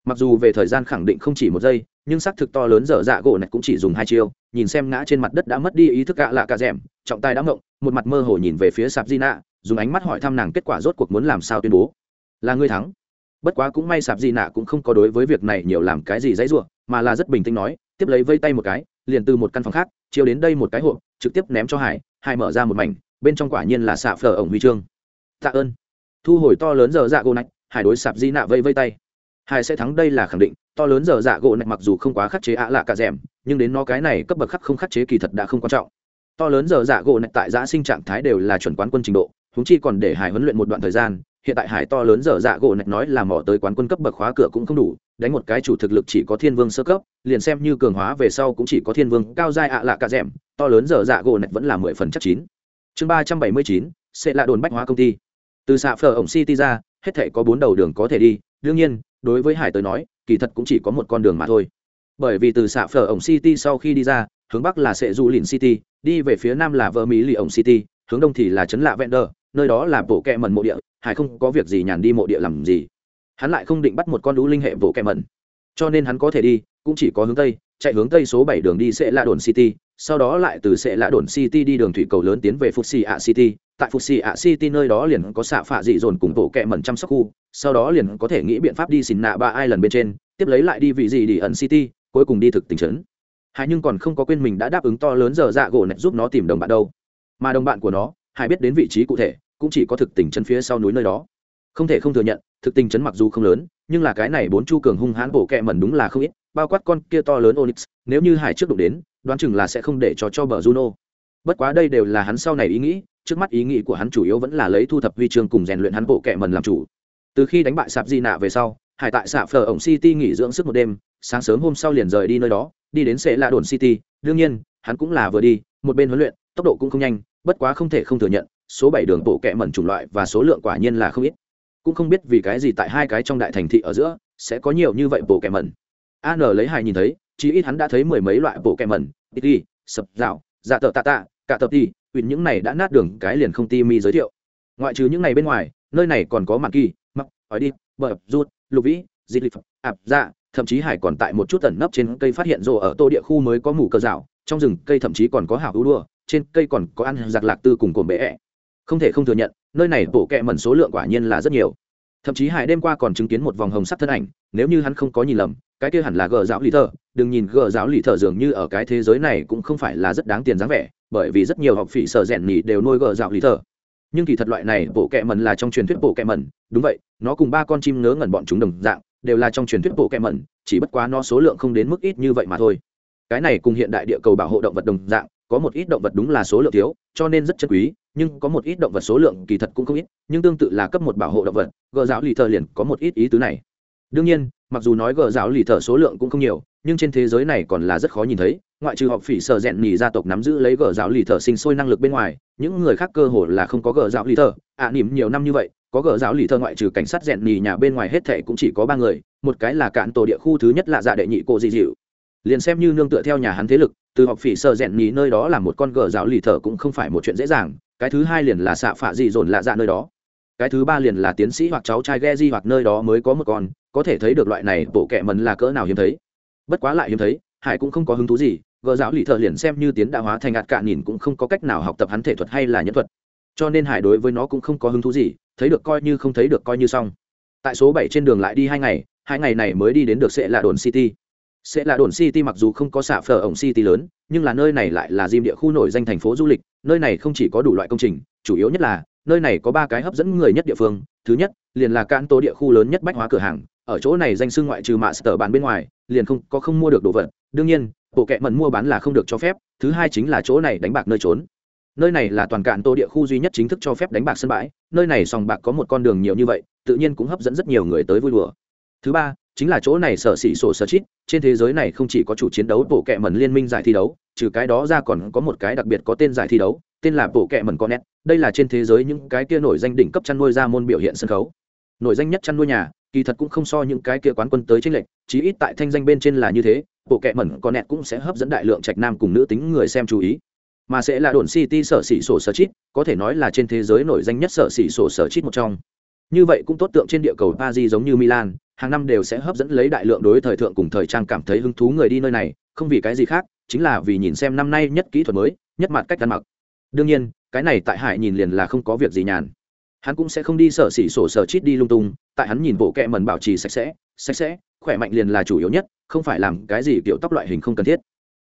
Mặc dù về thời gian khẳng định không chỉ một giây, nhưng xác thực to lớn dở dạ gỗ này cũng chỉ dùng hai chiêu, nhìn xem ngã trên mặt đất đã mất đi ý thức gạ lạ cả rèm, trọng tài đã ngộng, một mặt mơ hồ nhìn về phía sạp di nạ dùng ánh mắt hỏi thăm nàng kết quả rốt cuộc muốn làm sao tuyên bố. Là ngươi thắng. Bất quá cũng may sạp di nạ cũng không có đối với việc này nhiều làm cái gì dãy ruộng mà là rất bình tĩnh nói, tiếp lấy vây tay một cái, liền từ một căn phòng khác chiếu đến đây một cái hộp, trực tiếp ném cho hải hải mở ra một mảnh, bên trong quả nhiên là xạ phở ổng huy chương. Tạ ơn thu hồi to lớn giờ dạ gỗ nạch, hải đối sạp di nạ vây vây tay. Hải sẽ thắng đây là khẳng định, to lớn giờ dạ gỗ nạch mặc dù không quá khắc chế ạ lạ cả rèm, nhưng đến nó cái này cấp bậc khắc không khắc chế kỳ thật đã không quan trọng. To lớn giờ dạ gỗ nạch tại giã sinh trạng thái đều là chuẩn quán quân trình độ húng chi còn để hải huấn luyện một đoạn thời gian, hiện tại hải to lớn giờ dạ gỗ nạch nói là mỏ tới quán quân cấp bậc khóa cửa cũng không đủ, đánh một cái chủ thực lực chỉ có thiên vương sơ cấp, liền xem như cường hóa về sau cũng chỉ có thiên vương cao giai ạ lạ cả rèm, to lớn giờ dạ gỗ nạch vẫn là mười phần chắc chín. Chương ba trăm bảy mươi chín sẽ là đồn bách hóa công ty từ xạ phở ổng city ra, hết thể có bốn đầu đường có thể đi. Đương nhiên, đối với hải tới nói, kỳ thật cũng chỉ có một con đường mà thôi. Bởi vì từ xạ phở ổng city sau khi đi ra, hướng bắc là sệ du lìn city, đi về phía nam là vợ mỹ lì ổng city, hướng đông thì là trấn lạ vẹn đờ nơi đó là bộ kẹ mần mộ địa. Hải không có việc gì nhàn đi mộ địa làm gì. Hắn lại không định bắt một con lũ linh hệ bộ kẹ mần cho nên hắn có thể đi, cũng chỉ có hướng tây, chạy hướng tây số bảy đường đi sẽ là đồn city, sau đó lại từ sẽ là đồn city đi đường thủy cầu lớn tiến về Fuxi ạ city tại Fuxi ạ city nơi đó liền có xạ phạ dị dồn cùng bộ kẹ mẩn chăm sóc khu, sau đó liền có thể nghĩ biện pháp đi xin nạ ba ai lần bên trên, tiếp lấy lại đi vị gì đi ẩn city, cuối cùng đi thực tình trấn. Hải nhưng còn không có quên mình đã đáp ứng to lớn giờ dạ gỗ nạch giúp nó tìm đồng bạn đâu. Mà đồng bạn của nó, hải biết đến vị trí cụ thể, cũng chỉ có thực tình chân phía sau núi nơi đó. Không thể không thừa nhận, thực tình chấn mặc dù không lớn, nhưng là cái này bốn chu cường hung hãn bổ kẹ mẩn đúng là không ít, bao quát con kia to lớn onyx, nếu như hải trước đụng đến, đoán chừng là sẽ không để cho cho bờ juno. Bất quá đây đều là hắn sau này ý nghĩ trước mắt ý nghĩ của hắn chủ yếu vẫn là lấy thu thập huy chương cùng rèn luyện hắn bộ kệ mần làm chủ. Từ khi đánh bại sạp di nạ về sau, hải tại xạ phở ổng city nghỉ dưỡng sức một đêm, sáng sớm hôm sau liền rời đi nơi đó, đi đến sẽ là đồn city. Đương nhiên, hắn cũng là vừa đi, một bên huấn luyện, tốc độ cũng không nhanh, bất quá không thể không thừa nhận, số bảy đường bộ kẹ mẩn chủng loại và số lượng quả nhiên là không ít. Cũng không biết vì cái gì tại hai cái trong đại thành thị ở giữa, sẽ có nhiều như vậy bộ kẹ mẩn an lấy hải nhìn thấy, chí ít hắn đã thấy mười mấy loại bộ kẹ mẩn ít đi sập dạo dạ tợ tạ tạ cả tập đi ủy những này đã nát đường cái liền không ti mi giới thiệu. Ngoại trừ những này bên ngoài, nơi này còn có mạn kỳ mặc hỏi đi, bờ rút, lục vĩ, dịch lịch ạp dạ thậm chí hải còn tại một chút tẩn nấp trên cây phát hiện rồ ở tô địa khu mới có mù cờ rào, trong rừng cây thậm chí còn có hào hữu đua, trên cây còn có ăn giặc lạc tư cùng cồn bể ẹ. Không thể không thừa nhận, nơi này bộ kẹ mẩn số lượng quả nhiên là rất nhiều. Thậm chí hải đêm qua còn chứng kiến một vòng hồng sắc thân ảnh, nếu như hắn không có nhìn lầm, cái kia hẳn là gờ giáo lì thờ, đừng nhìn gờ giáo lì thờ dường như ở cái thế giới này cũng không phải là rất đáng tiền dáng vẻ bởi vì rất nhiều học phỉ sở rèn nhì đều nuôi gờ dạo lý thờ. Nhưng kỳ thật loại này bộ kẹ mẩn là trong truyền thuyết bộ kẹ mẩn, đúng vậy, nó cùng ba con chim ngớ ngẩn bọn chúng đồng dạng, đều là trong truyền thuyết bộ kẹ mẩn, chỉ bất quá nó số lượng không đến mức ít như vậy mà thôi. Cái này cùng hiện đại địa cầu bảo hộ động vật đồng dạng, có một ít động vật đúng là số lượng thiếu, cho nên rất chân quý, nhưng có một ít động vật số lượng kỳ thật cũng không ít, nhưng tương tự là cấp một bảo hộ động vật, gờ giáo lì thờ liền có một ít ý tứ này. Đương nhiên, mặc dù nói gờ giáo lì thờ số lượng cũng không nhiều nhưng trên thế giới này còn là rất khó nhìn thấy ngoại trừ họ phỉ sợ rèn nhì gia tộc nắm giữ lấy gờ giáo lì thợ sinh sôi năng lực bên ngoài những người khác cơ hồ là không có gờ giáo lì thợ ạ à, nỉm nhiều năm như vậy có gờ giáo lì thợ ngoại trừ cảnh sát rèn nhì nhà bên ngoài hết thệ cũng chỉ có ba người một cái là cạn tổ địa khu thứ nhất là dạ đệ nhị cô dị dịu. Liền xem như nương tựa theo nhà hắn thế lực từ học phỉ sợ rèn nhì nơi đó là một con gờ giáo lì thợ cũng không phải một chuyện dễ dàng cái thứ hai liền là xạ phạ dị dồn lạ dạ nơi đó. Cái thứ ba liền là tiến sĩ hoặc cháu trai ghe di hoặc nơi đó mới có một con có thể thấy được loại này bộ kệ mần là cỡ nào hiếm thấy bất quá lại hiếm thấy, hải cũng không có hứng thú gì, gờ giáo lì thợ liền xem như tiến đã hóa thành ạt cạn nhìn cũng không có cách nào học tập hắn thể thuật hay là nhân thuật. Cho nên hải đối với nó cũng không có hứng thú gì, thấy được coi như không thấy được coi như xong. Tại số bảy trên đường lại đi hai ngày hai ngày này mới đi đến được sẽ là đồn city. Sẽ là đồn city mặc dù không có xạ phở ổng city lớn, nhưng là nơi này lại là diêm địa khu nổi danh thành phố du lịch, nơi này không chỉ có đủ loại công trình, chủ yếu nhất là, nơi này có ba cái hấp dẫn người nhất địa phương. Thứ nhất, liền là cạn tố địa khu lớn nhất bách hóa cửa hàng ở chỗ này danh sư ngoại trừ mạ sở bán bên ngoài, liền không có không mua được đồ vật. Đương nhiên, bộ kệ mận mua bán là không được cho phép, thứ hai chính là chỗ này đánh bạc nơi trốn. Nơi này là toàn cạn tô địa khu duy nhất chính thức cho phép đánh bạc sân bãi, nơi này sòng bạc có một con đường nhiều như vậy, tự nhiên cũng hấp dẫn rất nhiều người tới vui đùa. Thứ ba, chính là chỗ này sở xỉ sổ sở chít, trên thế giới này không chỉ có chủ chiến đấu bộ kệ mận liên minh giải thi đấu, trừ cái đó ra còn có một cái đặc biệt có tên giải thi đấu, tên là bộ kệ mận con nét đây là trên thế giới những cái kia nổi danh đỉnh cấp chăn nuôi ra môn biểu hiện sân khấu nổi danh nhất chăn nuôi nhà, kỳ thật cũng không so những cái kia quán quân tới trên lệnh chí ít tại thanh danh bên trên là như thế, bộ kệ mẩn con nẹt cũng sẽ hấp dẫn đại lượng trạch nam cùng nữ tính người xem chú ý. Mà sẽ là đồn city sở xỉ sổ sở chít, có thể nói là trên thế giới nổi danh nhất sở xỉ sổ sở chít một trong. Như vậy cũng tốt tượng trên địa cầu paris giống như milan, hàng năm đều sẽ hấp dẫn lấy đại lượng đối thời thượng cùng thời trang cảm thấy hứng thú người đi nơi này, không vì cái gì khác, chính là vì nhìn xem năm nay nhất kỹ thuật mới, nhất mặt cách ăn mặc. Đương nhiên, cái này tại hải nhìn liền là không có việc gì nhàn hắn cũng sẽ không đi sở xỉ sổ sở chít đi lung tung, tại hắn nhìn bộ kẹ mần bảo trì sạch sẽ sạch sẽ, khỏe mạnh liền là chủ yếu nhất, không phải làm cái gì kiểu tóc loại hình không cần thiết.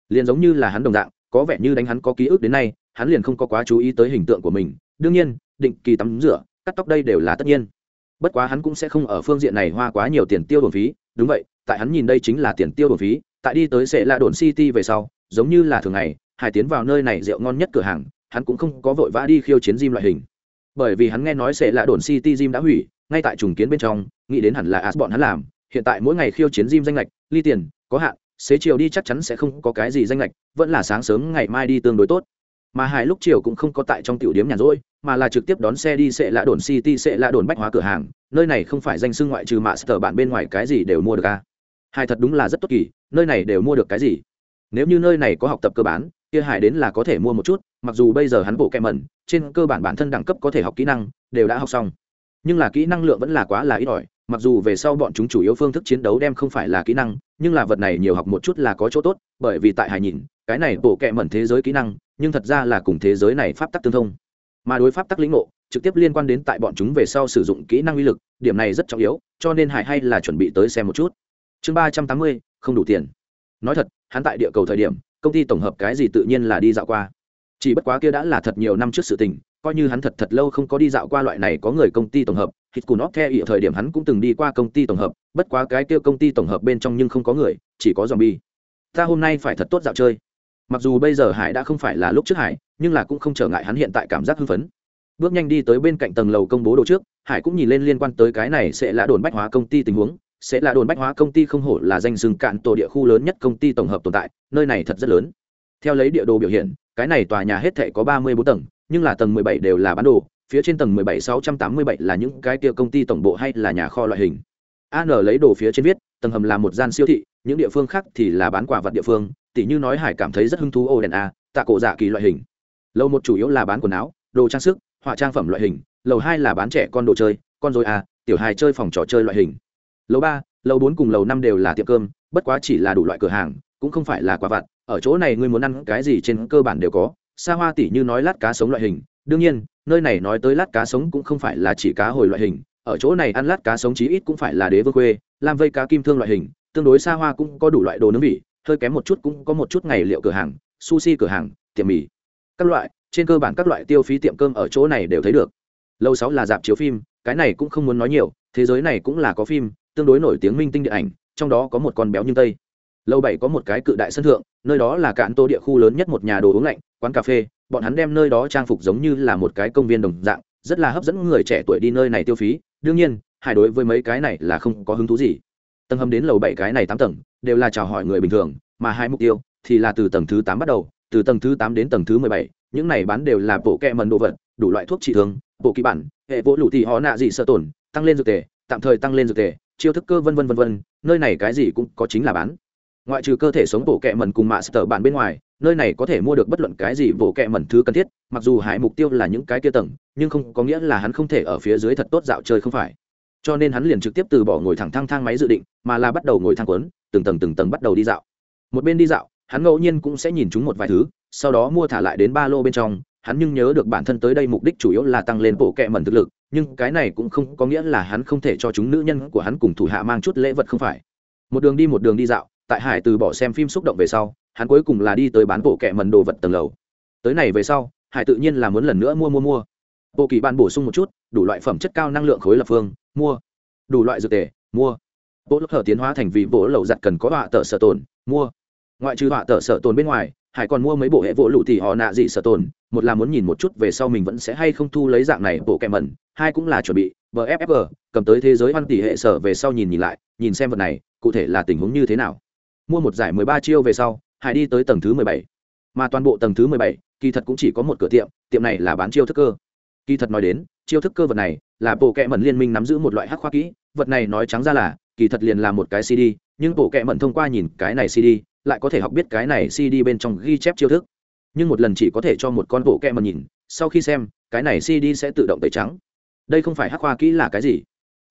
Liền giống như là hắn đồng dạng, có vẻ như đánh hắn có ký ức đến nay, hắn liền không có quá chú ý tới hình tượng của mình. Đương nhiên, định kỳ tắm rửa, cắt tóc đây đều là tất nhiên. Bất quá hắn cũng sẽ không ở phương diện này hoa quá nhiều tiền tiêu đồn phí. Đúng vậy, tại hắn nhìn đây chính là tiền tiêu đồn phí, tại đi tới sẽ là đồn city về sau, giống như là thường ngày, hải tiến vào nơi này rượu ngon nhất cửa hàng, hắn cũng không có vội vã đi khiêu chiến gym loại hình bởi vì hắn nghe nói sẽ là đồn city gym đã hủy, ngay tại trùng kiến bên trong, nghĩ đến hẳn là as bọn hắn làm, hiện tại mỗi ngày khiêu chiến gym danh lệch, ly tiền, có hạn, xế chiều đi chắc chắn sẽ không có cái gì danh lệch, vẫn là sáng sớm ngày mai đi tương đối tốt mà hải lúc chiều cũng không có tại trong tiểu điếm nhàn rỗi, mà là trực tiếp đón xe đi sẽ là đồn city, sẽ là đồn bách hóa cửa hàng, nơi này không phải danh xưng ngoại trừ master bạn bên ngoài cái gì đều mua được à. hải thật đúng là rất tốt kỳ, nơi này đều mua được cái gì nếu như nơi này có học tập cơ bản, kia hải đến là có thể mua một chút mặc dù bây giờ hắn bộ kẹ mẩn, trên cơ bản bản thân đẳng cấp có thể học kỹ năng, đều đã học xong. Nhưng là kỹ năng lượng vẫn là quá là ít ỏi, mặc dù về sau bọn chúng chủ yếu phương thức chiến đấu đem không phải là kỹ năng, nhưng là vật này nhiều học một chút là có chỗ tốt, bởi vì tại hải nhìn, cái này bộ kẹ mẩn thế giới kỹ năng, nhưng thật ra là cùng thế giới này pháp tắc tương thông. Mà đối pháp tắc lĩnh ngộ, trực tiếp liên quan đến tại bọn chúng về sau sử dụng kỹ năng uy lực, điểm này rất trọng yếu, cho nên hải hay là chuẩn bị tới xem một chút. Chương ba trăm tám mươi, không đủ tiền. Nói thật, hắn tại địa cầu thời điểm, công ty tổng hợp cái gì tự nhiên là đi dạo qua chỉ bất quá kia đã là thật nhiều năm trước sự tình, coi như hắn thật thật lâu không có đi dạo qua loại này có người công ty tổng hợp hít cùn óc theo ỉa thời điểm hắn cũng từng đi qua công ty tổng hợp, bất quá cái kia công ty tổng hợp bên trong nhưng không có người, chỉ có dòm bi ta hôm nay phải thật tốt dạo chơi. Mặc dù bây giờ hải đã không phải là lúc trước hải, nhưng là cũng không trở ngại hắn hiện tại cảm giác hưng phấn. Bước nhanh đi tới bên cạnh tầng lầu công bố đồ trước, hải cũng nhìn lên liên quan tới cái này sẽ là đồn bách hóa công ty tình huống. Sẽ là đồn bách hóa công ty không hổ là danh rừng cạn tổ địa khu lớn nhất công ty tổng hợp tồn tại, nơi này thật rất lớn. Theo lấy địa đồ biểu hiện cái này tòa nhà hết thể có ba mươi bốn tầng, nhưng là tầng mười bảy đều là bán đồ, phía trên tầng mười bảy sáu trăm tám mươi bảy là những cái kia công ty tổng bộ hay là nhà kho loại hình. An lấy đồ phía trên viết, tầng hầm là một gian siêu thị, những địa phương khác thì là bán quà vật địa phương tỷ như nói hải cảm thấy rất hứng thú ô đèn a tạ cổ dạ kỳ loại hình. Lầu một chủ yếu là bán quần áo, đồ trang sức, họa trang phẩm loại hình, lầu hai là bán trẻ con đồ chơi, con dối a tiểu hài chơi phòng trò chơi loại hình. Lầu ba, lầu bốn cùng lầu năm đều là tiệm cơm, bất quá chỉ là đủ loại cửa hàng, cũng không phải là quà vặt ở chỗ này ngươi muốn ăn cái gì trên cơ bản đều có, xa hoa tỉ như nói lát cá sống loại hình. Đương nhiên, nơi này nói tới lát cá sống cũng không phải là chỉ cá hồi loại hình. Ở chỗ này ăn lát cá sống chí ít cũng phải là đế vương quê, làm vây cá kim thương loại hình. Tương đối xa hoa cũng có đủ loại đồ nướng vị, hơi kém một chút cũng có một chút ngày liệu cửa hàng, sushi cửa hàng, tiệm mì. Các loại, trên cơ bản các loại tiêu phí tiệm cơm ở chỗ này đều thấy được. Lâu sáu là dạp chiếu phim, cái này cũng không muốn nói nhiều, thế giới này cũng là có phim, tương đối nổi tiếng minh tinh điện ảnh, trong đó có một con béo như tây lâu bảy có một cái cự đại sân thượng, nơi đó là cạn tô địa khu lớn nhất một nhà đồ uống lạnh, quán cà phê. Bọn hắn đem nơi đó trang phục giống như là một cái công viên đồng dạng, rất là hấp dẫn người trẻ tuổi đi nơi này tiêu phí. Đương nhiên hải đối với mấy cái này là không có hứng thú gì. Tầng hầm đến lầu bảy cái này tám tầng, đều là chào hỏi người bình thường, mà hai mục tiêu thì là từ tầng thứ tám bắt đầu, từ tầng thứ tám đến tầng thứ mười bảy. Những này bán đều là bộ kẹ mần đồ vật, đủ loại thuốc trị thương, bộ kỹ bản, hệ vỗ lụ thì họ nạ gì sợ tổn, tăng lên dược tề, tạm thời tăng lên dược tề, chiêu thức cơ vân vân vân vân, nơi này cái gì cũng có chính là bán ngoại trừ cơ thể sống bộ kẹ mẩn cùng mạ sở bản bên ngoài, nơi này có thể mua được bất luận cái gì bộ kẹ mẩn thứ cần thiết, mặc dù hải mục tiêu là những cái kia tầng, nhưng không có nghĩa là hắn không thể ở phía dưới thật tốt dạo chơi không phải. Cho nên hắn liền trực tiếp từ bỏ ngồi thẳng thang thang máy dự định, mà là bắt đầu ngồi thang quấn từng tầng từng tầng bắt đầu đi dạo. Một bên đi dạo, hắn ngẫu nhiên cũng sẽ nhìn chúng một vài thứ, sau đó mua thả lại đến ba lô bên trong, hắn nhưng nhớ được bản thân tới đây mục đích chủ yếu là tăng lên bộ kẹ mẩn thực lực, nhưng cái này cũng không có nghĩa là hắn không thể cho chúng nữ nhân của hắn cùng thủ hạ mang chút lễ vật không phải. Một đường đi một đường đi dạo tại hải từ bỏ xem phim xúc động về sau, hắn cuối cùng là đi tới bán bộ kẹ mần đồ vật tầng lầu. Tới này về sau, hải tự nhiên là muốn lần nữa mua mua mua. Bộ kỳ ban bổ sung một chút, đủ loại phẩm chất cao năng lượng khối lập phương, mua. Đủ loại dược tề, mua. Bộ lớp hở tiến hóa thành vì bộ lầu giặt cần có họa tờ sở tồn, mua. Ngoại trừ họa tờ sở tồn bên ngoài, hải còn mua mấy bộ hệ vỗ lụ thì họ nạ dị sở tồn, một là muốn nhìn một chút về sau mình vẫn sẽ hay không thu lấy dạng này bộ kẹ mẩn hai cũng là chuẩn bị bffg cầm tới thế giới văn tỷ hệ sở về sau nhìn nhìn lại, nhìn xem vật này, cụ thể là tình huống như thế nào mua một giải mười ba chiêu về sau hải đi tới tầng thứ mười bảy. Mà toàn bộ tầng thứ mười bảy, kỳ thật cũng chỉ có một cửa tiệm tiệm này là bán chiêu thức cơ. Kỳ thật nói đến, chiêu thức cơ vật này, là bộ kệ mẩn liên minh nắm giữ một loại hắc khoa kỹ, vật này nói trắng ra là, kỳ thật liền là một cái cd nhưng bộ kệ mẩn thông qua nhìn cái này cd lại có thể học biết cái này cd bên trong ghi chép chiêu thức. Nhưng một lần chỉ có thể cho một con bộ kệ mẩn nhìn, sau khi xem, cái này cd sẽ tự động tẩy trắng. Đây không phải hắc khoa kỹ là cái gì?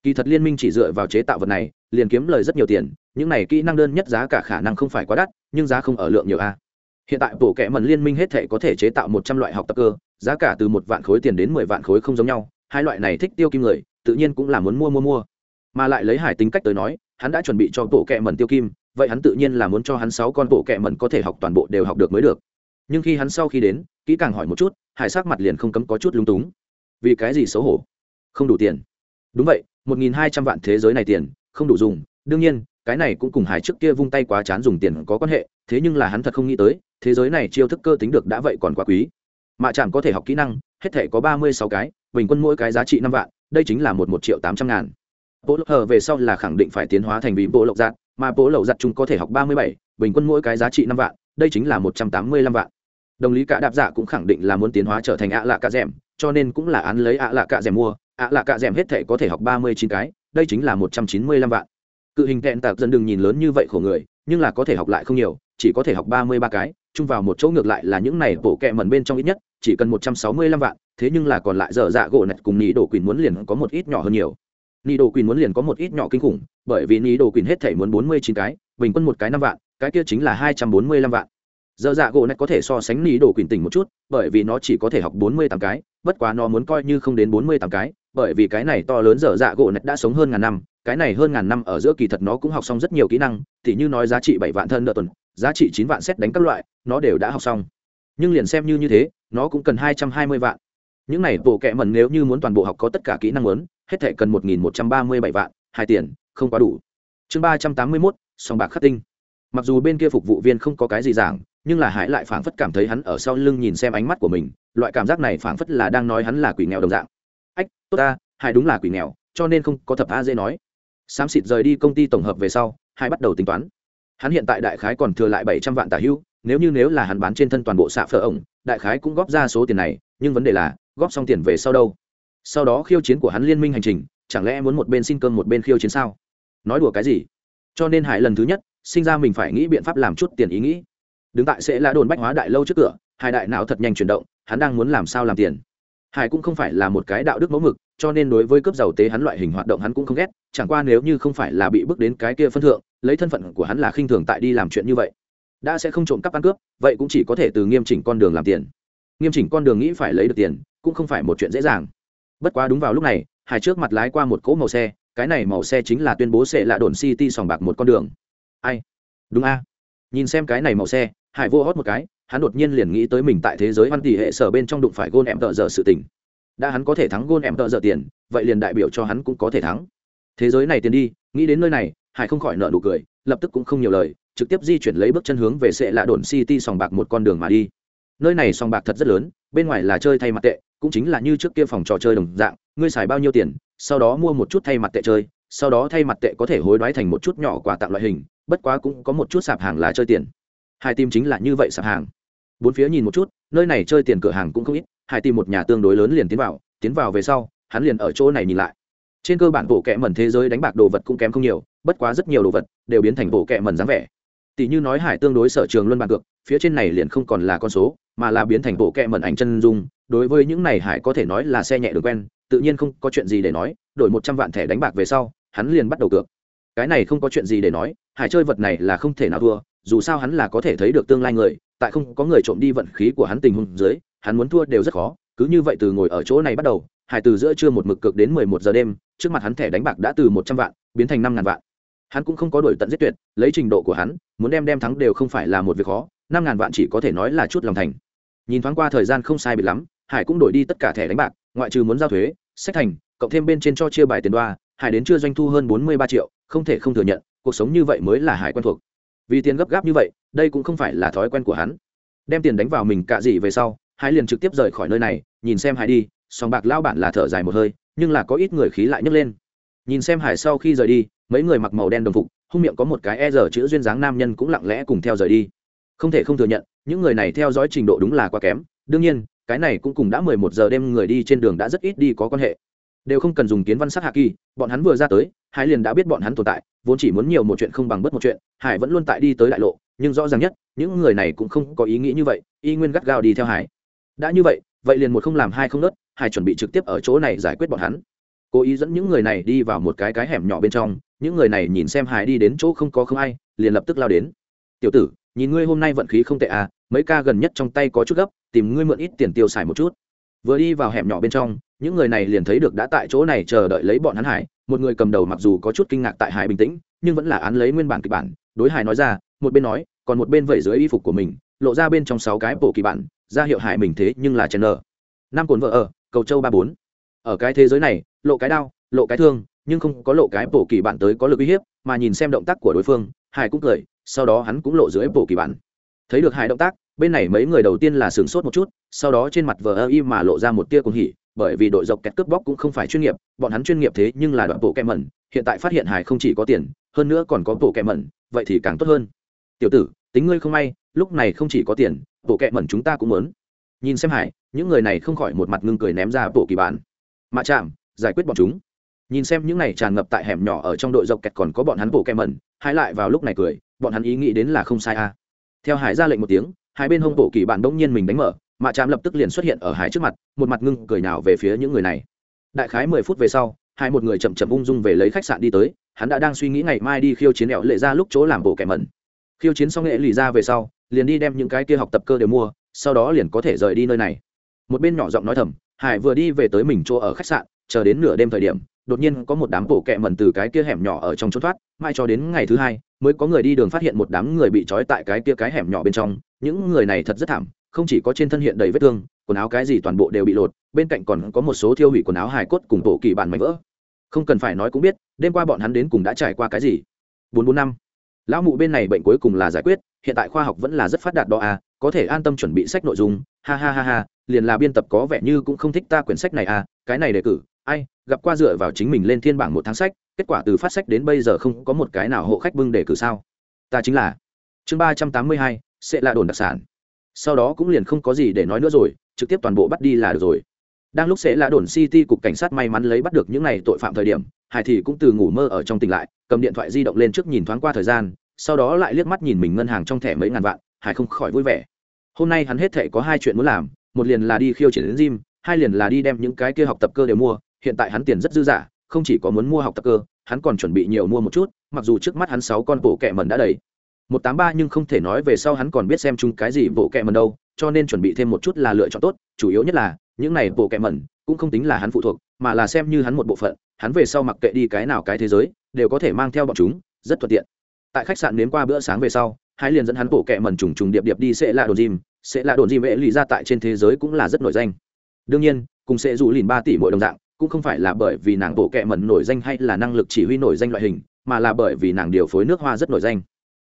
Kỳ thật liên minh chỉ dựa vào chế tạo vật này, liền kiếm lời rất nhiều tiền những này kỹ năng đơn nhất giá cả khả năng không phải quá đắt, nhưng giá không ở lượng nhiều a. Hiện tại bộ kệ mần liên minh hết thể có thể chế tạo một trăm loại học tập cơ, giá cả từ một vạn khối tiền đến mười vạn khối không giống nhau, hai loại này thích tiêu kim người, tự nhiên cũng là muốn mua mua mua. Mà lại lấy hải tính cách tới nói, hắn đã chuẩn bị cho bộ kệ mần tiêu kim, vậy hắn tự nhiên là muốn cho hắn sáu con bộ kệ mần có thể học toàn bộ đều học được mới được. Nhưng khi hắn sau khi đến, kỹ càng hỏi một chút, hải sắc mặt liền không cấm có chút lung túng. Vì cái gì xấu hổ? Không đủ tiền. Đúng vậy, một nghìn hai trăm vạn thế giới này tiền, không đủ dùng. Đương nhiên cái này cũng cùng hải trước kia vung tay quá chán dùng tiền có quan hệ, thế nhưng là hắn thật không nghĩ tới, thế giới này chiêu thức cơ tính được đã vậy còn quá quý. Mạ chạm có thể học kỹ năng, hết thể có ba mươi sáu cái, bình quân mỗi cái giá trị năm vạn, đây chính là một một triệu tám trăm ngàn. Bộ lộc hờ về sau là khẳng định phải tiến hóa thành vì bộ lộc giặt mà bộ lộc giặt chúng có thể học ba mươi bảy, bình quân mỗi cái giá trị năm vạn, đây chính là một trăm tám mươi lăm vạn. Đồng lý cả đạp giả cũng khẳng định là muốn tiến hóa trở thành ạ lạ cạ d cho nên cũng là án lấy ạ lạ cạ d mua, ạ lạ cạ d hết thể có thể học ba mươi chín cái, đây chính là một trăm chín mươi lăm vạn cự hình tẹn tạp dân đừng nhìn lớn như vậy khổ người, nhưng là có thể học lại không nhiều, chỉ có thể học ba mươi ba cái, chung vào một chỗ ngược lại là những này bổ kẹ mẩn bên trong ít nhất, chỉ cần một trăm sáu mươi lăm vạn, thế nhưng là còn lại dở dạ gỗ nạch cùng nị đồ quỳnh muốn liền có một ít nhỏ hơn nhiều. Nị đồ quỳnh muốn liền có một ít nhỏ kinh khủng, bởi vì nị đồ quỳnh hết thể muốn bốn mươi chín cái, bình quân một cái năm vạn, cái kia chính là hai trăm bốn mươi lăm vạn. Dở dạ gỗ nạch có thể so sánh nị đồ quỳnh tỉnh một chút, bởi vì nó chỉ có thể học bốn mươi tám cái, bất quá nó muốn coi như không đến bốn mươi tám cái bởi vì cái này to lớn dở dạ gỗ nạch đã sống hơn ngàn năm, cái này hơn ngàn năm ở giữa kỳ thật nó cũng học xong rất nhiều kỹ năng thì như nói giá trị bảy vạn thân nợ tuần, giá trị chín vạn xét đánh các loại, nó đều đã học xong. Nhưng liền xem như như thế, nó cũng cần hai trăm hai mươi vạn. Những này bộ kệ mẩn nếu như muốn toàn bộ học có tất cả kỹ năng lớn hết thể cần một nghìn một trăm ba mươi bảy vạn, hai tiền, không quá đủ. Chương ba trăm tám mươi mốt song bạc khắc tinh. Mặc dù bên kia phục vụ viên không có cái gì giảng, nhưng là hải lại phảng phất cảm thấy hắn ở sau lưng nhìn xem ánh mắt của mình, loại cảm giác này phảng phất là đang nói hắn là quỷ nghèo đồng dạng tốt ta hải đúng là quỷ nghèo cho nên không có thập a dễ nói. Xám xịt rời đi công ty tổng hợp về sau hải bắt đầu tính toán. Hắn hiện tại đại khái còn thừa lại bảy trăm vạn tả hưu, nếu như nếu là hắn bán trên thân toàn bộ xạ phở ổng đại khái cũng góp ra số tiền này nhưng vấn đề là góp xong tiền về sau đâu? Sau đó khiêu chiến của hắn liên minh hành trình chẳng lẽ muốn một bên xin cơm một bên khiêu chiến sao? Nói đùa cái gì? Cho nên hải lần thứ nhất sinh ra mình phải nghĩ biện pháp làm chút tiền ý nghĩ. Đứng tại sẽ là đồn bách hóa đại lâu trước cửa hải đại não thật nhanh chuyển động hắn đang muốn làm sao làm tiền? Hải cũng không phải là một cái đạo đức mẫu mực, cho nên đối với cướp giàu tế hắn loại hình hoạt động hắn cũng không ghét, chẳng qua nếu như không phải là bị bước đến cái kia phân thượng, lấy thân phận của hắn là khinh thường tại đi làm chuyện như vậy, đã sẽ không trộm cắp ăn cướp, vậy cũng chỉ có thể từ nghiêm chỉnh con đường làm tiền. Nghiêm chỉnh con đường nghĩ phải lấy được tiền, cũng không phải một chuyện dễ dàng. Bất quá đúng vào lúc này, hải trước mặt lái qua một cỗ màu xe, cái này màu xe chính là tuyên bố sẽ là đồn city sòng bạc một con đường. Ai? Đúng a. Nhìn xem cái này màu xe hải vô hót một cái, hắn đột nhiên liền nghĩ tới mình tại thế giới văn tỷ hệ sở bên trong đụng phải gôn em tợ dở sự tình. Đã hắn có thể thắng gôn em tợ dở tiền, vậy liền đại biểu cho hắn cũng có thể thắng. Thế giới này tiền đi, nghĩ đến nơi này, hải không khỏi nợ nụ cười, lập tức cũng không nhiều lời, trực tiếp di chuyển lấy bước chân hướng về sệ lạ đồn city sòng bạc một con đường mà đi. Nơi này sòng bạc thật rất lớn, bên ngoài là chơi thay mặt tệ, cũng chính là như trước kia phòng trò chơi đồng dạng, ngươi xài bao nhiêu tiền, sau đó mua một chút thay mặt tệ chơi, sau đó thay mặt tệ có thể hối đoái thành một chút nhỏ quà tặng loại hình, bất quá cũng có một chút sạp hàng là chơi tiền hai tìm chính là như vậy sạp hàng. Bốn phía nhìn một chút, nơi này chơi tiền cửa hàng cũng không ít hai tìm một nhà tương đối lớn liền tiến vào tiến vào về sau, hắn liền ở chỗ này nhìn lại. Trên cơ bản bộ kẹ mẩn thế giới đánh bạc đồ vật cũng kém không nhiều, bất quá rất nhiều đồ vật đều biến thành bộ kẹ mẩn dáng vẻ. Tỷ như nói hải tương đối sở trường luân bàn cược, phía trên này liền không còn là con số, mà là biến thành bộ kẹ mẩn ảnh chân dung. Đối với những này hải có thể nói là xe nhẹ đường quen, tự nhiên không có chuyện gì để nói, đổi một trăm vạn thẻ đánh bạc về sau, hắn liền bắt đầu cược. Cái này không có chuyện gì để nói, hải chơi vật này là không thể nào thua dù sao hắn là có thể thấy được tương lai người, tại không có người trộm đi vận khí của hắn tình huống dưới, hắn muốn thua đều rất khó, cứ như vậy từ ngồi ở chỗ này bắt đầu hải từ giữa trưa một mực cực đến mười một giờ đêm, trước mặt hắn thẻ đánh bạc đã từ một trăm vạn biến thành năm ngàn vạn. Hắn cũng không có đổi tận giết tuyệt, lấy trình độ của hắn, muốn đem đem thắng đều không phải là một việc khó, năm ngàn vạn chỉ có thể nói là chút lòng thành. Nhìn thoáng qua thời gian không sai bị lắm, hải cũng đổi đi tất cả thẻ đánh bạc, ngoại trừ muốn giao thuế, sách thành, cộng thêm bên trên cho chia bài tiền đoa, hải đến chưa doanh thu hơn bốn mươi ba triệu, không thể không thừa nhận, cuộc sống như vậy mới là hải quen thuộc vì tiền gấp gáp như vậy, đây cũng không phải là thói quen của hắn. Đem tiền đánh vào mình cạ gì về sau, hải liền trực tiếp rời khỏi nơi này, nhìn xem hải đi sòng bạc lao bản là thở dài một hơi, nhưng là có ít người khí lại nhấc lên. Nhìn xem hải sau khi rời đi, mấy người mặc màu đen đồng phục, hung miệng có một cái e dở chữ duyên dáng nam nhân cũng lặng lẽ cùng theo rời đi. Không thể không thừa nhận, những người này theo dõi trình độ đúng là quá kém. Đương nhiên, cái này cũng cùng đã mười một giờ đêm người đi trên đường đã rất ít đi có quan hệ. Đều không cần dùng kiến văn sát hạ kỳ, bọn hắn vừa ra tới hải liền đã biết bọn hắn tồn tại, vốn chỉ muốn nhiều một chuyện không bằng bất một chuyện, hải vẫn luôn tại đi tới đại lộ, nhưng rõ ràng nhất, những người này cũng không có ý nghĩ như vậy, y nguyên gắt gao đi theo hải. Đã như vậy vậy liền một không làm hai không nớt, hải chuẩn bị trực tiếp ở chỗ này giải quyết bọn hắn. Cố ý dẫn những người này đi vào một cái cái hẻm nhỏ bên trong, những người này nhìn xem hải đi đến chỗ không có không ai, liền lập tức lao đến. Tiểu tử, nhìn ngươi hôm nay vận khí không tệ à mấy ca gần nhất trong tay có chút gấp, tìm ngươi mượn ít tiền tiêu xài một chút. Vừa đi vào hẻm nhỏ bên trong, những người này liền thấy được đã tại chỗ này chờ đợi lấy bọn hắn hải một người cầm đầu mặc dù có chút kinh ngạc tại hải bình tĩnh, nhưng vẫn là án lấy nguyên bản kịch bản. Đối hải nói ra, một bên nói, còn một bên vẩy dưới y phục của mình, lộ ra bên trong sáu cái bộ kỳ bản, ra hiệu hải mình thế nhưng là chen nờ năm cồn vợ ở, cầu châu ba bốn. Ở cái thế giới này, lộ cái đao lộ cái thương, nhưng không có lộ cái bộ kỳ bản tới có lực uy hiếp, mà nhìn xem động tác của đối phương, hải cũng cười, sau đó hắn cũng lộ dưới bộ kỳ bản. Thấy được hải động tác, bên này mấy người đầu tiên là sửng sốt một chút, sau đó trên mặt vờ ơ y mà lộ ra một tia cuồng hỉ bởi vì đội dọc kẹt cướp bóc cũng không phải chuyên nghiệp, bọn hắn chuyên nghiệp thế nhưng là đoạn bộ kẹ mẩn, hiện tại phát hiện hải không chỉ có tiền, hơn nữa còn có bộ kẹ mẩn, vậy thì càng tốt hơn. Tiểu tử, tính ngươi không may, lúc này không chỉ có tiền, bộ kẹ mẩn chúng ta cũng muốn. Nhìn xem hải những người này không khỏi một mặt ngưng cười ném ra bộ kỳ bản. Mạ chạm, giải quyết bọn chúng. Nhìn xem những này tràn ngập tại hẻm nhỏ ở trong đội dọc kẹt còn có bọn hắn bộ kẹ mẩn hai lại vào lúc này cười, bọn hắn ý nghĩ đến là không sai a à. theo hải ra lệnh một tiếng, hai bên hông bộ kỳ bản bỗng nhiên mình đánh mở mạ chạm lập tức liền xuất hiện ở hải trước mặt, một mặt ngưng cười nào về phía những người này. Đại khái mười phút về sau, hai một người chậm chậm ung dung về lấy khách sạn đi tới, hắn đã đang suy nghĩ ngày mai đi khiêu chiến ẹo lệ ra lúc chỗ làm bộ kẻ mẩn. Khiêu chiến xong nghệ lì ra về sau, liền đi đem những cái kia học tập cơ đều mua, sau đó liền có thể rời đi nơi này. Một bên nhỏ giọng nói thầm, hải vừa đi về tới mình chỗ ở khách sạn, chờ đến nửa đêm thời điểm, đột nhiên có một đám bộ kẹ mẩn từ cái kia hẻm nhỏ ở trong trốn thoát mai cho đến ngày thứ hai, mới có người đi đường phát hiện một đám người bị trói tại cái kia cái hẻm nhỏ bên trong. Những người này thật rất thảm không chỉ có trên thân hiện đầy vết thương, quần áo cái gì toàn bộ đều bị lột, bên cạnh còn có một số thiêu hủy quần áo hài cốt cùng bộ kỳ bản mảnh vỡ. Không cần phải nói cũng biết, đêm qua bọn hắn đến cùng đã trải qua cái gì. Bốn bốn năm. Lão mụ bên này bệnh cuối cùng là giải quyết, hiện tại khoa học vẫn là rất phát đạt đó à có thể an tâm chuẩn bị sách nội dung, ha ha ha ha, liền là biên tập có vẻ như cũng không thích ta quyển sách này à cái này đề cử, ai, gặp qua dựa vào chính mình lên thiên bảng một tháng sách, kết quả từ phát sách đến bây giờ không có một cái nào hộ khách bưng đề cử sao. Ta chính là. Chương ba trăm tám mươi hai, sẽ là đồn đặc sản sau đó cũng liền không có gì để nói nữa rồi, trực tiếp toàn bộ bắt đi là được rồi. Đang lúc sẽ là đồn city cục cảnh sát may mắn lấy bắt được những này tội phạm thời điểm, hải thì cũng từ ngủ mơ ở trong tỉnh lại, cầm điện thoại di động lên trước nhìn thoáng qua thời gian, sau đó lại liếc mắt nhìn mình ngân hàng trong thẻ mấy ngàn vạn, hải không khỏi vui vẻ. Hôm nay hắn hết thể có hai chuyện muốn làm, một liền là đi khiêu triển đến gym, hai liền là đi đem những cái kia học tập cơ đều mua, hiện tại hắn tiền rất dư dả, không chỉ có muốn mua học tập cơ, hắn còn chuẩn bị nhiều mua một chút, mặc dù trước mắt hắn sáu con bộ kẹ mần đã đầy một tám ba nhưng không thể nói về sau hắn còn biết xem chung cái gì bộ kẹ mần đâu, cho nên chuẩn bị thêm một chút là lựa chọn tốt, chủ yếu nhất là, những này bộ kẹ mần cũng không tính là hắn phụ thuộc, mà là xem như hắn một bộ phận, hắn về sau mặc kệ đi cái nào cái thế giới, đều có thể mang theo bọn chúng, rất thuận tiện. Tại khách sạn nếm qua bữa sáng về sau, hai liền dẫn hắn bộ kẹ mần trùng trùng điệp điệp đi sẽ là đồn dìm sẽ là đồn dìm vệ lì ra tại trên thế giới cũng là rất nổi danh. Đương nhiên, cùng sẽ dù lìn ba tỷ mỗi đồng dạng, cũng không phải là bởi vì nàng bộ kẹ mần nổi danh hay là năng lực chỉ huy nổi danh loại hình, mà là bởi vì nàng điều phối nước hoa rất nổi danh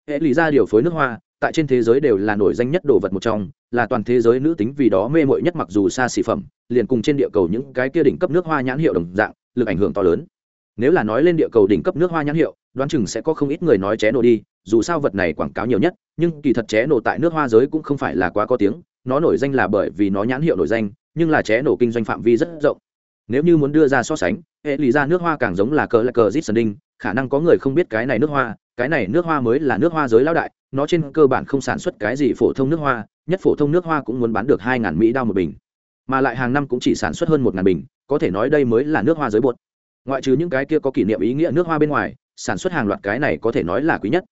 hệ lý ra điều phối nước hoa, tại trên thế giới đều là nổi danh nhất đồ vật một trong, là toàn thế giới nữ tính vì đó mê mội nhất mặc dù xa xỉ phẩm, liền cùng trên địa cầu những cái kia đỉnh cấp nước hoa nhãn hiệu đồng dạng, lực ảnh hưởng to lớn. Nếu là nói lên địa cầu đỉnh cấp nước hoa nhãn hiệu, đoán chừng sẽ có không ít người nói ché nổ đi, dù sao vật này quảng cáo nhiều nhất, nhưng kỳ thật ché nổ tại nước hoa giới cũng không phải là quá có tiếng, nó nổi danh là bởi vì nó nhãn hiệu nổi danh, nhưng là ché nổ kinh doanh phạm vi rất rộng. Nếu như muốn đưa ra so sánh, hệ lý ra nước hoa càng giống là cờ là cờ zit đinh khả năng có người không biết cái này nước hoa, cái này nước hoa mới là nước hoa giới lão đại, nó trên cơ bản không sản xuất cái gì phổ thông nước hoa, nhất phổ thông nước hoa cũng muốn bán được hai ngàn mỹ đao một bình. Mà lại hàng năm cũng chỉ sản xuất hơn một ngàn bình, có thể nói đây mới là nước hoa giới bột. Ngoại trừ những cái kia có kỷ niệm ý nghĩa nước hoa bên ngoài, sản xuất hàng loạt cái này có thể nói là quý nhất.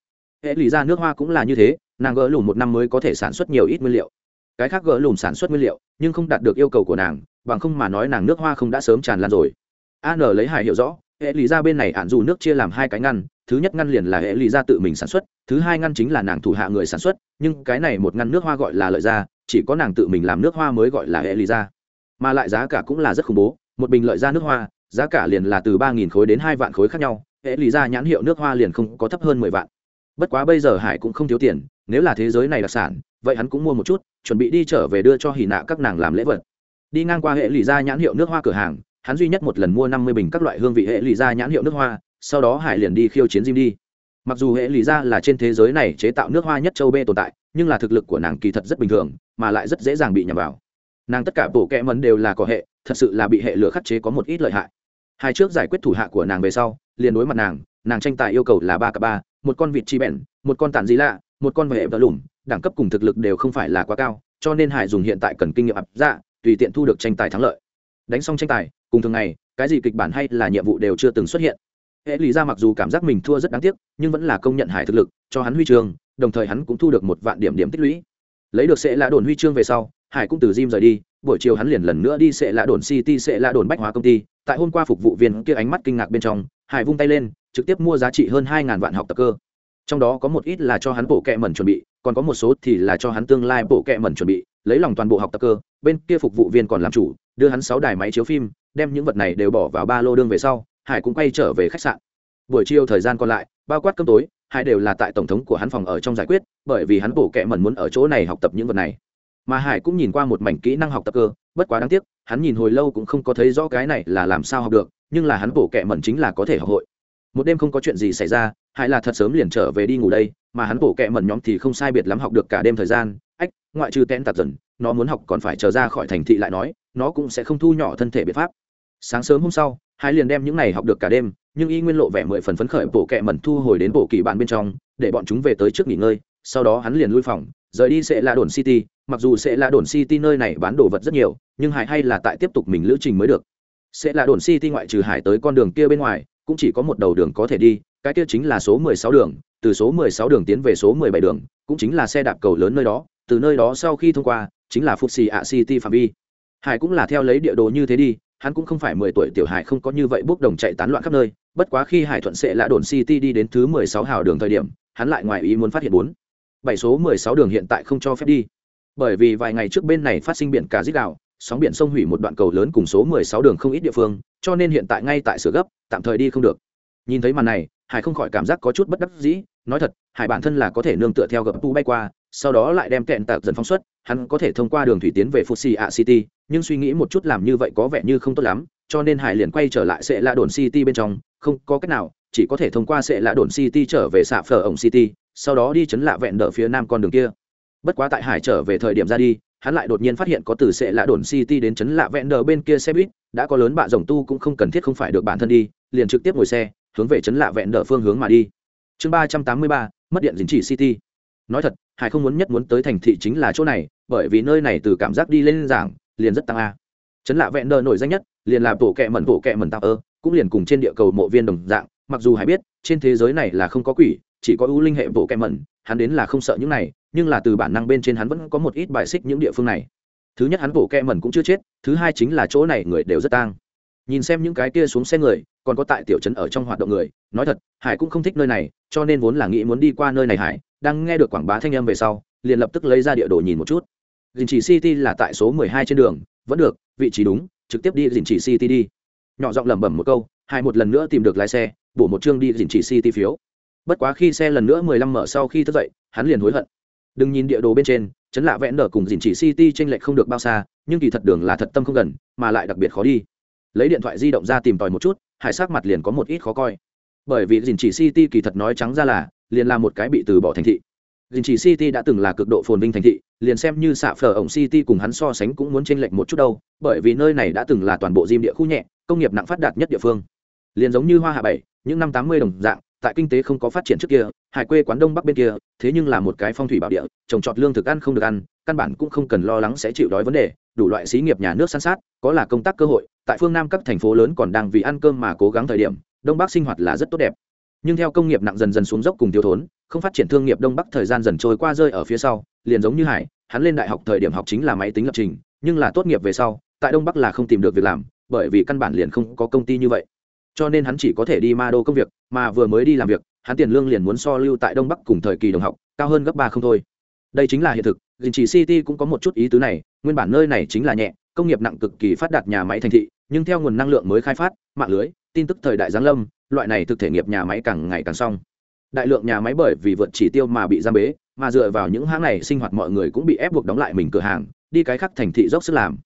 Hệ lý ra nước hoa cũng là như thế, nàng gỡ lùm một năm mới có thể sản xuất nhiều ít nguyên liệu. Cái khác gỡ lùm sản xuất nguyên liệu, nhưng không đạt được yêu cầu của nàng, bằng không mà nói nàng nước hoa không đã sớm tràn lan rồi. An lấy hải hiểu rõ hệ lý ra bên này ạn dù nước chia làm hai cái ngăn, thứ nhất ngăn liền là hệ lý ra tự mình sản xuất, thứ hai ngăn chính là nàng thủ hạ người sản xuất, nhưng cái này một ngăn nước hoa gọi là lợi ra chỉ có nàng tự mình làm nước hoa mới gọi là hệ lý ra. Mà lại giá cả cũng là rất khủng bố, một bình lợi ra nước hoa, giá cả liền là từ ba nghìn khối đến hai vạn khối khác nhau, hệ lý ra nhãn hiệu nước hoa liền không có thấp hơn mười vạn. Bất quá bây giờ hải cũng không thiếu tiền, nếu là thế giới này đặc sản, vậy hắn cũng mua một chút, chuẩn bị đi trở về đưa cho hỉ nạ các nàng làm lễ vật. Đi ngang qua hệ lì ra nhãn hiệu nước hoa cửa hàng hắn duy nhất một lần mua năm mươi bình các loại hương vị hệ lì ra nhãn hiệu nước hoa, sau đó hải liền đi khiêu chiến diêm đi. Mặc dù hệ lì ra là trên thế giới này chế tạo nước hoa nhất châu bê tồn tại, nhưng là thực lực của nàng kỳ thật rất bình thường, mà lại rất dễ dàng bị nhầm vào. Nàng tất cả bộ kẽ mấn đều là có hệ, thật sự là bị hệ lửa khắc chế có một ít lợi hại. Hai trước giải quyết thủ hạ của nàng về sau, liền đối mặt nàng nàng tranh tài yêu cầu là ba cặp ba, một con vịt chi bèn một con tản dí lạ, một con vệ vỡ lùm, đẳng cấp cùng thực lực đều không phải là quá cao, cho nên hải dùng hiện tại cần kinh nghiệm ập dạ tùy tiện thu được tranh tài thắng lợi. Đánh xong tranh tài cùng thường ngày, cái gì kịch bản hay là nhiệm vụ đều chưa từng xuất hiện. Hệ lý ra mặc dù cảm giác mình thua rất đáng tiếc, nhưng vẫn là công nhận hải thực lực, cho hắn huy chương, đồng thời hắn cũng thu được một vạn điểm điểm tích lũy. Lấy được sẽ là đồn huy chương về sau, hải cũng từ gym rời đi, buổi chiều hắn liền lần nữa đi sẽ là đồn city, sẽ là đồn bách hóa công ty. Tại hôm qua phục vụ viên kia ánh mắt kinh ngạc bên trong, hải vung tay lên, trực tiếp mua giá trị hơn hai ngàn vạn học tập cơ. Trong đó có một ít là cho hắn bộ kệ mẩn chuẩn bị, còn có một số thì là cho hắn tương lai bộ kệ mẩn chuẩn bị, lấy lòng toàn bộ học tập cơ. Bên kia phục vụ viên còn làm chủ, đưa hắn sáu đài máy chiếu phim đem những vật này đều bỏ vào ba lô đương về sau, hải cũng quay trở về khách sạn. Buổi chiều thời gian còn lại, bao quát cơm tối, hải đều là tại tổng thống của hắn phòng ở trong giải quyết, bởi vì hắn bổ kệ mẩn muốn ở chỗ này học tập những vật này. Mà hải cũng nhìn qua một mảnh kỹ năng học tập cơ, bất quá đáng tiếc, hắn nhìn hồi lâu cũng không có thấy rõ cái này là làm sao học được, nhưng là hắn bổ kệ mẩn chính là có thể học hội. Một đêm không có chuyện gì xảy ra, hải là thật sớm liền trở về đi ngủ đây, mà hắn bổ kệ mẩn nhóm thì không sai biệt lắm học được cả đêm thời gian. Ách, ngoại trừ tên tạp dần, nó muốn học còn phải chờ ra khỏi thành thị lại nói, nó cũng sẽ không thu nhỏ thân thể biện pháp sáng sớm hôm sau hai liền đem những này học được cả đêm, nhưng y nguyên lộ vẻ mười phần phấn khởi bộ kẹ mẩn thu hồi đến bộ kỳ bạn bên trong, để bọn chúng về tới trước nghỉ ngơi. Sau đó hắn liền lui phòng, rời đi sẽ là đồn city. Mặc dù sẽ là đồn city nơi này bán đồ vật rất nhiều, nhưng hải hay là tại tiếp tục mình lữ trình mới được. Sẽ là đồn city ngoại trừ hải tới con đường kia bên ngoài, cũng chỉ có một đầu đường có thể đi, cái kia chính là số 16 đường, từ số 16 đường tiến về số 17 đường, cũng chính là xe đạp cầu lớn nơi đó, từ nơi đó sau khi thông qua, chính là phục xì ạ city phạm vi. Hải cũng là theo lấy địa đồ như thế đi hắn cũng không phải mười tuổi tiểu hải không có như vậy bốc đồng chạy tán loạn khắp nơi bất quá khi hải thuận sẽ lã đồn city đi đến thứ mười sáu hào đường thời điểm hắn lại ngoài ý muốn phát hiện bốn. Bảy số mười sáu đường hiện tại không cho phép đi. Bởi vì vài ngày trước bên này phát sinh biển cả dít đạo sóng biển sông hủy một đoạn cầu lớn cùng số mười sáu đường không ít địa phương cho nên hiện tại ngay tại sửa gấp tạm thời đi không được. Nhìn thấy màn này hải không khỏi cảm giác có chút bất đắc dĩ nói thật hải bản thân là có thể nương tựa theo gập tu bay qua sau đó lại đem kẹn tạc dần phóng xuất hắn có thể thông qua đường thủy tiến về Fuji A City, nhưng suy nghĩ một chút làm như vậy có vẻ như không tốt lắm, cho nên Hải liền quay trở lại sẽ là đồn City bên trong, không có cách nào, chỉ có thể thông qua sẽ là đồn City trở về xạ phở ổng City, sau đó đi chấn lạ vẹn đỡ phía nam con đường kia. Bất quá tại Hải trở về thời điểm ra đi, hắn lại đột nhiên phát hiện có từ sẽ là đồn City đến chấn lạ vẹn đỡ bên kia xe buýt, đã có lớn bạ rồng tu cũng không cần thiết không phải được bản thân đi, liền trực tiếp ngồi xe, hướng về chấn lạ vẹn đỡ phương hướng mà đi. Chương ba trăm tám mươi ba mất điện dính chỉ City nói thật hải không muốn nhất muốn tới thành thị chính là chỗ này bởi vì nơi này từ cảm giác đi lên giảng liền rất tăng a. Chấn lạ vẹn đờ nổi danh nhất, liền là bộ kẹ mẩn bộ kẹ mẩn tạo ơ, cũng liền cùng trên địa cầu mộ viên đồng dạng, mặc dù hải biết, trên thế giới này là không có quỷ, chỉ có ưu linh hệ bộ kẹ mẩn, hắn đến là không sợ những này, nhưng là từ bản năng bên trên hắn vẫn có một ít bài xích những địa phương này. Thứ nhất hắn bộ kẹ mẩn cũng chưa chết, thứ hai chính là chỗ này người đều rất tang. Nhìn xem những cái kia xuống xe người, còn có tại tiểu trấn ở trong hoạt động người, nói thật, hải cũng không thích nơi này, cho nên vốn là nghĩ muốn đi qua nơi này hải, đang nghe được quảng bá thanh âm về sau, liền lập tức lấy ra địa đồ nhìn một chút dình chỉ city là tại số mười hai trên đường, vẫn được, vị trí đúng, trực tiếp đi dình chỉ city đi. Nhỏ giọng lẩm bẩm một câu, hai một lần nữa tìm được lái xe, bổ một chương đi dình chỉ city phiếu. Bất quá khi xe lần nữa mười lăm mở sau khi thức dậy, hắn liền hối hận. Đừng nhìn địa đồ bên trên, chấn lạ vẽn nở cùng dình chỉ city t r ê n lệch không được bao xa, nhưng kỳ thật đường là thật tâm không gần, mà lại đặc biệt khó đi. Lấy điện thoại di động ra tìm tòi một chút, hải sát mặt liền có một ít khó coi. Bởi vì dình chỉ city kỳ thật nói trắng ra là, liền là một cái bị từ bỏ thành thị dình chỉ city đã từng là cực độ phồn vinh thành thị, liền xem như xạ phở ổng city cùng hắn so sánh cũng muốn chênh lệch một chút đâu, bởi vì nơi này đã từng là toàn bộ diêm địa khu nhẹ, công nghiệp nặng phát đạt nhất địa phương. Liền giống như hoa hạ bảy, những năm tám mươi đồng dạng, tại kinh tế không có phát triển trước kia, hải quê quán đông bắc bên kia, thế nhưng là một cái phong thủy bảo địa, trồng trọt lương thực ăn không được ăn, căn bản cũng không cần lo lắng sẽ chịu đói vấn đề, đủ loại xí nghiệp nhà nước san sát, có là công tác cơ hội, tại phương nam các thành phố lớn còn đang vì ăn cơm mà cố gắng thời điểm, đông bắc sinh hoạt là rất tốt đẹp. Nhưng theo công nghiệp nặng dần dần xuống dốc cùng thiếu thốn không phát triển thương nghiệp đông bắc thời gian dần trôi qua rơi ở phía sau, liền giống như hải, hắn lên đại học thời điểm học chính là máy tính lập trình, nhưng là tốt nghiệp về sau, tại đông bắc là không tìm được việc làm, bởi vì căn bản liền không có công ty như vậy. Cho nên hắn chỉ có thể đi ma đô công việc, mà vừa mới đi làm việc, hắn tiền lương liền muốn so lưu tại đông bắc cùng thời kỳ đồng học, cao hơn gấp ba không thôi. Đây chính là hiện thực dình chỉ city cũng có một chút ý tứ này, nguyên bản nơi này chính là nhẹ, công nghiệp nặng cực kỳ phát đạt nhà máy thành thị, nhưng theo nguồn năng lượng mới khai phát, mạng lưới, tin tức thời đại giáng lâm, loại này thực thể nghiệp nhà máy càng ngày càng xong đại lượng nhà máy bởi vì vượt chỉ tiêu mà bị giam bế, mà dựa vào những hãng này sinh hoạt mọi người cũng bị ép buộc đóng lại mình cửa hàng, đi cái khác thành thị dốc sức làm.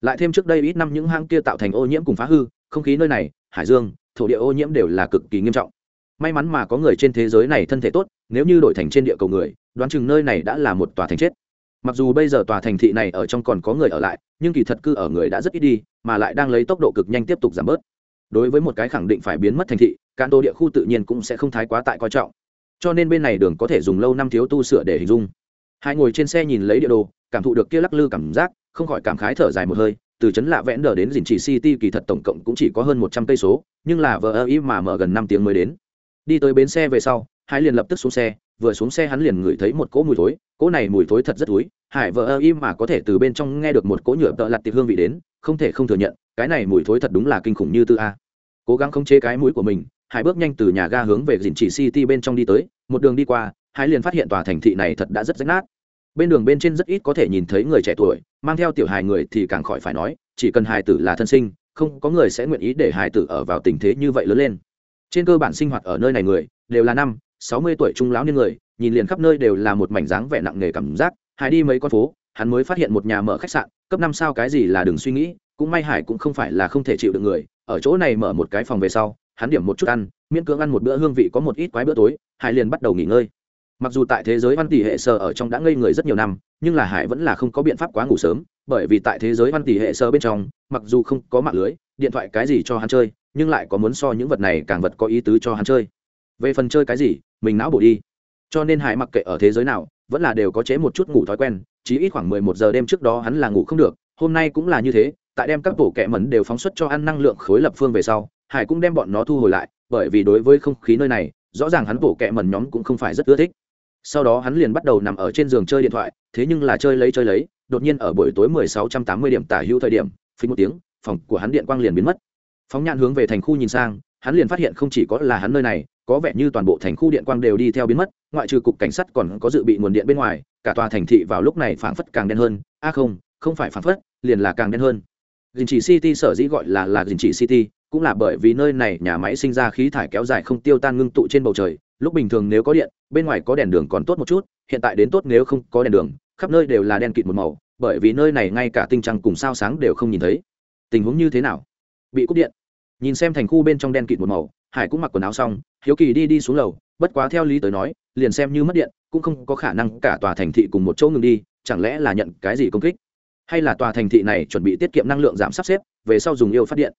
Lại thêm trước đây ít năm những hãng kia tạo thành ô nhiễm cùng phá hư, không khí nơi này, hải dương, thổ địa ô nhiễm đều là cực kỳ nghiêm trọng. May mắn mà có người trên thế giới này thân thể tốt, nếu như đổi thành trên địa cầu người, đoán chừng nơi này đã là một tòa thành chết. Mặc dù bây giờ tòa thành thị này ở trong còn có người ở lại, nhưng kỳ thật cư ở người đã rất ít đi, mà lại đang lấy tốc độ cực nhanh tiếp tục giảm bớt. Đối với một cái khẳng định phải biến mất thành thị cán tô địa khu tự nhiên cũng sẽ không thái quá tại coi trọng. Cho nên bên này đường có thể dùng lâu năm thiếu tu sửa để hình dung. Hai ngồi trên xe nhìn lấy địa đồ, cảm thụ được kia lắc lư cảm giác, không khỏi cảm khái thở dài một hơi, từ trấn lạ vẽn đờ đến dình chỉ city kỳ thật tổng cộng cũng chỉ có hơn một trăm cây số, nhưng là vờ ơ ý mà mở gần năm tiếng mới đến. Đi tới bến xe về sau hai liền lập tức xuống xe, vừa xuống xe hắn liền ngửi thấy một cỗ mùi thối, cỗ này mùi thối thật rất túi hải vờ ơ ý mà có thể từ bên trong nghe được một cỗ nhựa tợ lặt tiệp hương vị đến, không thể không thừa nhận, cái này mùi thối thật đúng là kinh khủng như tư a. Cố gắng khống chế cái mũi của mình hải bước nhanh từ nhà ga hướng về dình chỉ city bên trong đi tới, một đường đi qua, hải liền phát hiện tòa thành thị này thật đã rất rách nát. Bên đường bên trên rất ít có thể nhìn thấy người trẻ tuổi, mang theo tiểu hài người thì càng khỏi phải nói, chỉ cần hài tử là thân sinh, không có người sẽ nguyện ý để hài tử ở vào tình thế như vậy lớn lên. Trên cơ bản sinh hoạt ở nơi này người, đều là năm, sáu mươi tuổi trung lão niên người, nhìn liền khắp nơi đều là một mảnh dáng vẻ nặng nề cảm giác. Hải đi mấy con phố, hắn mới phát hiện một nhà mở khách sạn, cấp năm sao cái gì là đừng suy nghĩ, cũng may hải cũng không phải là không thể chịu được người, ở chỗ này mở một cái phòng về sau hắn điểm một chút ăn, miễn cưỡng ăn một bữa hương vị có một ít quái bữa tối, hải liền bắt đầu nghỉ ngơi. Mặc dù tại thế giới văn tỷ hệ sơ ở trong đã ngây người rất nhiều năm, nhưng là hải vẫn là không có biện pháp quá ngủ sớm, bởi vì tại thế giới văn tỷ hệ sơ bên trong, mặc dù không có mạng lưới, điện thoại cái gì cho hắn chơi, nhưng lại có muốn so những vật này càng vật có ý tứ cho hắn chơi. Về phần chơi cái gì, mình não bổ đi. Cho nên hải mặc kệ ở thế giới nào, vẫn là đều có chế một chút ngủ thói quen chỉ ít khoảng mười một giờ đêm trước đó hắn là ngủ không được. Hôm nay cũng là như thế, tại đem các bộ kẻ mẩn đều phóng xuất cho ăn năng lượng khối lập phương về sau hải cũng đem bọn nó thu hồi lại bởi vì đối với không khí nơi này rõ ràng hắn bổ kẹ mẩn nhóm cũng không phải rất ưa thích. Sau đó hắn liền bắt đầu nằm ở trên giường chơi điện thoại thế nhưng là chơi lấy chơi lấy đột nhiên ở buổi tối 1680 điểm tả hữu thời điểm phí một tiếng phòng của hắn điện quang liền biến mất. Phóng nhãn hướng về thành khu nhìn sang hắn liền phát hiện không chỉ có là hắn nơi này có vẻ như toàn bộ thành khu điện quang đều đi theo biến mất ngoại trừ cục cảnh sát còn có dự bị nguồn điện bên ngoài cả tòa thành thị vào lúc này phảng phất càng đen hơn. A không không phải phảng phất liền là càng đen hơn. Gìn chỉ City sở dĩ gọi là là Gìn chỉ City, cũng là bởi vì nơi này nhà máy sinh ra khí thải kéo dài không tiêu tan ngưng tụ trên bầu trời, lúc bình thường nếu có điện, bên ngoài có đèn đường còn tốt một chút, hiện tại đến tốt nếu không có đèn đường, khắp nơi đều là đen kịt một màu, bởi vì nơi này ngay cả tinh trăng cùng sao sáng đều không nhìn thấy. Tình huống như thế nào? Bị cúp điện. Nhìn xem thành khu bên trong đen kịt một màu, Hải cũng mặc quần áo xong, hiếu kỳ đi đi xuống lầu, bất quá theo lý tới nói, liền xem như mất điện, cũng không có khả năng cả tòa thành thị cùng một chỗ ngừng đi, chẳng lẽ là nhận cái gì công kích? hay là tòa thành thị này chuẩn bị tiết kiệm năng lượng giảm sắp xếp về sau dùng yêu phát điện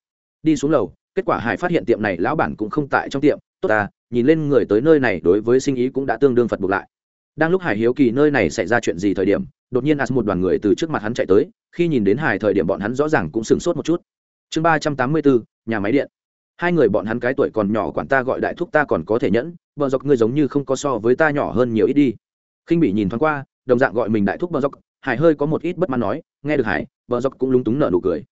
đi xuống lầu, kết quả hải phát hiện tiệm này lão bản cũng không tại trong tiệm, tốt ta nhìn lên người tới nơi này đối với sinh ý cũng đã tương đương phật buộc lại. Đang lúc hải hiếu kỳ nơi này xảy ra chuyện gì thời điểm, đột nhiên as một đoàn người từ trước mặt hắn chạy tới, khi nhìn đến hải thời điểm bọn hắn rõ ràng cũng sửng sốt một chút. Chương ba trăm tám mươi bốn, nhà máy điện. Hai người bọn hắn cái tuổi còn nhỏ quản ta gọi đại thúc ta còn có thể nhẫn, bờ dọc ngươi giống như không có so với ta nhỏ hơn nhiều ít đi. Khinh bị nhìn thoáng qua, đồng dạng gọi mình đại thúc bờ dọc, hải hơi có một ít bất mãn nói, nghe được hải, bờ dọc cũng lúng túng nở nụ cười.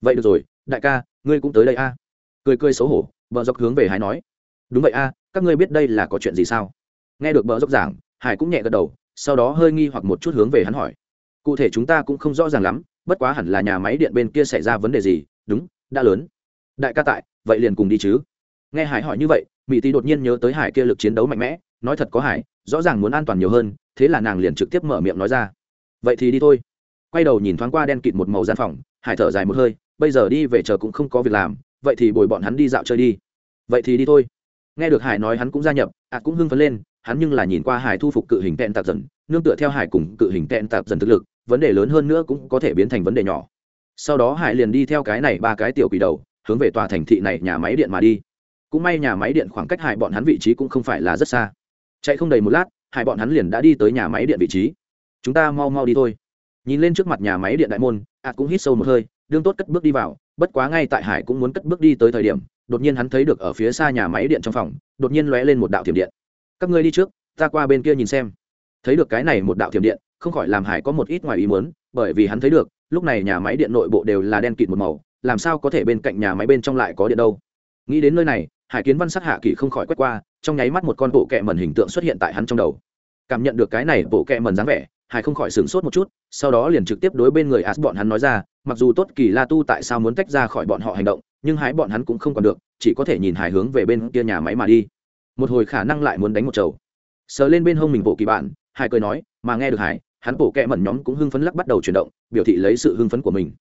Vậy được rồi, đại ca ngươi cũng tới đây a. Cười cười xấu hổ, bờ dốc hướng về hải nói. Đúng vậy a, các ngươi biết đây là có chuyện gì sao? Nghe được bờ dốc giảng, hải cũng nhẹ gật đầu, sau đó hơi nghi hoặc một chút hướng về hắn hỏi. Cụ thể chúng ta cũng không rõ ràng lắm, bất quá hẳn là nhà máy điện bên kia xảy ra vấn đề gì? Đúng, đã lớn. Đại ca tại, vậy liền cùng đi chứ. Nghe hải hỏi như vậy mỹ tý đột nhiên nhớ tới hải kia lực chiến đấu mạnh mẽ, nói thật có hải, rõ ràng muốn an toàn nhiều hơn, thế là nàng liền trực tiếp mở miệng nói ra. Vậy thì đi thôi. Quay đầu nhìn thoáng qua đen kịt một màu gian phòng, hải thở dài một hơi bây giờ đi về chờ cũng không có việc làm, vậy thì bồi bọn hắn đi dạo chơi đi. Vậy thì đi thôi. Nghe được hải nói hắn cũng gia nhập ạt cũng hưng phấn lên, hắn nhưng là nhìn qua hải thu phục cự hình tẹn tạp dần, nương tựa theo hải cùng cự hình tẹn tạp dần thực lực, vấn đề lớn hơn nữa cũng có thể biến thành vấn đề nhỏ. Sau đó hải liền đi theo cái này ba cái tiểu quỷ đầu, hướng về tòa thành thị này nhà máy điện mà đi. Cũng may nhà máy điện khoảng cách hải bọn hắn vị trí cũng không phải là rất xa. Chạy không đầy một lát, hải bọn hắn liền đã đi tới nhà máy điện vị trí. Chúng ta mau mau đi thôi. Nhìn lên trước mặt nhà máy điện đại môn ạt cũng hít sâu một hơi đương tốt cất bước đi vào, bất quá ngay tại hải cũng muốn cất bước đi tới thời điểm, đột nhiên hắn thấy được ở phía xa nhà máy điện trong phòng, đột nhiên lóe lên một đạo thiểm điện. Các ngươi đi trước, ta qua bên kia nhìn xem. Thấy được cái này một đạo thiểm điện, không khỏi làm hải có một ít ngoài ý muốn, bởi vì hắn thấy được, lúc này nhà máy điện nội bộ đều là đen kịt một màu, làm sao có thể bên cạnh nhà máy bên trong lại có điện đâu? Nghĩ đến nơi này, hải kiến văn sắc hạ kỳ không khỏi quét qua, trong nháy mắt một con bộ kẹ mần hình tượng xuất hiện tại hắn trong đầu. Cảm nhận được cái này bộ kẹ mần dáng vẻ hải không khỏi sửng sốt một chút, sau đó liền trực tiếp đối bên người as bọn hắn nói ra, mặc dù tốt kỳ la tu tại sao muốn tách ra khỏi bọn họ hành động, nhưng hải bọn hắn cũng không còn được, chỉ có thể nhìn hải hướng về bên kia nhà máy mà đi. Một hồi khả năng lại muốn đánh một chầu. Sờ lên bên hông mình bộ kỳ bạn, hải cười nói, mà nghe được hải, hắn bộ kẹ mẩn nhóm cũng hưng phấn lắc bắt đầu chuyển động, biểu thị lấy sự hưng phấn của mình.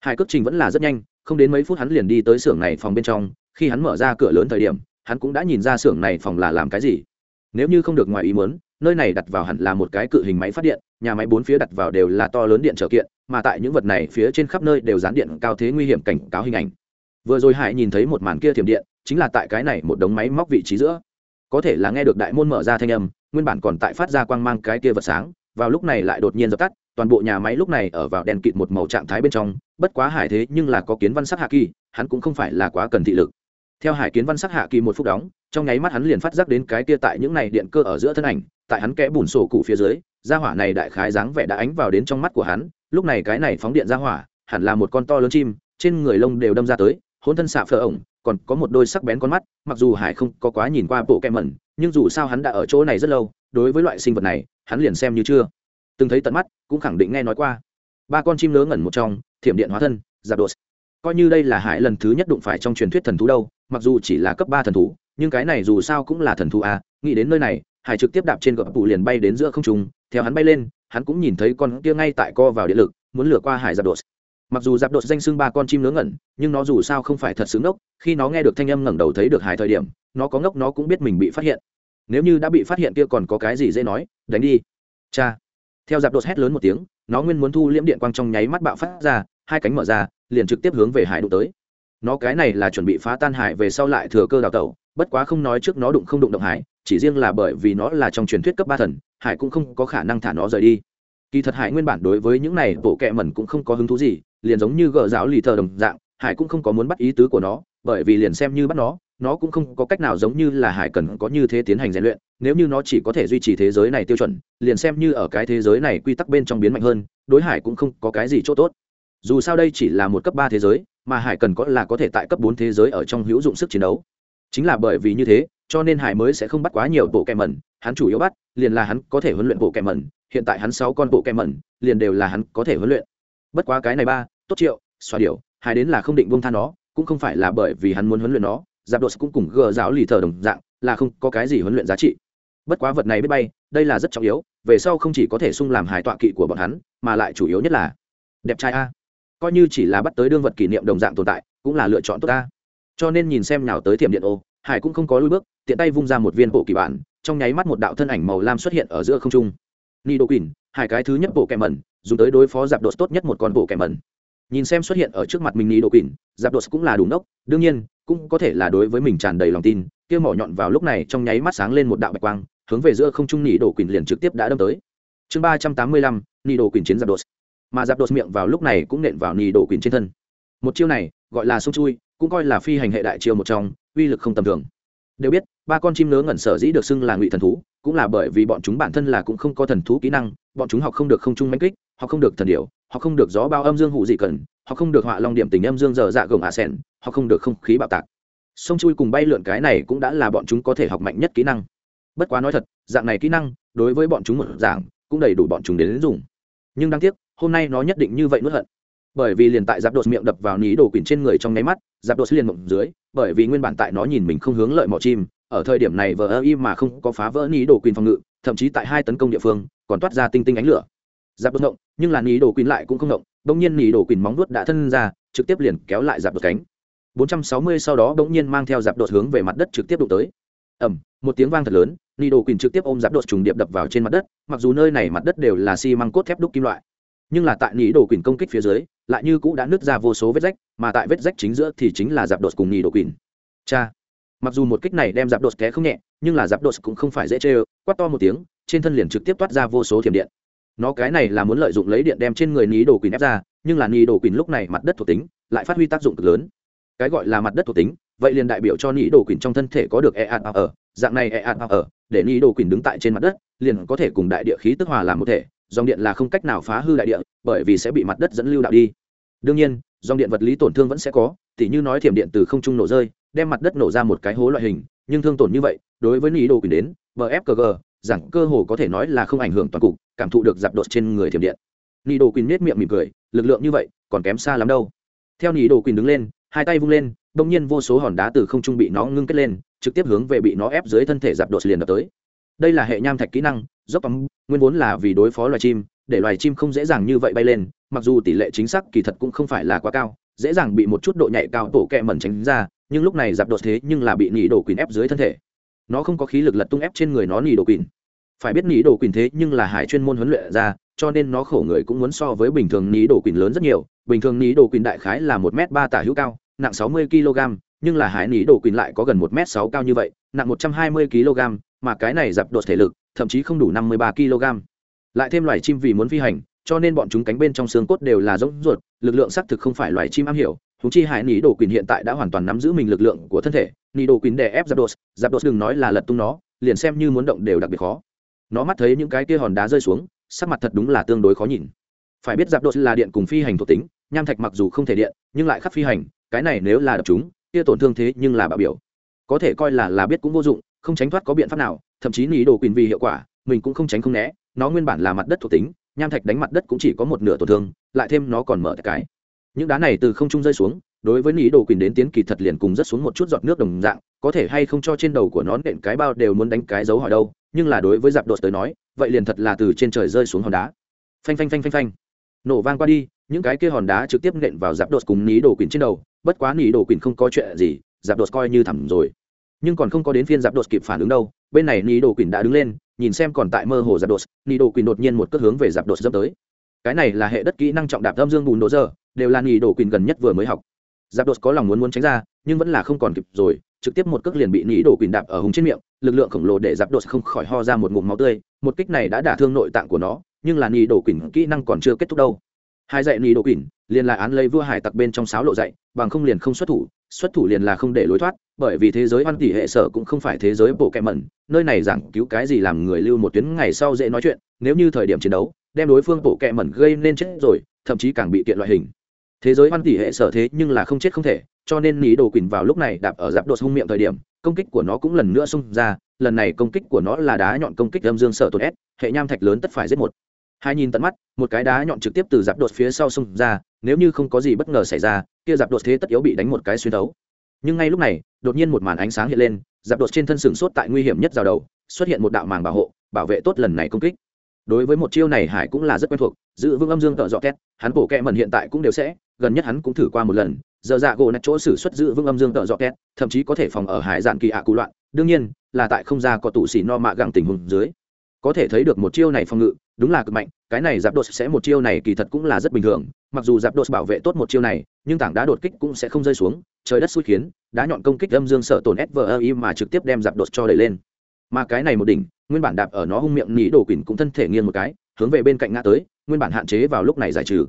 Hải cước trình vẫn là rất nhanh, không đến mấy phút hắn liền đi tới xưởng này phòng bên trong, khi hắn mở ra cửa lớn thời điểm, hắn cũng đã nhìn ra xưởng này phòng là làm cái gì. Nếu như không được ngoài ý muốn nơi này đặt vào hẳn là một cái cự hình máy phát điện, nhà máy bốn phía đặt vào đều là to lớn điện trở kiện, mà tại những vật này phía trên khắp nơi đều dán điện cao thế nguy hiểm cảnh cáo hình ảnh. Vừa rồi hải nhìn thấy một màn kia thiểm điện, chính là tại cái này một đống máy móc vị trí giữa. Có thể là nghe được đại môn mở ra thanh âm, nguyên bản còn tại phát ra quang mang cái kia vật sáng, vào lúc này lại đột nhiên dập tắt, toàn bộ nhà máy lúc này ở vào đèn kịt một màu trạng thái bên trong, bất quá hải thế nhưng là có kiến văn sắc hạ kỳ, hắn cũng không phải là quá cần thị lực. Theo hải kiến văn sắc hạ kỳ một phút đóng, trong nháy mắt hắn liền phát giác đến cái kia tại những này điện cơ ở giữa thân ảnh tại hắn kẽ bùn sổ cụ phía dưới, gia hỏa này đại khái dáng vẻ đã ánh vào đến trong mắt của hắn, lúc này cái này phóng điện ra hỏa, hẳn là một con to lớn chim, trên người lông đều đâm ra tới hôn thân xạ phở ổng, còn có một đôi sắc bén con mắt, mặc dù hải không có quá nhìn qua bộ kem mẩn, nhưng dù sao hắn đã ở chỗ này rất lâu, đối với loại sinh vật này, hắn liền xem như chưa từng thấy tận mắt, cũng khẳng định nghe nói qua. Ba con chim lớn ngẩn một trong, thiểm điện hóa thân giạp đột. Coi như đây là hải lần thứ nhất đụng phải trong truyền thuyết thần thú đâu, mặc dù chỉ là cấp ba thần thú, nhưng cái này dù sao cũng là thần thú à nghĩ đến nơi này hải trực tiếp đạp trên gập tủ liền bay đến giữa không trung, theo hắn bay lên, hắn cũng nhìn thấy con kia ngay tại co vào điện lực, muốn lửa qua hải giạp đột. Mặc dù giáp đột danh xưng ba con chim nướng ngẩn, nhưng nó dù sao không phải thật xứng ngốc, khi nó nghe được thanh âm ngẩng đầu thấy được hải thời điểm, nó có ngốc nó cũng biết mình bị phát hiện. Nếu như đã bị phát hiện kia còn có cái gì dễ nói, đánh đi. Cha. Theo giáp đột hét lớn một tiếng, nó nguyên muốn thu liễm điện quang trong nháy mắt bạo phát ra, hai cánh mở ra, liền trực tiếp hướng về hải đụng tới. Nó cái này là chuẩn bị phá tan hải về sau lại thừa cơ đào tẩu, bất quá không nói trước nó đụng không đụng động hải chỉ riêng là bởi vì nó là trong truyền thuyết cấp ba thần, hải cũng không có khả năng thả nó rời đi. Kỳ thật hải nguyên bản đối với những này bộ kẹ mẩn cũng không có hứng thú gì, liền giống như gỡ giáo lì thờ đồng dạng, hải cũng không có muốn bắt ý tứ của nó, bởi vì liền xem như bắt nó nó cũng không có cách nào giống như là hải cần có như thế tiến hành rèn luyện, nếu như nó chỉ có thể duy trì thế giới này tiêu chuẩn, liền xem như ở cái thế giới này quy tắc bên trong biến mạnh hơn, đối hải cũng không có cái gì c h ỗ t ố t dù sao đây chỉ là một cấp ba thế giới, mà hải cần có là có thể tại cấp bốn thế giới ở trong hữu dụng sức chiến đấu. Chính là bởi vì như thế cho nên hải mới sẽ không bắt quá nhiều bộ kẹ mẩn, hắn chủ yếu bắt, liền là hắn có thể huấn luyện bộ kẹ mẩn, hiện tại hắn sáu con bộ kẹ mẩn, liền đều là hắn có thể huấn luyện. Bất quá cái này ba, tốt triệu, xoa điều hải đến là không định buông tha nó, cũng không phải là bởi vì hắn muốn huấn luyện nó, giáp đột cũng cùng gờ giáo lì thờ đồng dạng, là không có cái gì huấn luyện giá trị. Bất quá vật này biết bay, đây là rất trọng yếu, về sau không chỉ có thể sung làm Hải tọa kỵ của bọn hắn, mà lại chủ yếu nhất là đẹp trai a. Coi như chỉ là bắt tới đương vật kỷ niệm đồng dạng tồn tại, cũng là lựa chọn tốt ta cho nên nhìn xem nào tới thiểm điện ô hải cũng không có lui bước, tiện tay vung ra một viên bộ kỳ bản, trong nháy mắt một đạo thân ảnh màu lam xuất hiện ở giữa không trung. Ni đô quỳnh, hải cái thứ nhất bộ kẻ mẩn, dùng tới đối phó giạp đột tốt nhất một con bộ kẻ mẩn. Nhìn xem xuất hiện ở trước mặt mình ni đô quỳnh giạp đột cũng là đủ nốc đương nhiên, cũng có thể là đối với mình tràn đầy lòng tin, kia mỏ nhọn vào lúc này trong nháy mắt sáng lên một đạo bạch quang, hướng về giữa không trung nỉ đổ quỳnh liền trực tiếp đã đâm tới. Chương ba trăm tám mươi lăm nỉ đổ quỳnh chiến giạp đột. Mà giạp đột miệng vào lúc này cũng nện vào nỉ đổ quỳnh trên thân. Một chiêu này, gọi là sông chui, cũng coi là phi hành hệ đại chiêu một trong uy lực không tầm thường. Đều biết, ba con chim nớ ngẩn sở dĩ được xưng là ngụy thần thú, cũng là bởi vì bọn chúng bản thân là cũng không có thần thú kỹ năng, bọn chúng học không được không trung manh kích họ không được thần điệu họ không được gió bao âm dương hụ dị cần họ không được họa long điểm tình âm dương dở dạ gồng hạ sẻn họ không được không khí bạo tạc. Sông chui cùng bay lượn cái này cũng đã là bọn chúng có thể học mạnh nhất kỹ năng. Bất quá nói thật, dạng này kỹ năng, đối với bọn chúng một dạng, cũng đầy đủ bọn chúng đến dùng nhưng đáng tiếc, hôm nay nó nhất định như vậy nuốt hận bởi vì liền tại giáp đột miệng đập vào ní đồ quỳnh trên người trong nháy mắt, giáp đột liền mộng dưới, bởi vì nguyên bản tại nó nhìn mình không hướng lợi mỏ chim, ở thời điểm này vờ ơ y mà không có phá vỡ ní đồ quỳnh phòng ngự, thậm chí tại hai tấn công địa phương, còn toát ra tinh tinh ánh lửa. Giáp đột ngộng, nhưng là ní đồ quỳnh lại cũng không ngộng, bỗng nhiên ní đồ quỳnh móng vuốt đã thân ra, trực tiếp liền kéo lại giáp đột cánh. 460 sau đó bỗng nhiên mang theo giáp đột hướng về mặt đất trực tiếp đụng tới. Ẩm một tiếng vang thật lớn, ní đồ quỳnh trực tiếp ôm giáp đột trùng điệp đập vào trên mặt đất, mặc dù nơi này mặt đất đều là xi măng cốt thép đúc kim loại, nhưng là tại ní đồ quỳnh công kích phía dưới lại như cũ đã nứt ra vô số vết rách, mà tại vết rách chính giữa thì chính là giáp đột cùng nhì đồ quỳnh cha, mặc dù một kích này đem giáp đột té không nhẹ, nhưng là giáp đột cũng không phải dễ chê quát to một tiếng, trên thân liền trực tiếp toát ra vô số thiểm điện. Nó cái này là muốn lợi dụng lấy điện đem trên người ní đồ quỳnh ép ra, nhưng là ní đồ quỳnh lúc này mặt đất thuộc tính lại phát huy tác dụng cực lớn. Cái gọi là mặt đất thuộc tính, vậy liền đại biểu cho ní đồ quỳnh trong thân thể có được e ạt ở, dạng này e ạt ở, để ní đồ quỳnh đứng tại trên mặt đất, liền có thể cùng đại địa khí tức hòa làm một thể dòng điện là không cách nào phá hư đại địa, bởi vì sẽ bị mặt đất dẫn lưu đạo đi. Đương nhiên, dòng điện vật lý tổn thương vẫn sẽ có, tỉ như nói thiểm điện từ không trung nổ rơi, đem mặt đất nổ ra một cái hố loại hình, nhưng thương tổn như vậy, đối với Nỉ đồ quyền đến vfkg rằng cơ hồ có thể nói là không ảnh hưởng toàn cục, cảm thụ được giạp đột trên người thiểm điện. Nỉ đồ quyền nết miệng mỉm cười, lực lượng như vậy, còn kém xa lắm đâu. Theo Nỉ đồ quyền đứng lên, hai tay vung lên, đông nhiên vô số hòn đá từ không trung bị nó ngưng kết lên, trực tiếp hướng về bị nó ép dưới thân thể giạp đột liền đập tới. Đây là hệ nham thạch kỹ năng dốc ấm nguyên vốn là vì đối phó loài chim, để loài chim không dễ dàng như vậy bay lên, mặc dù tỷ lệ chính xác kỳ thật cũng không phải là quá cao, dễ dàng bị một chút độ nhạy cao tổ kẹ mẩn tránh ra, nhưng lúc này dạp đột thế nhưng là bị nỉ đổ quỳn ép dưới thân thể nó không có khí lực lật tung ép trên người nó nỉ đổ quỳn. phải biết nỉ đổ quỳn thế nhưng là hải chuyên môn huấn luyện ra, cho nên nó khổ người cũng muốn so với bình thường nỉ đổ quỳn lớn rất nhiều bình thường nỉ đổ quỳn đại khái là một m ba tả hữu cao, nặng sáu mươi kg nhưng là hải nỉ đổ quỳn lại có gần một m sáu cao như vậy, nặng một trăm hai mươi kg mà cái này dạp đột thể lực, thậm chí không đủ năm mươi ba kg. Lại thêm loài chim vì muốn phi hành, cho nên bọn chúng cánh bên trong xương cốt đều là giống ruột, lực lượng xác thực không phải loài chim am hiểu. Chúng chi hải nỉ đồ quyền hiện tại đã hoàn toàn nắm giữ mình lực lượng của thân thể. Nỉ đồ quyền đè ép giáp đột giáp đột đừng nói là lật tung nó, liền xem như muốn động đều đặc biệt khó. Nó mắt thấy những cái kia hòn đá rơi xuống, sắc mặt thật đúng là tương đối khó nhìn. Phải biết giáp đột là điện cùng phi hành thuộc tính, nham thạch mặc dù không thể điện, nhưng lại khắc phi hành, cái này nếu là đập chúng, kia tổn thương thế nhưng là bạo biểu. Có thể coi là là biết cũng vô dụng không tránh thoát có biện pháp nào, thậm chí nỉ đồ quyền vì hiệu quả, mình cũng không tránh không né, nó nguyên bản là mặt đất thuộc tính, nham thạch đánh mặt đất cũng chỉ có một nửa tổn thương, lại thêm nó còn mở cái. Những đá này từ không trung rơi xuống, đối với nỉ đồ quyền đến tiến kỳ thật liền cùng rất xuống một chút giọt nước đồng dạng, có thể hay không cho trên đầu của nó nện cái bao đều muốn đánh cái dấu hỏi đâu, nhưng là đối với dạp đột tới nói, vậy liền thật là từ trên trời rơi xuống hòn đá. Phanh phanh phanh phanh phanh. Nổ vang qua đi, những cái kia hòn đá trực tiếp nện vào dạp đột cùng lý đồ quyền trên đầu, bất quá lý đồ quyền không có chuyện gì dạp đột coi như thẳm rồi nhưng còn không có đến phiên giáp đột kịp phản ứng đâu, bên này ni đồ quyền đã đứng lên, nhìn xem còn tại mơ hồ giáp đột ni đồ quyền đột nhiên một cước hướng về giáp đột dâm tới. Cái này là hệ đất kỹ năng trọng đạp âm dương bùn đồ giờ, đều là ni đồ quyền gần nhất vừa mới học. Giáp đột có lòng muốn muốn tránh ra, nhưng vẫn là không còn kịp rồi, trực tiếp một cước liền bị nỉ đồ quyền đạp ở hùng trên miệng, lực lượng khổng lồ để giáp đột không khỏi ho ra một ngụm máu tươi, một kích này đã đả thương nội tạng của nó, nhưng là nỉ đồ quyền kỹ năng còn chưa kết thúc đâu hai dạy nỉ đồ quyền liền là án lấy vua hải tặc bên trong sáo lộ dạy, bằng không liền không xuất thủ xuất thủ liền là không để lối thoát, bởi vì thế giới văn tỷ hệ sở cũng không phải thế giới bộ kẹm mẩn, nơi này giảng cứu cái gì làm người lưu một tuyến ngày sau dễ nói chuyện, nếu như thời điểm chiến đấu, đem đối phương bộ kẹm mẩn gây nên chết rồi, thậm chí càng bị kiện loại hình. Thế giới văn tỷ hệ sở thế nhưng là không chết không thể, cho nên ní đồ quỳnh vào lúc này đạp ở giáp đột hung miệng thời điểm, công kích của nó cũng lần nữa xung ra, lần này công kích của nó là đá nhọn công kích âm dương sở tột s, hệ nham thạch lớn tất phải giết một hai nhìn tận mắt, một cái đá nhọn trực tiếp từ giáp đột phía sau xông ra, nếu như không có gì bất ngờ xảy ra, kia giáp đột thế tất yếu bị đánh một cái xuyên đấu nhưng ngay lúc này, đột nhiên một màn ánh sáng hiện lên, giáp đột trên thân sừng sốt tại nguy hiểm nhất rào đầu, xuất hiện một đạo màng bảo hộ, bảo vệ tốt lần này công kích. Đối với một chiêu này hải cũng là rất quen thuộc, giữ vững âm dương tợ dọ két, hắn bổ kẹ mần hiện tại cũng đều sẽ, gần nhất hắn cũng thử qua một lần, giờ dạ gỗ nạch chỗ xử xuất giữ vững âm dương tợ dọ két, thậm chí có thể phòng ở hải dạn kỳ ạ cụ loạn. Đương nhiên, là tại không ra có tủ xỉ no mạ gặng tình hùng dưới có thể thấy được một chiêu này phòng ngự, đúng là cực mạnh, cái này giáp đột sẽ một chiêu này kỳ thật cũng là rất bình thường, mặc dù giáp đột bảo vệ tốt một chiêu này, nhưng tảng đá đột kích cũng sẽ không rơi xuống, trời đất xui khiến, đá nhọn công kích âm dương sợ tổn svi mà trực tiếp đem giáp đột cho đẩy lên. Mà cái này một đỉnh, nguyên bản đạp ở nó hung miệng nỉ đổ quỳnh cũng thân thể nghiêng một cái, hướng về bên cạnh ngã tới, nguyên bản hạn chế vào lúc này giải trừ.